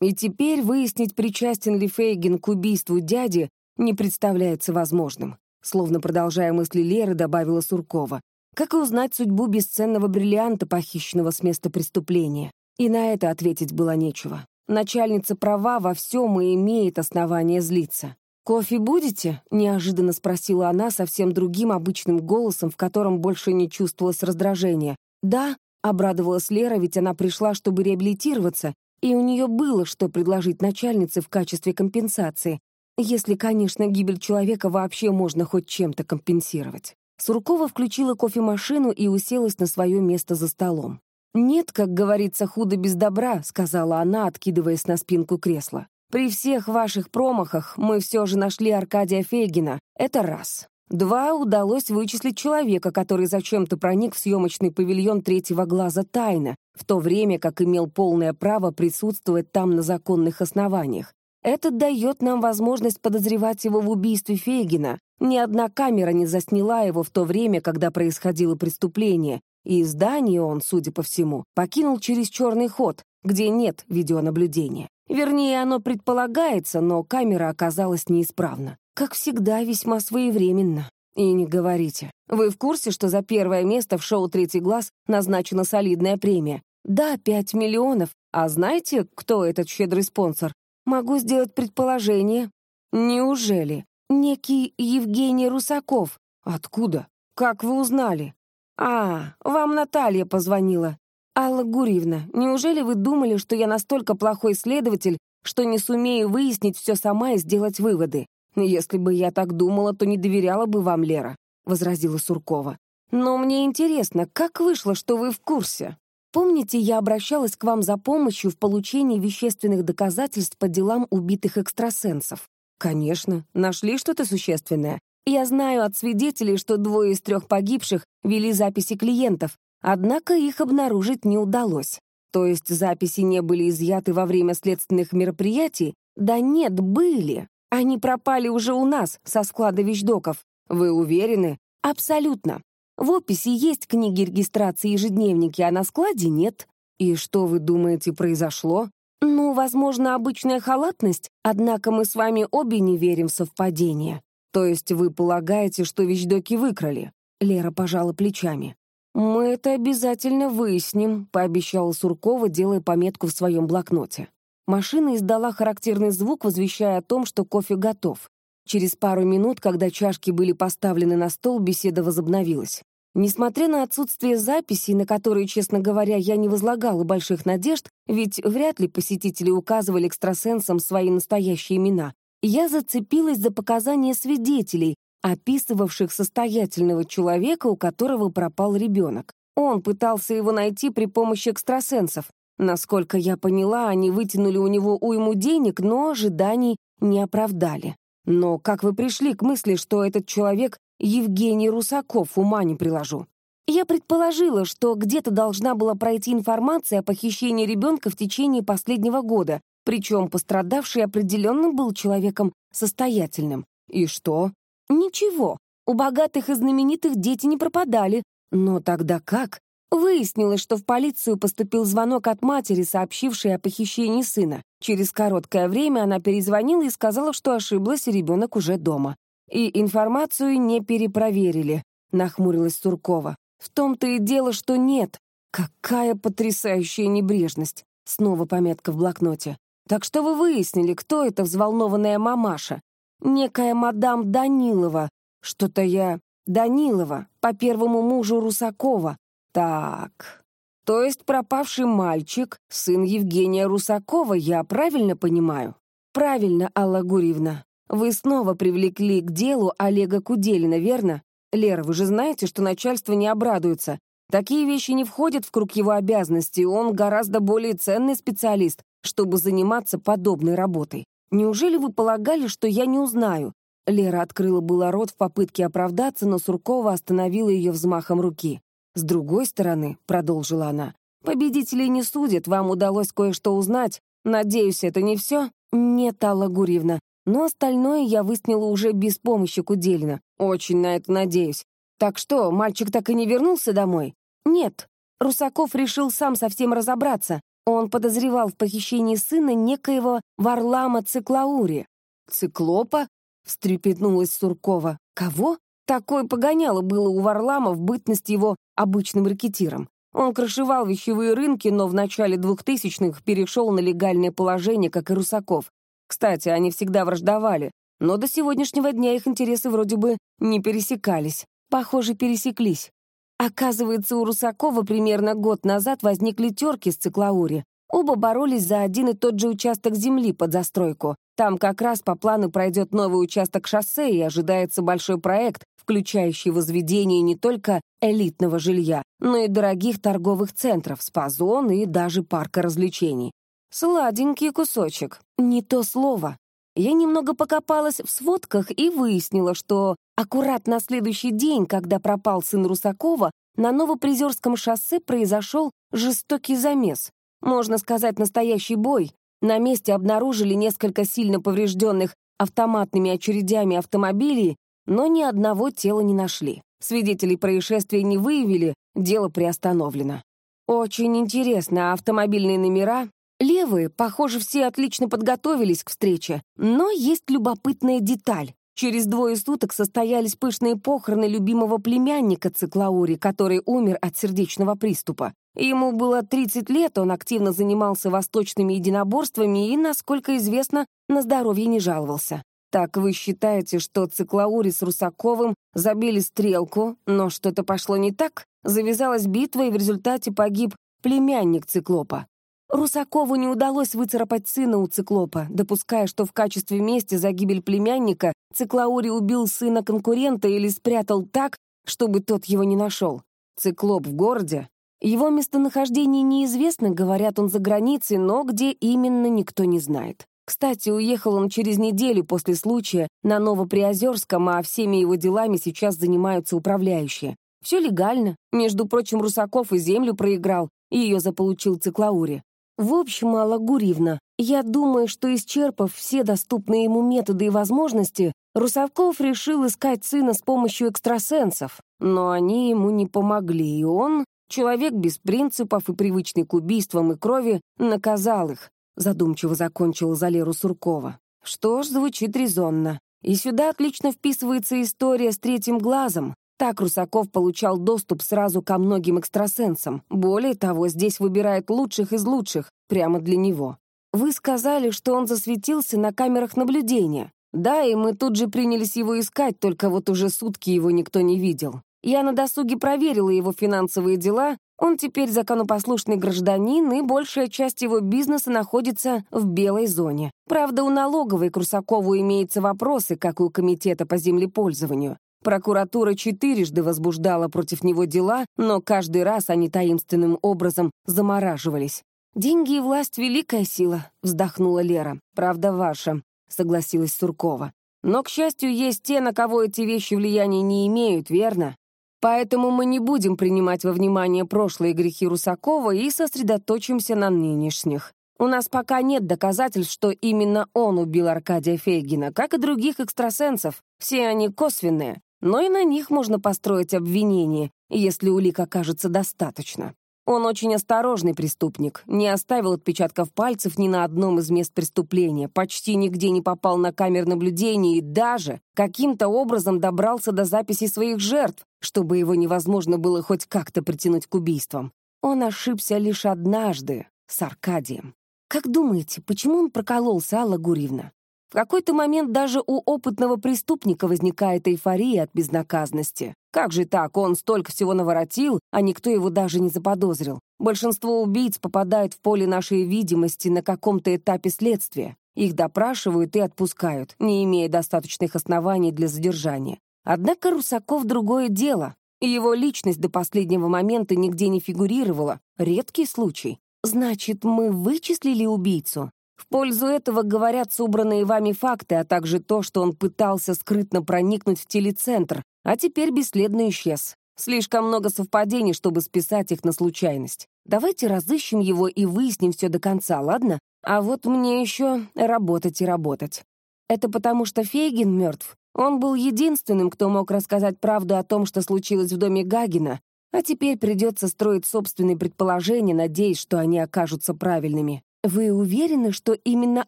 И теперь выяснить, причастен ли Фейгин к убийству дяди, не представляется возможным. Словно продолжая мысли Леры, добавила Суркова. Как и узнать судьбу бесценного бриллианта, похищенного с места преступления? И на это ответить было нечего. Начальница права во всем и имеет основание злиться. «Кофе будете?» — неожиданно спросила она совсем другим обычным голосом, в котором больше не чувствовалось раздражения. «Да», — обрадовалась Лера, ведь она пришла, чтобы реабилитироваться, и у нее было что предложить начальнице в качестве компенсации, если, конечно, гибель человека вообще можно хоть чем-то компенсировать. Суркова включила кофемашину и уселась на свое место за столом. «Нет, как говорится, худо без добра», — сказала она, откидываясь на спинку кресла. «При всех ваших промахах мы все же нашли Аркадия Фейгина. Это раз. Два, удалось вычислить человека, который зачем-то проник в съемочный павильон третьего глаза тайно, в то время как имел полное право присутствовать там на законных основаниях. Это дает нам возможность подозревать его в убийстве Фейгина. Ни одна камера не засняла его в то время, когда происходило преступление, и здание он, судя по всему, покинул через черный ход, где нет видеонаблюдения. Вернее, оно предполагается, но камера оказалась неисправна. Как всегда, весьма своевременно. И не говорите. Вы в курсе, что за первое место в шоу «Третий глаз» назначена солидная премия? Да, пять миллионов. А знаете, кто этот щедрый спонсор? Могу сделать предположение. Неужели? Некий Евгений Русаков. Откуда? Как вы узнали? «А, вам Наталья позвонила. Алла Гурьевна, неужели вы думали, что я настолько плохой следователь, что не сумею выяснить все сама и сделать выводы? Если бы я так думала, то не доверяла бы вам, Лера», — возразила Суркова. «Но мне интересно, как вышло, что вы в курсе? Помните, я обращалась к вам за помощью в получении вещественных доказательств по делам убитых экстрасенсов?» «Конечно. Нашли что-то существенное?» Я знаю от свидетелей, что двое из трех погибших вели записи клиентов, однако их обнаружить не удалось. То есть записи не были изъяты во время следственных мероприятий? Да нет, были. Они пропали уже у нас, со склада вещдоков. Вы уверены? Абсолютно. В описи есть книги регистрации ежедневники, а на складе нет. И что вы думаете произошло? Ну, возможно, обычная халатность, однако мы с вами обе не верим в совпадение. «То есть вы полагаете, что вещдоки выкрали?» Лера пожала плечами. «Мы это обязательно выясним», — пообещала Суркова, делая пометку в своем блокноте. Машина издала характерный звук, возвещая о том, что кофе готов. Через пару минут, когда чашки были поставлены на стол, беседа возобновилась. Несмотря на отсутствие записей, на которые, честно говоря, я не возлагала больших надежд, ведь вряд ли посетители указывали экстрасенсам свои настоящие имена, я зацепилась за показания свидетелей, описывавших состоятельного человека, у которого пропал ребенок. Он пытался его найти при помощи экстрасенсов. Насколько я поняла, они вытянули у него уйму денег, но ожиданий не оправдали. Но как вы пришли к мысли, что этот человек Евгений Русаков, ума не приложу? Я предположила, что где-то должна была пройти информация о похищении ребенка в течение последнего года, причем пострадавший определенно был человеком состоятельным. И что? Ничего. У богатых и знаменитых дети не пропадали. Но тогда как? Выяснилось, что в полицию поступил звонок от матери, сообщившей о похищении сына. Через короткое время она перезвонила и сказала, что ошиблась, и ребенок уже дома. И информацию не перепроверили. — нахмурилась Суркова. «В том-то и дело, что нет. Какая потрясающая небрежность!» Снова пометка в блокноте. «Так что вы выяснили, кто эта взволнованная мамаша? Некая мадам Данилова. Что-то я... Данилова, по первому мужу Русакова. Так... То есть пропавший мальчик — сын Евгения Русакова, я правильно понимаю?» «Правильно, Алла Гурьевна. Вы снова привлекли к делу Олега Куделина, верно? Лера, вы же знаете, что начальство не обрадуется. Такие вещи не входят в круг его обязанностей, он гораздо более ценный специалист, чтобы заниматься подобной работой. Неужели вы полагали, что я не узнаю?» Лера открыла было рот в попытке оправдаться, но Суркова остановила ее взмахом руки. «С другой стороны», — продолжила она, — «победителей не судят, вам удалось кое-что узнать. Надеюсь, это не все?» «Нет, Алла Гурьевна, но остальное я выяснила уже без помощи Куделина. Очень на это надеюсь. Так что, мальчик так и не вернулся домой? Нет. Русаков решил сам совсем разобраться. Он подозревал в похищении сына некоего Варлама Циклаури. «Циклопа?» — встрепетнулась Суркова. «Кого?» Такое погоняло было у Варлама в бытность его обычным ракетиром. Он крышевал вещевые рынки, но в начале 2000-х перешел на легальное положение, как и Русаков. Кстати, они всегда враждовали, но до сегодняшнего дня их интересы вроде бы не пересекались. Похоже, пересеклись. Оказывается, у Русакова примерно год назад возникли терки с Циклаури. Оба боролись за один и тот же участок земли под застройку. Там как раз по плану пройдет новый участок шоссе и ожидается большой проект, включающий возведение не только элитного жилья, но и дорогих торговых центров, спа-зон и даже парка развлечений. Сладенький кусочек. Не то слово. Я немного покопалась в сводках и выяснила, что аккурат на следующий день, когда пропал сын Русакова, на Новопризерском шоссе произошел жестокий замес. Можно сказать, настоящий бой. На месте обнаружили несколько сильно поврежденных автоматными очередями автомобилей, но ни одного тела не нашли. Свидетелей происшествия не выявили, дело приостановлено. Очень интересно, а автомобильные номера? Левые, похоже, все отлично подготовились к встрече, но есть любопытная деталь. Через двое суток состоялись пышные похороны любимого племянника Циклаури, который умер от сердечного приступа. Ему было 30 лет, он активно занимался восточными единоборствами и, насколько известно, на здоровье не жаловался. Так вы считаете, что Циклаури с Русаковым забили стрелку, но что-то пошло не так? Завязалась битва, и в результате погиб племянник Циклопа. Русакову не удалось выцарапать сына у Циклопа, допуская, что в качестве мести за гибель племянника Циклаури убил сына конкурента или спрятал так, чтобы тот его не нашел. Циклоп в городе. Его местонахождение неизвестно, говорят, он за границей, но где именно, никто не знает. Кстати, уехал он через неделю после случая на Новоприозерском, а всеми его делами сейчас занимаются управляющие. Все легально. Между прочим, Русаков и землю проиграл, и ее заполучил Циклаури. В общем, Алла Гурьевна, я думаю, что исчерпав все доступные ему методы и возможности, Русаков решил искать сына с помощью экстрасенсов, но они ему не помогли, и он, человек без принципов и привычный к убийствам и крови, наказал их, задумчиво закончила Залеру Суркова. Что ж, звучит резонно. И сюда отлично вписывается история с третьим глазом, так Русаков получал доступ сразу ко многим экстрасенсам. Более того, здесь выбирает лучших из лучших, прямо для него. Вы сказали, что он засветился на камерах наблюдения. Да, и мы тут же принялись его искать, только вот уже сутки его никто не видел. Я на досуге проверила его финансовые дела, он теперь законопослушный гражданин, и большая часть его бизнеса находится в белой зоне. Правда, у налоговой к Русакову имеются вопросы, как и у комитета по землепользованию. Прокуратура четырежды возбуждала против него дела, но каждый раз они таинственным образом замораживались. «Деньги и власть — великая сила», — вздохнула Лера. «Правда ваша», — согласилась Суркова. «Но, к счастью, есть те, на кого эти вещи влияния не имеют, верно? Поэтому мы не будем принимать во внимание прошлые грехи Русакова и сосредоточимся на нынешних. У нас пока нет доказательств, что именно он убил Аркадия Фейгина, как и других экстрасенсов. Все они косвенные но и на них можно построить обвинение, если улик окажется достаточно. Он очень осторожный преступник, не оставил отпечатков пальцев ни на одном из мест преступления, почти нигде не попал на камер наблюдения и даже каким-то образом добрался до записей своих жертв, чтобы его невозможно было хоть как-то притянуть к убийствам. Он ошибся лишь однажды с Аркадием. Как думаете, почему он прокололся, Алла Гурьевна? В какой-то момент даже у опытного преступника возникает эйфория от безнаказанности. Как же так? Он столько всего наворотил, а никто его даже не заподозрил. Большинство убийц попадает в поле нашей видимости на каком-то этапе следствия. Их допрашивают и отпускают, не имея достаточных оснований для задержания. Однако Русаков другое дело. Его личность до последнего момента нигде не фигурировала. Редкий случай. Значит, мы вычислили убийцу? В пользу этого говорят собранные вами факты, а также то, что он пытался скрытно проникнуть в телецентр, а теперь бесследно исчез. Слишком много совпадений, чтобы списать их на случайность. Давайте разыщем его и выясним все до конца, ладно? А вот мне еще работать и работать. Это потому, что Фейгин мертв. Он был единственным, кто мог рассказать правду о том, что случилось в доме Гагина, а теперь придется строить собственные предположения, надеясь, что они окажутся правильными. «Вы уверены, что именно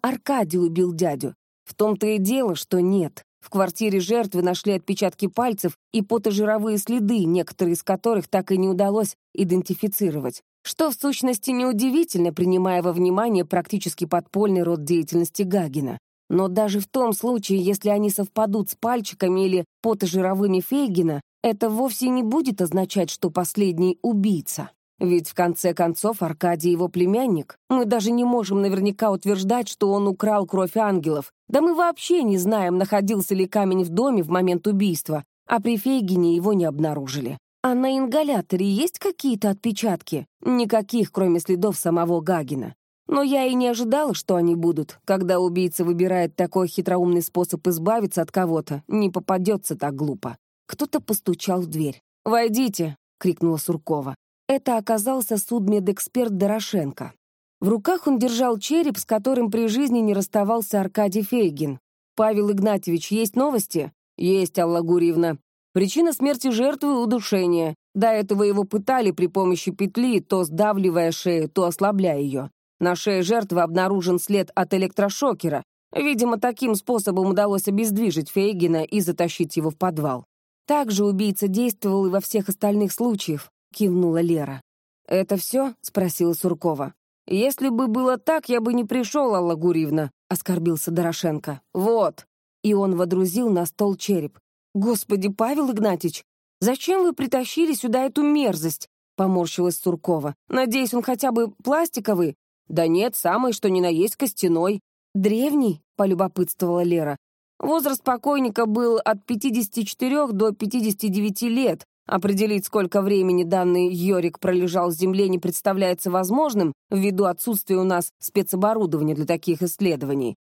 Аркадий убил дядю?» «В том-то и дело, что нет. В квартире жертвы нашли отпечатки пальцев и потожировые следы, некоторые из которых так и не удалось идентифицировать. Что, в сущности, неудивительно, принимая во внимание практически подпольный род деятельности Гагина. Но даже в том случае, если они совпадут с пальчиками или потожировыми Фейгина, это вовсе не будет означать, что последний — убийца. Ведь, в конце концов, Аркадий его племянник. Мы даже не можем наверняка утверждать, что он украл кровь ангелов. Да мы вообще не знаем, находился ли камень в доме в момент убийства, а при Фейгине его не обнаружили. А на ингаляторе есть какие-то отпечатки? Никаких, кроме следов самого Гагина. Но я и не ожидала, что они будут. Когда убийца выбирает такой хитроумный способ избавиться от кого-то, не попадется так глупо. Кто-то постучал в дверь. «Войдите!» — крикнула Суркова. Это оказался судмедэксперт Дорошенко. В руках он держал череп, с которым при жизни не расставался Аркадий Фейгин. «Павел Игнатьевич, есть новости?» «Есть, Алла Гурьевна. Причина смерти жертвы — удушение. До этого его пытали при помощи петли, то сдавливая шею, то ослабляя ее. На шее жертвы обнаружен след от электрошокера. Видимо, таким способом удалось обездвижить Фейгина и затащить его в подвал. Также убийца действовал и во всех остальных случаях кивнула Лера. «Это все?» — спросила Суркова. «Если бы было так, я бы не пришел, Алла Гурьевна», — оскорбился Дорошенко. «Вот». И он водрузил на стол череп. «Господи, Павел Игнатьич, зачем вы притащили сюда эту мерзость?» — поморщилась Суркова. «Надеюсь, он хотя бы пластиковый?» «Да нет, самый, что ни на есть костяной». «Древний?» — полюбопытствовала Лера. Возраст покойника был от 54 до 59 лет, Определить, сколько времени данный Йорик пролежал в земле, не представляется возможным ввиду отсутствия у нас спецоборудования для таких исследований.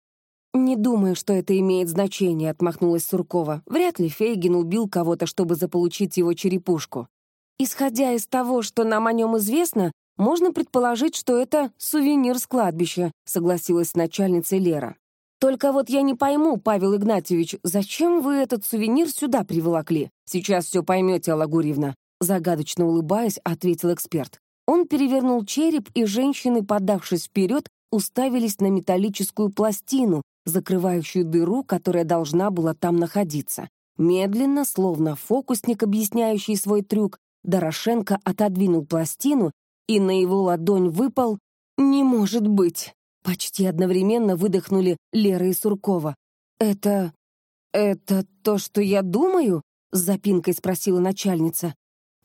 «Не думаю, что это имеет значение», — отмахнулась Суркова. «Вряд ли Фейгин убил кого-то, чтобы заполучить его черепушку. Исходя из того, что нам о нем известно, можно предположить, что это сувенир с кладбища», — согласилась с начальницей Лера. Только вот я не пойму, Павел Игнатьевич, зачем вы этот сувенир сюда приволокли? Сейчас все поймете, Алла Гурьевна. Загадочно улыбаясь, ответил эксперт. Он перевернул череп, и женщины, подавшись вперед, уставились на металлическую пластину, закрывающую дыру, которая должна была там находиться. Медленно, словно фокусник, объясняющий свой трюк, Дорошенко отодвинул пластину, и на его ладонь выпал «Не может быть!» Почти одновременно выдохнули Лера и Суркова. «Это... это то, что я думаю?» — с запинкой спросила начальница.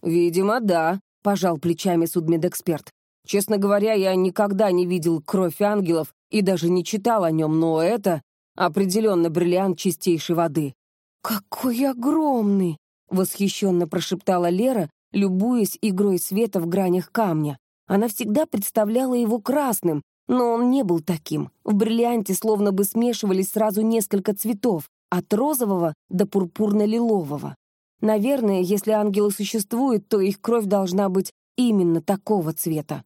«Видимо, да», — пожал плечами судмедэксперт. «Честно говоря, я никогда не видел кровь ангелов и даже не читал о нем, но это определенно бриллиант чистейшей воды». «Какой огромный!» — восхищенно прошептала Лера, любуясь игрой света в гранях камня. Она всегда представляла его красным, но он не был таким. В бриллианте словно бы смешивались сразу несколько цветов, от розового до пурпурно-лилового. Наверное, если ангелы существуют, то их кровь должна быть именно такого цвета.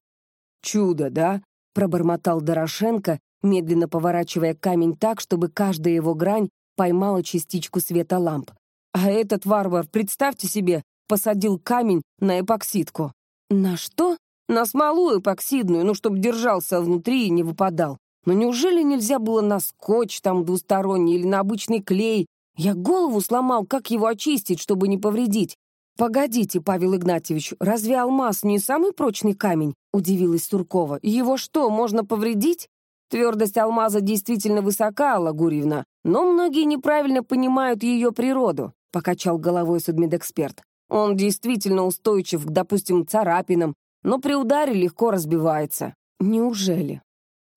«Чудо, да?» — пробормотал Дорошенко, медленно поворачивая камень так, чтобы каждая его грань поймала частичку света ламп. А этот варвар, представьте себе, посадил камень на эпоксидку. «На что?» На смолу эпоксидную, ну, чтобы держался внутри и не выпадал. Но неужели нельзя было на скотч там двусторонний или на обычный клей? Я голову сломал, как его очистить, чтобы не повредить. «Погодите, Павел Игнатьевич, разве алмаз не самый прочный камень?» — удивилась Суркова. «Его что, можно повредить?» Твердость алмаза действительно высока, Алла Гурьевна, но многие неправильно понимают ее природу, покачал головой судмедэксперт. Он действительно устойчив к, допустим, царапинам, но при ударе легко разбивается. Неужели?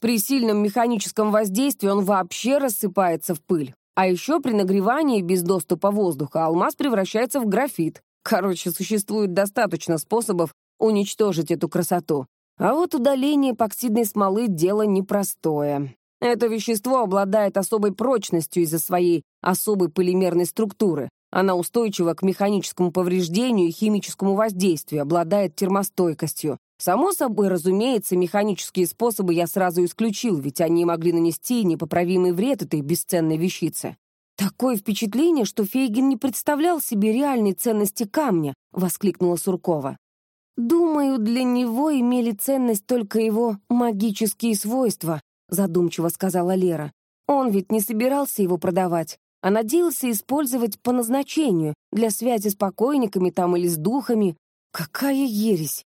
При сильном механическом воздействии он вообще рассыпается в пыль. А еще при нагревании без доступа воздуха алмаз превращается в графит. Короче, существует достаточно способов уничтожить эту красоту. А вот удаление эпоксидной смолы — дело непростое. Это вещество обладает особой прочностью из-за своей особой полимерной структуры. Она устойчива к механическому повреждению и химическому воздействию, обладает термостойкостью. Само собой, разумеется, механические способы я сразу исключил, ведь они могли нанести непоправимый вред этой бесценной вещице. «Такое впечатление, что Фейгин не представлял себе реальной ценности камня», — воскликнула Суркова. «Думаю, для него имели ценность только его магические свойства», задумчиво сказала Лера. «Он ведь не собирался его продавать, а надеялся использовать по назначению, для связи с покойниками там или с духами. Какая ересь!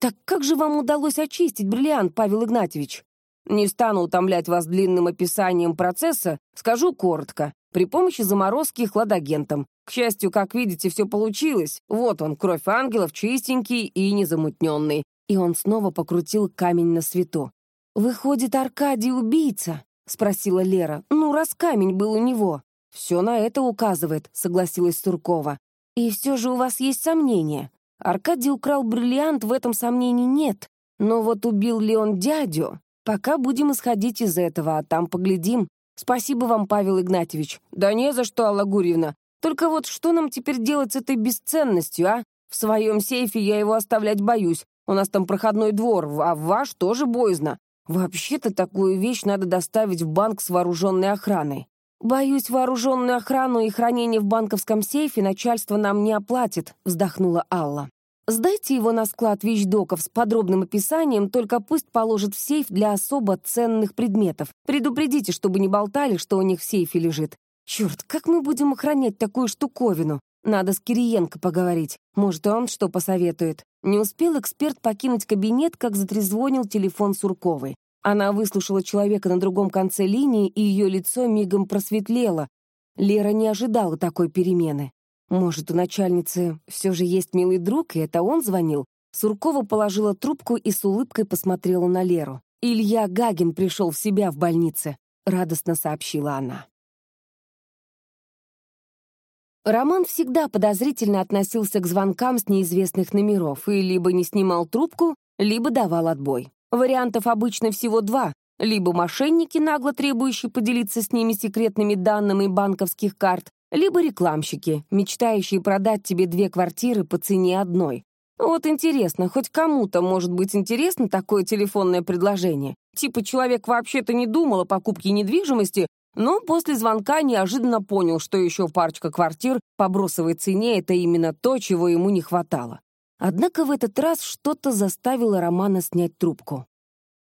Так как же вам удалось очистить бриллиант, Павел Игнатьевич?» «Не стану утомлять вас длинным описанием процесса, скажу коротко при помощи заморозки хладагентом. К счастью, как видите, все получилось. Вот он, кровь ангелов, чистенький и незамутненный. И он снова покрутил камень на свету. «Выходит, Аркадий убийца?» — спросила Лера. «Ну, раз камень был у него». «Все на это указывает», — согласилась Суркова. «И все же у вас есть сомнения. Аркадий украл бриллиант, в этом сомнений нет. Но вот убил ли он дядю? Пока будем исходить из этого, а там поглядим. «Спасибо вам, Павел Игнатьевич». «Да не за что, Алла Гурьевна. Только вот что нам теперь делать с этой бесценностью, а? В своем сейфе я его оставлять боюсь. У нас там проходной двор, а в ваш тоже боязно. Вообще-то такую вещь надо доставить в банк с вооруженной охраной. «Боюсь, вооруженную охрану и хранение в банковском сейфе начальство нам не оплатит», — вздохнула Алла. Сдайте его на склад вещдоков с подробным описанием, только пусть положит в сейф для особо ценных предметов. Предупредите, чтобы не болтали, что у них в сейфе лежит. Черт, как мы будем охранять такую штуковину? Надо с Кириенко поговорить. Может, он что посоветует. Не успел эксперт покинуть кабинет, как затрезвонил телефон Сурковой. Она выслушала человека на другом конце линии, и ее лицо мигом просветлело. Лера не ожидала такой перемены. Может, у начальницы все же есть милый друг, и это он звонил? Суркова положила трубку и с улыбкой посмотрела на Леру. «Илья Гагин пришел в себя в больнице», — радостно сообщила она. Роман всегда подозрительно относился к звонкам с неизвестных номеров и либо не снимал трубку, либо давал отбой. Вариантов обычно всего два. Либо мошенники, нагло требующие поделиться с ними секретными данными банковских карт, либо рекламщики, мечтающие продать тебе две квартиры по цене одной. Вот интересно, хоть кому-то может быть интересно такое телефонное предложение? Типа человек вообще-то не думал о покупке недвижимости, но после звонка неожиданно понял, что еще парочка квартир по бросовой цене — это именно то, чего ему не хватало. Однако в этот раз что-то заставило Романа снять трубку.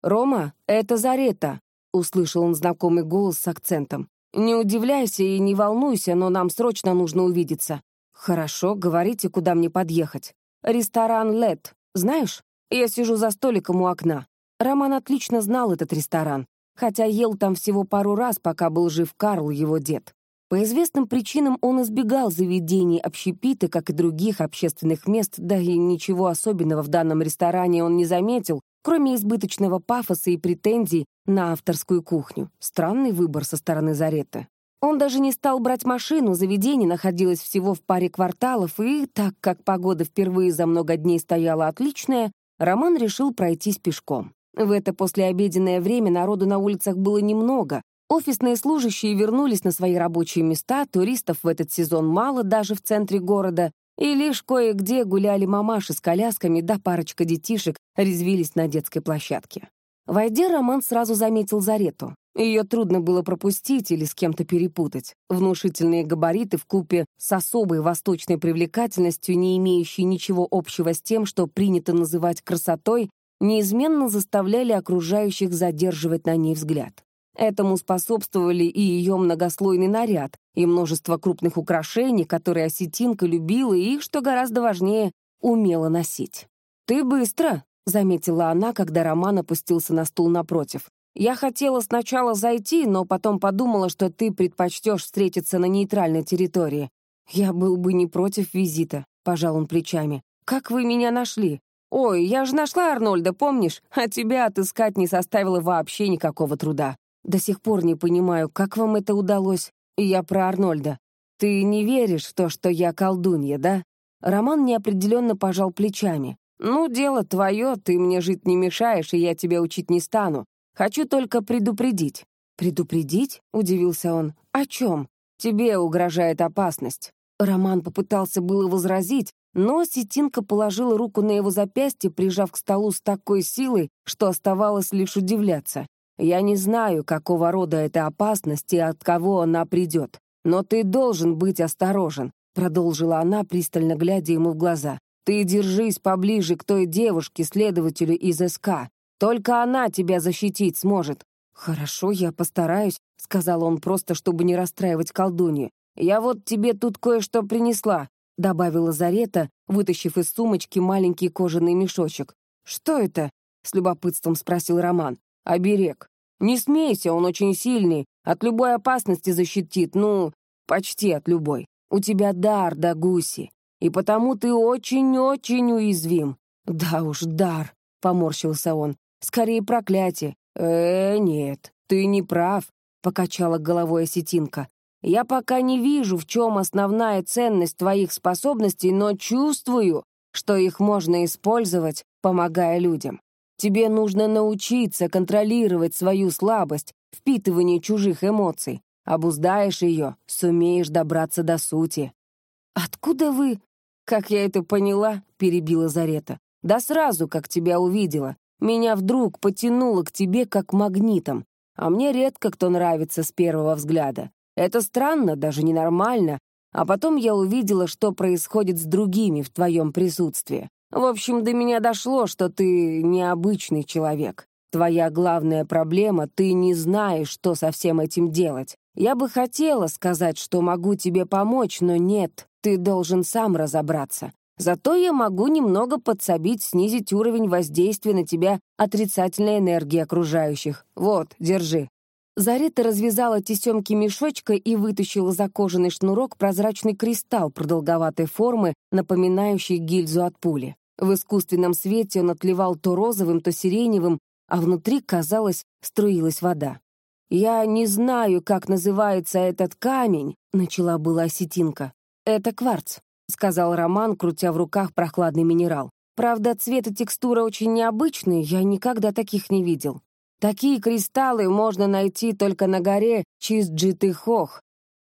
«Рома, это Зарета», — услышал он знакомый голос с акцентом. «Не удивляйся и не волнуйся, но нам срочно нужно увидеться». «Хорошо, говорите, куда мне подъехать». «Ресторан Лед. Знаешь, я сижу за столиком у окна». Роман отлично знал этот ресторан, хотя ел там всего пару раз, пока был жив Карл, его дед. По известным причинам он избегал заведений общепита, как и других общественных мест, да и ничего особенного в данном ресторане он не заметил, кроме избыточного пафоса и претензий на авторскую кухню. Странный выбор со стороны Зареты. Он даже не стал брать машину, заведение находилось всего в паре кварталов, и, так как погода впервые за много дней стояла отличная, Роман решил пройтись пешком. В это послеобеденное время народу на улицах было немного. Офисные служащие вернулись на свои рабочие места, туристов в этот сезон мало даже в центре города, и лишь кое-где гуляли мамаши с колясками, да парочка детишек резвились на детской площадке. Войдя, Роман сразу заметил Зарету. Ее трудно было пропустить или с кем-то перепутать. Внушительные габариты в купе с особой восточной привлекательностью, не имеющей ничего общего с тем, что принято называть красотой, неизменно заставляли окружающих задерживать на ней взгляд. Этому способствовали и ее многослойный наряд, и множество крупных украшений, которые осетинка любила и, что гораздо важнее, умела носить. «Ты быстро», — заметила она, когда Роман опустился на стул напротив. «Я хотела сначала зайти, но потом подумала, что ты предпочтешь встретиться на нейтральной территории. Я был бы не против визита», — пожал он плечами. «Как вы меня нашли? Ой, я же нашла Арнольда, помнишь? А тебя отыскать не составило вообще никакого труда. До сих пор не понимаю, как вам это удалось. Я про Арнольда. Ты не веришь в то, что я колдунья, да?» Роман неопределенно пожал плечами. «Ну, дело твое, ты мне жить не мешаешь, и я тебя учить не стану. Хочу только предупредить». «Предупредить?» — удивился он. «О чем? Тебе угрожает опасность». Роман попытался было возразить, но Сетинка положила руку на его запястье, прижав к столу с такой силой, что оставалось лишь удивляться. «Я не знаю, какого рода эта опасность и от кого она придет, но ты должен быть осторожен», продолжила она, пристально глядя ему в глаза. Ты держись поближе к той девушке, следователю из СК. Только она тебя защитить сможет». «Хорошо, я постараюсь», — сказал он просто, чтобы не расстраивать колдунью. «Я вот тебе тут кое-что принесла», — добавила Зарета, вытащив из сумочки маленький кожаный мешочек. «Что это?» — с любопытством спросил Роман. «Оберег. Не смейся, он очень сильный, от любой опасности защитит, ну, почти от любой. У тебя дар, да гуси и потому ты очень-очень уязвим». «Да уж, дар», — поморщился он, — «скорее проклятие». «Э, нет, ты не прав», — покачала головой осетинка. «Я пока не вижу, в чем основная ценность твоих способностей, но чувствую, что их можно использовать, помогая людям. Тебе нужно научиться контролировать свою слабость, впитывание чужих эмоций. Обуздаешь ее, сумеешь добраться до сути». «Откуда вы?» «Как я это поняла?» — перебила Зарета. «Да сразу, как тебя увидела. Меня вдруг потянуло к тебе как магнитом. А мне редко кто нравится с первого взгляда. Это странно, даже ненормально. А потом я увидела, что происходит с другими в твоем присутствии. В общем, до меня дошло, что ты необычный человек. Твоя главная проблема — ты не знаешь, что со всем этим делать. Я бы хотела сказать, что могу тебе помочь, но нет, ты должен сам разобраться. Зато я могу немного подсобить, снизить уровень воздействия на тебя отрицательной энергии окружающих. Вот, держи». Зарита развязала тесемки мешочка и вытащила за кожаный шнурок прозрачный кристалл продолговатой формы, напоминающий гильзу от пули. В искусственном свете он отливал то розовым, то сиреневым, а внутри, казалось, струилась вода. «Я не знаю, как называется этот камень», — начала была осетинка. «Это кварц», — сказал Роман, крутя в руках прохладный минерал. «Правда, цвет и текстура очень необычные, я никогда таких не видел. Такие кристаллы можно найти только на горе Чизджитыхох.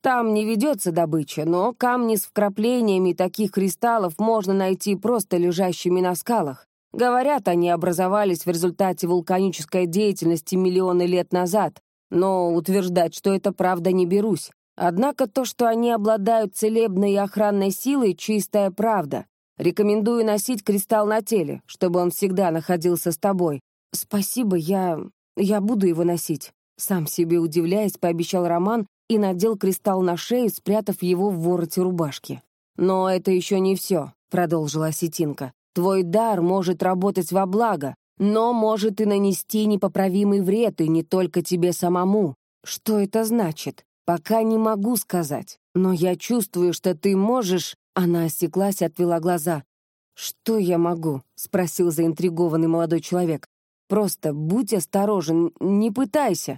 Там не ведется добыча, но камни с вкраплениями таких кристаллов можно найти просто лежащими на скалах. Говорят, они образовались в результате вулканической деятельности миллионы лет назад, но утверждать, что это правда, не берусь. Однако то, что они обладают целебной и охранной силой, чистая правда. Рекомендую носить кристалл на теле, чтобы он всегда находился с тобой. Спасибо, я... я буду его носить. Сам себе удивляясь, пообещал Роман и надел кристалл на шею, спрятав его в вороте рубашки. «Но это еще не все», — продолжила осетинка. «Твой дар может работать во благо, но может и нанести непоправимый вред, и не только тебе самому. Что это значит? «Пока не могу сказать, но я чувствую, что ты можешь...» Она осеклась и отвела глаза. «Что я могу?» — спросил заинтригованный молодой человек. «Просто будь осторожен, не пытайся.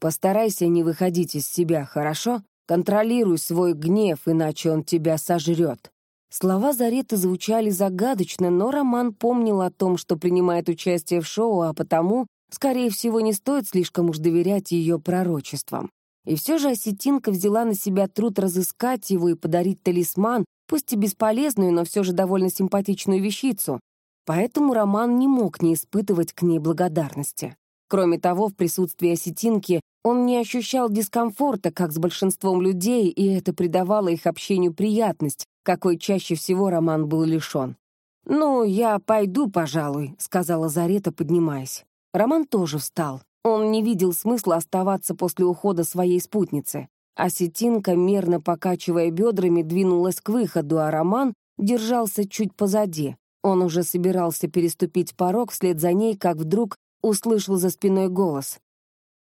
Постарайся не выходить из себя, хорошо? Контролируй свой гнев, иначе он тебя сожрет». Слова Зареты звучали загадочно, но Роман помнил о том, что принимает участие в шоу, а потому, скорее всего, не стоит слишком уж доверять ее пророчествам. И все же осетинка взяла на себя труд разыскать его и подарить талисман, пусть и бесполезную, но все же довольно симпатичную вещицу. Поэтому Роман не мог не испытывать к ней благодарности. Кроме того, в присутствии осетинки он не ощущал дискомфорта, как с большинством людей, и это придавало их общению приятность, какой чаще всего Роман был лишен. «Ну, я пойду, пожалуй», — сказала Зарета, поднимаясь. Роман тоже встал. Он не видел смысла оставаться после ухода своей спутницы. Осетинка, мерно покачивая бедрами, двинулась к выходу, а Роман держался чуть позади. Он уже собирался переступить порог вслед за ней, как вдруг услышал за спиной голос.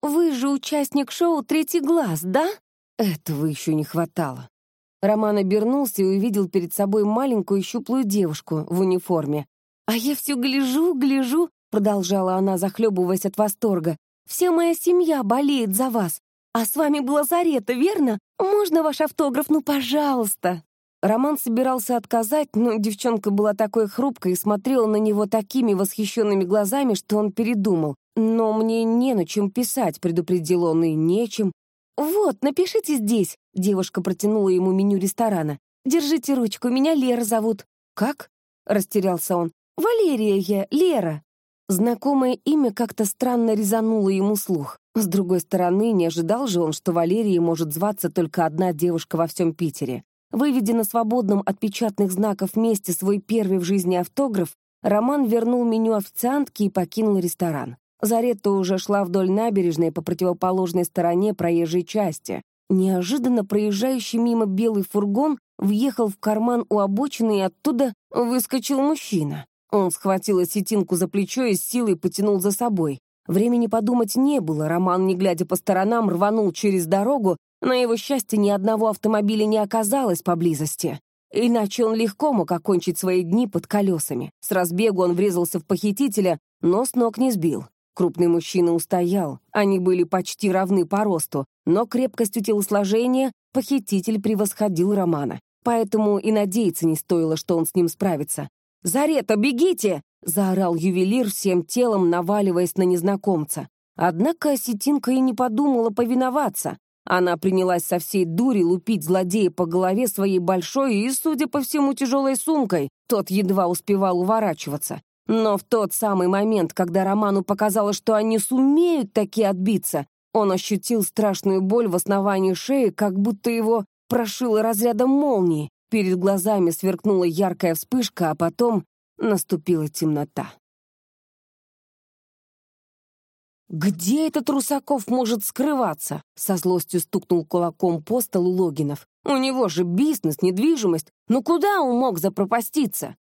«Вы же участник шоу «Третий глаз», да?» Этого еще не хватало. Роман обернулся и увидел перед собой маленькую щуплую девушку в униформе. «А я все гляжу, гляжу», — продолжала она, захлебываясь от восторга. «Вся моя семья болеет за вас. А с вами была Зарета, верно? Можно ваш автограф, ну, пожалуйста?» Роман собирался отказать, но девчонка была такой хрупкой и смотрела на него такими восхищенными глазами, что он передумал. «Но мне не на чем писать», — предупредил он, — «и нечем. «Вот, напишите здесь», — девушка протянула ему меню ресторана. «Держите ручку, меня Лера зовут». «Как?» — растерялся он. «Валерия я, Лера». Знакомое имя как-то странно резануло ему слух. С другой стороны, не ожидал же он, что Валерией может зваться только одна девушка во всем Питере. Выведя на свободном от печатных знаков месте свой первый в жизни автограф, Роман вернул меню официантке и покинул ресторан. Заретта уже шла вдоль набережной по противоположной стороне проезжей части. Неожиданно проезжающий мимо белый фургон въехал в карман у обочины, и оттуда выскочил мужчина. Он схватил осетинку за плечо и с силой потянул за собой. Времени подумать не было, Роман, не глядя по сторонам, рванул через дорогу, на его счастье ни одного автомобиля не оказалось поблизости. Иначе он легко мог окончить свои дни под колесами. С разбегу он врезался в похитителя, но с ног не сбил. Крупный мужчина устоял, они были почти равны по росту, но крепкостью телосложения похититель превосходил Романа. Поэтому и надеяться не стоило, что он с ним справится. «Зарета, бегите!» — заорал ювелир всем телом, наваливаясь на незнакомца. Однако осетинка и не подумала повиноваться. Она принялась со всей дури лупить злодея по голове своей большой и, судя по всему, тяжелой сумкой. Тот едва успевал уворачиваться. Но в тот самый момент, когда Роману показалось, что они сумеют таки отбиться, он ощутил страшную боль в основании шеи, как будто его прошило разрядом молнии. Перед глазами сверкнула яркая вспышка, а потом наступила темнота. «Где этот Русаков может скрываться?» — со злостью стукнул кулаком по столу Логинов. «У него же бизнес, недвижимость. Ну куда он мог запропаститься?»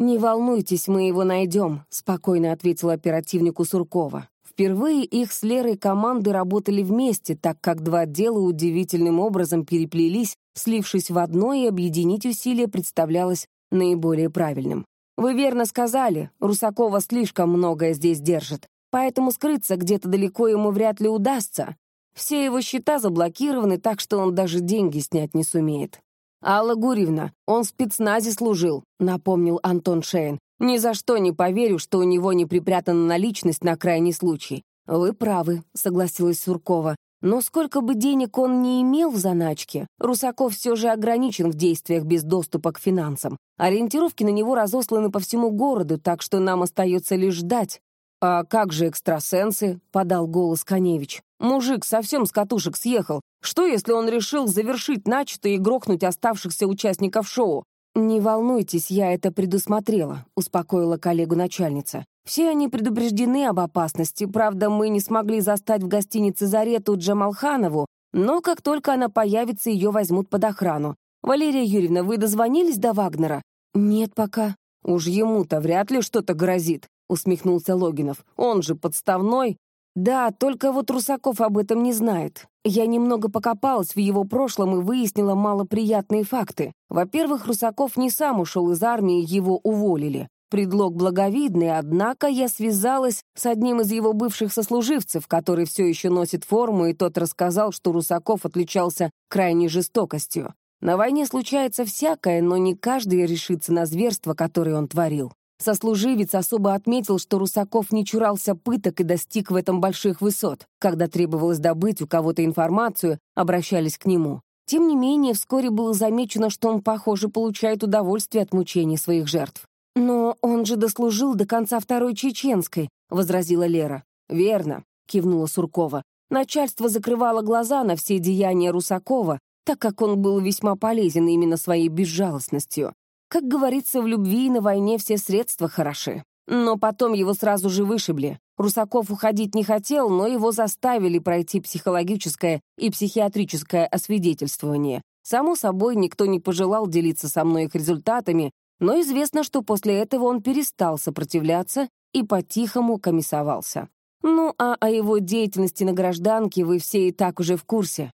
«Не волнуйтесь, мы его найдем», — спокойно ответил оперативнику Суркова. Впервые их с Лерой команды работали вместе, так как два дела удивительным образом переплелись, слившись в одно, и объединить усилия представлялось наиболее правильным. «Вы верно сказали, Русакова слишком многое здесь держит, поэтому скрыться где-то далеко ему вряд ли удастся. Все его счета заблокированы, так что он даже деньги снять не сумеет. «Алла Гурьевна, он в спецназе служил», — напомнил Антон Шейн. «Ни за что не поверю, что у него не припрятана наличность на крайний случай». «Вы правы», — согласилась Суркова. «Но сколько бы денег он не имел в заначке, Русаков все же ограничен в действиях без доступа к финансам. Ориентировки на него разосланы по всему городу, так что нам остается лишь ждать». «А как же экстрасенсы?» — подал голос Коневич. «Мужик совсем с катушек съехал. Что, если он решил завершить начатое и грохнуть оставшихся участников шоу? «Не волнуйтесь, я это предусмотрела», — успокоила коллегу начальница. «Все они предупреждены об опасности. Правда, мы не смогли застать в гостинице Зарету Джамалханову, но как только она появится, ее возьмут под охрану. Валерия Юрьевна, вы дозвонились до Вагнера?» «Нет пока». «Уж ему-то вряд ли что-то грозит», — усмехнулся Логинов. «Он же подставной». «Да, только вот Русаков об этом не знает. Я немного покопалась в его прошлом и выяснила малоприятные факты. Во-первых, Русаков не сам ушел из армии, его уволили. Предлог благовидный, однако я связалась с одним из его бывших сослуживцев, который все еще носит форму, и тот рассказал, что Русаков отличался крайней жестокостью. На войне случается всякое, но не каждый решится на зверство, которое он творил. Сослуживец особо отметил, что Русаков не чурался пыток и достиг в этом больших высот. Когда требовалось добыть у кого-то информацию, обращались к нему. Тем не менее, вскоре было замечено, что он, похоже, получает удовольствие от мучений своих жертв. «Но он же дослужил до конца Второй Чеченской», — возразила Лера. «Верно», — кивнула Суркова. Начальство закрывало глаза на все деяния Русакова, так как он был весьма полезен именно своей безжалостностью. Как говорится, в любви и на войне все средства хороши. Но потом его сразу же вышибли. Русаков уходить не хотел, но его заставили пройти психологическое и психиатрическое освидетельствование. Само собой, никто не пожелал делиться со мной их результатами, но известно, что после этого он перестал сопротивляться и по-тихому комиссовался. Ну, а о его деятельности на гражданке вы все и так уже в курсе.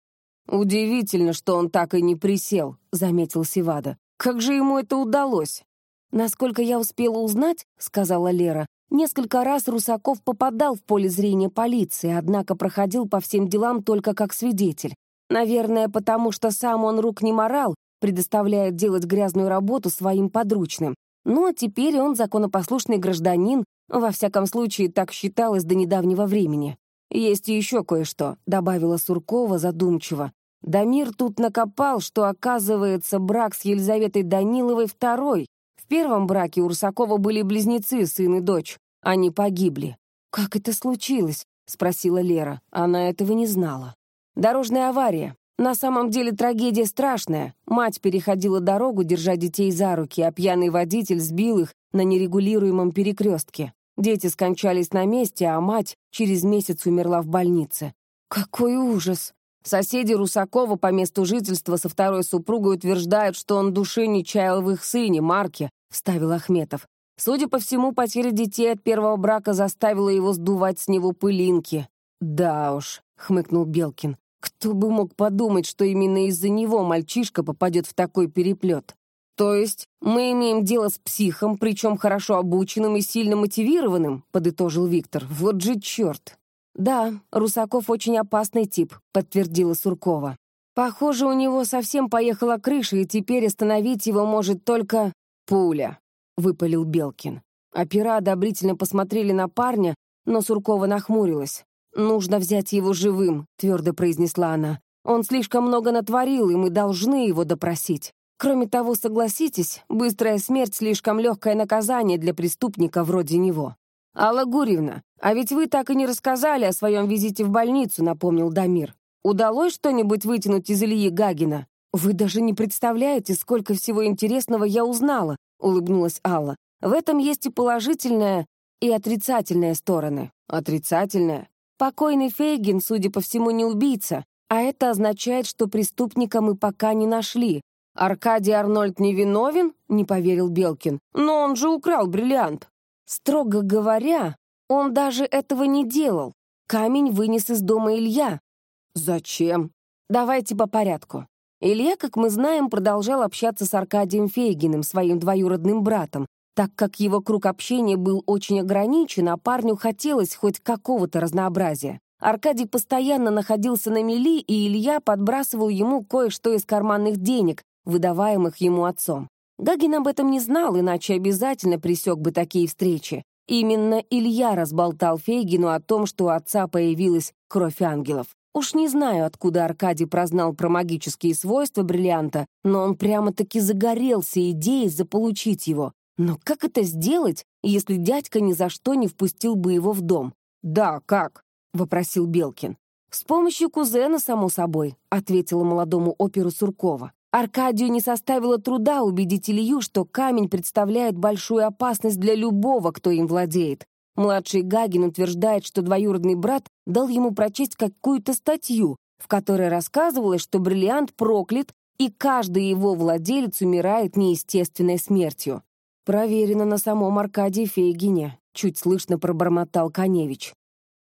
«Удивительно, что он так и не присел», — заметил Сивада. «Как же ему это удалось?» «Насколько я успела узнать», — сказала Лера, несколько раз Русаков попадал в поле зрения полиции, однако проходил по всем делам только как свидетель. Наверное, потому что сам он рук не морал, предоставляя делать грязную работу своим подручным. Ну а теперь он законопослушный гражданин, во всяком случае, так считалось до недавнего времени. «Есть еще кое-что», — добавила Суркова задумчиво. «Дамир тут накопал, что, оказывается, брак с Елизаветой Даниловой второй. В первом браке у Русакова были близнецы, сын и дочь. Они погибли». «Как это случилось?» — спросила Лера. Она этого не знала. «Дорожная авария. На самом деле трагедия страшная. Мать переходила дорогу, держа детей за руки, а пьяный водитель сбил их на нерегулируемом перекрестке. Дети скончались на месте, а мать через месяц умерла в больнице. Какой ужас! Соседи Русакова по месту жительства со второй супругой утверждают, что он души не чаял в их сыне, Марке, — вставил Ахметов. Судя по всему, потеря детей от первого брака заставила его сдувать с него пылинки. «Да уж», — хмыкнул Белкин, — «кто бы мог подумать, что именно из-за него мальчишка попадет в такой переплет?» «То есть мы имеем дело с психом, причем хорошо обученным и сильно мотивированным», — подытожил Виктор. «Вот же черт!» «Да, Русаков очень опасный тип», — подтвердила Суркова. «Похоже, у него совсем поехала крыша, и теперь остановить его может только пуля», — выпалил Белкин. Опера одобрительно посмотрели на парня, но Суркова нахмурилась. «Нужно взять его живым», — твердо произнесла она. «Он слишком много натворил, и мы должны его допросить». Кроме того, согласитесь, быстрая смерть — слишком легкое наказание для преступника вроде него. «Алла Гурьевна, а ведь вы так и не рассказали о своем визите в больницу», — напомнил Дамир. «Удалось что-нибудь вытянуть из Ильи Гагина?» «Вы даже не представляете, сколько всего интересного я узнала», — улыбнулась Алла. «В этом есть и положительная, и отрицательная стороны». «Отрицательная?» «Покойный Фейгин, судя по всему, не убийца, а это означает, что преступника мы пока не нашли, «Аркадий Арнольд невиновен?» — не поверил Белкин. «Но он же украл бриллиант». Строго говоря, он даже этого не делал. Камень вынес из дома Илья. Зачем? Давайте по порядку. Илья, как мы знаем, продолжал общаться с Аркадием Фейгиным, своим двоюродным братом. Так как его круг общения был очень ограничен, а парню хотелось хоть какого-то разнообразия. Аркадий постоянно находился на мели, и Илья подбрасывал ему кое-что из карманных денег, выдаваемых ему отцом. Гагин об этом не знал, иначе обязательно пресек бы такие встречи. Именно Илья разболтал Фейгину о том, что у отца появилась кровь ангелов. Уж не знаю, откуда Аркадий прознал про магические свойства бриллианта, но он прямо-таки загорелся идеей заполучить его. Но как это сделать, если дядька ни за что не впустил бы его в дом? «Да, как?» — вопросил Белкин. «С помощью кузена, само собой», — ответила молодому оперу Суркова. Аркадию не составило труда убедить Илью, что камень представляет большую опасность для любого, кто им владеет. Младший Гагин утверждает, что двоюродный брат дал ему прочесть какую-то статью, в которой рассказывалось, что бриллиант проклят, и каждый его владелец умирает неестественной смертью. Проверено на самом Аркадии Фейгине, чуть слышно пробормотал Коневич.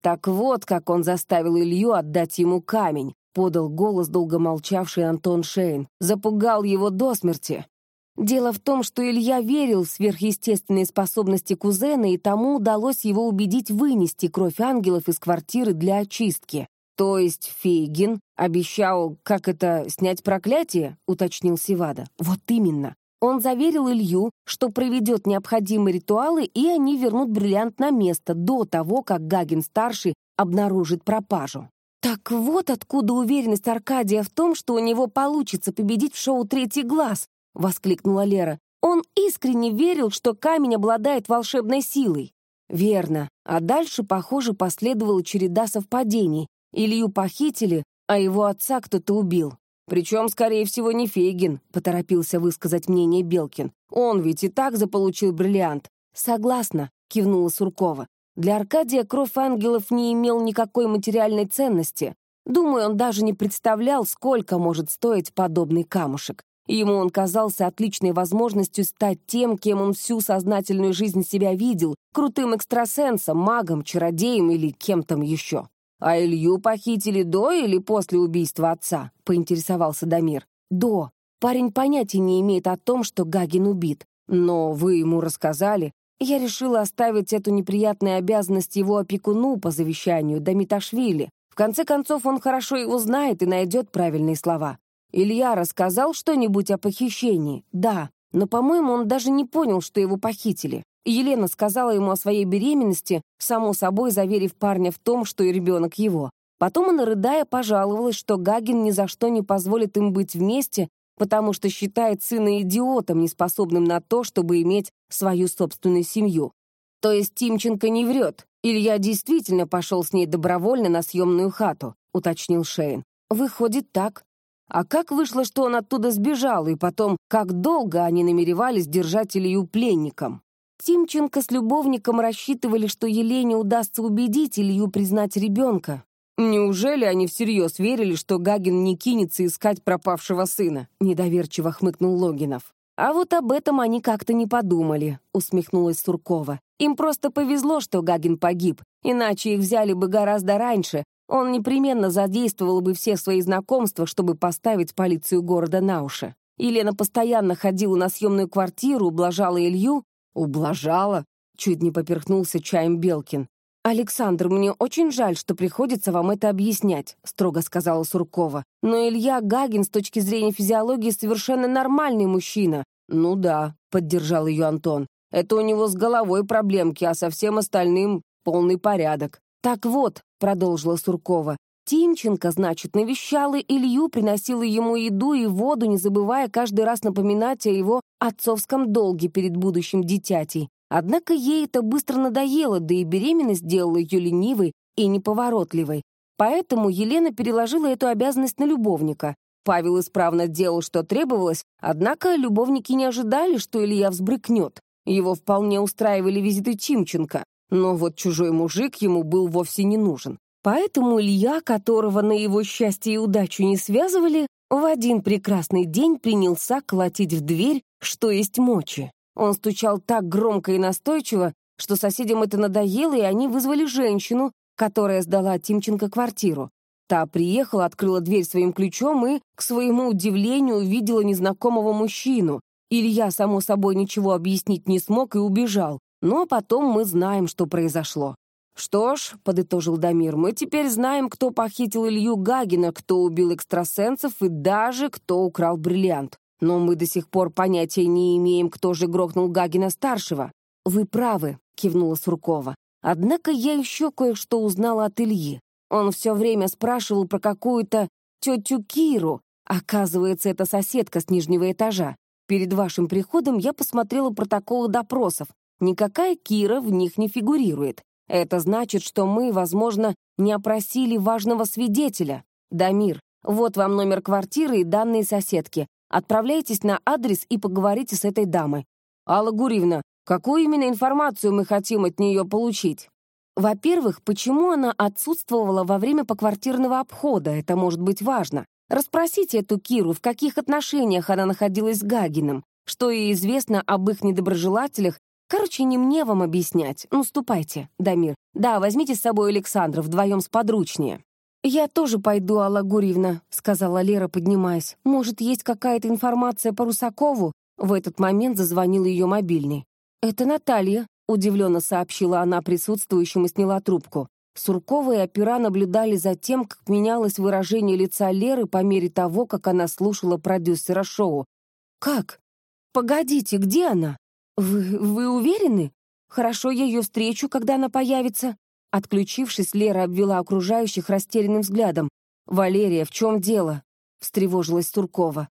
Так вот, как он заставил Илью отдать ему камень, подал голос долго молчавший Антон Шейн. Запугал его до смерти. Дело в том, что Илья верил в сверхъестественные способности кузена, и тому удалось его убедить вынести кровь ангелов из квартиры для очистки. То есть Фейгин обещал, как это, снять проклятие, уточнил Сивада. Вот именно. Он заверил Илью, что проведет необходимые ритуалы, и они вернут бриллиант на место до того, как Гагин-старший обнаружит пропажу. Так вот откуда уверенность Аркадия в том, что у него получится победить в шоу «Третий глаз», — воскликнула Лера. Он искренне верил, что камень обладает волшебной силой. Верно. А дальше, похоже, последовала череда совпадений. Илью похитили, а его отца кто-то убил. Причем, скорее всего, не Фейгин, поторопился высказать мнение Белкин. Он ведь и так заполучил бриллиант. Согласна, кивнула Суркова. Для Аркадия кровь ангелов не имел никакой материальной ценности. Думаю, он даже не представлял, сколько может стоить подобный камушек. Ему он казался отличной возможностью стать тем, кем он всю сознательную жизнь себя видел, крутым экстрасенсом, магом, чародеем или кем там еще. «А Илью похитили до или после убийства отца?» — поинтересовался Дамир. «До. Парень понятия не имеет о том, что Гагин убит. Но вы ему рассказали. Я решила оставить эту неприятную обязанность его опекуну по завещанию Дамиташвили. В конце концов, он хорошо его знает и найдет правильные слова. Илья рассказал что-нибудь о похищении? Да, но, по-моему, он даже не понял, что его похитили. Елена сказала ему о своей беременности, само собой заверив парня в том, что и ребенок его. Потом она, рыдая, пожаловалась, что Гагин ни за что не позволит им быть вместе, потому что считает сына идиотом, неспособным на то, чтобы иметь свою собственную семью. То есть Тимченко не врет. Илья действительно пошел с ней добровольно на съемную хату, уточнил Шейн. Выходит так. А как вышло, что он оттуда сбежал, и потом, как долго они намеревались держать Илью пленником? Тимченко с любовником рассчитывали, что Елене удастся убедить Илью признать ребенка. «Неужели они всерьез верили, что Гагин не кинется искать пропавшего сына?» — недоверчиво хмыкнул Логинов. «А вот об этом они как-то не подумали», — усмехнулась Суркова. «Им просто повезло, что Гагин погиб, иначе их взяли бы гораздо раньше. Он непременно задействовал бы все свои знакомства, чтобы поставить полицию города на уши. Елена постоянно ходила на съемную квартиру, ублажала Илью. «Ублажала?» — чуть не поперхнулся чаем Белкин. «Александр, мне очень жаль, что приходится вам это объяснять», — строго сказала Суркова. «Но Илья Гагин с точки зрения физиологии совершенно нормальный мужчина». «Ну да», — поддержал ее Антон. «Это у него с головой проблемки, а со всем остальным полный порядок». «Так вот», — продолжила Суркова, Тимченко, значит, навещала Илью, приносила ему еду и воду, не забывая каждый раз напоминать о его отцовском долге перед будущим дитятей. Однако ей это быстро надоело, да и беременность делала ее ленивой и неповоротливой. Поэтому Елена переложила эту обязанность на любовника. Павел исправно делал, что требовалось, однако любовники не ожидали, что Илья взбрыкнет. Его вполне устраивали визиты Чимченко, но вот чужой мужик ему был вовсе не нужен. Поэтому Илья, которого на его счастье и удачу не связывали, в один прекрасный день принялся колотить в дверь, что есть мочи. Он стучал так громко и настойчиво, что соседям это надоело, и они вызвали женщину, которая сдала Тимченко квартиру. Та приехала, открыла дверь своим ключом и, к своему удивлению, увидела незнакомого мужчину. Илья, само собой, ничего объяснить не смог и убежал. Но потом мы знаем, что произошло. «Что ж», — подытожил Дамир, — «мы теперь знаем, кто похитил Илью Гагина, кто убил экстрасенсов и даже кто украл бриллиант. Но мы до сих пор понятия не имеем, кто же грохнул Гагина-старшего. «Вы правы», — кивнула Суркова. «Однако я еще кое-что узнала от Ильи. Он все время спрашивал про какую-то тетю Киру. Оказывается, это соседка с нижнего этажа. Перед вашим приходом я посмотрела протоколы допросов. Никакая Кира в них не фигурирует. Это значит, что мы, возможно, не опросили важного свидетеля. Дамир, вот вам номер квартиры и данные соседки. Отправляйтесь на адрес и поговорите с этой дамой. Алла Гурьевна, какую именно информацию мы хотим от нее получить? Во-первых, почему она отсутствовала во время поквартирного обхода, это может быть важно. Расспросите эту Киру, в каких отношениях она находилась с Гагиным, что ей известно об их недоброжелателях. Короче, не мне вам объяснять. Ну, ступайте, Дамир. Да, возьмите с собой Александра, вдвоем сподручнее. «Я тоже пойду, Алла Гурьевна», — сказала Лера, поднимаясь. «Может, есть какая-то информация по Русакову?» В этот момент зазвонил ее мобильный. «Это Наталья», — удивленно сообщила она присутствующим и сняла трубку. Суркова и опера наблюдали за тем, как менялось выражение лица Леры по мере того, как она слушала продюсера шоу. «Как? Погодите, где она? Вы, вы уверены? Хорошо, я ее встречу, когда она появится. Отключившись, Лера обвела окружающих растерянным взглядом. «Валерия, в чем дело?» — встревожилась Туркова.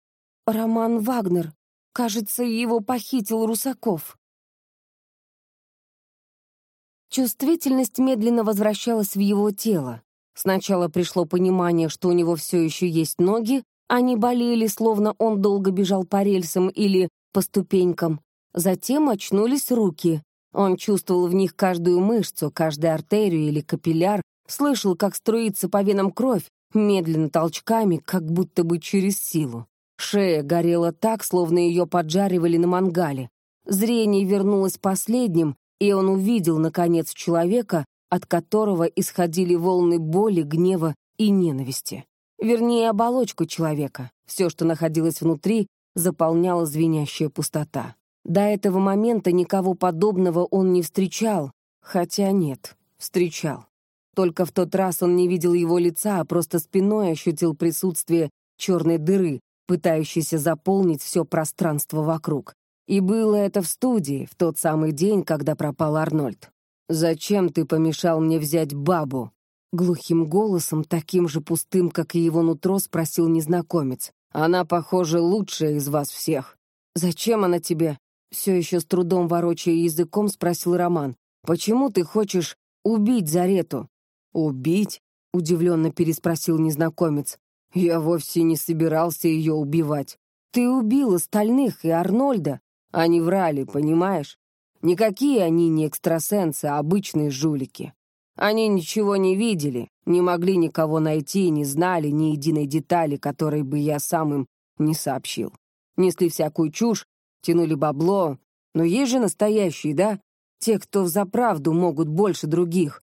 «Роман Вагнер. Кажется, его похитил Русаков». Чувствительность медленно возвращалась в его тело. Сначала пришло понимание, что у него все еще есть ноги, они болели, словно он долго бежал по рельсам или по ступенькам. Затем очнулись руки. Он чувствовал в них каждую мышцу, каждую артерию или капилляр, слышал, как струится по венам кровь, медленно толчками, как будто бы через силу. Шея горела так, словно ее поджаривали на мангале. Зрение вернулось последним, и он увидел, наконец, человека, от которого исходили волны боли, гнева и ненависти. Вернее, оболочку человека. Все, что находилось внутри, заполняла звенящая пустота. До этого момента никого подобного он не встречал, хотя нет, встречал. Только в тот раз он не видел его лица, а просто спиной ощутил присутствие черной дыры, пытающейся заполнить все пространство вокруг. И было это в студии, в тот самый день, когда пропал Арнольд. «Зачем ты помешал мне взять бабу?» Глухим голосом, таким же пустым, как и его нутро, спросил незнакомец. «Она, похоже, лучшая из вас всех». «Зачем она тебе?» Все еще с трудом ворочая языком, спросил Роман. «Почему ты хочешь убить Зарету?» «Убить?» — удивленно переспросил незнакомец. «Я вовсе не собирался ее убивать. Ты убил остальных и Арнольда. Они врали, понимаешь? Никакие они не экстрасенсы, а обычные жулики. Они ничего не видели, не могли никого найти, не знали ни единой детали, которой бы я сам им не сообщил. Несли всякую чушь, тянули бабло. Но есть же настоящие, да? Те, кто взаправду могут больше других.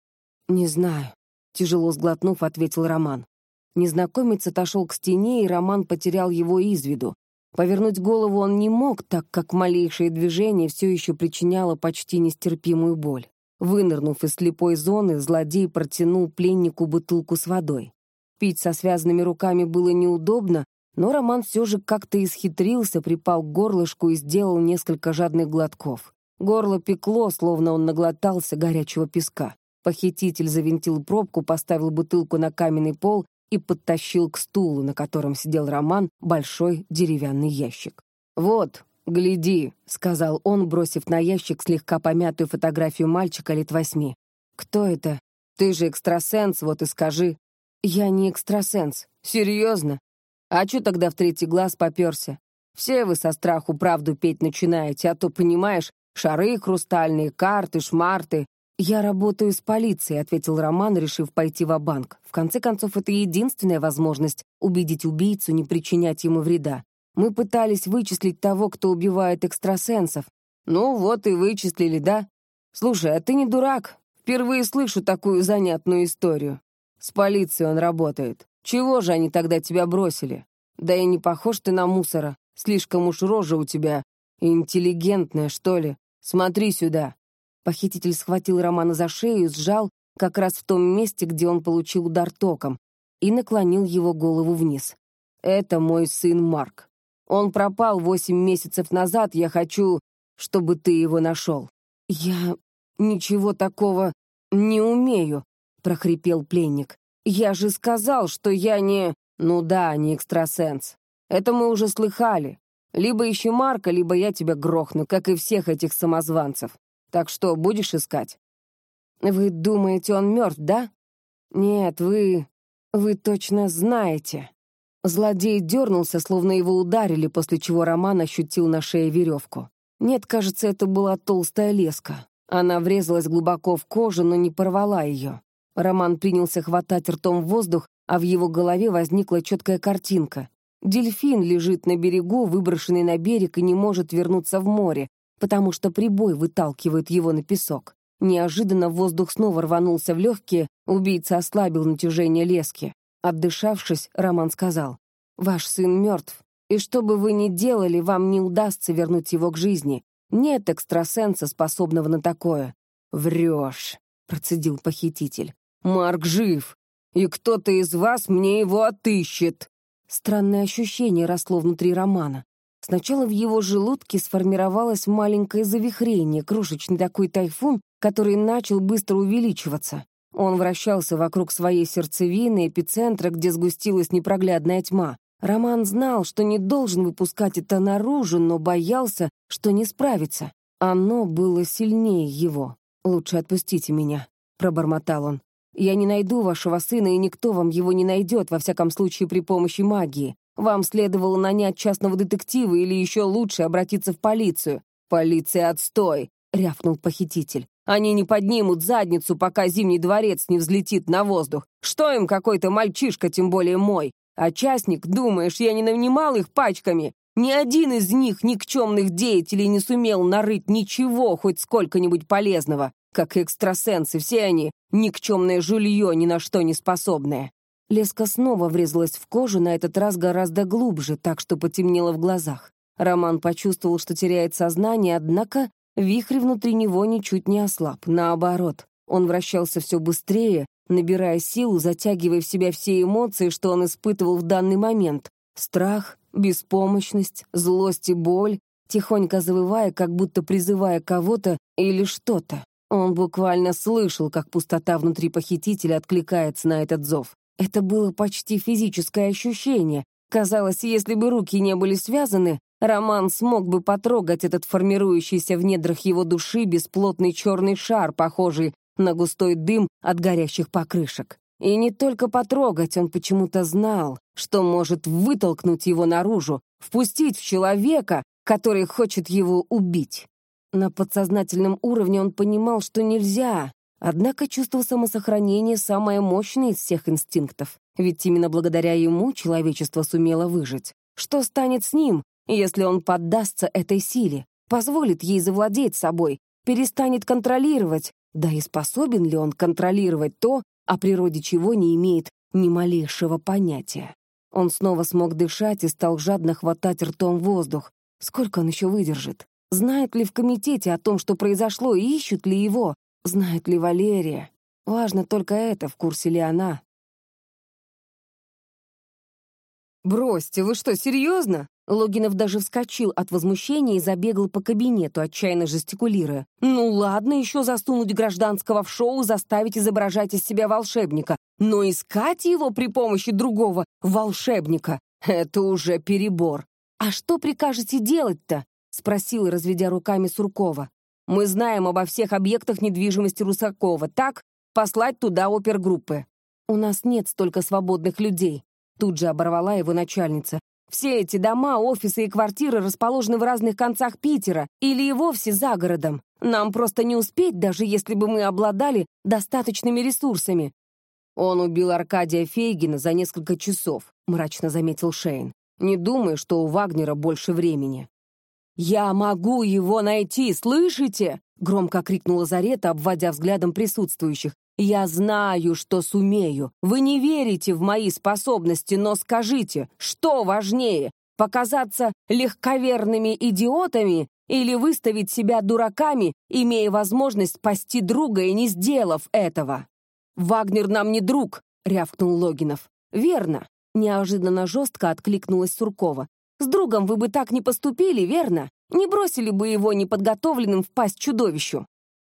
Не знаю. Тяжело сглотнув, ответил Роман. Незнакомец отошел к стене, и Роман потерял его из виду. Повернуть голову он не мог, так как малейшее движение все еще причиняло почти нестерпимую боль. Вынырнув из слепой зоны, злодей протянул пленнику бутылку с водой. Пить со связанными руками было неудобно, но Роман все же как-то исхитрился, припал к горлышку и сделал несколько жадных глотков. Горло пекло, словно он наглотался горячего песка. Похититель завинтил пробку, поставил бутылку на каменный пол и подтащил к стулу, на котором сидел Роман, большой деревянный ящик. «Вот, гляди», — сказал он, бросив на ящик слегка помятую фотографию мальчика лет восьми. «Кто это? Ты же экстрасенс, вот и скажи». «Я не экстрасенс. Серьезно? А чё тогда в третий глаз попёрся? Все вы со страху правду петь начинаете, а то, понимаешь, шары хрустальные, карты, шмарты. «Я работаю с полицией», — ответил Роман, решив пойти в банк В конце концов, это единственная возможность убедить убийцу не причинять ему вреда. Мы пытались вычислить того, кто убивает экстрасенсов. Ну вот и вычислили, да? Слушай, а ты не дурак? Впервые слышу такую занятную историю. С полицией он работает. Чего же они тогда тебя бросили? Да и не похож ты на мусора. Слишком уж рожа у тебя. Интеллигентная, что ли? Смотри сюда». Похититель схватил Романа за шею, сжал, как раз в том месте, где он получил удар током, и наклонил его голову вниз. «Это мой сын Марк. Он пропал восемь месяцев назад, я хочу, чтобы ты его нашел». «Я ничего такого не умею», — прохрипел пленник. «Я же сказал, что я не...» «Ну да, не экстрасенс. Это мы уже слыхали. Либо ищи Марка, либо я тебя грохну, как и всех этих самозванцев. Так что, будешь искать?» «Вы думаете, он мертв, да?» «Нет, вы... вы точно знаете». Злодей дернулся, словно его ударили, после чего Роман ощутил на шее веревку. Нет, кажется, это была толстая леска. Она врезалась глубоко в кожу, но не порвала ее. Роман принялся хватать ртом воздух, а в его голове возникла четкая картинка. Дельфин лежит на берегу, выброшенный на берег, и не может вернуться в море, потому что прибой выталкивает его на песок. Неожиданно воздух снова рванулся в легкие, убийца ослабил натяжение лески. Отдышавшись, Роман сказал, «Ваш сын мертв, и что бы вы ни делали, вам не удастся вернуть его к жизни. Нет экстрасенса, способного на такое». «Врешь», — процедил похититель. Марк жив, и кто-то из вас мне его отыщет». Странное ощущение росло внутри Романа. Сначала в его желудке сформировалось маленькое завихрение, крошечный такой тайфун, который начал быстро увеличиваться. Он вращался вокруг своей сердцевины, эпицентра, где сгустилась непроглядная тьма. Роман знал, что не должен выпускать это наружу, но боялся, что не справится. Оно было сильнее его. «Лучше отпустите меня», — пробормотал он. Я не найду вашего сына, и никто вам его не найдет, во всяком случае, при помощи магии. Вам следовало нанять частного детектива или еще лучше обратиться в полицию. Полиция, отстой! — рявкнул похититель. «Они не поднимут задницу, пока Зимний дворец не взлетит на воздух. Что им какой-то мальчишка, тем более мой? А частник, думаешь, я не нанимал их пачками? Ни один из них, никчемных деятелей, не сумел нарыть ничего, хоть сколько-нибудь полезного. Как экстрасенсы, все они никчемное жулье, ни на что не способное. Леска снова врезалась в кожу, на этот раз гораздо глубже, так что потемнело в глазах. Роман почувствовал, что теряет сознание, однако вихрь внутри него ничуть не ослаб. Наоборот, он вращался все быстрее, набирая силу, затягивая в себя все эмоции, что он испытывал в данный момент. Страх, беспомощность, злость и боль, тихонько завывая, как будто призывая кого-то или что-то. Он буквально слышал, как пустота внутри похитителя откликается на этот зов. Это было почти физическое ощущение. Казалось, если бы руки не были связаны, Роман смог бы потрогать этот формирующийся в недрах его души бесплотный черный шар, похожий на густой дым от горящих покрышек. И не только потрогать, он почему-то знал, что может вытолкнуть его наружу, впустить в человека, который хочет его убить. На подсознательном уровне он понимал, что нельзя, однако чувство самосохранения самое мощное из всех инстинктов, ведь именно благодаря ему человечество сумело выжить. Что станет с ним, если он поддастся этой силе, позволит ей завладеть собой, перестанет контролировать, да и способен ли он контролировать то, о природе чего не имеет ни малейшего понятия. Он снова смог дышать и стал жадно хватать ртом воздух. Сколько он еще выдержит? Знает ли в комитете о том, что произошло, и ищут ли его? Знает ли Валерия? Важно только это, в курсе ли она. «Бросьте, вы что, серьезно?» Логинов даже вскочил от возмущения и забегал по кабинету, отчаянно жестикулируя. «Ну ладно, еще засунуть гражданского в шоу, заставить изображать из себя волшебника, но искать его при помощи другого волшебника — это уже перебор. А что прикажете делать-то?» — спросил, разведя руками Суркова. «Мы знаем обо всех объектах недвижимости Русакова, так? Послать туда опергруппы». «У нас нет столько свободных людей», — тут же оборвала его начальница. Все эти дома, офисы и квартиры расположены в разных концах Питера или и вовсе за городом. Нам просто не успеть, даже если бы мы обладали достаточными ресурсами. Он убил Аркадия Фейгина за несколько часов, мрачно заметил Шейн. Не думаю, что у Вагнера больше времени. «Я могу его найти, слышите?» — громко крикнула Зарета, обводя взглядом присутствующих. «Я знаю, что сумею. Вы не верите в мои способности, но скажите, что важнее, показаться легковерными идиотами или выставить себя дураками, имея возможность спасти друга и не сделав этого?» «Вагнер нам не друг», — рявкнул Логинов. «Верно», — неожиданно жестко откликнулась Суркова. «С другом вы бы так не поступили, верно? Не бросили бы его неподготовленным в пасть чудовищу».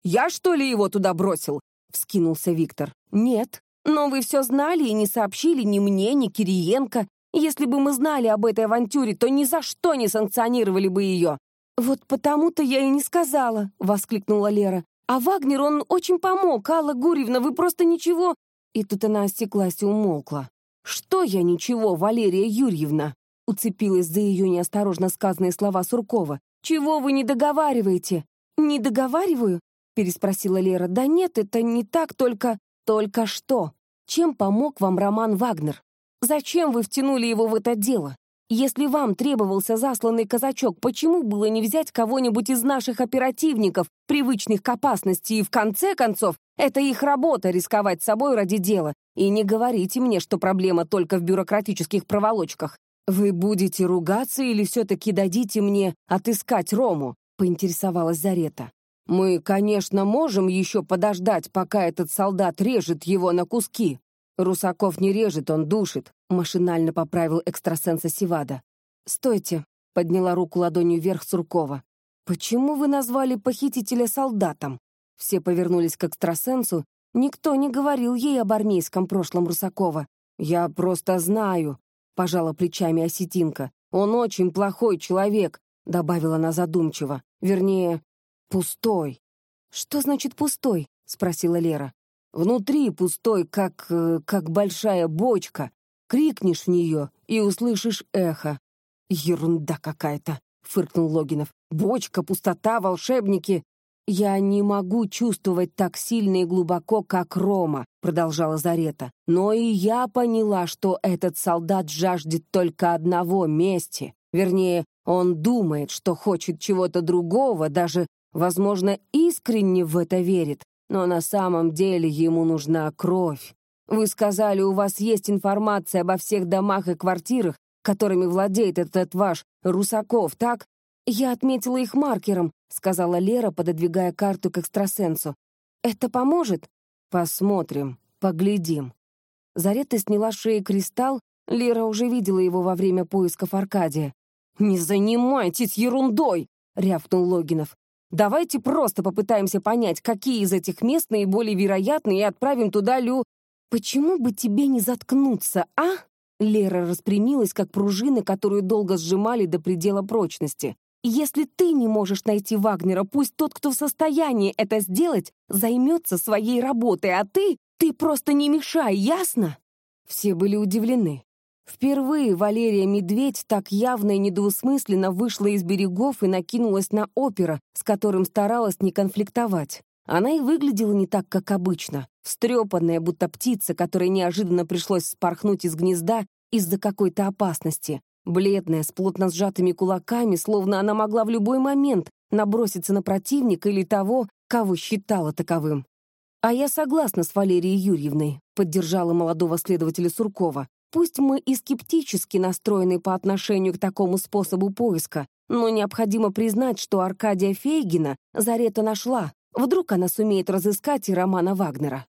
«Я, что ли, его туда бросил?» — вскинулся Виктор. «Нет, но вы все знали и не сообщили ни мне, ни Кириенко. Если бы мы знали об этой авантюре, то ни за что не санкционировали бы ее». «Вот потому-то я и не сказала», — воскликнула Лера. «А Вагнер, он очень помог, Алла Гурьевна, вы просто ничего...» И тут она осеклась и умолкла. «Что я ничего, Валерия Юрьевна?» Уцепилась за ее неосторожно сказанные слова Суркова. «Чего вы не договариваете?» «Не договариваю? переспросила Лера. «Да нет, это не так, только...» «Только что? Чем помог вам Роман Вагнер? Зачем вы втянули его в это дело? Если вам требовался засланный казачок, почему было не взять кого-нибудь из наших оперативников, привычных к опасности, и в конце концов, это их работа рисковать собой ради дела. И не говорите мне, что проблема только в бюрократических проволочках. Вы будете ругаться или все-таки дадите мне отыскать Рому?» — поинтересовалась Зарета. Мы, конечно, можем еще подождать, пока этот солдат режет его на куски. Русаков не режет, он душит, машинально поправил экстрасенса Сивада. «Стойте», — подняла руку ладонью вверх Суркова. «Почему вы назвали похитителя солдатом?» Все повернулись к экстрасенсу. Никто не говорил ей об армейском прошлом Русакова. «Я просто знаю», — пожала плечами осетинка. «Он очень плохой человек», — добавила она задумчиво. «Вернее, «Пустой». «Что значит пустой?» — спросила Лера. «Внутри пустой, как... Э, как большая бочка. Крикнешь в нее и услышишь эхо». «Ерунда какая-то», — фыркнул Логинов. «Бочка, пустота, волшебники. «Я не могу чувствовать так сильно и глубоко, как Рома», — продолжала Зарета. «Но и я поняла, что этот солдат жаждет только одного — мести. Вернее, он думает, что хочет чего-то другого, даже, возможно, искренне в это верит. Но на самом деле ему нужна кровь. Вы сказали, у вас есть информация обо всех домах и квартирах, которыми владеет этот ваш Русаков, так? Я отметила их маркером, сказала Лера, пододвигая карту к экстрасенсу. Это поможет? Посмотрим, поглядим. Зарета сняла с шеи кристалл, Лера уже видела его во время поисков Аркадия. «Не занимайтесь ерундой!» — рявкнул Логинов. «Давайте просто попытаемся понять, какие из этих мест наиболее вероятны, и отправим туда Лю...» «Почему бы тебе не заткнуться, а?» Лера распрямилась, как пружина, которую долго сжимали до предела прочности. «Если ты не можешь найти Вагнера, пусть тот, кто в состоянии это сделать, займется своей работой, а ты... Ты просто не мешай, ясно?» Все были удивлены. Впервые Валерия Медведь так явно и недвусмысленно вышла из берегов и накинулась на опера, с которым старалась не конфликтовать. Она и выглядела не так, как обычно, встрепанная, будто птица, которой неожиданно пришлось спорхнуть из гнезда из-за какой-то опасности. Бледная, с плотно сжатыми кулаками, словно она могла в любой момент наброситься на противника или того, кого считала таковым. «А я согласна с Валерией Юрьевной», — поддержала молодого следователя Суркова. «Пусть мы и скептически настроены по отношению к такому способу поиска, но необходимо признать, что Аркадия Фейгина Зарета нашла, Вдруг она сумеет разыскать и Романа Вагнера.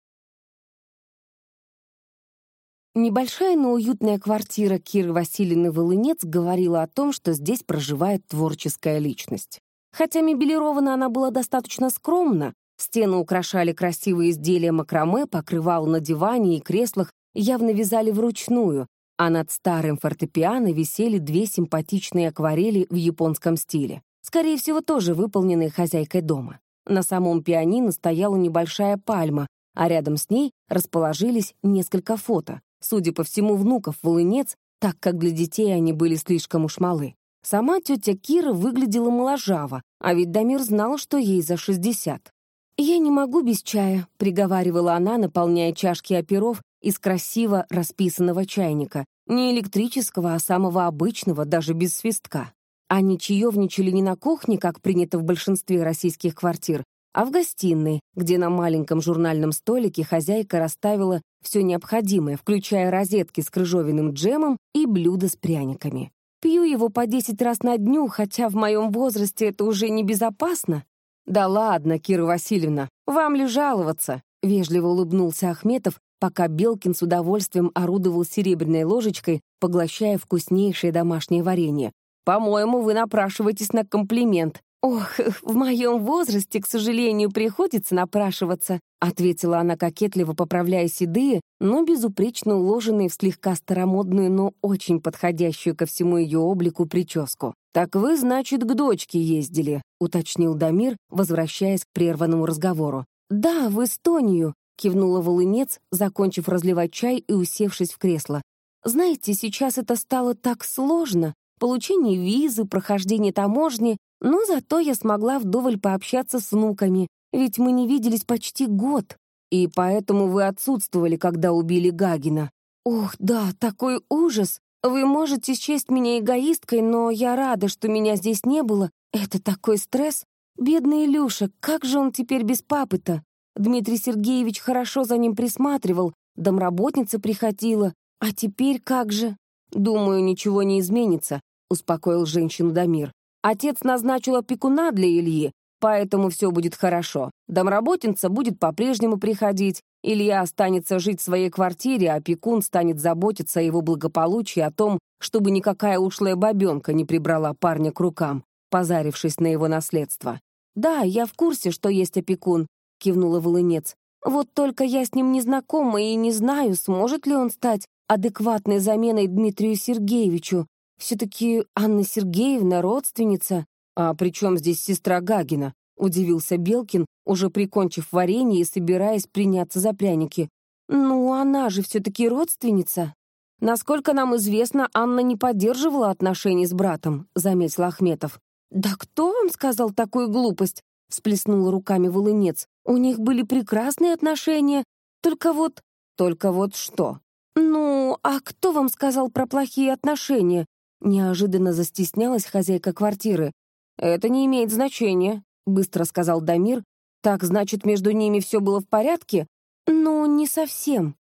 Небольшая, но уютная квартира Киры Васильевны Волынец говорила о том, что здесь проживает творческая личность. Хотя мебелирована она была достаточно скромно, стены украшали красивые изделия макраме, покрывал на диване и креслах явно вязали вручную, а над старым фортепиано висели две симпатичные акварели в японском стиле. Скорее всего, тоже выполненные хозяйкой дома. На самом пианино стояла небольшая пальма, а рядом с ней расположились несколько фото. Судя по всему, внуков волынец, так как для детей они были слишком уж малы. Сама тетя Кира выглядела моложаво, а ведь Дамир знал, что ей за 60. «Я не могу без чая», — приговаривала она, наполняя чашки оперов из красиво расписанного чайника. Не электрического, а самого обычного, даже без свистка. Они чаевничали не на кухне, как принято в большинстве российских квартир, а в гостиной, где на маленьком журнальном столике хозяйка расставила все необходимое, включая розетки с крыжовенным джемом и блюда с пряниками. Пью его по 10 раз на дню, хотя в моем возрасте это уже небезопасно. «Да ладно, Кира Васильевна, вам ли жаловаться?» — вежливо улыбнулся Ахметов, пока Белкин с удовольствием орудовал серебряной ложечкой, поглощая вкуснейшее домашнее варенье. По-моему, вы напрашиваетесь на комплимент. «Ох, в моем возрасте, к сожалению, приходится напрашиваться», ответила она кокетливо, поправляя седые, но безупречно уложенные в слегка старомодную, но очень подходящую ко всему ее облику прическу. «Так вы, значит, к дочке ездили», — уточнил Дамир, возвращаясь к прерванному разговору. «Да, в Эстонию», — кивнула Волынец, закончив разливать чай и усевшись в кресло. «Знаете, сейчас это стало так сложно получение визы, прохождение таможни, но зато я смогла вдоволь пообщаться с внуками, ведь мы не виделись почти год, и поэтому вы отсутствовали, когда убили Гагина. Ох, да, такой ужас! Вы можете счесть меня эгоисткой, но я рада, что меня здесь не было. Это такой стресс. Бедный Илюша, как же он теперь без папы-то? Дмитрий Сергеевич хорошо за ним присматривал, домработница приходила. А теперь как же? Думаю, ничего не изменится. — успокоил женщину Дамир. «Отец назначил опекуна для Ильи, поэтому все будет хорошо. Домработница будет по-прежнему приходить, Илья останется жить в своей квартире, а опекун станет заботиться о его благополучии, о том, чтобы никакая ушлая бабенка не прибрала парня к рукам, позарившись на его наследство. «Да, я в курсе, что есть опекун», — кивнула Волынец. «Вот только я с ним не знакома и не знаю, сможет ли он стать адекватной заменой Дмитрию Сергеевичу, все-таки Анна Сергеевна родственница. А при чем здесь сестра Гагина? Удивился Белкин, уже прикончив варенье и собираясь приняться за пряники. Ну, она же все-таки родственница. Насколько нам известно, Анна не поддерживала отношений с братом, заметил Ахметов. Да кто вам сказал такую глупость? — всплеснула руками волынец. «У них были прекрасные отношения. Только вот...» «Только вот что?» «Ну, а кто вам сказал про плохие отношения?» Неожиданно застеснялась хозяйка квартиры. «Это не имеет значения», — быстро сказал Дамир. «Так, значит, между ними все было в порядке?» «Ну, не совсем».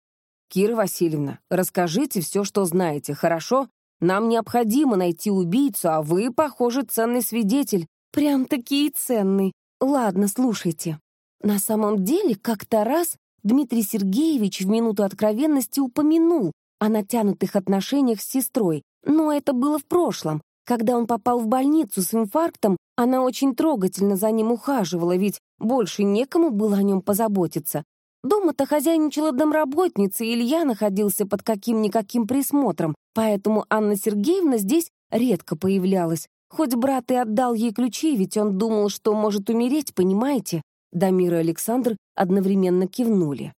«Кира Васильевна, расскажите все, что знаете, хорошо? Нам необходимо найти убийцу, а вы, похоже, ценный свидетель». «Прям-таки и ценный. Ладно, слушайте. На самом деле, как-то раз Дмитрий Сергеевич в минуту откровенности упомянул о натянутых отношениях с сестрой, но это было в прошлом. Когда он попал в больницу с инфарктом, она очень трогательно за ним ухаживала, ведь больше некому было о нем позаботиться. Дома-то хозяйничала домработница, и Илья находился под каким-никаким присмотром, поэтому Анна Сергеевна здесь редко появлялась. Хоть брат и отдал ей ключи, ведь он думал, что может умереть, понимаете? Дамир и Александр одновременно кивнули.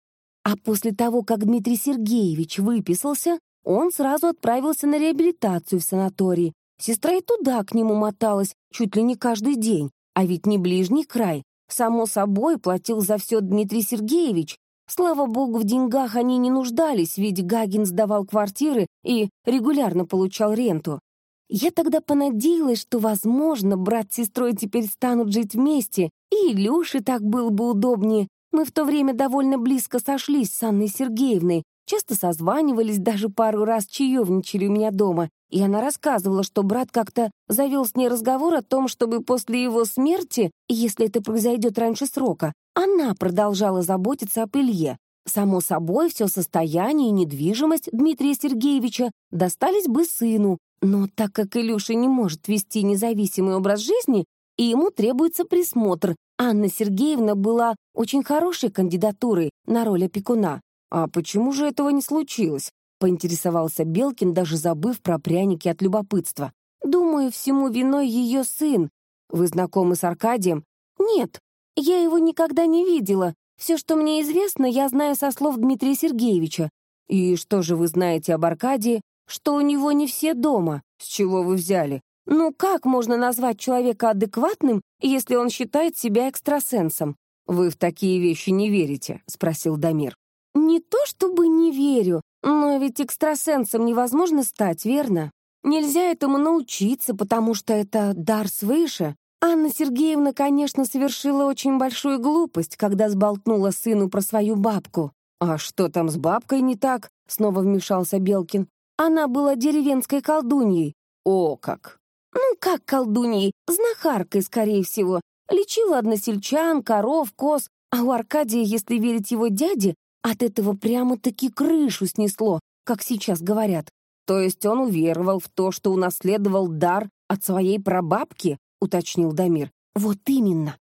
А после того, как Дмитрий Сергеевич выписался, он сразу отправился на реабилитацию в санаторий. Сестра и туда к нему моталась чуть ли не каждый день, а ведь не ближний край. Само собой, платил за все Дмитрий Сергеевич. Слава богу, в деньгах они не нуждались, ведь Гагин сдавал квартиры и регулярно получал ренту. Я тогда понадеялась, что, возможно, брат с сестрой теперь станут жить вместе, и Илюше так было бы удобнее. Мы в то время довольно близко сошлись с Анной Сергеевной, часто созванивались, даже пару раз чаевничали у меня дома. И она рассказывала, что брат как-то завел с ней разговор о том, чтобы после его смерти, если это произойдет раньше срока, она продолжала заботиться об Илье. Само собой, все состояние и недвижимость Дмитрия Сергеевича достались бы сыну, но так как Илюша не может вести независимый образ жизни, и ему требуется присмотр, Анна Сергеевна была очень хорошей кандидатурой на роль опекуна. А почему же этого не случилось? — поинтересовался Белкин, даже забыв про пряники от любопытства. «Думаю, всему виной ее сын. Вы знакомы с Аркадием?» «Нет, я его никогда не видела. Все, что мне известно, я знаю со слов Дмитрия Сергеевича. И что же вы знаете об Аркадии? Что у него не все дома. С чего вы взяли? Ну как можно назвать человека адекватным, если он считает себя экстрасенсом? Вы в такие вещи не верите?» — спросил Дамир. «Не то чтобы не верю, но ведь экстрасенсом невозможно стать, верно? Нельзя этому научиться, потому что это дар свыше. Анна Сергеевна, конечно, совершила очень большую глупость, когда сболтнула сыну про свою бабку. «А что там с бабкой не так?» — снова вмешался Белкин. «Она была деревенской колдуньей». «О, как!» «Ну, как колдуньей? Знахаркой, скорее всего. Лечила односельчан, коров, коз. А у Аркадия, если верить его дяде, от этого прямо-таки крышу снесло, как сейчас говорят. То есть он уверовал в то, что унаследовал дар от своей прабабки, уточнил Дамир. Вот именно.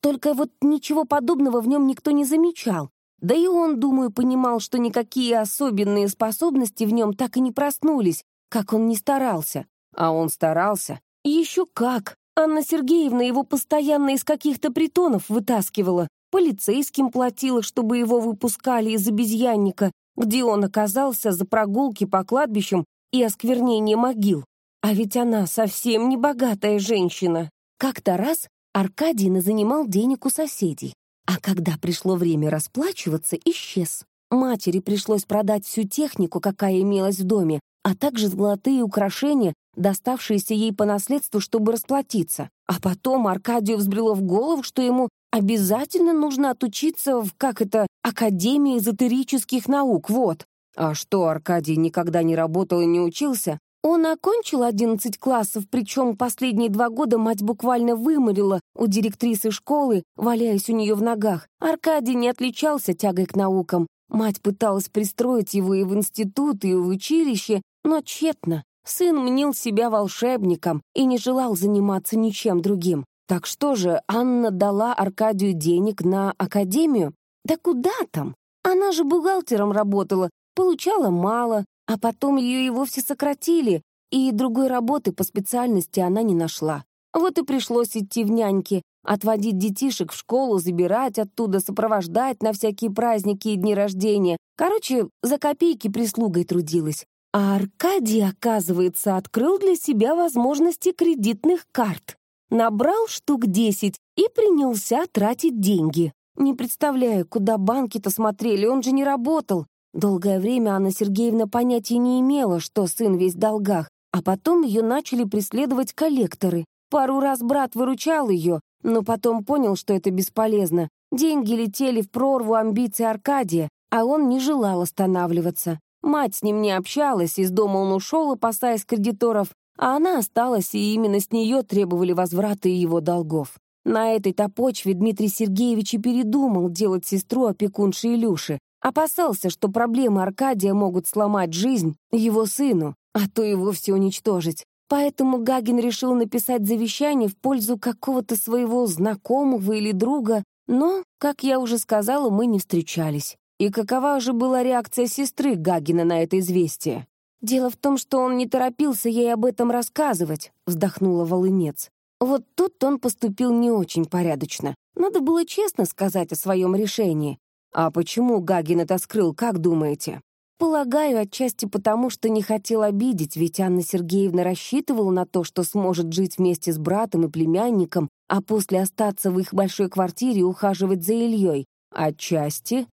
Только вот ничего подобного в нем никто не замечал. Да и он, думаю, понимал, что никакие особенные способности в нем так и не проснулись, как он не старался. А он старался. Еще как. Анна Сергеевна его постоянно из каких-то притонов вытаскивала полицейским платила, чтобы его выпускали из обезьянника, где он оказался за прогулки по кладбищам и осквернение могил. А ведь она совсем не богатая женщина. Как-то раз Аркадий назанимал денег у соседей, а когда пришло время расплачиваться, исчез. Матери пришлось продать всю технику, какая имелась в доме, а также золотые украшения, доставшиеся ей по наследству, чтобы расплатиться. А потом Аркадию взбрело в голову, что ему обязательно нужно отучиться в, как это, Академии эзотерических наук, вот. А что, Аркадий никогда не работал и не учился? Он окончил 11 классов, причем последние два года мать буквально выморила у директрисы школы, валяясь у нее в ногах. Аркадий не отличался тягой к наукам. Мать пыталась пристроить его и в институт, и в училище, но тщетно. Сын мнил себя волшебником и не желал заниматься ничем другим. Так что же, Анна дала Аркадию денег на академию? Да куда там? Она же бухгалтером работала, получала мало, а потом ее и вовсе сократили, и другой работы по специальности она не нашла. Вот и пришлось идти в няньки, отводить детишек в школу, забирать оттуда, сопровождать на всякие праздники и дни рождения. Короче, за копейки прислугой трудилась. А Аркадий, оказывается, открыл для себя возможности кредитных карт. Набрал штук десять и принялся тратить деньги. Не представляю, куда банки-то смотрели, он же не работал. Долгое время Анна Сергеевна понятия не имела, что сын весь в долгах, а потом ее начали преследовать коллекторы. Пару раз брат выручал ее, но потом понял, что это бесполезно. Деньги летели в прорву амбиций Аркадия, а он не желал останавливаться. Мать с ним не общалась, из дома он ушел, опасаясь кредиторов, а она осталась, и именно с нее требовали возврата его долгов. На этой-то почве Дмитрий Сергеевич и передумал делать сестру опекунши Илюши. Опасался, что проблемы Аркадия могут сломать жизнь его сыну, а то и вовсе уничтожить. Поэтому Гагин решил написать завещание в пользу какого-то своего знакомого или друга, но, как я уже сказала, мы не встречались. И какова же была реакция сестры Гагина на это известие? «Дело в том, что он не торопился ей об этом рассказывать», — вздохнула Волынец. Вот тут он поступил не очень порядочно. Надо было честно сказать о своем решении. А почему Гагин это скрыл, как думаете? Полагаю, отчасти потому, что не хотел обидеть, ведь Анна Сергеевна рассчитывала на то, что сможет жить вместе с братом и племянником, а после остаться в их большой квартире и ухаживать за Ильей. Отчасти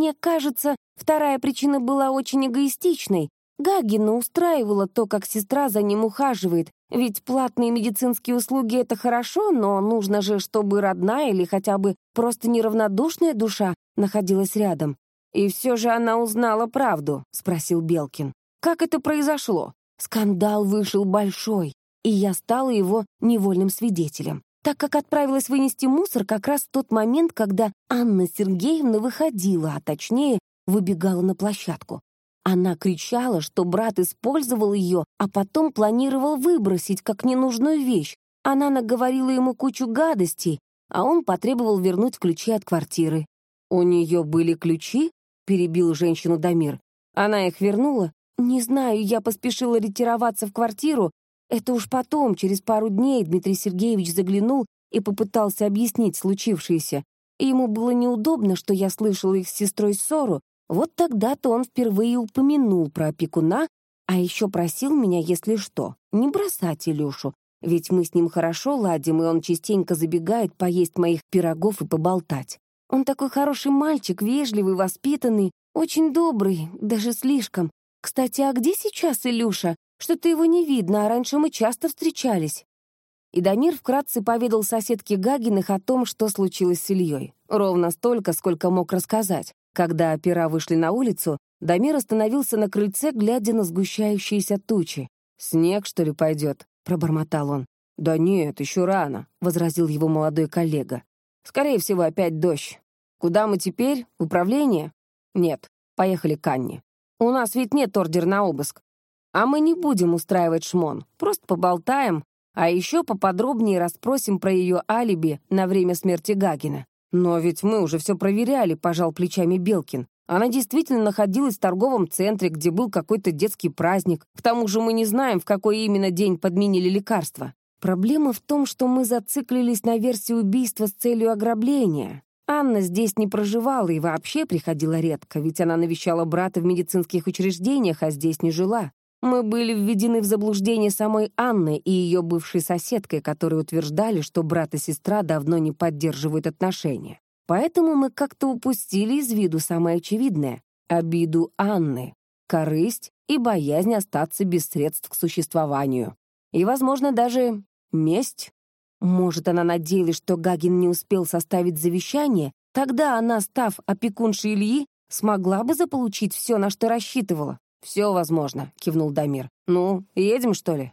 мне кажется, вторая причина была очень эгоистичной. Гагина устраивала то, как сестра за ним ухаживает, ведь платные медицинские услуги — это хорошо, но нужно же, чтобы родная или хотя бы просто неравнодушная душа находилась рядом. «И все же она узнала правду», — спросил Белкин. «Как это произошло?» Скандал вышел большой, и я стала его невольным свидетелем так как отправилась вынести мусор как раз в тот момент, когда Анна Сергеевна выходила, а точнее, выбегала на площадку. Она кричала, что брат использовал ее, а потом планировал выбросить как ненужную вещь. Она наговорила ему кучу гадостей, а он потребовал вернуть ключи от квартиры. «У нее были ключи?» — перебил женщину Дамир. «Она их вернула?» «Не знаю, я поспешила ретироваться в квартиру, это уж потом, через пару дней, Дмитрий Сергеевич заглянул и попытался объяснить случившееся. Ему было неудобно, что я слышала их с сестрой ссору. Вот тогда-то он впервые упомянул про опекуна, а еще просил меня, если что, не бросать Илюшу, ведь мы с ним хорошо ладим, и он частенько забегает поесть моих пирогов и поболтать. Он такой хороший мальчик, вежливый, воспитанный, очень добрый, даже слишком. Кстати, а где сейчас Илюша? Что-то его не видно, а раньше мы часто встречались». И Дамир вкратце поведал соседке Гагиных о том, что случилось с Ильей. Ровно столько, сколько мог рассказать. Когда опера вышли на улицу, Дамир остановился на крыльце, глядя на сгущающиеся тучи. «Снег, что ли, пойдет?» — пробормотал он. «Да нет, еще рано», — возразил его молодой коллега. «Скорее всего, опять дождь. Куда мы теперь? Управление?» «Нет, поехали к Анне. У нас ведь нет ордер на обыск. А мы не будем устраивать шмон, просто поболтаем, а еще поподробнее расспросим про ее алиби на время смерти Гагина. Но ведь мы уже все проверяли, пожал плечами Белкин. Она действительно находилась в торговом центре, где был какой-то детский праздник. К тому же мы не знаем, в какой именно день подменили лекарства. Проблема в том, что мы зациклились на версии убийства с целью ограбления. Анна здесь не проживала и вообще приходила редко, ведь она навещала брата в медицинских учреждениях, а здесь не жила. Мы были введены в заблуждение самой Анны и ее бывшей соседкой, которые утверждали, что брат и сестра давно не поддерживают отношения. Поэтому мы как-то упустили из виду самое очевидное — обиду Анны, корысть и боязнь остаться без средств к существованию. И, возможно, даже месть. Может, она надеялась, что Гагин не успел составить завещание, тогда она, став опекуншей Ильи, смогла бы заполучить все, на что рассчитывала. «Все возможно», — кивнул Дамир. «Ну, едем, что ли?»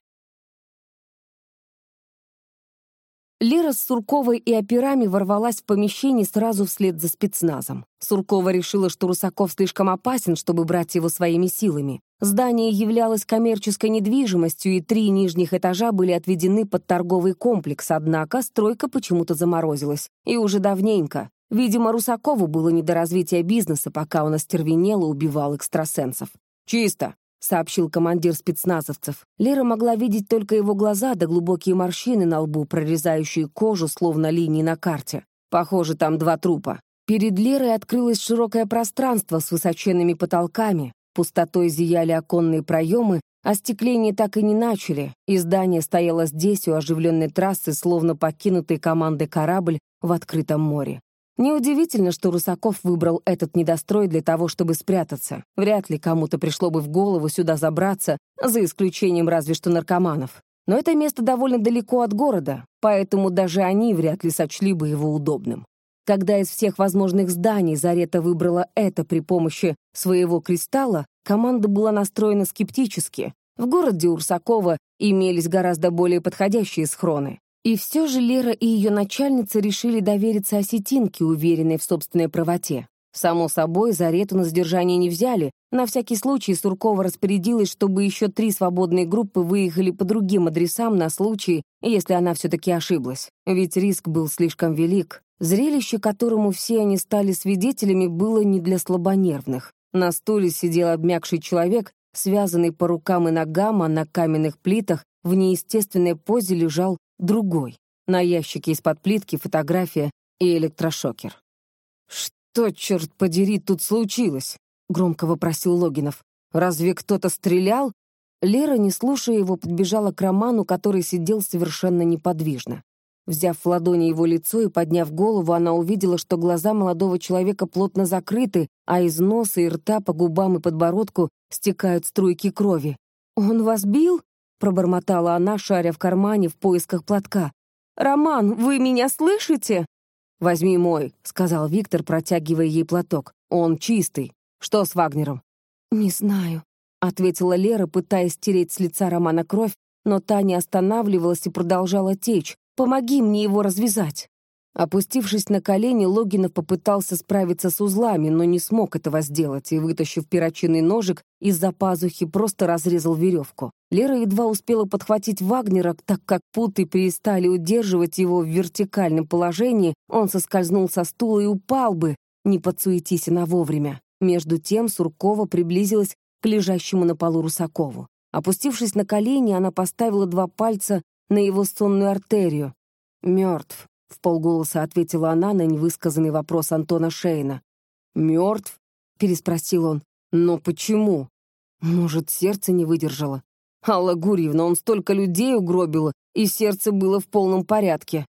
Лера с Сурковой и операми ворвалась в помещение сразу вслед за спецназом. Суркова решила, что Русаков слишком опасен, чтобы брать его своими силами. Здание являлось коммерческой недвижимостью, и три нижних этажа были отведены под торговый комплекс, однако стройка почему-то заморозилась. И уже давненько. Видимо, Русакову было не до развития бизнеса, пока он остервенело убивал экстрасенсов. «Чисто», — сообщил командир спецназовцев. Лера могла видеть только его глаза да глубокие морщины на лбу, прорезающие кожу, словно линии на карте. Похоже, там два трупа. Перед Лерой открылось широкое пространство с высоченными потолками, пустотой зияли оконные проемы, Остекление так и не начали, и здание стояло здесь, у оживленной трассы, словно покинутый командой корабль в открытом море. Неудивительно, что Русаков выбрал этот недострой для того, чтобы спрятаться. Вряд ли кому-то пришло бы в голову сюда забраться, за исключением разве что наркоманов. Но это место довольно далеко от города, поэтому даже они вряд ли сочли бы его удобным. Когда из всех возможных зданий Зарета выбрала это при помощи своего кристалла, команда была настроена скептически. В городе Урсакова имелись гораздо более подходящие схроны. И все же Лера и ее начальница решили довериться осетинке, уверенной в собственной правоте. Само собой, Зарету на задержание не взяли. На всякий случай Суркова распорядилась, чтобы еще три свободные группы выехали по другим адресам на случай, если она все-таки ошиблась. Ведь риск был слишком велик. Зрелище, которому все они стали свидетелями, было не для слабонервных. На стуле сидел обмякший человек, связанный по рукам и ногам, а на каменных плитах в неестественной позе лежал другой. На ящике из-под плитки фотография и электрошокер. «Что, черт подери, тут случилось?» — громко вопросил Логинов. «Разве кто-то стрелял?» Лера, не слушая его, подбежала к Роману, который сидел совершенно неподвижно. Взяв в ладони его лицо и подняв голову, она увидела, что глаза молодого человека плотно закрыты, а из носа и рта по губам и подбородку стекают струйки крови. «Он вас бил?» — пробормотала она, шаря в кармане в поисках платка. «Роман, вы меня слышите?» «Возьми мой», — сказал Виктор, протягивая ей платок. «Он чистый. Что с Вагнером?» «Не знаю», — ответила Лера, пытаясь стереть с лица Романа кровь, но та не останавливалась и продолжала течь. Помоги мне его развязать». Опустившись на колени, Логинов попытался справиться с узлами, но не смог этого сделать и, вытащив перочинный ножик, из-за пазухи просто разрезал веревку. Лера едва успела подхватить Вагнера, так как путы перестали удерживать его в вертикальном положении, он соскользнул со стула и упал бы, не подсуетись она вовремя. Между тем Суркова приблизилась к лежащему на полу Русакову. Опустившись на колени, она поставила два пальца на его сонную артерию. «Мертв», — в полголоса ответила она на невысказанный вопрос Антона Шейна. «Мертв?» — переспросил он. «Но почему?» «Может, сердце не выдержало?» «Алла Гурьевна, он столько людей угробил, и сердце было в полном порядке».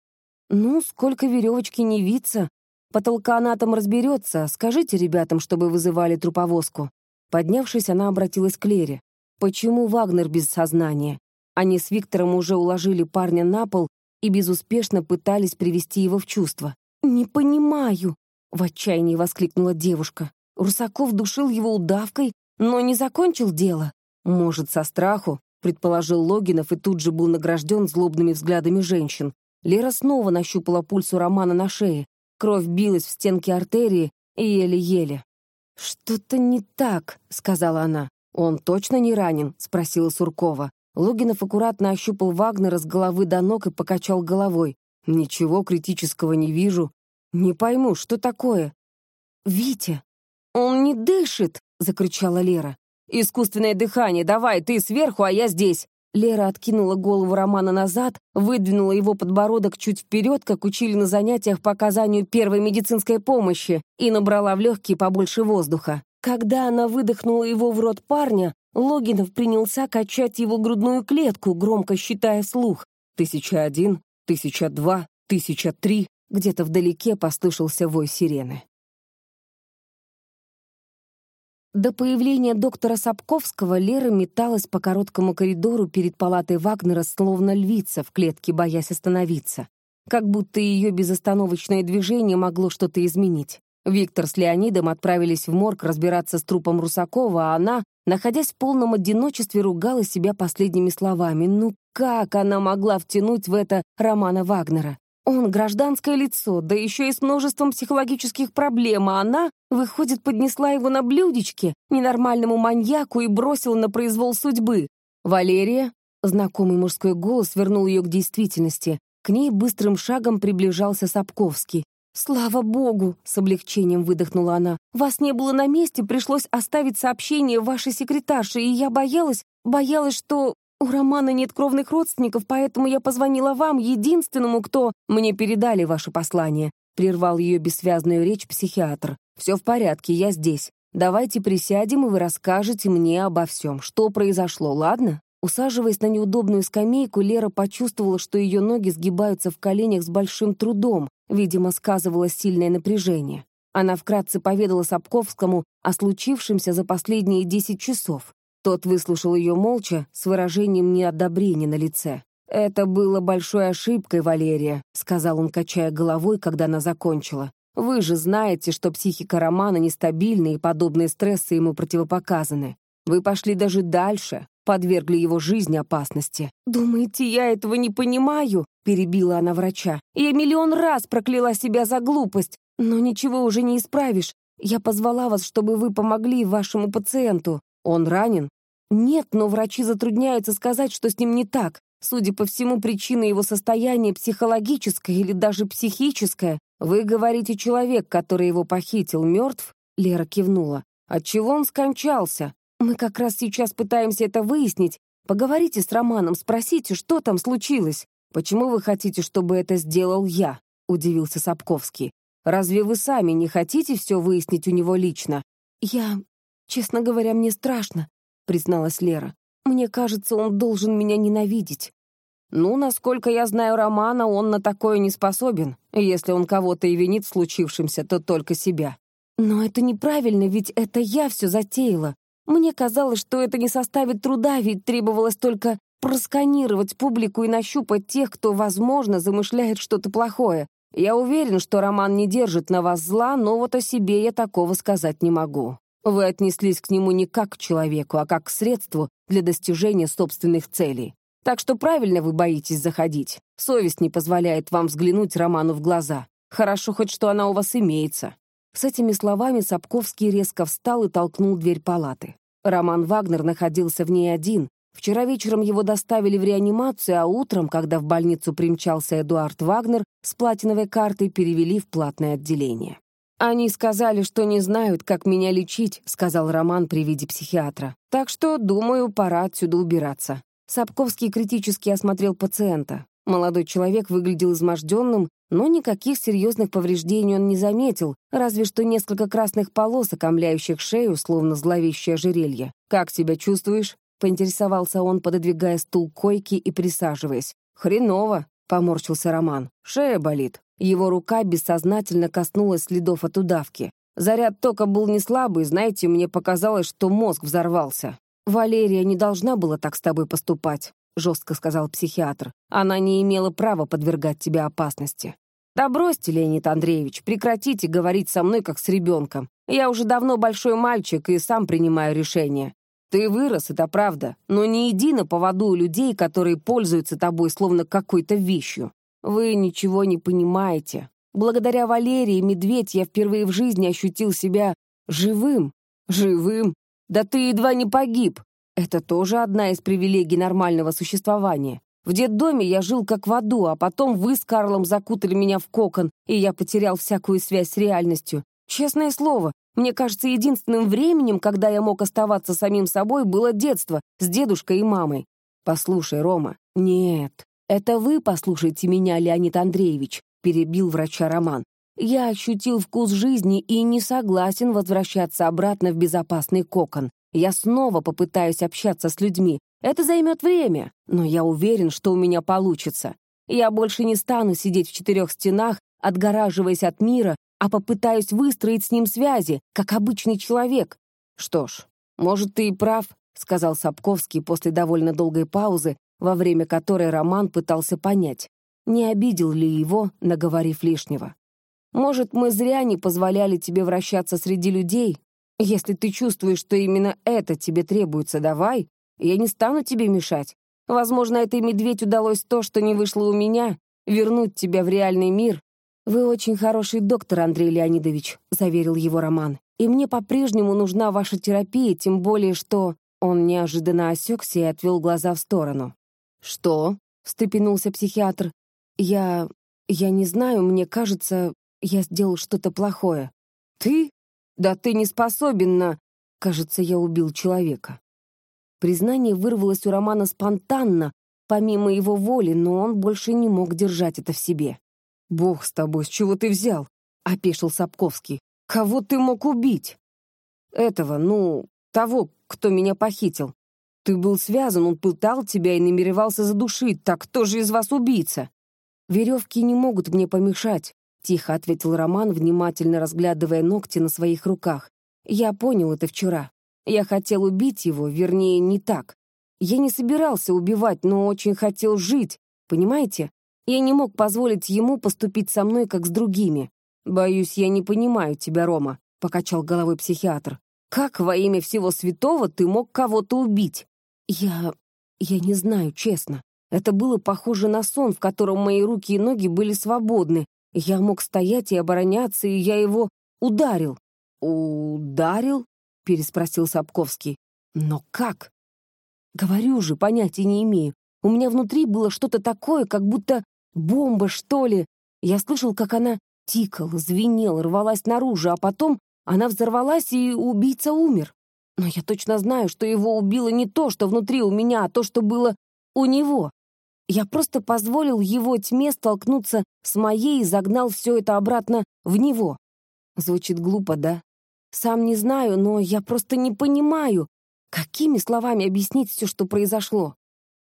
«Ну, сколько веревочки не виться. Потолканатом разберется. Скажите ребятам, чтобы вызывали труповозку». Поднявшись, она обратилась к Лере. «Почему Вагнер без сознания? Они с Виктором уже уложили парня на пол и безуспешно пытались привести его в чувство. «Не понимаю!» — в отчаянии воскликнула девушка. Русаков душил его удавкой, но не закончил дело. Может, со страху, предположил Логинов и тут же был награжден злобными взглядами женщин. Лера снова нащупала пульс у Романа на шее. Кровь билась в стенки артерии и еле-еле. «Что-то не так», — сказала она. «Он точно не ранен?» — спросила Суркова. Логинов аккуратно ощупал Вагнера с головы до ног и покачал головой. «Ничего критического не вижу. Не пойму, что такое?» «Витя, он не дышит!» — закричала Лера. «Искусственное дыхание, давай, ты сверху, а я здесь!» Лера откинула голову Романа назад, выдвинула его подбородок чуть вперед, как учили на занятиях по оказанию первой медицинской помощи, и набрала в легкие побольше воздуха. Когда она выдохнула его в рот парня, Логинов принялся качать его грудную клетку, громко считая слух. «Тысяча один, тысяча два, тысяча три». Где-то вдалеке послышался вой сирены. До появления доктора Сапковского Лера металась по короткому коридору перед палатой Вагнера, словно львица в клетке, боясь остановиться. Как будто ее безостановочное движение могло что-то изменить. Виктор с Леонидом отправились в морг разбираться с трупом Русакова, а она, находясь в полном одиночестве, ругала себя последними словами. Ну как она могла втянуть в это Романа Вагнера? Он гражданское лицо, да еще и с множеством психологических проблем, а она, выходит, поднесла его на блюдечке ненормальному маньяку и бросила на произвол судьбы. «Валерия?» Знакомый мужской голос вернул ее к действительности. К ней быстрым шагом приближался Сапковский. «Слава богу!» — с облегчением выдохнула она. «Вас не было на месте, пришлось оставить сообщение вашей секретарше, и я боялась, боялась, что у Романа нет кровных родственников, поэтому я позвонила вам, единственному, кто... Мне передали ваше послание», — прервал ее бессвязную речь психиатр. «Все в порядке, я здесь. Давайте присядем, и вы расскажете мне обо всем, что произошло, ладно?» Усаживаясь на неудобную скамейку, Лера почувствовала, что ее ноги сгибаются в коленях с большим трудом, видимо, сказывалось сильное напряжение. Она вкратце поведала Сапковскому о случившемся за последние десять часов. Тот выслушал ее молча, с выражением неодобрения на лице. «Это было большой ошибкой, Валерия», — сказал он, качая головой, когда она закончила. «Вы же знаете, что психика Романа нестабильна и подобные стрессы ему противопоказаны. Вы пошли даже дальше, подвергли его жизни опасности. «Думаете, я этого не понимаю?» — перебила она врача. «Я миллион раз прокляла себя за глупость, но ничего уже не исправишь. Я позвала вас, чтобы вы помогли вашему пациенту. Он ранен?» «Нет, но врачи затрудняются сказать, что с ним не так. Судя по всему, причина его состояния психологическая или даже психическая. Вы говорите, человек, который его похитил, мертв?» Лера кивнула. «Отчего он скончался?» Мы как раз сейчас пытаемся это выяснить. Поговорите с Романом, спросите, что там случилось. Почему вы хотите, чтобы это сделал я?» — удивился Сапковский. «Разве вы сами не хотите все выяснить у него лично?» «Я... Честно говоря, мне страшно», — призналась Лера. «Мне кажется, он должен меня ненавидеть». «Ну, насколько я знаю Романа, он на такое не способен. Если он кого-то и винит в случившемся, то только себя». «Но это неправильно, ведь это я все затеяла. Мне казалось, что это не составит труда, ведь требовалось только просканировать публику и нащупать тех, кто, возможно, замышляет что-то плохое. Я уверен, что Роман не держит на вас зла, но вот о себе я такого сказать не могу. Вы отнеслись к нему не как к человеку, а как к средству для достижения собственных целей. Так что правильно вы боитесь заходить. Совесть не позволяет вам взглянуть Роману в глаза. Хорошо хоть, что она у вас имеется. С этими словами Сапковский резко встал и толкнул дверь палаты. Роман Вагнер находился в ней один. Вчера вечером его доставили в реанимацию, а утром, когда в больницу примчался Эдуард Вагнер, с платиновой картой перевели в платное отделение. «Они сказали, что не знают, как меня лечить», — сказал Роман при виде психиатра. «Так что, думаю, пора отсюда убираться». Сапковский критически осмотрел пациента. Молодой человек выглядел изможденным, но никаких серьезных повреждений он не заметил, разве что несколько красных полосок, омляющих шею, словно зловещее ожерелье. «Как себя чувствуешь?» — поинтересовался он, пододвигая стул к койке и присаживаясь. «Хреново», — поморщился Роман. «Шея болит». Его рука бессознательно коснулась следов от удавки. Заряд тока был не слабый, знаете, мне показалось, что мозг взорвался. «Валерия не должна была так с тобой поступать. — жестко сказал психиатр. «Она не имела права подвергать тебя опасности». «Да бросьте, Леонид Андреевич, прекратите говорить со мной, как с ребенком. Я уже давно большой мальчик и сам принимаю решения. Ты вырос, это правда, но не иди на поводу у людей, которые пользуются тобой словно какой-то вещью. Вы ничего не понимаете. Благодаря Валерии Медведь я впервые в жизни ощутил себя живым. Живым? Да ты едва не погиб. Это тоже одна из привилегий нормального существования. В детдоме я жил как в аду, а потом вы с Карлом закутали меня в кокон, и я потерял всякую связь с реальностью. Честное слово, мне кажется, единственным временем, когда я мог оставаться самим собой, было детство с дедушкой и мамой. Послушай, Рома, нет, это вы послушайте меня, Леонид Андреевич, перебил врача Роман. Я ощутил вкус жизни и не согласен возвращаться обратно в безопасный кокон. Я снова попытаюсь общаться с людьми. Это займет время, но я уверен, что у меня получится. Я больше не стану сидеть в четырех стенах, отгораживаясь от мира, а попытаюсь выстроить с ним связи, как обычный человек. Что ж, может, ты и прав, сказал Сапковский после довольно долгой паузы, во время которой Роман пытался понять, не обидел ли его, наговорив лишнего. Может, мы зря не позволяли тебе вращаться среди людей, если ты чувствуешь, что именно это тебе требуется, давай. Я не стану тебе мешать. Возможно, этой медведь удалось то, что не вышло у меня, вернуть тебя в реальный мир. Вы очень хороший доктор, Андрей Леонидович, заверил его Роман. И мне по-прежнему нужна ваша терапия, тем более что... Он неожиданно осекся и отвел глаза в сторону. «Что?» — встрепенулся психиатр. «Я... я не знаю, мне кажется, я сделал что-то плохое». «Ты? Да ты не способен на... Кажется, я убил человека. Признание вырвалось у Романа спонтанно, помимо его воли, но он больше не мог держать это в себе. «Бог с тобой, с чего ты взял?» — опешил Сапковский. «Кого ты мог убить?» этого, ну, того, кто меня похитил. Ты был связан, он пытал тебя и намеревался задушить. Так кто же из вас убийца?» «Веревки не могут мне помешать», — тихо ответил Роман, внимательно разглядывая ногти на своих руках. «Я понял это вчера. Я хотел убить его, вернее, не так. Я не собирался убивать, но очень хотел жить, понимаете? Я не мог позволить ему поступить со мной, как с другими. «Боюсь, я не понимаю тебя, Рома», — покачал головой психиатр. «Как во имя всего святого ты мог кого-то убить?» «Я... я не знаю, честно. Это было похоже на сон, в котором мои руки и ноги были свободны. Я мог стоять и обороняться, и я его ударил». «Ударил?» — переспросил Сапковский. «Но как?» «Говорю же, понятия не имею. У меня внутри было что-то такое, как будто бомба, что ли. Я слышал, как она тикала, звенела, рвалась наружу, а потом она взорвалась, и убийца умер. Но я точно знаю, что его убило не то, что внутри у меня, а то, что было у него. Я просто позволил его тьме столкнуться с моей и загнал все это обратно в него. Звучит глупо, да? Сам не знаю, но я просто не понимаю, какими словами объяснить все, что произошло.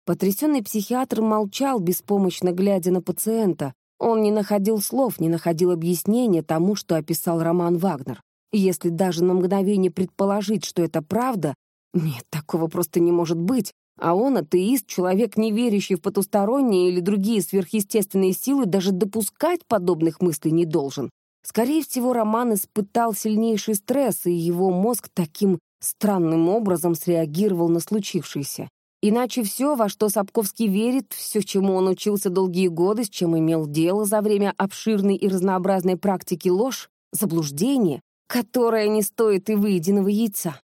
Потрясенный психиатр молчал, беспомощно глядя на пациента. Он не находил слов, не находил объяснения тому, что описал Роман Вагнер. Если даже на мгновение предположить, что это правда, нет, такого просто не может быть, а он, атеист, человек, не верящий в потусторонние или другие сверхъестественные силы, даже допускать подобных мыслей не должен. Скорее всего, Роман испытал сильнейший стресс, и его мозг таким странным образом среагировал на случившееся. Иначе все, во что Сапковский верит, все, чему он учился долгие годы, с чем имел дело за время обширной и разнообразной практики ложь, заблуждение, которое не стоит и выеденного яйца.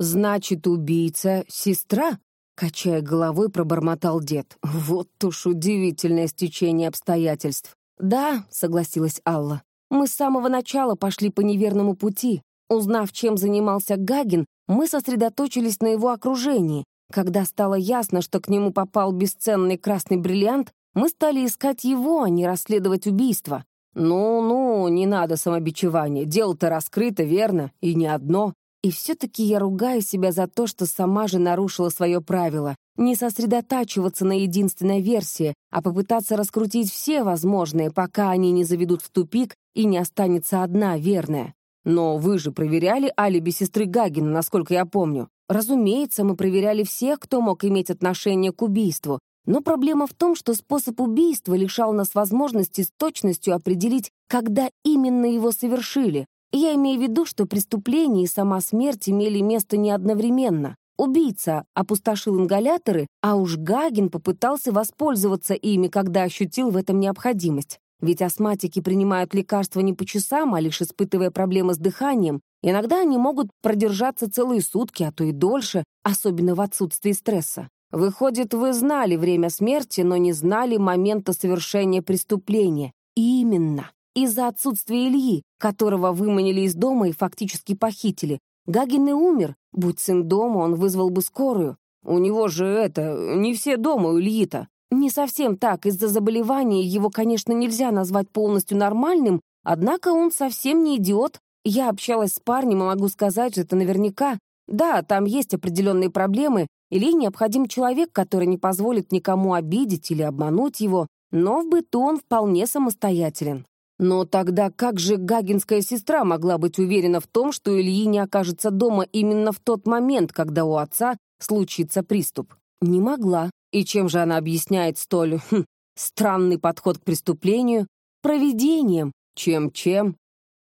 «Значит, убийца — сестра?» Качая головой, пробормотал дед. Вот уж удивительное стечение обстоятельств. «Да», — согласилась Алла, — «мы с самого начала пошли по неверному пути. Узнав, чем занимался Гагин, мы сосредоточились на его окружении. Когда стало ясно, что к нему попал бесценный красный бриллиант, мы стали искать его, а не расследовать убийство. Ну-ну, не надо самобичевания, дело-то раскрыто, верно, и не одно. И все-таки я ругаю себя за то, что сама же нарушила свое правило — не сосредотачиваться на единственной версии, а попытаться раскрутить все возможные, пока они не заведут в тупик и не останется одна верная. Но вы же проверяли алиби сестры Гагина, насколько я помню. Разумеется, мы проверяли всех, кто мог иметь отношение к убийству, но проблема в том, что способ убийства лишал нас возможности с точностью определить, когда именно его совершили. Я имею в виду, что преступление и сама смерть имели место не одновременно. Убийца опустошил ингаляторы, а уж Гагин попытался воспользоваться ими, когда ощутил в этом необходимость. Ведь астматики принимают лекарства не по часам, а лишь испытывая проблемы с дыханием. Иногда они могут продержаться целые сутки, а то и дольше, особенно в отсутствии стресса. Выходит, вы знали время смерти, но не знали момента совершения преступления. именно. Из-за отсутствия Ильи, которого выманили из дома и фактически похитили. Гагин и умер. Будь сын дома, он вызвал бы скорую. У него же это... Не все дома у Ильи-то. Не совсем так. Из-за заболевания его, конечно, нельзя назвать полностью нормальным, однако он совсем не идиот. Я общалась с парнем и могу сказать это наверняка. Да, там есть определенные проблемы, или необходим человек, который не позволит никому обидеть или обмануть его, но в быту он вполне самостоятелен. Но тогда как же Гагинская сестра могла быть уверена в том, что Ильи не окажется дома именно в тот момент, когда у отца случится приступ? Не могла. И чем же она объясняет столь хм, странный подход к преступлению? Проведением. Чем-чем?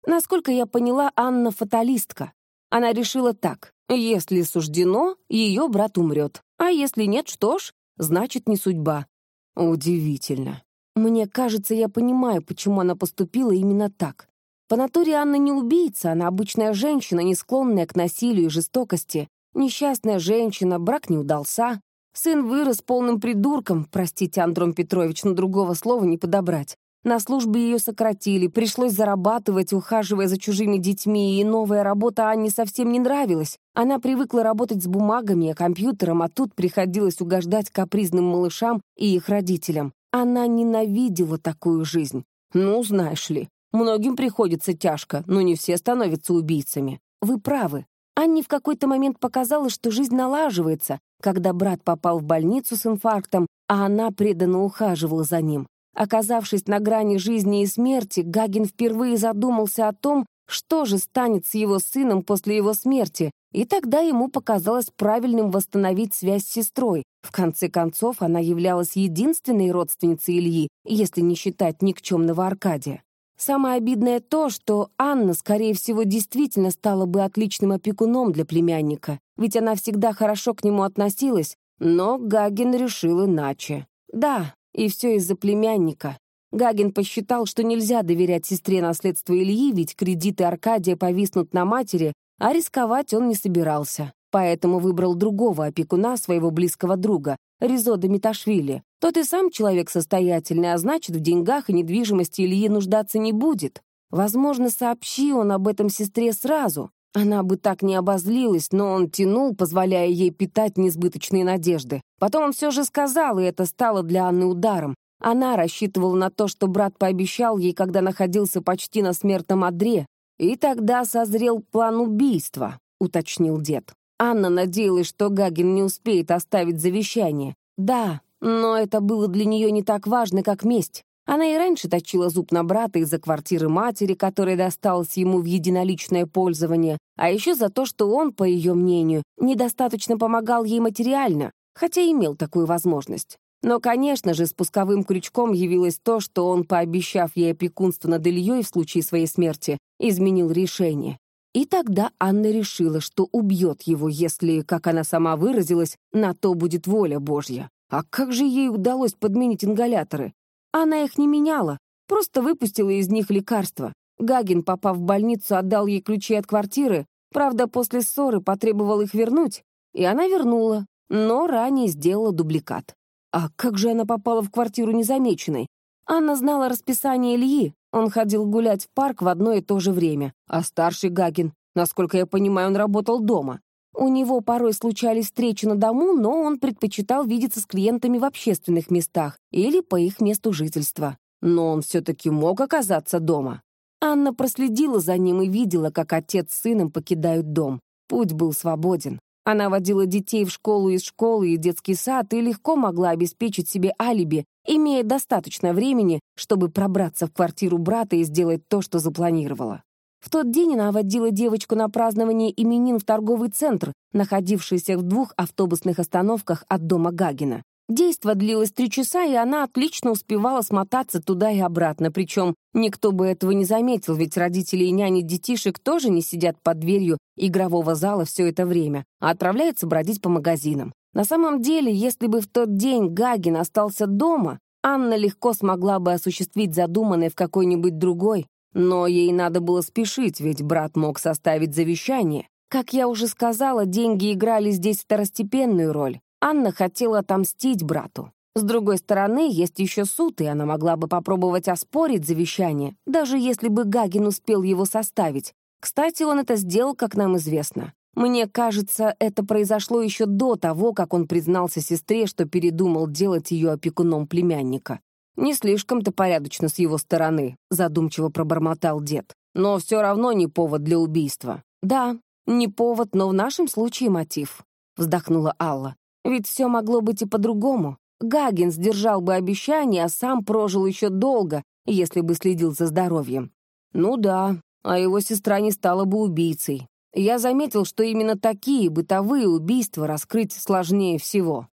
Насколько я поняла, Анна фаталистка. Она решила так. Если суждено, ее брат умрет. А если нет, что ж, значит, не судьба. Удивительно. Мне кажется, я понимаю, почему она поступила именно так. По натуре Анна не убийца, она обычная женщина, не склонная к насилию и жестокости. Несчастная женщина, брак не удался. Сын вырос полным придурком, простите, Андрон Петрович, но другого слова не подобрать. На службе ее сократили, пришлось зарабатывать, ухаживая за чужими детьми, и новая работа Анне совсем не нравилась. Она привыкла работать с бумагами и компьютером, а тут приходилось угождать капризным малышам и их родителям. Она ненавидела такую жизнь. Ну, знаешь ли, Многим приходится тяжко, но не все становятся убийцами. Вы правы. Анне в какой-то момент показалось, что жизнь налаживается, когда брат попал в больницу с инфарктом, а она преданно ухаживала за ним. Оказавшись на грани жизни и смерти, Гагин впервые задумался о том, что же станет с его сыном после его смерти, и тогда ему показалось правильным восстановить связь с сестрой. В конце концов, она являлась единственной родственницей Ильи, если не считать никчемного Аркадия. Самое обидное то, что Анна, скорее всего, действительно стала бы отличным опекуном для племянника, ведь она всегда хорошо к нему относилась, но Гагин решил иначе. Да, и все из-за племянника. Гагин посчитал, что нельзя доверять сестре наследство Ильи, ведь кредиты Аркадия повиснут на матери, а рисковать он не собирался. Поэтому выбрал другого опекуна, своего близкого друга, Ризода Миташвили. Тот и сам человек состоятельный, а значит, в деньгах и недвижимости Ильи нуждаться не будет. Возможно, сообщи он об этом сестре сразу. Она бы так не обозлилась, но он тянул, позволяя ей питать несбыточные надежды. Потом он все же сказал, и это стало для Анны ударом. Она рассчитывала на то, что брат пообещал ей, когда находился почти на смертном одре, и тогда созрел план убийства, уточнил дед. Анна надеялась, что Гагин не успеет оставить завещание. Да, но это было для нее не так важно, как месть. Она и раньше точила зуб на брата из-за квартиры матери, которая досталась ему в единоличное пользование, а еще за то, что он, по ее мнению, недостаточно помогал ей материально, хотя имел такую возможность. Но, конечно же, спусковым крючком явилось то, что он, пообещав ей опекунство над Ильей в случае своей смерти, изменил решение. И тогда Анна решила, что убьет его, если, как она сама выразилась, на то будет воля Божья. А как же ей удалось подменить ингаляторы? Она их не меняла, просто выпустила из них лекарства. Гагин, попав в больницу, отдал ей ключи от квартиры, правда, после ссоры потребовал их вернуть, и она вернула, но ранее сделала дубликат. А как же она попала в квартиру незамеченной? Анна знала расписание Ильи. Он ходил гулять в парк в одно и то же время. А старший Гагин, насколько я понимаю, он работал дома. У него порой случались встречи на дому, но он предпочитал видеться с клиентами в общественных местах или по их месту жительства. Но он все-таки мог оказаться дома. Анна проследила за ним и видела, как отец с сыном покидают дом. Путь был свободен. Она водила детей в школу из школы и детский сад и легко могла обеспечить себе алиби, имея достаточно времени, чтобы пробраться в квартиру брата и сделать то, что запланировала. В тот день она водила девочку на празднование именин в торговый центр, находившийся в двух автобусных остановках от дома Гагина. Действо длилось три часа, и она отлично успевала смотаться туда и обратно, причем никто бы этого не заметил, ведь родители и няни детишек тоже не сидят под дверью игрового зала все это время, а отправляются бродить по магазинам. На самом деле, если бы в тот день Гагин остался дома, Анна легко смогла бы осуществить задуманное в какой-нибудь другой, но ей надо было спешить, ведь брат мог составить завещание. Как я уже сказала, деньги играли здесь второстепенную роль. Анна хотела отомстить брату. С другой стороны, есть еще суд, и она могла бы попробовать оспорить завещание, даже если бы Гагин успел его составить. Кстати, он это сделал, как нам известно. Мне кажется, это произошло еще до того, как он признался сестре, что передумал делать ее опекуном племянника. «Не слишком-то порядочно с его стороны», — задумчиво пробормотал дед. «Но все равно не повод для убийства». «Да, не повод, но в нашем случае мотив», — вздохнула Алла. Ведь все могло быть и по-другому. Гагин сдержал бы обещание, а сам прожил еще долго, если бы следил за здоровьем. Ну да, а его сестра не стала бы убийцей. Я заметил, что именно такие бытовые убийства раскрыть сложнее всего.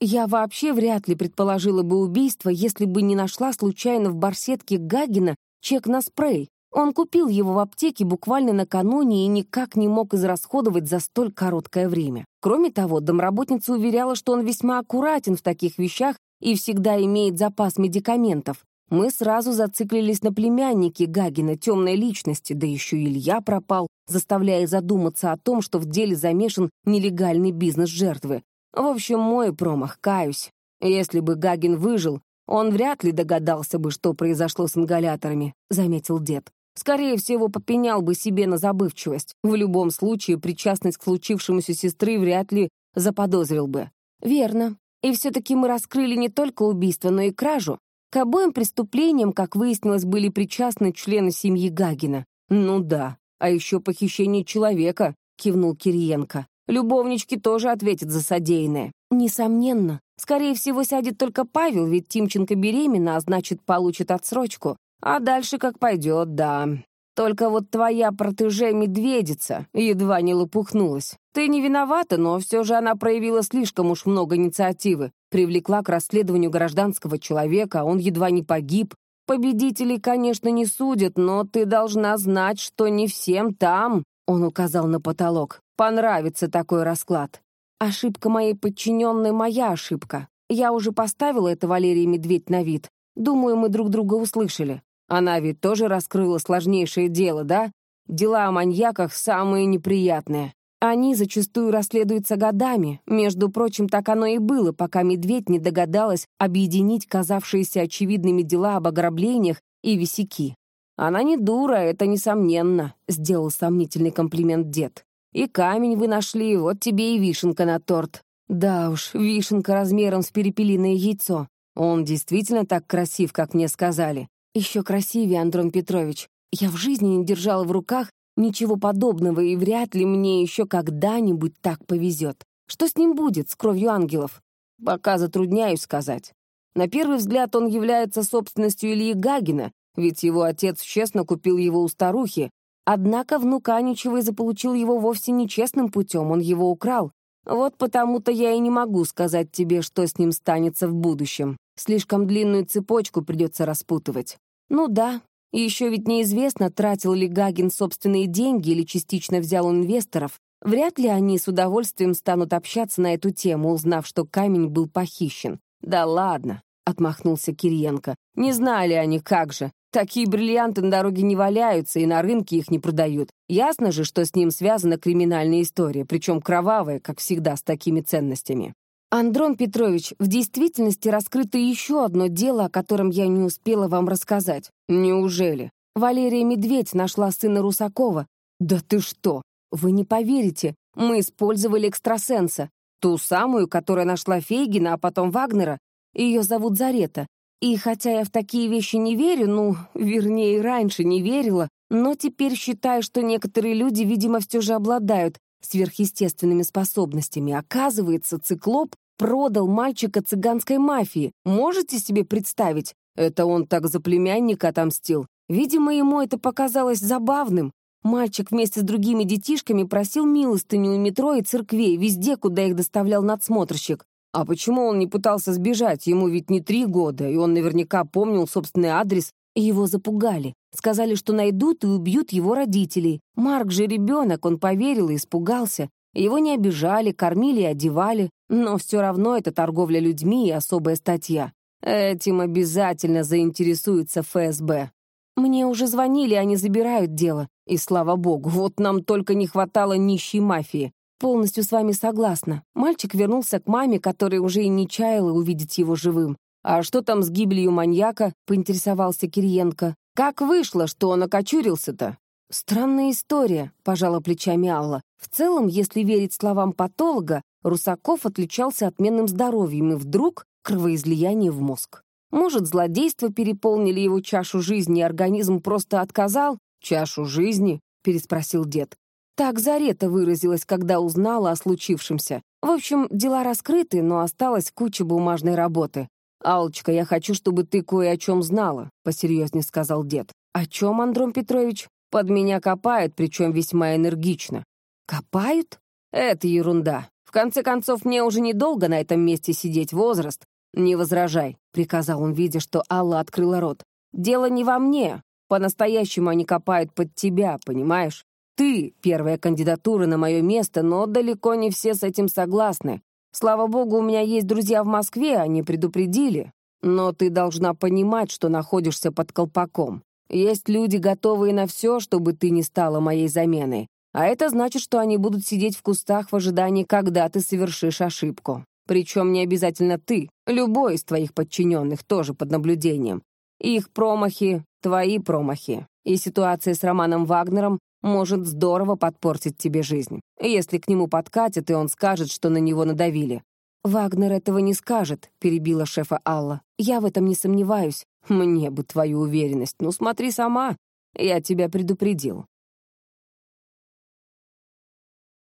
Я вообще вряд ли предположила бы убийство, если бы не нашла случайно в барсетке Гагина чек на спрей, он купил его в аптеке буквально накануне и никак не мог израсходовать за столь короткое время. Кроме того, домработница уверяла, что он весьма аккуратен в таких вещах и всегда имеет запас медикаментов. Мы сразу зациклились на племяннике Гагина, темной личности, да еще Илья пропал, заставляя задуматься о том, что в деле замешан нелегальный бизнес жертвы. В общем, мой промах, каюсь. Если бы Гагин выжил, он вряд ли догадался бы, что произошло с ингаляторами, заметил дед. Скорее всего, попенял бы себе на забывчивость. В любом случае, причастность к случившемуся сестры вряд ли заподозрил бы. Верно. И все-таки мы раскрыли не только убийство, но и кражу. К обоим преступлениям, как выяснилось, были причастны члены семьи Гагина. «Ну да, а еще похищение человека», — кивнул Кириенко. «Любовнички тоже ответят за содеянное». «Несомненно. Скорее всего, сядет только Павел, ведь Тимченко беременна, а значит, получит отсрочку. А дальше как пойдет, да. Только вот твоя протеже-медведица едва не лопухнулась. Ты не виновата, но все же она проявила слишком уж много инициативы. Привлекла к расследованию гражданского человека, он едва не погиб. Победителей, конечно, не судят, но ты должна знать, что не всем там, он указал на потолок, понравится такой расклад. Ошибка моей подчиненной — моя ошибка. Я уже поставила это Валерии Медведь на вид. Думаю, мы друг друга услышали. Она ведь тоже раскрыла сложнейшее дело, да? Дела о маньяках самые неприятные. Они зачастую расследуются годами. Между прочим, так оно и было, пока Медведь не догадалась объединить казавшиеся очевидными дела об ограблениях и висяки. «Она не дура, это несомненно», — сделал сомнительный комплимент дед. «И камень вы нашли, вот тебе и вишенка на торт». Да уж, вишенка размером с перепелиное яйцо. Он действительно так красив, как мне сказали. Еще красивее, Андрон Петрович. Я в жизни не держала в руках ничего подобного, и вряд ли мне еще когда-нибудь так повезет. Что с ним будет, с кровью ангелов? Пока затрудняюсь сказать. На первый взгляд он является собственностью Ильи Гагина, ведь его отец честно купил его у старухи. Однако внук Аничевой заполучил его вовсе нечестным путем, он его украл. Вот потому-то я и не могу сказать тебе, что с ним станется в будущем. Слишком длинную цепочку придется распутывать. Ну да, и еще ведь неизвестно, тратил ли Гагин собственные деньги или частично взял у инвесторов. Вряд ли они с удовольствием станут общаться на эту тему, узнав, что камень был похищен. «Да ладно», — отмахнулся Кириенко. «Не знали они, как же. Такие бриллианты на дороге не валяются, и на рынке их не продают. Ясно же, что с ним связана криминальная история, причем кровавая, как всегда, с такими ценностями. «Андрон Петрович, в действительности раскрыто еще одно дело, о котором я не успела вам рассказать. Неужели? Валерия Медведь нашла сына Русакова. Да ты что? Вы не поверите, мы использовали экстрасенса. Ту самую, которая нашла Фейгина, а потом Вагнера. Ее зовут Зарета. И хотя я в такие вещи не верю, ну, вернее, раньше не верила, но теперь считаю, что некоторые люди, видимо, все же обладают сверхъестественными способностями. Оказывается, циклоп продал мальчика цыганской мафии. Можете себе представить? Это он так за племянника отомстил. Видимо, ему это показалось забавным. Мальчик вместе с другими детишками просил милостыню у метро и церквей, везде, куда их доставлял надсмотрщик. А почему он не пытался сбежать? Ему ведь не три года, и он наверняка помнил собственный адрес. Его запугали. Сказали, что найдут и убьют его родителей. Марк же ребенок, он поверил и испугался. Его не обижали, кормили и одевали. Но все равно это торговля людьми и особая статья. Этим обязательно заинтересуется ФСБ. Мне уже звонили, они забирают дело. И слава богу, вот нам только не хватало нищей мафии. Полностью с вами согласна. Мальчик вернулся к маме, которая уже и не чаяла увидеть его живым. «А что там с гибелью маньяка?» — поинтересовался Кириенко. Как вышло, что он окочурился-то? Странная история, пожала плечами Алла. В целом, если верить словам патолога, Русаков отличался отменным здоровьем и вдруг кровоизлияние в мозг. Может, злодейства переполнили его чашу жизни, и организм просто отказал? «Чашу жизни?» — переспросил дед. Так Зарета выразилась, когда узнала о случившемся. В общем, дела раскрыты, но осталась куча бумажной работы. «Аллочка, я хочу, чтобы ты кое о чем знала», — посерьезнее сказал дед. «О чем, Андрон Петрович? Под меня копают, причем весьма энергично». «Копают? Это ерунда. В конце концов, мне уже недолго на этом месте сидеть возраст. Не возражай», — приказал он, видя, что Алла открыла рот. «Дело не во мне. По-настоящему они копают под тебя, понимаешь? Ты — первая кандидатура на мое место, но далеко не все с этим согласны. Слава богу, у меня есть друзья в Москве, они предупредили. Но ты должна понимать, что находишься под колпаком. Есть люди, готовые на все, чтобы ты не стала моей заменой. А это значит, что они будут сидеть в кустах в ожидании, когда ты совершишь ошибку. Причем не обязательно ты, любой из твоих подчиненных тоже под наблюдением. Их промахи — твои промахи. И ситуация с Романом Вагнером может здорово подпортить тебе жизнь, если к нему подкатят, и он скажет, что на него надавили. «Вагнер этого не скажет», — перебила шефа Алла. «Я в этом не сомневаюсь. Мне бы твою уверенность. Ну, смотри сама. Я тебя предупредил».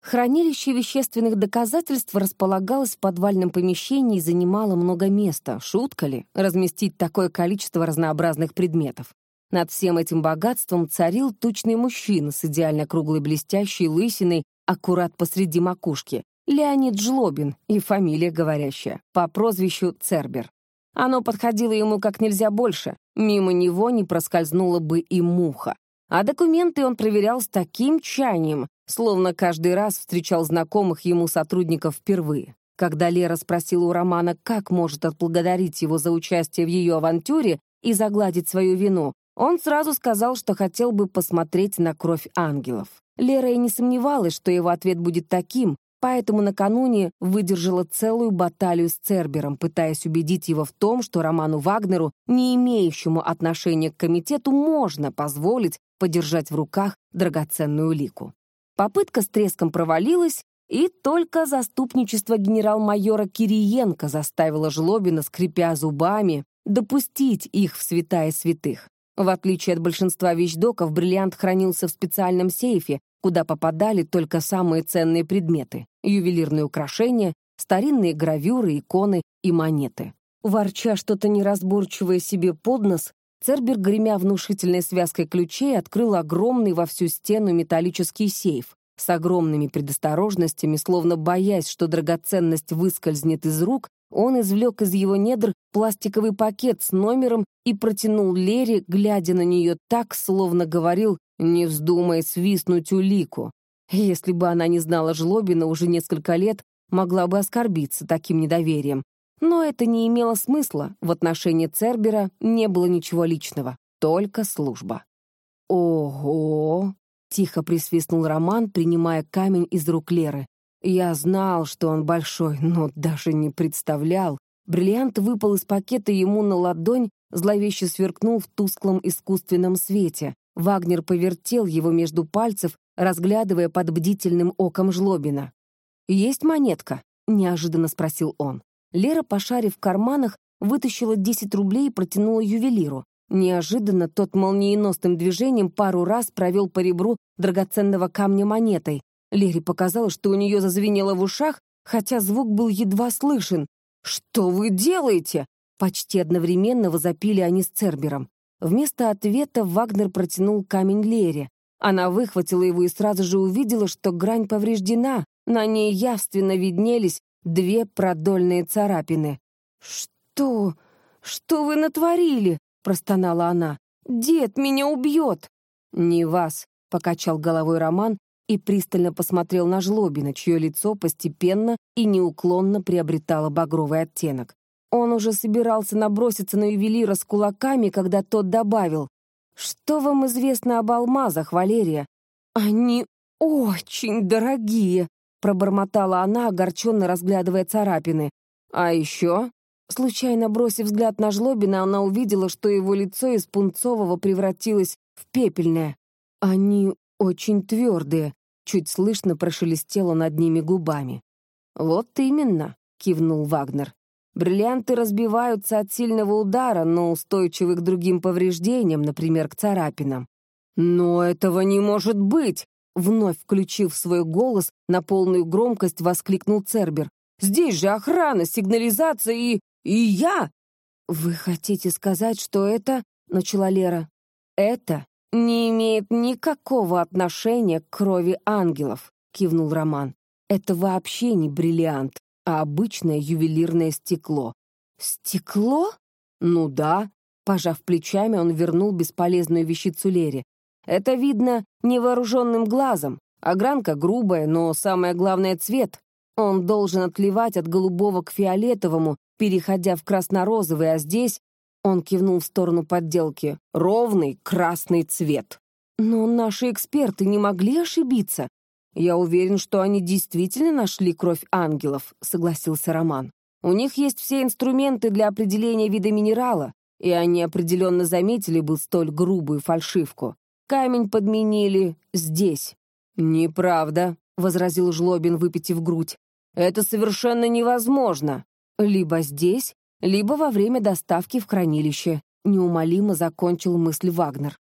Хранилище вещественных доказательств располагалось в подвальном помещении и занимало много места. Шутка ли разместить такое количество разнообразных предметов? Над всем этим богатством царил тучный мужчина с идеально круглой блестящей лысиной аккурат посреди макушки. Леонид Жлобин и фамилия говорящая, по прозвищу Цербер. Оно подходило ему как нельзя больше, мимо него не проскользнула бы и муха. А документы он проверял с таким чаянием, словно каждый раз встречал знакомых ему сотрудников впервые. Когда Лера спросила у Романа, как может отблагодарить его за участие в ее авантюре и загладить свою вину, он сразу сказал, что хотел бы посмотреть на кровь ангелов. Лера и не сомневалась, что его ответ будет таким, поэтому накануне выдержала целую баталию с Цербером, пытаясь убедить его в том, что Роману Вагнеру, не имеющему отношения к комитету, можно позволить подержать в руках драгоценную лику. Попытка с треском провалилась, и только заступничество генерал-майора Кириенко заставило Жлобина, скрипя зубами, допустить их в святая святых. В отличие от большинства вещдоков, бриллиант хранился в специальном сейфе, куда попадали только самые ценные предметы — ювелирные украшения, старинные гравюры, иконы и монеты. Ворча что-то неразборчивое себе под нос, Цербер, гремя внушительной связкой ключей, открыл огромный во всю стену металлический сейф. С огромными предосторожностями, словно боясь, что драгоценность выскользнет из рук, он извлек из его недр пластиковый пакет с номером и протянул Лере, глядя на нее так, словно говорил «Не вздумай свистнуть улику». Если бы она не знала Жлобина уже несколько лет, могла бы оскорбиться таким недоверием. Но это не имело смысла, в отношении Цербера не было ничего личного, только служба. «Ого!» — тихо присвистнул Роман, принимая камень из рук Леры. «Я знал, что он большой, но даже не представлял». Бриллиант выпал из пакета ему на ладонь, зловеще сверкнул в тусклом искусственном свете. Вагнер повертел его между пальцев, разглядывая под бдительным оком Жлобина. «Есть монетка?» — неожиданно спросил он. Лера, пошарив в карманах, вытащила 10 рублей и протянула ювелиру. Неожиданно тот молниеносным движением пару раз провел по ребру драгоценного камня монетой. Лере показалось, что у нее зазвенело в ушах, хотя звук был едва слышен. «Что вы делаете?» Почти одновременно возопили они с Цербером. Вместо ответа Вагнер протянул камень Лере. Она выхватила его и сразу же увидела, что грань повреждена. На ней явственно виднелись две продольные царапины. «Что? Что вы натворили?» — простонала она. «Дед меня убьет!» «Не вас», — покачал головой Роман и пристально посмотрел на Жлобина, чье лицо постепенно и неуклонно приобретало багровый оттенок. Он уже собирался наброситься на ювелира с кулаками, когда тот добавил. «Что вам известно об алмазах, Валерия?» «Они очень дорогие», пробормотала она, огорченно разглядывая царапины. А еще, случайно бросив взгляд на Жлобина, она увидела, что его лицо из пунцового превратилось в пепельное. Они очень твердые, чуть слышно прошелестело над ними губами. «Вот именно», — кивнул Вагнер. «Бриллианты разбиваются от сильного удара, но устойчивы к другим повреждениям, например, к царапинам». «Но этого не может быть!» Вновь включив свой голос, на полную громкость воскликнул Цербер. «Здесь же охрана, сигнализация и... и я!» «Вы хотите сказать, что это...» — начала Лера. «Это не имеет никакого отношения к крови ангелов», — кивнул Роман. «Это вообще не бриллиант, а обычное ювелирное стекло». «Стекло?» «Ну да». Пожав плечами, он вернул бесполезную вещицу Лере. Это видно невооруженным глазом. Огранка грубая, но самое главное — цвет. Он должен отливать от голубого к фиолетовому, переходя в красно-розовый, а здесь... Он кивнул в сторону подделки. Ровный красный цвет. Но наши эксперты не могли ошибиться. Я уверен, что они действительно нашли кровь ангелов, согласился Роман. У них есть все инструменты для определения вида минерала, и они определенно заметили бы столь грубую фальшивку. Камень подменили здесь». «Неправда», — возразил Жлобин, выпитив грудь. Это совершенно невозможно. Либо здесь, либо во время доставки в хранилище, неумолимо закончил мысль Вагнер.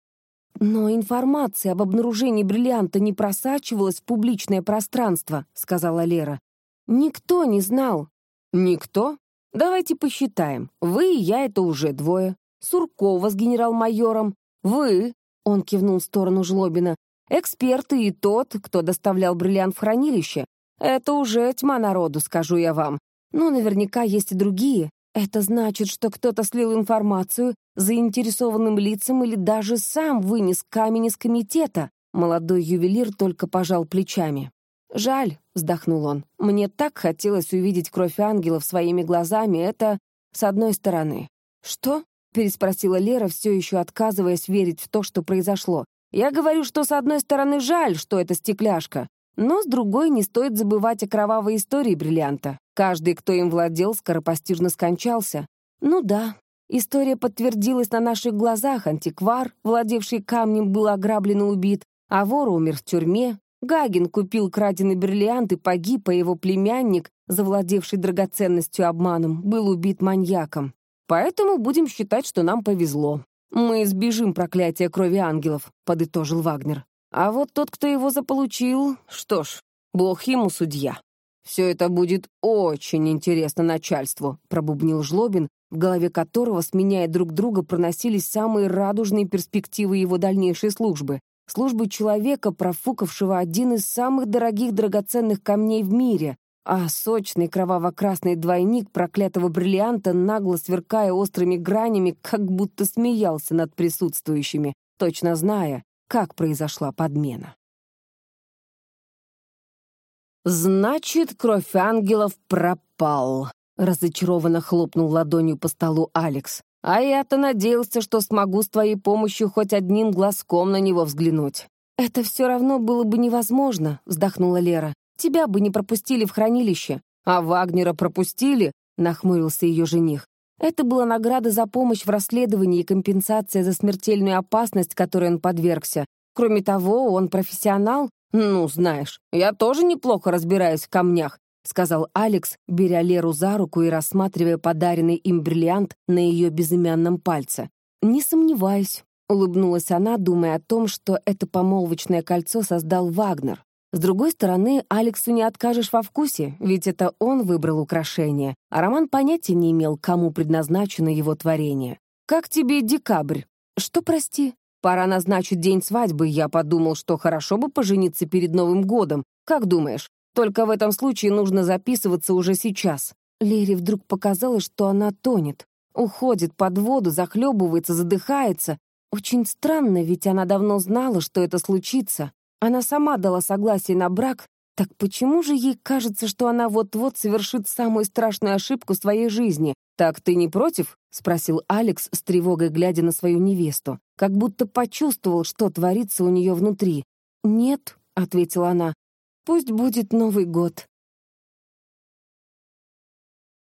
«Но информация об обнаружении бриллианта не просачивалась в публичное пространство», — сказала Лера. «Никто не знал». «Никто? Давайте посчитаем. Вы и я — это уже двое. Суркова с генерал-майором. Вы, — он кивнул в сторону Жлобина, — эксперты и тот, кто доставлял бриллиант в хранилище. Это уже тьма народу, скажу я вам. Но наверняка есть и другие. Это значит, что кто-то слил информацию заинтересованным лицам или даже сам вынес камень из комитета. Молодой ювелир только пожал плечами. «Жаль», — вздохнул он, — «мне так хотелось увидеть кровь ангелов своими глазами, это с одной стороны». «Что?» — переспросила Лера, все еще отказываясь верить в то, что произошло. «Я говорю, что с одной стороны жаль, что это стекляшка, но с другой не стоит забывать о кровавой истории бриллианта. Каждый, кто им владел, скоропостижно скончался. Ну да, история подтвердилась на наших глазах. Антиквар, владевший камнем, был ограблен и убит, а вор умер в тюрьме. Гагин купил краденый бриллиант и погиб, а его племянник, завладевший драгоценностью обманом, был убит маньяком. Поэтому будем считать, что нам повезло. Мы избежим проклятия крови ангелов», — подытожил Вагнер. «А вот тот, кто его заполучил, что ж, бог ему судья». «Все это будет очень интересно начальству», — пробубнил Жлобин, в голове которого, сменяя друг друга, проносились самые радужные перспективы его дальнейшей службы. Службы человека, профукавшего один из самых дорогих драгоценных камней в мире, а сочный кроваво-красный двойник проклятого бриллианта, нагло сверкая острыми гранями, как будто смеялся над присутствующими, точно зная, как произошла подмена. «Значит, кровь ангелов пропал», — разочарованно хлопнул ладонью по столу Алекс. «А я-то надеялся, что смогу с твоей помощью хоть одним глазком на него взглянуть». «Это все равно было бы невозможно», — вздохнула Лера. «Тебя бы не пропустили в хранилище». «А Вагнера пропустили?» — нахмурился ее жених. Это была награда за помощь в расследовании и компенсация за смертельную опасность, которой он подвергся. Кроме того, он профессионал «Ну, знаешь, я тоже неплохо разбираюсь в камнях», сказал Алекс, беря Леру за руку и рассматривая подаренный им бриллиант на ее безымянном пальце. «Не сомневаюсь», — улыбнулась она, думая о том, что это помолвочное кольцо создал Вагнер. С другой стороны, Алексу не откажешь во вкусе, ведь это он выбрал украшение, а Роман понятия не имел, кому предназначено его творение. «Как тебе декабрь?» «Что, прости?» Пора назначить день свадьбы, я подумал, что хорошо бы пожениться перед Новым годом. Как думаешь? Только в этом случае нужно записываться уже сейчас. Лере вдруг показалось, что она тонет. Уходит под воду, захлебывается, задыхается. Очень странно, ведь она давно знала, что это случится. Она сама дала согласие на брак, так почему же ей кажется, что она вот-вот совершит самую страшную ошибку своей жизни? «Так ты не против?» — спросил Алекс с тревогой, глядя на свою невесту, как будто почувствовал, что творится у нее внутри. «Нет», — ответила она, — «пусть будет Новый год».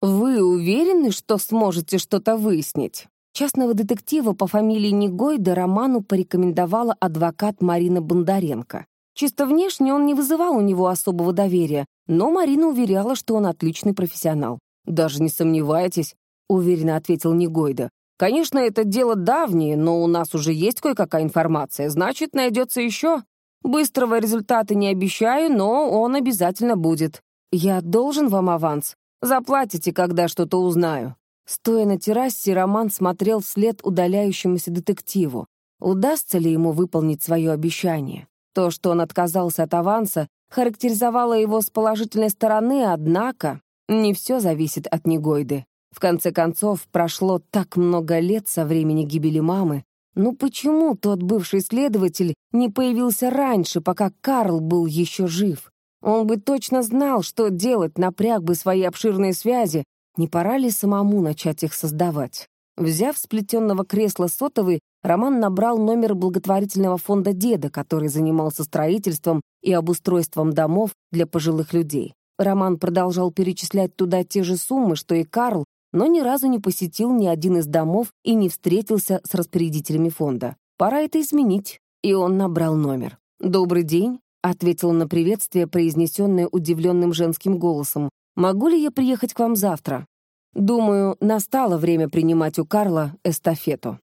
«Вы уверены, что сможете что-то выяснить?» Частного детектива по фамилии Негойда Роману порекомендовала адвокат Марина Бондаренко. Чисто внешне он не вызывал у него особого доверия, но Марина уверяла, что он отличный профессионал. «Даже не сомневайтесь», — уверенно ответил Негойда. «Конечно, это дело давнее, но у нас уже есть кое-какая информация, значит, найдется еще. Быстрого результата не обещаю, но он обязательно будет. Я должен вам аванс. Заплатите, когда что-то узнаю». Стоя на террасе, Роман смотрел вслед удаляющемуся детективу. Удастся ли ему выполнить свое обещание? То, что он отказался от аванса, характеризовало его с положительной стороны, однако не все зависит от Негойды. В конце концов, прошло так много лет со времени гибели мамы. Ну почему тот бывший следователь не появился раньше, пока Карл был еще жив? Он бы точно знал, что делать, напряг бы свои обширные связи. Не пора ли самому начать их создавать? Взяв с кресла сотовый, Роман набрал номер благотворительного фонда деда, который занимался строительством и обустройством домов для пожилых людей. Роман продолжал перечислять туда те же суммы, что и Карл, но ни разу не посетил ни один из домов и не встретился с распорядителями фонда. Пора это изменить. И он набрал номер. «Добрый день. ответила на приветствие, произнесенное удивленным женским голосом. «Могу ли я приехать к вам завтра?» «Думаю, настало время принимать у Карла эстафету».